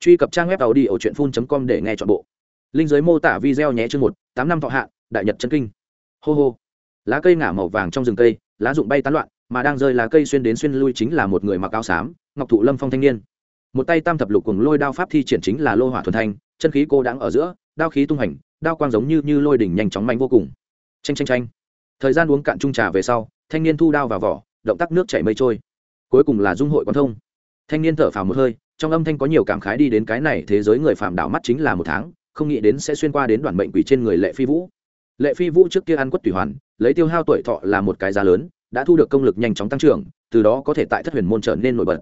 truy cập trang web tàu đi ở truyện phun com để nghe chọn bộ. Linh giới mô tả video nhé chương một, tám năm thọ hạn đại nhật chân kinh. Hô hô. Lá cây ngả màu vàng trong rừng cây, lá rụng bay tán loạn, mà đang rơi lá cây xuyên đến xuyên lui chính là một người mặc áo xám, ngọc thụ lâm phong thanh niên. Một tay tam thập lục cùng lôi đao pháp thi triển chính là lô hỏa thuần thanh, chân khí cô đáng ở giữa, đao khí tung hành, đao quang giống như như lôi đỉnh nhanh chóng mạnh vô cùng. Tranh tranh tranh thời gian uống cạn chung trà về sau, thanh niên thu đao vào vỏ, động tác nước chảy mây trôi. Cuối cùng là dung hội quan thông. Thanh niên thở phào một hơi trong âm thanh có nhiều cảm khái đi đến cái này thế giới người phạm đảo mắt chính là một tháng, không nghĩ đến sẽ xuyên qua đến đoàn mệnh quỷ trên người lệ phi vũ. Lệ phi vũ trước kia ăn quất tùy hoàn, lấy tiêu hao tuổi thọ là một cái giá lớn, đã thu được công lực nhanh chóng tăng trưởng, từ đó có thể tại thất huyền môn trở nên nổi bật.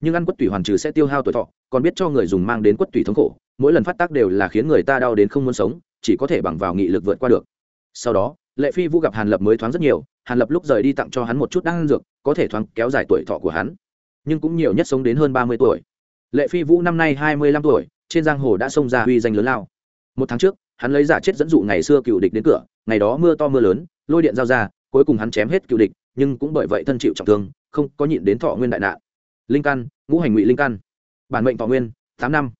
Nhưng ăn quất tùy hoàn trừ sẽ tiêu hao tuổi thọ, còn biết cho người dùng mang đến quất tùy thống khổ, mỗi lần phát tác đều là khiến người ta đau đến không muốn sống, chỉ có thể bằng vào nghị lực vượt qua được. Sau đó, lệ phi vũ gặp hàn lập mới thoáng rất nhiều, hàn lập lúc rời đi tặng cho hắn một chút đan dược, có thể thoáng kéo dài tuổi thọ của hắn. Nhưng cũng nhiều nhất sống đến hơn ba mươi tuổi lệ phi vũ năm nay hai mươi lăm tuổi, trên giang hồ đã xông ra uy danh lớn lao. Một tháng trước, hắn lấy giả chết dẫn dụ ngày xưa cựu địch đến cửa, ngày đó mưa to mưa lớn, lôi điện giao ra, cuối cùng hắn chém hết cựu địch, nhưng cũng bởi vậy thân chịu trọng thương, không có nhịn đến thọ nguyên đại nạn. Linh căn, ngũ hành ngụy linh căn. Bản mệnh thọ nguyên, tám năm.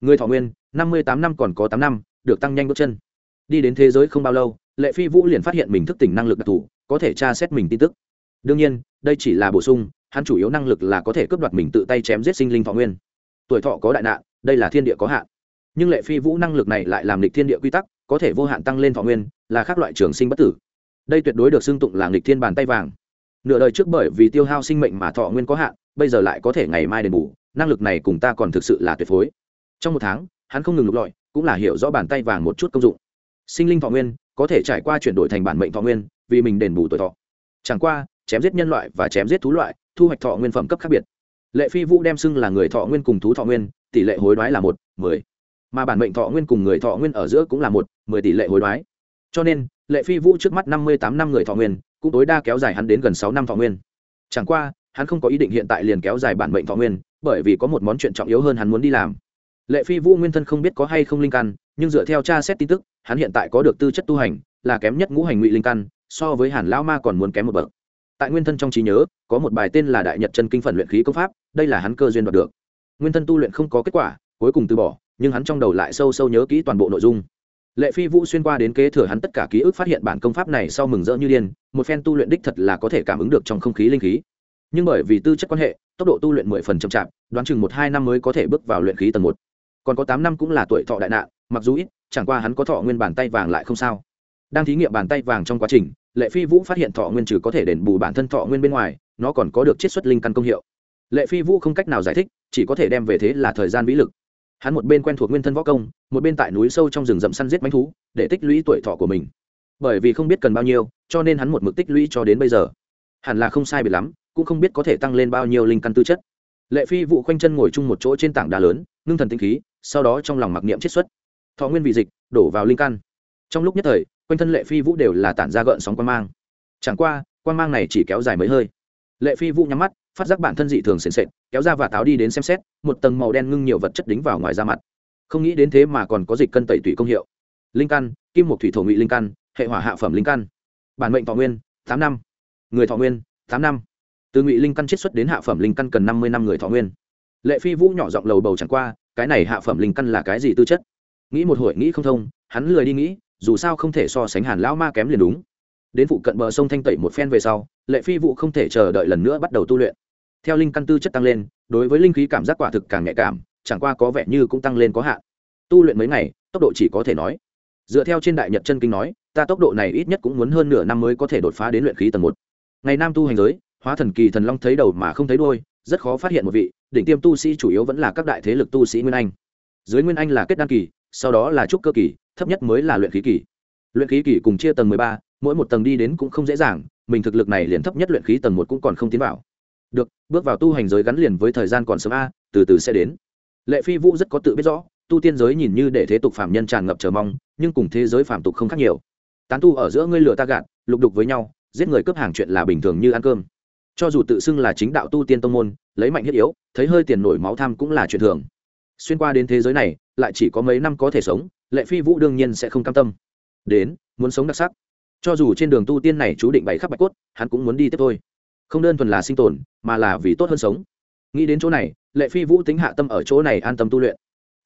Người thọ nguyên, năm mươi tám năm còn có tám năm, được tăng nhanh bước chân. Đi đến thế giới không bao lâu, lệ phi vũ liền phát hiện mình thức tỉnh năng lực đặc thù, có thể tra xét mình tin tức. Đương nhiên, đây chỉ là bổ sung, hắn chủ yếu năng lực là có thể cướp đoạt mình tự tay chém giết sinh linh thọ nguyên tuổi thọ có đại nạn, đây là thiên địa có hạn. Nhưng lệ phi vũ năng lực này lại làm lịch thiên địa quy tắc, có thể vô hạn tăng lên thọ nguyên, là khác loại trường sinh bất tử. Đây tuyệt đối được xưng tụng là nghịch thiên bàn tay vàng. Nửa đời trước bởi vì tiêu hao sinh mệnh mà thọ nguyên có hạn, bây giờ lại có thể ngày mai đền bù, năng lực này cùng ta còn thực sự là tuyệt phối. Trong một tháng, hắn không ngừng lục lọi, cũng là hiểu rõ bàn tay vàng một chút công dụng. Sinh linh thọ nguyên, có thể trải qua chuyển đổi thành bản mệnh thọ nguyên, vì mình đền bù tuổi thọ. Chẳng qua, chém giết nhân loại và chém giết thú loại, thu hoạch thọ nguyên phẩm cấp khác biệt lệ phi vũ đem xưng là người thọ nguyên cùng thú thọ nguyên, tỷ lệ hối đoái là một, mười. Mà bản mệnh thọ nguyên cùng người thọ nguyên ở giữa cũng là một, mười tỷ lệ hối đoái. Cho nên, lệ phi vũ trước mắt năm mươi tám năm người thọ nguyên, cũng tối đa kéo dài hắn đến gần sáu năm thọ nguyên. Chẳng qua, hắn không có ý định hiện tại liền kéo dài bản mệnh thọ nguyên, bởi vì có một món chuyện trọng yếu hơn hắn muốn đi làm. Lệ phi vũ nguyên thân không biết có hay không linh căn, nhưng dựa theo tra xét tin tức, hắn hiện tại có được tư chất tu hành, là kém nhất ngũ hành ngụy linh căn, so với hàn lão ma còn muốn kém một bậc tại nguyên thân trong trí nhớ, có một bài tên là đại nhật chân kinh phần luyện khí công pháp, đây là hắn cơ duyên đoạt được. Nguyên thân tu luyện không có kết quả, cuối cùng từ bỏ, nhưng hắn trong đầu lại sâu sâu nhớ kỹ toàn bộ nội dung. Lệ phi vũ xuyên qua đến kế thừa hắn tất cả ký ức phát hiện bản công pháp này sau mừng rỡ như điên, một phen tu luyện đích thật là có thể cảm ứng được trong không khí linh khí. Nhưng bởi vì tư chất quan hệ, tốc độ tu luyện mười phần chậm chạp, đoán chừng một hai năm mới có thể bước vào luyện khí tầng một. Còn có tám năm cũng là tuổi thọ đại nạn, mặc dù ít, chẳng qua hắn có thọ nguyên bàn tay vàng lại không sao. Đang thí nghiệm bàn tay vàng trong quá trình lệ phi vũ phát hiện thọ nguyên trừ có thể đền bù bản thân thọ nguyên bên ngoài, nó còn có được chiết xuất linh căn công hiệu. Lệ phi vũ không cách nào giải thích, chỉ có thể đem về thế là thời gian vĩ lực. Hắn một bên quen thuộc nguyên thân võ công, một bên tại núi sâu trong rừng rậm săn giết mánh thú, để tích lũy tuổi thọ của mình. Bởi vì không biết cần bao nhiêu, cho nên hắn một mực tích lũy cho đến bây giờ. Hẳn là không sai biệt lắm, cũng không biết có thể tăng lên bao nhiêu linh căn tư chất. Lệ phi vụ khoanh chân ngồi chung một chỗ trên tảng đá lớn, ngưng thần tinh khí, sau đó trong lòng mặc niệm chiết xuất. Thọ nguyên vị dịch, đổ vào linh căn trong lúc nhất thời, quanh thân lệ phi vũ đều là tản ra gợn sóng quan mang. Chẳng qua quan mang này chỉ kéo dài mấy hơi. Lệ phi vũ nhắm mắt, phát giác bản thân dị thường sền sệt, kéo ra và táo đi đến xem xét, một tầng màu đen ngưng nhiều vật chất đính vào ngoài da mặt. Không nghĩ đến thế mà còn có dịch cân tẩy tủy công hiệu. Linh căn, kim một thủy thổ ngụy linh căn, hệ hỏa hạ phẩm linh căn. Bản mệnh thọ nguyên, tám năm. Người thọ nguyên, tám năm. Từ ngụy linh căn chiết xuất đến hạ phẩm linh căn cần năm mươi năm người thọ nguyên. Lệ phi vũ nhỏ giọng lầu bầu chẳng qua, cái này hạ phẩm linh căn là cái gì tư chất? Nghĩ một hồi nghĩ không thông, hắn lười đi nghĩ dù sao không thể so sánh hàn lão ma kém liền đúng. Đến phụ cận bờ sông thanh tẩy một phen về sau, lệ phi vụ không thể chờ đợi lần nữa bắt đầu tu luyện. Theo linh căn tư chất tăng lên, đối với linh khí cảm giác quả thực càng nhạy cảm, chẳng qua có vẻ như cũng tăng lên có hạn. Tu luyện mấy ngày, tốc độ chỉ có thể nói. Dựa theo trên đại nhật chân kinh nói, ta tốc độ này ít nhất cũng muốn hơn nửa năm mới có thể đột phá đến luyện khí tầng một. Ngày nam tu hành giới, hóa thần kỳ thần long thấy đầu mà không thấy đôi rất khó phát hiện một vị, đỉnh tiêm tu sĩ chủ yếu vẫn là các đại thế lực tu sĩ nguyên anh. Dưới nguyên anh là kết đan kỳ sau đó là trúc cơ kỳ, thấp nhất mới là luyện khí kỳ. Luyện khí kỳ cùng chia tầng mười ba, mỗi một tầng đi đến cũng không dễ dàng, mình thực lực này liền thấp nhất luyện khí tầng một cũng còn không tiến vào. Được, bước vào tu hành giới gắn liền với thời gian còn sớm a, từ từ sẽ đến. Lệ phi vũ rất có tự biết rõ, tu tiên giới nhìn như để thế tục phạm nhân tràn ngập chờ mong, nhưng cùng thế giới phạm tục không khác nhiều. Tán tu ở giữa ngươi lừa ta gạt, lục đục với nhau, giết người cướp hàng chuyện là bình thường như ăn cơm. Cho dù tự xưng là chính đạo tu tiên tông môn, lấy mạnh thiết yếu, thấy hơi tiền nổi máu tham cũng là chuyện thường xuyên qua đến thế giới này, lại chỉ có mấy năm có thể sống, lệ phi vũ đương nhiên sẽ không cam tâm. Đến, muốn sống đặc sắc. Cho dù trên đường tu tiên này chú định bày khắp bạch cốt, hắn cũng muốn đi tiếp thôi. Không đơn thuần là sinh tồn, mà là vì tốt hơn sống. Nghĩ đến chỗ này, lệ phi vũ tính hạ tâm ở chỗ này an tâm tu luyện.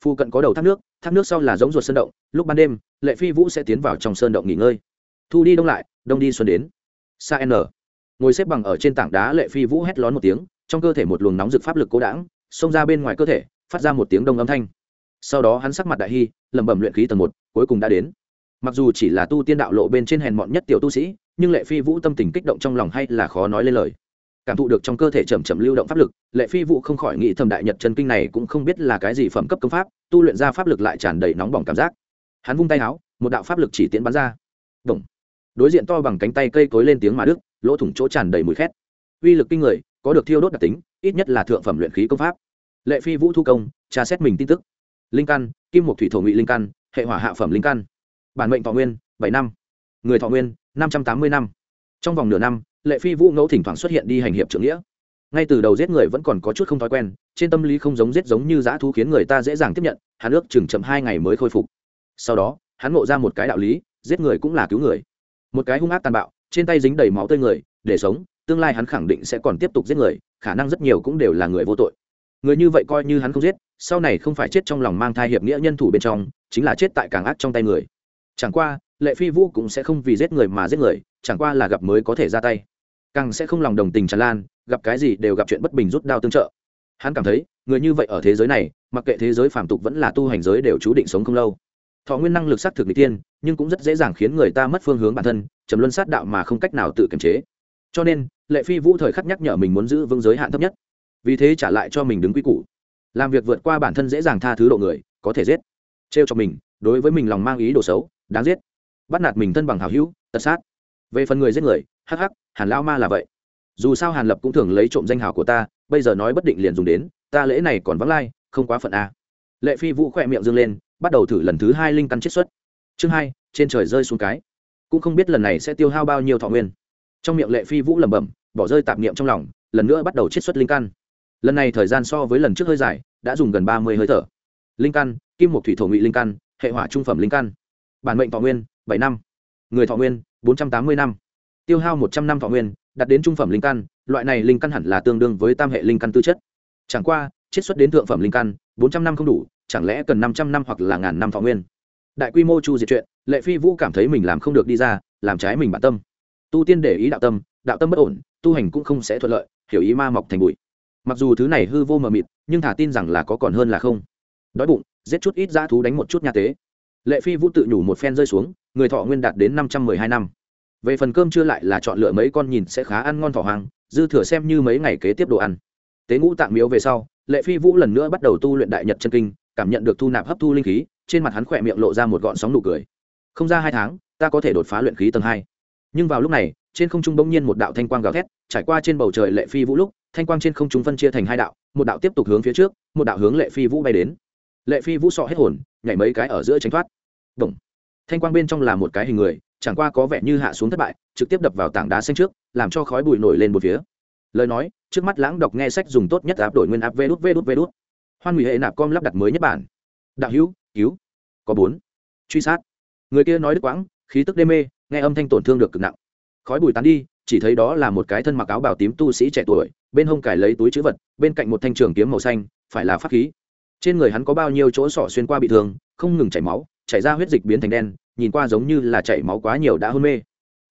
Phu cận có đầu thác nước thác nước sau là giống ruột sơn động, lúc ban đêm, lệ phi vũ sẽ tiến vào trong sơn động nghỉ ngơi. Thu đi đông lại, đông đi xuân đến. Sa n. Ngồi xếp bằng ở trên tảng đá, lệ phi vũ hét lón một tiếng, trong cơ thể một luồng nóng rực pháp lực cố đãng, xông ra bên ngoài cơ thể phát ra một tiếng đông âm thanh. Sau đó hắn sắc mặt đại hy, lẩm bẩm luyện khí tầng một, cuối cùng đã đến. Mặc dù chỉ là tu tiên đạo lộ bên trên hèn mọn nhất tiểu tu sĩ, nhưng lệ phi vũ tâm tình kích động trong lòng hay là khó nói lên lời. Cảm thụ được trong cơ thể chầm chậm lưu động pháp lực, lệ phi vũ không khỏi nghĩ thầm đại nhật chân kinh này cũng không biết là cái gì phẩm cấp công pháp, tu luyện ra pháp lực lại tràn đầy nóng bỏng cảm giác. Hắn vung tay áo, một đạo pháp lực chỉ tiễn bắn ra. Động. đối diện to bằng cánh tay cây cối lên tiếng mà đức, lỗ thủng chỗ tràn đầy mùi khét. Uy lực kinh người, có được thiêu đốt đặc tính, ít nhất là thượng phẩm luyện khí công pháp lệ phi vũ thu công, tra xét mình tin tức. Linh căn, kim một thủy thổ ngụy linh căn, hệ hỏa hạ phẩm linh căn. Bản mệnh thọ nguyên, bảy năm. Người thọ nguyên, năm trăm tám mươi năm. Trong vòng nửa năm, lệ phi vũ ngẫu thỉnh thoảng xuất hiện đi hành hiệp trưởng nghĩa. Ngay từ đầu giết người vẫn còn có chút không thói quen, trên tâm lý không giống giết giống như dã thú khiến người ta dễ dàng tiếp nhận, hắn ước chừng chậm hai ngày mới khôi phục. Sau đó, hắn ngộ ra một cái đạo lý, giết người cũng là cứu người. Một cái hung ác tàn bạo, trên tay dính đầy máu tươi người, để sống, tương lai hắn khẳng định sẽ còn tiếp tục giết người, khả năng rất nhiều cũng đều là người vô tội người như vậy coi như hắn không giết, sau này không phải chết trong lòng mang thai hiệp nghĩa nhân thủ bên trong, chính là chết tại càng ác trong tay người. Chẳng qua, lệ phi vũ cũng sẽ không vì giết người mà giết người, chẳng qua là gặp mới có thể ra tay. Càng sẽ không lòng đồng tình tràn lan, gặp cái gì đều gặp chuyện bất bình rút đao tương trợ. Hắn cảm thấy, người như vậy ở thế giới này, mặc kệ thế giới phàm tục vẫn là tu hành giới đều chú định sống không lâu. Thọ nguyên năng lực xác thực n tiên, nhưng cũng rất dễ dàng khiến người ta mất phương hướng bản thân chấm luân sát đạo mà không cách nào tự kiềm chế. Cho nên, lệ phi vũ thời khắc nhắc nhở mình muốn giữ vững giới hạn thấp nhất vì thế trả lại cho mình đứng quy củ. Làm việc vượt qua bản thân dễ dàng tha thứ độ người, có thể giết. Trêu cho mình, đối với mình lòng mang ý đồ xấu, đáng giết. Bắt nạt mình thân bằng hào hữu, tật sát. Về phần người giết người, hắc hắc, hàn lao ma là vậy. Dù sao hàn lập cũng thường lấy trộm danh hào của ta, bây giờ nói bất định liền dùng đến, ta lễ này còn vắng lai, không quá phận a. Lệ phi vũ khỏe miệng dâng lên, bắt đầu thử lần thứ hai linh căn chiết xuất. Chương hai, trên trời rơi xuống cái. Cũng không biết lần này sẽ tiêu hao bao nhiêu thọ nguyên. Trong miệng lệ phi vũ lẩm bẩm, bỏ rơi tạp niệm trong lòng, lần nữa bắt đầu chiết xuất linh căn lần này thời gian so với lần trước hơi dài, đã dùng gần ba mươi hơi thở. Linh căn, kim một thủy thổ ngụy linh căn, hệ hỏa trung phẩm linh căn. Bản mệnh thọ nguyên, bảy năm. Người thọ nguyên, bốn trăm tám mươi năm. Tiêu hao một trăm năm thọ nguyên đặt đến trung phẩm linh căn, loại này linh căn hẳn là tương đương với tam hệ linh căn tư chất. Chẳng qua, chiết xuất đến thượng phẩm linh căn, bốn trăm năm không đủ, chẳng lẽ cần năm trăm năm hoặc là ngàn năm thọ nguyên? Đại quy mô chu diệt chuyện, lệ phi vũ cảm thấy mình làm không được đi ra, làm trái mình bản tâm. Tu tiên để ý đạo tâm đạo tâm bất ổn, tu hành cũng không sẽ thuận lợi, hiểu ý ma mọc thành bụi mặc dù thứ này hư vô mờ mịt, nhưng thả tin rằng là có còn hơn là không. Đói bụng, giết chút ít dã thú đánh một chút nha tế. Lệ phi vũ tự nhủ một phen rơi xuống, người thọ nguyên đạt đến năm trăm mười hai năm. Về phần cơm chưa lại là chọn lựa mấy con nhìn sẽ khá ăn ngon thỏ hoang, dư thừa xem như mấy ngày kế tiếp đồ ăn. Tế ngũ tạng miếu về sau, lệ phi vũ lần nữa bắt đầu tu luyện đại nhật chân kinh, cảm nhận được thu nạp hấp thu linh khí, trên mặt hắn khỏe miệng lộ ra một gọn sóng nụ cười. Không ra hai tháng, ta có thể đột phá luyện khí tầng hai. Nhưng vào lúc này, trên không trung bỗng nhiên một đạo thanh quang gào thét, trải qua trên bầu trời lệ phi vũ lúc thanh quang trên không trung phân chia thành hai đạo, một đạo tiếp tục hướng phía trước, một đạo hướng lệ phi vũ bay đến. Lệ phi vũ sọ hết hồn, nhảy mấy cái ở giữa tránh thoát. Động. thanh quang bên trong là một cái hình người, chẳng qua có vẻ như hạ xuống thất bại, trực tiếp đập vào tảng đá xanh trước, làm cho khói bụi nổi lên một phía. Lời nói, trước mắt lãng đọc nghe sách dùng tốt nhất áp đổi nguyên áp vê đút vê đút vê đút. Hoan hủy hệ nạp com lắp đặt mới nhất bản. Đạo hữu, cứu. Có bốn. Truy sát. Người kia nói đứt quãng, khí tức đê mê, nghe âm thanh tổn thương được cực nặng. Khói bụi tán đi, chỉ thấy đó là một cái thân mặc áo bào tím tu sĩ trẻ tuổi bên hông cải lấy túi chữ vật, bên cạnh một thanh trường kiếm màu xanh, phải là pháp khí. Trên người hắn có bao nhiêu chỗ sỏ xuyên qua bị thương, không ngừng chảy máu, chảy ra huyết dịch biến thành đen, nhìn qua giống như là chảy máu quá nhiều đã hôn mê.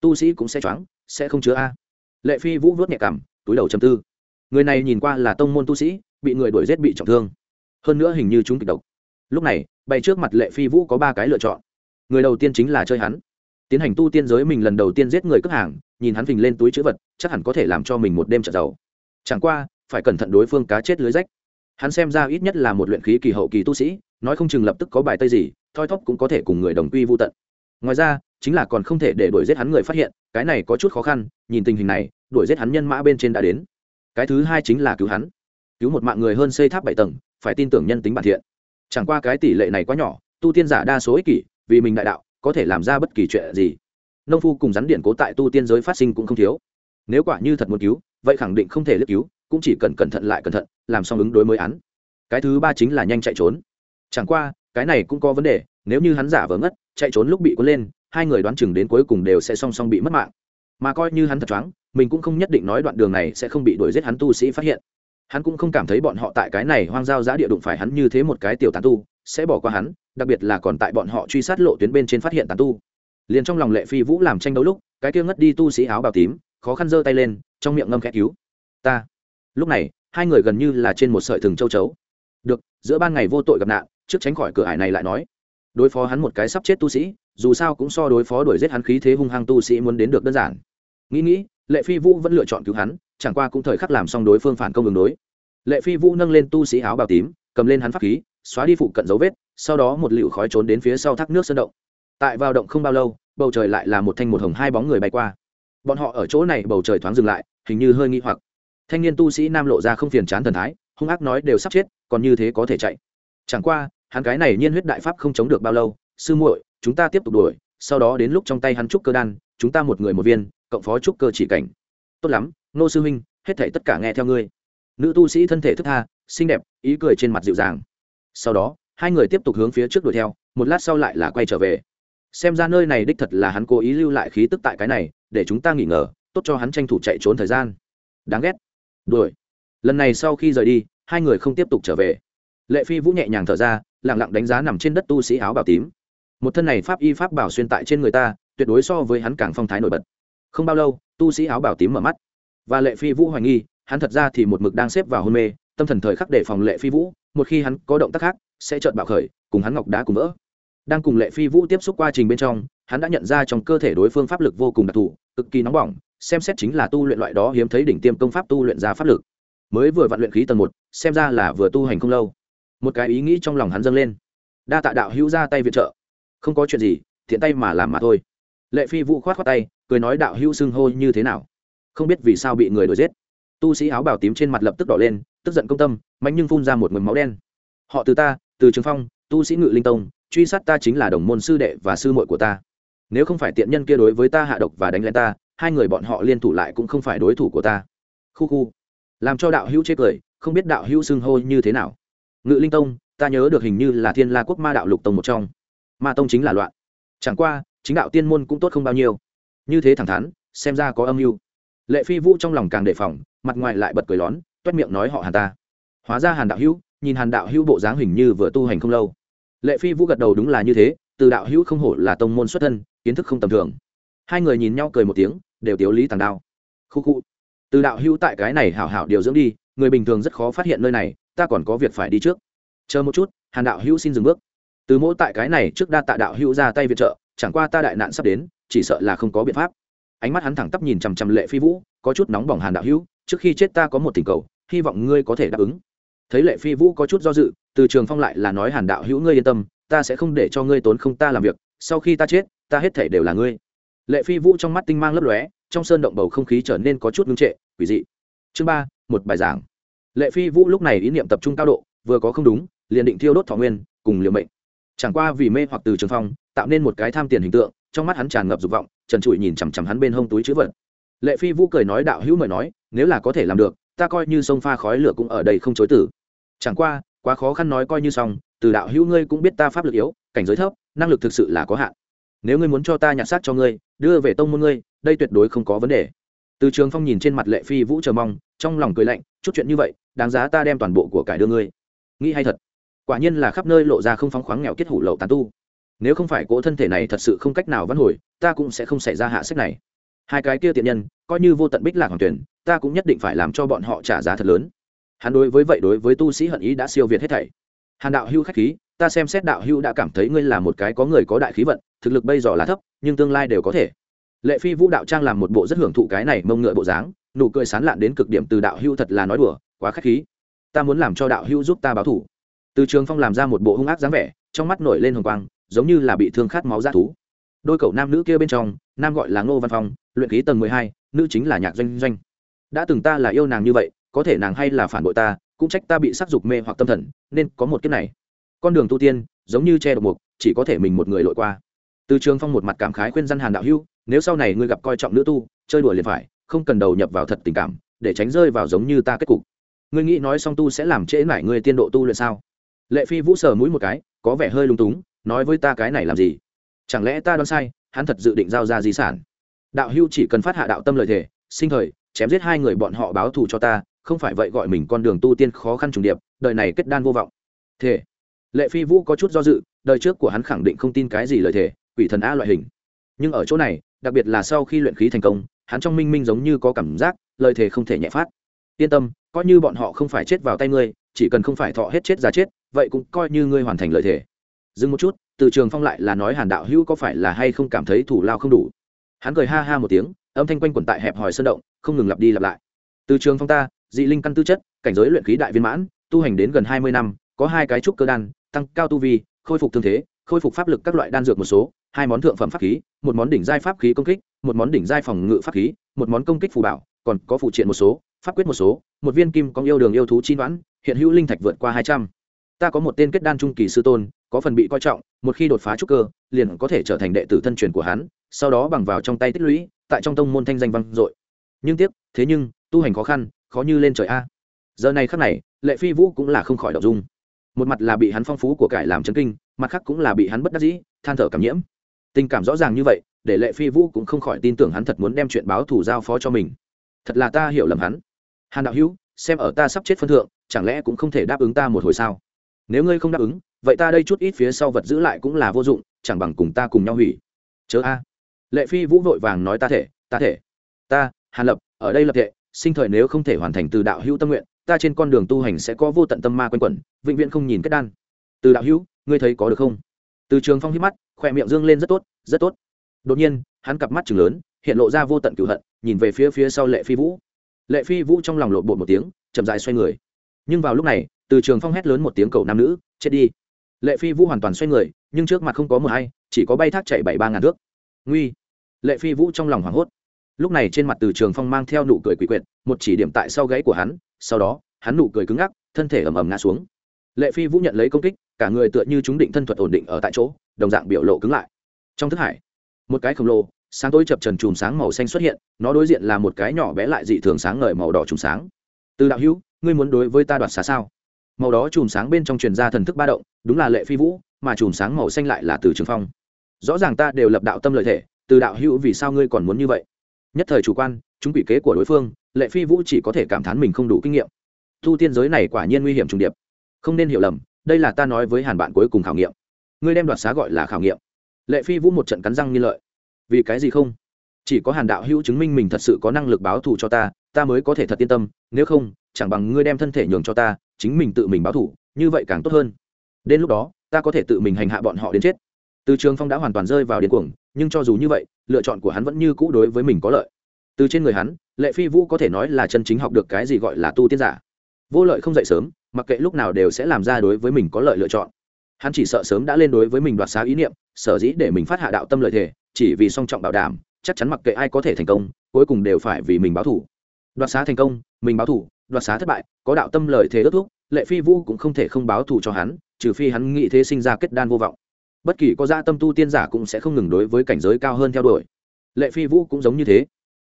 Tu sĩ cũng sẽ choáng, sẽ không chứa a. Lệ phi vũ vớt nhẹ cảm túi đầu chầm tư. Người này nhìn qua là tông môn tu sĩ, bị người đuổi g bị trọng thương. Hơn nữa hình như chúng kịch độc. Lúc này bay trước mặt lệ phi vũ có ba cái lựa chọn. Người đầu tiên chính là chơi hắn. Tiến hành tu tiên giới mình lần đầu tiên giết người cướp hàng, nhìn hắn phình lên túi chữ vật, chắc hẳn có thể làm cho mình một đêm trợ giàu chẳng qua, phải cẩn thận đối phương cá chết lưới rách. Hắn xem ra ít nhất là một luyện khí kỳ hậu kỳ tu sĩ, nói không chừng lập tức có bài tây gì, thoi thóp cũng có thể cùng người đồng quy vô tận. Ngoài ra, chính là còn không thể để đuổi giết hắn người phát hiện, cái này có chút khó khăn, nhìn tình hình này, đuổi giết hắn nhân mã bên trên đã đến. Cái thứ hai chính là cứu hắn. Cứu một mạng người hơn xây tháp bảy tầng, phải tin tưởng nhân tính bản thiện. Chẳng qua cái tỷ lệ này quá nhỏ, tu tiên giả đa số ích kỷ, vì mình đại đạo, có thể làm ra bất kỳ chuyện gì. Nông phu cùng rắn điện cố tại tu tiên giới phát sinh cũng không thiếu. Nếu quả như thật muốn cứu vậy khẳng định không thể lướt cứu, cũng chỉ cần cẩn thận lại cẩn thận, làm xong ứng đối mới án. Cái thứ ba chính là nhanh chạy trốn. Chẳng qua, cái này cũng có vấn đề, nếu như hắn giả vờ ngất, chạy trốn lúc bị cuốn lên, hai người đoán chừng đến cuối cùng đều sẽ song song bị mất mạng. Mà coi như hắn thật choáng, mình cũng không nhất định nói đoạn đường này sẽ không bị đuổi giết hắn tu sĩ phát hiện. Hắn cũng không cảm thấy bọn họ tại cái này hoang giao giã địa đụng phải hắn như thế một cái tiểu tán tu, sẽ bỏ qua hắn, đặc biệt là còn tại bọn họ truy sát lộ tuyến bên trên phát hiện tàn tu. Liền trong lòng lệ phi vũ làm tranh đấu lúc, cái kia ngất đi tu sĩ áo bào tím khó khăn giơ tay lên, trong miệng ngâm khẽ cứu. Ta. Lúc này, hai người gần như là trên một sợi thừng châu chấu. Được, giữa ban ngày vô tội gặp nạn, trước tránh khỏi cửa ải này lại nói. Đối phó hắn một cái sắp chết tu sĩ, dù sao cũng so đối phó đuổi giết hắn khí thế hung hăng tu sĩ muốn đến được đơn giản. Nghĩ nghĩ, lệ phi vũ vẫn lựa chọn cứu hắn, chẳng qua cũng thời khắc làm xong đối phương phản công đường đối. Lệ phi vũ nâng lên tu sĩ áo bào tím, cầm lên hắn pháp khí, xóa đi phụ cận dấu vết, sau đó một lựu khói trốn đến phía sau thác nước sơn động. Tại vào động không bao lâu, bầu trời lại là một thanh một hồng hai bóng người bay qua bọn họ ở chỗ này bầu trời thoáng dừng lại, hình như hơi nghi hoặc. Thanh niên tu sĩ nam lộ ra không phiền chán thần thái, hung ác nói đều sắp chết, còn như thế có thể chạy. Chẳng qua, hắn cái này nhiên huyết đại pháp không chống được bao lâu, sư muội, chúng ta tiếp tục đuổi, sau đó đến lúc trong tay hắn trúc cơ đan, chúng ta một người một viên, cộng phó trúc cơ chỉ cảnh. Tốt lắm nô sư huynh, hết thảy tất cả nghe theo ngươi. Nữ tu sĩ thân thể thức tha, xinh đẹp, ý cười trên mặt dịu dàng. Sau đó, hai người tiếp tục hướng phía trước đuổi theo, một lát sau lại là quay trở về xem ra nơi này đích thật là hắn cố ý lưu lại khí tức tại cái này, để chúng ta nghỉ ngờ, tốt cho hắn tranh thủ chạy trốn thời gian. Đáng ghét. Đuổi. Lần này sau khi rời đi, hai người không tiếp tục trở về. Lệ phi vũ nhẹ nhàng thở ra lẳng lặng đánh giá nằm trên đất tu sĩ áo bảo tím. Một thân này pháp y pháp bảo xuyên tại trên người ta, tuyệt đối so với hắn càng phong thái nổi bật. Không bao lâu, tu sĩ áo bảo tím mở mắt. Và lệ phi vũ hoài nghi, hắn thật ra thì một mực đang xếp vào hôn mê, tâm thần thời khắc để phòng lệ phi vũ, một khi hắn có động tác khác, sẽ trợn bạo khởi, cùng hắn ngọc đá cùng vỡ đang cùng lệ phi vũ tiếp xúc quá trình bên trong, hắn đã nhận ra trong cơ thể đối phương pháp lực vô cùng đặc thù, cực kỳ nóng bỏng, xem xét chính là tu luyện loại đó hiếm thấy đỉnh tiêm công pháp tu luyện ra pháp lực. Mới vừa vạn luyện khí tầng một, xem ra là vừa tu hành không lâu. Một cái ý nghĩ trong lòng hắn dâng lên. Đa tạ đạo hữu ra tay viện trợ. Không có chuyện gì, thiện tay mà làm mà thôi. Lệ phi vũ khoát khoát tay, cười nói đạo hữu xưng hô như thế nào? Không biết vì sao bị người đuổi giết. Tu sĩ áo bào tím trên mặt lập tức đỏ lên, tức giận công tâm mạnh nhưng phun ra một mầm máu đen. Họ từ ta, từ trường phong, tu sĩ ngự linh tông truy sát ta chính là đồng môn sư đệ và sư muội của ta. Nếu không phải tiện nhân kia đối với ta hạ độc và đánh lên ta, hai người bọn họ liên thủ lại cũng không phải đối thủ của ta. Khu khu. Làm cho đạo hữu chê cười, không biết đạo hữu xưng hô như thế nào. Ngự linh tông, ta nhớ được hình như là thiên la quốc ma đạo lục tông một trong. Ma tông chính là loạn. Chẳng qua, chính đạo tiên môn cũng tốt không bao nhiêu. Như thế thẳng thắn, xem ra có âm mưu. Lệ phi vũ trong lòng càng đề phòng, mặt ngoài lại bật cười lón, toét miệng nói họ hàn ta. Hóa ra hàn đạo hữu, nhìn hàn đạo hữu bộ dáng hình như vừa tu hành không lâu lệ phi vũ gật đầu đúng là như thế, từ đạo hữu không hổ là tông môn xuất thân, kiến thức không tầm thường. Hai người nhìn nhau cười một tiếng, đều tiếu lý tàng đao. Khu khu. Từ đạo hữu tại cái này hảo hảo điều dưỡng đi, người bình thường rất khó phát hiện nơi này, ta còn có việc phải đi trước. Chờ một chút, hàn đạo hữu xin dừng bước. Từ mỗi tại cái này trước đa tạ đạo hữu ra tay viện trợ, chẳng qua ta đại nạn sắp đến, chỉ sợ là không có biện pháp. Ánh mắt hắn thẳng tắp nhìn chằm chằm lệ phi vũ, có chút nóng bỏng hàn đạo hữu, trước khi chết ta có một tình cầu, hy vọng ngươi có thể đáp ứng thấy lệ phi vũ có chút do dự, từ trường phong lại là nói hàn đạo hữu ngươi yên tâm, ta sẽ không để cho ngươi tốn không ta làm việc, sau khi ta chết, ta hết thể đều là ngươi. Lệ phi vũ trong mắt tinh mang lấp lóe, trong sơn động bầu không khí trở nên có chút ngưng trệ, quỷ dị. Chương ba, một bài giảng. Lệ phi vũ lúc này ý niệm tập trung cao độ, vừa có không đúng, liền định thiêu đốt thọ nguyên, cùng liều mệnh. Chẳng qua vì mê hoặc từ trường phong, tạo nên một cái tham tiền hình tượng, trong mắt hắn tràn ngập dục vọng, trần trụi nhìn chằm chằm hắn bên hông túi chữ vật. Lệ phi vũ cười nói đạo hữu mời nói, nếu là có thể làm được, ta coi như sông pha khói lửa cũng ở đây không chối tử chẳng qua, quá khó khăn nói coi như xong, từ đạo hữu ngươi cũng biết ta pháp lực yếu, cảnh giới thấp, năng lực thực sự là có hạn. Nếu ngươi muốn cho ta nhặt xác cho ngươi, đưa về tông môn ngươi, đây tuyệt đối không có vấn đề. Từ trường phong nhìn trên mặt lệ phi vũ chờ mong, trong lòng cười lạnh, chút chuyện như vậy, đáng giá ta đem toàn bộ của cải đưa ngươi. Nghĩ hay thật. Quả nhiên là khắp nơi lộ ra không phóng khoáng nghèo kết hủ lậu tàn tu. Nếu không phải cỗ thân thể này thật sự không cách nào vãn hồi, ta cũng sẽ không xảy ra hạ sách này. Hai cái kia tiện nhân, coi như vô tận bích lạc hoàng tuyển, ta cũng nhất định phải làm cho bọn họ trả giá thật lớn hắn đối với vậy đối với tu sĩ hận ý đã siêu việt hết thảy. Hàn đạo hưu khách khí, ta xem xét đạo hưu đã cảm thấy ngươi là một cái có người có đại khí vận, thực lực bây giờ là thấp, nhưng tương lai đều có thể. Lệ phi vũ đạo trang làm một bộ rất hưởng thụ cái này mông ngựa bộ dáng, nụ cười sán lạn đến cực điểm từ đạo hưu thật là nói đùa, quá khách khí. Ta muốn làm cho đạo hưu giúp ta báo thủ. Từ trường phong làm ra một bộ hung ác dáng vẻ, trong mắt nổi lên hồng quang, giống như là bị thương khát máu ra thú. Đôi cậu nam nữ kia bên trong, nam gọi là ngô văn phong, luyện khí tầng mười hai, nữ chính là nhạc doanh doanh. Đã từng ta là yêu nàng như vậy có thể nàng hay là phản bội ta, cũng trách ta bị sắc dục mê hoặc tâm thần, nên có một kiếp này. Con đường tu tiên, giống như che độc mục, chỉ có thể mình một người lội qua. Từ trường phong một mặt cảm khái khuyên dân hàn đạo hưu nếu sau này ngươi gặp coi trọng nữ tu, chơi đùa liền phải, không cần đầu nhập vào thật tình cảm, để tránh rơi vào giống như ta kết cục. Ngươi nghĩ nói song tu sẽ làm trễ mải ngươi tiên độ tu luyện sao? Lệ phi vũ sờ mũi một cái, có vẻ hơi lung túng, nói với ta cái này làm gì? Chẳng lẽ ta đoán sai, hắn thật dự định giao ra di sản? Đạo hưu chỉ cần phát hạ đạo tâm lời thể sinh thời, chém giết hai người bọn họ báo thù cho ta không phải vậy gọi mình con đường tu tiên khó khăn trùng điệp, đời này kết đan vô vọng. Thế lệ phi vũ có chút do dự, đời trước của hắn khẳng định không tin cái gì lời thề, quỷ thần a loại hình. Nhưng ở chỗ này, đặc biệt là sau khi luyện khí thành công, hắn trong minh minh giống như có cảm giác, lời thề không thể nhẹ phát. Yên tâm, coi như bọn họ không phải chết vào tay ngươi, chỉ cần không phải thọ hết chết ra chết, vậy cũng coi như ngươi hoàn thành lời thề. Dừng một chút, từ trường phong lại là nói hàn đạo hữu có phải là hay không cảm thấy thủ lao không đủ. Hắn cười ha ha một tiếng, âm thanh quanh quẩn tại hẹp hòi sơn động, không ngừng lặp đi lặp lại. Từ trường phong ta dị linh căn tư chất, cảnh giới luyện khí đại viên mãn, tu hành đến gần hai mươi năm, có hai cái trúc cơ đan, tăng cao tu vi, khôi phục thương thế, khôi phục pháp lực các loại đan dược một số, hai món thượng phẩm pháp khí, một món đỉnh giai pháp khí công kích, một món đỉnh giai phòng ngự pháp khí, một món công kích phù bảo, còn có phụ triện một số, pháp quyết một số, một viên kim có yêu đường yêu thú chi đoán, hiện hữu linh thạch vượt qua hai trăm. Ta có một tên kết đan trung kỳ sư tôn, có phần bị coi trọng, một khi đột phá trúc cơ, liền có thể trở thành đệ tử thân truyền của hắn, sau đó bằng vào trong tay tích lũy, tại trong tông môn thanh danh văn dội. Nhưng tiếc, thế nhưng, tu hành khó khăn khó như lên trời a. Giờ này khắc này, lệ phi vũ cũng là không khỏi đọc dung. Một mặt là bị hắn phong phú của cải làm chấn kinh, mặt khác cũng là bị hắn bất đắc dĩ, than thở cảm nhiễm. Tình cảm rõ ràng như vậy, để lệ phi vũ cũng không khỏi tin tưởng hắn thật muốn đem chuyện báo thủ giao phó cho mình. Thật là ta hiểu lầm hắn. Hàn đạo hữu, xem ở ta sắp chết phân thượng, chẳng lẽ cũng không thể đáp ứng ta một hồi sao? Nếu ngươi không đáp ứng, vậy ta đây chút ít phía sau vật giữ lại cũng là vô dụng, chẳng bằng cùng ta cùng nhau hủy. Chớ a. Lệ phi vũ vội vàng nói ta thể ta thể. Ta, hàn lập, ở đây lập thể sinh thời nếu không thể hoàn thành từ đạo hữu tâm nguyện, ta trên con đường tu hành sẽ có vô tận tâm ma quanh quẩn, vĩnh viễn không nhìn kết đan. Từ đạo hữu, ngươi thấy có được không? Từ trường phong hít mắt, khỏe miệng dương lên rất tốt rất tốt. Đột nhiên, hắn cặp mắt chừng lớn, hiện lộ ra vô tận cửu hận, nhìn về phía phía sau lệ phi vũ. Lệ phi vũ trong lòng lộn bột một tiếng, chậm dài xoay người. Nhưng vào lúc này, từ trường phong hét lớn một tiếng cầu nam nữ, chết đi. Lệ phi vũ hoàn toàn xoay người, nhưng trước mặt không có mờ hay chỉ có bay thác chạy bảy ba ngàn thước. Nguy. Lệ phi vũ trong lòng hoảng hốt lúc này trên mặt từ trường phong mang theo nụ cười quỷ quyệt, một chỉ điểm tại sau gáy của hắn, sau đó, hắn nụ cười cứng ngắc, thân thể ầm ầm ngã xuống. Lệ phi vũ nhận lấy công kích, cả người tựa như chúng định thân thuật ổn định ở tại chỗ, đồng dạng biểu lộ cứng lại. Trong thức hải, một cái khổng lồ, sáng tối chập trần chùm sáng màu xanh xuất hiện, nó đối diện là một cái nhỏ bé lại dị thường sáng ngời màu đỏ chùm sáng. Từ đạo hữu, ngươi muốn đối với ta đoạt xá sao? Màu đó chùm sáng bên trong truyền ra thần thức ba động, đúng là lệ phi vũ, mà chùm sáng màu xanh lại là từ trường phong. Rõ ràng ta đều lập đạo tâm lợi thể, từ đạo hữu vì sao ngươi còn muốn như vậy? Nhất thời chủ quan, chúng quỷ kế của đối phương, lệ phi vũ chỉ có thể cảm thán mình không đủ kinh nghiệm. Thu tiên giới này quả nhiên nguy hiểm trùng điệp. Không nên hiểu lầm, đây là ta nói với hàn bạn cuối cùng khảo nghiệm. Ngươi đem đoạt xá gọi là khảo nghiệm. Lệ phi vũ một trận cắn răng như lợi. Vì cái gì không? Chỉ có hàn đạo hữu chứng minh mình thật sự có năng lực báo thù cho ta ta mới có thể thật yên tâm, nếu không, chẳng bằng ngươi đem thân thể nhường cho ta, chính mình tự mình báo thù, như vậy càng tốt hơn. Đến lúc đó, ta có thể tự mình hành hạ bọn họ đến chết từ trường phong đã hoàn toàn rơi vào điên cuồng, nhưng cho dù như vậy, lựa chọn của hắn vẫn như cũ đối với mình có lợi. Từ trên người hắn, lệ phi vũ có thể nói là chân chính học được cái gì gọi là tu tiên giả. Vô lợi không dậy sớm, mặc kệ lúc nào đều sẽ làm ra đối với mình có lợi lựa chọn. Hắn chỉ sợ sớm đã lên đối với mình đoạt xá ý niệm, sở dĩ để mình phát hạ đạo tâm lợi thể, chỉ vì song trọng bảo đảm, chắc chắn mặc kệ ai có thể thành công, cuối cùng đều phải vì mình báo thủ đoạt xá thành công, mình báo thủ đoạt xá thất bại, có đạo tâm lợi thế ước thúc, lệ phi vũ cũng không thể không báo thù cho hắn, trừ phi hắn nghĩ thế sinh ra kết đan vô vọng bất kỳ có gia tâm tu tiên giả cũng sẽ không ngừng đối với cảnh giới cao hơn theo đuổi. Lệ phi vũ cũng giống như thế.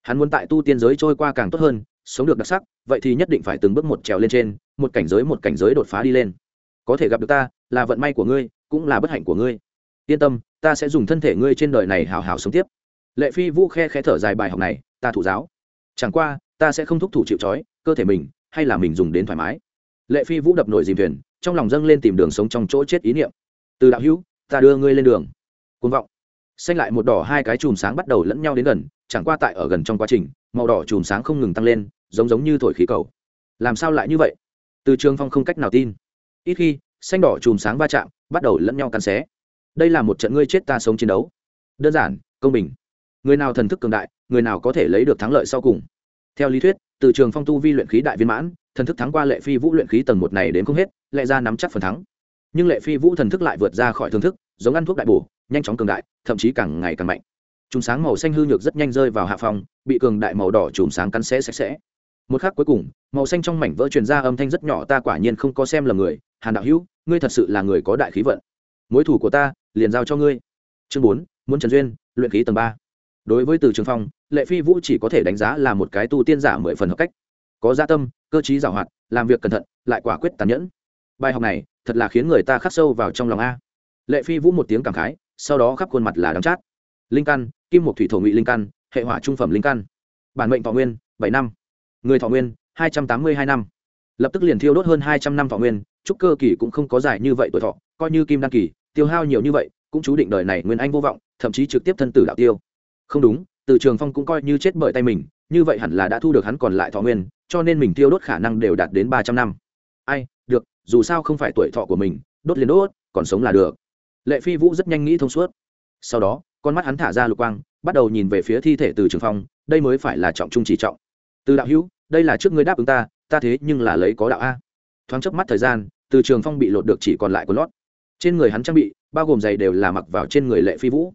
Hắn muốn tại tu tiên giới trôi qua càng tốt hơn, sống được đặc sắc, vậy thì nhất định phải từng bước một trèo lên trên, một cảnh giới một cảnh giới đột phá đi lên. Có thể gặp được ta, là vận may của ngươi, cũng là bất hạnh của ngươi. Yên tâm, ta sẽ dùng thân thể ngươi trên đời này hào hào sống tiếp. Lệ phi vũ khe khẽ thở dài bài học này, ta thụ giáo. Chẳng qua, ta sẽ không thúc thủ chịu trói, cơ thể mình, hay là mình dùng đến thoải mái. Lệ phi vũ đập nổi dìm thuyền, trong lòng dâng lên tìm đường sống trong chỗ chết ý niệm. Từ đạo hữu ta đưa ngươi lên đường. Côn vọng. Xanh lại một đỏ hai cái chùm sáng bắt đầu lẫn nhau đến gần, chẳng qua tại ở gần trong quá trình, màu đỏ chùm sáng không ngừng tăng lên, giống giống như thổi khí cầu. Làm sao lại như vậy? Từ trường phong không cách nào tin. Ít khi, xanh đỏ chùm sáng va chạm, bắt đầu lẫn nhau cắn xé. Đây là một trận ngươi chết ta sống chiến đấu. Đơn giản, công bình. Người nào thần thức cường đại, người nào có thể lấy được thắng lợi sau cùng. Theo lý thuyết, từ trường phong tu vi luyện khí đại viên mãn, thần thức thắng qua lệ phi vũ luyện khí tầng một này đến không hết lại ra nắm chắc phần thắng nhưng lệ phi vũ thần thức lại vượt ra khỏi thương thức, giống ăn thuốc đại bổ, nhanh chóng cường đại, thậm chí càng ngày càng mạnh. Chùm sáng màu xanh hư nhược rất nhanh rơi vào hạ phòng, bị cường đại màu đỏ chùm sáng cắn xé sạch sẽ. Một khắc cuối cùng, màu xanh trong mảnh vỡ truyền ra âm thanh rất nhỏ, ta quả nhiên không có xem là người, hàn đạo hữu, ngươi thật sự là người có đại khí vận. Mối thủ của ta, liền giao cho ngươi. Chương bốn, muốn trần duyên, luyện khí tầng ba. Đối với từ trường phong, lệ phi vũ chỉ có thể đánh giá là một cái tu tiên giả mười phần hợp cách. Có gia tâm, cơ chí giảo hoạt, làm việc cẩn thận, lại quả quyết tàn nhẫn. Bài học này thật là khiến người ta khắc sâu vào trong lòng a. Lệ phi vũ một tiếng cảm khái, sau đó khắp khuôn mặt là đắng chát. Linh căn, kim một thủy thổ ngụy linh căn, hệ hỏa trung phẩm linh căn. Bản mệnh thọ nguyên, bảy năm. Người thọ nguyên, hai trăm tám mươi hai năm. Lập tức liền thiêu đốt hơn hai trăm năm thọ nguyên, trúc cơ kỳ cũng không có dài như vậy tuổi thọ, coi như kim đăng kỳ, tiêu hao nhiều như vậy, cũng chú định đời này nguyên anh vô vọng, thậm chí trực tiếp thân tử đạo tiêu. Không đúng, từ trường phong cũng coi như chết bởi tay mình, như vậy hẳn là đã thu được hắn còn lại thọ nguyên, cho nên mình tiêu đốt khả năng đều đạt đến ba trăm năm ai, được, dù sao không phải tuổi thọ của mình, đốt liền đốt, còn sống là được. Lệ phi vũ rất nhanh nghĩ thông suốt. Sau đó, con mắt hắn thả ra lục quang, bắt đầu nhìn về phía thi thể từ trường phong, đây mới phải là trọng trung chỉ trọng. Từ đạo hữu, đây là trước ngươi đáp ứng ta ta thế nhưng là lấy có đạo a. Thoáng chớp mắt thời gian, từ trường phong bị lột được chỉ còn lại quần lót. Trên người hắn trang bị, bao gồm giày đều là mặc vào trên người lệ phi vũ.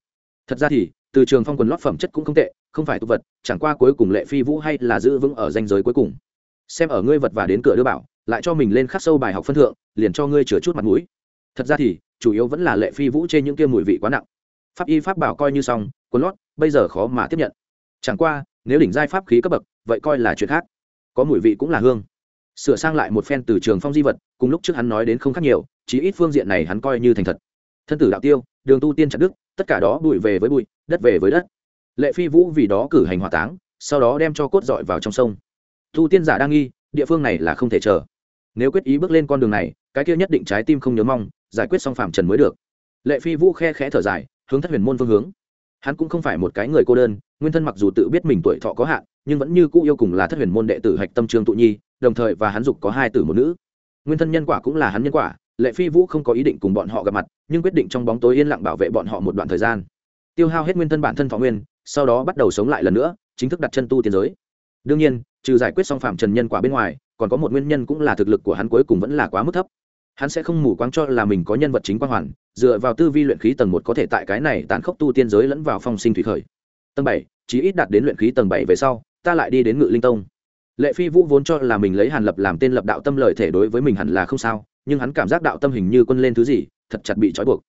Thật ra thì, từ trường phong quần lót phẩm chất cũng không tệ, không phải tục vật, chẳng qua cuối cùng lệ phi vũ hay là giữ vững ở danh giới cuối cùng. Xem ở ngươi vật và đến cửa đưa bảo lại cho mình lên khắc sâu bài học phân thượng, liền cho ngươi chừa chút mặt mũi. Thật ra thì, chủ yếu vẫn là lệ phi vũ trên những kia mùi vị quá nặng. Pháp y pháp bảo coi như xong quần lót, bây giờ khó mà tiếp nhận. Chẳng qua, nếu đỉnh giai pháp khí cấp bậc, vậy coi là chuyện khác. Có mùi vị cũng là hương. Sửa sang lại một phen từ trường phong di vật, cùng lúc trước hắn nói đến không khác nhiều, chí ít phương diện này hắn coi như thành thật. Thân tử đạo tiêu, đường tu tiên chặt đức, tất cả đó bụi về với bụi, đất về với đất. Lệ phi vũ vì đó cử hành hỏa táng, sau đó đem cho cốt dọi vào trong sông. Tu tiên giả đang nghi, địa phương này là không thể chờ nếu quyết ý bước lên con đường này, cái kia nhất định trái tim không nhớ mong, giải quyết xong phạm trần mới được. Lệ phi vũ khe khẽ thở dài, hướng thất huyền môn phương hướng. Hắn cũng không phải một cái người cô đơn, nguyên thân mặc dù tự biết mình tuổi thọ có hạn, nhưng vẫn như cũ yêu cùng là thất huyền môn đệ tử hạch tâm trương tụ nhi, đồng thời và hắn dục có hai tử một nữ. Nguyên thân nhân quả cũng là hắn nhân quả, lệ phi vũ không có ý định cùng bọn họ gặp mặt, nhưng quyết định trong bóng tối yên lặng bảo vệ bọn họ một đoạn thời gian. Tiêu hao hết nguyên thân bản thân thọ nguyên, sau đó bắt đầu sống lại lần nữa, chính thức đặt chân tu tiến giới. Đương nhiên, trừ giải quyết xong phạm trần nhân quả bên ngoài còn có một nguyên nhân cũng là thực lực của hắn cuối cùng vẫn là quá mức thấp. Hắn sẽ không mù quáng cho là mình có nhân vật chính quang hoàn, dựa vào tư vi luyện khí tầng một có thể tại cái này tàn khốc tu tiên giới lẫn vào phong sinh thủy khởi. Tầng bảy, chí ít đạt đến luyện khí tầng bảy về sau, ta lại đi đến ngự linh tông. Lệ phi vũ vốn cho là mình lấy hàn lập làm tên lập đạo tâm lợi thể đối với mình hẳn là không sao, nhưng hắn cảm giác đạo tâm hình như quân lên thứ gì, thật chặt bị trói buộc.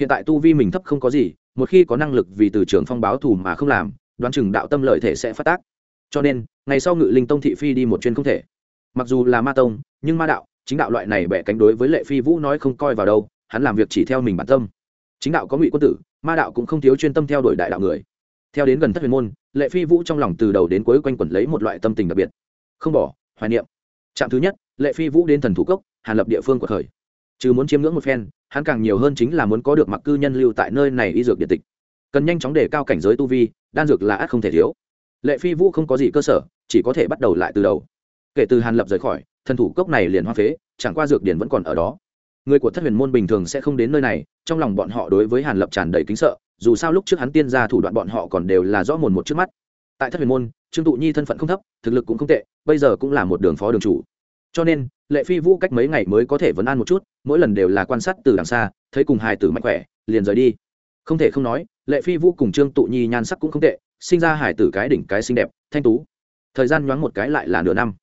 Hiện tại tu vi mình thấp không có gì, một khi có năng lực vì từ trường phong báo thù mà không làm, đoán chừng đạo tâm lợi thể sẽ phát tác. Cho nên, ngày sau ngự linh tông thị phi đi một chuyến không thể mặc dù là ma tông, nhưng ma đạo, chính đạo loại này bẻ cánh đối với lệ phi vũ nói không coi vào đâu, hắn làm việc chỉ theo mình bản tâm. Chính đạo có ngụy quân tử, ma đạo cũng không thiếu chuyên tâm theo đuổi đại đạo người. Theo đến gần thất huyền môn, lệ phi vũ trong lòng từ đầu đến cuối quanh quẩn lấy một loại tâm tình đặc biệt. Không bỏ, hoài niệm. Trạm thứ nhất, lệ phi vũ đến thần thủ cốc, hàn lập địa phương của khởi. Chứ muốn chiếm ngưỡng một phen, hắn càng nhiều hơn chính là muốn có được mặc cư nhân lưu tại nơi này y dược điện tịch. Cần nhanh chóng để cao cảnh giới tu vi, đan dược là ắt không thể thiếu. Lệ phi vũ không có gì cơ sở, chỉ có thể bắt đầu lại từ đầu kể từ hàn lập rời khỏi, thần thủ cốc này liền hoa phế, chẳng qua dược điển vẫn còn ở đó. Người của thất huyền môn bình thường sẽ không đến nơi này, trong lòng bọn họ đối với hàn lập tràn đầy kính sợ, dù sao lúc trước hắn tiên ra thủ đoạn bọn họ còn đều là rõ mồn một trước mắt. Tại thất huyền môn, trương tụ nhi thân phận không thấp, thực lực cũng không tệ, bây giờ cũng là một đường phó đường chủ. Cho nên, lệ phi vũ cách mấy ngày mới có thể vấn an một chút, mỗi lần đều là quan sát từ đằng xa, thấy cùng hài tử mạnh khỏe, liền rời đi. Không thể không nói, lệ phi vũ cùng trương tụ nhi nhan sắc cũng không tệ, sinh ra hải tử cái đỉnh cái xinh đẹp, thanh tú. Thời gian nhoáng một cái lại là nửa năm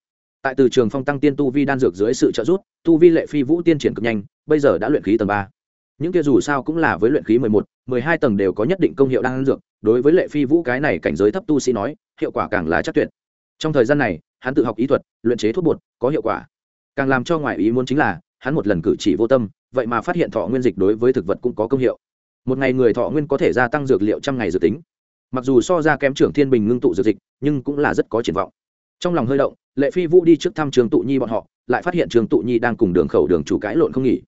tại từ trường phong tăng tiên tu vi đan dược dưới sự trợ giúp, tu vi lệ phi vũ tiên triển cực nhanh, bây giờ đã luyện khí tầng ba. Những kia dù sao cũng là với luyện khí mười một, mười hai tầng đều có nhất định công hiệu đan dược, đối với lệ phi vũ cái này cảnh giới thấp tu sĩ nói, hiệu quả càng là chắc tuyệt. Trong thời gian này, hắn tự học ý thuật, luyện chế thuốc bột, có hiệu quả. Càng làm cho ngoài ý muốn chính là, hắn một lần cử chỉ vô tâm, vậy mà phát hiện thọ nguyên dịch đối với thực vật cũng có công hiệu. Một ngày người thọ nguyên có thể gia tăng dược liệu trăm ngày dự tính. Mặc dù so ra kém trưởng thiên bình ngưng tụ dược dịch, nhưng cũng là rất có triển vọng. Trong lòng hơi động lệ phi vũ đi trước thăm trường tụ nhi bọn họ, lại phát hiện trường tụ nhi đang cùng đường khẩu đường chủ cãi lộn không nghỉ.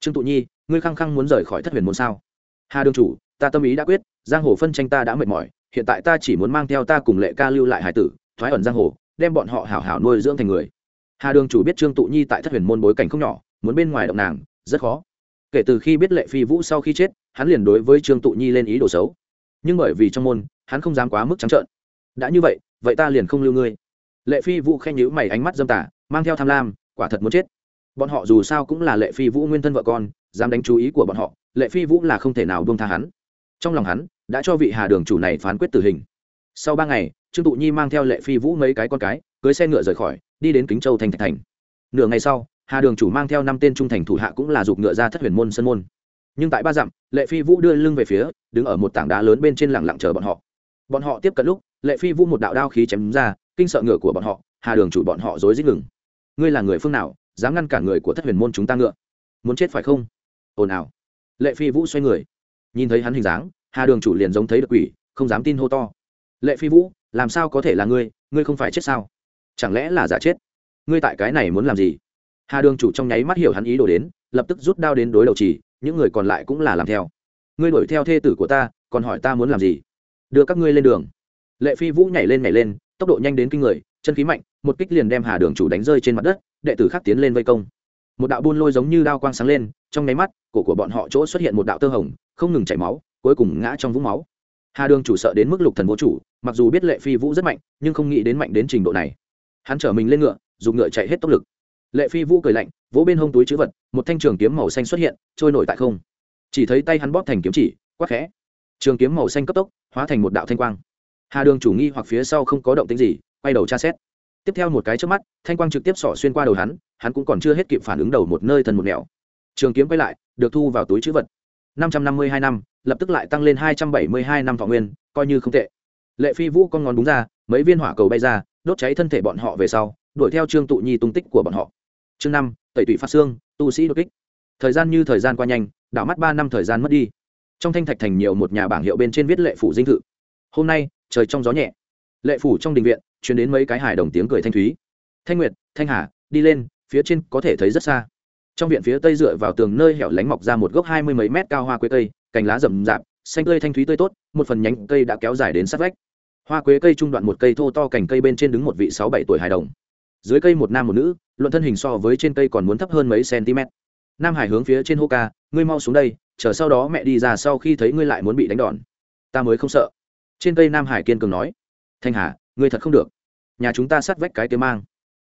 Trương tụ nhi, ngươi khăng khăng muốn rời khỏi thất huyền môn sao? Hà đường chủ, ta tâm ý đã quyết, giang hồ phân tranh ta đã mệt mỏi, hiện tại ta chỉ muốn mang theo ta cùng lệ ca lưu lại hải tử, thoái ẩn giang hồ, đem bọn họ hảo hảo nuôi dưỡng thành người. Hà đường chủ biết trương tụ nhi tại thất huyền môn bối cảnh không nhỏ, muốn bên ngoài động nàng, rất khó. Kể từ khi biết lệ phi vũ sau khi chết, hắn liền đối với trương tụ nhi lên ý đồ xấu. Nhưng bởi vì trong môn, hắn không dám quá mức trắng trợn. Đã như vậy vậy ta liền không lưu ngươi lệ phi vũ khen nhữ mày ánh mắt dâm tả mang theo tham lam, quả thật muốn chết. Bọn họ dù sao cũng là lệ phi vũ nguyên thân vợ con, dám đánh chú ý của bọn họ, lệ phi vũ là không thể nào buông tha hắn. Trong lòng hắn, đã cho vị hà đường chủ này phán quyết tử hình. Sau ba ngày, trương tụ nhi mang theo lệ phi vũ mấy cái con cái, cưới xe ngựa rời khỏi, đi đến kính châu thành thạch thành. Nửa ngày sau, hà đường chủ mang theo năm tên trung thành thủ hạ cũng là giục ngựa ra thất huyền môn sân môn. Nhưng tại ba dặm, lệ phi vũ đưa lưng về phía, đứng ở một tảng đá lớn bên trên lẳng lặng chờ bọn họ. Bọn họ tiếp cận lúc, lệ phi vũ một đạo đao khí chém ra kinh sợ ngựa của bọn họ, hà đường chủ bọn họ rối rít ngừng. Ngươi là người phương nào, dám ngăn cản người của thất huyền môn chúng ta ngựa? Muốn chết phải không? Ồn ào. Lệ phi vũ xoay người. Nhìn thấy hắn hình dáng, hà đường chủ liền giống thấy được quỷ, không dám tin hô to. Lệ phi vũ, làm sao có thể là ngươi? Ngươi không phải chết sao? Chẳng lẽ là giả chết? Ngươi tại cái này muốn làm gì? Hà đường chủ trong nháy mắt hiểu hắn ý đồ đến, lập tức rút đao đến đối đầu trì những người còn lại cũng là làm theo. Ngươi đuổi theo thê tử của ta, còn hỏi ta muốn làm gì? Đưa các ngươi lên đường. Lệ phi vũ nhảy lên nhảy lên tốc độ nhanh đến kinh người, chân khí mạnh, một kích liền đem hà đường chủ đánh rơi trên mặt đất, đệ tử khác tiến lên vây công. Một đạo buôn lôi giống như đao quang sáng lên, trong nháy mắt, cổ của bọn họ chỗ xuất hiện một đạo tơ hồng, không ngừng chảy máu, cuối cùng ngã trong vũng máu. Hà đường chủ sợ đến mức lục thần vô chủ, mặc dù biết lệ phi vũ rất mạnh, nhưng không nghĩ đến mạnh đến trình độ này. Hắn chở mình lên ngựa, dùng ngựa chạy hết tốc lực. Lệ phi vũ cười lạnh, vỗ bên hông túi chữ vật, một thanh trường kiếm màu xanh xuất hiện, trôi nổi tại không. Chỉ thấy tay hắn bóp thành kiếm chỉ, quắc khẽ. Trường kiếm màu xanh cấp tốc, hóa thành một đạo thanh quang hà đường chủ nghi hoặc phía sau không có động tính gì, quay đầu tra xét. Tiếp theo một cái trước mắt, thanh quang trực tiếp xỏ xuyên qua đầu hắn hắn cũng còn chưa hết kịp phản ứng đầu một nơi thần một nẻo. Trường kiếm quay lại, được thu vào túi chữ vật. Năm trăm năm mươi hai năm, lập tức lại tăng lên hai trăm bảy mươi hai năm thọ nguyên, coi như không tệ. Lệ phi vũ con ngón đúng ra, mấy viên hỏa cầu bay ra, đốt cháy thân thể bọn họ về sau, đuổi theo trương tụ nhi tung tích của bọn họ. Chương năm, tẩy tủy phát xương, tu sĩ đột kích. Thời gian như thời gian qua nhanh, đảo mắt ba năm thời gian mất đi. Trong thanh thạch thành nhiều một nhà bảng hiệu bên trên viết lệ phủ dinh thự. Hôm nay trời trong gió nhẹ. Lệ phủ trong đình viện chuyển đến mấy cái hài đồng tiếng cười thanh thúy. Thanh nguyệt, thanh hà, đi lên, phía trên có thể thấy rất xa. Trong viện phía tây dựa vào tường nơi hẻo lánh mọc ra một gốc hai mươi mấy mét cao hoa quế cây, cành lá rậm rạp, xanh tươi thanh thúy tươi tốt, một phần nhánh cây đã kéo dài đến sát vách. Hoa quế cây trung đoạn một cây thô to cành cây bên trên đứng một vị sáu bảy tuổi hài đồng. Dưới cây một nam một nữ, luận thân hình so với trên cây còn muốn thấp hơn mấy cm. Nam hải hướng phía trên hô ca, ngươi mau xuống đây, chờ sau đó mẹ đi ra sau khi thấy ngươi lại muốn bị đánh đòn. Ta mới không sợ trên cây nam hải kiên cường nói, thanh hà, ngươi thật không được. Nhà chúng ta sát vách cái tiếng mang.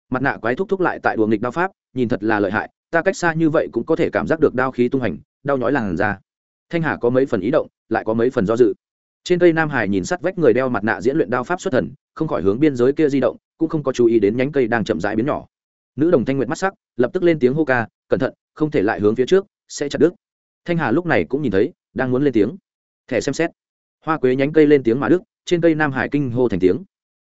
Mặt nạ quái thúc thúc lại tại đùa nghịch đao pháp, nhìn thật là lợi hại, ta cách xa như vậy cũng có thể cảm giác được đao khí tung hành, đau nhói làn ra thanh hà có mấy phần ý động, lại có mấy phần do dự. Trên cây nam hải nhìn sát vách người đeo mặt nạ diễn luyện đao pháp xuất thần, không khỏi hướng biên giới kia di động, cũng không có chú ý đến nhánh cây đang chậm rãi biến nhỏ. Nữ đồng thanh nguyệt mắt sắc, lập tức lên tiếng hô ca, cẩn thận, không thể lại hướng phía trước, sẽ chặt đứt. Thanh hà lúc này cũng nhìn thấy, đang muốn lên tiếng. Thẻ xem xét hoa quế nhánh cây lên tiếng mà đức, trên cây nam hải kinh hô thành tiếng.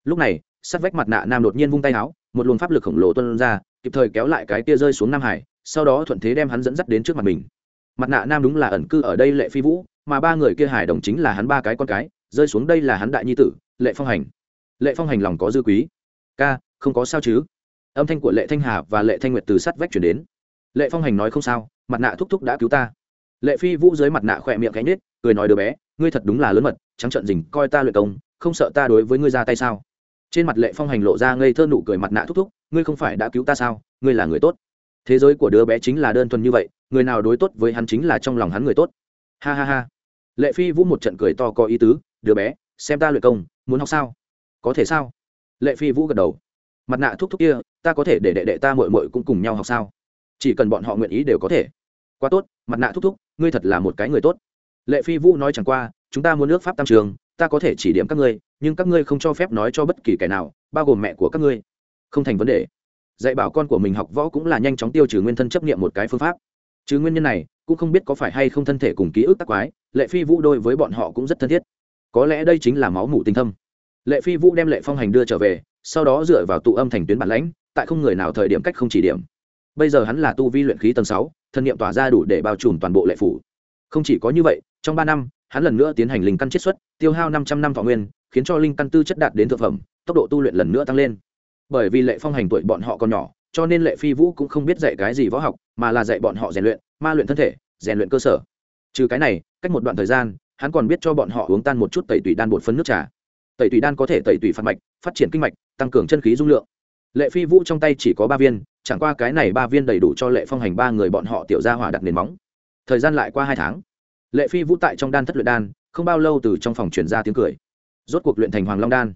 Lúc này sát vách mặt nạ nam đột nhiên vung tay áo, một luồng pháp lực khổng lồ tuân ra, kịp thời kéo lại cái kia rơi xuống nam hải, sau đó thuận thế đem hắn dẫn dắt đến trước mặt mình. Mặt nạ nam đúng là ẩn cư ở đây lệ phi vũ, mà ba người kia hải đồng chính là hắn ba cái con cái, rơi xuống đây là hắn đại nhi tử, lệ phong hành. Lệ phong hành lòng có dư quý. Ca, không có sao chứ? Âm thanh của lệ thanh hà và lệ thanh nguyệt từ sắt vách chuyển đến. Lệ phong hành nói, không sao, mặt nạ thúc thúc đã cứu ta. Lệ phi vũ dưới mặt nạ khỏe miệng cánh nết cười nói, đứa bé ngươi thật đúng là lớn mật, trắng trận dình coi ta luyện công, không sợ ta đối với ngươi ra tay sao? Trên mặt lệ phong hành lộ ra ngây thơ nụ cười mặt nạ thúc thúc, ngươi không phải đã cứu ta sao? Ngươi là người tốt. Thế giới của đứa bé chính là đơn thuần như vậy, người nào đối tốt với hắn chính là trong lòng hắn người tốt. Ha ha ha. Lệ phi vũ một trận cười to có ý tứ, đứa bé, xem ta luyện công, muốn học sao? Có thể sao? Lệ phi vũ gật đầu. Mặt nạ thúc thúc kia, ta có thể để đệ đệ ta mội mội cũng cùng nhau học sao? Chỉ cần bọn họ nguyện ý đều có thể. Quá tốt, mặt nạ thúc thúc, ngươi thật là một cái người tốt lệ phi vũ nói chẳng qua, chúng ta muốn nước pháp tam trường, ta có thể chỉ điểm các ngươi, nhưng các ngươi không cho phép nói cho bất kỳ kẻ nào, bao gồm mẹ của các ngươi. Không thành vấn đề. Dạy bảo con của mình học võ cũng là nhanh chóng tiêu trừ nguyên thân chấp nghiệm một cái phương pháp. Chứ nguyên nhân này, cũng không biết có phải hay không thân thể cùng ký ức tắc quái, lệ phi vũ đôi với bọn họ cũng rất thân thiết. Có lẽ đây chính là máu mủ tinh thâm. Lệ phi vũ đem lệ phong hành đưa trở về, sau đó dựa vào tụ âm thành tuyến bản lãnh, tại không người nào thời điểm cách không chỉ điểm. Bây giờ hắn là tu vi luyện khí tầng sáu, thân nhiệm tỏa ra đủ để bao trùm toàn bộ lệ phủ. Không chỉ có như vậy trong ba năm, hắn lần nữa tiến hành linh căn chiết xuất, tiêu hao năm trăm năm thọ nguyên, khiến cho linh căn tư chất đạt đến thực phẩm, tốc độ tu luyện lần nữa tăng lên. Bởi vì lệ phong hành tuổi bọn họ còn nhỏ, cho nên lệ phi vũ cũng không biết dạy cái gì võ học, mà là dạy bọn họ rèn luyện, ma luyện thân thể, rèn luyện cơ sở. Trừ cái này, cách một đoạn thời gian, hắn còn biết cho bọn họ uống tan một chút tẩy tủy đan bột phấn nước trà. Tẩy tủy đan có thể tẩy tủy phạt mạch, phát triển kinh mạch, tăng cường chân khí dung lượng. Lệ phi vũ trong tay chỉ có ba viên, chẳng qua cái này ba viên đầy đủ cho lệ phong hành ba người bọn họ tiểu ra hỏa đặt nền móng. Thời gian lại qua hai tháng lệ phi vũ tại trong đan thất luyện đan, không bao lâu từ trong phòng chuyển ra tiếng cười. Rốt cuộc luyện thành hoàng long đan.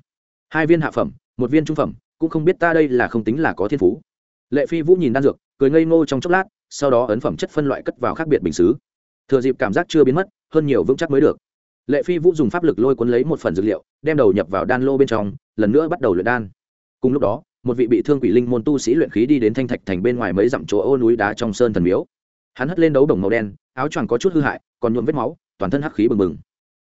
Hai viên hạ phẩm, một viên trung phẩm, cũng không biết ta đây là không tính là có thiên phú. Lệ phi vũ nhìn đan dược, cười ngây ngô trong chốc lát, sau đó ấn phẩm chất phân loại cất vào khác biệt bình xứ. Thừa dịp cảm giác chưa biến mất, hơn nhiều vững chắc mới được. Lệ phi vũ dùng pháp lực lôi cuốn lấy một phần dược liệu, đem đầu nhập vào đan lô bên trong, lần nữa bắt đầu luyện đan. Cùng lúc đó, một vị bị thương quỷ linh môn tu sĩ luyện khí đi đến thanh thạch thành bên ngoài mấy dặm chỗ ô núi đá trong sơn thần miếu hắn hất lên đấu đồng màu đen, áo choàng có chút hư hại, còn nhuộm vết máu, toàn thân hắc khí bừng bừng.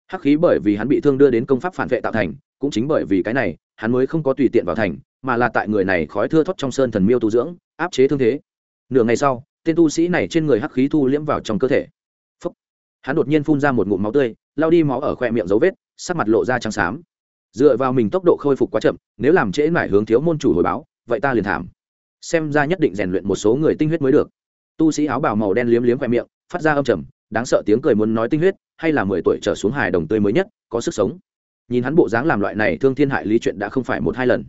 Hắc khí bởi vì hắn bị thương đưa đến công pháp phản vệ tạo thành, cũng chính bởi vì cái này, hắn mới không có tùy tiện vào thành, mà là tại người này khói thưa thoát trong sơn thần miêu tu dưỡng, áp chế thương thế. Nửa ngày sau, tên tu sĩ này trên người hắc khí thu liễm vào trong cơ thể. Phúc. hắn đột nhiên phun ra một ngụm máu tươi lao đi máu ở khoe miệng dấu vết, sắc mặt lộ ra trắng xám. Dựa vào mình tốc độ khôi phục quá chậm, nếu làm trễ mải hướng thiếu môn chủ hồi báo, vậy ta liền thảm. Xem ra nhất định rèn luyện một số người tinh huyết mới được tu sĩ áo bào màu đen liếm liếm khoe miệng, phát ra âm trầm, đáng sợ tiếng cười muốn nói tinh huyết, hay là mười tuổi trở xuống hài đồng tươi mới nhất, có sức sống. Nhìn hắn bộ dáng làm loại này thương thiên hại lý chuyện đã không phải một hai lần.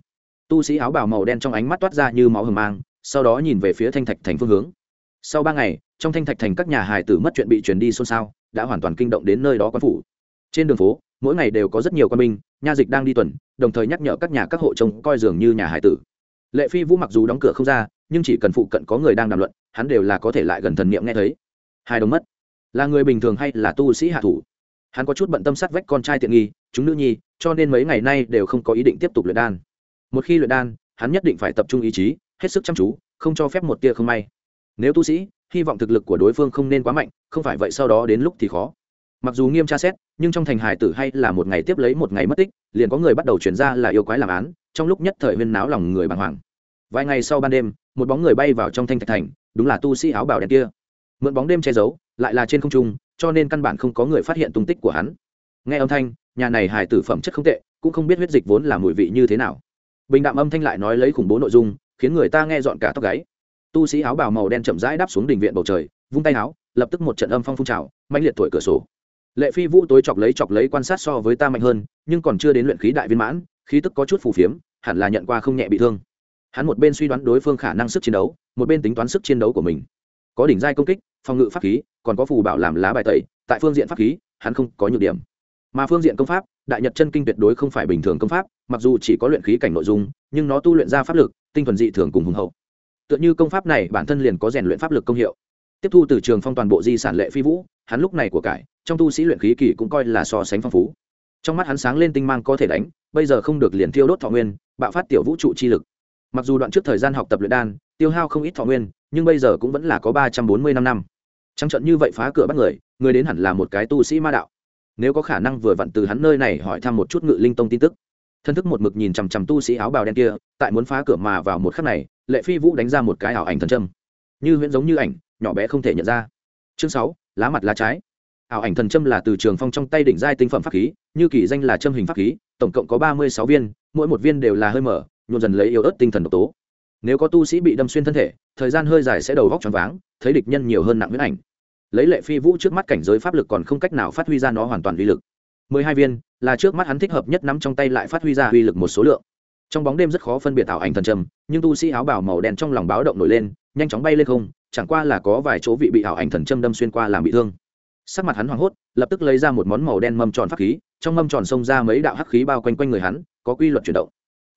Tu sĩ áo bào màu đen trong ánh mắt toát ra như máu hầm mang, sau đó nhìn về phía thanh thạch thành phương hướng. Sau ba ngày, trong thanh thạch thành các nhà hài tử mất chuyện bị chuyển đi xôn xao, đã hoàn toàn kinh động đến nơi đó quan phủ. Trên đường phố, mỗi ngày đều có rất nhiều quan binh, nha dịch đang đi tuần, đồng thời nhắc nhở các nhà các hộ trông coi dường như nhà hài tử lệ phi vũ mặc dù đóng cửa không ra, nhưng chỉ cần phụ cận có người đang đàm luận, hắn đều là có thể lại gần thần niệm nghe thấy. Hai đồng mất. Là người bình thường hay là tu sĩ hạ thủ? Hắn có chút bận tâm sát vách con trai tiện nghi, chúng nữ nhi, cho nên mấy ngày nay đều không có ý định tiếp tục luyện đan. Một khi luyện đan, hắn nhất định phải tập trung ý chí, hết sức chăm chú, không cho phép một tia không may. Nếu tu sĩ, hy vọng thực lực của đối phương không nên quá mạnh, không phải vậy sau đó đến lúc thì khó mặc dù nghiêm tra xét, nhưng trong thành hải tử hay là một ngày tiếp lấy một ngày mất tích, liền có người bắt đầu chuyển ra là yêu quái làm án, trong lúc nhất thời huyên náo lòng người bàng hoàng. Vài ngày sau ban đêm, một bóng người bay vào trong thanh thạch thành, đúng là tu sĩ áo bào đen kia. Mượn bóng đêm che giấu, lại là trên không trung, cho nên căn bản không có người phát hiện tung tích của hắn. Nghe âm thanh, nhà này hải tử phẩm chất không tệ, cũng không biết huyết dịch vốn là mùi vị như thế nào. Bình đạm âm thanh lại nói lấy khủng bố nội dung, khiến người ta nghe dọn cả tóc gáy. Tu sĩ áo bào màu đen chậm rãi đáp xuống đình viện bầu trời, vung tay áo, lập tức một trận âm phong phun trào mạnh liệt tuổi cửa sổ lệ phi vũ tối chọc lấy chọc lấy quan sát so với ta mạnh hơn, nhưng còn chưa đến luyện khí đại viên mãn, khí tức có chút phù phiếm, hẳn là nhận qua không nhẹ bị thương. Hắn một bên suy đoán đối phương khả năng sức chiến đấu, một bên tính toán sức chiến đấu của mình. Có đỉnh giai công kích, phòng ngự pháp khí, còn có phù bảo làm lá bài tẩy, tại phương diện pháp khí, hắn không có nhược điểm. Mà phương diện công pháp, đại nhật chân kinh tuyệt đối không phải bình thường công pháp, mặc dù chỉ có luyện khí cảnh nội dung, nhưng nó tu luyện ra pháp lực, tinh thuần dị thường cùng hùng hậu. Tựa như công pháp này bản thân liền có rèn luyện pháp lực công hiệu tiếp thu từ trường phong toàn bộ di sản lệ phi vũ, hắn lúc này của cải, trong tu sĩ luyện khí kỳ cũng coi là so sánh phong phú. Trong mắt hắn sáng lên tinh mang có thể đánh, bây giờ không được liền thiêu đốt thọ nguyên, bạo phát tiểu vũ trụ chi lực. Mặc dù đoạn trước thời gian học tập luyện đan, tiêu hao không ít thọ nguyên, nhưng bây giờ cũng vẫn là có ba trăm bốn mươi năm năm. Trắng trận như vậy phá cửa bắt người người đến hẳn là một cái tu sĩ ma đạo. Nếu có khả năng vừa vặn từ hắn nơi này hỏi thăm một chút ngự linh tông tin tức. Thân thức một mực nhìn chằm chằm tu sĩ áo bào đen kia, tại muốn phá cửa mà vào một khắc này, lệ phi vũ đánh ra một cái ảo ảnh thần trâm như huyễn giống như ảnh nhỏ bé không thể nhận ra. Chương sáu, lá mặt lá trái. Ảo ảnh thần châm là từ trường phong trong tay đỉnh giai tinh phẩm pháp khí, như kỳ danh là châm hình pháp khí, tổng cộng có ba mươi sáu viên, mỗi một viên đều là hơi mở, nhuộm dần lấy yếu ớt tinh thần độc tố. Nếu có tu sĩ bị đâm xuyên thân thể, thời gian hơi dài sẽ đầu vóc tròn váng, thấy địch nhân nhiều hơn nặng huyết ảnh. Lấy lệ phi vũ trước mắt cảnh giới pháp lực còn không cách nào phát huy ra nó hoàn toàn uy lực. Mười hai viên, là trước mắt hắn thích hợp nhất nắm trong tay lại phát huy ra uy lực một số lượng. Trong bóng đêm rất khó phân biệt ảo ảnh thần trầm nhưng tu sĩ áo bảo màu đen trong lòng báo động nổi lên, nhanh chóng bay lên không chẳng qua là có vài chỗ vị bị ảo ảnh thần châm đâm xuyên qua làm bị thương. Sắc mặt hắn hoảng hốt, lập tức lấy ra một món màu đen mâm tròn pháp khí, trong mâm tròn xông ra mấy đạo hắc khí bao quanh quanh người hắn, có quy luật chuyển động.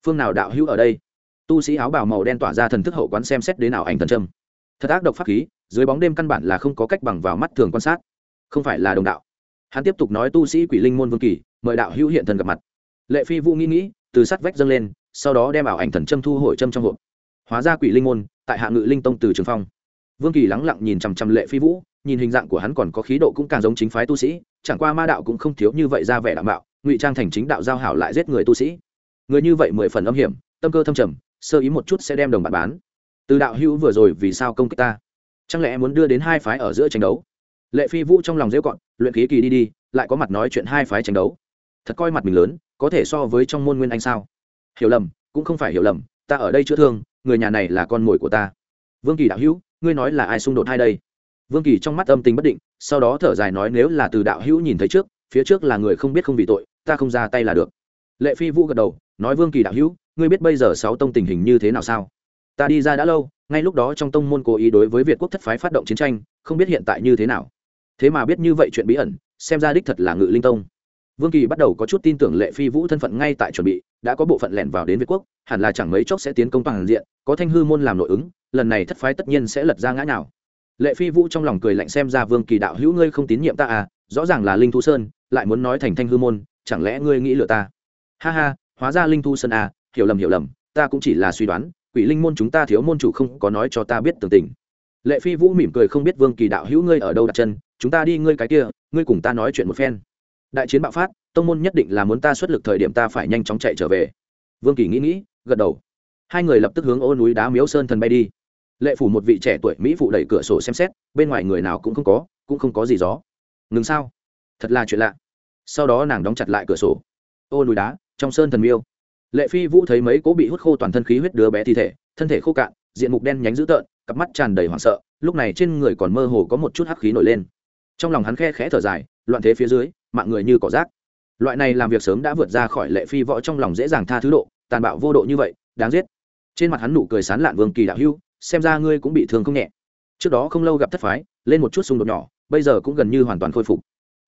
Phương nào đạo hữu ở đây? Tu sĩ áo bào màu đen tỏa ra thần thức hậu quán xem xét đến ảo ảnh thần châm. Thật ác độc pháp khí, dưới bóng đêm căn bản là không có cách bằng vào mắt thường quan sát. Không phải là đồng đạo. Hắn tiếp tục nói tu sĩ quỷ linh môn vương kỳ, mời đạo hữu hiện thần gặp mặt. Lệ phi vũ nghĩ nghĩ, từ sắt vách dâng lên, sau đó đem ảo ảnh thần châm thu hồi châm trong hộp. Hóa ra quỷ linh môn, tại hạ ngự linh tông từ trường phong vương kỳ lắng lặng nhìn chằm chằm lệ phi vũ nhìn hình dạng của hắn còn có khí độ cũng càng giống chính phái tu sĩ chẳng qua ma đạo cũng không thiếu như vậy ra vẻ đảm bảo ngụy trang thành chính đạo giao hảo lại giết người tu sĩ. Người như vậy mười phần âm hiểm tâm cơ thâm trầm sơ ý một chút sẽ đem đồng bạn bán. Từ đạo hữu vừa rồi vì sao công kích ta? Chẳng lẽ muốn đưa đến hai phái ở giữa tranh đấu? Lệ phi vũ trong lòng dễ gọn, luyện khí kỳ đi đi lại có mặt nói chuyện hai phái tranh đấu. Thật coi mặt mình lớn có thể so với trong môn nguyên anh sao? Hiểu lầm cũng không phải hiểu lầm ta ở đây chữa thương người nhà này là con mồi của ta. Vương kỳ đạo hữu ngươi nói là ai xung đột hai đây? Vương kỳ trong mắt âm tình bất định, sau đó thở dài nói nếu là từ đạo hữu nhìn thấy trước, phía trước là người không biết không vì tội, ta không ra tay là được. Lệ phi vũ gật đầu, nói vương kỳ đạo hữu, ngươi biết bây giờ sáu tông tình hình như thế nào sao? Ta đi ra đã lâu, ngay lúc đó trong tông môn cố ý đối với việt quốc thất phái phát động chiến tranh, không biết hiện tại như thế nào. Thế mà biết như vậy chuyện bí ẩn, xem ra đích thật là ngự linh tông vương kỳ bắt đầu có chút tin tưởng lệ phi vũ thân phận ngay tại chuẩn bị, đã có bộ phận lẻn vào đến việt quốc, hẳn là chẳng mấy chốc sẽ tiến công toàn diện, có thanh hư môn làm nội ứng, lần này thất phái tất nhiên sẽ lật ra ngã nào lệ phi vũ trong lòng cười lạnh xem ra vương kỳ đạo hữu ngươi không tín nhiệm ta à rõ ràng là linh thu sơn, lại muốn nói thành thanh hư môn, chẳng lẽ ngươi nghĩ lừa ta? Ha ha, hóa ra linh thu sơn à hiểu lầm hiểu lầm, ta cũng chỉ là suy đoán, quỷ linh môn chúng ta thiếu môn chủ không có nói cho ta biết tường tình. Lệ phi vũ mỉm cười không biết vương kỳ đạo hữu ngươi ở đâu đặt chân, chúng ta đi ngươi cái kia, ngươi cùng ta nói chuyện một phen đại chiến bạo phát, tông môn nhất định là muốn ta xuất lực thời điểm ta phải nhanh chóng chạy trở về. Vương kỳ nghĩ nghĩ, gật đầu. Hai người lập tức hướng ô núi đá miếu sơn thần bay đi. Lệ phủ một vị trẻ tuổi mỹ phụ đẩy cửa sổ xem xét, bên ngoài người nào cũng không có, cũng không có gì gió. Ngừng sao? Thật là chuyện lạ. Sau đó nàng đóng chặt lại cửa sổ. Ô núi đá, trong sơn thần miêu. Lệ phi vũ thấy mấy cố bị hút khô toàn thân khí huyết đứa bé thi thể, thân thể khô cạn, diện mục đen nhánh dữ tợn, cặp mắt tràn đầy hoảng sợ, lúc này trên người còn mơ hồ có một chút hắc khí nổi lên. Trong lòng hắn khe khẽ thở dài, loạn thế phía dưới mạng người như cỏ rác. Loại này làm việc sớm đã vượt ra khỏi lệ phi võ trong lòng dễ dàng tha thứ độ, tàn bạo vô độ như vậy, đáng giết. Trên mặt hắn nụ cười sán lạn vương kỳ đạo hưu xem ra ngươi cũng bị thương không nhẹ. Trước đó không lâu gặp thất phái, lên một chút xung đột nhỏ, bây giờ cũng gần như hoàn toàn khôi phục.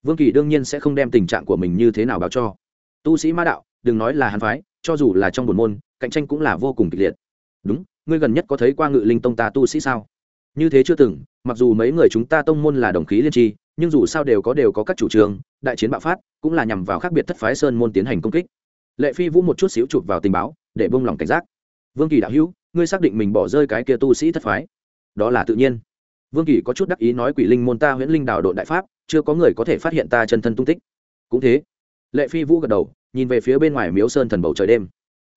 Vương kỳ đương nhiên sẽ không đem tình trạng của mình như thế nào báo cho. Tu sĩ ma đạo, đừng nói là hắn phái, cho dù là trong buồn môn, cạnh tranh cũng là vô cùng kịch liệt. Đúng, ngươi gần nhất có thấy qua ngự linh tông ta tu sĩ sao? Như thế chưa từng, mặc dù mấy người chúng ta tông môn là đồng khí liên tri nhưng dù sao đều có đều có các chủ trương, đại chiến bạo phát, cũng là nhằm vào khác biệt thất phái sơn môn tiến hành công kích. Lệ phi vũ một chút xíu chụp vào tình báo, để bông lòng cảnh giác. Vương kỳ đạo hữu, ngươi xác định mình bỏ rơi cái kia tu sĩ thất phái. Đó là tự nhiên. Vương kỳ có chút đắc ý nói quỷ linh môn ta huyễn linh đảo đội đại pháp, chưa có người có thể phát hiện ta chân thân tung tích. Cũng thế, lệ phi vũ gật đầu, nhìn về phía bên ngoài miếu sơn thần bầu trời đêm.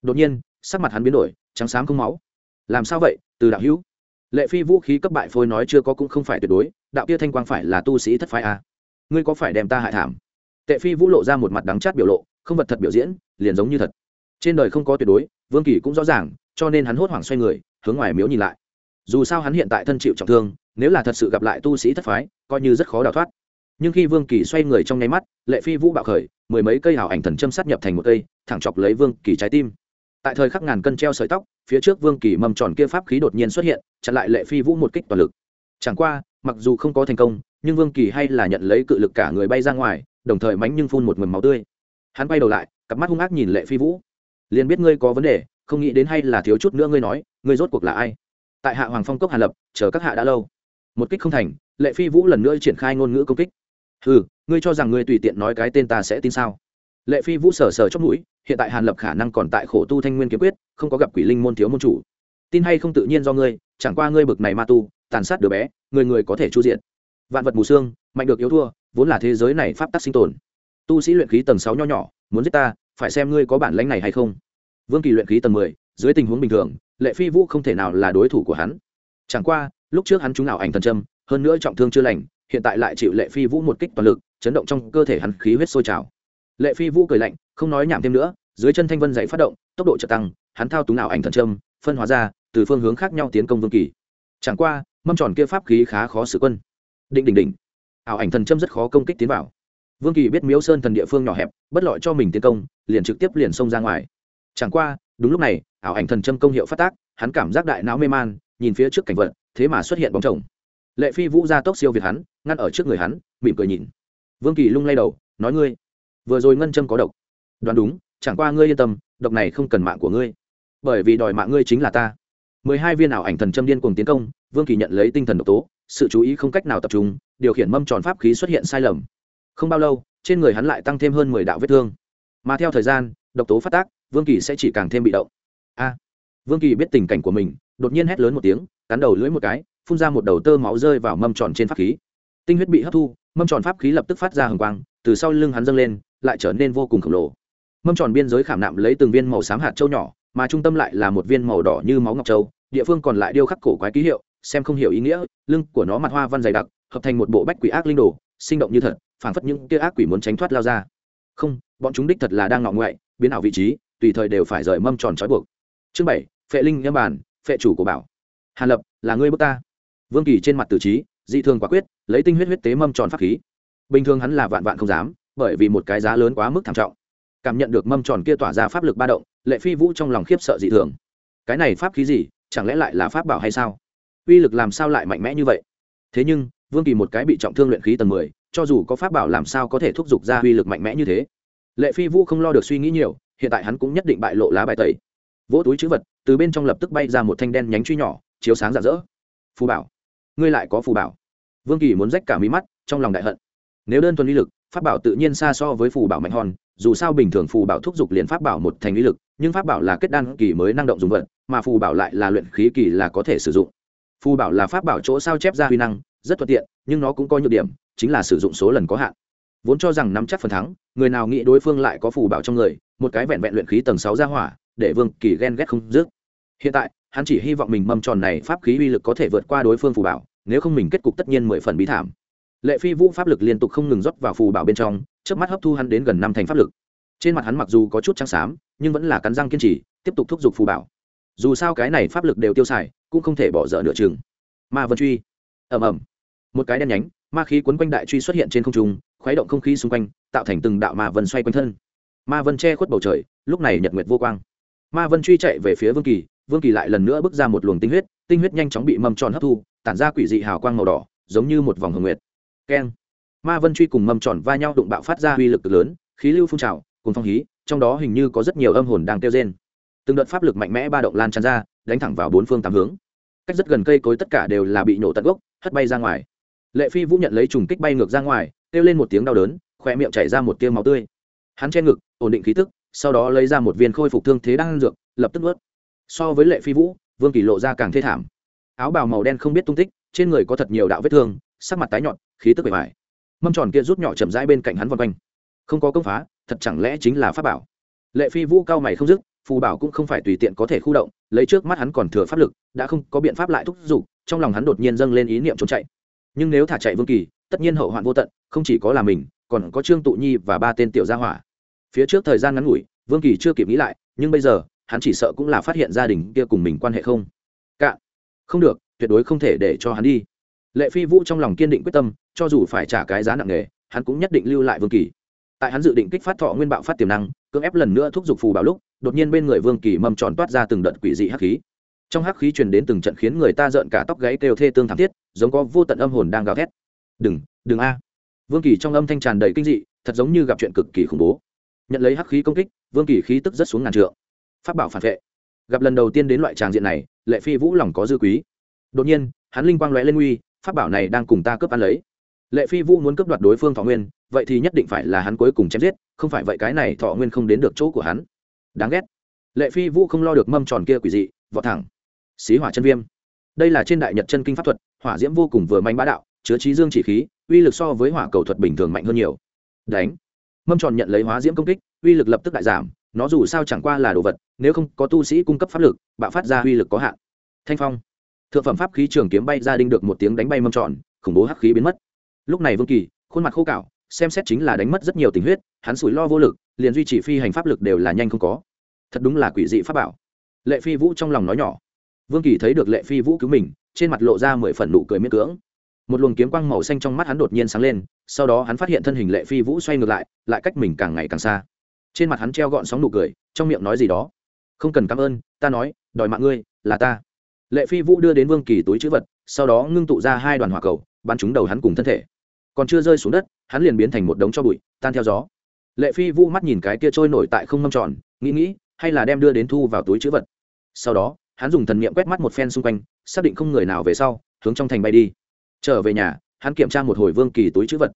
Đột nhiên, sắc mặt hắn biến đổi, trắng xám không máu. Làm sao vậy, từ đạo hữu? Lệ phi vũ khí cấp bại phôi nói chưa có cũng không phải tuyệt đối, đạo kia thanh quang phải là tu sĩ thất phái à. ngươi có phải đem ta hại thảm? Tệ phi vũ lộ ra một mặt đắng chát biểu lộ, không vật thật biểu diễn, liền giống như thật. Trên đời không có tuyệt đối, vương kỳ cũng rõ ràng, cho nên hắn hốt hoảng xoay người, hướng ngoài miếu nhìn lại. Dù sao hắn hiện tại thân chịu trọng thương, nếu là thật sự gặp lại tu sĩ thất phái, coi như rất khó đào thoát. Nhưng khi vương kỳ xoay người trong nháy mắt, lệ phi vũ bạo khởi, mười mấy cây hảo ảnh thần châm sát nhập thành một cây, thẳng chọc lấy vương kỳ trái tim tại thời khắc ngàn cân treo sợi tóc, phía trước vương kỳ mầm tròn kia pháp khí đột nhiên xuất hiện, chặn lại lệ phi vũ một kích toàn lực. Chẳng qua, mặc dù không có thành công, nhưng vương kỳ hay là nhận lấy cự lực cả người bay ra ngoài, đồng thời mánh nhưng phun một mầm máu tươi. Hắn bay đầu lại, cặp mắt hung ác nhìn lệ phi vũ. Liền biết ngươi có vấn đề, không nghĩ đến hay là thiếu chút nữa ngươi nói, ngươi rốt cuộc là ai? Tại hạ hoàng phong cốc hàn lập, chờ các hạ đã lâu. Một kích không thành, lệ phi vũ lần nữa triển khai ngôn ngữ công kích. Ừ ngươi cho rằng ngươi tùy tiện nói cái tên ta sẽ tin sao? Lệ phi vũ sờ sờ chót mũi hiện tại hàn lập khả năng còn tại khổ tu thanh nguyên kiếm quyết không có gặp quỷ linh môn thiếu môn chủ. Tin hay không tự nhiên do ngươi chẳng qua ngươi bực này ma tu tàn sát đứa bé người người có thể chu diện vạn vật mù xương mạnh được yếu thua vốn là thế giới này pháp tắc sinh tồn. Tu sĩ luyện khí tầng sáu nho nhỏ muốn giết ta phải xem ngươi có bản lãnh này hay không. Vương kỳ luyện khí tầng mười dưới tình huống bình thường lệ phi vũ không thể nào là đối thủ của hắn. Chẳng qua lúc trước hắn trúng nào ảnh thần châm, hơn nữa trọng thương chưa lành hiện tại lại chịu lệ phi vũ một kích toàn lực chấn động trong cơ thể hắn khí huyết sôi trào lệ phi vũ cười lạnh, không nói nhảm thêm nữa, dưới chân thanh vân dậy phát động, tốc độ chợt tăng, hắn thao túng ảo ảnh thần trâm phân hóa ra, từ phương hướng khác nhau tiến công vương kỳ. Chẳng qua, mâm tròn kia pháp khí khá khó xử quân. Định đỉnh đỉnh. Ảo ảnh thần trâm rất khó công kích tiến vào. Vương kỳ biết miếu sơn thần địa phương nhỏ hẹp, bất lợi cho mình tiến công, liền trực tiếp liền xông ra ngoài. Chẳng qua, đúng lúc này, ảo ảnh thần trâm công hiệu phát tác, hắn cảm giác đại não mê man, nhìn phía trước cảnh vật, thế mà xuất hiện bóng chồng. Lệ phi vũ ra tốc siêu việt hắn, ngăn ở trước người hắn, mỉm cười nhìn. Vương kỳ lung lay đầu, nói ngươi vừa rồi ngân châm có độc. Đoán đúng, chẳng qua ngươi yên tâm, độc này không cần mạng của ngươi. Bởi vì đòi mạng ngươi chính là ta. Mười hai viên ảo ảnh thần châm điên cùng tiến công, vương kỳ nhận lấy tinh thần độc tố, sự chú ý không cách nào tập trung, điều khiển mâm tròn pháp khí xuất hiện sai lầm. Không bao lâu, trên người hắn lại tăng thêm hơn mười đạo vết thương. Mà theo thời gian, độc tố phát tác, vương kỳ sẽ chỉ càng thêm bị động. A! Vương kỳ biết tình cảnh của mình, đột nhiên hét lớn một tiếng, cắn đầu lưỡi một cái, phun ra một đầu tơ máu rơi vào mâm tròn trên pháp khí. Tinh huyết bị hấp thu, mâm tròn pháp khí lập tức phát ra hừng quang, từ sau lưng hắn dâng lên lại trở nên vô cùng khổng lồ. Mâm tròn biên giới khảm nạm lấy từng viên màu xám hạt châu nhỏ mà trung tâm lại là một viên màu đỏ như máu ngọc châu. Địa phương còn lại điêu khắc cổ quái ký hiệu xem không hiểu ý nghĩa lưng của nó mặt hoa văn dày đặc hợp thành một bộ bách quỷ ác linh đồ sinh động như thật phảng phất những kia ác quỷ muốn tránh thoát lao ra. Không bọn chúng đích thật là đang ngọ ngoại biến ảo vị trí tùy thời đều phải rời mâm tròn trói buộc. Chương bảy phệ linh nhâm bản, phệ chủ của bảo. Hàn lập là ngươi bước ta. Vương kỳ trên mặt tử trí dị thường quả quyết lấy tinh huyết huyết tế mâm tròn pháp khí. Bình thường hắn là vạn vạn không dám bởi vì một cái giá lớn quá mức thảm trọng. Cảm nhận được mâm tròn kia tỏa ra pháp lực ba động, lệ phi vũ trong lòng khiếp sợ dị thường. Cái này pháp khí gì, chẳng lẽ lại là pháp bảo hay sao? Uy lực làm sao lại mạnh mẽ như vậy? Thế nhưng, vương kỳ một cái bị trọng thương luyện khí tầng mười, cho dù có pháp bảo làm sao có thể thúc giục ra uy lực mạnh mẽ như thế? Lệ phi vũ không lo được suy nghĩ nhiều, hiện tại hắn cũng nhất định bại lộ lá bài tẩy. Vỗ túi chữ vật, từ bên trong lập tức bay ra một thanh đen nhánh truy nhỏ, chiếu sáng rạng rỡ. Phù bảo. Ngươi lại có phù bảo. Vương kỳ muốn rách cả mí mắt, trong lòng đại hận. Nếu đơn thuần uy lực pháp bảo tự nhiên xa so với phù bảo mạnh hòn, dù sao bình thường phù bảo thúc giục liền pháp bảo một thành uy lực, nhưng pháp bảo là kết đan kỳ mới năng động dùng vật, mà phù bảo lại là luyện khí kỳ là có thể sử dụng. Phù bảo là pháp bảo chỗ sao chép ra huy năng, rất thuận tiện, nhưng nó cũng có nhược điểm, chính là sử dụng số lần có hạn. Vốn cho rằng nắm chắc phần thắng, người nào nghĩ đối phương lại có phù bảo trong người, một cái vẹn vẹn luyện khí tầng sáu ra hỏa, để vương kỳ ghen ghét không dứt. Hiện tại, hắn chỉ hy vọng mình mâm tròn này pháp khí uy lực có thể vượt qua đối phương phù bảo, nếu không mình kết cục tất nhiên mười phần bí thảm lệ phi vũ pháp lực liên tục không ngừng rót vào phù bảo bên trong trước mắt hấp thu hắn đến gần năm thành pháp lực. Trên mặt hắn mặc dù có chút trắng xám, nhưng vẫn là cắn răng kiên trì, tiếp tục thúc giục phù bảo. Dù sao cái này pháp lực đều tiêu xài, cũng không thể bỏ dở nửa chừng. Ma vân truy. Ẩm ẩm một cái đen nhánh, ma khí quấn quanh đại truy xuất hiện trên không trung, khuấy động không khí xung quanh, tạo thành từng đạo ma vân xoay quanh thân. Ma vân che khuất bầu trời, lúc này nhật nguyệt vô quang. Ma vân truy chạy về phía vương kỳ vương kỳ lại lần nữa bước ra một luồng tinh huyết tinh huyết nhanh chóng bị mâm tròn hấp thu, tản ra quỷ dị hào quang màu đỏ, giống như một vòng hồng nguyệt keng. Ma vân truy cùng mâm tròn va nhau đụng bạo phát ra uy lực cực lớn, khí lưu phun trào cùng phong hí, trong đó hình như có rất nhiều âm hồn đang kêu trên từng đợt pháp lực mạnh mẽ ba động lan tràn ra, đánh thẳng vào bốn phương tám hướng. Cách rất gần cây cối tất cả đều là bị nổ tận gốc, hất bay ra ngoài. Lệ phi vũ nhận lấy trùng kích bay ngược ra ngoài, kêu lên một tiếng đau đớn khỏe miệng chảy ra một tiêu máu tươi. Hắn che ngực, ổn định khí tức, sau đó lấy ra một viên khôi phục thương thế đang ăn dược, lập tức ướt so với lệ phi vũ, vương kỳ lộ ra càng thê thảm. Áo bào màu đen không biết tung tích, trên người có thật nhiều đạo vết thương, sắc mặt tái nhọn khí tức bề mải mâm tròn kia rút nhỏ chậm rãi bên cạnh hắn vòng quanh. Không có công phá, thật chẳng lẽ chính là pháp bảo? Lệ phi vũ cao mày không dứt, phù bảo cũng không phải tùy tiện có thể khu động, lấy trước mắt hắn còn thừa pháp lực, đã không có biện pháp lại thúc giục, trong lòng hắn đột nhiên dâng lên ý niệm trốn chạy. Nhưng nếu thả chạy vương kỳ, tất nhiên hậu hoạn vô tận, không chỉ có là mình, còn có trương tụ nhi và ba tên tiểu gia hỏa. Phía trước thời gian ngắn ngủi, vương kỳ chưa kịp nghĩ lại, nhưng bây giờ, hắn chỉ sợ cũng là phát hiện gia đình kia cùng mình quan hệ không. Cạn. Không được, tuyệt đối không thể để cho hắn đi lệ phi vũ trong lòng kiên định quyết tâm, cho dù phải trả cái giá nặng nề, hắn cũng nhất định lưu lại vương kỳ. Tại hắn dự định kích phát thọ nguyên bạo phát tiềm năng, cưỡng ép lần nữa thúc giục phù bảo lúc, đột nhiên bên người vương kỳ mâm tròn toát ra từng đợt quỷ dị hắc khí. Trong hắc khí truyền đến từng trận khiến người ta rợn cả tóc gáy kêu thê tương thảm thiết, giống có vô tận âm hồn đang gào thét. Đừng đừng a. Vương kỳ trong âm thanh tràn đầy kinh dị, thật giống như gặp chuyện cực kỳ khủng bố. Nhận lấy hắc khí công kích, vương kỳ khí tức rất xuống ngàn trượng. Phát bảo phản vệ. Gặp lần đầu tiên đến loại tràng diện này, lệ phi vũ lòng có dư quý. Đột nhiên, hắn linh quang lóe lên uy Pháp bảo này đang cùng ta cướp ăn lấy. Lệ phi vũ muốn cướp đoạt đối phương thọ nguyên, vậy thì nhất định phải là hắn cuối cùng chém giết, không phải vậy cái này thọ nguyên không đến được chỗ của hắn. Đáng ghét. Lệ phi vũ không lo được mâm tròn kia quỷ dị, vọt thẳng. Xí hỏa chân viêm. Đây là trên đại nhật chân kinh pháp thuật, hỏa diễm vô cùng vừa manh bá đạo, chứa trí dương chỉ khí, uy lực so với hỏa cầu thuật bình thường mạnh hơn nhiều. Đánh. Mâm tròn nhận lấy hóa diễm công kích, uy lực lập tức đại giảm, nó dù sao chẳng qua là đồ vật, nếu không có tu sĩ cung cấp pháp lực, bạo phát ra uy lực có hạn. Thanh phong thượng phẩm pháp khí trường kiếm bay ra đinh được một tiếng đánh bay mâm tròn, khủng bố hắc khí biến mất. Lúc này vương kỳ, khuôn mặt khô cạo, xem xét chính là đánh mất rất nhiều tình huyết, hắn sủi lo vô lực, liền duy trì phi hành pháp lực đều là nhanh không có. Thật đúng là quỷ dị pháp bảo. Lệ phi vũ trong lòng nói nhỏ. Vương kỳ thấy được lệ phi vũ cứu mình, trên mặt lộ ra mười phần nụ cười miễn cưỡng. Một luồng kiếm quang màu xanh trong mắt hắn đột nhiên sáng lên, sau đó hắn phát hiện thân hình lệ phi vũ xoay ngược lại lại cách mình càng ngày càng xa. Trên mặt hắn treo gọn sóng nụ cười, trong miệng nói gì đó. Không cần cảm ơn, ta nói, đòi mạng ngươi, là ta lệ phi vũ đưa đến vương kỳ túi chữ vật, sau đó ngưng tụ ra hai đoàn hỏa cầu, bắn trúng đầu hắn cùng thân thể. Còn chưa rơi xuống đất, hắn liền biến thành một đống cho bụi, tan theo gió. Lệ phi vũ mắt nhìn cái kia trôi nổi tại không mâm tròn, nghĩ nghĩ, hay là đem đưa đến thu vào túi chữ vật. Sau đó, hắn dùng thần niệm quét mắt một phen xung quanh, xác định không người nào về sau, hướng trong thành bay đi. Trở về nhà, hắn kiểm tra một hồi vương kỳ túi chữ vật.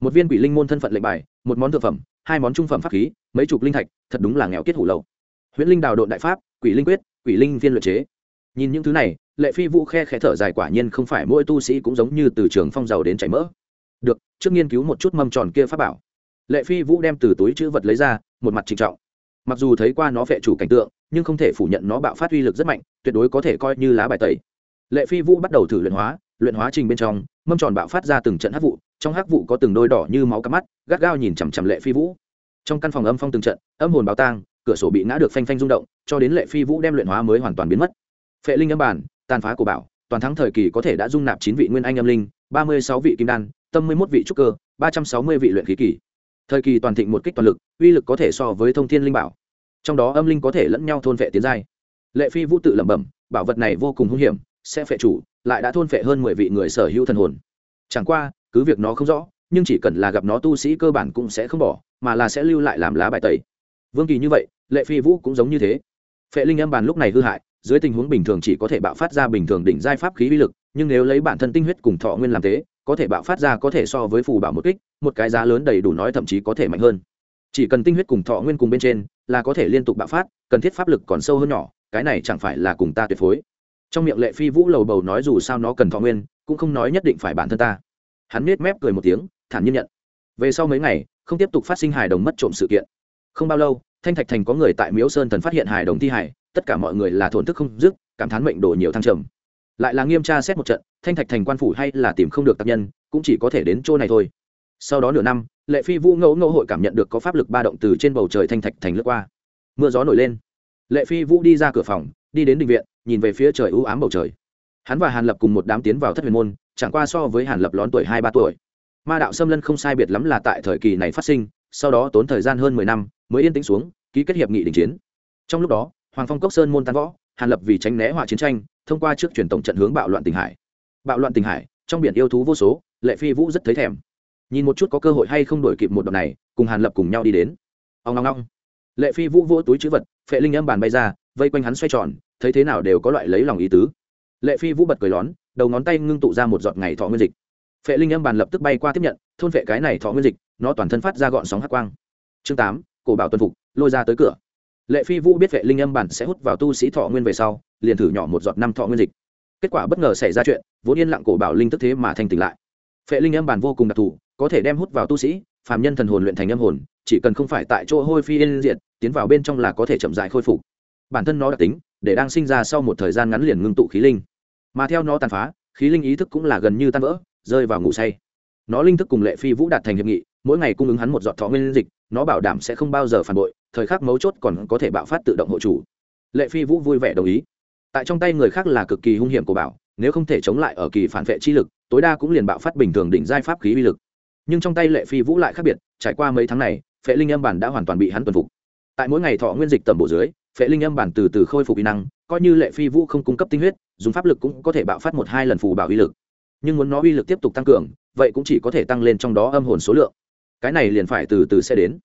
Một viên quỷ linh môn thân phận lệnh bài, một món thực phẩm, hai món trung phẩm pháp khí, mấy chục linh thạch, thật đúng là nghèo kết hủ lậu. Huyễn linh đào độn đại pháp, quỷ linh quyết, quỷ linh viên luật chế nhìn những thứ này, lệ phi vũ khe khẽ thở dài quả nhiên không phải mỗi tu sĩ cũng giống như từ trường phong giàu đến chảy mỡ. Được, trước nghiên cứu một chút mâm tròn kia pháp bảo. Lệ phi vũ đem từ túi chữ vật lấy ra, một mặt trịnh trọng. Mặc dù thấy qua nó vệ chủ cảnh tượng, nhưng không thể phủ nhận nó bạo phát uy lực rất mạnh, tuyệt đối có thể coi như lá bài tẩy. Lệ phi vũ bắt đầu thử luyện hóa luyện hóa trình bên trong, mâm tròn bạo phát ra từng trận hắc vụ, trong hắc vụ có từng đôi đỏ như máu cắm mắt, gắt gao nhìn chằm chằm lệ phi vũ. Trong căn phòng âm phong từng trận, âm hồn báo tang, cửa sổ bị ngã được phanh phanh rung động, cho đến lệ phi vũ đem luyện hóa mới hoàn toàn biến mất phệ linh âm bản, tàn phá của bảo, toàn thắng thời kỳ có thể đã dung nạp chín vị nguyên anh âm linh, ba mươi sáu vị kim đan, tâm mươi một vị trúc cơ, ba trăm sáu mươi vị luyện khí kỳ. Thời kỳ toàn thịnh một kích toàn lực, uy lực có thể so với thông thiên linh bảo. Trong đó âm linh có thể lẫn nhau thôn vệ tiến giai. Lệ phi vũ tự lẩm bẩm, bảo vật này vô cùng hung hiểm, sẽ phệ chủ, lại đã thôn phệ hơn mười vị người sở hữu thần hồn. Chẳng qua, cứ việc nó không rõ, nhưng chỉ cần là gặp nó tu sĩ cơ bản cũng sẽ không bỏ, mà là sẽ lưu lại làm lá bài tẩy. Vương kỳ như vậy, lệ phi vũ cũng giống như thế. Phệ linh âm bàn lúc này hư hại dưới tình huống bình thường chỉ có thể bạo phát ra bình thường đỉnh giai pháp khí uy lực, nhưng nếu lấy bản thân tinh huyết cùng thọ nguyên làm thế, có thể bạo phát ra có thể so với phù bảo một kích, một cái giá lớn đầy đủ nói thậm chí có thể mạnh hơn. Chỉ cần tinh huyết cùng thọ nguyên cùng bên trên là có thể liên tục bạo phát, cần thiết pháp lực còn sâu hơn nhỏ, cái này chẳng phải là cùng ta tuyệt phối. Trong miệng lệ phi vũ lầu bầu nói dù sao nó cần thọ nguyên, cũng không nói nhất định phải bản thân ta. Hắn nết mép cười một tiếng, thản nhiên nhận. Về sau mấy ngày, không tiếp tục phát sinh hài đồng mất trộm sự kiện. Không bao lâu, thanh thạch thành có người tại miếu sơn thần phát hiện hài đồng thi hài tất cả mọi người là thổn thức không dứt, cảm thán mệnh đồ nhiều thăng trầm. Lại là nghiêm tra xét một trận, thanh thạch thành quan phủ hay là tìm không được tác nhân, cũng chỉ có thể đến chỗ này thôi. Sau đó nửa năm, lệ phi vũ ngẫu ngẫu hội cảm nhận được có pháp lực ba động từ trên bầu trời thanh thạch thành lướt qua. Mưa gió nổi lên. Lệ phi vũ đi ra cửa phòng, đi đến định viện, nhìn về phía trời ưu ám bầu trời. Hắn và hàn lập cùng một đám tiến vào thất huyền môn, chẳng qua so với hàn lập lón tuổi hai ba tuổi. Ma đạo xâm lân không sai biệt lắm là tại thời kỳ này phát sinh, sau đó tốn thời gian hơn mười năm, mới yên tĩnh xuống, ký kết hiệp nghị đình chiến. Trong lúc đó hoàng phong cốc sơn môn tan võ, hàn lập vì tránh né hỏa chiến tranh, thông qua trước truyền tổng trận hướng bạo loạn tình hải. Bạo loạn tình hải, trong biển yêu thú vô số, lệ phi vũ rất thấy thèm. Nhìn một chút có cơ hội hay không đổi kịp một đoạn này, cùng hàn lập cùng nhau đi đến. Ông ngong ngong. lệ phi vũ vỗ túi chữ vật, phệ linh âm bàn bay ra, vây quanh hắn xoay tròn, thấy thế nào đều có loại lấy lòng ý tứ. Lệ phi vũ bật cười lón, đầu ngón tay ngưng tụ ra một giọt ngày thọ nguyên dịch. Phệ linh âm bàn lập tức bay qua tiếp nhận, thôn phệ cái này thọ nguyên dịch, nó toàn thân phát ra gọn sóng hắc quang. Chương tám, cổ bảo tuân phục, lôi ra tới cửa lệ phi vũ biết vệ linh âm bản sẽ hút vào tu sĩ thọ nguyên về sau, liền thử nhỏ một giọt năm thọ nguyên dịch. Kết quả bất ngờ xảy ra chuyện, vốn yên lặng cổ bảo linh tức thế mà thanh tỉnh lại. Phệ linh âm bản vô cùng đặc thù, có thể đem hút vào tu sĩ, phàm nhân thần hồn luyện thành âm hồn, chỉ cần không phải tại chỗ hôi phi yên diệt, tiến vào bên trong là có thể chậm dại khôi phục. Bản thân nó đặc tính, để đang sinh ra sau một thời gian ngắn liền ngưng tụ khí linh. Mà theo nó tàn phá, khí linh ý thức cũng là gần như tan vỡ, rơi vào ngủ say. Nó linh thức cùng lệ phi vũ đạt thành hiệp nghị, mỗi ngày cung ứng hắn một giọt thọ nguyên dịch nó bảo đảm sẽ không bao giờ phản bội, thời khắc mấu chốt còn có thể bạo phát tự động hộ chủ. Lệ phi vũ vui vẻ đồng ý. Tại trong tay người khác là cực kỳ hung hiểm của bảo, nếu không thể chống lại ở kỳ phản vệ chi lực, tối đa cũng liền bạo phát bình thường đỉnh giai pháp khí uy lực. Nhưng trong tay lệ phi vũ lại khác biệt, trải qua mấy tháng này, phệ linh âm bản đã hoàn toàn bị hắn tuần phục. Tại mỗi ngày thọ nguyên dịch tầm bổ dưới, phệ linh âm bản từ từ khôi phục kỹ năng, coi như lệ phi vũ không cung cấp tinh huyết, dùng pháp lực cũng có thể bạo phát một hai lần phù bảo uy lực. Nhưng muốn nó uy lực tiếp tục tăng cường, vậy cũng chỉ có thể tăng lên trong đó âm hồn số lượng cái này liền phải từ từ sẽ đến.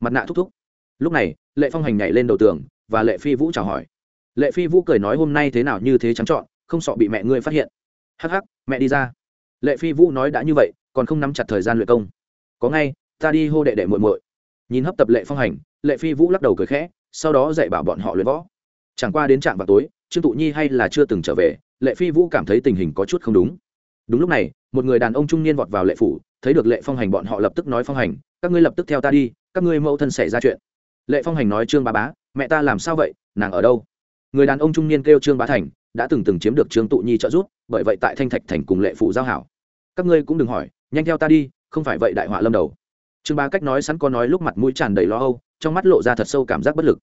Mặt nạ thúc thúc. Lúc này, lệ phong hành nhảy lên đầu tường, và lệ phi vũ chào hỏi. Lệ phi vũ cười nói hôm nay thế nào như thế trắng trọn, không sợ bị mẹ ngươi phát hiện. Hắc hắc, mẹ đi ra. Lệ phi vũ nói đã như vậy, còn không nắm chặt thời gian luyện công. Có ngay, ta đi hô đệ đệ muội muội. Nhìn hấp tập lệ phong hành, lệ phi vũ lắc đầu cười khẽ, sau đó dạy bảo bọn họ luyện võ. Chẳng qua đến trạm vào tối, trương tụ nhi hay là chưa từng trở về, lệ phi vũ cảm thấy tình hình có chút không đúng. Đúng lúc này, một người đàn ông trung niên vọt vào lệ phủ thấy được lệ phong hành bọn họ lập tức nói phong hành, các ngươi lập tức theo ta đi, các ngươi mẫu thân xảy ra chuyện. Lệ phong hành nói trương bá bá, mẹ ta làm sao vậy, nàng ở đâu? Người đàn ông trung niên kêu trương bá thành, đã từng từng chiếm được trương tụ nhi trợ giúp, bởi vậy tại thanh thạch thành cùng lệ phụ giao hảo. Các ngươi cũng đừng hỏi, nhanh theo ta đi, không phải vậy đại họa lâm đầu. Trương bá cách nói sẵn có nói lúc mặt mũi tràn đầy lo âu, trong mắt lộ ra thật sâu cảm giác bất lực.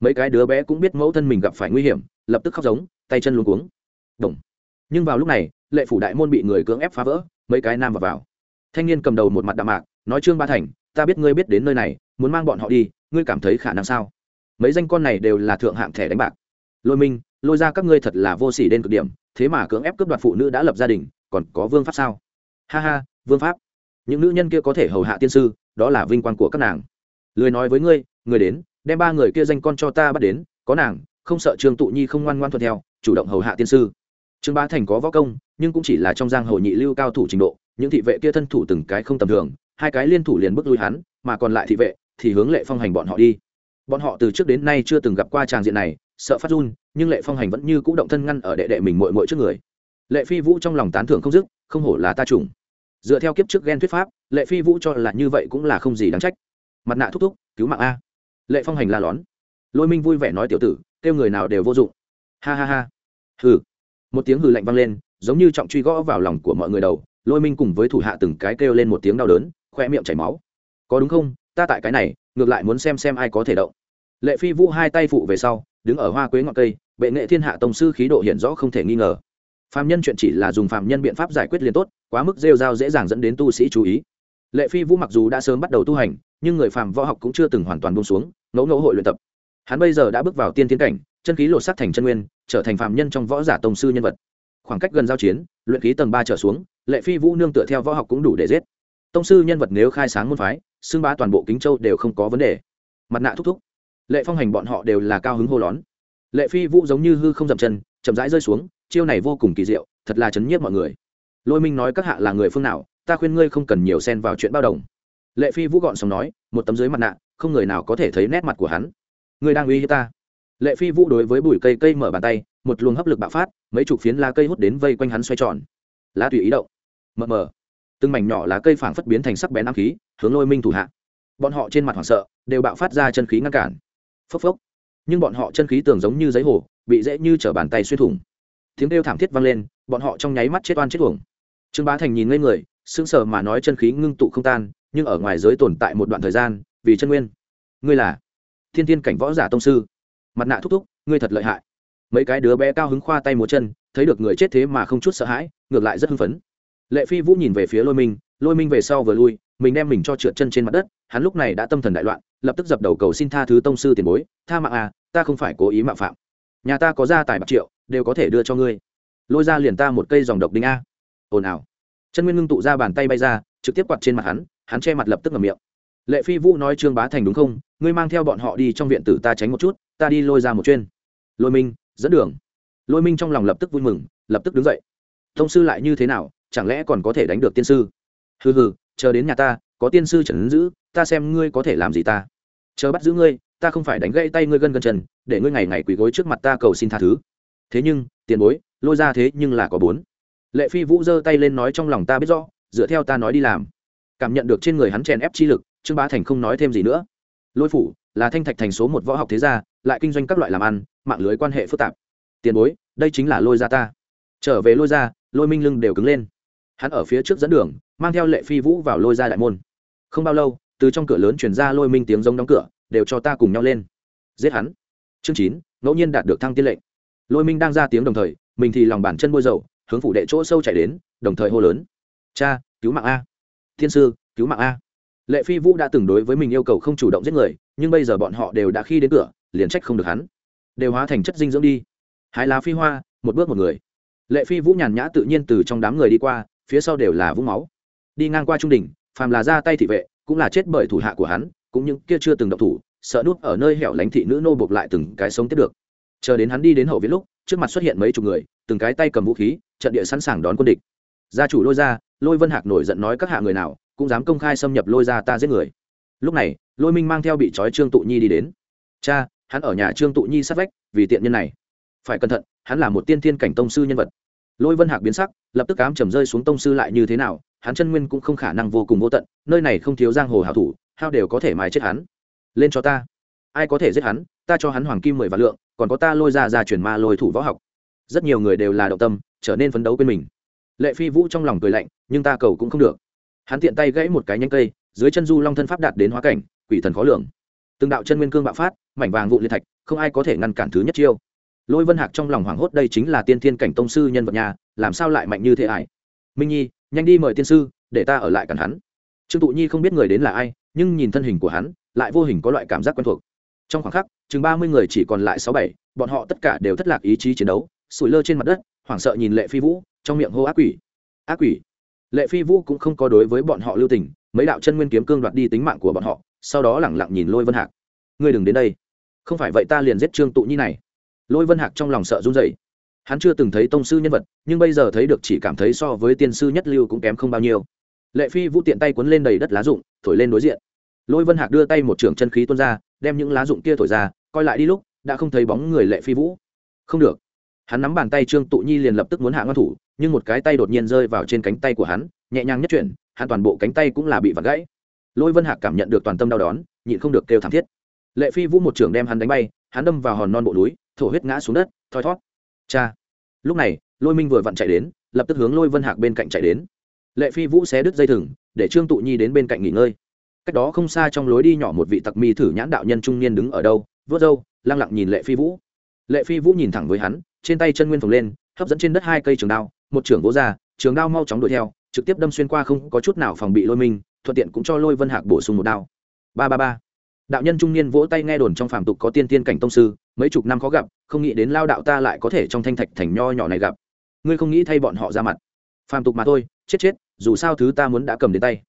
Mấy cái đứa bé cũng biết mẫu thân mình gặp phải nguy hiểm, lập tức khóc giống, tay chân luống cuống. Đồng. nhưng vào lúc này, lệ phủ đại môn bị người cưỡng ép phá vỡ, mấy cái nam vào vào thanh niên cầm đầu một mặt đạm mạc, nói, trương ba thành, ta biết ngươi biết đến nơi này, muốn mang bọn họ đi, ngươi cảm thấy khả năng sao? Mấy danh con này đều là thượng hạng thẻ đánh bạc. Lôi minh, lôi ra các ngươi thật là vô s ỉ đến cực điểm, thế mà cưỡng ép cướp đoạt phụ nữ đã lập gia đình, còn có vương pháp sao? Ha ha, vương pháp. Những nữ nhân kia có thể hầu hạ tiên sư, đó là vinh quang của các nàng. Lười nói với ngươi người đến, đem ba người kia danh con cho ta bắt đến, có nàng, không sợ trương tụ nhi không ngoan ngoan thuận theo, chủ động hầu hạ tiên sư. Trương bá thành có võ công, nhưng cũng chỉ là trong giang hồ nhị lưu cao thủ trình độ những thị vệ kia thân thủ từng cái không tầm thường, hai cái liên thủ liền bước lui hắn, mà còn lại thị vệ thì hướng lệ phong hành bọn họ đi. Bọn họ từ trước đến nay chưa từng gặp qua tràng diện này, sợ phát run, nhưng lệ phong hành vẫn như c ũ động thân ngăn ở đệ đệ mình mội mội trước người. Lệ phi vũ trong lòng tán thưởng không dứt, không hổ là ta trùng dựa theo kiếp trước ghen thuyết pháp, lệ phi vũ cho là như vậy cũng là không gì đáng trách. Mặt nạ thúc thúc, cứu mạng a. Lệ phong hành la lón. Lôi minh vui vẻ nói tiểu tử, kêu người nào đều vô dụng. Ha ha ha. Hừ. Một tiếng hừ lạnh vang lên, giống như trọng truy gõ vào lòng của mọi người đầu lôi minh cùng với thủ hạ từng cái kêu lên một tiếng đau đớn, khoe miệng chảy máu. Có đúng không? Ta tại cái này, ngược lại muốn xem xem ai có thể động. Lệ phi vũ hai tay phụ về sau, đứng ở hoa quế ngọn cây, bệ nghệ thiên hạ tông sư khí độ hiện rõ không thể nghi ngờ. Phạm nhân chuyện chỉ là dùng phạm nhân biện pháp giải quyết liền tốt, quá mức rêu rao dễ dàng dẫn đến tu sĩ chú ý. Lệ phi vũ mặc dù đã sớm bắt đầu tu hành, nhưng người phạm võ học cũng chưa từng hoàn toàn buông xuống, ngẫu ngẫu hội luyện tập. Hắn bây giờ đã bước vào tiên tiến cảnh, chân khí lột sắc thành chân nguyên, trở thành phạm nhân trong võ giả tông sư nhân vật khoảng cách gần giao chiến, luyện khí tầng ba trở xuống, lệ phi vũ nương tựa theo võ học cũng đủ để giết. Tông sư nhân vật nếu khai sáng môn phái, xưng bá toàn bộ kính châu đều không có vấn đề. Mặt nạ thúc thúc. Lệ phong hành bọn họ đều là cao hứng hô lón. Lệ phi vũ giống như hư không dậm chân, chậm rãi rơi xuống, chiêu này vô cùng kỳ diệu, thật là chấn nhiếp mọi người. Lôi minh nói các hạ là người phương nào, ta khuyên ngươi không cần nhiều xen vào chuyện bao đồng. Lệ phi vũ gọn xong nói, một tấm dưới mặt nạ, không người nào có thể thấy nét mặt của hắn. Ngươi đang uy hiếp ta lệ phi vũ đối với bụi cây cây mở bàn tay, một luồng hấp lực bạo phát, mấy chục phiến lá cây hút đến vây quanh hắn xoay tròn. Lá tùy ý động. Mờ mờ. Từng mảnh nhỏ lá cây phảng phất biến thành sắc bén ám khí, hướng lôi minh thủ hạ. Bọn họ trên mặt hoảng sợ, đều bạo phát ra chân khí ngăn cản. Phốc phốc. Nhưng bọn họ chân khí tưởng giống như giấy hồ, bị dễ như t bàn tay xuyên thủng. Tiếng kêu thảm thiết vang lên, bọn họ trong nháy mắt chết oan chết thủng trương bá thành nhìn ngây người, sững sờ mà nói chân khí ngưng tụ không tan, nhưng ở ngoài giới tồn tại một đoạn thời gian, vì chân nguyên. Ngươi là thiên thiên cảnh võ giả tông sư mặt nạ thúc thúc, ngươi thật lợi hại. Mấy cái đứa bé cao hứng khoa tay múa chân, thấy được người chết thế mà không chút sợ hãi, ngược lại rất hưng phấn. Lệ phi vũ nhìn về phía lôi minh lôi minh về sau vừa lui, mình đem mình cho trượt chân trên mặt đất, hắn lúc này đã tâm thần đại loạn, lập tức dập đầu cầu xin tha thứ tông sư tiền bối, tha mạng à ta không phải cố ý mạo phạm. Nhà ta có gia tài bạc triệu, đều có thể đưa cho ngươi. Lôi ra liền ta một cây dòng độc đinh a. Ồn ào. Chân nguyên ngưng tụ ra bàn tay bay ra, trực tiếp quạt trên mặt hắn hắn che mặt lập tức ngầm miệng lệ phi vũ nói trương bá thành đúng không? Ngươi mang theo bọn họ đi trong viện tử ta tránh một chút ta đi lôi ra một chuyên. Lôi minh dẫn đường. Lôi minh trong lòng lập tức vui mừng lập tức đứng dậy. Thông sư lại như thế nào? Chẳng lẽ còn có thể đánh được tiên sư? Hừ hừ chờ đến nhà ta có tiên sư trần giữ ta xem ngươi có thể làm gì ta. Chờ bắt giữ ngươi ta không phải đánh gãy tay ngươi gân gân trần, để ngươi ngày ngày quỳ gối trước mặt ta cầu xin tha thứ. Thế nhưng tiền bối lôi ra thế nhưng là có bốn. Lệ phi vũ giơ tay lên nói trong lòng ta biết rõ dựa theo ta nói đi làm. Cảm nhận được trên người hắn chèn ép chi lực trương bá thành không nói thêm gì nữa. Lôi phủ là thanh thạch thành số một võ học thế gia lại kinh doanh các loại làm ăn mạng lưới quan hệ phức tạp. Tiền bối đây chính là lôi gia ta. Trở về lôi gia, lôi minh lưng đều cứng lên. Hắn ở phía trước dẫn đường mang theo lệ phi vũ vào lôi gia đại môn. Không bao lâu từ trong cửa lớn chuyển ra lôi minh tiếng giống đóng cửa đều cho ta cùng nhau lên. Giết hắn. Chương chín ngẫu nhiên đạt được thăng tiên lệnh. Lôi minh đang ra tiếng đồng thời mình thì lòng bàn chân bôi dầu hướng phủ đệ chỗ sâu chạy đến đồng thời hô lớn. Cha cứu mạng a. Thiên sư cứu mạng a lệ phi vũ đã từng đối với mình yêu cầu không chủ động giết người, nhưng bây giờ bọn họ đều đã khi đến cửa, liền trách không được hắn. Đều hóa thành chất dinh dưỡng đi. Hái lá phi hoa, một bước một người. Lệ phi vũ nhàn nhã tự nhiên từ trong đám người đi qua, phía sau đều là vũng máu. Đi ngang qua trung đình phàm là ra tay thị vệ, cũng là chết bởi thủ hạ của hắn, cũng những kia chưa từng động thủ, sợ nuốt ở nơi hẻo lánh thị nữ nô buộc lại từng cái sống tiếp được. Chờ đến hắn đi đến hậu viện lúc, trước mặt xuất hiện mấy chục người, từng cái tay cầm vũ khí, trận địa sẵn sàng đón quân địch. Gia chủ lôi ra, lôi vân hạc nổi giận nói các hạ người nào cũng dám công khai xâm nhập lôi ra ta giết người. Lúc này, lôi minh mang theo bị trói trương tụ nhi đi đến. Cha, hắn ở nhà trương tụ nhi sát vách, vì tiện nhân này. Phải cẩn thận, hắn là một tiên thiên cảnh tông sư nhân vật. Lôi vân hạc biến sắc, lập tức cám trầm rơi xuống tông sư lại như thế nào, hắn chân nguyên cũng không khả năng vô cùng vô tận, nơi này không thiếu giang hồ hảo thủ, hao đều có thể mài chết hắn. Lên cho ta. Ai có thể giết hắn, ta cho hắn hoàng kim mười vạn lượng, còn có ta lôi ra ra chuyển ma lôi thủ võ học. Rất nhiều người đều là động tâm, trở nên phấn đấu bên mình. Lệ phi vũ trong lòng cười lạnh, nhưng ta cầu cũng không được hắn tiện tay gãy một cái nhánh cây, dưới chân du long thân pháp đạt đến hóa cảnh, quỷ thần khó lường. Từng đạo chân nguyên cương bạo phát, mảnh vàng vụ liệt thạch, không ai có thể ngăn cản thứ nhất chiêu. Lôi vân hạc trong lòng hoảng hốt đây chính là tiên thiên cảnh tông sư nhân vật nhà, làm sao lại mạnh như thế ải minh nhi, nhanh đi mời tiên sư, để ta ở lại cản hắn. Trương tụ nhi không biết người đến là ai, nhưng nhìn thân hình của hắn, lại vô hình có loại cảm giác quen thuộc. Trong khoảng khắc, chừng ba mươi người chỉ còn lại sáu bảy, bọn họ tất cả đều thất lạc ý chí chiến đấu, sủi lơ trên mặt đất, hoảng sợ nhìn lệ phi vũ, trong miệng hô ác quỷ. Ác quỷ? Lệ phi vũ cũng không có đối với bọn họ lưu tình, mấy đạo chân nguyên kiếm cương đoạt đi tính mạng của bọn họ, sau đó lẳng lặng nhìn lôi vân hạc. Ngươi đừng đến đây. Không phải vậy ta liền giết trương tụ nhi này. Lôi vân hạc trong lòng sợ run dậy hắn chưa từng thấy tông sư nhân vật, nhưng bây giờ thấy được chỉ cảm thấy so với tiên sư nhất lưu cũng kém không bao nhiêu. Lệ phi vũ tiện tay quấn lên đầy đất lá rụng thổi lên đối diện. Lôi vân hạc đưa tay một trường chân khí tuôn ra, đem những lá rụng kia thổi ra, coi lại đi lúc, đã không thấy bóng người lệ phi vũ. Không được hắn nắm bàn tay trương tụ nhi liền lập tức muốn hạ ngon thủ, nhưng một cái tay đột nhiên rơi vào trên cánh tay của hắn, nhẹ nhàng nhất chuyển, hắn toàn bộ cánh tay cũng là bị vặt gãy. Lôi vân hạc cảm nhận được toàn tâm đau đón nhịn không được kêu thảm thiết. Lệ phi vũ một trường đem hắn đánh bay, hắn đâm vào hòn non bộ núi, thổ huyết ngã xuống đất, thoi thót. Cha! Lúc này, lôi minh vừa vặn chạy đến, lập tức hướng lôi vân hạc bên cạnh chạy đến. Lệ phi vũ xé đứt dây thừng, để trương tụ nhi đến bên cạnh nghỉ ngơi. Cách đó không xa trong lối đi nhỏ một vị tặc mi thử nhãn đạo nhân trung niên đứng ở đâu vớt râu, lăng lặng nhìn lệ phi vũ lệ phi vũ nhìn thẳng với hắn, trên tay chân nguyên phồng lên, hấp dẫn trên đất hai cây trường đao, một trưởng vỗ ra, trường đao mau chóng đuổi theo, trực tiếp đâm xuyên qua không có chút nào phòng bị lôi minh thuận tiện cũng cho lôi vân hạc bổ sung một đao. Ba ba ba. Đạo nhân trung niên vỗ tay nghe đồn trong phàm tục có tiên tiên cảnh tông sư, mấy chục năm khó gặp, không nghĩ đến lao đạo ta lại có thể trong thanh thạch thành nho nhỏ này gặp. Ngươi không nghĩ thay bọn họ ra mặt. Phàm tục mà thôi, chết chết, dù sao thứ ta muốn đã cầm đến tay.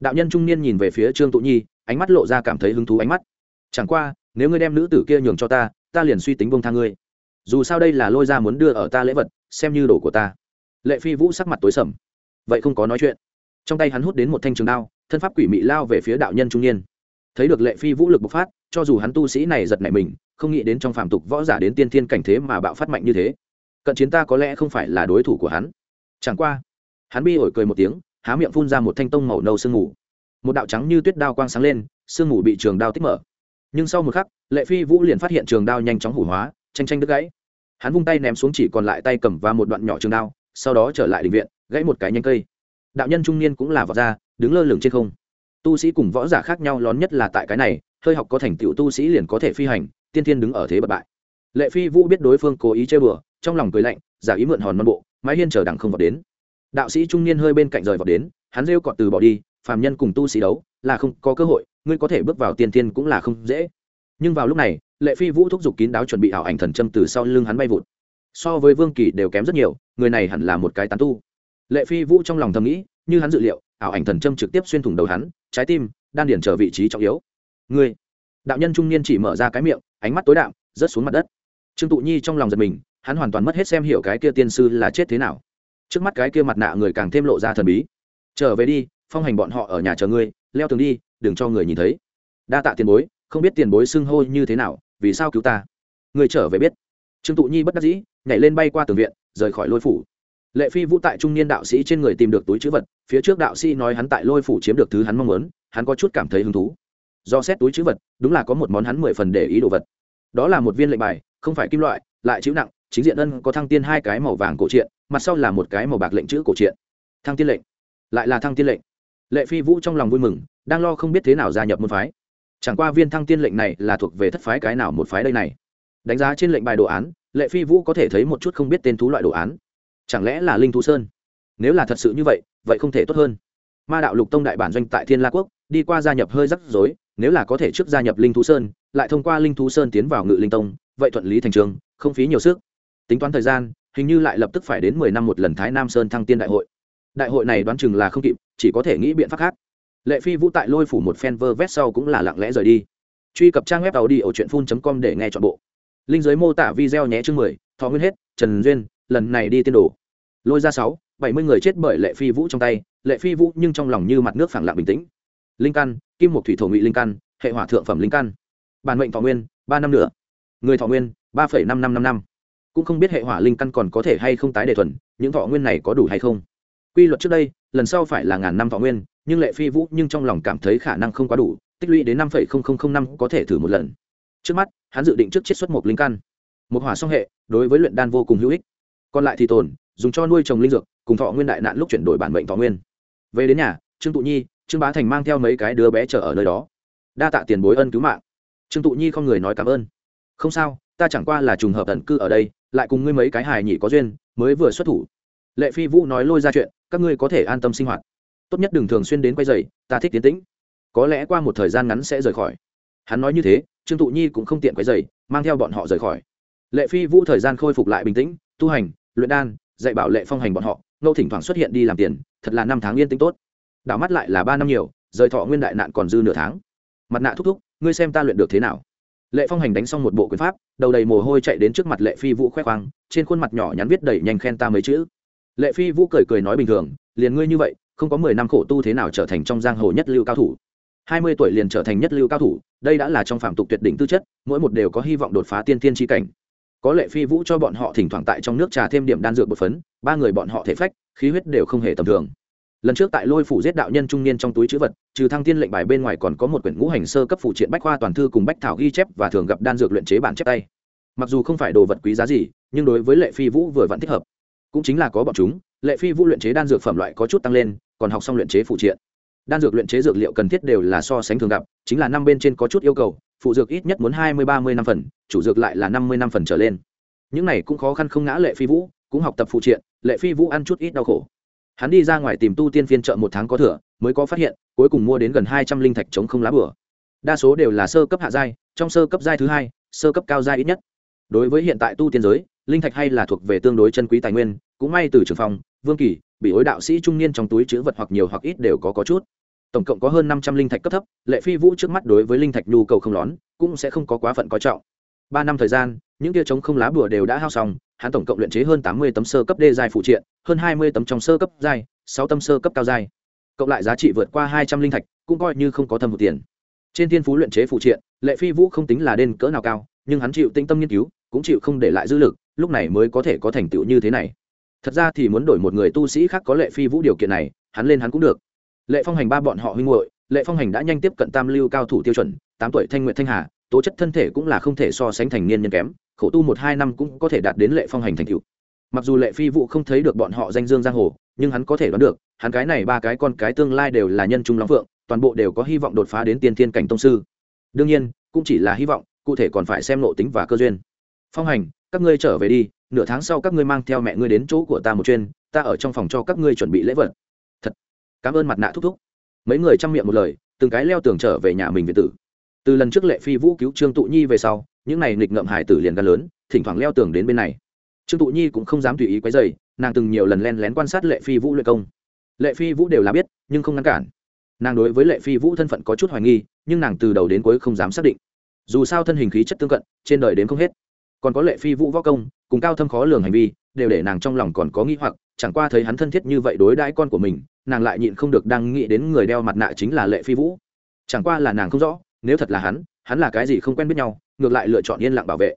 Đạo nhân trung niên nhìn về phía trương tụ nhi, ánh mắt lộ ra cảm thấy hứng thú ánh mắt. Chẳng qua, nếu ngươi đem nữ tử kia nhường cho ta ta liền suy tính bông tha ngươi. Dù sao đây là lôi ra muốn đưa ở ta lễ vật, xem như đồ của ta. Lệ phi vũ sắc mặt tối sầm. Vậy không có nói chuyện. Trong tay hắn hút đến một thanh trường đao, thân pháp quỷ mị lao về phía đạo nhân trung niên. Thấy được lệ phi vũ lực bộc phát, cho dù hắn tu sĩ này giật nảy mình, không nghĩ đến trong phạm tục võ giả đến tiên thiên cảnh thế mà bạo phát mạnh như thế. Cận chiến ta có lẽ không phải là đối thủ của hắn. Chẳng qua, hắn bi ổi cười một tiếng, há miệng phun ra một thanh tông màu nâu sương mù. Một đạo trắng như tuyết đao quang sáng lên, sương mù bị trường đao tích mở nhưng sau một khắc, lệ phi vũ liền phát hiện trường đao nhanh chóng hủ hóa tranh tranh đứt gãy. Hắn vung tay ném xuống chỉ còn lại tay cầm và một đoạn nhỏ trường đao, sau đó trở lại định viện, gãy một cái nhanh cây. Đạo nhân trung niên cũng là vọt ra, đứng lơ lửng trên không. Tu sĩ cùng võ giả khác nhau lón nhất là tại cái này, hơi học có thành tựu tu sĩ liền có thể phi hành, tiên thiên đứng ở thế bật bại. Lệ phi vũ biết đối phương cố ý chơi bừa, trong lòng cười lạnh, giả ý mượn hòn non bộ, mái hiên chờ đằng không vào đến. Đạo sĩ trung niên hơi bên cạnh rời vào đến, hắn rêu cọt từ bỏ đi, phàm nhân cùng tu sĩ đấu, là không có cơ hội ngươi có thể bước vào tiên tiên cũng là không dễ. Nhưng vào lúc này, lệ phi vũ thúc giục kín đáo chuẩn bị ảo ảnh thần châm từ sau lưng hắn bay vụt. So với vương kỳ đều kém rất nhiều, người này hẳn là một cái tán tu. Lệ phi vũ trong lòng thầm nghĩ, như hắn dự liệu, ảo ảnh thần châm trực tiếp xuyên thủng đầu hắn, trái tim, đan điển trở vị trí trọng yếu. Ngươi, đạo nhân trung niên chỉ mở ra cái miệng, ánh mắt tối đạm, rớt xuống mặt đất. Trương tụ nhi trong lòng giật mình, hắn hoàn toàn mất hết xem hiểu cái kia tiên sư là chết thế nào. Trước mắt cái kia mặt nạ người càng thêm lộ ra thần bí. Trở về đi, phong hành bọn họ ở nhà chờ ngươi leo tường đi, đừng cho người nhìn thấy. Đa tạ tiền bối, không biết tiền bối xưng hô như thế nào, vì sao cứu ta? Người trở về biết. Trương tụ nhi bất đắc dĩ, nhảy lên bay qua tường viện, rời khỏi lôi phủ. Lệ phi vũ tại trung niên đạo sĩ trên người tìm được túi chữ vật, phía trước đạo sĩ nói hắn tại lôi phủ chiếm được thứ hắn mong muốn, hắn có chút cảm thấy hứng thú. Do xét túi chữ vật, đúng là có một món hắn mười phần để ý đồ vật. Đó là một viên lệnh bài, không phải kim loại, lại chữ nặng, chính diện ân có thăng tiên hai cái màu vàng cổ truyện, mặt sau là một cái màu bạc lệnh chữ cổ truyện. Thăng tiên lệnh. Lại là thăng tiên lệnh lệ phi vũ trong lòng vui mừng, đang lo không biết thế nào gia nhập môn phái. Chẳng qua viên thăng tiên lệnh này là thuộc về thất phái cái nào một phái đây này? Đánh giá trên lệnh bài đồ án, lệ phi vũ có thể thấy một chút không biết tên thú loại đồ án. Chẳng lẽ là linh thú sơn? Nếu là thật sự như vậy vậy không thể tốt hơn. Ma đạo lục tông đại bản doanh tại thiên la quốc, đi qua gia nhập hơi rắc rối, nếu là có thể trước gia nhập linh thú sơn, lại thông qua linh thú sơn tiến vào ngự linh tông, vậy thuận lý thành trường, không phí nhiều sức. Tính toán thời gian, hình như lại lập tức phải đến mười năm một lần thái nam sơn thăng tiên đại hội đại hội này đoán chừng là không kịp, chỉ có thể nghĩ biện pháp khác. Lệ phi vũ tại lôi phủ một phen vơ vét sau cũng là lặng lẽ rời đi. Truy cập trang web tàu đi ở truyện phun com để nghe t h ọ n bộ. Linh giới mô tả video nhé chương mười, thọ nguyên hết, trần duyên, lần này đi tiên đồ. Lôi ra sáu, bảy mươi người chết bởi lệ phi vũ trong tay, lệ phi vũ nhưng trong lòng như mặt nước phẳng lặng bình tĩnh. Linh căn, kim một thủy thổ ngụy linh căn, hệ hỏa thượng phẩm linh căn. Bản mệnh thọ nguyên, ba năm nữa người thọ nguyên, ba phẩy năm năm năm năm. Cũng không biết hệ hỏa linh căn còn có thể hay không tái đề thuần, những thọ nguyên này có đủ hay không? Quy luật trước đây, lần sau phải là ngàn năm võ nguyên, nhưng lệ phi vũ nhưng trong lòng cảm thấy khả năng không quá đủ, tích lũy đến năm năm có thể thử một lần. Trước mắt, hắn dự định trước chiết xuất một linh căn, một hỏa song hệ, đối với luyện đan vô cùng hữu ích. Còn lại thì tồn, dùng cho nuôi trồng linh dược, cùng thọ nguyên đại nạn lúc chuyển đổi bản mệnh thọ nguyên. Về đến nhà, trương tụ nhi, trương bá thành mang theo mấy cái đứa bé chờ ở nơi đó. Đa tạ tiền bối ân cứu mạng. Trương tụ nhi không người nói cảm ơn. Không sao, ta chẳng qua là trùng hợp tận cư ở đây, lại cùng ngươi mấy cái hài nhị có duyên, mới vừa xuất thủ. Lệ phi vũ nói lôi ra chuyện các ngươi có thể an tâm sinh hoạt. Tốt nhất đừng thường xuyên đến quay dày ta thích tiến tĩnh. Có lẽ qua một thời gian ngắn sẽ rời khỏi. Hắn nói như thế, trương tụ nhi cũng không tiện quay dày mang theo bọn họ rời khỏi. Lệ phi vũ thời gian khôi phục lại bình tĩnh, tu hành, luyện đan, dạy bảo lệ phong hành bọn họ ngẫu thỉnh thoảng xuất hiện đi làm tiền, thật là năm tháng yên tĩnh tốt. Đảo mắt lại là ba năm nhiều, rời thọ nguyên đại nạn còn dư nửa tháng. Mặt nạ thúc thúc, ngươi xem ta luyện được thế nào? Lệ phong hành đánh xong một bộ quyền pháp, đầu đầy mồ hôi chạy đến trước mặt lệ phi vũ khoe khoang, trên khuôn mặt nhỏ nhắn viết đầy nhanh khen ta mấy chữ lệ phi vũ cười cười nói bình thường, liền ngươi như vậy, không có mười năm khổ tu thế nào trở thành trong giang hồ nhất lưu cao thủ? Hai mươi tuổi liền trở thành nhất lưu cao thủ, đây đã là trong phạm tục tuyệt đỉnh tư chất, mỗi một đều có hy vọng đột phá tiên tiên tri cảnh. Có lệ phi vũ cho bọn họ thỉnh thoảng tại trong nước trà thêm điểm đan dược bột phấn, ba người bọn họ thể phách, khí huyết đều không hề tầm thường. Lần trước tại lôi phủ giết đạo nhân trung niên trong túi chữ vật, trừ thăng tiên lệnh bài bên ngoài còn có một quyển ngũ hành sơ cấp phụ triện bách khoa toàn thư cùng bách thảo ghi chép và thường gặp đan dược luyện chế bản chép tay. Mặc dù không phải đồ vật quý giá gì, nhưng đối với lệ phi vũ vừa vẫn thích hợp cũng chính là có bọn chúng, lệ phi vũ luyện chế đan dược phẩm loại có chút tăng lên, còn học xong luyện chế phụ triện. Đan dược luyện chế dược liệu cần thiết đều là so sánh thường gặp, chính là năm bên trên có chút yêu cầu, phụ dược ít nhất muốn hai mươi ba mươi năm phần, chủ dược lại là năm mươi năm phần trở lên. Những này cũng khó khăn không ngã lệ phi vũ, cũng học tập phụ triện, lệ phi vũ ăn chút ít đau khổ. Hắn đi ra ngoài tìm tu tiên phiên chợ một tháng có thừa, mới có phát hiện, cuối cùng mua đến gần hai trăm linh thạch chống không lá bửa đa số đều là sơ cấp hạ giai, trong sơ cấp giai thứ hai, sơ cấp cao giai ít nhất. Đối với hiện tại tu tiên giới linh thạch hay là thuộc về tương đối chân quý tài nguyên, cũng may từ trường phòng vương kỳ, bị ối đạo sĩ trung niên trong túi chữ vật hoặc nhiều hoặc ít đều có có chút. Tổng cộng có hơn năm trăm linh thạch cấp thấp, lệ phi vũ trước mắt đối với linh thạch nhu cầu không lón, cũng sẽ không có quá phận có trọng. Ba năm thời gian, những tia trống không lá bùa đều đã hao xong, hắn tổng cộng luyện chế hơn tám mươi tấm sơ cấp đê dài phụ triện, hơn hai mươi tấm trong sơ cấp dài sáu tấm sơ cấp cao dài cộng lại giá trị vượt qua hai trăm linh thạch, cũng coi như không có thâm hụt tiền. Trên thiên phú luyện chế phụ triện, lệ phi vũ không tính là đen cỡ nào cao, nhưng hắn chịu tinh tâm nghiên cứu, cũng chịu không để lại dư lực lúc này mới có thể có thành tựu như thế này. Thật ra thì muốn đổi một người tu sĩ khác có lệ phi vũ điều kiện này, hắn lên hắn cũng được. Lệ phong hành ba bọn họ huynh hội lệ phong hành đã nhanh tiếp cận tam lưu cao thủ tiêu chuẩn, tám tuổi thanh nguyện thanh hà, tố chất thân thể cũng là không thể so sánh thành niên nhân kém, khổ tu một hai năm cũng có thể đạt đến lệ phong hành thành tựu. mặc dù lệ phi vũ không thấy được bọn họ danh dương giang hồ, nhưng hắn có thể đoán được, hắn cái này ba cái con cái tương lai đều là nhân trung long phượng, toàn bộ đều có hy vọng đột phá đến tiên thiên cảnh tông sư. Đương nhiên, cũng chỉ là hy vọng, cụ thể còn phải xem nội tính và cơ duyên. Phong hành các ngươi trở về đi, nửa tháng sau các ngươi mang theo mẹ ngươi đến chỗ của ta một chuyên ta ở trong phòng cho các ngươi chuẩn bị lễ vật. Thật, cảm ơn mặt nạ thúc thúc. Mấy người chăm miệng một lời, từng cái leo tường trở về nhà mình về tử. Từ lần trước lệ phi vũ cứu trương tụ nhi về sau, những này nghịch ngợm hải tử liền gan lớn, thỉnh thoảng leo tường đến bên này. Trương tụ nhi cũng không dám tùy ý quấy dày nàng từng nhiều lần len lén quan sát lệ phi vũ luyện công. Lệ phi vũ đều là biết, nhưng không ngăn cản. Nàng đối với lệ phi vũ thân phận có chút hoài nghi, nhưng nàng từ đầu đến cuối không dám xác định. Dù sao thân hình khí chất tương cận, trên đời đến không hết còn có lệ phi vũ võ công, cùng cao thâm khó lường hành vi, đều để nàng trong lòng còn có nghĩ hoặc, chẳng qua thấy hắn thân thiết như vậy đối đãi con của mình, nàng lại nhịn không được đang nghĩ đến người đeo mặt nạ chính là lệ phi vũ. Chẳng qua là nàng không rõ, nếu thật là hắn hắn là cái gì không quen biết nhau, ngược lại lựa chọn yên lặng bảo vệ.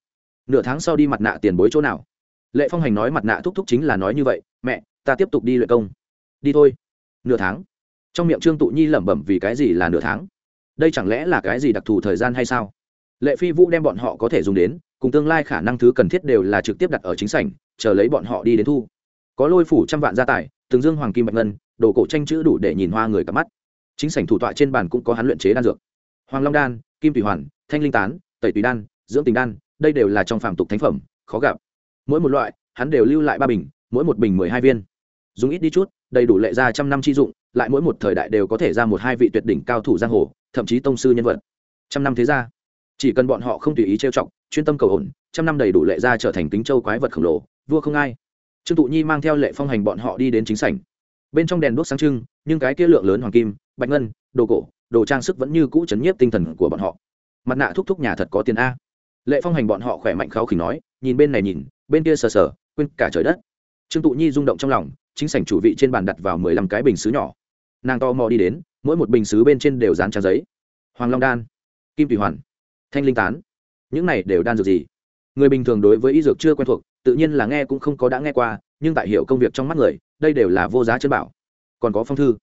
Nửa tháng sau đi mặt nạ tiền bối chỗ nào? Lệ phong hành nói mặt nạ thúc thúc chính là nói như vậy, mẹ, ta tiếp tục đi luyện công. Đi thôi. Nửa tháng? Trong miệng trương tụ nhi lẩm bẩm, vì cái gì là nửa tháng? Đây chẳng lẽ là cái gì đặc thù thời gian hay sao? Lệ phi vũ đem bọn họ có thể dùng đến cùng tương lai khả năng thứ cần thiết đều là trực tiếp đặt ở chính sảnh, chờ lấy bọn họ đi đến thu. Có lôi phủ trăm vạn gia tài, từng dương hoàng kim bạch ngân, đồ cổ tranh chữ đủ để nhìn hoa người cặp mắt. Chính sảnh thủ tọa trên bàn cũng có hắn luyện chế đan dược. Hoàng long đan, kim thủy hoàn, thanh linh tán, tẩy tùy đan, dưỡng tình đan, đây đều là trong phạm tục thánh phẩm, khó gặp. Mỗi một loại, hắn đều lưu lại ba bình, mỗi một bình mười hai viên. Dùng ít đi chút, đầy đủ lệ ra trăm năm chi dụng, lại mỗi một thời đại đều có thể ra một hai vị tuyệt đỉnh cao thủ giang hồ, thậm chí tông sư nhân vật. Trăm năm thế ra chỉ cần bọn họ không tùy ý trêu chọc chuyên tâm cầu ổn trăm năm đầy đủ lệ ra trở thành kính châu quái vật khổng lồ, vua không ai. Trương tụ nhi mang theo lệ phong hành bọn họ đi đến chính sảnh. Bên trong đèn đuốc sáng trưng, nhưng cái kia lượng lớn hoàng kim, bạch ngân, đồ cổ, đồ trang sức vẫn như cũ chấn nhiếp tinh thần của bọn họ. Mặt nạ thúc thúc nhà thật có tiền a. Lệ phong hành bọn họ khỏe mạnh kháo khỉnh nói, nhìn bên này nhìn, bên kia sờ sờ, quên cả trời đất. Trương tụ nhi rung động trong lòng, chính sảnh chủ vị trên bàn đặt vào mười lăm cái bình xứ nhỏ. Nàng to mò đi đến, mỗi một bình xứ bên trên đều dán trang giấy. Hoàng long đan, kim tùy hoàn, thanh linh tán những này đều đan dược gì? Người bình thường đối với y dược chưa quen thuộc, tự nhiên là nghe cũng không có đã nghe qua, nhưng tại hiểu công việc trong mắt người, đây đều là vô giá chân bảo. Còn có phong thư.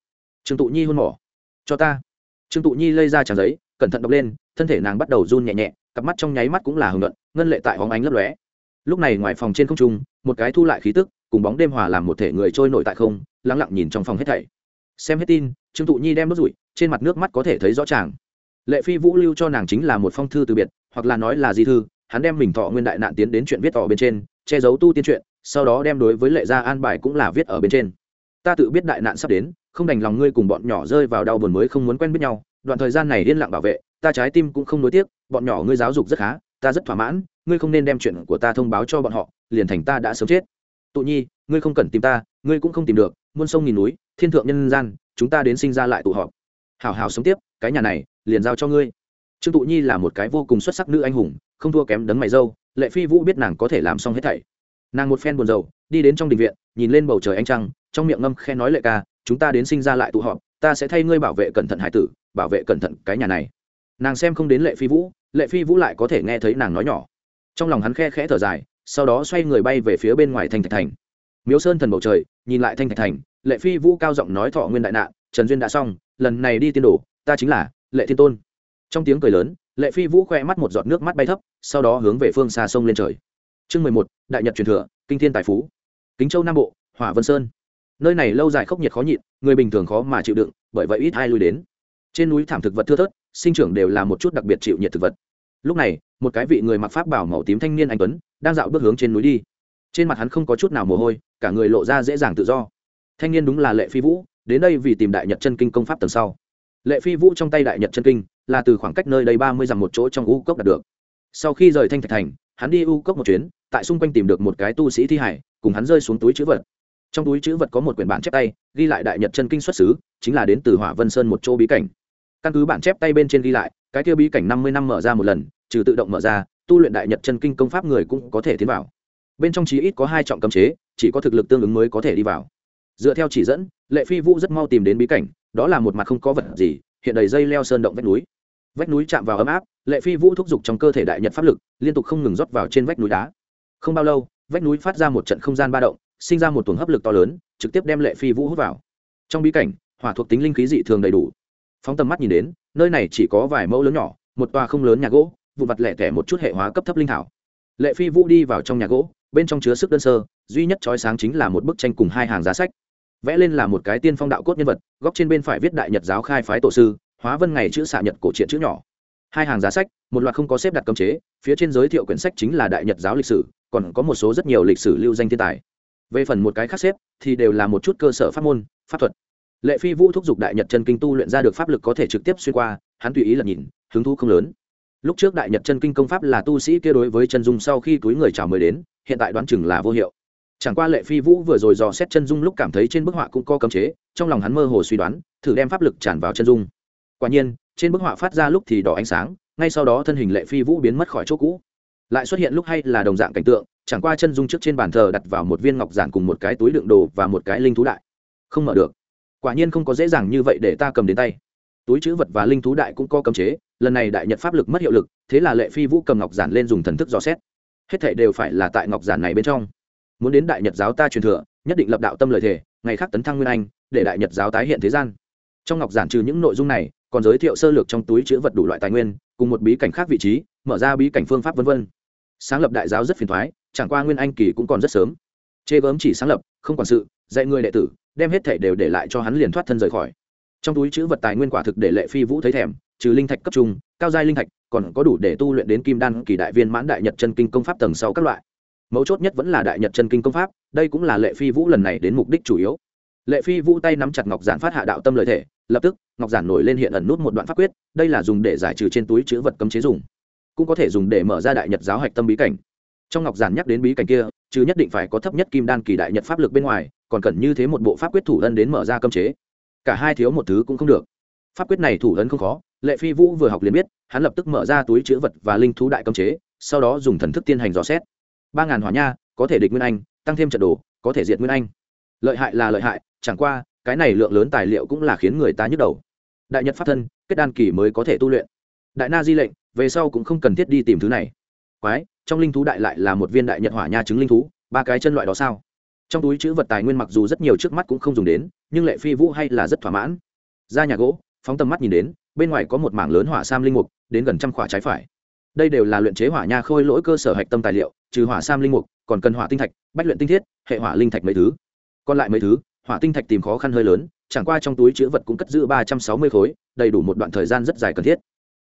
Trương tụ nhi hôn mỏ. Cho ta. Trương tụ nhi lây ra tràng giấy, cẩn thận đọc lên, thân thể nàng bắt đầu run nhẹ nhẹ, cặp mắt trong nháy mắt cũng là hưởng luận ngân lệ tại hóng ánh lấp lóe. Lúc này ngoài phòng trên không trung, một cái thu lại khí tức, cùng bóng đêm hòa làm một thể người trôi nổi tại không lắng lặng nhìn trong phòng hết thảy. Xem hết tin, trương tụ nhi đem đốt rụi trên mặt nước mắt có thể thấy rõ ràng. Lệ phi vũ lưu cho nàng chính là một phong thư từ biệt hoặc là nói là di thư, hắn đem mình thọ nguyên đại nạn tiến đến chuyện viết tỏ bên trên, che giấu tu tiên chuyện, sau đó đem đối với lệ gia an bài cũng là viết ở bên trên. Ta tự biết đại nạn sắp đến, không đành lòng ngươi cùng bọn nhỏ rơi vào đau buồn mới không muốn quen biết nhau, đoạn thời gian này yên lặng bảo vệ, ta trái tim cũng không nối tiếc, bọn nhỏ ngươi giáo dục rất khá, ta rất thỏa mãn, ngươi không nên đem chuyện của ta thông báo cho bọn họ, liền thành ta đã sớm chết. Tụ nhi, ngươi không cần tìm ta, ngươi cũng không tìm được, muôn sông nghìn núi, thiên thượng nhân gian, chúng ta đến sinh ra lại tụ họp. Hào hào sống tiếp, cái nhà này, liền giao cho ngươi trương tụ nhi là một cái vô cùng xuất sắc nữ anh hùng không thua kém đấng mày dâu lệ phi vũ biết nàng có thể làm xong hết thảy nàng một phen buồn rầu đi đến trong đình viện nhìn lên bầu trời ánh trăng trong miệng ngâm khe nói lệ ca chúng ta đến sinh ra lại tụ họp ta sẽ thay ngươi bảo vệ cẩn thận hải tử bảo vệ cẩn thận cái nhà này nàng xem không đến lệ phi vũ lệ phi vũ lại có thể nghe thấy nàng nói nhỏ trong lòng hắn khe khẽ thở dài sau đó xoay người bay về phía bên ngoài thanh thạch thành miếu sơn thần bầu trời nhìn lại thanh thạch thành lệ phi vũ cao giọng nói thọ nguyên đại nạn trần duyên đã xong lần này đi tiên đồ ta chính là lệ thiên tôn trong tiếng cười lớn, lệ phi vũ khoe mắt một giọt nước mắt bay thấp, sau đó hướng về phương xa sông lên trời. Chương mười một, đại nhật truyền thừa, kinh thiên tài phú. Kính châu nam bộ, hỏa vân sơn. Nơi này lâu dài khốc nhiệt khó nhịn, người bình thường khó mà chịu đựng, bởi vậy ít ai lui đến. Trên núi thảm thực vật thưa thớt, sinh trưởng đều là một chút đặc biệt chịu nhiệt thực vật. Lúc này, một cái vị người mặc pháp bảo màu tím thanh niên anh tuấn, đang dạo bước hướng trên núi đi. Trên mặt hắn không có chút nào mồ hôi, cả người lộ ra dễ dàng tự do. Thanh niên đúng là lệ phi vũ, đến đây vì tìm đại nhật chân kinh công pháp tầng sau lệ phi vũ trong tay đại nhật chân kinh, là từ khoảng cách nơi đây ba mươi dặm một chỗ trong u cốc đạt được. Sau khi rời thanh thạch thành, hắn đi u cốc một chuyến, tại xung quanh tìm được một cái tu sĩ thi hải, cùng hắn rơi xuống túi chữ vật. Trong túi chữ vật có một quyển bản chép tay, ghi lại đại nhật chân kinh xuất xứ, chính là đến từ hỏa vân sơn một chỗ bí cảnh. Căn cứ bản chép tay bên trên ghi lại, cái kia bí cảnh năm mươi năm mở ra một lần, trừ tự động mở ra, tu luyện đại nhật chân kinh công pháp người cũng có thể tiến vào. Bên trong chí ít có hai trọng cấm chế, chỉ có thực lực tương ứng mới có thể đi vào. Dựa theo chỉ dẫn, lệ phi vũ rất mau tìm đến bí cảnh đó là một mặt không có vật gì, hiện đầy dây leo sơn động vách núi. Vách núi chạm vào ấm áp, lệ phi vũ thúc giục trong cơ thể đại nhật pháp lực, liên tục không ngừng rót vào trên vách núi đá. Không bao lâu, vách núi phát ra một trận không gian ba động, sinh ra một tuồng hấp lực to lớn, trực tiếp đem lệ phi vũ hút vào. Trong bí cảnh, hỏa thuộc tính linh khí dị thường đầy đủ. Phóng tầm mắt nhìn đến, nơi này chỉ có vài mẫu lớn nhỏ, một tòa không lớn nhà gỗ vụ vặt lẻ tẻ một chút hệ hóa cấp thấp linh thảo. Lệ phi vũ đi vào trong nhà gỗ, bên trong chứa sức đơn sơ, duy nhất trói sáng chính là một bức tranh cùng hai hàng giá sách vẽ lên là một cái tiên phong đạo cốt nhân vật, góc trên bên phải viết đại nhật giáo khai phái tổ sư, hóa vân ngày chữ xạ nhật cổ truyện chữ nhỏ. Hai hàng giá sách, một loạt không có xếp đặt cấm chế, phía trên giới thiệu quyển sách chính là đại nhật giáo lịch sử, còn có một số rất nhiều lịch sử lưu danh thiên tài. Về phần một cái khác xếp, thì đều là một chút cơ sở pháp môn, pháp thuật. Lệ phi vũ thúc giục đại nhật chân kinh tu luyện ra được pháp lực có thể trực tiếp xuyên qua, hắn tùy ý là nhìn, hứng thú không lớn. Lúc trước đại nhật chân kinh công pháp là tu sĩ kia đối với chân dung sau khi túi người chào mời đến, hiện tại đoán chừng là vô hiệu chẳng qua lệ phi vũ vừa rồi dò xét chân dung lúc cảm thấy trên bức họa cũng có cấm chế, trong lòng hắn mơ hồ suy đoán, thử đem pháp lực tràn vào chân dung. Quả nhiên, trên bức họa phát ra lúc thì đỏ ánh sáng, ngay sau đó thân hình lệ phi vũ biến mất khỏi chỗ cũ. Lại xuất hiện lúc hay là đồng dạng cảnh tượng, chẳng qua chân dung trước trên bàn thờ đặt vào một viên ngọc giản cùng một cái túi đựng đồ và một cái linh thú đại. Không mở được. Quả nhiên không có dễ dàng như vậy để ta cầm đến tay. Túi chữ vật và linh thú đại cũng có cấm chế, lần này đại nhật pháp lực mất hiệu lực, thế là lệ phi vũ cầm ngọc giản lên dùng thần thức dò xét. Hết thảy đều phải là tại ngọc giản này bên trong muốn đến đại nhật giáo ta truyền thừa, nhất định lập đạo tâm lời thề, ngày khác tấn thăng nguyên anh, để đại nhật giáo tái hiện thế gian. Trong ngọc giản trừ những nội dung này, còn giới thiệu sơ lược trong túi chữ vật đủ loại tài nguyên, cùng một bí cảnh khác vị trí, mở ra bí cảnh phương pháp v v sáng lập đại giáo rất phiền thoái, chẳng qua nguyên anh kỳ cũng còn rất sớm. Chê gớm chỉ sáng lập, không quản sự, dạy người đệ tử, đem hết thể đều để lại cho hắn liền thoát thân rời khỏi. Trong túi chữ vật tài nguyên quả thực để lệ phi vũ thấy thèm, trừ linh thạch cấp trung, cao giai linh thạch, còn có đủ để tu luyện đến kim đan kỳ đại viên mãn đại nhật chân kinh công pháp tầng sau các loại mấu chốt nhất vẫn là đại nhật chân kinh công pháp, đây cũng là lệ phi vũ lần này đến mục đích chủ yếu. Lệ phi vũ tay nắm chặt ngọc giản phát hạ đạo tâm lợi thể, lập tức, ngọc giản nổi lên hiện ẩn nút một đoạn pháp quyết, đây là dùng để giải trừ trên túi chữ vật cấm chế dùng. Cũng có thể dùng để mở ra đại nhật giáo hạch tâm bí cảnh. Trong ngọc giản nhắc đến bí cảnh kia, chứ nhất định phải có thấp nhất kim đan kỳ đại nhật pháp lực bên ngoài, còn cần như thế một bộ pháp quyết thủ ân đến mở ra cấm chế. Cả hai thiếu một thứ cũng không được. Pháp quyết này thủ ân không khó, lệ phi vũ vừa học liền biết, hắn lập tức mở ra túi chữ vật và linh thú đại cấm chế, sau đó dùng thần thức tiên hành dò xét ba ngàn hỏa nha, có thể địch nguyên anh, tăng thêm trận đồ, có thể diệt nguyên anh. Lợi hại là lợi hại, chẳng qua, cái này lượng lớn tài liệu cũng là khiến người ta nhức đầu. Đại nhật pháp thân, kết đan kỳ mới có thể tu luyện. Đại na di lệnh, về sau cũng không cần thiết đi tìm thứ này. Quái, trong linh thú đại lại là một viên đại nhật hỏa nha trứng linh thú, ba cái chân loại đó sao? Trong túi chữ vật tài nguyên mặc dù rất nhiều trước mắt cũng không dùng đến, nhưng lệ phi vũ hay là rất thỏa mãn. Ra nhà gỗ, phóng tầm mắt nhìn đến, bên ngoài có một mảng lớn hỏa sam linh mục, đến gần trăm khỏa trái phải đây đều là luyện chế hỏa nha khôi lỗi cơ sở hạch tâm tài liệu, trừ hỏa sam linh mục, còn cần hỏa tinh thạch, bách luyện tinh thiết, hệ hỏa linh thạch mấy thứ. Còn lại mấy thứ, hỏa tinh thạch tìm khó khăn hơi lớn, chẳng qua trong túi chữ vật cũng cất giữ ba trăm sáu mươi khối, đầy đủ một đoạn thời gian rất dài cần thiết.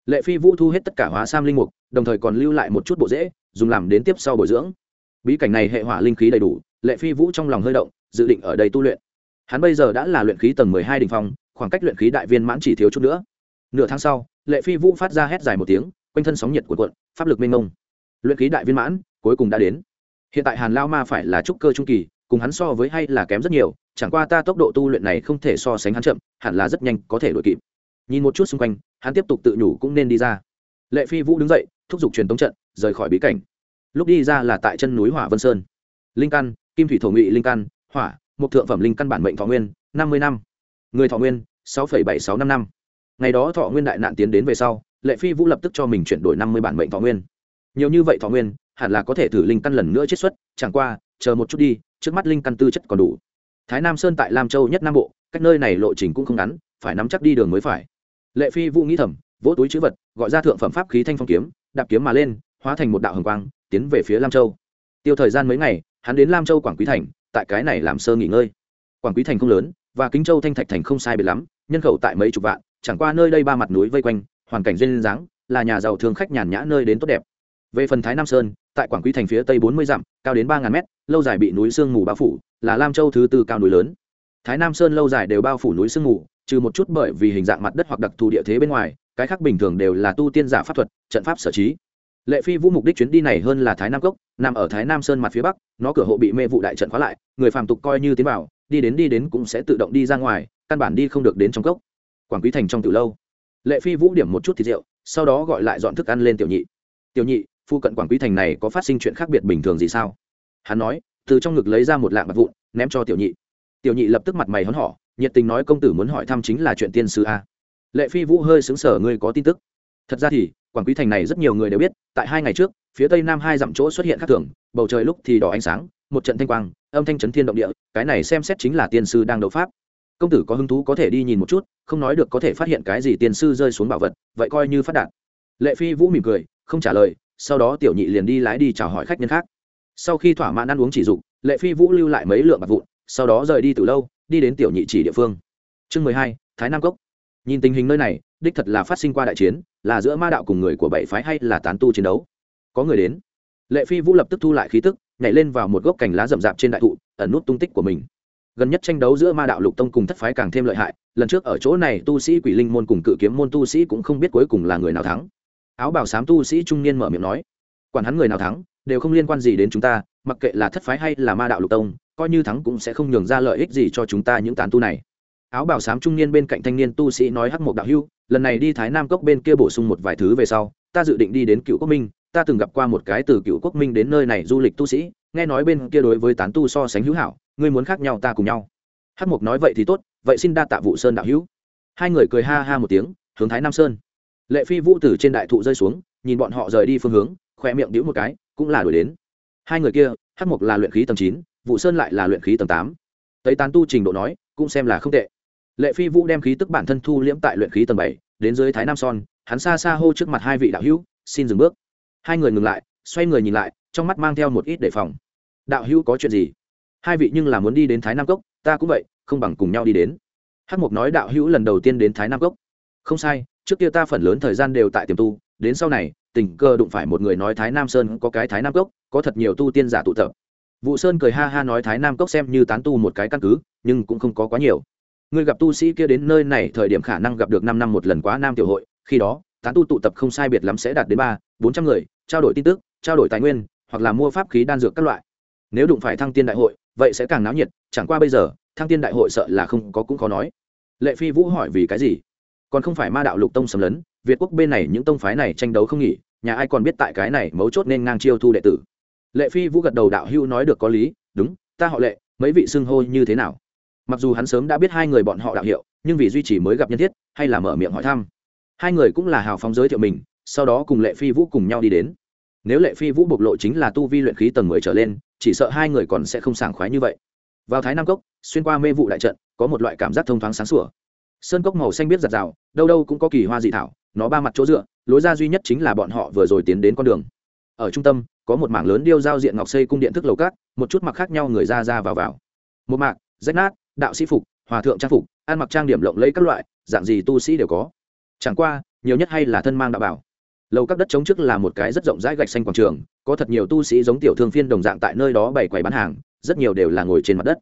Lệ phi vũ thu hết tất cả hóa sam linh mục, đồng thời còn lưu lại một chút bộ dễ dùng làm đến tiếp sau bồi dưỡng. Bí cảnh này hệ hỏa linh khí đầy đủ, lệ phi vũ trong lòng hơi động, dự định ở đây tu luyện. Hắn bây giờ đã là luyện khí tầng mười hai đình phong, khoảng cách luyện khí đại viên mãn chỉ thiếu chút nữa. Nửa tháng sau, lệ phi vũ phát ra hét dài một tiếng quanh thân sóng nhiệt của quận pháp lực mênh mông. Luyện khí đại viên mãn, cuối cùng đã đến. Hiện tại hàn lao ma phải là trúc cơ trung kỳ, cùng hắn so với hay là kém rất nhiều, chẳng qua ta tốc độ tu luyện này không thể so sánh hắn chậm, hẳn là rất nhanh có thể đ ổ i kịp. Nhìn một chút xung quanh, hắn tiếp tục tự nhủ cũng nên đi ra. Lệ phi vũ đứng dậy, thúc giục truyền tống trận, rời khỏi bí cảnh. Lúc đi ra là tại chân núi hỏa vân sơn. Linh căn, kim thủy thổ ngụy linh căn, hỏa một thượng phẩm linh căn bản mệnh thọ nguyên, năm mươi năm. Người thọ nguyên, sáu bảy sáu năm năm. Ngày đó thọ nguyên đại nạn tiến đến về sau lệ phi vũ lập tức cho mình chuyển đổi năm mươi bản mệnh thọ nguyên. Nhiều như vậy thọ nguyên, hẳn là có thể thử linh căn lần nữa chiết xuất, chẳng qua, chờ một chút đi, trước mắt linh căn tư chất còn đủ. Thái nam sơn tại lam châu nhất nam bộ, cách nơi này lộ trình cũng không ngắn, phải nắm chắc đi đường mới phải. Lệ phi vũ nghĩ thầm, vỗ túi chữ vật, gọi ra thượng phẩm pháp khí thanh phong kiếm, đạp kiếm mà lên, hóa thành một đạo hồng quang, tiến về phía lam châu. Tiêu thời gian mấy ngày, hắn đến lam châu quảng quý thành, tại cái này làm sơ nghỉ ngơi. Quảng quý thành không lớn, và kính châu thanh thạch thành không sai biệt lắm, nhân khẩu tại mấy chục vạn, chẳng qua nơi đây ba mặt núi vây quanh hoàn cảnh duyên dáng, là nhà giàu thương khách nhàn nhã nơi đến tốt đẹp. Về phần thái nam sơn, tại quảng quý thành phía tây bốn mươi dặm, cao đến ba ngàn mét, lâu dài bị núi sương mù bao phủ, là lam châu thứ tư cao núi lớn. Thái nam sơn lâu dài đều bao phủ núi sương mù, trừ một chút bởi vì hình dạng mặt đất hoặc đặc thù địa thế bên ngoài, cái khác bình thường đều là tu tiên giả pháp thuật, trận pháp sở trí. Lệ phi vũ mục đích chuyến đi này hơn là thái nam cốc, nằm ở thái nam sơn mặt phía bắc, nó cửa hộ bị mê vụ đại trận khóa lại, người phàm tục coi như tiến vào, đi đến đi đến cũng sẽ tự động đi ra ngoài, căn bản đi không được đến trong cốc. Quảng quý thành trong từ lâu lệ phi vũ điểm một chút thịt rượu, sau đó gọi lại dọn thức ăn lên tiểu nhị. Tiểu nhị, phu cận quảng quý thành này có phát sinh chuyện khác biệt bình thường gì sao? Hắn nói, từ trong ngực lấy ra một lạng bạc vụn, ném cho tiểu nhị. Tiểu nhị lập tức mặt mày hớn hỏ nhiệt tình nói công tử muốn hỏi thăm chính là chuyện tiên sư a. Lệ phi vũ hơi xứng sở ngươi có tin tức? Thật ra thì quảng quý thành này rất nhiều người đều biết, tại hai ngày trước, phía tây nam hai dặm chỗ xuất hiện các thường, bầu trời lúc thì đỏ ánh sáng, một trận thanh quang, âm thanh chấn thiên động địa, cái này xem xét chính là tiên sư đang đấu pháp công tử có hứng thú có thể đi nhìn một chút, không nói được có thể phát hiện cái gì tiền sư rơi xuống bảo vật, vậy coi như phát đạt. Lệ phi vũ mỉm cười, không trả lời, sau đó tiểu nhị liền đi lái đi chào hỏi khách nhân khác. Sau khi thỏa mãn ăn uống chỉ dục, lệ phi vũ lưu lại mấy lượng bạc vụn, sau đó rời đi từ lâu, đi đến tiểu nhị chỉ địa phương. Chương mười hai, thái nam cốc. Nhìn tình hình nơi này, đích thật là phát sinh qua đại chiến, là giữa ma đạo cùng người của bảy phái hay là tán tu chiến đấu? Có người đến. Lệ phi vũ lập tức thu lại khí tức, nhảy lên vào một gốc cành lá rậm rạp trên đại thụ, ẩn nút tung tích của mình gần nhất tranh đấu giữa ma đạo lục tông cùng thất phái càng thêm lợi hại, lần trước ở chỗ này tu sĩ quỷ linh môn cùng cự kiếm môn tu sĩ cũng không biết cuối cùng là người nào thắng. Áo bảo sám tu sĩ trung niên mở miệng nói, quản hắn người nào thắng, đều không liên quan gì đến chúng ta, mặc kệ là thất phái hay là ma đạo lục tông, coi như thắng cũng sẽ không nhường ra lợi ích gì cho chúng ta những tán tu này. Áo bảo sám trung niên bên cạnh thanh niên tu sĩ nói hắc một đạo hưu, lần này đi thái nam cốc bên kia bổ sung một vài thứ về sau, ta dự định đi đến cựu quốc minh ta từng gặp qua một cái từ cựu quốc minh đến nơi này du lịch tu sĩ, nghe nói bên kia đối với tán tu so sánh hữu hảo, ngươi muốn khác nhau ta cùng nhau. Hắc mục nói vậy thì tốt, vậy xin đa tạ vụ sơn đạo hữu. Hai người cười ha ha một tiếng, hướng thái nam sơn. Lệ phi vũ từ trên đại thụ rơi xuống, nhìn bọn họ rời đi phương hướng khỏe miệng đĩu một cái, cũng là đuổi đến. Hai người kia, hắc mục là luyện khí tầng chín, vụ sơn lại là luyện khí tầng tám. Tây tán tu trình độ nói, cũng xem là không tệ. Lệ phi vũ đem khí tức bản thân thu liễm tại luyện khí tầng bảy, đến dưới thái nam son, hắn xa xa hô trước mặt hai vị đạo hữu, xin dừng bước hai người ngừng lại, xoay người nhìn lại, trong mắt mang theo một ít đề phòng. Đạo hữu có chuyện gì? Hai vị nhưng là muốn đi đến thái nam cốc, ta cũng vậy, không bằng cùng nhau đi đến. Hắc mục nói đạo hữu lần đầu tiên đến thái nam cốc. Không sai, trước kia ta phần lớn thời gian đều tại tiềm tu, đến sau này, tình cờ đụng phải một người nói thái nam sơn có cái thái nam cốc, có thật nhiều tu tiên giả tụ tập. Vụ sơn cười ha ha nói thái nam cốc xem như tán tu một cái căn cứ, nhưng cũng không có quá nhiều. Người gặp tu sĩ kia đến nơi này thời điểm khả năng gặp được năm năm một lần quá nam tiểu hội, khi đó, tán tu tụ tập không sai biệt lắm sẽ đạt đến ba, bốn trăm người trao đổi tin tức, trao đổi tài nguyên, hoặc là mua pháp khí đan dược các loại. Nếu đụng phải thăng tiên đại hội, vậy sẽ càng náo nhiệt, chẳng qua bây giờ, thăng tiên đại hội sợ là không có cũng khó nói. Lệ phi vũ hỏi vì cái gì? Còn không phải ma đạo lục tông xâm lấn, việt quốc bên này những tông phái này tranh đấu không nghỉ, nhà ai còn biết tại cái này mấu chốt nên ngang chiêu thu đệ tử. Lệ phi vũ gật đầu đạo hưu nói được có lý, đúng, ta họ lệ, mấy vị xưng hô như thế nào? Mặc dù hắn sớm đã biết hai người bọn họ đạo hiệu, nhưng vì duy trì mới gặp nhân thiết, hay là mở miệng hỏi thăm. Hai người cũng là hào phóng giới thiệu mình sau đó cùng lệ phi vũ cùng nhau đi đến. Nếu lệ phi vũ bộc lộ chính là tu vi luyện khí tầng mười trở lên, chỉ sợ hai người còn sẽ không sảng khoái như vậy. Vào thái nam cốc, xuyên qua mê vụ đại trận, có một loại cảm giác thông thoáng sáng sủa. Sơn cốc màu xanh biết giặt rào, đâu đâu cũng có kỳ hoa dị thảo, nó ba mặt chỗ dựa, lối ra duy nhất chính là bọn họ vừa rồi tiến đến con đường. Ở trung tâm, có một mảng lớn điêu giao diện ngọc xây cung điện thức lầu cát, một chút mặc khác nhau người ra ra vào vào. Một mạc, rách nát, đạo sĩ phục, hòa thượng trang phục, ăn mặc trang điểm lộng lẫy các loại, dạng gì tu sĩ đều có. Chẳng qua, nhiều nhất hay là thân mang đạo bảo lầu các đất chống trước là một cái rất rộng rãi gạch xanh quảng trường, có thật nhiều tu sĩ giống tiểu thương phiên đồng dạng tại nơi đó bày quầy bán hàng, rất nhiều đều là ngồi trên mặt đất.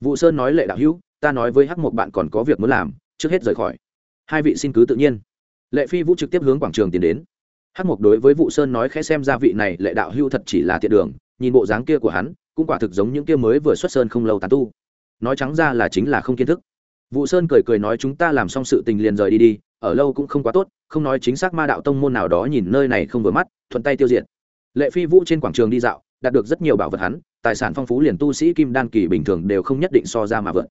Vụ sơn nói lệ đạo hữu, ta nói với hắc một bạn còn có việc muốn làm, trước hết rời khỏi. Hai vị xin cứ tự nhiên. Lệ phi vũ trực tiếp hướng quảng trường tiến đến. Hắc mục đối với vụ sơn nói khẽ xem ra vị này lệ đạo hưu thật chỉ là thiện đường, nhìn bộ dáng kia của hắn, cũng quả thực giống những kia mới vừa xuất sơn không lâu tán tu. Nói trắng ra là chính là không kiến thức. Vụ sơn cười cười nói chúng ta làm xong sự tình liền rời đi đi ở lâu cũng không quá tốt, không nói chính xác ma đạo tông môn nào đó nhìn nơi này không vừa mắt, thuận tay tiêu diệt. Lệ phi vũ trên quảng trường đi dạo, đạt được rất nhiều bảo vật hắn, tài sản phong phú liền tu sĩ kim đan kỳ bình thường đều không nhất định so ra mà vượt.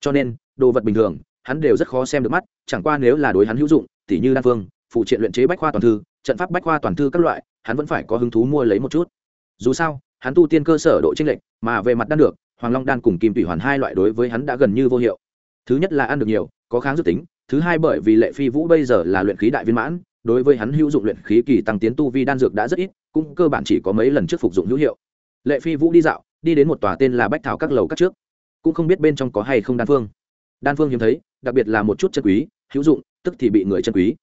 Cho nên, đồ vật bình thường, hắn đều rất khó xem được mắt, chẳng qua nếu là đối hắn hữu dụng, tỉ như đan phương, phụ triện luyện chế bách khoa toàn thư, trận pháp bách khoa toàn thư các loại, hắn vẫn phải có hứng thú mua lấy một chút. Dù sao, hắn tu tiên cơ sở độ tranh lệch, mà về mặt đan được, hoàng long đan cùng kim tủy hoàn hai loại đối với hắn đã gần như vô hiệu. Thứ nhất là ăn được nhiều, có kháng dược tính thứ hai bởi vì lệ phi vũ bây giờ là luyện khí đại viên mãn, đối với hắn hữu dụng luyện khí kỳ tăng tiến tu vi đan dược đã rất ít, cũng cơ bản chỉ có mấy lần trước phục dụng hữu hiệu. Lệ phi vũ đi dạo, đi đến một tòa tên là bách thảo các lầu các trước. Cũng không biết bên trong có hay không đan phương. Đan phương hiếm thấy, đặc biệt là một chút chân quý, hữu dụng, tức thì bị người chân quý.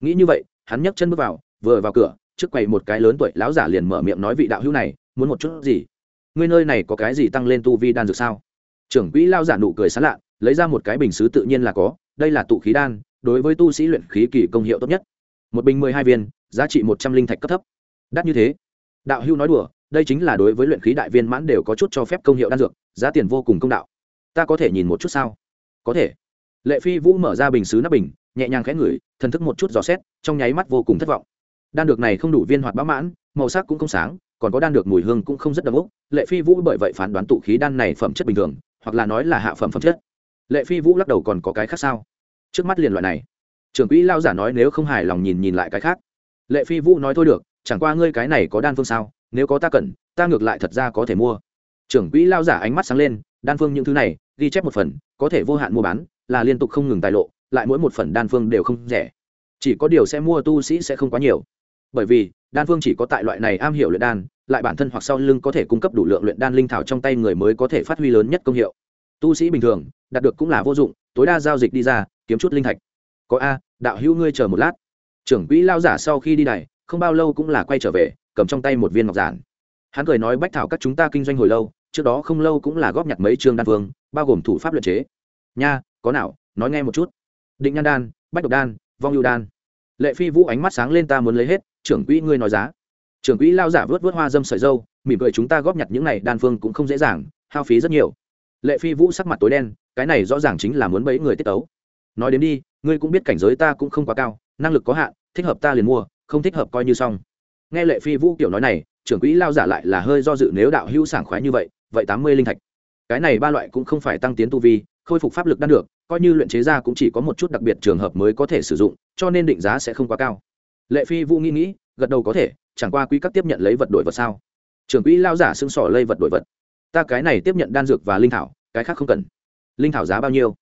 Nghĩ như vậy, hắn nhấc chân bước vào, vừa vào cửa, trước quầy một cái lớn tuổi lão giả liền mở miệng nói vị đạo hữu này, muốn một chút gì? Ngươi nơi này có cái gì tăng lên tu vi đan dược sao? Trưởng quỹ lao giả nụ cười sán lạ, lấy ra một cái bình xứ tự nhiên là có đây là tụ khí đan, đối với tu sĩ luyện khí kỳ công hiệu tốt nhất. Một bình mười hai viên, giá trị một trăm linh thạch cấp thấp. Đắt như thế. Đạo hưu nói đùa, đây chính là đối với luyện khí đại viên mãn đều có chút cho phép công hiệu đan dược, giá tiền vô cùng công đạo. Ta có thể nhìn một chút sao? Có thể. Lệ phi vũ mở ra bình xứ nắp bình, nhẹ nhàng khẽ ngửi, thần thức một chút dò xét, trong nháy mắt vô cùng thất vọng. Đan dược này không đủ viên hoạt bão mãn, màu sắc cũng không sáng, còn có đan được mùi hương cũng không rất đậm ốc lệ phi vũ bởi vậy phán đoán tụ khí đan này phẩm chất bình thường, hoặc là nói là hạ phẩm phẩm chất lệ phi vũ lắc đầu còn có cái khác sao? Trước mắt liền loại này. Trưởng quỹ lao giả nói nếu không hài lòng nhìn nhìn lại cái khác. Lệ phi vũ nói thôi được, chẳng qua ngươi cái này có đan phương sao? Nếu có ta cần, ta ngược lại thật ra có thể mua. Trưởng quỹ lao giả ánh mắt sáng lên, đan phương những thứ này, ghi chép một phần, có thể vô hạn mua bán, là liên tục không ngừng tài lộ, lại mỗi một phần đan phương đều không rẻ. Chỉ có điều sẽ mua tu sĩ sẽ không quá nhiều. Bởi vì, đan phương chỉ có tại loại này am hiểu luyện đan, lại bản thân hoặc sau lưng có thể cung cấp đủ lượng luyện đan linh thảo trong tay người mới có thể phát huy lớn nhất công hiệu tu sĩ bình thường, đạt được cũng là vô dụng, tối đa giao dịch đi ra, kiếm chút linh thạch. Có a, đạo hữu ngươi chờ một lát. Trưởng quỹ lao giả sau khi đi này không bao lâu cũng là quay trở về, cầm trong tay một viên ngọc giản. Hắn cười nói bách thảo các chúng ta kinh doanh hồi lâu, trước đó không lâu cũng là góp nhặt mấy chương đan phương bao gồm thủ pháp luật chế. Nha, có nào, nói nghe một chút. Định nhan đan, bách độc đan, vong yêu đan. Lệ phi vũ ánh mắt sáng lên ta muốn lấy hết, trưởng quỹ ngươi nói giá. Trưởng quỹ lao giả vớt vớt hoa dâm sợi dâu, mỉm cười chúng ta góp nhặt những này đan phương cũng không dễ dàng, hao phí rất nhiều lệ phi vũ sắc mặt tối đen, cái này rõ ràng chính là muốn bẫy người tiết tấu. Nói đến đi, ngươi cũng biết cảnh giới ta cũng không quá cao, năng lực có hạn, thích hợp ta liền mua, không thích hợp coi như xong. Nghe lệ phi vũ kiểu nói này, trưởng quỹ lao giả lại là hơi do dự nếu đạo hữu sảng khoái như vậy vậy tám mươi linh thạch. Cái này ba loại cũng không phải tăng tiến tu vi, khôi phục pháp lực đan được, coi như luyện chế ra cũng chỉ có một chút đặc biệt trường hợp mới có thể sử dụng, cho nên định giá sẽ không quá cao. Lệ phi vũ nghĩ nghĩ, gật đầu có thể, chẳng qua quý các tiếp nhận lấy vật đổi vật sao? Trưởng quỹ lao giả xưng sỏ lây vật đổi vật ta cái này tiếp nhận đan dược và linh thảo, cái khác không cần. Linh thảo giá bao nhiêu?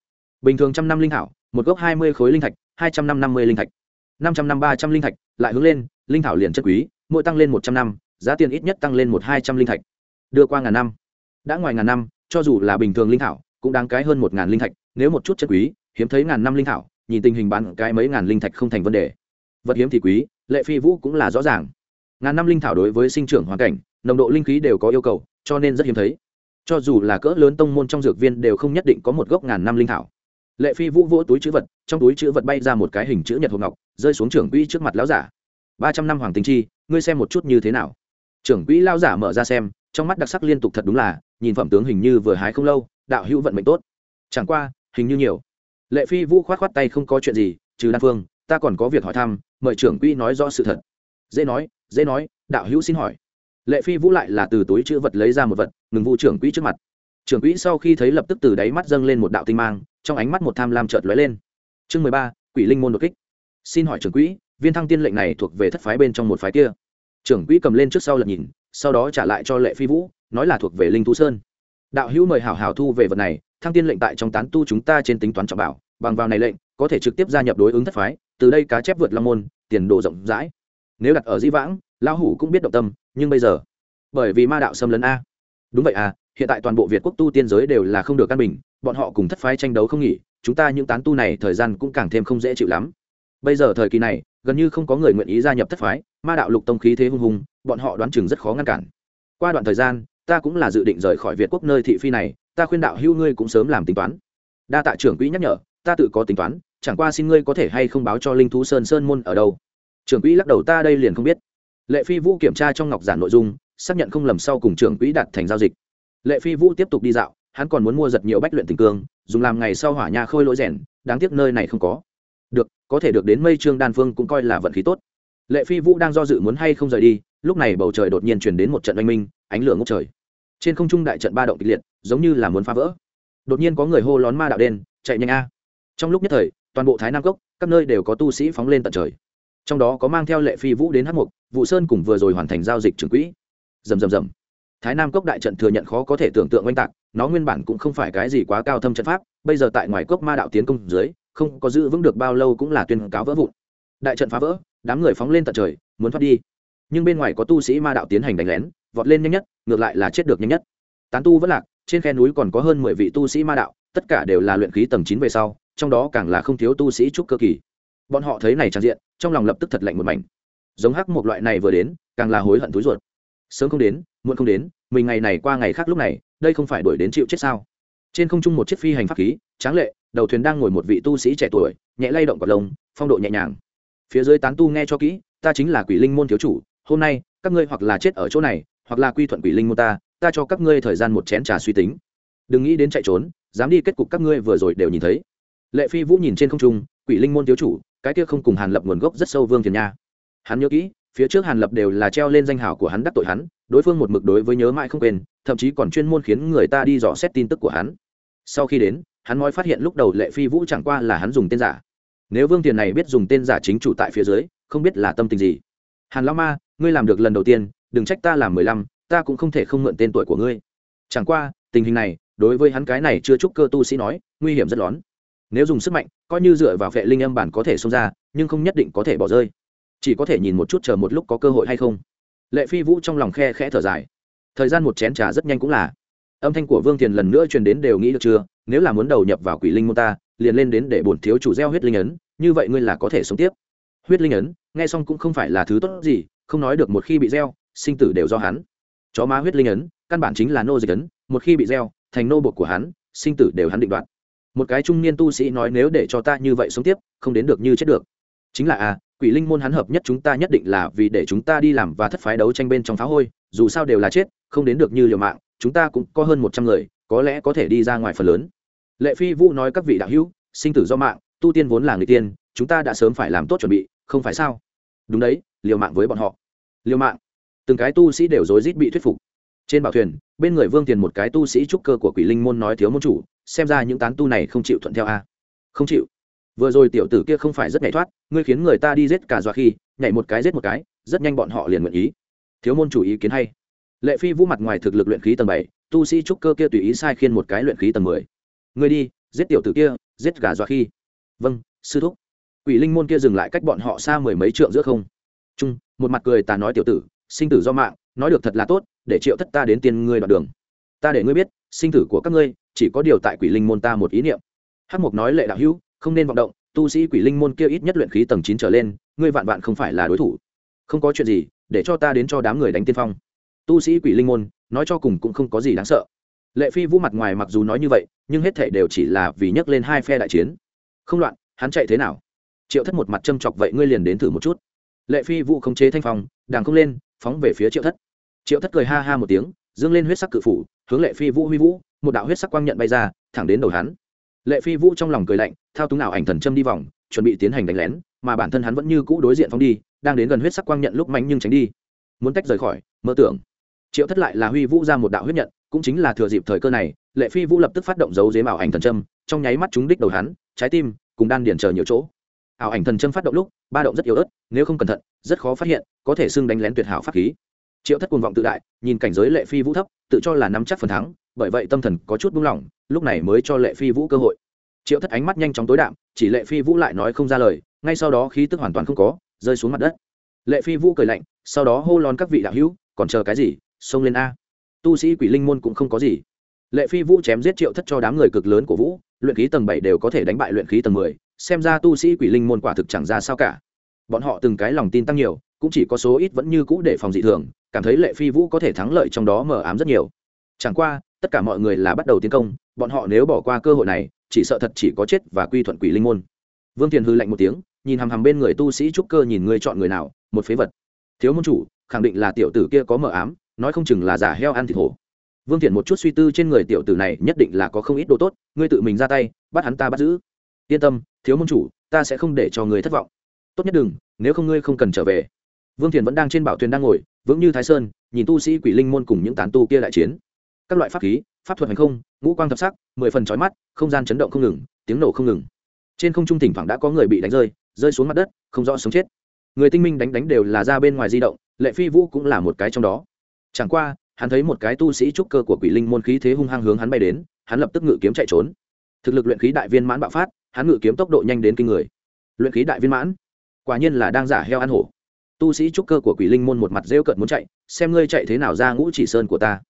Bình thường trăm năm linh thảo, một gốc hai mươi khối linh thạch, hai trăm năm năm mươi linh thạch. Năm trăm năm ba trăm linh thạch, lại hướng lên, linh thảo liền chất quý, mỗi tăng lên một trăm năm, giá tiền ít nhất tăng lên một hai trăm linh thạch. Đưa qua ngàn năm. Đã ngoài ngàn năm, cho dù là bình thường linh thảo, cũng đáng cái hơn một ngàn linh thạch, nếu một chút chất quý, hiếm thấy ngàn năm linh thảo, nhìn tình hình bán cái mấy ngàn linh thạch không thành vấn đề. Vật hiếm thì quý, lệ phi vũ cũng là rõ ràng. Ngàn năm linh thảo đối với sinh trưởng hoàn cảnh, nồng độ linh khí đều có yêu cầu cho nên rất hiếm thấy. Cho dù là cỡ lớn tông môn trong dược viên đều không nhất định có một gốc ngàn năm linh thảo. Lệ phi vũ vỗ túi chữ vật, trong túi chữ vật bay ra một cái hình chữ nhật hộp ngọc, rơi xuống trưởng quỹ trước mặt lão giả. Ba trăm năm hoàng tinh chi, ngươi xem một chút như thế nào? Trưởng quỹ lão giả mở ra xem, trong mắt đặc sắc liên tục thật đúng là, nhìn phẩm tướng hình như vừa hái không lâu, đạo hữu vận mệnh tốt. Chẳng qua, hình như nhiều. Lệ phi vũ khoát khoát tay không có chuyện gì, trừ đan phương, ta còn có việc hỏi thăm, mời trưởng quỹ nói rõ sự thật. Dễ nói dễ nói, đạo hữu xin hỏi lệ phi vũ lại là từ túi chữ vật lấy ra một vật, ngừng vu trưởng quỹ trước mặt. trưởng quỹ sau khi thấy lập tức từ đáy mắt dâng lên một đạo tinh mang, trong ánh mắt một tham lam chợt lóe lên. chương mười ba, quỷ linh môn đột kích. xin hỏi trưởng quỹ, viên thăng tiên lệnh này thuộc về thất phái bên trong một phái kia? trưởng quỹ cầm lên trước sau lật nhìn, sau đó trả lại cho lệ phi vũ, nói là thuộc về linh thú sơn. đạo hữu mời hảo hảo thu về vật này, thăng tiên lệnh tại trong tán tu chúng ta trên tính toán trọng bảo, bằng vào này lệnh, có thể trực tiếp gia nhập đối ứng thất phái, từ đây cá chép vượt long môn, tiền đồ rộng rãi nếu đặt ở di vãng, lão hủ cũng biết động tâm, nhưng bây giờ, bởi vì ma đạo xâm lấn a. Đúng vậy à hiện tại toàn bộ việt quốc tu tiên giới đều là không được căn bình, bọn họ cùng thất phái tranh đấu không nghỉ, chúng ta những tán tu này thời gian cũng càng thêm không dễ chịu lắm. Bây giờ thời kỳ này, gần như không có người nguyện ý gia nhập thất phái, ma đạo lục tông khí thế hung hùng, bọn họ đoán chừng rất khó ngăn cản. Qua đoạn thời gian, ta cũng là dự định rời khỏi việt quốc nơi thị phi này, ta khuyên đạo hữu ngươi cũng sớm làm tính toán. Đa tạ trưởng quỹ nhắc nhở, ta tự có tính toán, chẳng qua xin ngươi có thể hay không báo cho linh thú sơn sơn môn ở đâu trưởng quỹ lắc đầu ta đây liền không biết. Lệ phi vũ kiểm tra trong ngọc giản nội dung, xác nhận không lầm sau cùng trưởng quỹ đặt thành giao dịch. Lệ phi vũ tiếp tục đi dạo, hắn còn muốn mua giật nhiều bách luyện tình cương, dùng làm ngày sau hỏa nhà khôi lỗi rèn, đáng tiếc nơi này không có. Được, có thể được đến mây trương đan phương cũng coi là vận khí tốt. Lệ phi vũ đang do dự muốn hay không rời đi, lúc này bầu trời đột nhiên chuyển đến một trận oanh minh, ánh lửa ngốc trời. Trên không trung đại trận ba động kịch liệt, giống như là muốn phá vỡ. Đột nhiên có người hô lón ma đạo đen, chạy nhanh a. Trong lúc nhất thời, toàn bộ thái nam cốc, các nơi đều có tu sĩ phóng lên tận trời trong đó có mang theo lệ phi vũ đến hát mục vụ sơn cùng vừa rồi hoàn thành giao dịch trường quỹ. Rầm rầm rầm. Thái nam cốc đại trận thừa nhận khó có thể tưởng tượng oanh tạc, nó nguyên bản cũng không phải cái gì quá cao thâm trận pháp, bây giờ tại ngoài cốc ma đạo tiến công dưới, không có giữ vững được bao lâu cũng là tuyên cáo vỡ vụn. Đại trận phá vỡ, đám người phóng lên tận trời, muốn thoát đi. Nhưng bên ngoài có tu sĩ ma đạo tiến hành đánh lén, vọt lên nhanh nhất, ngược lại là chết được nhanh nhất. Tán tu vẫn lạc, trên khe núi còn có hơn mười vị tu sĩ ma đạo, tất cả đều là luyện khí tầng chín về sau, trong đó càng là không thiếu tu sĩ trúc cơ kỳ bọn họ thấy này tràn diện, trong lòng lập tức thật lạnh một mảnh. Giống hắc một loại này vừa đến, càng là hối hận túi ruột. Sớm không đến, muộn không đến, mình ngày này qua ngày khác lúc này, đây không phải đuổi đến chịu chết sao? Trên không trung một chiếc phi hành pháp khí, tráng lệ, đầu thuyền đang ngồi một vị tu sĩ trẻ tuổi, nhẹ lay động cọc lông, phong độ nhẹ nhàng. Phía dưới tán tu nghe cho kỹ, ta chính là quỷ linh môn thiếu chủ, hôm nay, các ngươi hoặc là chết ở chỗ này, hoặc là quy thuận quỷ linh môn ta ta cho các ngươi thời gian một chén trà suy tính. Đừng nghĩ đến chạy trốn, dám đi kết cục các ngươi vừa rồi đều nhìn thấy. Lệ phi vũ nhìn trên không trung, quỷ linh môn thiếu chủ cái kia không cùng hàn lập nguồn gốc rất sâu vương thiền nha. Hắn nhớ kỹ, phía trước hàn lập đều là treo lên danh hào của hắn đắc tội hắn, đối phương một mực đối với nhớ mãi không quên, thậm chí còn chuyên môn khiến người ta đi dò xét tin tức của hắn. Sau khi đến, hắn nói phát hiện lúc đầu lệ phi vũ chẳng qua là hắn dùng tên giả. Nếu vương tiền này biết dùng tên giả chính chủ tại phía dưới, không biết là tâm tình gì. Hàn lao ma, ngươi làm được lần đầu tiên, đừng trách ta làm mười lăm, ta cũng không thể không mượn tên tuổi của ngươi. Chẳng qua, tình hình này, đối với hắn cái này chưa chúc cơ tu sĩ nói, nguy hiểm rất lón nếu dùng sức mạnh, coi như dựa vào vệ linh âm bản có thể xông ra, nhưng không nhất định có thể bỏ rơi. Chỉ có thể nhìn một chút chờ một lúc có cơ hội hay không. Lệ phi vũ trong lòng khe khẽ thở dài. Thời gian một chén trà rất nhanh cũng là. Âm thanh của vương thiền lần nữa truyền đến đều nghĩ được chưa? Nếu là muốn đầu nhập vào quỷ linh môn ta, liền lên đến để bổn thiếu chủ gieo huyết linh ấn, như vậy ngươi là có thể sống tiếp. Huyết linh ấn, nghe xong cũng không phải là thứ tốt gì, không nói được một khi bị gieo, sinh tử đều do hắn. Chó má huyết linh ấn, căn bản chính là nô dịch ấn, một khi bị gieo, thành nô bột của hắn, sinh tử đều hắn định đoạt một cái trung niên tu sĩ nói nếu để cho ta như vậy sống tiếp, không đến được như chết được. Chính là à quỷ linh môn hắn hợp nhất chúng ta nhất định là vì để chúng ta đi làm và thất phái đấu tranh bên trong phá hôi, dù sao đều là chết, không đến được như liều mạng, chúng ta cũng có hơn một trăm người, có lẽ có thể đi ra ngoài phần lớn. Lệ phi vũ nói các vị đạo hữu, sinh tử do mạng, tu tiên vốn là người tiên, chúng ta đã sớm phải làm tốt chuẩn bị, không phải sao? Đúng đấy, liều mạng với bọn họ. Liều mạng. Từng cái tu sĩ đều rối rít bị thuyết phục trên bảo thuyền, bên người vương tiền một cái tu sĩ trúc cơ của quỷ linh môn nói thiếu môn chủ, xem ra những tán tu này không chịu thuận theo a. À? Không chịu. Vừa rồi tiểu tử kia không phải rất nhảy thoát, ngươi khiến người ta đi giết cả dọa khi, nhảy một cái giết một cái, rất nhanh bọn họ liền nguyện ý. Thiếu môn chủ ý kiến hay. Lệ phi vũ mặt ngoài thực lực luyện khí tầng bảy, tu sĩ trúc cơ kia tùy ý sai khiên một cái luyện khí tầng mười. Ngươi đi, giết tiểu tử kia, giết gà dọa khi. Vâng sư thúc. Quỷ linh môn kia dừng lại cách bọn họ xa mười mấy trượng giữa không. Trung, một mặt cười ta nói tiểu tử, sinh tử do mạng, nói được thật là tốt để triệu thất ta đến tiên ngươi đoạn đường. Ta để ngươi biết, sinh tử của các ngươi, chỉ có điều tại quỷ linh môn ta một ý niệm. Hắc mục nói lệ đạo hữu, không nên vọng động, tu sĩ quỷ linh môn kia ít nhất luyện khí tầng chín trở lên, ngươi vạn vạn không phải là đối thủ. Không có chuyện gì, để cho ta đến cho đám người đánh tiên phong. Tu sĩ quỷ linh môn, nói cho cùng cũng không có gì đáng sợ. Lệ phi vũ mặt ngoài mặc dù nói như vậy, nhưng hết thể đều chỉ là vì nhắc lên hai phe đại chiến. Không loạn, hắn chạy thế nào? Triệu thất một mặt châm chọc, vậy ngươi liền đến thử một chút. Lệ phi vũ khống chế thanh phong, đàng không lên, phóng về phía triệu thất triệu thất cười ha ha một tiếng, dương lên huyết sắc cự phủ, hướng lệ phi vũ huy vũ, một đạo huyết sắc quang nhận bay ra, thẳng đến đầu hắn. Lệ phi vũ trong lòng cười lạnh, thao túng nào ảnh thần châm đi vòng, chuẩn bị tiến hành đánh lén, mà bản thân hắn vẫn như cũ đối diện phóng đi, đang đến gần huyết sắc quang nhận lúc mạnh nhưng tránh đi. Muốn tách rời khỏi, mơ tưởng. Triệu thất lại là huy vũ ra một đạo huyết nhận, cũng chính là thừa dịp thời cơ này, lệ phi vũ lập tức phát động dấu dếm ảo ảnh thần châm, trong nháy mắt chúng đích đầu hắn, trái tim cùng đan điển chờ nhiều chỗ. Ảo ảnh thần châm phát động lúc, ba động rất yếu ớt, nếu không cẩn thận, rất khó phát hiện, có thể xưng đánh lén tuyệt hảo pháp khí triệu thất cuồng vọng tự đại, nhìn cảnh giới lệ phi vũ thấp, tự cho là nắm chắc phần thắng, bởi vậy tâm thần có chút buông lỏng, lúc này mới cho lệ phi vũ cơ hội. Triệu thất ánh mắt nhanh chóng tối đạm, chỉ lệ phi vũ lại nói không ra lời, ngay sau đó khí tức hoàn toàn không có, rơi xuống mặt đất. Lệ phi vũ cười lạnh, sau đó hô lon các vị đạo hữu, còn chờ cái gì, xông lên a. Tu sĩ quỷ linh môn cũng không có gì. Lệ phi vũ chém giết triệu thất cho đám người cực lớn của vũ, luyện khí tầng bảy đều có thể đánh bại luyện khí tầng mười, xem ra tu sĩ quỷ linh môn quả thực chẳng ra sao cả. Bọn họ từng cái lòng tin tăng nhiều, cũng chỉ có số ít vẫn như cũ để phòng dị thường cảm thấy lệ phi vũ có thể thắng lợi trong đó mờ ám rất nhiều. Chẳng qua, tất cả mọi người là bắt đầu tiến công, bọn họ nếu bỏ qua cơ hội này, chỉ sợ thật chỉ có chết và quy thuận quỷ linh môn. Vương tiền hư lạnh một tiếng, nhìn hằm hằm bên người tu sĩ trúc cơ nhìn người chọn người nào, một phế vật. Thiếu môn chủ, khẳng định là tiểu tử kia có mờ ám, nói không chừng là giả heo ăn thịt hổ. Vương thiện một chút suy tư trên người tiểu tử này nhất định là có không ít đồ tốt, ngươi tự mình ra tay, bắt hắn ta bắt giữ. Yên tâm, thiếu môn chủ, ta sẽ không để cho người thất vọng. Tốt nhất đừng, nếu không ngươi không cần trở về vương thiện vẫn đang trên bảo thuyền đang ngồi, vững như thái sơn, nhìn tu sĩ quỷ linh môn cùng những tán tu kia đại chiến. Các loại pháp khí, pháp thuật hành không, ngũ quang thập sắc, mười phần trói mắt, không gian chấn động không ngừng, tiếng nổ không ngừng. Trên không trung thỉnh thoảng đã có người bị đánh rơi rơi xuống mặt đất, không rõ sống chết. Người tinh minh đánh đánh đều là ra bên ngoài di động, lệ phi vũ cũng là một cái trong đó. Chẳng qua, hắn thấy một cái tu sĩ trúc cơ của quỷ linh môn khí thế hung hăng hướng hắn bay đến, hắn lập tức ngự kiếm chạy trốn. Thực lực luyện khí đại viên mãn bạo phát, hắn ngự kiếm tốc độ nhanh đến kinh người. Luyện khí đại viên mãn? Quả nhiên là đang giả heo ăn hổ tu sĩ trúc cơ của quỷ linh môn một mặt rêu cợt muốn chạy, xem ngươi chạy thế nào ra ngũ chỉ sơn của ta.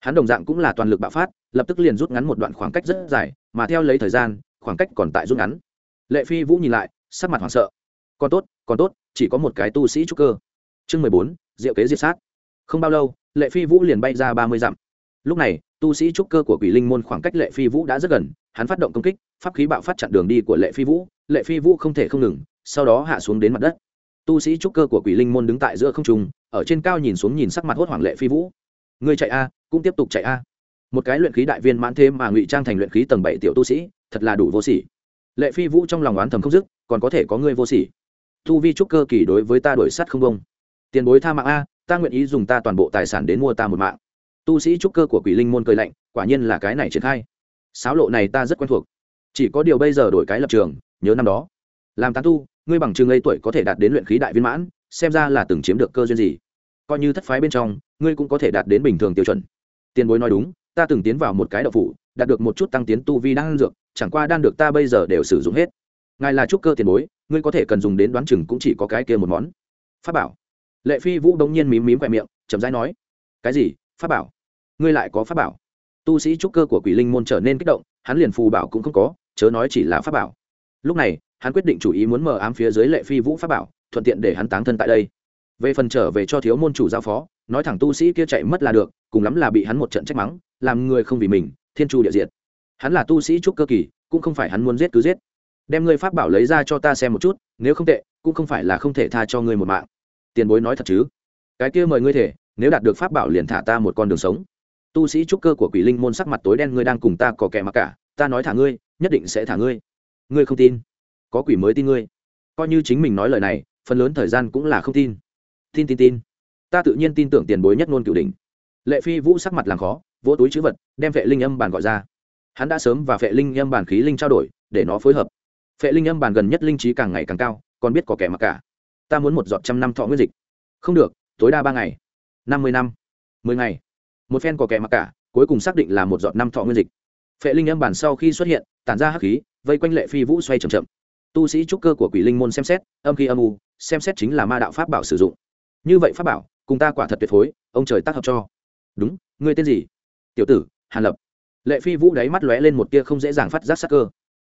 Hắn đồng dạng cũng là toàn lực bạo phát, lập tức liền rút ngắn một đoạn khoảng cách rất dài, mà theo lấy thời gian, khoảng cách còn tại rút ngắn. Lệ phi vũ nhìn lại, sắc mặt hoảng sợ. Còn tốt còn tốt, chỉ có một cái tu sĩ trúc cơ. Chương mười bốn, diệu kế diệt sát. Không bao lâu, lệ phi vũ liền bay ra ba mươi dặm. Lúc này, tu sĩ trúc cơ của quỷ linh môn khoảng cách lệ phi vũ đã rất gần, hắn phát động công kích, pháp khí bạo phát chặn đường đi của lệ phi vũ. Lệ phi vũ không thể không ngừng, sau đó hạ xuống đến mặt đất tu sĩ trúc cơ của quỷ linh môn đứng tại giữa không trung, ở trên cao nhìn xuống nhìn sắc mặt hốt hoảng lệ phi vũ. Ngươi chạy a, cũng tiếp tục chạy a. Một cái luyện khí đại viên mãn thêm mà ngụy trang thành luyện khí tầng bảy tiểu tu sĩ, thật là đủ vô sỉ. Lệ phi vũ trong lòng oán thầm không dứt, còn có thể có ngươi vô sỉ. Tu vi trúc cơ kỳ đối với ta đổi sắt không công tiền bối tha mạng a, ta nguyện ý dùng ta toàn bộ tài sản đến mua ta một mạng. Tu sĩ trúc cơ của quỷ linh môn cười lạnh, quả nhiên là cái này triển khai. Sáo lộ này ta rất quen thuộc. Chỉ có điều bây giờ đổi cái lập trường, nhớ năm đó. Làm tán tu ngươi bằng chừng ấy tuổi có thể đạt đến luyện khí đại viên mãn, xem ra là từng chiếm được cơ duyên gì. Coi như thất phái bên trong, ngươi cũng có thể đạt đến bình thường tiêu chuẩn. Tiền bối nói đúng, ta từng tiến vào một cái đậu phủ, đạt được một chút tăng tiến tu vi đan dược, chẳng qua đan được ta bây giờ đều sử dụng hết. Ngài là trúc cơ tiền bối, ngươi có thể cần dùng đến đoán chừng cũng chỉ có cái kia một món. Pháp bảo. Lệ phi vũ đống nhiên mím mím quẹt miệng, chậm rãi nói, cái gì? Pháp bảo? Ngươi lại có pháp bảo? Tu sĩ trúc cơ của quỷ linh môn trở nên kích động, hắn liền phù bảo cũng không có, chớ nói chỉ là pháp bảo. Lúc này hắn quyết định chủ ý muốn mở ám phía dưới lệ phi vũ pháp bảo, thuận tiện để hắn táng thân tại đây. Về phần trở về cho thiếu môn chủ giao phó, nói thẳng tu sĩ kia chạy mất là được, cùng lắm là bị hắn một trận trách mắng, làm người không vì mình, thiên chu địa diệt. Hắn là tu sĩ trúc cơ kỳ, cũng không phải hắn muốn giết cứ giết. Đem ngươi pháp bảo lấy ra cho ta xem một chút, nếu không tệ, cũng không phải là không thể tha cho ngươi một mạng. Tiền bối nói thật chứ? Cái kia mời ngươi thể, nếu đạt được pháp bảo liền thả ta một con đường sống. Tu sĩ trúc cơ của quỷ linh môn sắc mặt tối đen, ngươi đang cùng ta có kẻ mặc cả, ta nói thả ngươi, nhất định sẽ thả ngươi. Ngươi không tin? Có quỷ mới tin ngươi. Coi như chính mình nói lời này, phần lớn thời gian cũng là không tin. Tin tin tin. Ta tự nhiên tin tưởng tiền bối nhất ngôn cửu đỉnh. Lệ phi vũ sắc mặt làm khó, vỗ túi chữ vật, đem vệ linh âm bàn gọi ra. Hắn đã sớm và vệ linh âm bàn khí linh trao đổi, để nó phối hợp. Vệ linh âm bàn gần nhất linh trí càng ngày càng cao, còn biết có kẻ mặc cả. Ta muốn một giọt trăm năm thọ nguyên dịch. Không được, tối đa ba ngày. Năm mươi năm. Mười ngày. Một phen có kẻ mặc cả, cuối cùng xác định là một giọt năm thọ nguyên dịch. Phệ linh âm bản sau khi xuất hiện, tản ra hắc khí, vây quanh lệ phi vũ xoay c h ậ m chậm tu sĩ trúc cơ của quỷ linh môn xem xét, âm khi âm u, xem xét chính là ma đạo pháp bảo sử dụng. Như vậy pháp bảo, cùng ta quả thật tuyệt phối, ông trời tác hợp cho. Đúng, ngươi tên gì? Tiểu tử, hàn lập. Lệ phi vũ đáy mắt lóe lên một tia không dễ dàng phát giác sắc cơ.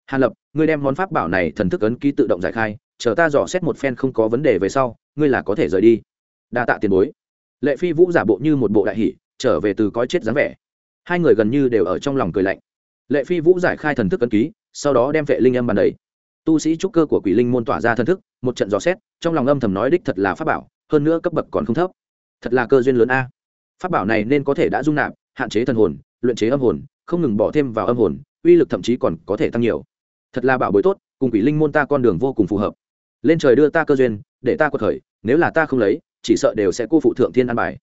Hàn lập, ngươi đem món pháp bảo này thần thức ấn ký tự động giải khai, chờ ta dò xét một phen không có vấn đề về sau, ngươi là có thể rời đi. Đa tạ tiền bối. Lệ phi vũ giả bộ như một bộ đại hỷ, trở về từ cõi chết dáng vẻ. Hai người gần như đều ở trong lòng cười lạnh. Lệ phi vũ giải khai thần thức ấn ký, sau đó đem vệ linh âm bàn đầy tu sĩ trúc cơ của quỷ linh môn tỏa ra thần thức, một trận dò xét, trong lòng âm thầm nói đích thật là pháp bảo, hơn nữa cấp bậc còn không thấp. Thật là cơ duyên lớn a. Pháp bảo này nên có thể đã dung nạp, hạn chế thần hồn, luyện chế âm hồn, không ngừng bỏ thêm vào âm hồn, uy lực thậm chí còn có thể tăng nhiều. Thật là bảo bối tốt, cùng quỷ linh môn ta con đường vô cùng phù hợp. Lên trời đưa ta cơ duyên, để ta có thời nếu là ta không lấy, chỉ sợ đều sẽ cô phụ thượng thiên an bài.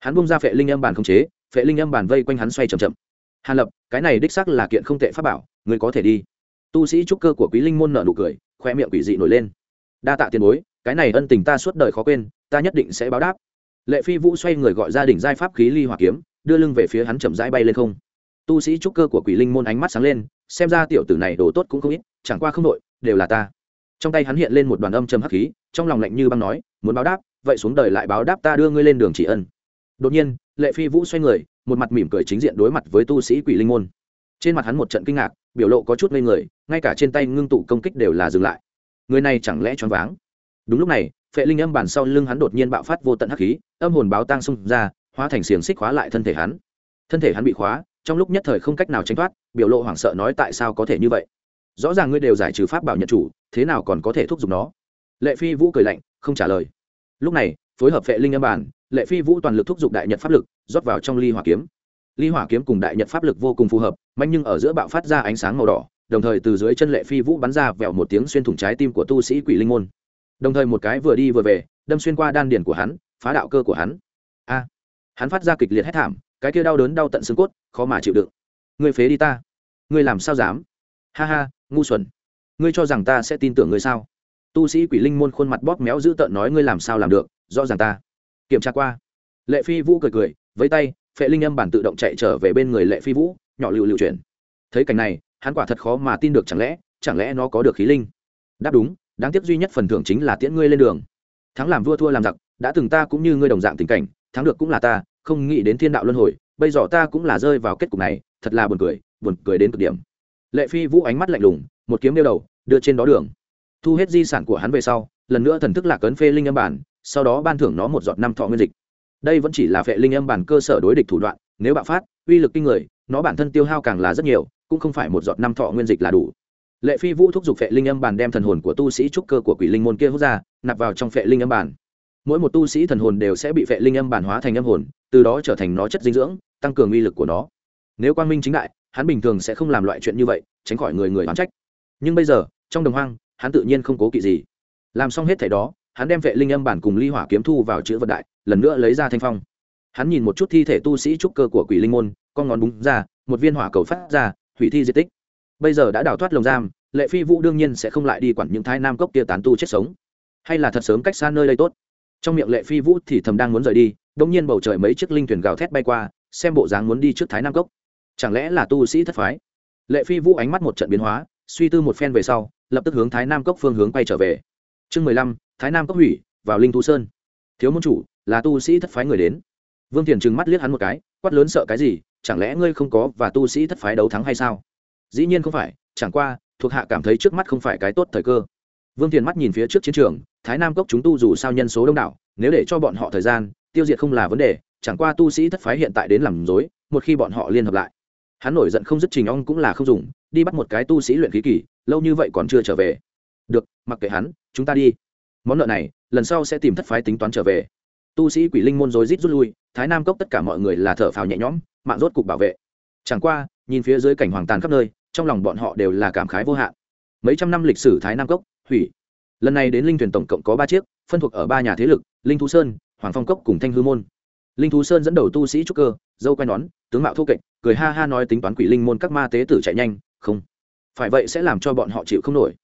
Hắn bung ra phệ linh âm bàn không chế, phệ linh âm bàn vây quanh hắn xoay chậm chậm. Hàn lập, cái này đích xác là kiện không tệ pháp bảo, người có thể đi tu sĩ trúc cơ của quý linh môn nợ nụ cười, khoe miệng quỷ dị nổi lên. Đa tạ tiền bối, cái này ân tình ta suốt đời khó quên, ta nhất định sẽ báo đáp. Lệ phi vũ xoay người gọi gia đình giai pháp khí ly hỏa kiếm, đưa lưng về phía hắn chậm rãi bay lên không. Tu sĩ trúc cơ của quỷ linh môn ánh mắt sáng lên, xem ra tiểu tử này đồ tốt cũng không ít, chẳng qua không đội đều là ta. Trong tay hắn hiện lên một đoàn âm trầm hắc khí, trong lòng lạnh như băng nói, muốn báo đáp, vậy xuống đời lại báo đáp ta đưa ngươi lên đường chỉ ân. Đột nhiên, lệ phi vũ xoay người, một mặt mỉm cười chính diện đối mặt với tu sĩ quỷ linh môn. Trên mặt hắn một trận kinh ngạc biểu lộ có chút ngây người, ngay cả trên tay ngưng tụ công kích đều là dừng lại. Người này chẳng lẽ choáng váng? Đúng lúc này, phệ linh âm bản sau lưng hắn đột nhiên bạo phát vô tận hắc khí, âm hồn báo tang xung ra, hóa thành xiềng xích khóa lại thân thể hắn. Thân thể hắn bị khóa, trong lúc nhất thời không cách nào tránh thoát, biểu lộ hoảng sợ nói tại sao có thể như vậy? Rõ ràng ngươi đều giải trừ pháp bảo nhận chủ, thế nào còn có thể thúc giục nó? Lệ phi vũ cười lạnh, không trả lời. Lúc này, phối hợp vệ linh âm bản, lệ phi vũ toàn lực thúc giục đại nhật pháp lực, rót vào trong ly hỏa kiếm ly hỏa kiếm cùng đại nhật pháp lực vô cùng phù hợp mạnh nhưng ở giữa bạo phát ra ánh sáng màu đỏ, đồng thời từ dưới chân lệ phi vũ bắn ra vẹo một tiếng xuyên thủng trái tim của tu sĩ quỷ linh môn. Đồng thời một cái vừa đi vừa về, đâm xuyên qua đan điền của hắn, phá đạo cơ của hắn. A! Hắn phát ra kịch liệt hét thảm, cái kia đau đớn đau tận xương cốt, khó mà chịu đựng. Ngươi phế đi ta. Ngươi làm sao dám? Ha ha, ngu xuẩn. Ngươi cho rằng ta sẽ tin tưởng ngươi sao? Tu sĩ quỷ linh môn khuôn mặt bóp méo dữ tợn nói ngươi làm sao làm được, rõ ràng ta. Kiểm tra qua. Lệ phi vũ cười cười với tay phệ linh âm bản tự động chạy trở về bên người lệ phi vũ, nhỏ lựu lựu chuyển. Thấy cảnh này, hắn quả thật khó mà tin được chẳng lẽ chẳng lẽ nó có được khí linh? Đáp đúng, đáng tiếc duy nhất phần thưởng chính là tiễn ngươi lên đường. Thắng làm vua thua làm giặc, đã từng ta cũng như ngươi đồng dạng tình cảnh, thắng được cũng là ta, không nghĩ đến thiên đạo luân hồi, bây giờ ta cũng là rơi vào kết cục này, thật là buồn cười buồn cười đến cực điểm. Lệ phi vũ ánh mắt lạnh lùng, một kiếm đeo đầu, đưa trên đó đường. Thu hết di sản của hắn về sau, lần nữa thần thức lạc ấn phê linh âm bản, sau đó ban thưởng nó một giọt năm thọ nguyên dịch đây vẫn chỉ là vệ linh âm bản cơ sở đối địch thủ đoạn, nếu bạo phát, uy lực kinh người, nó bản thân tiêu hao càng là rất nhiều, cũng không phải một giọt năm thọ nguyên dịch là đủ. Lệ phi vũ thúc giục phệ linh âm bản đem thần hồn của tu sĩ trúc cơ của quỷ linh môn kia hút ra, nạp vào trong phệ linh âm bản. Mỗi một tu sĩ thần hồn đều sẽ bị phệ linh âm bản hóa thành âm hồn, từ đó trở thành nó chất dinh dưỡng, tăng cường uy lực của nó. Nếu quang minh chính đại, hắn bình thường sẽ không làm loại chuyện như vậy, tránh khỏi người người oán trách. Nhưng bây giờ, trong đồng hoang, hắn tự nhiên không cố kỵ gì. Làm xong hết thảy đó hắn đem vệ linh âm bản cùng ly hỏa kiếm thu vào chữ vật đại, lần nữa lấy ra thanh phong. Hắn nhìn một chút thi thể tu sĩ trúc cơ của quỷ linh môn, con ngón búng ra, một viên hỏa cầu phát ra, hủy thi di tích. Bây giờ đã đào thoát lồng giam, lệ phi vũ đương nhiên sẽ không lại đi quản những thái nam cốc kia tán tu chết sống. Hay là thật sớm cách xa nơi đây tốt? Trong miệng lệ phi vũ thì thầm đang muốn rời đi đông nhiên bầu trời mấy chiếc linh thuyền gào thét bay qua, xem bộ dáng muốn đi trước thái nam cốc. Chẳng lẽ là tu sĩ thất phái? Lệ phi vũ ánh mắt một trận biến hóa, suy tư một phen về sau, lập tức hướng thái nam cốc phương hướng quay trở về. Chương mười lăm thái nam cốc hủy, vào linh thu sơn. Thiếu môn chủ, là tu sĩ thất phái người đến. Vương thiền trừng mắt liếc hắn một cái, quát lớn sợ cái gì, chẳng lẽ ngươi không có và tu sĩ thất phái đấu thắng hay sao? Dĩ nhiên không phải, chẳng qua, thuộc hạ cảm thấy trước mắt không phải cái tốt thời cơ. Vương thiền mắt nhìn phía trước chiến trường, thái nam cốc chúng tu dù sao nhân số đông đảo, nếu để cho bọn họ thời gian, tiêu diệt không là vấn đề, chẳng qua tu sĩ thất phái hiện tại đến làm dối một khi bọn họ liên hợp lại. Hắn nổi giận không dứt trình ong cũng là không dùng, đi bắt một cái tu sĩ luyện khí kỳ, lâu như vậy còn chưa trở về. Được, mặc kệ hắn, chúng ta đi món nợ này, lần sau sẽ tìm thất phái tính toán trở về. Tu sĩ quỷ linh môn rối rít rút lui, thái nam cốc tất cả mọi người là thở phào nhẹ nhõm, mạng rốt cục bảo vệ. Chẳng qua, nhìn phía dưới cảnh hoàng tàn khắp nơi, trong lòng bọn họ đều là cảm khái vô hạn. Mấy trăm năm lịch sử thái nam cốc, hủy. Lần này đến linh thuyền tổng cộng có ba chiếc, phân thuộc ở ba nhà thế lực, linh thú sơn, hoàng phong cốc cùng thanh hư môn. Linh thú sơn dẫn đầu tu sĩ trúc cơ, dâu quay nón, tướng mạo thô kệch, cười ha ha nói tính toán quỷ linh môn các ma tế tử chạy nhanh, không. Phải vậy sẽ làm cho bọn họ chịu không nổi.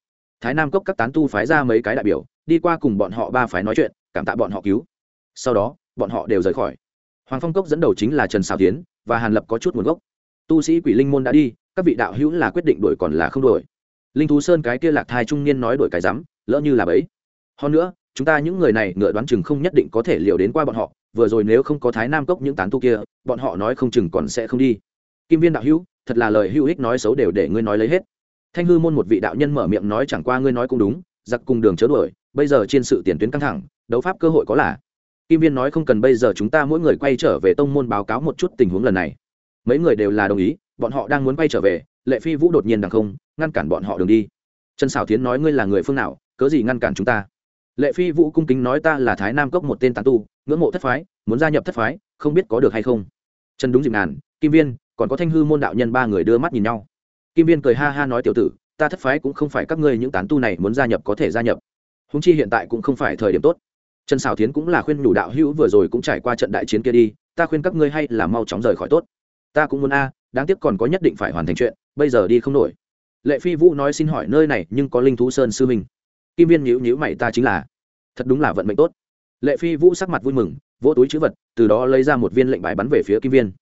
Thái nam cốc các tán tu phái ra mấy cái đại biểu đi qua cùng bọn họ ba phái nói chuyện, cảm tạ bọn họ cứu. Sau đó, bọn họ đều rời khỏi. Hoàng phong cốc dẫn đầu chính là trần xào tiến và hàn lập có chút nguồn gốc. Tu sĩ quỷ linh môn đã đi, các vị đạo hữu là quyết định đổi còn là không đổi linh thú sơn cái kia lạc thai trung niên nói đổi cái rắm, lỡ như là bấy hơn nữa, chúng ta những người này ngựa đoán chừng không nhất định có thể liều đến qua bọn họ, vừa rồi nếu không có thái nam cốc những tán tu kia, bọn họ nói không chừng còn sẽ không đi. Kim viên đạo hữu, thật là lời hữu ích nói xấu đều để ngươi nói lấy hết. Thanh hư môn một vị đạo nhân mở miệng nói chẳng qua ngươi nói cũng đúng, giặc cùng đường chớ đuổi bây giờ trên sự tiền tuyến căng thẳng, đấu pháp cơ hội có là. Kim viên nói không cần bây giờ chúng ta mỗi người quay trở về tông môn báo cáo một chút tình huống lần này. Mấy người đều là đồng ý, bọn họ đang muốn quay trở về, lệ phi vũ đột nhiên đằng không, ngăn cản bọn họ đường đi. Trần xảo tiến nói ngươi là người phương nào, cớ gì ngăn cản chúng ta? Lệ phi vũ cung kính nói ta là thái nam cốc một tên tán tu, ngưỡng mộ thất phái, muốn gia nhập thất phái, không biết có được hay không. Trần đúng dịp ngàn, kim viên, còn có thanh hư môn đạo nhân ba người đưa mắt nhìn nhau. Kim viên cười ha ha nói tiểu tử, ta thất phái cũng không phải các ngươi những tán tu này muốn gia nhập có thể gia nhập húng chi hiện tại cũng không phải thời điểm tốt. Trần xảo tiến cũng là khuyên nhủ đạo hữu vừa rồi cũng trải qua trận đại chiến kia đi, ta khuyên các ngươi hay là mau chóng rời khỏi tốt. Ta cũng muốn a, đáng tiếc còn có nhất định phải hoàn thành chuyện, bây giờ đi không nổi. Lệ phi vũ nói xin hỏi nơi này nhưng có linh thú sơn sư minh kim viên nhữ nhữ mày ta chính là. Thật đúng là vận mệnh tốt. Lệ phi vũ sắc mặt vui mừng, vỗ túi chữ vật, từ đó lấy ra một viên lệnh bài bắn về phía kim viên.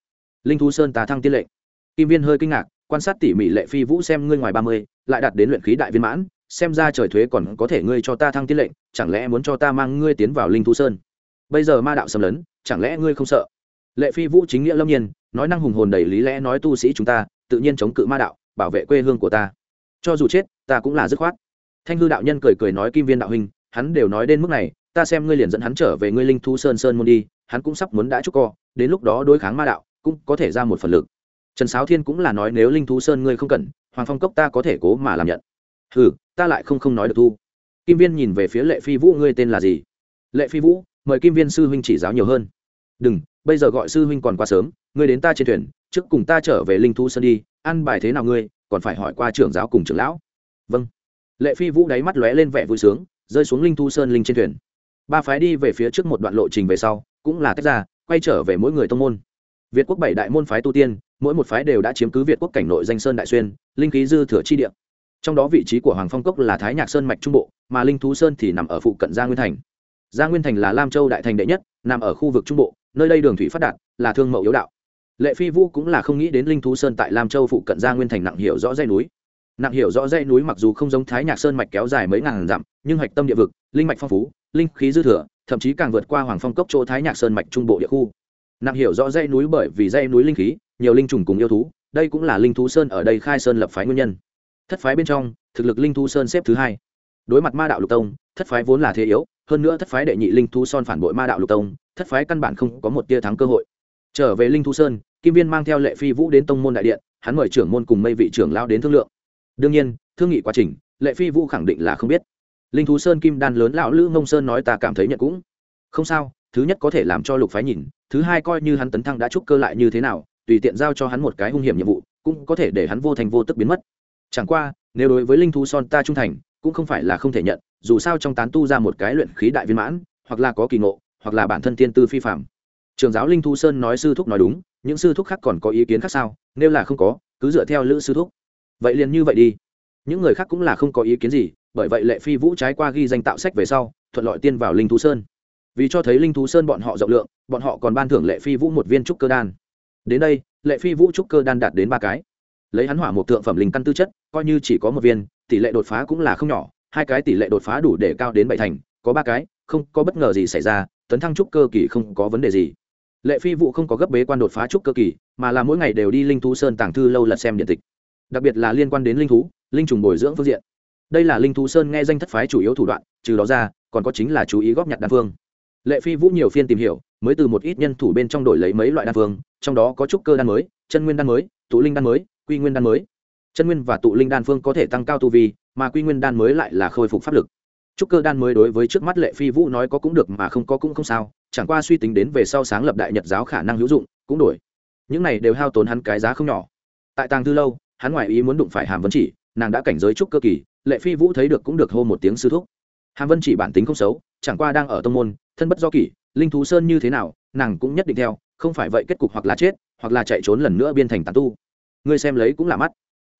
Linh thú sơn tà thăng tiên lệnh. Kim viên hơi kinh ngạc, quan sát tỉ mỉ lệ phi vũ xem ngươi ngoài ba mươi, lại đạt đến luyện khí đại viên mãn xem ra trời thuế còn có thể ngươi cho ta thăng tiến lệnh, chẳng lẽ muốn cho ta mang ngươi tiến vào linh thú sơn? Bây giờ ma đạo xâm lấn, chẳng lẽ ngươi không sợ? Lệ phi vũ chính nghĩa lâm nhiên, nói năng hùng hồn đầy lý lẽ nói tu sĩ chúng ta, tự nhiên chống cự ma đạo, bảo vệ quê hương của ta. Cho dù chết, ta cũng là dứt khoát. Thanh hư đạo nhân cười cười nói kim viên đạo huynh, hắn đều nói đến mức này, ta xem ngươi liền dẫn hắn trở về ngươi linh thu sơn sơn môn đi, hắn cũng sắp muốn đã chúc co, đến lúc đó đối kháng ma đạo, cũng có thể ra một phần lực. Trần sáo thiên cũng là nói nếu linh thú sơn ngươi không cần, hoàng phong cốc ta có thể cố mà làm nhận ừ ta lại không không nói được thu. Kim viên nhìn về phía lệ phi vũ, ngươi tên là gì? Lệ phi vũ, mời kim viên sư huynh chỉ giáo nhiều hơn. Đừng, bây giờ gọi sư huynh còn quá sớm, ngươi đến ta trên thuyền, trước cùng ta trở về linh Thu sơn đi, ăn bài thế nào ngươi, còn phải hỏi qua trưởng giáo cùng trưởng lão. Vâng. Lệ phi vũ đáy mắt lóe lên vẻ vui sướng, rơi xuống linh thu sơn linh trên thuyền. Ba phái đi về phía trước một đoạn lộ trình về sau, cũng là tách ra, quay trở về mỗi người tông môn. Việt quốc bảy đại môn phái tu tiên, mỗi một phái đều đã chiếm cứ việt quốc cảnh nội danh sơn đại xuyên, linh khí dư thừa chi địa trong đó vị trí của hoàng phong cốc là thái nhạc sơn mạch trung bộ, mà linh thú sơn thì nằm ở phụ cận gia nguyên thành. Gia nguyên thành là lam châu đại thành đệ nhất, nằm ở khu vực trung bộ, nơi đây đường thủy phát đạt, là thương mẫu yếu đạo. Lệ phi vũ cũng là không nghĩ đến linh thú sơn tại lam châu phụ cận gia nguyên thành nặng hiểu rõ dây núi. Nặng hiểu rõ dây núi mặc dù không giống thái nhạc sơn mạch kéo dài mấy ngàn dặm, nhưng hạch tâm địa vực, linh mạch phong phú, linh khí dư thừa, thậm chí càng vượt qua hoàng phong cốc chỗ thái nhạc sơn mạch trung bộ địa khu. Nặng hiểu rõ dây núi bởi vì dây núi linh khí, nhiều linh trùng cùng yêu thú, đây cũng là linh thú sơn ở đây khai sơn lập phái nguyên nhân thất phái bên trong, thực lực linh thú sơn xếp thứ hai. Đối mặt ma đạo lục tông, thất phái vốn là thế yếu, hơn nữa thất phái đệ nhị linh thú son phản bội ma đạo lục tông, thất phái căn bản không có một tia thắng cơ hội. Trở về linh thú sơn, kim viên mang theo lệ phi vũ đến tông môn đại điện, hắn mời trưởng môn cùng mây vị trưởng lao đến thương lượng. Đương nhiên, thương nghị quá trình, lệ phi vũ khẳng định là không biết. Linh thú sơn kim đan lớn lão lữ mông sơn nói ta cảm thấy nhận cũng. Không sao, thứ nhất có thể làm cho lục phái nhìn, thứ hai coi như hắn tấn thăng đã trúc cơ lại như thế nào, tùy tiện giao cho hắn một cái hung hiểm nhiệm vụ, cũng có thể để hắn vô thành vô tức biến mất chẳng qua, nếu đối với linh thú son ta trung thành, cũng không phải là không thể nhận, dù sao trong tán tu ra một cái luyện khí đại viên mãn, hoặc là có kỳ ngộ, hoặc là bản thân tiên tư phi phạm trường giáo linh thu sơn nói sư thúc nói đúng, những sư thúc khác còn có ý kiến khác sao? Nếu là không có, cứ dựa theo lữ sư thúc. Vậy liền như vậy đi. Những người khác cũng là không có ý kiến gì, bởi vậy lệ phi vũ trái qua ghi danh tạo sách về sau, thuận lợi tiên vào linh thú sơn. Vì cho thấy linh thú sơn bọn họ rộng lượng, bọn họ còn ban thưởng lệ phi vũ một viên trúc cơ đan. Đến đây, lệ phi vũ trúc cơ đan đạt đến ba cái lấy hắn hỏa một tượng phẩm linh căn tư chất, coi như chỉ có một viên, tỷ lệ đột phá cũng là không nhỏ, hai cái tỷ lệ đột phá đủ để cao đến bảy thành, có ba cái, không có bất ngờ gì xảy ra, tấn thăng trúc cơ kỳ không có vấn đề gì. Lệ phi vụ không có gấp bế quan đột phá trúc cơ kỳ, mà là mỗi ngày đều đi linh thú sơn tàng thư lâu lật xem điện tịch. Đặc biệt là liên quan đến linh thú, linh trùng bồi dưỡng phương diện. Đây là linh thú sơn nghe danh thất phái chủ yếu thủ đoạn, trừ đó ra, còn có chính là chú ý góp nhặt đan phương. Lệ phi vũ nhiều phiên tìm hiểu, mới từ một ít nhân thủ bên trong đổi lấy mấy loại đan phương, trong đó có trúc cơ đan mới, chân nguyên đan mới, tụ linh đan mới quy nguyên đan mới. Chân nguyên và tụ linh đan phương có thể tăng cao tu vi, mà quy nguyên đan mới lại là khôi phục pháp lực. Trúc cơ đan mới đối với trước mắt lệ phi vũ nói có cũng được mà không có cũng không sao, chẳng qua suy tính đến về sau sáng lập đại nhật giáo khả năng hữu dụng, cũng đổi. Những này đều hao tốn hắn cái giá không nhỏ. Tại tàng thư lâu, hắn ngoài ý muốn đụng phải hàm vân chỉ, nàng đã cảnh giới trúc cơ kỳ, lệ phi vũ thấy được cũng được hô một tiếng sư thúc. Hàm vân chỉ bản tính không xấu, chẳng qua đang ở tông môn, thân bất do kỷ, linh thú sơn như thế nào, nàng cũng nhất định theo, không phải vậy kết cục hoặc là chết, hoặc là chạy trốn lần nữa biên thành tàn tu ngươi xem lấy cũng là mắt.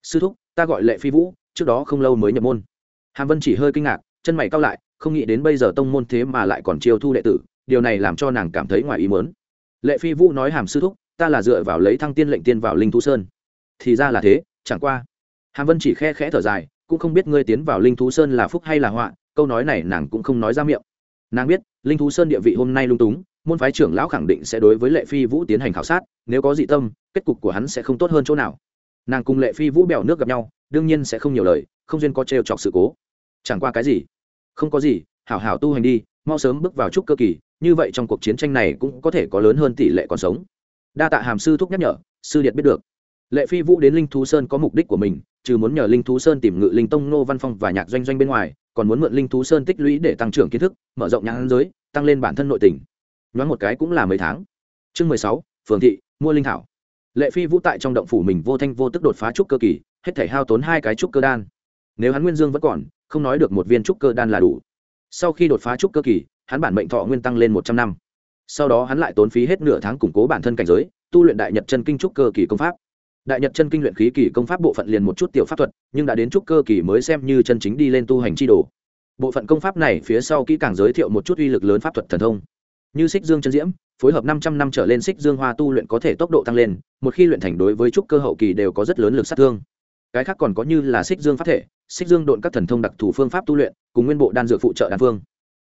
Sư thúc, ta gọi lệ phi vũ, trước đó không lâu mới nhập môn. Hàm vân chỉ hơi kinh ngạc, chân mày cao lại, không nghĩ đến bây giờ tông môn thế mà lại còn chiêu thu đệ tử, điều này làm cho nàng cảm thấy ngoài ý mớn lệ phi vũ nói hàm sư thúc, ta là dựa vào lấy thăng tiên lệnh tiên vào linh thú sơn. Thì ra là thế, chẳng qua. Hàm vân chỉ khe khẽ thở dài, cũng không biết ngươi tiến vào linh thú sơn là phúc hay là họa, câu nói này nàng cũng không nói ra miệng. Nàng biết, linh thú sơn địa vị hôm nay lung túng môn phái trưởng lão khẳng định sẽ đối với lệ phi vũ tiến hành khảo sát, nếu có dị tâm, kết cục của hắn sẽ không tốt hơn chỗ nào. Nàng cùng lệ phi vũ bèo nước gặp nhau, đương nhiên sẽ không nhiều lời, không duyên có trêu chọc sự cố. Chẳng qua cái gì? Không có gì, hảo hảo tu hành đi, mau sớm bước vào trúc cơ kỳ, như vậy trong cuộc chiến tranh này cũng có thể có lớn hơn tỷ lệ còn sống. Đa tạ hàm sư thúc nhắc nhở, sư điện biết được. Lệ phi vũ đến linh thú sơn có mục đích của mình, trừ muốn nhờ linh thú sơn tìm ngự linh tông nô văn phong và nhạc doanh doanh bên ngoài, còn muốn mượn linh thú sơn tích lũy để tăng trưởng kiến thức, mở rộng nhãn giới, tăng lên bản thân nội tình nhoáng một cái cũng là mấy tháng. Chương mười sáu, phường thị, mua linh thảo. Lệ phi vũ tại trong động phủ mình vô thanh vô tức đột phá trúc cơ kỳ, hết thể hao tốn hai cái trúc cơ đan. Nếu hắn nguyên dương vẫn còn, không nói được một viên trúc cơ đan là đủ. Sau khi đột phá trúc cơ kỳ, hắn bản mệnh thọ nguyên tăng lên một trăm năm. Sau đó hắn lại tốn phí hết nửa tháng củng cố bản thân cảnh giới, tu luyện đại nhật chân kinh trúc cơ kỳ công pháp. Đại nhật chân kinh luyện khí kỳ công pháp bộ phận liền một chút tiểu pháp thuật, nhưng đã đến trúc cơ kỳ mới xem như chân chính đi lên tu hành chi đồ. Bộ phận công pháp này phía sau kỹ càng giới thiệu một chút uy lực lớn pháp thuật thần thông như xích dương chân diễm, phối hợp năm trăm năm trở lên xích dương hoa tu luyện có thể tốc độ tăng lên, một khi luyện thành đối với trúc cơ hậu kỳ đều có rất lớn lực sát thương. Cái khác còn có như là xích dương pháp thể xích dương độn các thần thông đặc thù phương pháp tu luyện, cùng nguyên bộ đan dược phụ trợ đan phương.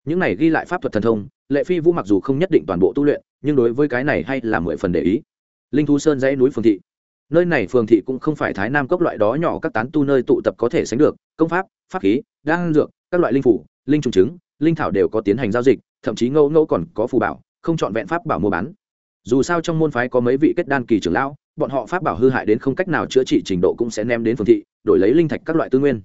Những này ghi lại pháp thuật thần thông, lệ phi vũ mặc dù không nhất định toàn bộ tu luyện, nhưng đối với cái này hay là mười phần để ý. Linh thú sơn dãy núi phường thị. Nơi này phường thị cũng không phải thái nam cốc loại đó nhỏ các tán tu nơi tụ tập có thể sánh được, công pháp pháp khí, đan dược, các loại linh phủ, linh trùng chứng linh thảo đều có tiến hành giao dịch thậm chí ngẫu ngẫu còn có phù bảo, không chọn vẹn pháp bảo mua bán. Dù sao trong môn phái có mấy vị kết đan kỳ trưởng lão, bọn họ pháp bảo hư hại đến không cách nào chữa trị trình độ cũng sẽ ném đến phường thị, đổi lấy linh thạch các loại tư nguyên.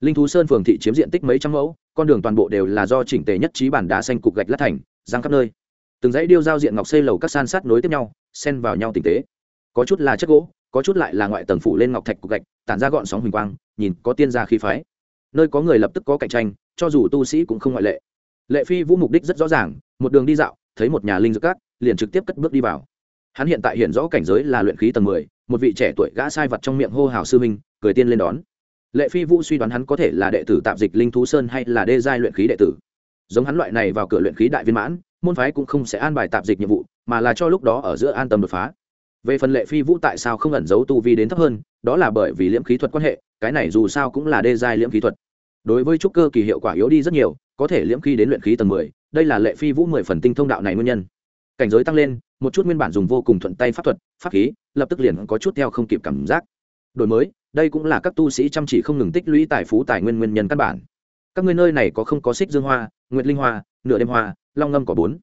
Linh thú sơn phường thị chiếm diện tích mấy trăm mẫu, con đường toàn bộ đều là do chỉnh tề nhất trí bản đá xanh cục gạch lát thành giang khắp nơi. Từng dãy điêu giao diện ngọc xây lầu các san sát nối tiếp nhau, xen vào nhau tinh tế. Có chút là chất gỗ, có chút lại là ngoại tầng phủ lên ngọc thạch cục gạch, tản ra gọn sóng huỳnh quang, nhìn có tiên gia khí phái. Nơi có người lập tức có cạnh tranh, cho dù tu sĩ cũng không ngoại lệ lệ phi vũ mục đích rất rõ ràng, một đường đi dạo, thấy một nhà linh dược cát liền trực tiếp cất bước đi vào. Hắn hiện tại hiện rõ cảnh giới là luyện khí tầng mười, một vị trẻ tuổi gã sai vật trong miệng hô hào sư minh cười tiên lên đón. Lệ phi vũ suy đoán hắn có thể là đệ tử tạp dịch linh thú sơn hay là đê giai luyện khí đệ tử. Giống hắn loại này vào cửa luyện khí đại viên mãn, môn phái cũng không sẽ an bài tạp dịch nhiệm vụ, mà là cho lúc đó ở giữa an tâm đột phá. Về phần lệ phi vũ tại sao không ẩn giấu tu vi đến thấp hơn, đó là bởi vì liễm khí thuật quan hệ, cái này dù sao cũng là đê giai liễm khí thuật đối với trúc cơ kỳ hiệu quả yếu đi rất nhiều, có thể liễm khí đến luyện khí tầng mười, đây là lệ phi vũ mười phần tinh thông đạo này nguyên nhân. Cảnh giới tăng lên, một chút nguyên bản dùng vô cùng thuận tay pháp thuật, pháp khí, lập tức liền có chút theo không kịp cảm giác. Đổi mới, đây cũng là các tu sĩ chăm chỉ không ngừng tích lũy tài phú tài nguyên nguyên nhân căn bản. Các ngươi nơi này có không có xích dương hoa, nguyệt linh hoa, nửa đêm hoa, long ngâm có bốn.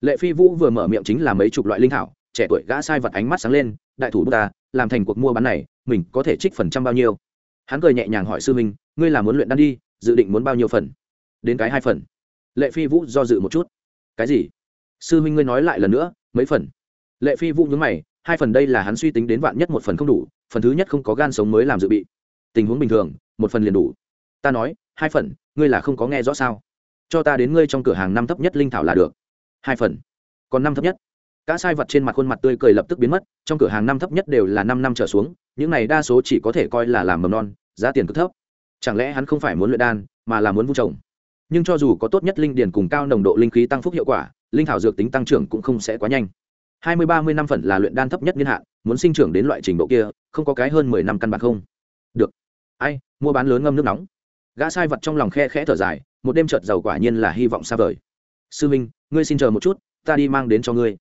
Lệ phi vũ vừa mở miệng chính là mấy chục loại linh thảo, trẻ tuổi gã sai vật ánh mắt sáng lên, đại thủ ta làm thành cuộc mua bán này, mình có thể trích phần trăm bao nhiêu? Hắn cười nhẹ nhàng hỏi sư minh ngươi là muốn luyện đan đi dự định muốn bao nhiêu phần? Đến cái hai phần. Lệ phi vũ do dự một chút. Cái gì? Sư minh ngươi nói lại lần nữa, mấy phần? Lệ phi vũ nhướng mày, hai phần đây là hắn suy tính đến vạn nhất một phần không đủ, phần thứ nhất không có gan sống mới làm dự bị. Tình huống bình thường, một phần liền đủ. Ta nói, hai phần, ngươi là không có nghe rõ sao? Cho ta đến ngươi trong cửa hàng năm thấp nhất linh thảo là được. Hai phần. Còn năm thấp nhất? Cả sai vật trên mặt khuôn mặt tươi cười lập tức biến mất, trong cửa hàng năm thấp nhất đều là năm năm trở xuống, những này đa số chỉ có thể coi là làm mầm non, giá tiền cực thấp chẳng lẽ hắn không phải muốn luyện đan, mà là muốn vu trồng nhưng cho dù có tốt nhất linh điền cùng cao nồng độ linh khí tăng phúc hiệu quả, linh thảo dược tính tăng trưởng cũng không sẽ quá nhanh. Hai mươi ba mươi năm phần là luyện đan thấp nhất niên hạn, muốn sinh trưởng đến loại trình độ kia, không có cái hơn mười năm căn bản không. Được. Ai, mua bán lớn ngâm nước nóng. Gã sai vật trong lòng khe khẽ thở dài, một đêm chợt giàu quả nhiên là hy vọng xa vời. Sư minh, ngươi xin chờ một chút, ta đi mang đến cho ngươi.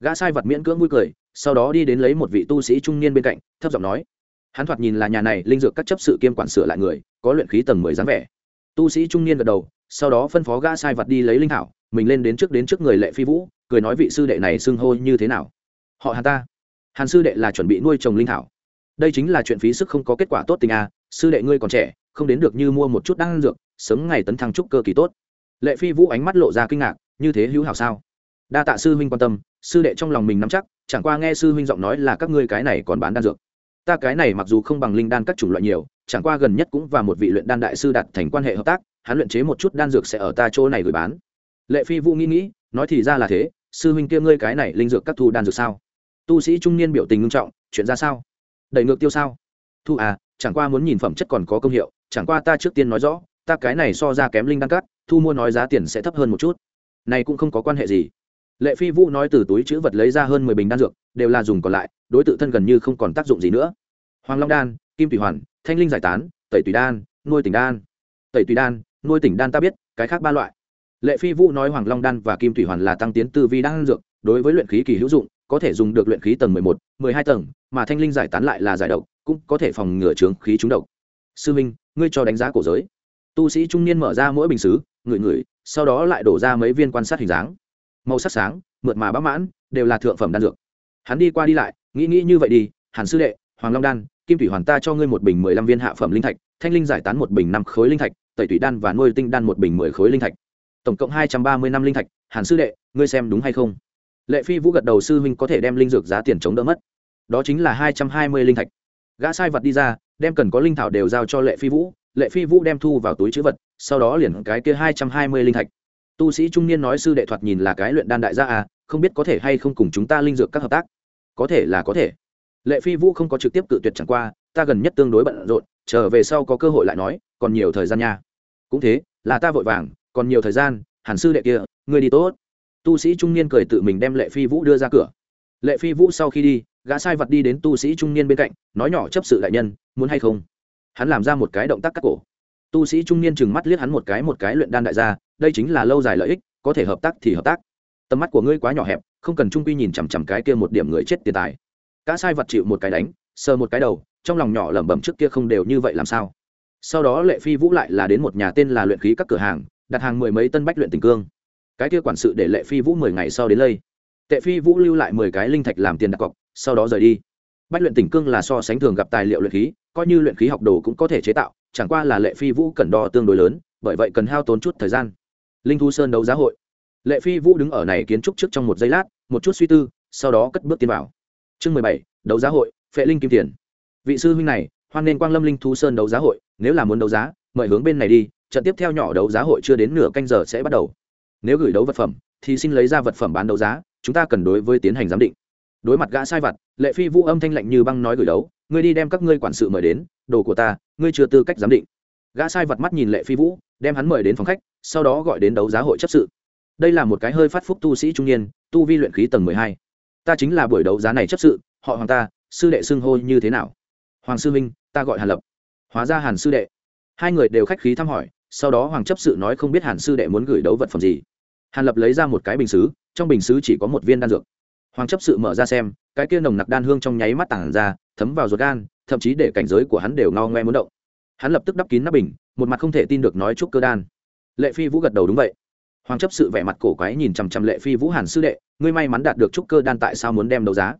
Gã sai vật miễn cưỡng vui cười, sau đó đi đến lấy một vị tu sĩ trung niên bên cạnh, thấp giọng nói. Hắn thoạt nhìn là nhà này linh dược các chấp sự kiêm quản sửa lại người có luyện khí tầng mười dáng vẻ. Tu sĩ trung niên gật đầu, sau đó phân phó gã sai vật đi lấy linh thảo, mình lên đến trước đến trước người lệ phi vũ, cười nói vị sư đệ này xưng hô như thế nào? Họ hàn ta. Hàn sư đệ là chuẩn bị nuôi trồng linh thảo. Đây chính là chuyện phí sức không có kết quả tốt tình a sư đệ ngươi còn trẻ, không đến được như mua một chút đan dược, sớm ngày tấn thăng trúc cơ kỳ tốt. Lệ phi vũ ánh mắt lộ ra kinh ngạc, như thế hữu hảo sao? Đa tạ sư huynh quan tâm, sư đệ trong lòng mình nắm chắc, chẳng qua nghe sư huynh giọng nói là các ngươi cái này còn bán đan dược. Ta cái này mặc dù không bằng linh đan các chủng loại nhiều chẳng qua gần nhất cũng và một vị luyện đan đại sư đạt thành quan hệ hợp tác, hắn luyện chế một chút đan dược sẽ ở ta chỗ này gửi bán. Lệ phi vũ nghĩ nghĩ, nói thì ra là thế, sư huynh kia ngươi cái này linh dược các thu đan dược sao? Tu sĩ trung niên biểu tình nghiêm trọng, chuyện ra sao? Đẩy ngược tiêu sao? Thu à chẳng qua muốn nhìn phẩm chất còn có công hiệu, chẳng qua ta trước tiên nói rõ, ta cái này so ra kém linh đan cắt thu mua nói giá tiền sẽ thấp hơn một chút. Này cũng không có quan hệ gì. Lệ phi vũ nói từ túi chữ vật lấy ra hơn mười bình đan dược, đều là dùng còn lại, đối tượng thân gần như không còn tác dụng gì nữa. Hoàng long đan, kim thủy hoàn thanh linh giải tán, tẩy tùy đan, nuôi tỉnh đan. Tẩy tùy đan, nuôi tỉnh đan ta biết, cái khác ba loại. Lệ phi vũ nói hoàng long đan và kim thủy hoàn là tăng tiến tư vi đan dược, đối với luyện khí kỳ hữu dụng, có thể dùng được luyện khí tầng mười một, mười hai tầng, mà thanh linh giải tán lại là giải độc, cũng có thể phòng ngừa trướng khí trúng độc. Sư minh, ngươi cho đánh giá cổ giới. Tu sĩ trung niên mở ra mỗi bình xứ, ngửi ngửi, sau đó lại đổ ra mấy viên quan sát hình dáng. Màu sắc sáng, mượt mà bác mãn, đều là thượng phẩm đan dược. Hắn đi qua đi lại, nghĩ nghĩ như vậy đi, hàn sư đệ, hoàng long đan kim thủy hoàn ta cho ngươi một bình mười lăm viên hạ phẩm linh thạch, thanh linh giải tán một bình năm khối linh thạch, tẩy thủy đan và nuôi tinh đan một bình mười khối linh thạch. Tổng cộng hai trăm ba mươi năm linh thạch, hàn sư đệ, ngươi xem đúng hay không? Lệ phi vũ gật đầu sư huynh có thể đem linh dược giá tiền chống đỡ mất. Đó chính là hai trăm hai mươi linh thạch. Gã sai vật đi ra, đem cần có linh thảo đều giao cho lệ phi vũ. Lệ phi vũ đem thu vào túi chữ vật, sau đó liền cái kia hai trăm hai mươi linh thạch. Tu sĩ trung niên nói sư đệ thoạt nhìn là cái luyện đan đại gia à không biết có thể hay không cùng chúng ta linh dược các hợp tác. Có thể là có thể lệ phi vũ không có trực tiếp cự tuyệt chẳng qua, ta gần nhất tương đối bận rộn trở về sau có cơ hội lại nói, còn nhiều thời gian nha. Cũng thế, là ta vội vàng, còn nhiều thời gian, hàn sư đệ kia, ngươi đi tốt. Tu sĩ trung niên cười tự mình đem lệ phi vũ đưa ra cửa. Lệ phi vũ sau khi đi, gã sai vật đi đến tu sĩ trung niên bên cạnh, nói nhỏ chấp sự đại nhân, muốn hay không? Hắn làm ra một cái động tác cắt cổ. Tu sĩ trung niên chừng mắt liếc hắn một cái một cái luyện đan đại gia, đây chính là lâu dài lợi ích, có thể hợp tác thì hợp tác. Tầm mắt của ngươi quá nhỏ hẹp, không cần trung quy nhìn chằm chằm cái kia một điểm người chết tiền tài cả sai vật chịu một cái đánh, sờ một cái đầu, trong lòng nhỏ lẩm bẩm trước kia không đều như vậy làm sao? Sau đó lệ phi vũ lại là đến một nhà tên là luyện khí các cửa hàng, đặt hàng mười mấy tân bách luyện tình cương. Cái kia quản sự để lệ phi vũ mười ngày sau đến lây. Tệ phi vũ lưu lại mười cái linh thạch làm tiền đặt cọc, sau đó rời đi. Bách luyện tình cương là so sánh thường gặp tài liệu luyện khí, coi như luyện khí học đồ cũng có thể chế tạo, chẳng qua là lệ phi vũ cần đo tương đối lớn, bởi vậy cần hao tốn chút thời gian. Linh thu sơn đấu giá hội. Lệ phi vũ đứng ở này kiến trúc trước trong một giây lát, một chút suy tư, sau đó cất bước tiến vào chương mười bảy, đấu giá hội, phệ linh kim tiền. Vị sư huynh này, hoan nên quang lâm linh thu sơn đấu giá hội, nếu là muốn đấu giá, mời hướng bên này đi, trận tiếp theo nhỏ đấu giá hội chưa đến nửa canh giờ sẽ bắt đầu. Nếu gửi đấu vật phẩm, thì xin lấy ra vật phẩm bán đấu giá, chúng ta cần đối với tiến hành giám định. Đối mặt gã sai vặt, lệ phi vũ âm thanh lạnh như băng nói gửi đấu, ngươi đi đem các ngươi quản sự mời đến, đồ của ta, ngươi chưa tư cách giám định. Gã sai vật mắt nhìn lệ phi vũ, đem hắn mời đến phòng khách, sau đó gọi đến đấu giá hội chấp sự. Đây là một cái hơi phát phúc tu sĩ trung niên, tu vi luyện khí tầng mười hai ta chính là buổi đấu giá này chấp sự, họ hoàng ta, sư đệ xưng hô như thế nào? Hoàng sư minh ta gọi hàn lập. Hóa ra hàn sư đệ. Hai người đều khách khí thăm hỏi, sau đó hoàng chấp sự nói không biết hàn sư đệ muốn gửi đấu vật phẩm gì. Hàn lập lấy ra một cái bình xứ, trong bình xứ chỉ có một viên đan dược. Hoàng chấp sự mở ra xem, cái kia nồng nặc đan hương trong nháy mắt tản ra, thấm vào ruột gan, thậm chí để cảnh giới của hắn đều ngao ngoe muốn động. Hắn lập tức đắp kín nắp bình, một mặt không thể tin được nói chúc cơ đan. Lệ phi vũ gật đầu đúng vậy hoàng chấp sự vẻ mặt cổ quái nhìn chằm chằm lệ phi vũ hàn sư đệ, ngươi may mắn đạt được trúc cơ đan tại sao muốn đem đấu giá?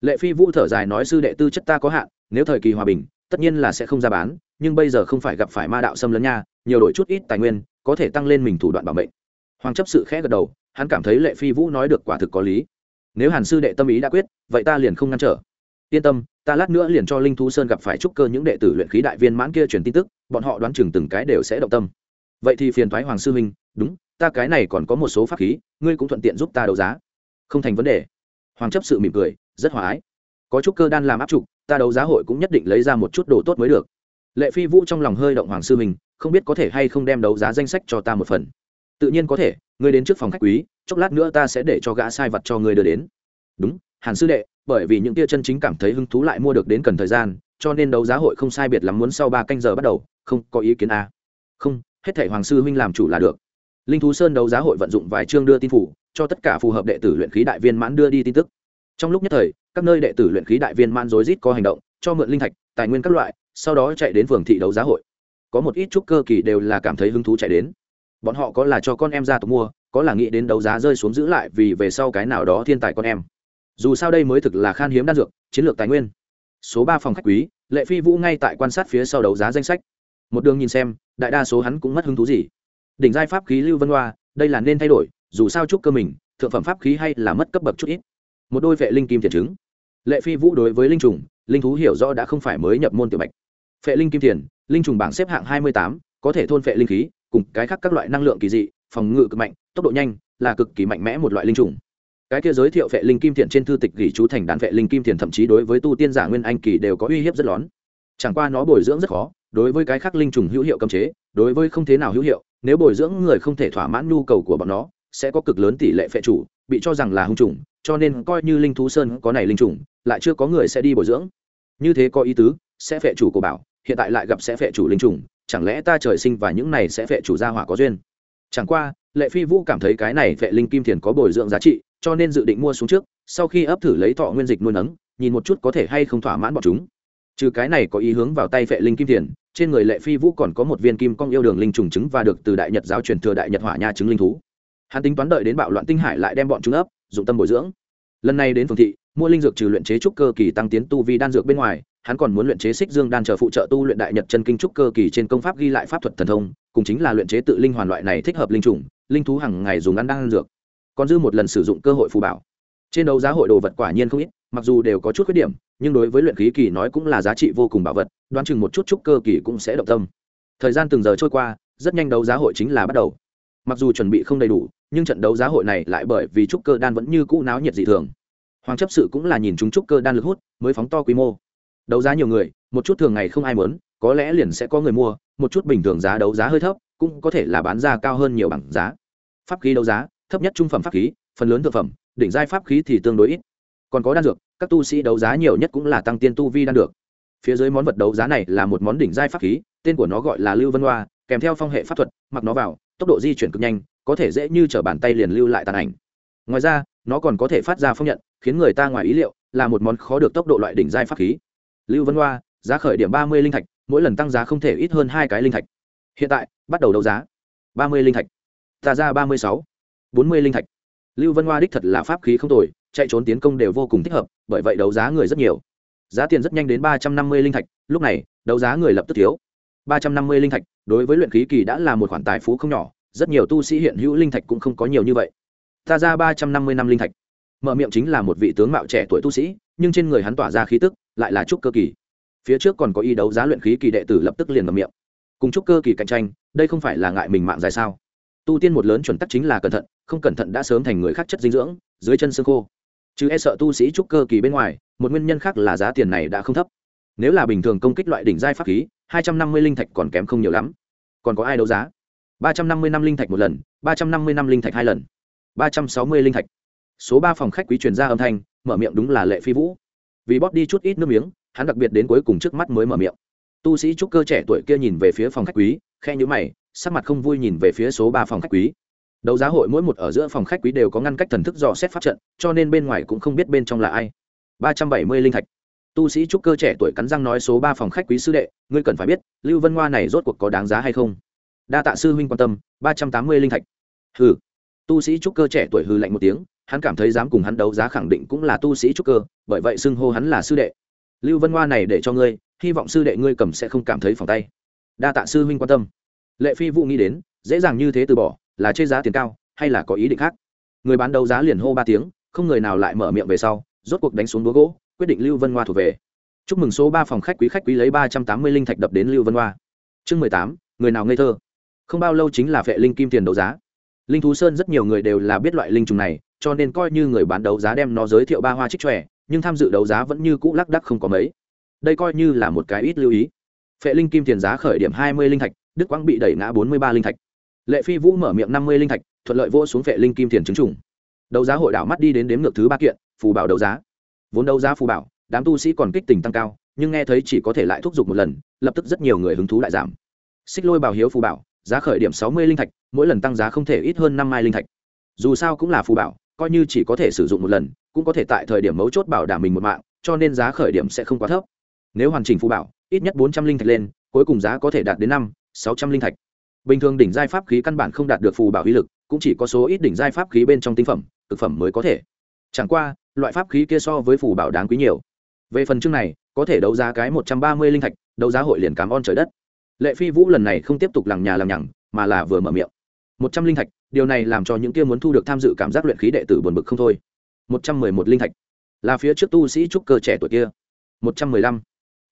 Lệ phi vũ thở dài nói sư đệ tư chất ta có hạn, nếu thời kỳ hòa bình, tất nhiên là sẽ không ra bán, nhưng bây giờ không phải gặp phải ma đạo xâm lấn nha, nhiều đổi chút ít tài nguyên, có thể tăng lên mình thủ đoạn bảo mệnh. Hoàng chấp sự khẽ gật đầu, hắn cảm thấy lệ phi vũ nói được quả thực có lý. Nếu hàn sư đệ tâm ý đã quyết, vậy ta liền không ngăn trở. Yên tâm, ta lát nữa liền cho linh thú sơn gặp phải trúc cơ những đệ tử luyện khí đại viên mãn kia truyền tin tức, bọn họ đoán chừng từng cái đều sẽ động tâm. Vậy thì phiền thoái hoàng sư huynh, đúng ta cái này còn có một số pháp khí, ngươi cũng thuận tiện giúp ta đấu giá. Không thành vấn đề. Hoàng chấp sự mỉm cười, rất hòa ái. Có chút cơ đan làm áp trục, ta đấu giá hội cũng nhất định lấy ra một chút đồ tốt mới được. Lệ phi vũ trong lòng hơi động hoàng sư mình không biết có thể hay không đem đấu giá danh sách cho ta một phần. Tự nhiên có thể, ngươi đến trước phòng khách quý, chốc lát nữa ta sẽ để cho gã sai vật cho ngươi đưa đến. Đúng, hàn sư đệ, bởi vì những tia chân chính cảm thấy hứng thú lại mua được đến cần thời gian, cho nên đấu giá hội không sai biệt lắm muốn sau ba canh giờ bắt đầu, không có ý kiến à. không, hết thể hoàng sư huynh làm chủ là được linh thú sơn đấu giá hội vận dụng vài chương đưa tin phủ, cho tất cả phù hợp đệ tử luyện khí đại viên mãn đưa đi tin tức. Trong lúc nhất thời, các nơi đệ tử luyện khí đại viên mãn rối rít có hành động, cho mượn linh thạch, tài nguyên các loại, sau đó chạy đến phường thị đấu giá hội. Có một ít chút cơ kỳ đều là cảm thấy hứng thú chạy đến. Bọn họ có là cho con em ra tộc mua, có là nghĩ đến đấu giá rơi xuống giữ lại vì về sau cái nào đó thiên tài con em. Dù sao đây mới thực là khan hiếm đan dược, chiến lược tài nguyên. Số ba phòng khách quý, lệ phi vũ ngay tại quan sát phía sau đấu giá danh sách. Một đường nhìn xem, đại đa số hắn cũng mất hứng thú gì đỉnh giai pháp khí lưu vân hoa, đây là nên thay đổi, dù sao chúc cơ mình, thượng phẩm pháp khí hay là mất cấp bậc chút ít. Một đôi vệ linh kim thiền chứng. Lệ phi vũ đối với linh trùng, linh thú hiểu rõ đã không phải mới nhập môn tiểu bạch. Phệ linh kim thiền, linh trùng bảng xếp hạng hai mươi tám, có thể thôn phệ linh khí, cùng cái khác các loại năng lượng kỳ dị, phòng ngự cực mạnh, tốc độ nhanh, là cực kỳ mạnh mẽ một loại linh trùng. Cái kia giới thiệu phệ linh kim thiền trên thư tịch gỉ chú thành đàn phệ linh kim thiền thậm chí đối với tu tiên giả nguyên anh kỳ đều có uy hiếp rất lớn. Chẳng qua nó bồi dưỡng rất khó, đối với cái khác linh trùng hữu hiệu cấm chế, đối với không thế nào hữu hiệu nếu bồi dưỡng người không thể thỏa mãn nhu cầu của bọn nó, sẽ có cực lớn tỷ lệ phệ chủ, bị cho rằng là hung trùng, cho nên coi như linh thú sơn có này linh trùng, lại chưa có người sẽ đi bồi dưỡng. Như thế có ý tứ, sẽ phệ chủ của bảo, hiện tại lại gặp sẽ phệ chủ linh trùng, chẳng lẽ ta trời sinh và những này sẽ phệ chủ gia hỏa có duyên? Chẳng qua, lệ phi vũ cảm thấy cái này phệ linh kim thiền có bồi dưỡng giá trị, cho nên dự định mua xuống trước, sau khi ấp thử lấy thọ nguyên dịch nuôi nấng, nhìn một chút có thể hay không thỏa mãn bọn chúng. Trừ cái này có ý hướng vào tay phệ linh kim thiền trên người lệ phi vũ còn có một viên kim cong yêu đường linh trùng trứng và được từ đại nhật giáo truyền thừa đại nhật hỏa nha trứng linh thú. Hắn tính toán đợi đến bạo loạn tinh hải lại đem bọn chúng ấp, dụng tâm bồi dưỡng. Lần này đến phường thị, mua linh dược trừ luyện chế trúc cơ kỳ tăng tiến tu vi đan dược bên ngoài, hắn còn muốn luyện chế xích dương đan chờ phụ trợ tu luyện đại nhật chân kinh trúc cơ kỳ trên công pháp ghi lại pháp thuật thần thông, cùng chính là luyện chế tự linh hoàn loại này thích hợp linh trùng, linh thú hàng ngày dùng ăn đan dược. Còn dư một lần sử dụng cơ hội phù bảo trên đấu giá hội đồ vật quả nhiên không ít, mặc dù đều có chút khuyết điểm, nhưng đối với luyện khí kỳ nói cũng là giá trị vô cùng bảo vật, đoán chừng một chút trúc cơ kỳ cũng sẽ động tâm. Thời gian từng giờ trôi qua, rất nhanh đấu giá hội chính là bắt đầu. Mặc dù chuẩn bị không đầy đủ, nhưng trận đấu giá hội này lại bởi vì trúc cơ đan vẫn như cũ náo nhiệt dị thường. Hoàng chấp sự cũng là nhìn chúng trúc cơ đan lực hút, mới phóng to quy mô. Đấu giá nhiều người, một chút thường ngày không ai muốn, có lẽ liền sẽ có người mua, một chút bình thường giá đấu giá hơi thấp, cũng có thể là bán ra cao hơn nhiều bảng giá. Pháp khí đấu giá, thấp nhất trung phẩm pháp khí, phần lớn thực phẩm đỉnh giai pháp khí thì tương đối ít. Còn có đan dược, các tu sĩ đấu giá nhiều nhất cũng là tăng tiên tu vi đan được phía dưới món vật đấu giá này là một món đỉnh giai pháp khí, tên của nó gọi là lưu vân hoa, kèm theo phong hệ pháp thuật, mặc nó vào, tốc độ di chuyển cực nhanh, có thể dễ như t bàn tay liền lưu lại tàn ảnh. Ngoài ra, nó còn có thể phát ra phong nhận, khiến người ta ngoài ý liệu, là một món khó được tốc độ loại đỉnh giai pháp khí. Lưu vân hoa, giá khởi điểm ba mươi linh thạch, mỗi lần tăng giá không thể ít hơn hai cái linh thạch. Hiện tại, bắt đầu đấu giá. ba mươi linh thạch. Tà ra ba mươi sáu. bốn mươi linh thạch lưu vân hoa đích thật là pháp khí không tồi, chạy trốn tiến công đều vô cùng thích hợp, bởi vậy đấu giá người rất nhiều. Giá tiền rất nhanh đến ba trăm năm mươi linh thạch, lúc này, đấu giá người lập tức thiếu. ba trăm năm mươi linh thạch, đối với luyện khí kỳ đã là một khoản tài phú không nhỏ, rất nhiều tu sĩ hiện hữu linh thạch cũng không có nhiều như vậy. Ta ra ba trăm năm mươi năm linh thạch. Mở miệng chính là một vị tướng mạo trẻ tuổi tu sĩ, nhưng trên người hắn tỏa ra khí tức, lại là trúc cơ kỳ. Phía trước còn có y đấu giá luyện khí kỳ đệ tử lập tức liền mở miệng. Cùng trúc cơ kỳ cạnh tranh, đây không phải là ngại mình mạng dài sao? Tu tiên một lớn chuẩn tắc chính là cẩn thận không cẩn thận đã sớm thành người khác chất dinh dưỡng, dưới chân xương khô. Chứ e sợ tu sĩ trúc cơ kỳ bên ngoài, một nguyên nhân khác là giá tiền này đã không thấp. Nếu là bình thường công kích loại đỉnh giai pháp khí, hai trăm năm mươi linh thạch còn kém không nhiều lắm. Còn có ai đấu giá? ba trăm năm mươi năm linh thạch một lần, ba trăm năm mươi năm linh thạch hai lần, ba trăm sáu mươi linh thạch. Số ba phòng khách quý truyền ra âm thanh, mở miệng đúng là lệ phi vũ. Vì bóp đi chút ít nước miếng, hắn đặc biệt đến cuối cùng trước mắt mới mở miệng. Tu sĩ trúc cơ trẻ tuổi kia nhìn về phía phòng khách quý khe nhữ mày, sắc mặt không vui nhìn về phía số ba phòng khách quý đấu giá hội mỗi một ở giữa phòng khách quý đều có ngăn cách thần thức dò xét pháp trận, cho nên bên ngoài cũng không biết bên trong là ai. ba trăm bảy mươi linh thạch. Tu sĩ trúc cơ trẻ tuổi cắn răng nói số ba phòng khách quý sư đệ, ngươi cần phải biết, lưu vân hoa này rốt cuộc có đáng giá hay không? Đa tạ sư huynh quan tâm, ba trăm tám mươi linh thạch. Hừ. Tu sĩ trúc cơ trẻ tuổi hư lạnh một tiếng, hắn cảm thấy dám cùng hắn đấu giá khẳng định cũng là tu sĩ trúc cơ, bởi vậy xưng hô hắn là sư đệ. Lưu vân hoa này để cho ngươi, hy vọng sư đệ ngươi cầm sẽ không cảm thấy phòng tay. Đa tạ sư huynh quan tâm. Lệ phi vũ nghĩ đến, dễ dàng như thế từ bỏ là chê giá tiền cao hay là có ý định khác? Người bán đấu giá liền hô ba tiếng, không người nào lại mở miệng về sau, rốt cuộc đánh xuống búa gỗ, quyết định lưu vân hoa thuộc về. Chúc mừng số ba phòng khách quý khách quý lấy ba trăm tám mươi linh thạch đập đến lưu vân hoa. Chương mười tám, người nào ngây thơ? Không bao lâu chính là vệ linh kim tiền đấu giá. Linh thú sơn rất nhiều người đều là biết loại linh trùng này, cho nên coi như người bán đấu giá đem nó giới thiệu ba hoa trích tròe nhưng tham dự đấu giá vẫn như cũ lác đắc không có mấy. Đây coi như là một cái ít lưu ý. Phệ linh kim tiền giá khởi điểm hai mươi linh thạch đức quang bị đẩy ngã bốn mươi ba linh thạch lệ phi vũ mở miệng năm mươi linh thạch, thuận lợi vô xuống phệ linh kim tiền chứng trùng. Đấu giá hội đảo mắt đi đến đếm ngược thứ ba kiện, phù bảo đấu giá. Vốn đấu giá phù bảo, đám tu sĩ còn kích tình tăng cao, nhưng nghe thấy chỉ có thể lại thúc giục một lần, lập tức rất nhiều người hứng thú lại giảm. Xích lôi bảo hiếu phù bảo, giá khởi điểm sáu mươi linh thạch, mỗi lần tăng giá không thể ít hơn năm mai linh thạch. Dù sao cũng là phù bảo, coi như chỉ có thể sử dụng một lần, cũng có thể tại thời điểm mấu chốt bảo đảm mình một mạng, cho nên giá khởi điểm sẽ không quá thấp. Nếu hoàn chỉnh phù bảo, ít nhất bốn trăm linh thạch lên, cuối cùng giá có thể đạt đến năm, sáu trăm linh thạch bình thường đỉnh giai pháp khí căn bản không đạt được phù bảo uy lực, cũng chỉ có số ít đỉnh giai pháp khí bên trong tinh phẩm thực phẩm mới có thể. Chẳng qua, loại pháp khí kia so với phù bảo đáng quý nhiều. Về phần chương này, có thể đấu giá cái một trăm ba mươi linh thạch, đấu giá hội liền cám on trời đất. Lệ phi vũ lần này không tiếp tục lằng nhà lằng nhằng, mà là vừa mở miệng. một trăm linh thạch, điều này làm cho những kia muốn thu được tham dự cảm giác luyện khí đệ tử buồn bực không thôi. một trăm mười một linh thạch, là phía trước tu sĩ trúc cơ trẻ tuổi kia. một trăm mười lăm,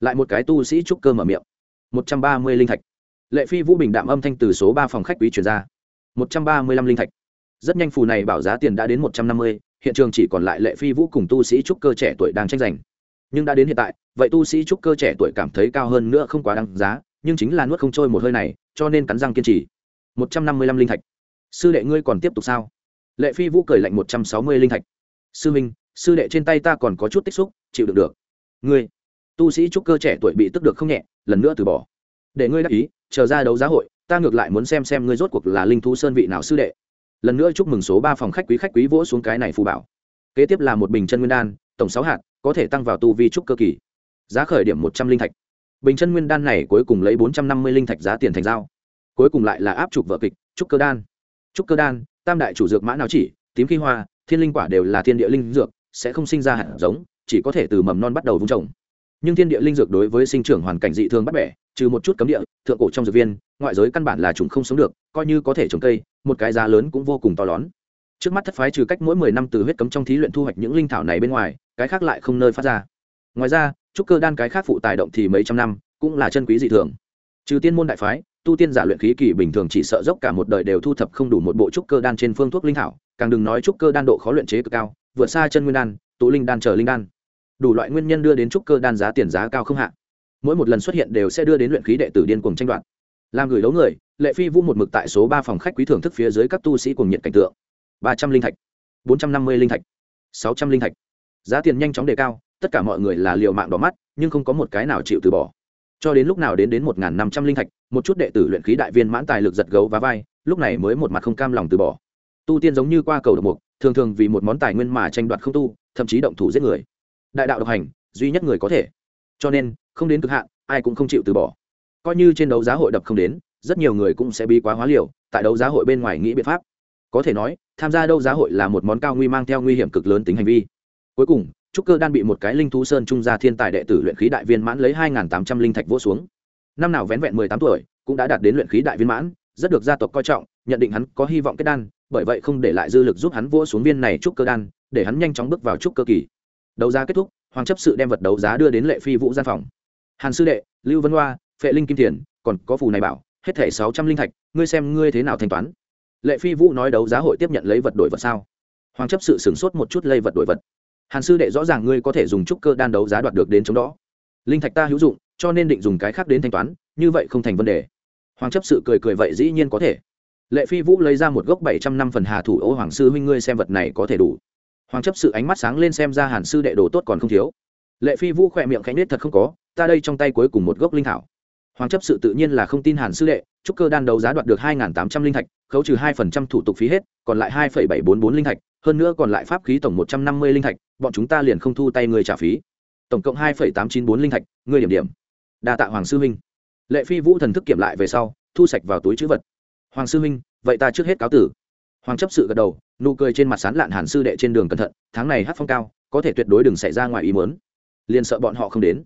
lại một cái tu sĩ trúc cơ mở miệng. một trăm ba mươi linh thạch lệ phi vũ bình đạm âm thanh từ số ba phòng khách quý chuyển ra. Một trăm ba mươi lăm linh thạch. Rất nhanh phù này bảo giá tiền đã đến một trăm năm mươi, hiện trường chỉ còn lại lệ phi vũ cùng tu sĩ trúc cơ trẻ tuổi đang tranh giành. Nhưng đã đến hiện tại, vậy tu sĩ trúc cơ trẻ tuổi cảm thấy cao hơn nữa không quá đáng giá, nhưng chính là nuốt không trôi một hơi này, cho nên cắn răng kiên trì. Một trăm năm mươi lăm linh thạch. Sư đệ ngươi còn tiếp tục sao? Lệ phi vũ cười lạnh một trăm sáu mươi linh thạch. Sư minh, sư đệ trên tay ta còn có chút tích xúc, chịu được được. Ngươi, tu sĩ trúc cơ trẻ tuổi bị tức được không nhẹ, lần nữa từ bỏ để ngươi đắc ý, chờ ra đấu giá hội, ta ngược lại muốn xem xem ngươi rốt cuộc là linh thú sơn vị nào sư đệ. Lần nữa chúc mừng số ba phòng khách quý khách quý vỗ xuống cái này phù bảo. Kế tiếp là một bình chân nguyên đan, tổng sáu hạt, có thể tăng vào tu vi trúc cơ kỳ. Giá khởi điểm một trăm linh thạch. Bình chân nguyên đan này cuối cùng lấy bốn trăm năm mươi linh thạch giá tiền thành giao. Cuối cùng lại là áp chụp vợ kịch, trúc cơ đan. Trúc cơ đan, tam đại chủ dược mã nào chỉ, tím khi hoa, thiên linh quả đều là thiên địa linh dược, sẽ không sinh ra hạt giống, chỉ có thể từ mầm non bắt đầu vung trồng. Nhưng thiên địa linh dược đối với sinh trưởng hoàn cảnh dị thường bắt bẻ trừ một chút cấm địa, thượng cổ trong dược viên, ngoại giới căn bản là chúng không sống được, coi như có thể trồng cây, một cái giá lớn cũng vô cùng to lớn. Trước mắt thất phái trừ cách mỗi mười năm từ huyết cấm trong thí luyện thu hoạch những linh thảo này bên ngoài, cái khác lại không nơi phát ra. Ngoài ra, trúc cơ đan cái khác phụ tài động thì mấy trăm năm, cũng là chân quý dị thường. Trừ tiên môn đại phái, tu tiên giả luyện khí kỳ bình thường chỉ sợ dốc cả một đời đều thu thập không đủ một bộ trúc cơ đan trên phương thuốc linh thảo, càng đừng nói trúc cơ đan độ khó luyện chế cực cao, vượt xa chân nguyên đan, tụ linh đan chờ linh đan. Đủ loại nguyên nhân đưa đến trúc cơ đan giá tiền giá cao không hạn mỗi một lần xuất hiện đều sẽ đưa đến luyện khí đệ tử điên cuồng tranh đoạt. Làm gửi đấu người, lệ phi vũ một mực tại số ba phòng khách quý thưởng thức phía dưới các tu sĩ cùng nhiệt cảnh tượng. Ba trăm linh thạch, bốn trăm năm mươi linh thạch, sáu trăm linh thạch. Giá tiền nhanh chóng đề cao, tất cả mọi người là liều mạng đỏ mắt, nhưng không có một cái nào chịu từ bỏ. Cho đến lúc nào đến đến một năm trăm linh thạch, một chút đệ tử luyện khí đại viên mãn tài lực giật gấu và vai, lúc này mới một mặt không cam lòng từ bỏ. Tu tiên giống như qua cầu độc mục, thường thường vì một món tài nguyên mà tranh đoạt không tu, thậm chí động thủ giết người. Đại đạo độc hành, duy nhất người có thể. Cho nên không đến cực hạn, ai cũng không chịu từ bỏ. Coi như trên đấu giá hội đập không đến, rất nhiều người cũng sẽ bi quá hóa liều, tại đấu giá hội bên ngoài nghĩ biện pháp. Có thể nói, tham gia đấu giá hội là một món cao nguy mang theo nguy hiểm cực lớn tính hành vi. Cuối cùng, trúc cơ đan bị một cái linh thú sơn trung gia thiên tài đệ tử luyện khí đại viên mãn lấy hai tám trăm linh thạch vỗ xuống. Năm nào vén vẹn mười tám tuổi, cũng đã đạt đến luyện khí đại viên mãn, rất được gia tộc coi trọng, nhận định hắn có hy vọng kết đan, bởi vậy không để lại dư lực giúp hắn vỗ xuống viên này trúc cơ đan, để hắn nhanh chóng bước vào trúc cơ kỳ. Đấu giá kết thúc, hoàng chấp sự đem vật đấu giá đưa đến lệ phi vũ gian phòng hàn sư đệ, lưu vân hoa, phệ linh kim tiền còn có phù này bảo, hết thẻ sáu trăm linh thạch, ngươi xem ngươi thế nào thanh toán. Lệ phi vũ nói đấu giá hội tiếp nhận lấy vật đổi vật sao? Hoàng chấp sự sửng sốt một chút lây vật đổi vật. Hàn sư đệ rõ ràng ngươi có thể dùng trúc cơ đan đấu giá đoạt được đến chống đó. Linh thạch ta hữu dụng, cho nên định dùng cái khác đến thanh toán, như vậy không thành vấn đề. Hoàng chấp sự cười cười vậy dĩ nhiên có thể. Lệ phi vũ lấy ra một gốc bảy trăm năm phần hà thủ ô hoàng sư huynh ngươi xem vật này có thể đủ. Hoàng chấp sự ánh mắt sáng lên xem ra hàn sư đệ đồ tốt còn không thiếu lệ phi vũ khỏe miệng khánh nết thật không có, ta đây trong tay cuối cùng một gốc linh thảo. Hoàng chấp sự tự nhiên là không tin hàn sư đệ, trúc cơ đan đấu giá đoạt được hai tám trăm linh thạch, khấu trừ hai phần trăm thủ tục phí hết, còn lại hai bảy bốn bốn linh thạch, hơn nữa còn lại pháp khí tổng một trăm năm mươi linh thạch, bọn chúng ta liền không thu tay người trả phí. Tổng cộng hai tám chín bốn linh thạch người điểm điểm. Đa tạ hoàng sư huynh lệ phi vũ thần thức kiểm lại về sau, thu sạch vào túi chữ vật. Hoàng sư huynh vậy ta trước hết cáo tử. Hoàng chấp sự gật đầu, nụ cười trên mặt sán lạn hàn sư đệ trên đường cẩn thận, tháng này hát phong cao, có thể tuyệt đối đừng xảy ra ngoài ý mớn liền sợ bọn họ không đến.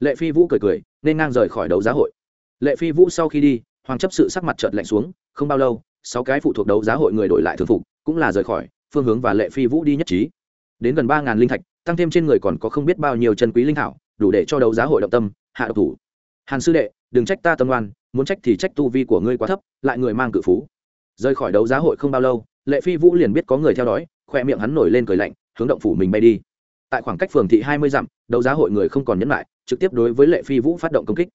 Lệ phi vũ cười cười, nên ngang rời khỏi đấu giá hội. Lệ phi vũ sau khi đi, hoàng chấp sự sắc mặt trợt lạnh xuống, không bao lâu, sáu cái phụ thuộc đấu giá hội người đổi lại thường phục, cũng là rời khỏi, phương hướng và lệ phi vũ đi nhất trí. Đến gần ba ngàn linh thạch, tăng thêm trên người còn có không biết bao nhiêu chân quý linh thảo, đủ để cho đấu giá hội động tâm, hạ độc thủ. Hàn sư đệ, đừng trách ta tâm oan, muốn trách thì trách tu vi của ngươi quá thấp, lại người mang cự phú. Rời khỏi đấu giá hội không bao lâu, lệ phi vũ liền biết có người theo dõi, khoe miệng hắn nổi lên cười lạnh, hướng động phủ mình bay đi tại khoảng cách phường thị hai mươi dặm, đấu giá hội người không còn nhẫn lại, trực tiếp đối với lệ phi vũ phát động công kích.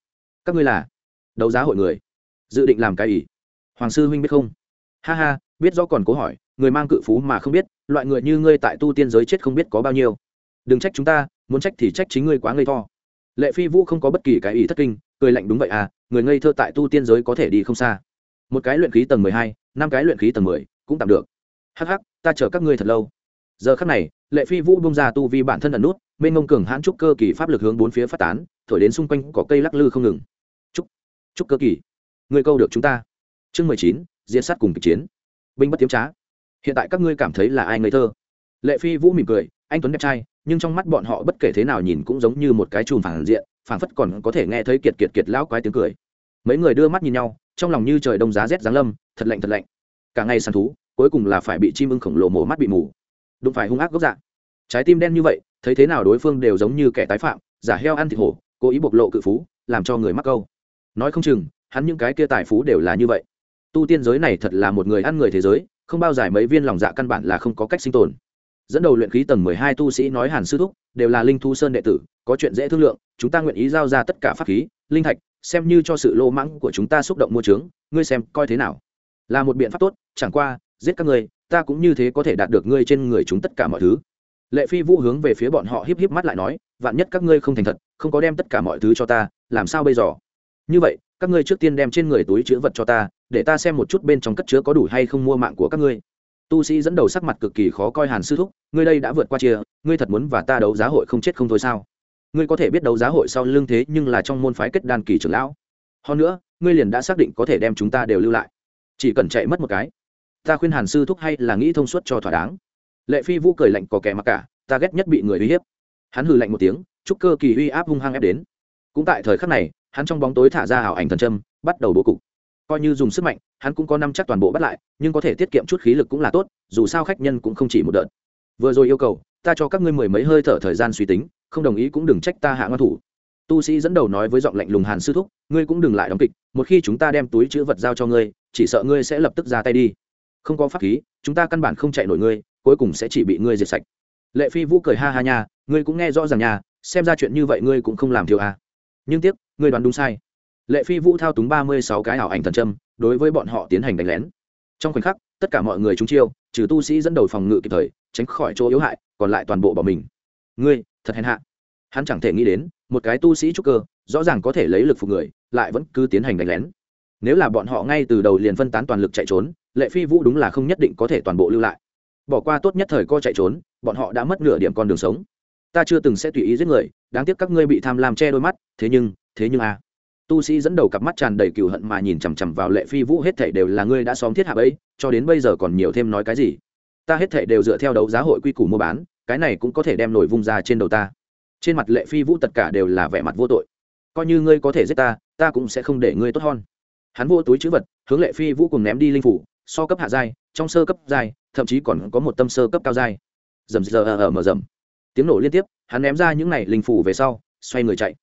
Các ngươi là đấu giá hội người, dự định làm cái ý hoàng sư huynh biết không? Ha ha, biết rõ còn cố hỏi, người mang cự phú mà không biết, loại người như ngươi tại tu tiên giới chết không biết có bao nhiêu. Đừng trách chúng ta, muốn trách thì trách chính ngươi quá ngây thơ. Lệ phi vũ không có bất kỳ cái ý thất kinh, cười lạnh đúng vậy à người ngây thơ tại tu tiên giới có thể đi không xa. Một cái luyện khí tầng mười hai, năm cái luyện khí tầng mười cũng tạm được. Hh ta chờ các ngươi thật lâu giờ khắc này, lệ phi vũ bông ra tu vi bản thân ẩn nút bên ngông cường hãn trúc cơ kỳ pháp lực hướng bốn phía phát tán, thổi đến xung quanh có cây lắc lư không ngừng. Trúc trúc cơ kỳ. Người câu được chúng ta. Chương mười chín diễn sát cùng kịch chiến. Binh bất tiếm trá. Hiện tại các ngươi cảm thấy là ai ngây thơ? Lệ phi vũ mỉm cười, anh tuấn đẹp trai, nhưng trong mắt bọn họ bất kể thế nào nhìn cũng giống như một cái chùm phản diện, phản phất còn có thể nghe thấy kiệt kiệt kiệt lão quái tiếng cười. Mấy người đưa mắt nhìn nhau, trong lòng như trời đông giá rét giáng lâm, thật lạnh thật lạnh. Cả ngày săn thú, cuối cùng là phải bị chim ưng khổng lồ mổ mắt bị mù đụng phải hung ác gốc dạng trái tim đen như vậy, thấy thế nào đối phương đều giống như kẻ tái phạm, giả heo ăn thịt hổ, cố ý bộc lộ cự phú, làm cho người mắc câu. Nói không chừng, hắn những cái kia tài phú đều là như vậy. Tu tiên giới này thật là một người ăn người thế giới, không bao giải mấy viên lòng dạ căn bản là không có cách sinh tồn. Dẫn đầu luyện khí tầng mười hai tu sĩ nói hàn sư thúc, đều là linh thu sơn đệ tử, có chuyện dễ thương lượng, chúng ta nguyện ý giao ra tất cả pháp khí, linh thạch, xem như cho sự lô mãng của chúng ta xúc động mua trướng ngươi xem coi thế nào. Là một biện pháp tốt, chẳng qua, giết các ngươi ta cũng như thế có thể đạt được ngươi trên người chúng tất cả mọi thứ. Lệ phi vũ hướng về phía bọn họ híp híp mắt lại nói, vạn nhất các ngươi không thành thật, không có đem tất cả mọi thứ cho ta, làm sao bây giờ? Như vậy, các ngươi trước tiên đem trên người túi chứa vật cho ta, để ta xem một chút bên trong cất chứa có đủ hay không mua mạng của các ngươi. Tu sĩ dẫn đầu sắc mặt cực kỳ khó coi hàn sư thúc, ngươi đây đã vượt qua chia, ngươi thật muốn và ta đấu giá hội không chết không thôi sao? Ngươi có thể biết đấu giá hội sau lưng thế nhưng là trong môn phái kết đan kỳ trưởng lão. Hơn nữa, ngươi liền đã xác định có thể đem chúng ta đều lưu lại. Chỉ cần chạy mất một cái ta khuyên hàn sư thúc hay là nghĩ thông suốt cho thỏa đáng. Lệ phi vũ cười lạnh có kẻ mặc cả, ta ghét nhất bị người uy hiếp. Hắn hừ lạnh một tiếng, chúc cơ kỳ uy áp hung hăng ép đến. Cũng tại thời khắc này, hắn trong bóng tối thả ra ảo ảnh thần trâm bắt đầu bố cục. Coi như dùng sức mạnh, hắn cũng có năm chắc toàn bộ bắt lại, nhưng có thể tiết kiệm chút khí lực cũng là tốt, dù sao khách nhân cũng không chỉ một đợt. Vừa rồi yêu cầu, ta cho các ngươi mười mấy hơi thở thời gian suy tính, không đồng ý cũng đừng trách ta hạ ngăn thủ. Tu sĩ dẫn đầu nói với giọng lạnh lùng hàn sư thúc, ngươi cũng đừng lại đóng kịch, một khi chúng ta đem túi chữ vật giao cho ngươi, chỉ sợ ngươi sẽ lập tức ra tay đi không có pháp khí, chúng ta căn bản không chạy nổi ngươi, cuối cùng sẽ chỉ bị ngươi diệt sạch. Lệ phi vũ cười ha ha nha, ngươi cũng nghe rõ ràng nha, xem ra chuyện như vậy ngươi cũng không làm thiếu à. nhưng tiếc, ngươi đoán đúng sai. Lệ phi vũ thao túng ba mươi sáu cái ảo ảnh thần trâm đối với bọn họ tiến hành đánh lén. Trong khoảnh khắc, tất cả mọi người trúng chiêu, trừ tu sĩ dẫn đầu phòng ngự kịp thời, tránh khỏi chỗ yếu hại, còn lại toàn bộ bỏ mình. Ngươi, thật hèn hạ. Hắn chẳng thể nghĩ đến, một cái tu sĩ trúc cơ, rõ ràng có thể lấy lực phục người, lại vẫn cứ tiến hành đánh lén nếu là bọn họ ngay từ đầu liền phân tán toàn lực chạy trốn, lệ phi vũ đúng là không nhất định có thể toàn bộ lưu lại. Bỏ qua tốt nhất thời co chạy trốn, bọn họ đã mất nửa điểm con đường sống. Ta chưa từng sẽ tùy ý giết người, đáng tiếc các ngươi bị tham lam che đôi mắt, thế nhưng thế nhưng a. À. tu sĩ dẫn đầu cặp mắt tràn đầy cựu hận mà nhìn chằm chằm vào lệ phi vũ, hết thảy đều là ngươi đã xóm thiết hạ ấy cho đến bây giờ còn nhiều thêm nói cái gì. Ta hết thảy đều dựa theo đấu giá hội quy củ mua bán, cái này cũng có thể đem nổi vung ra trên đầu ta. Trên mặt lệ phi vũ tất cả đều là vẻ mặt vô tội. Coi như ngươi có thể giết ta ta cũng sẽ không để ngươi tốt hơn hắn vô túi chữ vật, hướng lệ phi vũ cùng ném đi linh phủ, so cấp hạ giai, trong sơ cấp giai, thậm chí còn có một tâm sơ cấp cao giai. Dầm giờ ở mở rầm. Tiếng nổ liên tiếp, hắn ném ra những này linh phủ về sau, xoay người chạy.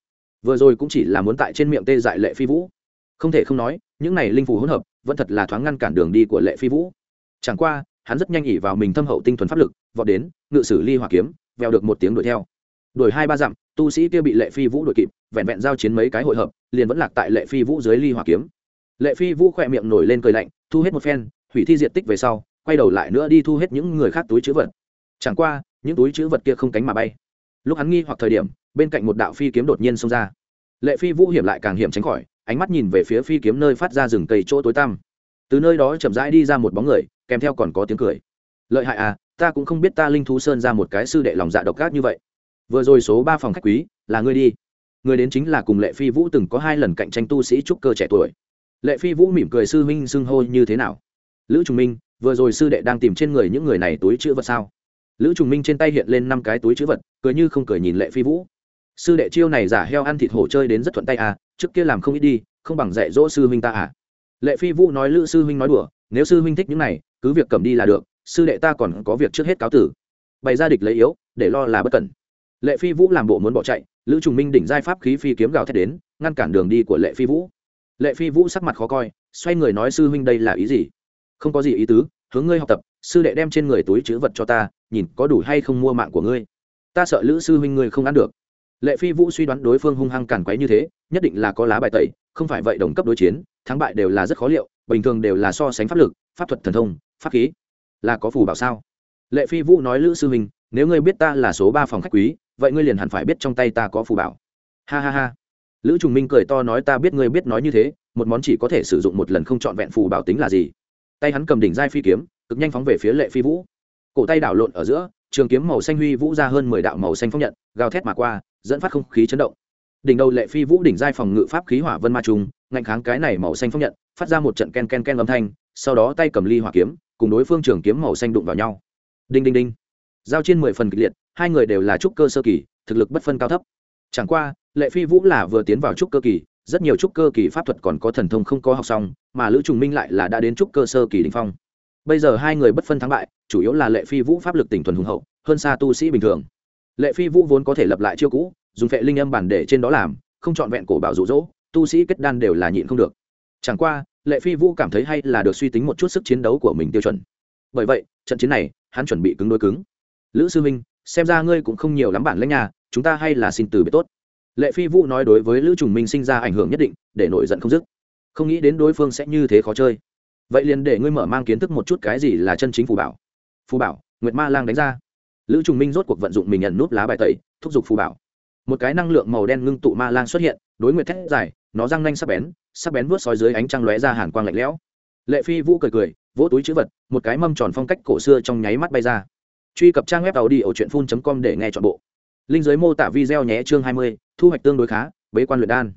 Vừa rồi cũng chỉ là muốn tại trên miệng tê dại lệ phi vũ. Không thể không nói, những này linh phủ hỗn hợp, vẫn thật là thoáng ngăn cản đường đi của lệ phi vũ. Chẳng qua, hắn rất nhanh ỉ vào mình thâm hậu tinh thuần pháp lực, vọt đến, ngự sử ly hỏa kiếm, vèo được một tiếng đuổi theo. Đuổi hai ba dặm, tu sĩ kia bị lệ phi vũ đuổi kịp, vẹn vẹn giao chiến mấy cái hội hợp, liền vẫn lạc tại lệ phi vũ dưới ly hỏa kiếm lệ phi vũ khỏe miệng nổi lên cười lạnh, thu hết một phen, hủy thi diện tích về sau, quay đầu lại nữa đi thu hết những người khác túi chữ vật. Chẳng qua, những túi chữ vật kia không cánh mà bay. Lúc hắn nghi hoặc thời điểm, bên cạnh một đạo phi kiếm đột nhiên xông ra. Lệ phi vũ hiểm lại càng hiểm tránh khỏi, ánh mắt nhìn về phía phi kiếm nơi phát ra rừng cây chỗ tối tăm. Từ nơi đó chậm rãi đi ra một bóng người, kèm theo còn có tiếng cười. Lợi hại à ta cũng không biết ta linh thú sơn ra một cái sư đệ lòng dạ độc ác như vậy. Vừa rồi số ba phòng khách quý, là ngươi đi. Người đến chính là cùng lệ phi vũ từng có hai lần cạnh tranh tu sĩ trúc cơ trẻ tuổi lệ phi vũ mỉm cười sư minh xưng hô như thế nào? Lữ trùng minh, vừa rồi sư đệ đang tìm trên người những người này túi chữ vật sao? Lữ trùng minh trên tay hiện lên năm cái túi chữ vật, cười như không cười nhìn lệ phi vũ. Sư đệ chiêu này giả heo ăn thịt hổ chơi đến rất thuận tay à trước kia làm không ít đi, không bằng dạy dỗ sư huynh ta à. Lệ phi vũ nói lữ sư huynh nói đùa, nếu sư huynh thích những này, cứ việc cầm đi là được, sư đệ ta còn có việc trước hết cáo tử. Bày ra địch lấy yếu, để lo là bất cẩn. Lệ phi vũ làm bộ muốn bỏ chạy, lữ trùng minh đỉnh giai pháp khí phi kiếm gào thét đến, ngăn cản đường đi của lệ phi vũ lệ phi vũ sắc mặt khó coi, xoay người nói, sư huynh đây là ý gì? Không có gì ý tứ, hướng ngươi học tập, sư đệ đem trên người túi chữ vật cho ta, nhìn có đủ hay không mua mạng của ngươi. Ta sợ lữ sư huynh ngươi không ăn được. Lệ phi vũ suy đoán đối phương hung hăng cản quấy như thế, nhất định là có lá bài tẩy, không phải vậy đồng cấp đối chiến, thắng bại đều là rất khó liệu, bình thường đều là so sánh pháp lực, pháp thuật thần thông, pháp khí. Là có phù bảo sao? Lệ phi vũ nói, lữ sư huynh, nếu ngươi biết ta là số ba phòng khách quý, vậy ngươi liền hẳn phải biết trong tay ta có phù bảo. Ha ha ha lữ trùng minh cười to nói, ta biết ngươi biết nói như thế, một món chỉ có thể sử dụng một lần không trọn vẹn phù bảo tính là gì? Tay hắn cầm đỉnh giai phi kiếm, cực nhanh phóng về phía lệ phi vũ. Cổ tay đảo lộn ở giữa, trường kiếm màu xanh huy vũ ra hơn mười đạo màu xanh phong nhận, gào thét mà qua, dẫn phát không khí chấn động. Đỉnh đầu lệ phi vũ đỉnh giai phòng ngự pháp khí hỏa vân ma trùng, ngạnh kháng cái này màu xanh phong nhận, phát ra một trận ken ken ken âm thanh, sau đó tay cầm ly hỏa kiếm, cùng đối phương trường kiếm màu xanh đụng vào nhau. Đinh đinh đinh. Giao trên mười phần kịch liệt, hai người đều là trúc cơ sơ kỳ, thực lực bất phân cao thấp. Chẳng qua lệ phi vũ là vừa tiến vào trúc cơ kỳ, rất nhiều trúc cơ kỳ pháp thuật còn có thần thông không có học xong, mà lữ trùng minh lại là đã đến trúc cơ sơ kỳ đình phong. Bây giờ hai người bất phân thắng bại, chủ yếu là lệ phi vũ pháp lực tỉnh thuần hùng hậu, hơn xa tu sĩ bình thường. Lệ phi vũ vốn có thể lập lại chiêu cũ, dùng phệ linh âm bản để trên đó làm, không trọn vẹn cổ bảo rụ rỗ tu sĩ kết đan đều là nhịn không được. Chẳng qua, lệ phi vũ cảm thấy hay là được suy tính một chút sức chiến đấu của mình tiêu chuẩn. Bởi vậy, trận chiến này, hắn chuẩn bị cứng đối cứng. Lữ sư minh xem ra ngươi cũng không nhiều lắm bản lãnh nhà chúng ta hay là xin từ biệt tốt lệ phi vũ nói đối với lữ trùng minh sinh ra ảnh hưởng nhất định, để nổi giận không dứt. Không nghĩ đến đối phương sẽ như thế khó chơi. Vậy liền để ngươi mở mang kiến thức một chút cái gì là chân chính phù bảo. Phù bảo, nguyệt ma lang đánh ra. Lữ trùng minh rốt cuộc vận dụng mình nhận nút lá bài tẩy, thúc giục phù bảo. Một cái năng lượng màu đen ngưng tụ ma lang xuất hiện, đối nguyệt thét dài, nó răng nanh sắc bén sắc bén vớt sói dưới ánh trăng lóe ra hàn quang lạnh lẽo. Lệ phi vũ cười cười, vỗ túi chữ vật, một cái mâm tròn phong cách cổ xưa trong nháy mắt bay ra. Truy cập trang web tàu đi ở truyện phun com để nghe chọn bộ linh giới mô tả video nhé, chương hai mươi, thu hoạch tương đối khá, bế quan luyện đan.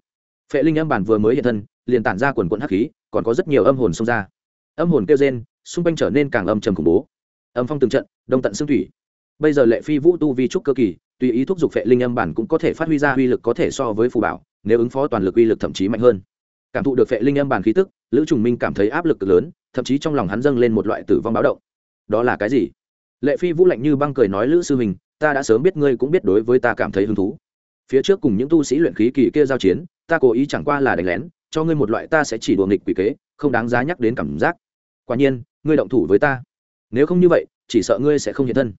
Phệ linh âm bản vừa mới hiện thân, liền tản ra quần quận hắc khí, còn có rất nhiều âm hồn xông ra. Âm hồn kêu rên, xung quanh trở nên càng âm trầm khủng bố. Âm phong từng trận, đông tận xương thủy. Bây giờ lệ phi vũ tu vi trúc cơ kỳ, tùy ý thúc giục phệ linh âm bản cũng có thể phát huy ra uy lực có thể so với phù bảo, nếu ứng phó toàn lực uy lực thậm chí mạnh hơn. Cảm thụ được phệ linh âm bản khí tức, lữ trùng minh cảm thấy áp lực cực lớn, thậm chí trong lòng hắn dâng lên một loại tử vong báo động. Đó là cái gì? Lệ phi vũ lạnh như băng cười nói, lữ sư mình ta đã sớm biết ngươi cũng biết đối với ta cảm thấy hứng thú. Phía trước cùng những tu sĩ luyện khí kỳ kia giao chiến, ta cố ý chẳng qua là đánh lén, cho ngươi một loại ta sẽ chỉ đùa nghịch quỷ kế, không đáng giá nhắc đến cảm giác. Quả nhiên, ngươi động thủ với ta. Nếu không như vậy, chỉ sợ ngươi sẽ không hiện thân.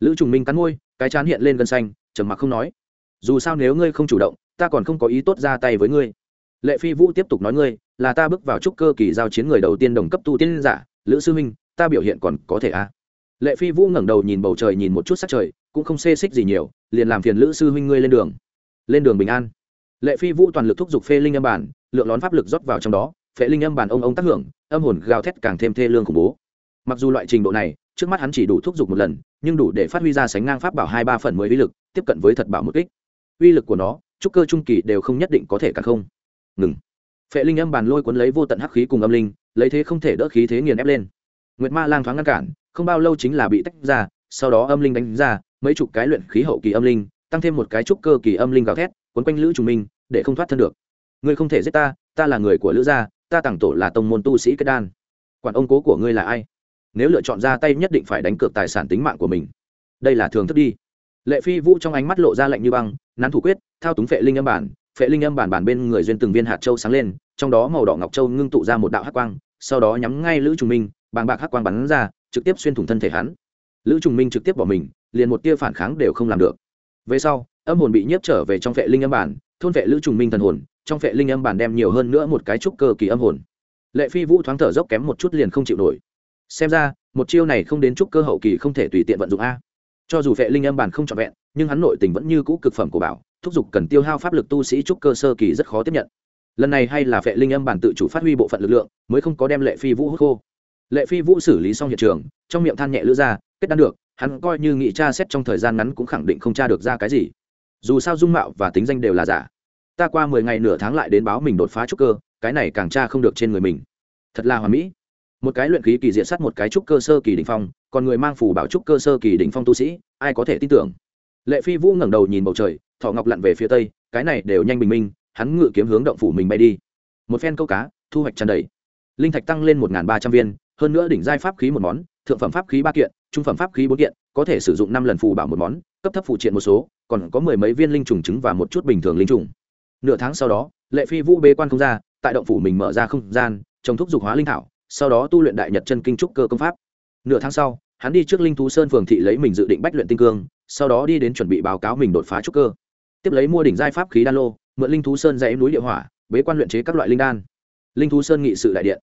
Lữ trùng minh cắn môi, cái chán hiện lên gân xanh, trầm mặc không nói. Dù sao nếu ngươi không chủ động, ta còn không có ý tốt ra tay với ngươi. Lệ phi vũ tiếp tục nói, ngươi là ta bước vào trúc cơ kỳ giao chiến người đầu tiên đồng cấp tu tiên giả. Lữ sư minh ta biểu hiện còn có thể à? Lệ phi vũ ngẩng đầu nhìn bầu trời nhìn một chút sắc trời, cũng không xê xích gì nhiều, liền làm phiền lữ sư huynh ngươi lên đường. Lên đường bình an. Lệ phi vũ toàn lực thúc giục phê linh âm bản, lượng lón pháp lực rót vào trong đó phệ linh âm bản ông ông tác hưởng, âm hồn gào thét càng thêm thê lương khủng bố. Mặc dù loại trình độ này, trước mắt hắn chỉ đủ thúc giục một lần, nhưng đủ để phát huy ra sánh ngang pháp bảo hai ba phần mới uy lực, tiếp cận với thật bảo một kích. Uy lực của nó, trúc cơ trung kỳ đều không nhất định có thể càng không. Ngừng. Phệ linh âm bàn lôi cuốn lấy vô tận hắc khí cùng âm linh, lấy thế không thể đỡ khí thế nghiền ép lên. Nguyệt ma lang thoáng ngăn cản không bao lâu chính là bị tách ra, sau đó âm linh đánh ra, mấy chục cái luyện khí hậu kỳ âm linh, tăng thêm một cái trúc cơ kỳ âm linh gào thét quấn quanh lữ trùng minh, để không thoát thân được. Ngươi không thể giết ta ta là người của lữ gia, ta tặng tổ là tông môn tu sĩ kết đan. Quản ông cố của ngươi là ai? Nếu lựa chọn ra tay nhất định phải đánh cược tài sản tính mạng của mình. Đây là thường thức đi. Lệ phi vũ trong ánh mắt lộ ra lạnh như băng, nắn thủ quyết, thao túng phệ linh âm bản, phệ linh âm bản bản bên người duyên từng viên hạt châu sáng lên, trong đó màu đỏ ngọc châu ngưng tụ ra một đạo hắc quang, sau đó nhắm ngay lữ trùng minh, bàng bạc hắc quang bắn ra trực tiếp xuyên thủng thân thể hắn. Lữ trùng minh trực tiếp bỏ mình, liền một tia phản kháng đều không làm được. Về sau, âm hồn bị nhiếp trở về trong vệ linh âm bản, thôn vệ lữ trùng minh thần hồn, trong vệ linh âm bản đem nhiều hơn nữa một cái trúc cơ kỳ âm hồn. Lệ phi vũ thoáng thở dốc kém một chút liền không chịu nổi. Xem ra, một chiêu này không đến trúc cơ hậu kỳ không thể tùy tiện vận dụng a. Cho dù vệ linh âm bản không trọn vẹn, nhưng hắn nội tình vẫn như cũ cực phẩm của bảo, thúc giục cần tiêu hao pháp lực tu sĩ trúc cơ sơ kỳ rất khó tiếp nhận. Lần này hay là vệ linh âm bản tự chủ phát huy bộ phận lực lượng, mới không có đem lệ phi vũ hút khô lệ phi vũ xử lý xong hiện trường, trong miệng than nhẹ lữ ra, kết đan được, hắn coi như nghị tra xét trong thời gian ngắn cũng khẳng định không tra được ra cái gì. Dù sao dung mạo và tính danh đều là giả. Ta qua mười ngày nửa tháng lại đến báo mình đột phá trúc cơ, cái này càng tra không được trên người mình. Thật là hoà mỹ. Một cái luyện khí kỳ diện sắt một cái trúc cơ sơ kỳ đỉnh phong, còn người mang phủ bảo trúc cơ sơ kỳ đỉnh phong tu sĩ, ai có thể tin tưởng? Lệ phi vũ ngẩng đầu nhìn bầu trời thọ ngọc lặn về phía tây, cái này đều nhanh bình minh, hắn ngự kiếm hướng động phủ mình bay đi. Một phen câu cá, thu hoạch tràn đầy. Linh thạch tăng lên một ba trăm viên hơn nữa đỉnh giai pháp khí một món, thượng phẩm pháp khí ba kiện, trung phẩm pháp khí bốn kiện, có thể sử dụng năm lần phù bảo một món, cấp thấp phụ triện một số, còn có mười mấy viên linh trùng trứng và một chút bình thường linh trùng. Nửa tháng sau đó, lệ phi vũ bế quan không ra, tại động phủ mình mở ra không gian, trồng thúc dục hóa linh thảo, sau đó tu luyện đại nhật chân kinh trúc cơ công pháp. Nửa tháng sau, hắn đi trước linh thú sơn phường thị lấy mình dự định bách luyện tinh cương, sau đó đi đến chuẩn bị báo cáo mình đột phá trúc cơ. Tiếp lấy mua đỉnh giai pháp khí đan lô, mượn linh thú sơn dãy núi địa hỏa, bế quan luyện chế các loại linh đan. Linh thú sơn nghị sự đại điện.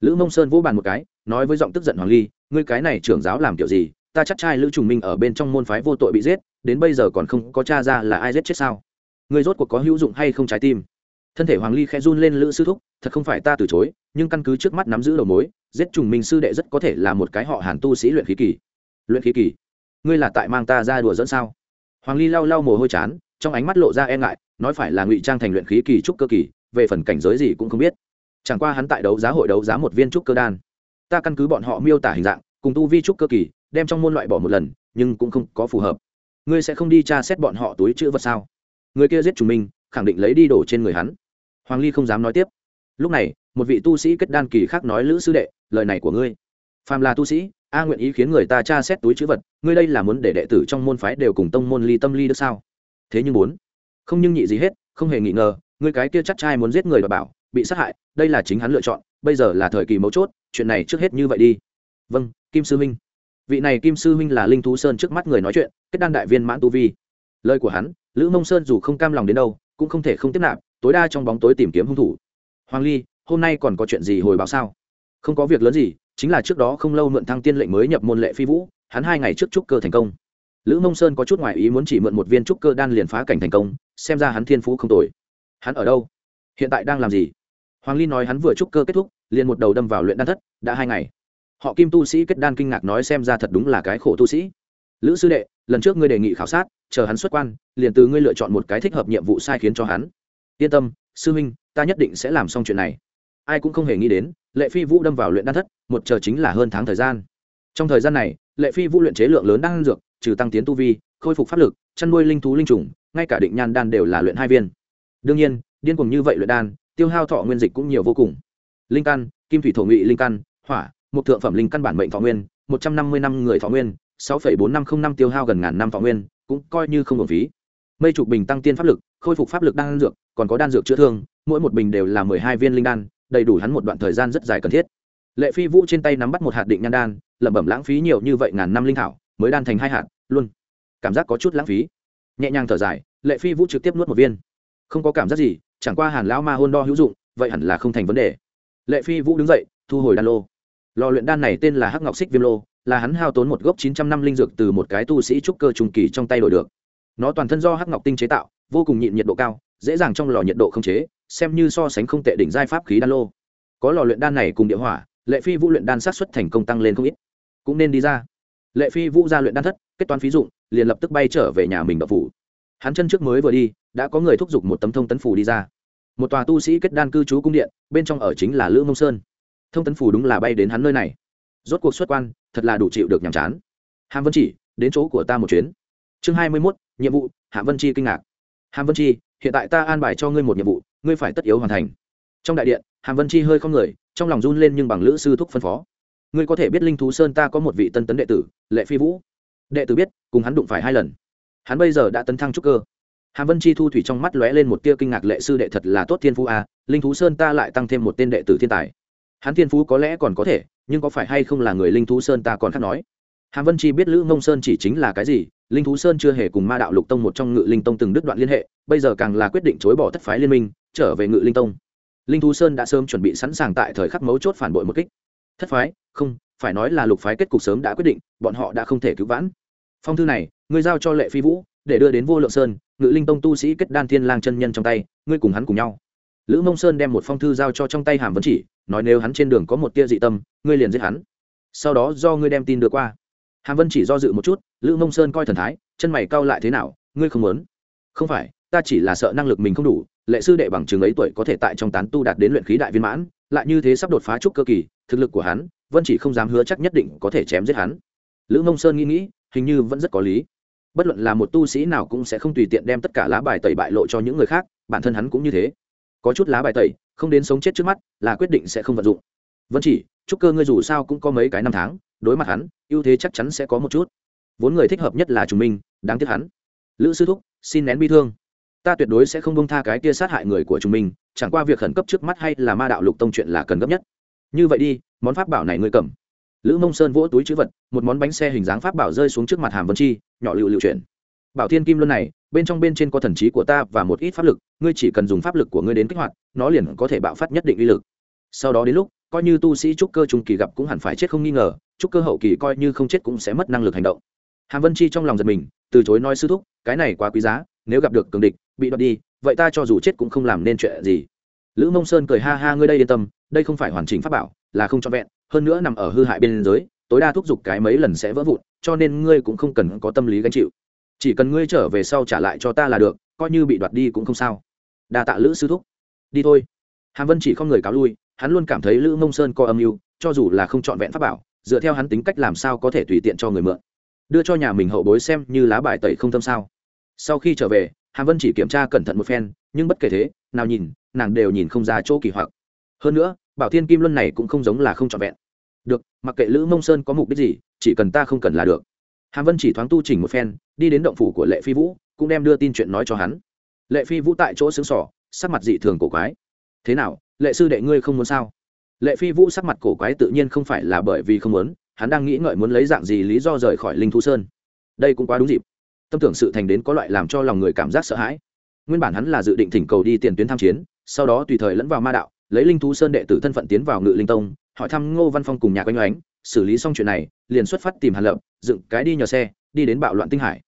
Lữ mông sơn vỗ bàn một cái nói với giọng tức giận hoàng ly, ngươi cái này trưởng giáo làm kiểu gì? Ta chắc trai lữ trùng minh ở bên trong môn phái vô tội bị giết, đến bây giờ còn không có cha ra là ai giết chết sao? Ngươi rốt cuộc có hữu dụng hay không trái tim? Thân thể hoàng ly khẽ run lên, lữ sư thúc, thật không phải ta từ chối, nhưng căn cứ trước mắt nắm giữ đầu mối, giết trùng minh sư đệ rất có thể là một cái họ hàn tu sĩ luyện khí kỳ. Luyện khí kỳ? Ngươi là tại mang ta ra đùa dẫn sao? Hoàng ly lau lau mồ hôi chán, trong ánh mắt lộ ra e ngại, nói phải là ngụy trang thành luyện khí kỳ trúc cơ kỳ, về phần cảnh giới gì cũng không biết. Chẳng qua hắn tại đấu giá hội đấu giá một viên trúc cơ đan ta căn cứ bọn họ miêu tả hình dạng, cùng tu vi trúc cơ kỳ, đem trong môn loại bỏ một lần, nhưng cũng không có phù hợp. Ngươi sẽ không đi tra xét bọn họ túi chữ vật sao? Người kia giết chúng mình, khẳng định lấy đi đổ trên người hắn. Hoàng ly không dám nói tiếp. Lúc này, một vị tu sĩ kết đan kỳ khác nói lữ sư đệ, lời này của ngươi. Phàm là tu sĩ, a nguyện ý khiến người ta tra xét túi chữ vật, ngươi đây là muốn để đệ tử trong môn phái đều cùng tông môn ly tâm ly được sao? Thế nhưng muốn. Không nhưng nhị gì hết, không hề nghi ngờ, ngươi cái kia chắc trai muốn giết người và bảo, bị sát hại, đây là chính hắn lựa chọn, bây giờ là thời kỳ mấu chốt chuyện này trước hết như vậy đi. Vâng kim sư huynh. Vị này kim sư huynh là linh thú sơn trước mắt người nói chuyện, kết đan đại viên mãn tu vi. Lời của hắn, lữ mông sơn dù không cam lòng đến đâu, cũng không thể không tiếp nạp, tối đa trong bóng tối tìm kiếm hung thủ. Hoàng ly, hôm nay còn có chuyện gì hồi báo sao? Không có việc lớn gì, chính là trước đó không lâu mượn thăng tiên lệnh mới nhập môn lệ phi vũ, hắn hai ngày trước trúc cơ thành công. Lữ mông sơn có chút ngoại ý muốn chỉ mượn một viên trúc cơ đan liền phá cảnh thành công, xem ra hắn thiên phú không tồi. Hắn ở đâu? Hiện tại đang làm gì? Hoàng ly nói hắn vừa trúc cơ kết thúc liền một đầu đâm vào luyện đan thất, đã hai ngày. Họ kim tu sĩ kết đan kinh ngạc nói xem ra thật đúng là cái khổ tu sĩ. Lữ sư đệ, lần trước ngươi đề nghị khảo sát, chờ hắn xuất quan, liền từ ngươi lựa chọn một cái thích hợp nhiệm vụ sai khiến cho hắn. Yên tâm, sư huynh, ta nhất định sẽ làm xong chuyện này. Ai cũng không hề nghĩ đến, lệ phi vũ đâm vào luyện đan thất, một chờ chính là hơn tháng thời gian. Trong thời gian này, lệ phi vũ luyện chế lượng lớn đan dược, trừ tăng tiến tu vi, khôi phục pháp lực, chăn nuôi linh thú linh trùng, ngay cả định nhan đan đều là luyện hai viên. Đương nhiên, điên cùng như vậy luyện đan, tiêu hao thọ nguyên dịch cũng nhiều vô cùng linh căn, kim thủy thổ ngụy linh căn, hỏa, một thượng phẩm linh căn bản mệnh thọ nguyên, một trăm năm mươi năm người thọ nguyên, sáu phẩy bốn năm không năm tiêu hao gần ngàn năm thọ nguyên, cũng coi như không hợp phí. Mây trục bình tăng tiên pháp lực, khôi phục pháp lực đan dược, còn có đan dược chữa thương, mỗi một bình đều là mười hai viên linh đan, đầy đủ hắn một đoạn thời gian rất dài cần thiết. Lệ phi vũ trên tay nắm bắt một hạt định nhan đan, lẩm bẩm lãng phí nhiều như vậy ngàn năm linh thảo, mới đan thành hai hạt, luôn. Cảm giác có chút lãng phí. Nhẹ nhàng thở dài, lệ phi vũ trực tiếp nuốt một viên. Không có cảm giác gì, chẳng qua hàn lão ma hôn đo hữu dụng, vậy hẳn là không thành vấn đề lệ phi vũ đứng dậy, thu hồi đan lô. Lò luyện đan này tên là hắc ngọc xích viêm lô, là hắn hao tốn một gốc chín trăm năm linh dược từ một cái tu sĩ trúc cơ trùng kỳ trong tay đổi được. Nó toàn thân do hắc ngọc tinh chế tạo, vô cùng nhịn nhiệt độ cao, dễ dàng trong lò nhiệt độ không chế, xem như so sánh không tệ đỉnh giai pháp khí đan lô. Có lò luyện đan này cùng địa hỏa, lệ phi vũ luyện đan sát xuất thành công tăng lên không ít. Cũng nên đi ra. Lệ phi vũ ra luyện đan thất, kết toán phí dụng, liền lập tức bay trở về nhà mình đậu phủ. Hắn chân trước mới vừa đi, đã có người thúc giục một tấm thông tấn phủ đi ra một tòa tu sĩ kết đan cư trú cung điện, bên trong ở chính là lữ mông sơn. Thông tấn phủ đúng là bay đến hắn nơi này. Rốt cuộc xuất quan, thật là đủ chịu được nhàm chán. Hàm vân chỉ, đến chỗ của ta một chuyến. Chương hai mươi mốt, nhiệm vụ, hàm vân chi kinh ngạc. Hàm vân chi, hiện tại ta an bài cho ngươi một nhiệm vụ, ngươi phải tất yếu hoàn thành. Trong đại điện, hàm vân chi hơi không người, trong lòng run lên nhưng bằng lữ sư thúc phân phó. Ngươi có thể biết linh thú sơn ta có một vị tân tấn đệ tử, lệ phi vũ. Đệ tử biết, cùng hắn đụng phải hai lần. Hắn bây giờ đã tấn thăng trúc cơ hàm vân chi thu thủy trong mắt lóe lên một tia kinh ngạc lệ sư đệ thật là tốt thiên phú a à, linh thú sơn ta lại tăng thêm một tên đệ tử thiên tài. Hắn thiên phú có lẽ còn có thể nhưng có phải hay không là người linh thú sơn ta còn khác nói? Hàm vân chi biết lữ mông sơn chỉ chính là cái gì linh thú sơn chưa hề cùng ma đạo lục tông một trong ngự linh tông từng đứt đoạn liên hệ bây giờ càng là quyết định chối bỏ thất phái liên minh trở về ngự linh tông. Linh thú sơn đã sớm chuẩn bị sẵn sàng tại thời khắc mấu chốt phản bội một kích. Thất phái? Không phải nói là lục phái kết cục sớm đã quyết định bọn họ đã không thể cứu vãn. Phong thư này ngươi giao cho lệ phi vũ để đưa đến vô lượng sơn, ngự linh tông tu sĩ kết đan thiên lang chân nhân trong tay, ngươi cùng hắn cùng nhau. Lữ mông sơn đem một phong thư giao cho trong tay hàm vấn chỉ, nói nếu hắn trên đường có một tia dị tâm, ngươi liền giết hắn. Sau đó do ngươi đem tin đưa qua. Hàm vân chỉ do dự một chút, lữ mông sơn coi thần thái, chân mày cau lại thế nào, ngươi không muốn. Không phải, ta chỉ là sợ năng lực mình không đủ, lệ sư đệ bằng trường ấy tuổi có thể tại trong tán tu đạt đến luyện khí đại viên mãn, lại như thế sắp đột phá trúc cơ kỳ, thực lực của hắn, vân chỉ không dám hứa chắc nhất định có thể chém giết hắn. Lữ mông sơn nghĩ nghĩ, hình như vẫn rất có lý bất luận là một tu sĩ nào cũng sẽ không tùy tiện đem tất cả lá bài tẩy bại lộ cho những người khác bản thân hắn cũng như thế. Có chút lá bài tẩy không đến sống chết trước mắt là quyết định sẽ không vận dụng. Vân chỉ chúc cơ ngươi dù sao cũng có mấy cái năm tháng đối mặt hắn ưu thế chắc chắn sẽ có một chút. Vốn người thích hợp nhất là chúng mình, đáng tiếc hắn. Lữ sư thúc xin nén bi thương. Ta tuyệt đối sẽ không bông tha cái kia sát hại người của chúng mình chẳng qua việc khẩn cấp trước mắt hay là ma đạo lục tông chuyện là cần gấp nhất. Như vậy đi món pháp bảo này ngươi cầm lữ mông sơn vỗ túi chữ vật, một món bánh xe hình dáng pháp bảo rơi xuống trước mặt hàm vân chi, nhỏ lựu lựu chuyển. Bảo thiên kim luân này, bên trong bên trên có thần trí của ta và một ít pháp lực, ngươi chỉ cần dùng pháp lực của ngươi đến kích hoạt, nó liền có thể bạo phát nhất định uy lực. Sau đó đến lúc, coi như tu sĩ trúc cơ trung kỳ gặp cũng hẳn phải chết không nghi ngờ, trúc cơ hậu kỳ coi như không chết cũng sẽ mất năng lực hành động. Hàm vân chi trong lòng giật mình, từ chối nói, sư thúc, cái này quá quý giá, nếu gặp được cường địch, bị đoạt đi, vậy ta cho dù chết cũng không làm nên chuyện gì. Lữ mông sơn cười ha ha, ngươi đây yên tâm, đây không phải hoàn chỉnh pháp bảo, là không cho vẹn hơn nữa nằm ở hư hại bên giới, tối đa thúc giục cái mấy lần sẽ vỡ vụn, cho nên ngươi cũng không cần có tâm lý gánh chịu. Chỉ cần ngươi trở về sau trả lại cho ta là được, coi như bị đoạt đi cũng không sao. Đa tạ lữ sư thúc. Đi thôi. Hàm vân chỉ không người cáo lui, hắn luôn cảm thấy lữ mông sơn có âm mưu, cho dù là không trọn vẹn pháp bảo, dựa theo hắn tính cách làm sao có thể tùy tiện cho người mượn. Đưa cho nhà mình hậu bối xem như lá bài tẩy không tâm sao. Sau khi trở về, hàm vân chỉ kiểm tra cẩn thận một phen, nhưng bất kể thế, nào nhìn, nàng đều nhìn không ra chỗ kỳ hoặc. Hơn nữa bảo thiên kim luân này cũng không giống là không trọn vẹn. Được, mặc kệ lữ mông sơn có mục đích gì, chỉ cần ta không cần là được. Hàm vân chỉ thoáng tu chỉnh một phen, đi đến động phủ của lệ phi vũ, cũng đem đưa tin chuyện nói cho hắn. Lệ phi vũ tại chỗ xứng sỏ sắc mặt dị thường cổ quái. Thế nào, lệ sư đệ ngươi không muốn sao? Lệ phi vũ sắc mặt cổ quái tự nhiên không phải là bởi vì không muốn, hắn đang nghĩ ngợi muốn lấy dạng gì lý do rời khỏi linh thu sơn. Đây cũng quá đúng dịp. Tâm tưởng sự thành đến có loại làm cho lòng người cảm giác sợ hãi. Nguyên bản hắn là dự định thỉnh cầu đi tiền tuyến tham chiến, sau đó tùy thời lẫn vào ma đạo lấy linh thú sơn đệ tử thân phận tiến vào ngự linh tông, hỏi thăm ngô văn phong cùng nhà quanh oánh, xử lý xong chuyện này, liền xuất phát tìm hàn lập, dựng cái đi nhờ xe, đi đến bạo loạn tinh hải.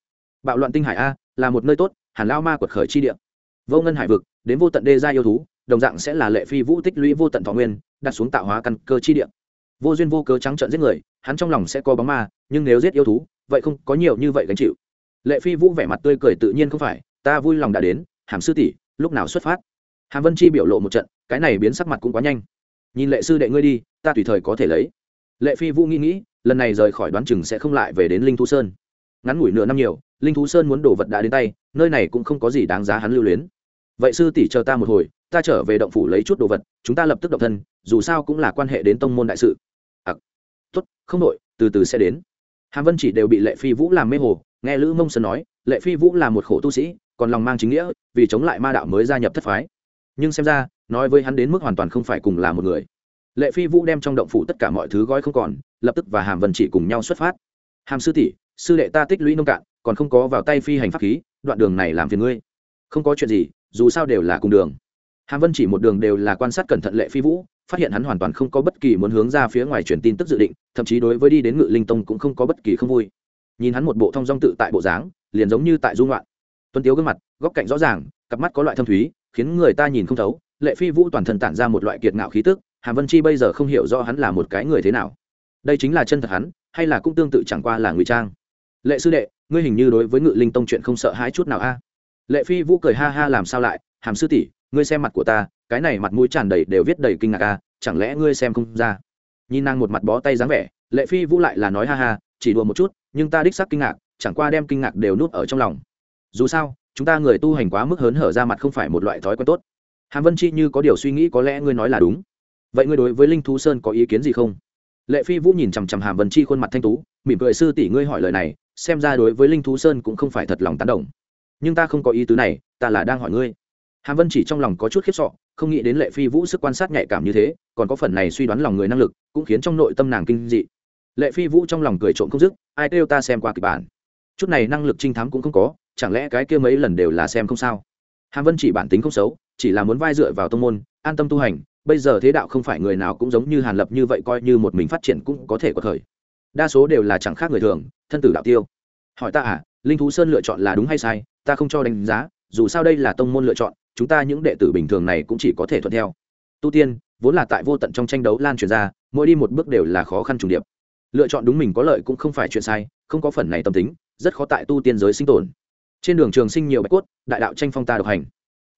Bạo loạn tinh hải a, là một nơi tốt, hàn lao ma quật khởi chi địa. Vô ngân hải vực, đến vô tận đê gia yêu thú, đồng dạng sẽ là lệ phi vũ tích lũy vô tận thọ nguyên, đặt xuống tạo hóa căn cơ chi địa. Vô duyên vô cớ trắng trợn giết người, hắn trong lòng sẽ có bóng ma, nhưng nếu giết yêu thú, vậy không có nhiều như vậy gánh chịu. Lệ phi vũ vẻ mặt tươi cười tự nhiên không phải, ta vui lòng đã đến, hàm sư tỷ, lúc nào xuất phát? Hàm vân chi biểu lộ một trận cái này biến sắc mặt cũng quá nhanh. Nhìn lệ sư đệ ngươi đi ta tùy thời có thể lấy. Lệ phi vũ nghĩ nghĩ lần này rời khỏi đoán chừng sẽ không lại về đến linh thú sơn. Ngắn ngủi nửa năm nhiều linh thú sơn muốn đổ vật đã đến tay nơi này cũng không có gì đáng giá hắn lưu luyến. Vậy sư tỷ chờ ta một hồi ta trở về động phủ lấy chút đồ vật chúng ta lập tức động thân dù sao cũng là quan hệ đến tông môn đại sự. À, tốt không đội từ từ sẽ đến. Hàm vân chỉ đều bị lệ phi vũ làm mê hồ nghe lữ mông sơn nói lệ phi vũ là một khổ tu sĩ còn lòng mang chính nghĩa vì chống lại ma đạo mới gia nhập thất phái nhưng xem ra, nói với hắn đến mức hoàn toàn không phải cùng là một người. Lệ phi vũ đem trong động phủ tất cả mọi thứ gói không còn, lập tức và hàm vân chỉ cùng nhau xuất phát. Hàm sư tỷ, sư đệ ta tích lũy nông cạn, còn không có vào tay phi hành pháp khí, đoạn đường này làm phiền ngươi. Không có chuyện gì, dù sao đều là cùng đường. Hàm vân chỉ một đường đều là quan sát cẩn thận lệ phi vũ, phát hiện hắn hoàn toàn không có bất kỳ muốn hướng ra phía ngoài truyền tin tức dự định, thậm chí đối với đi đến ngự linh tông cũng không có bất kỳ không vui. Nhìn hắn một bộ thong dong tự tại bộ dáng, liền giống như tại dung loạn tuấn tiếu gương mặt, góc cạnh rõ ràng, cặp mắt có loại thâm thúy, khiến người ta nhìn không thấu. Lệ phi vũ toàn thân tản ra một loại kiệt ngạo khí tức, hàm vân chi bây giờ không hiểu rõ hắn là một cái người thế nào. Đây chính là chân thật hắn, hay là cũng tương tự chẳng qua là ngụy trang. Lệ sư đệ, ngươi hình như đối với ngự linh tông chuyện không sợ hãi chút nào a. Lệ phi vũ cười ha ha làm sao lại, hàm sư tỷ, ngươi xem mặt của ta, cái này mặt mũi tràn đầy đều viết đầy kinh ngạc a, chẳng lẽ ngươi xem không ra? Nhìn nàng một mặt bó tay dáng vẻ, lệ phi vũ lại là nói ha ha, chỉ đùa một chút, nhưng ta đích xác kinh ngạc, chẳng qua đem kinh ngạc đều nuốt ở trong lòng dù sao, chúng ta người tu hành quá mức hớn hở ra mặt không phải một loại thói quen tốt. Hàm vân chi như có điều suy nghĩ có lẽ ngươi nói là đúng. Vậy ngươi đối với linh thú sơn có ý kiến gì không? Lệ phi vũ nhìn chằm chằm hàm vân chi khuôn mặt thanh tú, mỉm cười sư tỷ ngươi hỏi lời này, xem ra đối với linh thú sơn cũng không phải thật lòng tán đồng. Nhưng ta không có ý tứ này, ta là đang hỏi ngươi. Hàm vân chỉ trong lòng có chút khiếp sọ, không nghĩ đến lệ phi vũ sức quan sát nhạy cảm như thế, còn có phần này suy đoán lòng người năng lực, cũng khiến trong nội tâm nàng kinh dị. Lệ phi vũ trong lòng cười trộm không dứt, ai kêu ta xem qua kịch bản chút này năng lực trinh thám cũng không có, chẳng lẽ cái kia mấy lần đều là xem không sao? Hàm vân chỉ bản tính không xấu, chỉ là muốn vai dựa vào tông môn, an tâm tu hành, bây giờ thế đạo không phải người nào cũng giống như hàn lập như vậy coi như một mình phát triển cũng có thể có thời. Đa số đều là chẳng khác người thường, thân tử đạo tiêu. Hỏi ta à linh thú sơn lựa chọn là đúng hay sai, ta không cho đánh giá, dù sao đây là tông môn lựa chọn, chúng ta những đệ tử bình thường này cũng chỉ có thể thuận theo. Tu tiên, vốn là tại vô tận trong tranh đấu lan truyền ra, mỗi đi một bước đều là khó khăn trùng điệp. Lựa chọn đúng mình có lợi cũng không phải chuyện sai, không có phần này tâm tính rất khó tại tu tiên giới sinh tồn. Trên đường trường sinh nhiều bạch cốt, đại đạo tranh phong ta độc hành.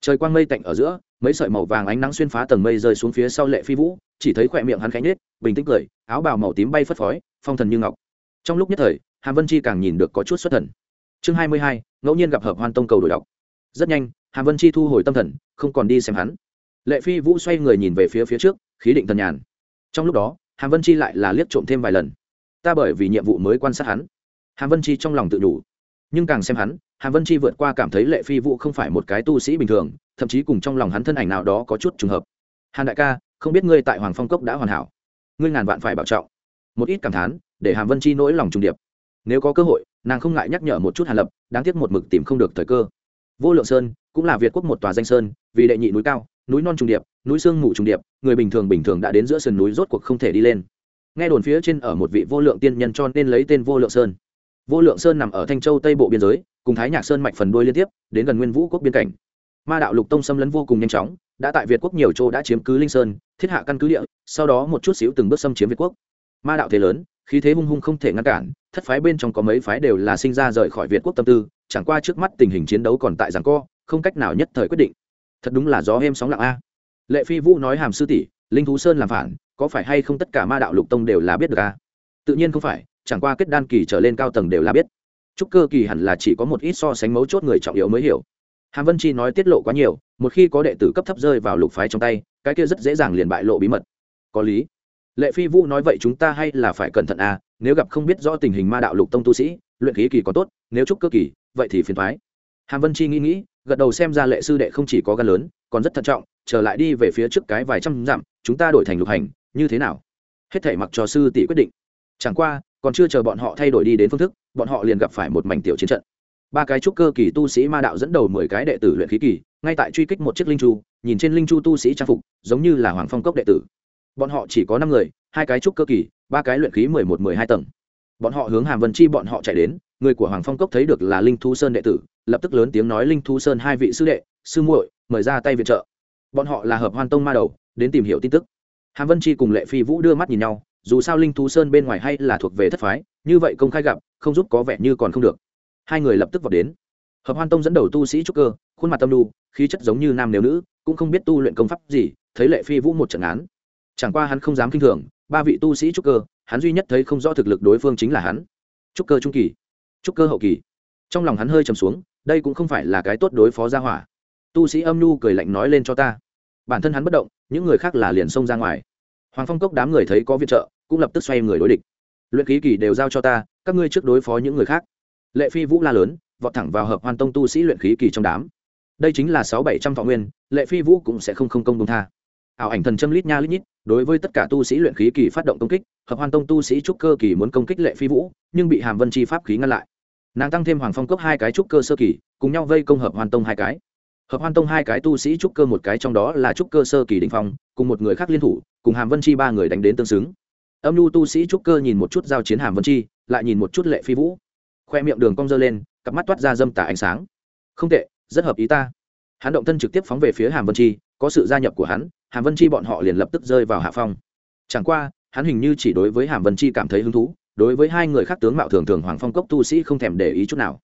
Trời quang mây tạnh ở giữa, mấy sợi màu vàng ánh nắng xuyên phá tầng mây rơi xuống phía sau lệ phi vũ, chỉ thấy khỏe miệng hắn khẽ nhết bình tĩnh cười, áo bào màu tím bay phất phới, phong thần như ngọc. Trong lúc nhất thời, hàm vân chi càng nhìn được có chút xuất thần. Chương hai mươi hai, ngẫu nhiên gặp hợp hoan tông cầu đổi đọc. Rất nhanh, hàm vân chi thu hồi tâm thần, không còn đi xem hắn. Lệ phi vũ xoay người nhìn về phía phía trước, khí định thần nhàn. Trong lúc đó, hàm vân chi lại là liếc trộm thêm vài lần. Ta bởi vì nhiệm vụ mới quan sát hắn hàm vân chi trong lòng tự đủ nhưng càng xem hắn, hàm vân chi vượt qua cảm thấy lệ phi vũ không phải một cái tu sĩ bình thường, thậm chí cùng trong lòng hắn thân ảnh nào đó có chút trùng hợp. Hàn đại ca, không biết ngươi tại hoàng phong cốc đã hoàn hảo. Ngươi ngàn vạn phải bảo trọng. Một ít cảm thán, để hàm vân chi nỗi lòng trùng điệp. Nếu có cơ hội, nàng không ngại nhắc nhở một chút hàn lập, đáng tiếc một mực tìm không được thời cơ. Vô lượng sơn, cũng là việt quốc một tòa danh sơn, vì đệ nhị núi cao, núi non trùng điệp, núi sương mù trùng điệp, người bình thường bình thường đã đến giữa sườn núi rốt cuộc không thể đi lên. Nghe đồn phía trên ở một vị vô lượng tiên nhân cho nên lấy tên vô lượng sơn vô lượng sơn nằm ở thanh châu tây bộ biên giới, cùng thái nhạc sơn mạch phần đuôi liên tiếp, đến gần nguyên vũ quốc biên cảnh. Ma đạo lục tông xâm lấn vô cùng nhanh chóng, đã tại việt quốc nhiều châu đã chiếm cứ linh sơn, thiết hạ căn cứ địa, sau đó một chút xíu từng bước xâm chiếm việt quốc. Ma đạo thế lớn, khí thế hung hung không thể ngăn cản, thất phái bên trong có mấy phái đều là sinh ra rời khỏi việt quốc tâm tư, chẳng qua trước mắt tình hình chiến đấu còn tại giảng co, không cách nào nhất thời quyết định. Thật đúng là gió êm sóng lặng a. Lệ phi vũ nói hàm sư tỷ, linh thú sơn làm phản, có phải hay không tất cả ma đạo lục tông đều là biết được a? Tự nhiên không phải chẳng qua kết đan kỳ trở lên cao tầng đều là biết. Trúc cơ kỳ hẳn là chỉ có một ít so sánh mấu chốt người trọng yếu mới hiểu. Hàm vân chi nói tiết lộ quá nhiều, một khi có đệ tử cấp thấp rơi vào lục phái trong tay, cái kia rất dễ dàng liền bại lộ bí mật. Có lý. Lệ phi vũ nói vậy chúng ta hay là phải cẩn thận à nếu gặp không biết rõ tình hình ma đạo lục tông tu sĩ, luyện khí kỳ có tốt, nếu trúc cơ kỳ, vậy thì phiền thoái hàm vân chi nghĩ nghĩ, gật đầu xem ra lệ sư đệ không chỉ có gan lớn, còn rất thận trọng, trở lại đi về phía trước cái vài trăm dặm, chúng ta đổi thành lục hành, như thế nào? Hết thể mặc cho sư tỷ quyết định. Chẳng qua còn chưa chờ bọn họ thay đổi đi đến phương thức, bọn họ liền gặp phải một mảnh tiểu chiến trận. Ba cái trúc cơ kỳ tu sĩ ma đạo dẫn đầu mười cái đệ tử luyện khí kỳ, ngay tại truy kích một chiếc linh chu, nhìn trên linh chu tu sĩ trang phục, giống như là hoàng phong cốc đệ tử. Bọn họ chỉ có năm người, hai cái trúc cơ kỳ, ba cái luyện khí mười một, mười hai tầng. Bọn họ hướng hàm vân chi bọn họ chạy đến, người của hoàng phong cốc thấy được là linh thu sơn đệ tử, lập tức lớn tiếng nói linh thu sơn hai vị sư đệ, sư muội, mời ra tay viện trợ. Bọn họ là hợp hoan tông ma đầu, đến tìm hiểu tin tức. Hàm vân chi cùng lệ phi vũ đưa mắt nhìn nhau dù sao linh thú sơn bên ngoài hay là thuộc về thất phái, như vậy công khai gặp, không giúp có vẻ như còn không được. Hai người lập tức vào đến. Hợp hoan tông dẫn đầu tu sĩ trúc cơ, khuôn mặt tâm lu khí chất giống như nam nếu nữ, cũng không biết tu luyện công pháp gì, thấy lệ phi vũ một trận án. Chẳng qua hắn không dám kinh thường, ba vị tu sĩ trúc cơ, hắn duy nhất thấy không rõ thực lực đối phương chính là hắn. Trúc cơ trung kỳ, trúc cơ hậu kỳ. Trong lòng hắn hơi trầm xuống, đây cũng không phải là cái tốt đối phó gia hỏa. Tu sĩ âm nhu cười lạnh nói lên cho ta. Bản thân hắn bất động, những người khác là liền xông ra ngoài hoàng phong cốc đám người thấy có viện trợ, cũng lập tức xoay người đối địch. Luyện khí kỳ đều giao cho ta, các ngươi trước đối phó những người khác. Lệ phi vũ la lớn, vọt thẳng vào hợp hoan tông tu sĩ luyện khí kỳ trong đám. Đây chính là sáu bảy trăm thọ nguyên, lệ phi vũ cũng sẽ không không công công tha. Ảo ảnh thần châm lít nha lít nhít, đối với tất cả tu sĩ luyện khí kỳ phát động công kích, hợp hoan tông tu sĩ trúc cơ kỳ muốn công kích lệ phi vũ, nhưng bị hàm vân chi pháp khí ngăn lại. Nàng tăng thêm hoàng phong cốc hai cái trúc cơ sơ kỳ, cùng nhau vây công hợp hoan tông hai cái hợp hoan tông hai cái tu sĩ trúc cơ một cái trong đó là trúc cơ sơ kỳ đình phong, cùng một người khác liên thủ, cùng hàm vân chi ba người đánh đến tương xứng. Âm nhu tu sĩ trúc cơ nhìn một chút giao chiến hàm vân chi, lại nhìn một chút lệ phi vũ. Khoe miệng đường cong dơ lên, cặp mắt toát ra dâm tả ánh sáng. Không tệ, rất hợp ý ta. Hắn động thân trực tiếp phóng về phía hàm vân chi, có sự gia nhập của hắn, hàm vân chi bọn họ liền lập tức rơi vào hạ phong. Chẳng qua, hắn hình như chỉ đối với hàm vân chi cảm thấy hứng thú, đối với hai người khác tướng mạo thường thường hoàng phong cốc tu sĩ không thèm để ý chút nào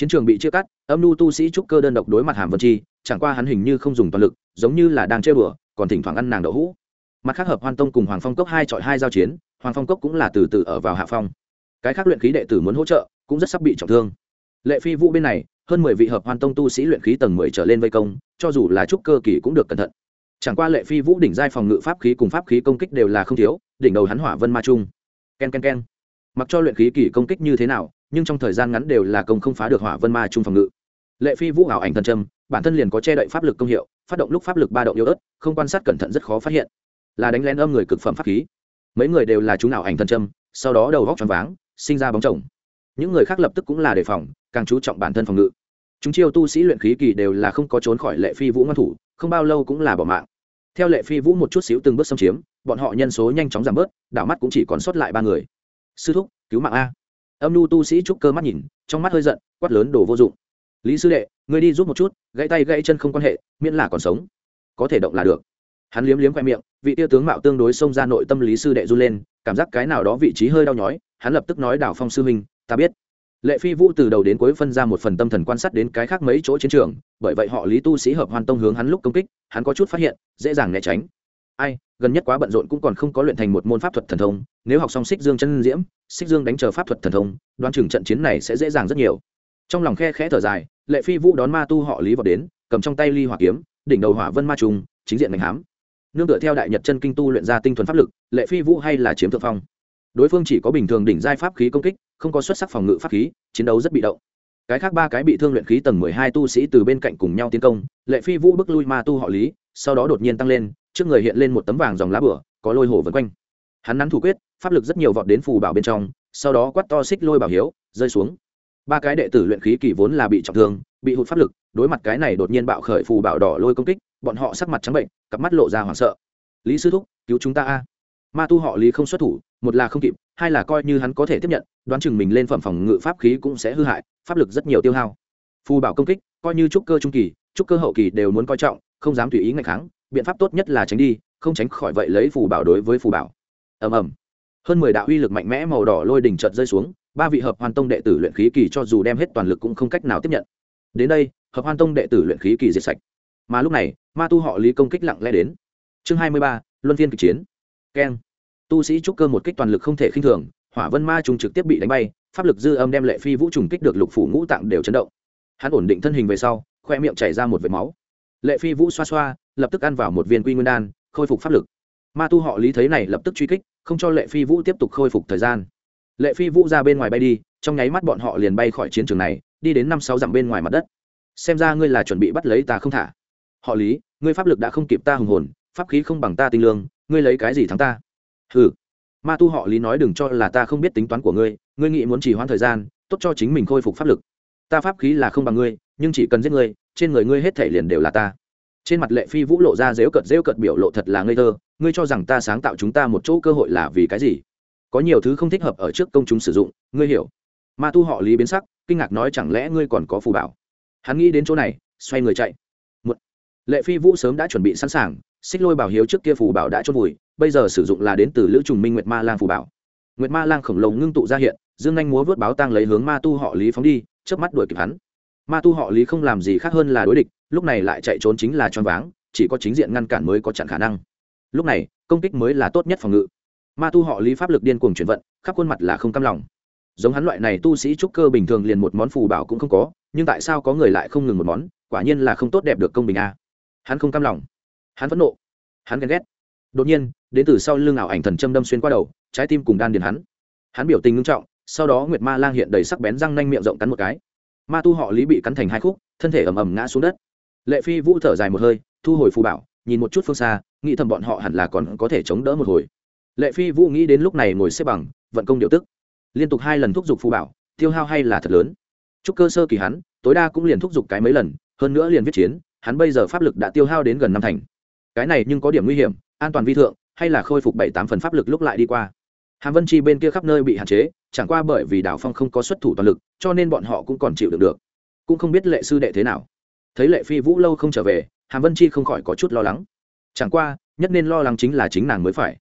chiến trường bị chia cắt, âm nu tu sĩ trúc cơ đơn độc đối mặt hàm vân chi, chẳng qua hắn hình như không dùng toàn lực, giống như là đang chơi bừa còn thỉnh thoảng ăn nàng đậu hũ. Mặt khác hợp hoan tông cùng hoàng phong cốc hai chọi hai giao chiến, hoàng phong cốc cũng là từ từ ở vào hạ phong. Cái khác luyện khí đệ tử muốn hỗ trợ, cũng rất sắp bị trọng thương. Lệ phi vũ bên này, hơn mười vị hợp hoan tông tu sĩ luyện khí tầng mười trở lên vây công, cho dù là trúc cơ kỳ cũng được cẩn thận. Chẳng qua lệ phi vũ đỉnh giai phòng ngự pháp khí cùng pháp khí công kích đều là không thiếu, đỉnh đầu hắn hỏa vân ma trung. K e n k e n k e n mặc cho luyện khí kỳ công kích như thế nào nhưng trong thời gian ngắn đều là công không phá được hỏa vân ma trung phòng ngự. Lệ phi vũ ảo ảnh thần trâm, bản thân liền có che đậy pháp lực công hiệu, phát động lúc pháp lực ba động yếu ớt, không quan sát cẩn thận rất khó phát hiện. Là đánh lén âm người cực phẩm pháp khí. Mấy người đều là chúng ảo ảnh thần trâm, sau đó đầu góc tròn váng, sinh ra bóng chồng. Những người khác lập tức cũng là đề phòng, càng chú trọng bản thân phòng ngự. Chúng chiêu tu sĩ luyện khí kỳ đều là không có trốn khỏi lệ phi vũ ngăn thủ, không bao lâu cũng là bỏ mạng. Theo lệ phi vũ một chút xíu từng bước xâm chiếm, bọn họ nhân số nhanh chóng giảm bớt, đảo mắt cũng chỉ còn sót lại ba người. Sư thúc, cứu mạng a âm nhu tu sĩ trúc cơ mắt nhìn, trong mắt hơi giận, quát lớn đồ vô dụng. Lý sư đệ người đi giúp một chút, gãy tay gãy chân không quan hệ, miễn là còn sống. Có thể động là được. Hắn liếm liếm khoe miệng, vị tia tướng mạo tương đối xông ra nội tâm lý sư đệ run lên, cảm giác cái nào đó vị trí hơi đau nhói, hắn lập tức nói đảo phong sư huynh, ta biết. Lệ phi vũ từ đầu đến cuối phân ra một phần tâm thần quan sát đến cái khác mấy chỗ chiến trường, bởi vậy họ lý tu sĩ hợp hoàn tông hướng hắn lúc công kích, hắn có chút phát hiện, dễ dàng né tránh. Ai gần nhất quá bận rộn cũng còn không có luyện thành một môn pháp thuật thần thông, nếu học xong xích dương chân diễm, xích dương đánh chờ pháp thuật thần thông, đoán chừng trận chiến này sẽ dễ dàng rất nhiều. Trong lòng khe khẽ thở dài, lệ phi vũ đón ma tu họ lý vào đến, cầm trong tay ly hỏa kiếm, đỉnh đầu hỏa vân ma trùng, chính diện ngành hám. Nương tựa theo đại nhật chân kinh tu luyện ra tinh thuần pháp lực, lệ phi vũ hay là chiếm thượng phong. Đối phương chỉ có bình thường đỉnh giai pháp khí công kích, không có xuất sắc phòng ngự pháp khí, chiến đấu rất bị động. Cái khác ba cái bị thương luyện khí tầng mười hai tu sĩ từ bên cạnh cùng nhau tiến công, lệ phi vũ bước lui ma tu họ lý sau đó đột nhiên tăng lên, trước người hiện lên một tấm vàng dòng lá bửa, có lôi hổ vân quanh. Hắn nắn thủ quyết, pháp lực rất nhiều vọt đến phù bảo bên trong, sau đó quát to xích lôi bảo hiếu, rơi xuống. Ba cái đệ tử luyện khí kỳ vốn là bị trọng thương, bị hụt pháp lực, đối mặt cái này đột nhiên bạo khởi phù bảo đỏ lôi công kích, bọn họ sắc mặt trắng bệnh, cặp mắt lộ ra hoảng sợ. Lý sư thúc, cứu chúng ta a. Ma tu họ lý không xuất thủ, một là không kịp, hai là coi như hắn có thể tiếp nhận, đoán chừng mình lên phẩm phòng ngự pháp khí cũng sẽ hư hại, pháp lực rất nhiều tiêu hao. Phù bảo công kích, coi như trúc cơ trung kỳ, trúc cơ hậu kỳ đều muốn coi trọng không dám tùy ý ngày kháng, biện pháp tốt nhất là tránh đi, không tránh khỏi vậy lấy phù bảo đối với phù bảo. Ầm ầm. Hơn mười đạo uy lực mạnh mẽ màu đỏ lôi đỉnh chợt rơi xuống, ba vị hợp hoàn tông đệ tử luyện khí kỳ cho dù đem hết toàn lực cũng không cách nào tiếp nhận. Đến đây, hợp hoàn tông đệ tử luyện khí kỳ diệt sạch. Mà lúc này, ma tu họ lý công kích lặng lẽ đến. Chương hai mươi ba, luân phiên kịch chiến. Keng. Tu sĩ trúc cơ một kích toàn lực không thể khinh thường, hỏa vân ma trùng trực tiếp bị đánh bay, pháp lực dư âm đem lệ phi vũ trùng kích được lục phủ ngũ tạng đều chấn động. Hắn ổn định thân hình về sau, khoe miệng chảy ra một vệt máu lệ phi vũ xoa xoa, lập tức ăn vào một viên quy nguyên đan, khôi phục pháp lực. Ma tu họ lý thấy này lập tức truy kích, không cho lệ phi vũ tiếp tục khôi phục thời gian. Lệ phi vũ ra bên ngoài bay đi, trong nháy mắt bọn họ liền bay khỏi chiến trường này, đi đến năm sáu dặm bên ngoài mặt đất. Xem ra ngươi là chuẩn bị bắt lấy ta không thả. Họ lý, ngươi pháp lực đã không kịp ta hùng hồn, pháp khí không bằng ta tinh lương, ngươi lấy cái gì thắng ta? Ừ ma tu họ lý nói đừng cho là ta không biết tính toán của ngươi ngươi nghĩ muốn trì hoãn thời gian, tốt cho chính mình khôi phục pháp lực. Ta pháp khí là không bằng ngươi, nhưng chỉ cần giết ngươi trên người ngươi hết thể liền đều là ta. Trên mặt lệ phi vũ lộ ra dếu cợt dếu cợt biểu lộ thật là ngây thơ, ngươi cho rằng ta sáng tạo chúng ta một chỗ cơ hội là vì cái gì? Có nhiều thứ không thích hợp ở trước công chúng sử dụng, ngươi hiểu. Ma tu họ lý biến sắc, kinh ngạc nói chẳng lẽ ngươi còn có phù bảo? Hắn nghĩ đến chỗ này, xoay người chạy. Một lệ phi vũ sớm đã chuẩn bị sẵn sàng, xích lôi bảo hiếu trước kia phù bảo đã chôn vùi, bây giờ sử dụng là đến từ lữ trùng minh nguyệt ma lang phù bảo. Nguyệt ma lang khổng lồ ngưng tụ ra hiện, dương anh múa vớt báo tang lấy hướng ma tu họ lý phóng đi trước mắt đuổi kịp hắn ma tu họ lý không làm gì khác hơn là đối địch, lúc này lại chạy trốn chính là choáng váng, chỉ có chính diện ngăn cản mới có chặn khả năng. Lúc này, công kích mới là tốt nhất phòng ngự. Ma tu họ lý pháp lực điên cuồng chuyển vận, khắp khuôn mặt là không cam lòng. Giống hắn loại này tu sĩ trúc cơ bình thường liền một món phù bảo cũng không có, nhưng tại sao có người lại không ngừng một món, quả nhiên là không tốt đẹp được công bình a. Hắn không cam lòng. Hắn phẫn nộ. Hắn ghen ghét. Đột nhiên, đến từ sau lưng ảo ảnh thần châm đâm xuyên qua đầu, trái tim cùng đan điền hắn. Hắn biểu tình ngưng trọng, sau đó nguyệt ma lang hiện đầy sắc bén răng nanh miệng rộng cắn một cái ma tu họ lý bị cắn thành hai khúc, thân thể ầm ầm ngã xuống đất. Lệ phi vũ thở dài một hơi, thu hồi phù bảo, nhìn một chút phương xa, nghĩ thầm bọn họ hẳn là còn có thể chống đỡ một hồi. Lệ phi vũ nghĩ đến lúc này ngồi xếp bằng, vận công điều tức. Liên tục hai lần thúc giục phù bảo, tiêu hao hay là thật lớn. Chúc cơ sơ kỳ hắn, tối đa cũng liền thúc giục cái mấy lần, hơn nữa liền viết chiến, hắn bây giờ pháp lực đã tiêu hao đến gần năm thành. Cái này nhưng có điểm nguy hiểm, an toàn vi thượng, hay là khôi phục bảy tám phần pháp lực lúc lại đi qua. Hàm vân chi bên kia khắp nơi bị hạn chế chẳng qua bởi vì đào phong không có xuất thủ toàn lực, cho nên bọn họ cũng còn chịu được được. Cũng không biết lệ sư đệ thế nào. Thấy lệ phi vũ lâu không trở về, hàm vân chi không khỏi có chút lo lắng. Chẳng qua, nhất nên lo lắng chính là chính nàng mới phải.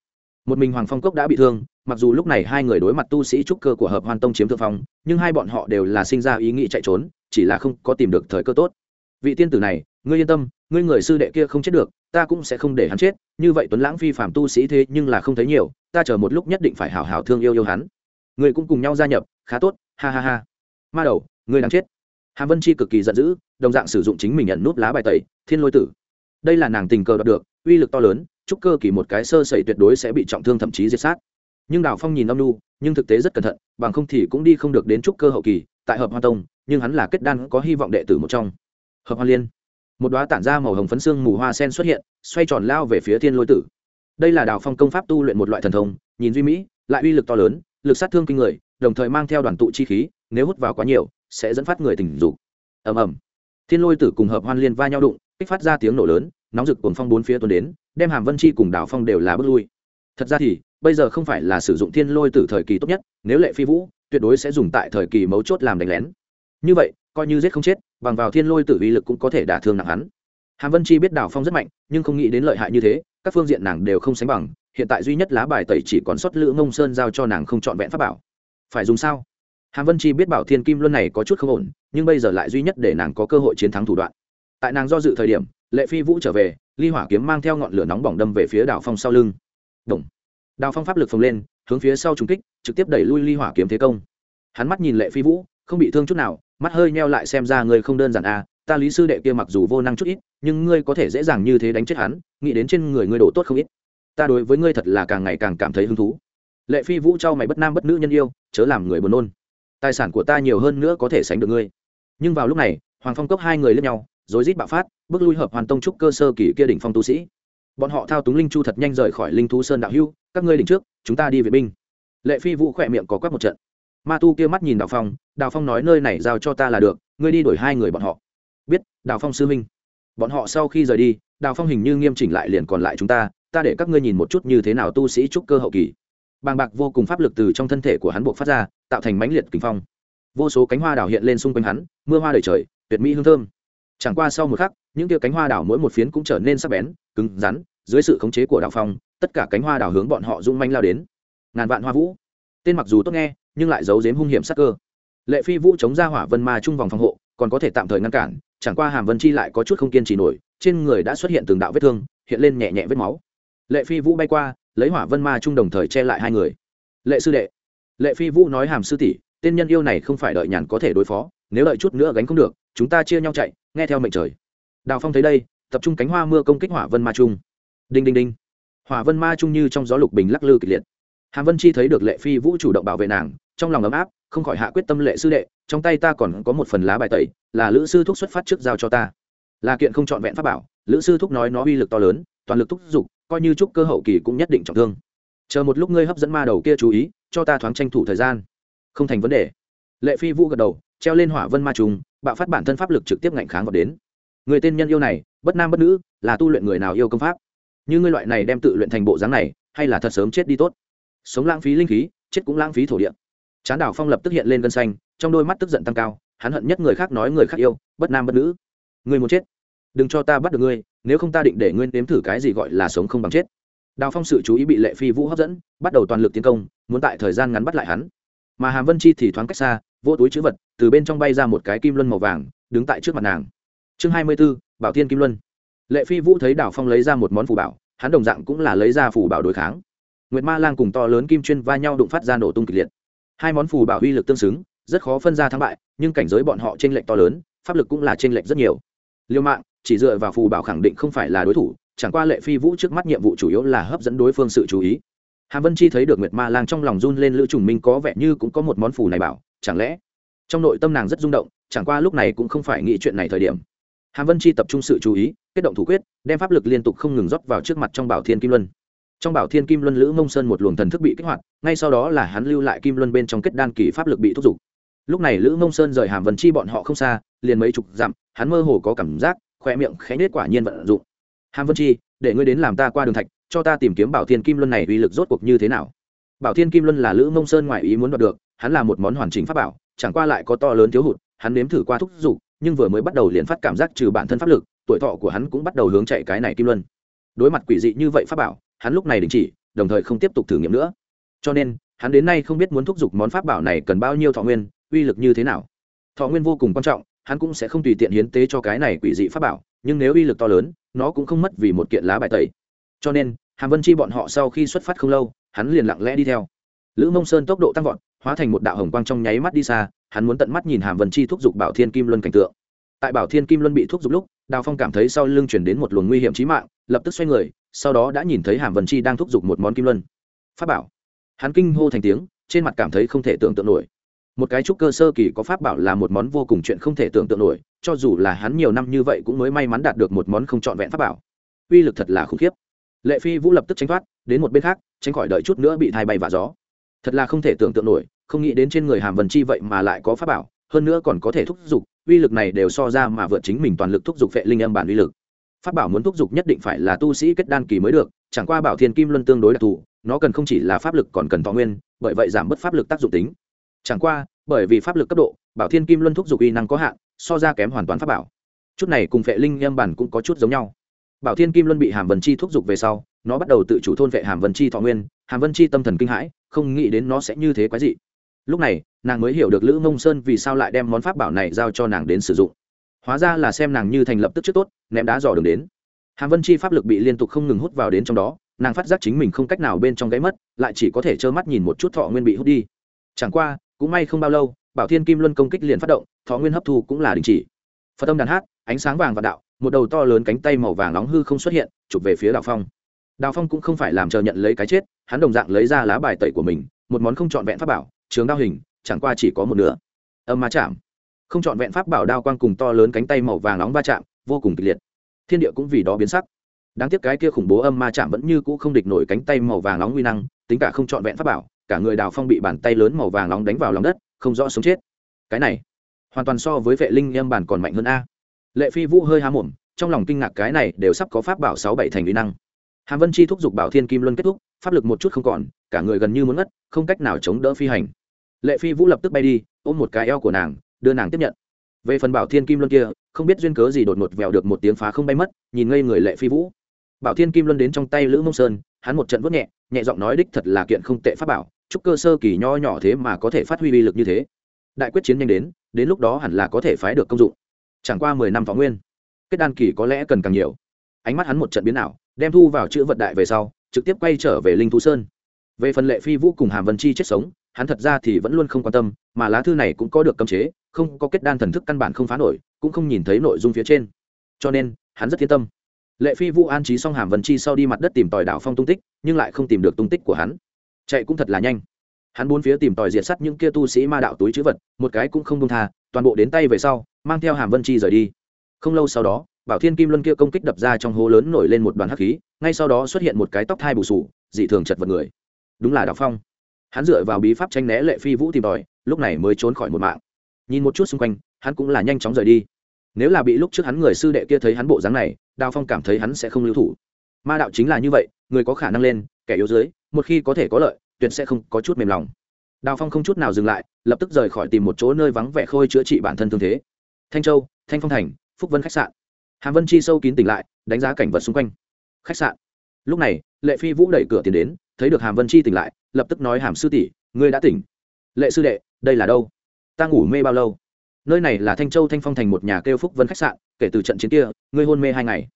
Một mình hoàng phong cốc đã bị thương, mặc dù lúc này hai người đối mặt tu sĩ trúc cơ của hợp hoan tông chiếm thượng phong, nhưng hai bọn họ đều là sinh ra ý nghĩ chạy trốn, chỉ là không có tìm được thời cơ tốt. Vị tiên tử này, ngươi yên tâm, ngươi người sư đệ kia không chết được, ta cũng sẽ không để hắn chết, như vậy tuấn lãng phi phạm tu sĩ thế nhưng là không thấy nhiều, ta chờ một lúc nhất định phải hào hào thương yêu yêu hắn người cũng cùng nhau gia nhập, khá tốt, ha ha ha. Ma đầu, người đang chết. Hàm vân chi cực kỳ giận dữ, đồng dạng sử dụng chính mình nhận nút lá bài tẩy, thiên lôi tử. Đây là nàng tình cờ đạt được, uy lực to lớn, chúc cơ kỳ một cái sơ sẩy tuyệt đối sẽ bị trọng thương thậm chí diệt sát. Nhưng đào phong nhìn âm nu nhưng thực tế rất cẩn thận, bằng không thì cũng đi không được đến trúc cơ hậu kỳ, tại hợp hoa tông, nhưng hắn là kết đan có hy vọng đệ tử một trong. Hợp hoa liên. Một đoá tản ra màu hồng phấn xương mù hoa sen xuất hiện, xoay tròn lao về phía thiên lôi tử. Đây là đào phong công pháp tu luyện một loại thần thông, nhìn duy mỹ, lại uy lực to lớn lực sát thương kinh người, đồng thời mang theo đoàn tụ chi khí, nếu hút vào quá nhiều, sẽ dẫn phát người tỉnh dục. Ầm ầm. Thiên lôi tử cùng hợp hoan liên va nhau đụng, kích phát ra tiếng nổ lớn, nóng rực cuồng phong bốn phía tuôn đến, đem hàm vân chi cùng đảo phong đều là bước lui. Thật ra thì, bây giờ không phải là sử dụng thiên lôi tử thời kỳ tốt nhất, nếu lệ phi vũ, tuyệt đối sẽ dùng tại thời kỳ mấu chốt làm đánh lén. Như vậy, coi như giết không chết, bằng vào thiên lôi tử uy lực cũng có thể đả thương nặng hắn. Hàm vân chi biết đảo phong rất mạnh, nhưng không nghĩ đến lợi hại như thế, các phương diện nàng đều không sánh bằng hiện tại duy nhất lá bài tẩy chỉ còn sót lữ ngông sơn giao cho nàng không trọn vẹn pháp bảo. Phải dùng sao? Hàm vân chi biết bảo thiên kim luân này có chút không ổn, nhưng bây giờ lại duy nhất để nàng có cơ hội chiến thắng thủ đoạn. Tại nàng do dự thời điểm, lệ phi vũ trở về, ly hỏa kiếm mang theo ngọn lửa nóng bỏng đâm về phía đào phong sau lưng. Động. đào phong pháp lực phồng lên, hướng phía sau trùng kích, trực tiếp đẩy lui ly hỏa kiếm thế công. Hắn mắt nhìn lệ phi vũ, không bị thương chút nào, mắt hơi nheo lại xem ra người không đơn giản à ta lý sư đệ kia mặc dù vô năng chút ít, nhưng ngươi có thể dễ dàng như thế đánh chết hắn, nghĩ đến trên người ngươi đổ tốt không ít ta đối với ngươi thật là càng ngày càng cảm thấy hứng thú. Lệ phi vũ cho mày bất nam bất nữ nhân yêu, chớ làm người buồn nôn. Tài sản của ta nhiều hơn nữa có thể sánh được ngươi. Nhưng vào lúc này, hoàng phong cốc hai người lên nhau, rồi rít bạo phát, bước lui hợp hoàn tông trúc cơ sơ kỳ kia đỉnh phong tu sĩ. Bọn họ thao túng linh chu thật nhanh rời khỏi linh thú sơn đạo hưu, các ngươi đỉnh trước, chúng ta đi vệ binh. Lệ phi vũ khỏe miệng có quắc một trận. Ma tu kia mắt nhìn đào phong đào phong nói nơi này giao cho ta là được, ngươi đi đổi hai người bọn họ. Biết, đào phong sư minh bọn họ sau khi rời đi, đào phong hình như nghiêm chỉnh lại liền còn lại chúng ta ta để các ngươi nhìn một chút như thế nào tu sĩ trúc cơ hậu kỳ. Bàng bạc vô cùng pháp lực từ trong thân thể của hắn buộc phát ra, tạo thành mãnh liệt kinh phong. Vô số cánh hoa đào hiện lên xung quanh hắn, mưa hoa đầy trời, tuyệt mỹ hương thơm. Chẳng qua sau một khắc, những tia cánh hoa đào mỗi một phiến cũng trở nên sắc bén, cứng rắn, dưới sự khống chế của đạo phong, tất cả cánh hoa đào hướng bọn họ rung manh lao đến. Ngàn vạn hoa vũ. Tên mặc dù tốt nghe, nhưng lại giấu giếm hung hiểm sắc cơ. Lệ phi vũ chống ra hỏa vân ma chung vòng phòng hộ, còn có thể tạm thời ngăn cản, chẳng qua hàm vân chi lại có chút không kiên trì nổi, trên người đã xuất hiện từng đạo vết thương, hiện lên nhẹ nhẹ vết máu lệ phi vũ bay qua, lấy hỏa vân ma chung đồng thời che lại hai người. Lệ sư đệ. Lệ phi vũ nói hàm sư tỷ, tên nhân yêu này không phải đợi nhàn có thể đối phó, nếu đợi chút nữa gánh không được, chúng ta chia nhau chạy, nghe theo mệnh trời. Đào phong thấy đây, tập trung cánh hoa mưa công kích hỏa vân ma trung. Đinh đinh đinh. Hỏa vân ma trung như trong gió lục bình lắc lư kịch liệt. Hàm vân chi thấy được lệ phi vũ chủ động bảo vệ nàng, trong lòng ấm áp, không khỏi hạ quyết tâm lệ sư đệ, trong tay ta còn có một phần lá bài tẩy, là lữ sư thúc xuất phát trước giao cho ta. Là kiện không trọn vẹn pháp bảo, lữ sư thúc nói nó uy lực to lớn, toàn lực thúc giục coi như chúc cơ hậu kỳ cũng nhất định trọng thương. Chờ một lúc ngươi hấp dẫn ma đầu kia chú ý, cho ta thoáng tranh thủ thời gian. Không thành vấn đề. Lệ phi vũ gật đầu, treo lên hỏa vân ma trùng, bạo phát bản thân pháp lực trực tiếp ngạnh kháng vào đến. Người tên nhân yêu này, bất nam bất nữ, là tu luyện người nào yêu công pháp? Như ngươi loại này đem tự luyện thành bộ dáng này, hay là thật sớm chết đi tốt? Sống lãng phí linh khí, chết cũng lãng phí thổ địa. Chán đảo phong lập tức hiện lên gân xanh, trong đôi mắt tức giận tăng cao, hắn hận nhất người khác nói người khác yêu, bất nam bất nữ. Người muốn chết. Đừng cho ta bắt được ngươi nếu không ta định để ngươi nếm thử cái gì gọi là sống không bằng chết. Đào phong sự chú ý bị lệ phi vũ hấp dẫn, bắt đầu toàn lực tiến công, muốn tại thời gian ngắn bắt lại hắn. Mà hàm vân chi thì thoáng cách xa, vô túi chữ vật, từ bên trong bay ra một cái kim luân màu vàng, đứng tại trước mặt nàng. Chương hai mươi b ố bảo thiên kim luân. Lệ phi vũ thấy đào phong lấy ra một món phù bảo, hắn đồng dạng cũng là lấy ra phù bảo đối kháng. Nguyệt ma lang cùng to lớn kim chuyên va nhau đụng phát ra nổ tung kịch liệt. Hai món phù bảo uy lực tương xứng, rất khó phân ra thắng bại, nhưng cảnh giới bọn họ t r ê n lệch to lớn, pháp lực cũng là t r ê n lệch rất nhiều. Liêu mạng chỉ dựa vào phù bảo khẳng định không phải là đối thủ, chẳng qua lệ phi vũ trước mắt nhiệm vụ chủ yếu là hấp dẫn đối phương sự chú ý. Hàm vân chi thấy được nguyệt ma lang trong lòng run lên lữ trùng minh có vẻ như cũng có một món phù này bảo, chẳng lẽ? Trong nội tâm nàng rất rung động, chẳng qua lúc này cũng không phải nghĩ chuyện này thời điểm. Hàm vân chi tập trung sự chú ý, kết động thủ quyết, đem pháp lực liên tục không ngừng rót vào trước mặt trong bảo thiên kim luân. Trong bảo thiên kim luân lữ mông sơn một luồng thần thức bị kích hoạt, ngay sau đó là hắn lưu lại kim luân bên trong kết đan kỳ pháp lực bị thúc giục. Lúc này lữ mông sơn rời hàm vân chi bọn họ không xa, liền mấy chục dặm, hắn mơ hồ có cảm giác khoe miệng khẽ nết quả nhiên vận dụng. Hàm vân chi, để ngươi đến làm ta qua đường thạch, cho ta tìm kiếm bảo thiên kim luân này uy lực rốt cuộc như thế nào? Bảo thiên kim luân là lữ mông sơn ngoài ý muốn đoạt được, hắn là một món hoàn chỉnh pháp bảo, chẳng qua lại có to lớn thiếu hụt, hắn nếm thử qua thúc giục nhưng vừa mới bắt đầu liền phát cảm giác trừ bản thân pháp lực, tuổi thọ của hắn cũng bắt đầu hướng chạy cái này kim luân. Đối mặt quỷ dị như vậy pháp bảo, hắn lúc này đình chỉ, đồng thời không tiếp tục thử nghiệm nữa. Cho nên, hắn đến nay không biết muốn thúc giục món pháp bảo này cần bao nhiêu thọ nguyên, uy lực như thế nào. Thọ nguyên vô cùng quan trọng hắn cũng sẽ không tùy tiện hiến tế cho cái này quỷ dị pháp bảo, nhưng nếu uy lực to lớn, nó cũng không mất vì một kiện lá bài tẩy. Cho nên, hàm vân chi bọn họ sau khi xuất phát không lâu, hắn liền lặng lẽ đi theo. Lữ mông sơn tốc độ tăng vọt, hóa thành một đạo hồng quang trong nháy mắt đi xa, hắn muốn tận mắt nhìn hàm vân chi thúc giục bảo thiên kim luân cảnh tượng. Tại bảo thiên kim luân bị thúc giục lúc, đào phong cảm thấy sau lưng chuyển đến một luồng nguy hiểm trí mạng, lập tức xoay người, sau đó đã nhìn thấy hàm vân chi đang thúc giục một món kim luân. Pháp bảo. Hắn kinh hô thành tiếng, trên mặt cảm thấy không thể tưởng tượng nổi một cái trúc cơ sơ kỳ có pháp bảo là một món vô cùng chuyện không thể tưởng tượng nổi, cho dù là hắn nhiều năm như vậy cũng mới may mắn đạt được một món không trọn vẹn pháp bảo. Uy lực thật là khủng khiếp. Lệ phi vũ lập tức tránh thoát, đến một bên khác, tránh khỏi đợi chút nữa bị thai bay và gió. Thật là không thể tưởng tượng nổi, không nghĩ đến trên người hàm vần chi vậy mà lại có pháp bảo, hơn nữa còn có thể thúc giục, uy lực này đều so ra mà vượt chính mình toàn lực thúc giục vệ linh âm bản uy lực. Pháp bảo muốn thúc giục nhất định phải là tu sĩ kết đan kỳ mới được, chẳng qua bảo thiên kim luân tương đối đặc thù, nó cần không chỉ là pháp lực còn cần thọ nguyên, bởi vậy giảm bớt pháp lực tác dụng tính chẳng qua, bởi vì pháp lực cấp độ, bảo thiên kim luân thúc giục uy năng có hạn, so ra kém hoàn toàn pháp bảo. Chút này cùng phệ linh nhâm bản cũng có chút giống nhau. Bảo thiên kim luân bị hàm vân chi thúc giục về sau, nó bắt đầu tự chủ thôn vệ hàm vân chi thọ nguyên, hàm vân chi tâm thần kinh hãi, không nghĩ đến nó sẽ như thế quái dị. Lúc này, nàng mới hiểu được lữ mông sơn vì sao lại đem món pháp bảo này giao cho nàng đến sử dụng. Hóa ra là xem nàng như thành lập tức trước tốt, ném đá dò đường đến. Hàm vân chi pháp lực bị liên tục không ngừng hút vào đến trong đó, nàng phát giác chính mình không cách nào bên trong gáy mất, lại chỉ có thể trơ mắt nhìn một chút thọ nguyên bị hút đi. Chẳng qua cũng may không bao lâu, bảo thiên kim luân công kích liền phát động, thọ nguyên hấp thu cũng là đình chỉ. Phật âm đàn hát, ánh sáng vàng và đạo, một đầu to lớn cánh tay màu vàng nóng hư không xuất hiện, chụp về phía đào phong. Đào phong cũng không phải làm chờ nhận lấy cái chết, hắn đồng dạng lấy ra lá bài tẩy của mình, một món không trọn vẹn pháp bảo, trường đao hình, chẳng qua chỉ có một nửa. Âm ma chạm. Không trọn vẹn pháp bảo đao quang cùng to lớn cánh tay màu vàng nóng va chạm, vô cùng kịch liệt. Thiên địa cũng vì đó biến sắc. Đáng tiếc cái kia khủng bố âm ma chạm vẫn như cũ không địch nổi cánh tay màu vàng nóng nguy năng, tính cả không trọn vẹn pháp bảo cả người đào phong bị bàn tay lớn màu vàng nóng đánh vào lòng đất, không rõ sống chết. Cái này, hoàn toàn so với vệ linh âm bản còn mạnh hơn a. Lệ phi vũ hơi há mồm, trong lòng kinh ngạc cái này đều sắp có pháp bảo sáu bảy thành uy năng. Hàm vân chi thúc giục bảo thiên kim luân kết thúc, pháp lực một chút không còn, cả người gần như muốn ngất, không cách nào chống đỡ phi hành. Lệ phi vũ lập tức bay đi, ôm một cái eo của nàng, đưa nàng tiếp nhận. Về phần bảo thiên kim luân kia, không biết duyên cớ gì đột ngột vèo được một tiếng phá không bay mất, nhìn ngây người lệ phi vũ. Bảo thiên kim luân đến trong tay lữ mông sơn, hắn một trận vớt nhẹ nhẹ giọng nói đích thật là kiện không tệ pháp bảo chúc cơ sơ kỳ nho nhỏ thế mà có thể phát huy uy lực như thế. Đại quyết chiến nhanh đến đến lúc đó hẳn là có thể phái được công dụng. Chẳng qua mười năm phó nguyên, kết đan kỳ có lẽ cần càng nhiều. Ánh mắt hắn một trận biến ảo, đem thu vào chữ vật đại về sau, trực tiếp quay trở về linh thú sơn. Về phần lệ phi vũ cùng hàm vân chi chết sống, hắn thật ra thì vẫn luôn không quan tâm, mà lá thư này cũng có được cấm chế, không có kết đan thần thức căn bản không phá nổi, cũng không nhìn thấy nội dung phía trên. Cho nên, hắn rất yên tâm. Lệ phi vũ an trí xong hàm vân chi sau đi mặt đất tìm tòi đảo phong tung tích, nhưng lại không tìm được tung tích của hắn chạy cũng thật là nhanh. Hắn bốn phía tìm tòi diệt sắt những kia tu sĩ ma đạo túi chữ vật, một cái cũng không công tha, toàn bộ đến tay về sau, mang theo hàm vân chi rời đi. Không lâu sau đó, bảo thiên kim luân kia công kích đập ra trong hố lớn nổi lên một đoàn hắc khí, ngay sau đó xuất hiện một cái tóc thai bù sù, dị thường chật vật người. Đúng là đạo phong. Hắn dựa vào bí pháp tranh né lệ phi vũ tìm tòi, lúc này mới trốn khỏi một mạng. Nhìn một chút xung quanh, hắn cũng là nhanh chóng rời đi. Nếu là bị lúc trước hắn người sư đệ kia thấy hắn bộ dáng này, đào phong cảm thấy hắn sẽ không lưu thủ. Ma đạo chính là như vậy, người có khả năng lên kẻ yếu dưới, một khi có thể có lợi, tuyệt sẽ không có chút mềm lòng. Đào phong không chút nào dừng lại, lập tức rời khỏi tìm một chỗ nơi vắng vẻ khôi chữa trị bản thân thương thế. Thanh châu, thanh phong thành, phúc vân khách sạn. Hàm vân chi sâu kín tỉnh lại, đánh giá cảnh vật xung quanh. Khách sạn. Lúc này, lệ phi vũ đẩy cửa tiến đến, thấy được hàm vân chi tỉnh lại, lập tức nói hàm sư tỷ, ngươi đã tỉnh. Lệ sư đệ, đây là đâu? Ta ngủ mê bao lâu? Nơi này là thanh châu thanh phong thành một nhà kêu phúc vân khách sạn, kể từ trận chiến kia, ngươi hôn mê hai ngày.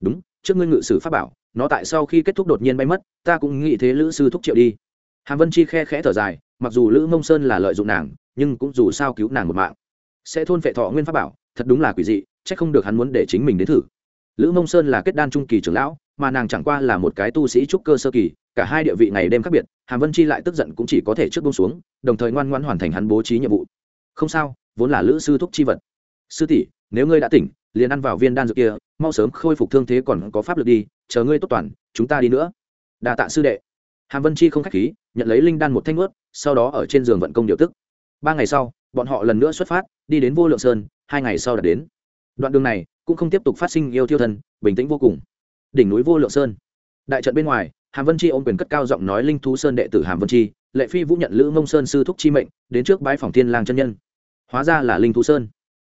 Đúng, trước ngươi ngự sử pháp bảo nó tại sau khi kết thúc đột nhiên bay mất, ta cũng nghĩ thế lữ sư thúc triệu đi. Hàm vân chi khe khẽ thở dài, mặc dù lữ mông sơn là lợi dụng nàng, nhưng cũng dù sao cứu nàng một mạng. Sẽ thôn vệ thọ nguyên pháp bảo, thật đúng là quỷ dị c h ắ c không được hắn muốn để chính mình đến thử. Lữ mông sơn là kết đan trung kỳ trưởng lão, mà nàng chẳng qua là một cái tu sĩ trúc cơ sơ kỳ, cả hai địa vị ngày đêm khác biệt, hàm vân chi lại tức giận cũng chỉ có thể trước bông xuống, đồng thời ngoan ngoan hoàn thành hắn bố trí nhiệm vụ. Không sao, vốn là lữ sư thúc chi vật. Sư tỷ, nếu ngươi đã tỉnh liền ăn vào viên đan dược kia, mau sớm khôi phục thương thế còn có pháp lực đi, chờ ngươi tốt toàn, chúng ta đi nữa. Đà tạ sư đệ. Hàm vân chi không k h á c h khí, nhận lấy linh đan một thanh ướt sau đó ở trên giường vận công điều tức. Ba ngày sau, bọn họ lần nữa xuất phát, đi đến vô lượng sơn, hai ngày sau đã đến. Đoạn đường này cũng không tiếp tục phát sinh yêu thiêu thân, bình tĩnh vô cùng. Đỉnh núi vô lượng sơn. Đại trận bên ngoài, hàm vân chi ôm quyền cất cao giọng nói linh thú sơn đệ tử hàm vân chi, lệ phi vũ nhận lữ mông sơn sư thúc chi mệnh, đến trước bái phòng thiên lang chân nhân. Hóa ra là linh thú sơn.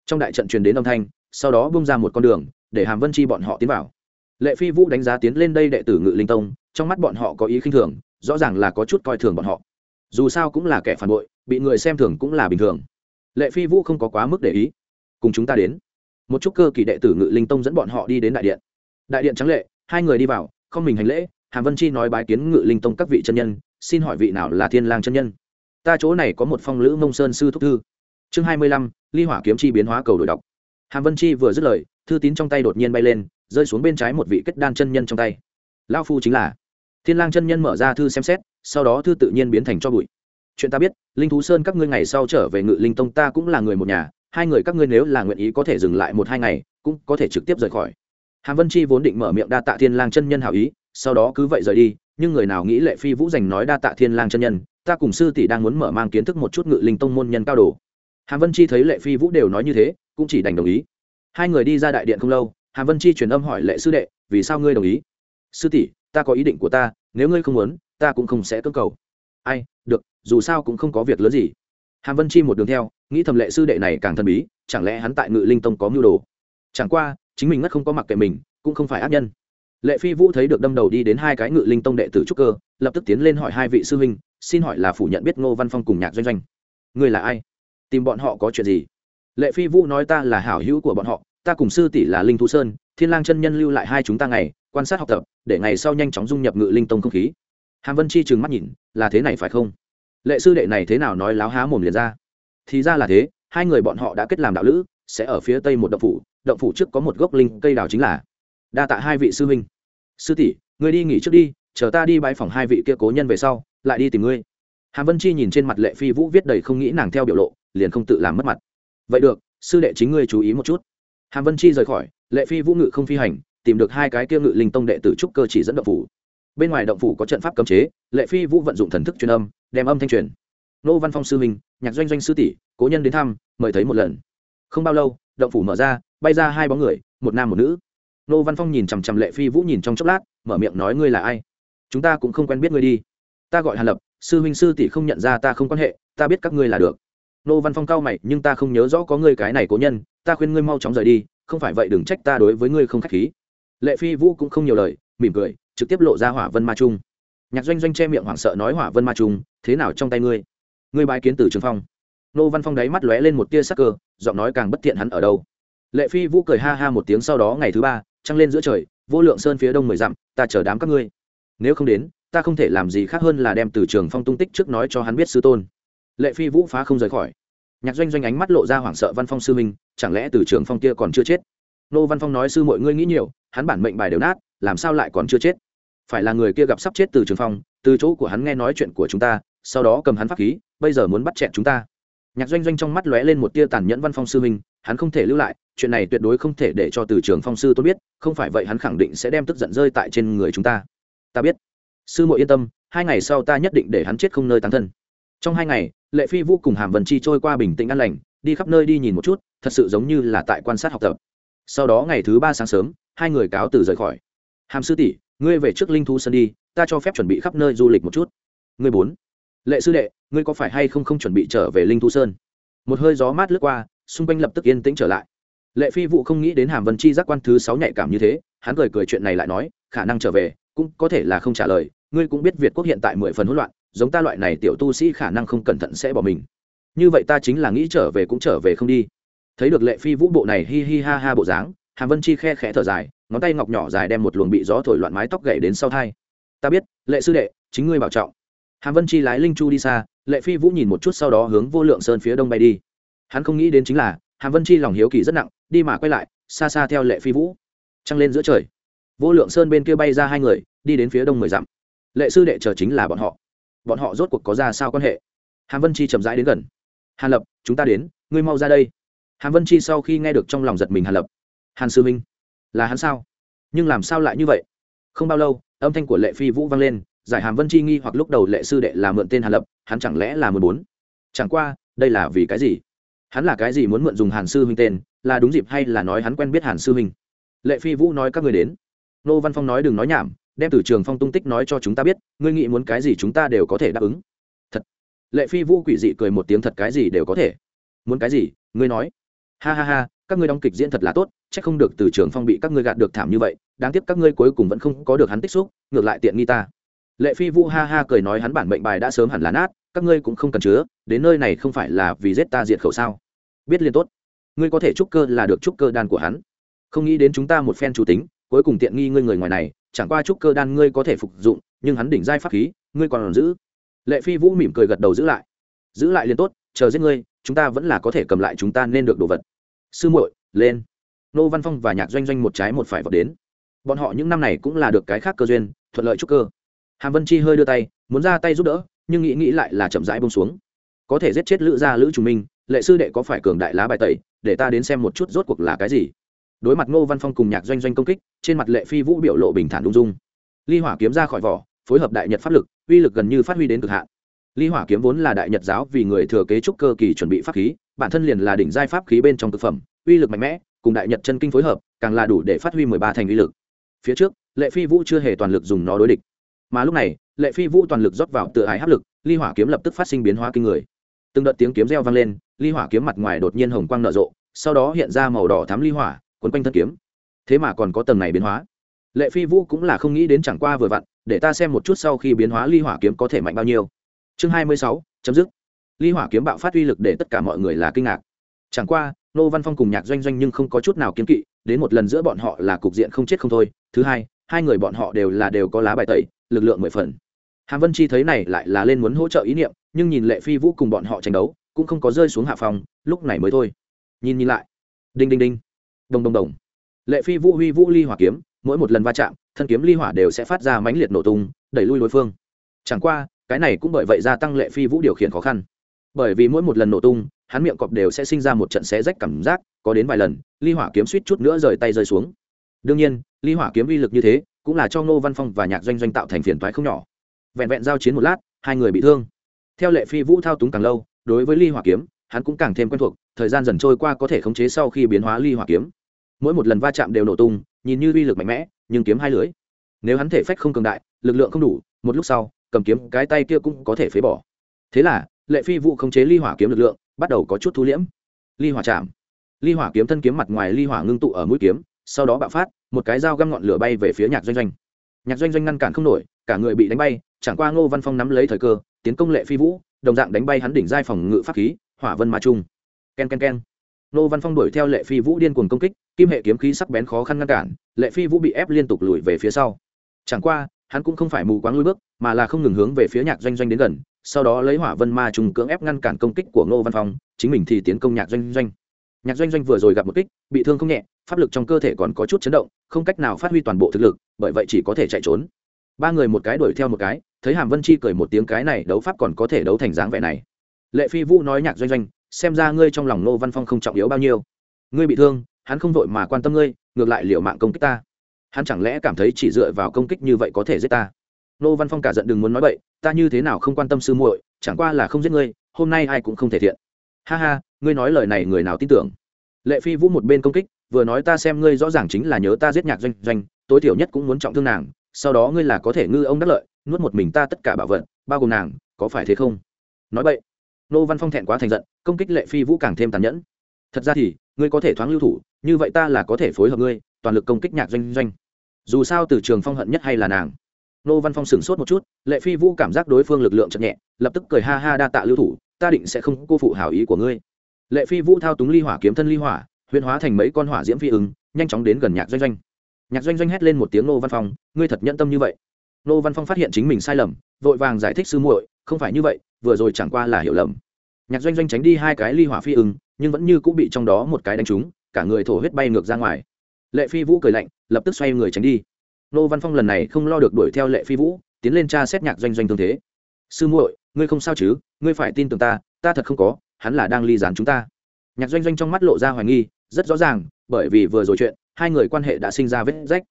Trong đại trận truyền đến âm thanh sau đó bung ra một con đường, để hàm vân chi bọn họ tiến vào. Lệ phi vũ đánh giá tiến lên đây đệ tử ngự linh tông, trong mắt bọn họ có ý khinh thường, rõ ràng là có chút coi thường bọn họ. Dù sao cũng là kẻ phản bội, bị người xem thường cũng là bình thường. Lệ phi vũ không có quá mức để ý. Cùng chúng ta đến. Một chút cơ kỳ đệ tử ngự linh tông dẫn bọn họ đi đến đại điện. Đại điện trắng lệ, hai người đi vào, không mình hành lễ, hàm vân chi nói bái kiến ngự linh tông các vị chân nhân, xin hỏi vị nào là thiên lang chân nhân? Ta chỗ này có một phong lữ mông sơn sư thúc thư. Chương hai mươi lăm, ly hỏa kiếm chi biến hóa cầu đổi đọc hàm vân chi vừa dứt lời, thư tín trong tay đột nhiên bay lên, rơi xuống bên trái một vị kết đan chân nhân trong tay. Lao phu chính là thiên lang chân nhân mở ra thư xem xét, sau đó thư tự nhiên biến thành cho bụi. Chuyện ta biết, linh thú sơn các ngươi ngày sau trở về ngự linh tông ta cũng là người một nhà, hai người các ngươi nếu là nguyện ý có thể dừng lại một hai ngày, cũng có thể trực tiếp rời khỏi. Hàm vân chi vốn định mở miệng đa tạ thiên lang chân nhân hảo ý, sau đó cứ vậy rời đi, nhưng người nào nghĩ lệ phi vũ dành nói đa tạ thiên lang chân nhân, ta cùng sư tỷ đang muốn mở mang kiến thức một chút ngự linh tông môn nhân cao đồ. Hàm vân chi thấy lệ phi vũ đều nói như thế cũng chỉ đành đồng ý. Hai người đi ra đại điện không lâu, hàm vân chi truyền âm hỏi lệ sư đệ, vì sao ngươi đồng ý? Sư tỷ, ta có ý định của ta, nếu ngươi không muốn, ta cũng không sẽ cơ cầu. Ai, được, dù sao cũng không có việc lớn gì. Hàm vân chi một đường theo, nghĩ thầm lệ sư đệ này càng thần bí, chẳng lẽ hắn tại ngự linh tông có mưu đồ? Chẳng qua, chính mình ngất không có mặc kệ mình, cũng không phải ác nhân. Lệ phi vũ thấy được đâm đầu đi đến hai cái ngự linh tông đệ tử trúc cơ, lập tức tiến lên hỏi hai vị sư huynh, xin hỏi là phủ nhận biết ngô văn phong cùng nhạc doanh doanh. Người là ai? Tìm bọn họ có chuyện gì? Lệ phi vũ nói ta là hảo hữu của bọn họ, ta cùng sư tỷ là linh thú sơn, thiên lang chân nhân lưu lại hai chúng ta ngày, quan sát học tập, để ngày sau nhanh chóng dung nhập ngự linh tông không khí. Hàm vân chi trừng mắt nhìn, là thế này phải không? Lệ sư đệ này thế nào nói láo há mồm liền ra. Thì ra là thế, hai người bọn họ đã kết làm đạo lữ, sẽ ở phía tây một động phủ động phủ trước có một gốc linh cây đào chính là đa tạ hai vị sư huynh. Sư tỷ người đi nghỉ trước đi, chờ ta đi bãi phòng hai vị kia cố nhân về sau, lại đi tìm ngươi. Hàm vân chi nhìn trên mặt lệ phi vũ viết đầy không nghĩ nàng theo biểu lộ, liền không tự làm mất mặt vậy được, sư đệ chính ngươi chú ý một chút. Hàm vân chi rời khỏi, lệ phi vũ ngự không phi hành, tìm được hai cái kia ngự linh tông đệ tử trúc cơ chỉ dẫn động phủ. Bên ngoài động phủ có trận pháp cấm chế, lệ phi vũ vận dụng thần thức truyền âm, đem âm thanh truyền. Nô văn phong sư minh nhạc doanh doanh sư tỷ, cố nhân đến thăm, mời thấy một lần. Không bao lâu, động phủ mở ra, bay ra hai bóng người, một nam một nữ. Nô văn phong nhìn chằm chằm lệ phi vũ nhìn trong chốc lát, mở miệng nói ngươi là ai? Chúng ta cũng không quen biết ngươi đi. Ta gọi hàn lập, sư huynh sư tỷ không nhận ra ta không quan hệ, ta biết các ngươi là được nô văn phong cao mày, nhưng ta không nhớ rõ có ngươi cái này cố nhân, ta khuyên ngươi mau chóng rời đi, không phải vậy đừng trách ta đối với ngươi không khách khí. Lệ phi vũ cũng không nhiều lời, mỉm cười, trực tiếp lộ ra hỏa vân ma trung. Nhạc doanh doanh che miệng hoảng sợ nói, hỏa vân ma trung, thế nào trong tay ngươi? Ngươi bái kiến từ trường phong. Nô văn phong đáy mắt lóe lên một tia sắc cơ, giọng nói càng bất tiện hắn ở đâu. Lệ phi vũ cười ha ha một tiếng sau đó ngày thứ ba, trăng lên giữa trời, vô lượng sơn phía đông mười dặm, ta chờ đám các ngươi. Nếu không đến, ta không thể làm gì khác hơn là đem từ trường phong tung tích trước nói cho hắn biết sư tôn lệ phi vũ phá không rời khỏi. Nhạc doanh doanh ánh mắt lộ ra hoảng sợ văn phong sư minh chẳng lẽ từ trường phong kia còn chưa chết? Nô văn phong nói sư mọi ngươi nghĩ nhiều, hắn bản mệnh bài đều nát, làm sao lại còn chưa chết? Phải là người kia gặp sắp chết từ trường phong, từ chỗ của hắn nghe nói chuyện của chúng ta, sau đó cầm hắn pháp khí, bây giờ muốn bắt chẹn chúng ta. Nhạc doanh doanh trong mắt lóe lên một tia tàn nhẫn văn phong sư minh hắn không thể lưu lại, chuyện này tuyệt đối không thể để cho từ trường phong sư tôi biết, không phải vậy hắn khẳng định sẽ đem tức giận rơi tại trên người chúng ta. Ta biết. Sư muội yên tâm, hai ngày sau ta nhất định để hắn chết không nơi tán thân trong hai ngày, lệ phi vũ cùng hàm vân chi trôi qua bình tĩnh an lành, đi khắp nơi đi nhìn một chút, thật sự giống như là tại quan sát học tập. Sau đó ngày thứ ba sáng sớm, hai người cáo từ rời khỏi. Hàm sư tỷ, ngươi về trước linh thu sân đi, ta cho phép chuẩn bị khắp nơi du lịch một chút. Ngươi bốn. Lệ sư đệ, ngươi có phải hay không không chuẩn bị trở về linh thu sơn? Một hơi gió mát lướt qua, xung quanh lập tức yên tĩnh trở lại. Lệ phi vụ không nghĩ đến hàm vân chi giác quan thứ sáu nhạy cảm như thế, hắn cười cười chuyện này lại nói, khả năng trở về, cũng có thể là không trả lời, ngươi cũng biết việt quốc hiện tại mười phần hỗn loạn giống ta loại này tiểu tu sĩ khả năng không cẩn thận sẽ bỏ mình. Như vậy ta chính là nghĩ trở về cũng trở về không đi. Thấy được lệ phi vũ bộ này hi hi ha ha bộ dáng, hàm vân chi khe khẽ thở dài, ngón tay ngọc nhỏ dài đem một luồng bị gió thổi loạn mái tóc gậy đến sau thai. Ta biết, lệ sư đệ, chính ngươi bảo trọng. Hàm vân chi lái linh chu đi xa, lệ phi vũ nhìn một chút sau đó hướng vô lượng sơn phía đông bay đi. Hắn không nghĩ đến chính là, hàm vân chi lòng hiếu kỳ rất nặng, đi mà quay lại, xa xa theo lệ phi vũ. Trăng lên giữa trời, vô lượng sơn bên kia bay ra hai người, đi đến phía đông mười dặm. Lệ sư đệ chờ chính là bọn họ bọn họ rốt cuộc có ra sao quan hệ? Hàm vân chi chậm rãi đến gần. Hàn lập, chúng ta đến, ngươi mau ra đây. Hàm vân chi sau khi nghe được trong lòng giật mình hàn lập. Hàn sư minh, là hắn sao? Nhưng làm sao lại như vậy? Không bao lâu, âm thanh của lệ phi vũ vang lên, giải hàm vân chi nghi hoặc lúc đầu lệ sư đệ là mượn tên hàn lập, hắn chẳng lẽ là mười bốn? Chẳng qua, đây là vì cái gì? Hắn là cái gì muốn mượn dùng hàn sư huynh tên, là đúng dịp hay là nói hắn quen biết hàn sư huynh lệ phi vũ nói các người đến. Nô văn phong nói đừng nói nhảm đem từ trường phong tung tích nói cho chúng ta biết, ngươi nghĩ muốn cái gì chúng ta đều có thể đáp ứng. Thật. Lệ phi vũ quỷ dị cười một tiếng, thật cái gì đều có thể. Muốn cái gì, ngươi nói. Ha ha ha, các ngươi đóng kịch diễn thật là tốt c h ắ c không được từ trường phong bị các ngươi gạt được thảm như vậy, đáng tiếc các ngươi cuối cùng vẫn không có được hắn tích xúc, ngược lại tiện nghi ta. Lệ phi vũ ha ha cười nói hắn bản mệnh bài đã sớm hẳn là nát, các ngươi cũng không cần chứa, đến nơi này không phải là vì giết ta diệt khẩu sao? Biết liền tốt. Ngươi có thể trúc cơ là được trúc cơ đan của hắn. Không nghĩ đến chúng ta một phen chủ tính, cuối cùng tiện nghi ngươi người ngoài này chẳng qua trúc cơ đan ngươi có thể phục dụng, nhưng hắn đỉnh giai pháp khí, ngươi còn giữ. Lệ phi vũ mỉm cười gật đầu giữ lại. Giữ lại liền tốt, chờ giết ngươi, chúng ta vẫn là có thể cầm lại chúng ta nên được đồ vật. Sư muội, lên. Nô văn phong và nhạc doanh doanh một trái một phải vào đến. Bọn họ những năm này cũng là được cái khác cơ duyên, thuận lợi trúc cơ. Hàm vân chi hơi đưa tay, muốn ra tay giúp đỡ, nhưng nghĩ nghĩ lại là chậm rãi bông xuống. Có thể giết chết lữ gia lữ trùng minh, lệ sư đệ có phải cường đại lá bài tẩy, để ta đến xem một chút rốt cuộc là cái gì? Đối mặt ngô văn phong cùng nhạc doanh doanh công kích, trên mặt lệ phi vũ biểu lộ bình thản ung dung. Ly hỏa kiếm ra khỏi vỏ, phối hợp đại nhật pháp lực, uy lực gần như phát huy đến cực hạn. Ly hỏa kiếm vốn là đại nhật giáo vì người thừa kế trúc cơ kỳ chuẩn bị pháp khí, bản thân liền là đỉnh giai pháp khí bên trong thực phẩm, uy lực mạnh mẽ, cùng đại nhật chân kinh phối hợp, càng là đủ để phát huy mười ba thành uy lực. Phía trước, lệ phi vũ chưa hề toàn lực dùng nó đối địch. Mà lúc này, lệ phi vũ toàn lực rót vào tự ái áp lực, ly hỏa kiếm lập tức phát sinh biến hóa kinh người. Từng đợt tiếng kiếm reo vang lên, ly hỏa kiếm mặt ngoài đột nhiên hồng quang nở rộ, sau đó hiện ra màu đỏ thắm ly hỏa quấn quanh thân kiếm. Thế mà còn có tầng này biến hóa. Lệ phi vũ cũng là không nghĩ đến chẳng qua vừa vặn, để ta xem một chút sau khi biến hóa ly hỏa kiếm có thể mạnh bao nhiêu. Chương hai mươi sáu, chấm dứt. Ly hỏa kiếm bạo phát uy lực để tất cả mọi người là kinh ngạc. Chẳng qua, nô văn phong cùng nhạc doanh doanh nhưng không có chút nào kiếm kỵ, đến một lần giữa bọn họ là cục diện không chết không thôi. Thứ hai hai người bọn họ đều là đều có lá bài tẩy, lực lượng mười phần. Hàm vân chi thấy này lại là lên muốn hỗ trợ ý niệm, nhưng nhìn lệ phi vũ cùng bọn họ tranh đấu, cũng không có rơi xuống hạ phòng, lúc này mới thôi. Nhìn nhìn lại. Đinh đinh đinh đồng đồng đồng. Lệ phi vũ huy vũ ly hỏa kiếm, mỗi một lần va chạm, thân kiếm ly hỏa đều sẽ phát ra mãnh liệt nổ tung, đẩy lui đối phương. Chẳng qua, cái này cũng bởi vậy gia tăng lệ phi vũ điều khiển khó khăn. Bởi vì mỗi một lần nổ tung, hắn miệng cọp đều sẽ sinh ra một trận xé rách cảm giác, có đến vài lần, ly hỏa kiếm suýt chút nữa rời tay rơi xuống. Đương nhiên, ly hỏa kiếm uy lực như thế, cũng là cho ngô văn phong và nhạc doanh doanh tạo thành phiền toái không nhỏ. Vẹn vẹn giao chiến một lát, hai người bị thương. Theo lệ phi vũ thao túng càng lâu, đối với ly hỏa kiếm hắn cũng càng thêm quen thuộc, thời gian dần trôi qua có thể khống chế sau khi biến hóa ly hỏa kiếm. Mỗi một lần va chạm đều nổ tung, nhìn như uy lực mạnh mẽ, nhưng kiếm hai lưới. Nếu hắn thể phách không cường đại, lực lượng không đủ, một lúc sau, cầm kiếm cái tay kia cũng có thể phế bỏ. Thế là, lệ phi vũ khống chế ly hỏa kiếm lực lượng, bắt đầu có chút thu liễm. Ly hỏa chạm. Ly hỏa kiếm thân kiếm mặt ngoài ly hỏa ngưng tụ ở mũi kiếm, sau đó bạo phát, một cái dao găm ngọn lửa bay về phía nhạc doanh doanh. Nhạc doanh doanh ngăn cản không nổi, cả người bị đánh bay, chẳng qua ngô văn phong nắm lấy thời cơ, tiến công lệ phi vũ, đồng dạng đánh bay hắn đỉnh giai phòng ngự pháp khí hỏa vân ma trung. K e n k e n k e n ngô văn phong đuổi theo lệ phi vũ điên cuồng công kích, kim hệ kiếm khí sắc bén khó khăn ngăn cản, lệ phi vũ bị ép liên tục lùi về phía sau. Chẳng qua, hắn cũng không phải mù quáng lui bước, mà là không ngừng hướng về phía nhạc doanh doanh đến gần, sau đó lấy hỏa vân ma trùng cưỡng ép ngăn cản công kích của ngô văn phong, chính mình thì tiến công nhạc doanh doanh. Nhạc doanh doanh vừa rồi gặp một kích, bị thương không nhẹ, pháp lực trong cơ thể còn có chút chấn động, không cách nào phát huy toàn bộ thực lực, bởi vậy chỉ có thể chạy trốn. Ba người một cái đuổi theo một cái, thấy hàm vân chi cười một tiếng cái này đấu pháp còn có thể đấu thành dáng vẻ này lệ phi vũ nói nhạc doanh doanh, xem ra ngươi trong lòng nô văn phong không trọng yếu bao nhiêu. Ngươi bị thương, hắn không vội mà quan tâm ngươi, ngược lại liệu mạng công kích ta. Hắn chẳng lẽ cảm thấy chỉ dựa vào công kích như vậy có thể giết ta? Nô văn phong cả giận đừng muốn nói vậy ta như thế nào không quan tâm sư muội, chẳng qua là không giết ngươi, hôm nay ai cũng không thể thiện. Ha ha, ngươi nói lời này người nào tin tưởng? Lệ phi vũ một bên công kích, vừa nói ta xem ngươi rõ ràng chính là nhớ ta giết nhạc doanh doanh, tối thiểu nhất cũng muốn trọng thương nàng, sau đó ngươi là có thể ngư ông đắc lợi, nuốt một mình ta tất cả bảo vật, bao gồm nàng, có phải thế không? Nói vậy nô văn phong thẹn quá thành giận, công kích lệ phi vũ càng thêm tàn nhẫn. Thật ra thì, ngươi có thể thoáng lưu thủ, như vậy ta là có thể phối hợp ngươi, toàn lực công kích nhạc doanh doanh. Dù sao từ trường phong hận nhất hay là nàng. Nô văn phong sửng sốt một chút, lệ phi vũ cảm giác đối phương lực lượng chậm nhẹ, lập tức cười ha ha đa tạ lưu thủ, ta định sẽ không cô phụ hảo ý của ngươi. Lệ phi vũ thao túng ly hỏa kiếm thân ly hỏa, huyền hóa thành mấy con hỏa diễm phi ứng, nhanh chóng đến gần nhạc doanh doanh. Nhạc doanh doanh hét lên một tiếng nô văn phong, ngươi thật nhẫn tâm như vậy. Nô văn phong phát hiện chính mình sai lầm, vội vàng giải thích sư muội không phải như vậy, vừa rồi chẳng qua là hiểu lầm. Nhạc doanh doanh tránh đi hai cái ly hỏa phi ưng, nhưng vẫn như cũng bị trong đó một cái đánh trúng, cả người thổ huyết bay ngược ra ngoài. Lệ phi vũ cười lạnh, lập tức xoay người tránh đi. Nô văn phong lần này không lo được đuổi theo lệ phi vũ, tiến lên tra xét nhạc doanh doanh tương thế. Sư muội, ngươi không sao chứ? Ngươi phải tin tưởng ta ta thật không có, hắn là đang ly gián chúng ta. Nhạc doanh doanh trong mắt lộ ra hoài nghi, rất rõ ràng, bởi vì vừa rồi chuyện, hai người quan hệ đã sinh ra vết rách.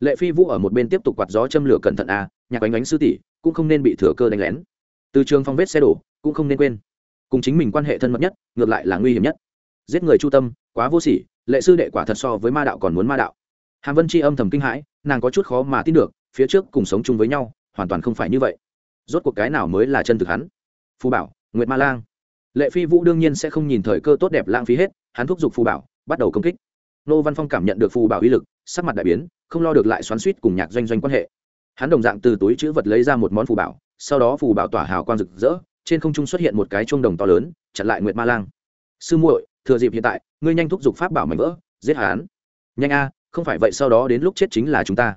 Lệ phi vũ ở một bên tiếp tục quạt gió châm lửa cẩn thận à nhạc ánh ánh sư tỷ cũng không nên bị thừa cơ đánh lén từ trường phong vết xe đổ, cũng không nên quên. Cùng chính mình quan hệ thân mật nhất, ngược lại là nguy hiểm nhất. Giết người chu tâm, quá vô sỉ, lệ sư đệ quả thật so với ma đạo còn muốn ma đạo. Hàm vân chi âm thầm kinh hãi, nàng có chút khó mà tin được, phía trước cùng sống chung với nhau, hoàn toàn không phải như vậy. Rốt cuộc cái nào mới là chân thực hắn? Phù bảo, nguyệt ma lang. Lệ phi vũ đương nhiên sẽ không nhìn thời cơ tốt đẹp lãng phí hết, hắn thúc giục phù bảo, bắt đầu công kích. Nô văn phong cảm nhận được phù bảo uy lực, sắc mặt đại biến, không lo được lại xoắn suýt cùng nhạc doanh doanh quan hệ. Hắn đồng dạng từ túi chữ vật lấy ra một món phù bảo sau đó phù bảo tỏa hào quang rực rỡ, trên không trung xuất hiện một cái chuông đồng to lớn, chặn lại nguyệt ma lang. Sư muội, thừa dịp hiện tại, ngươi nhanh thúc giục pháp bảo mảnh vỡ, giết hắn. Nhanh a, không phải vậy sau đó đến lúc chết chính là chúng ta.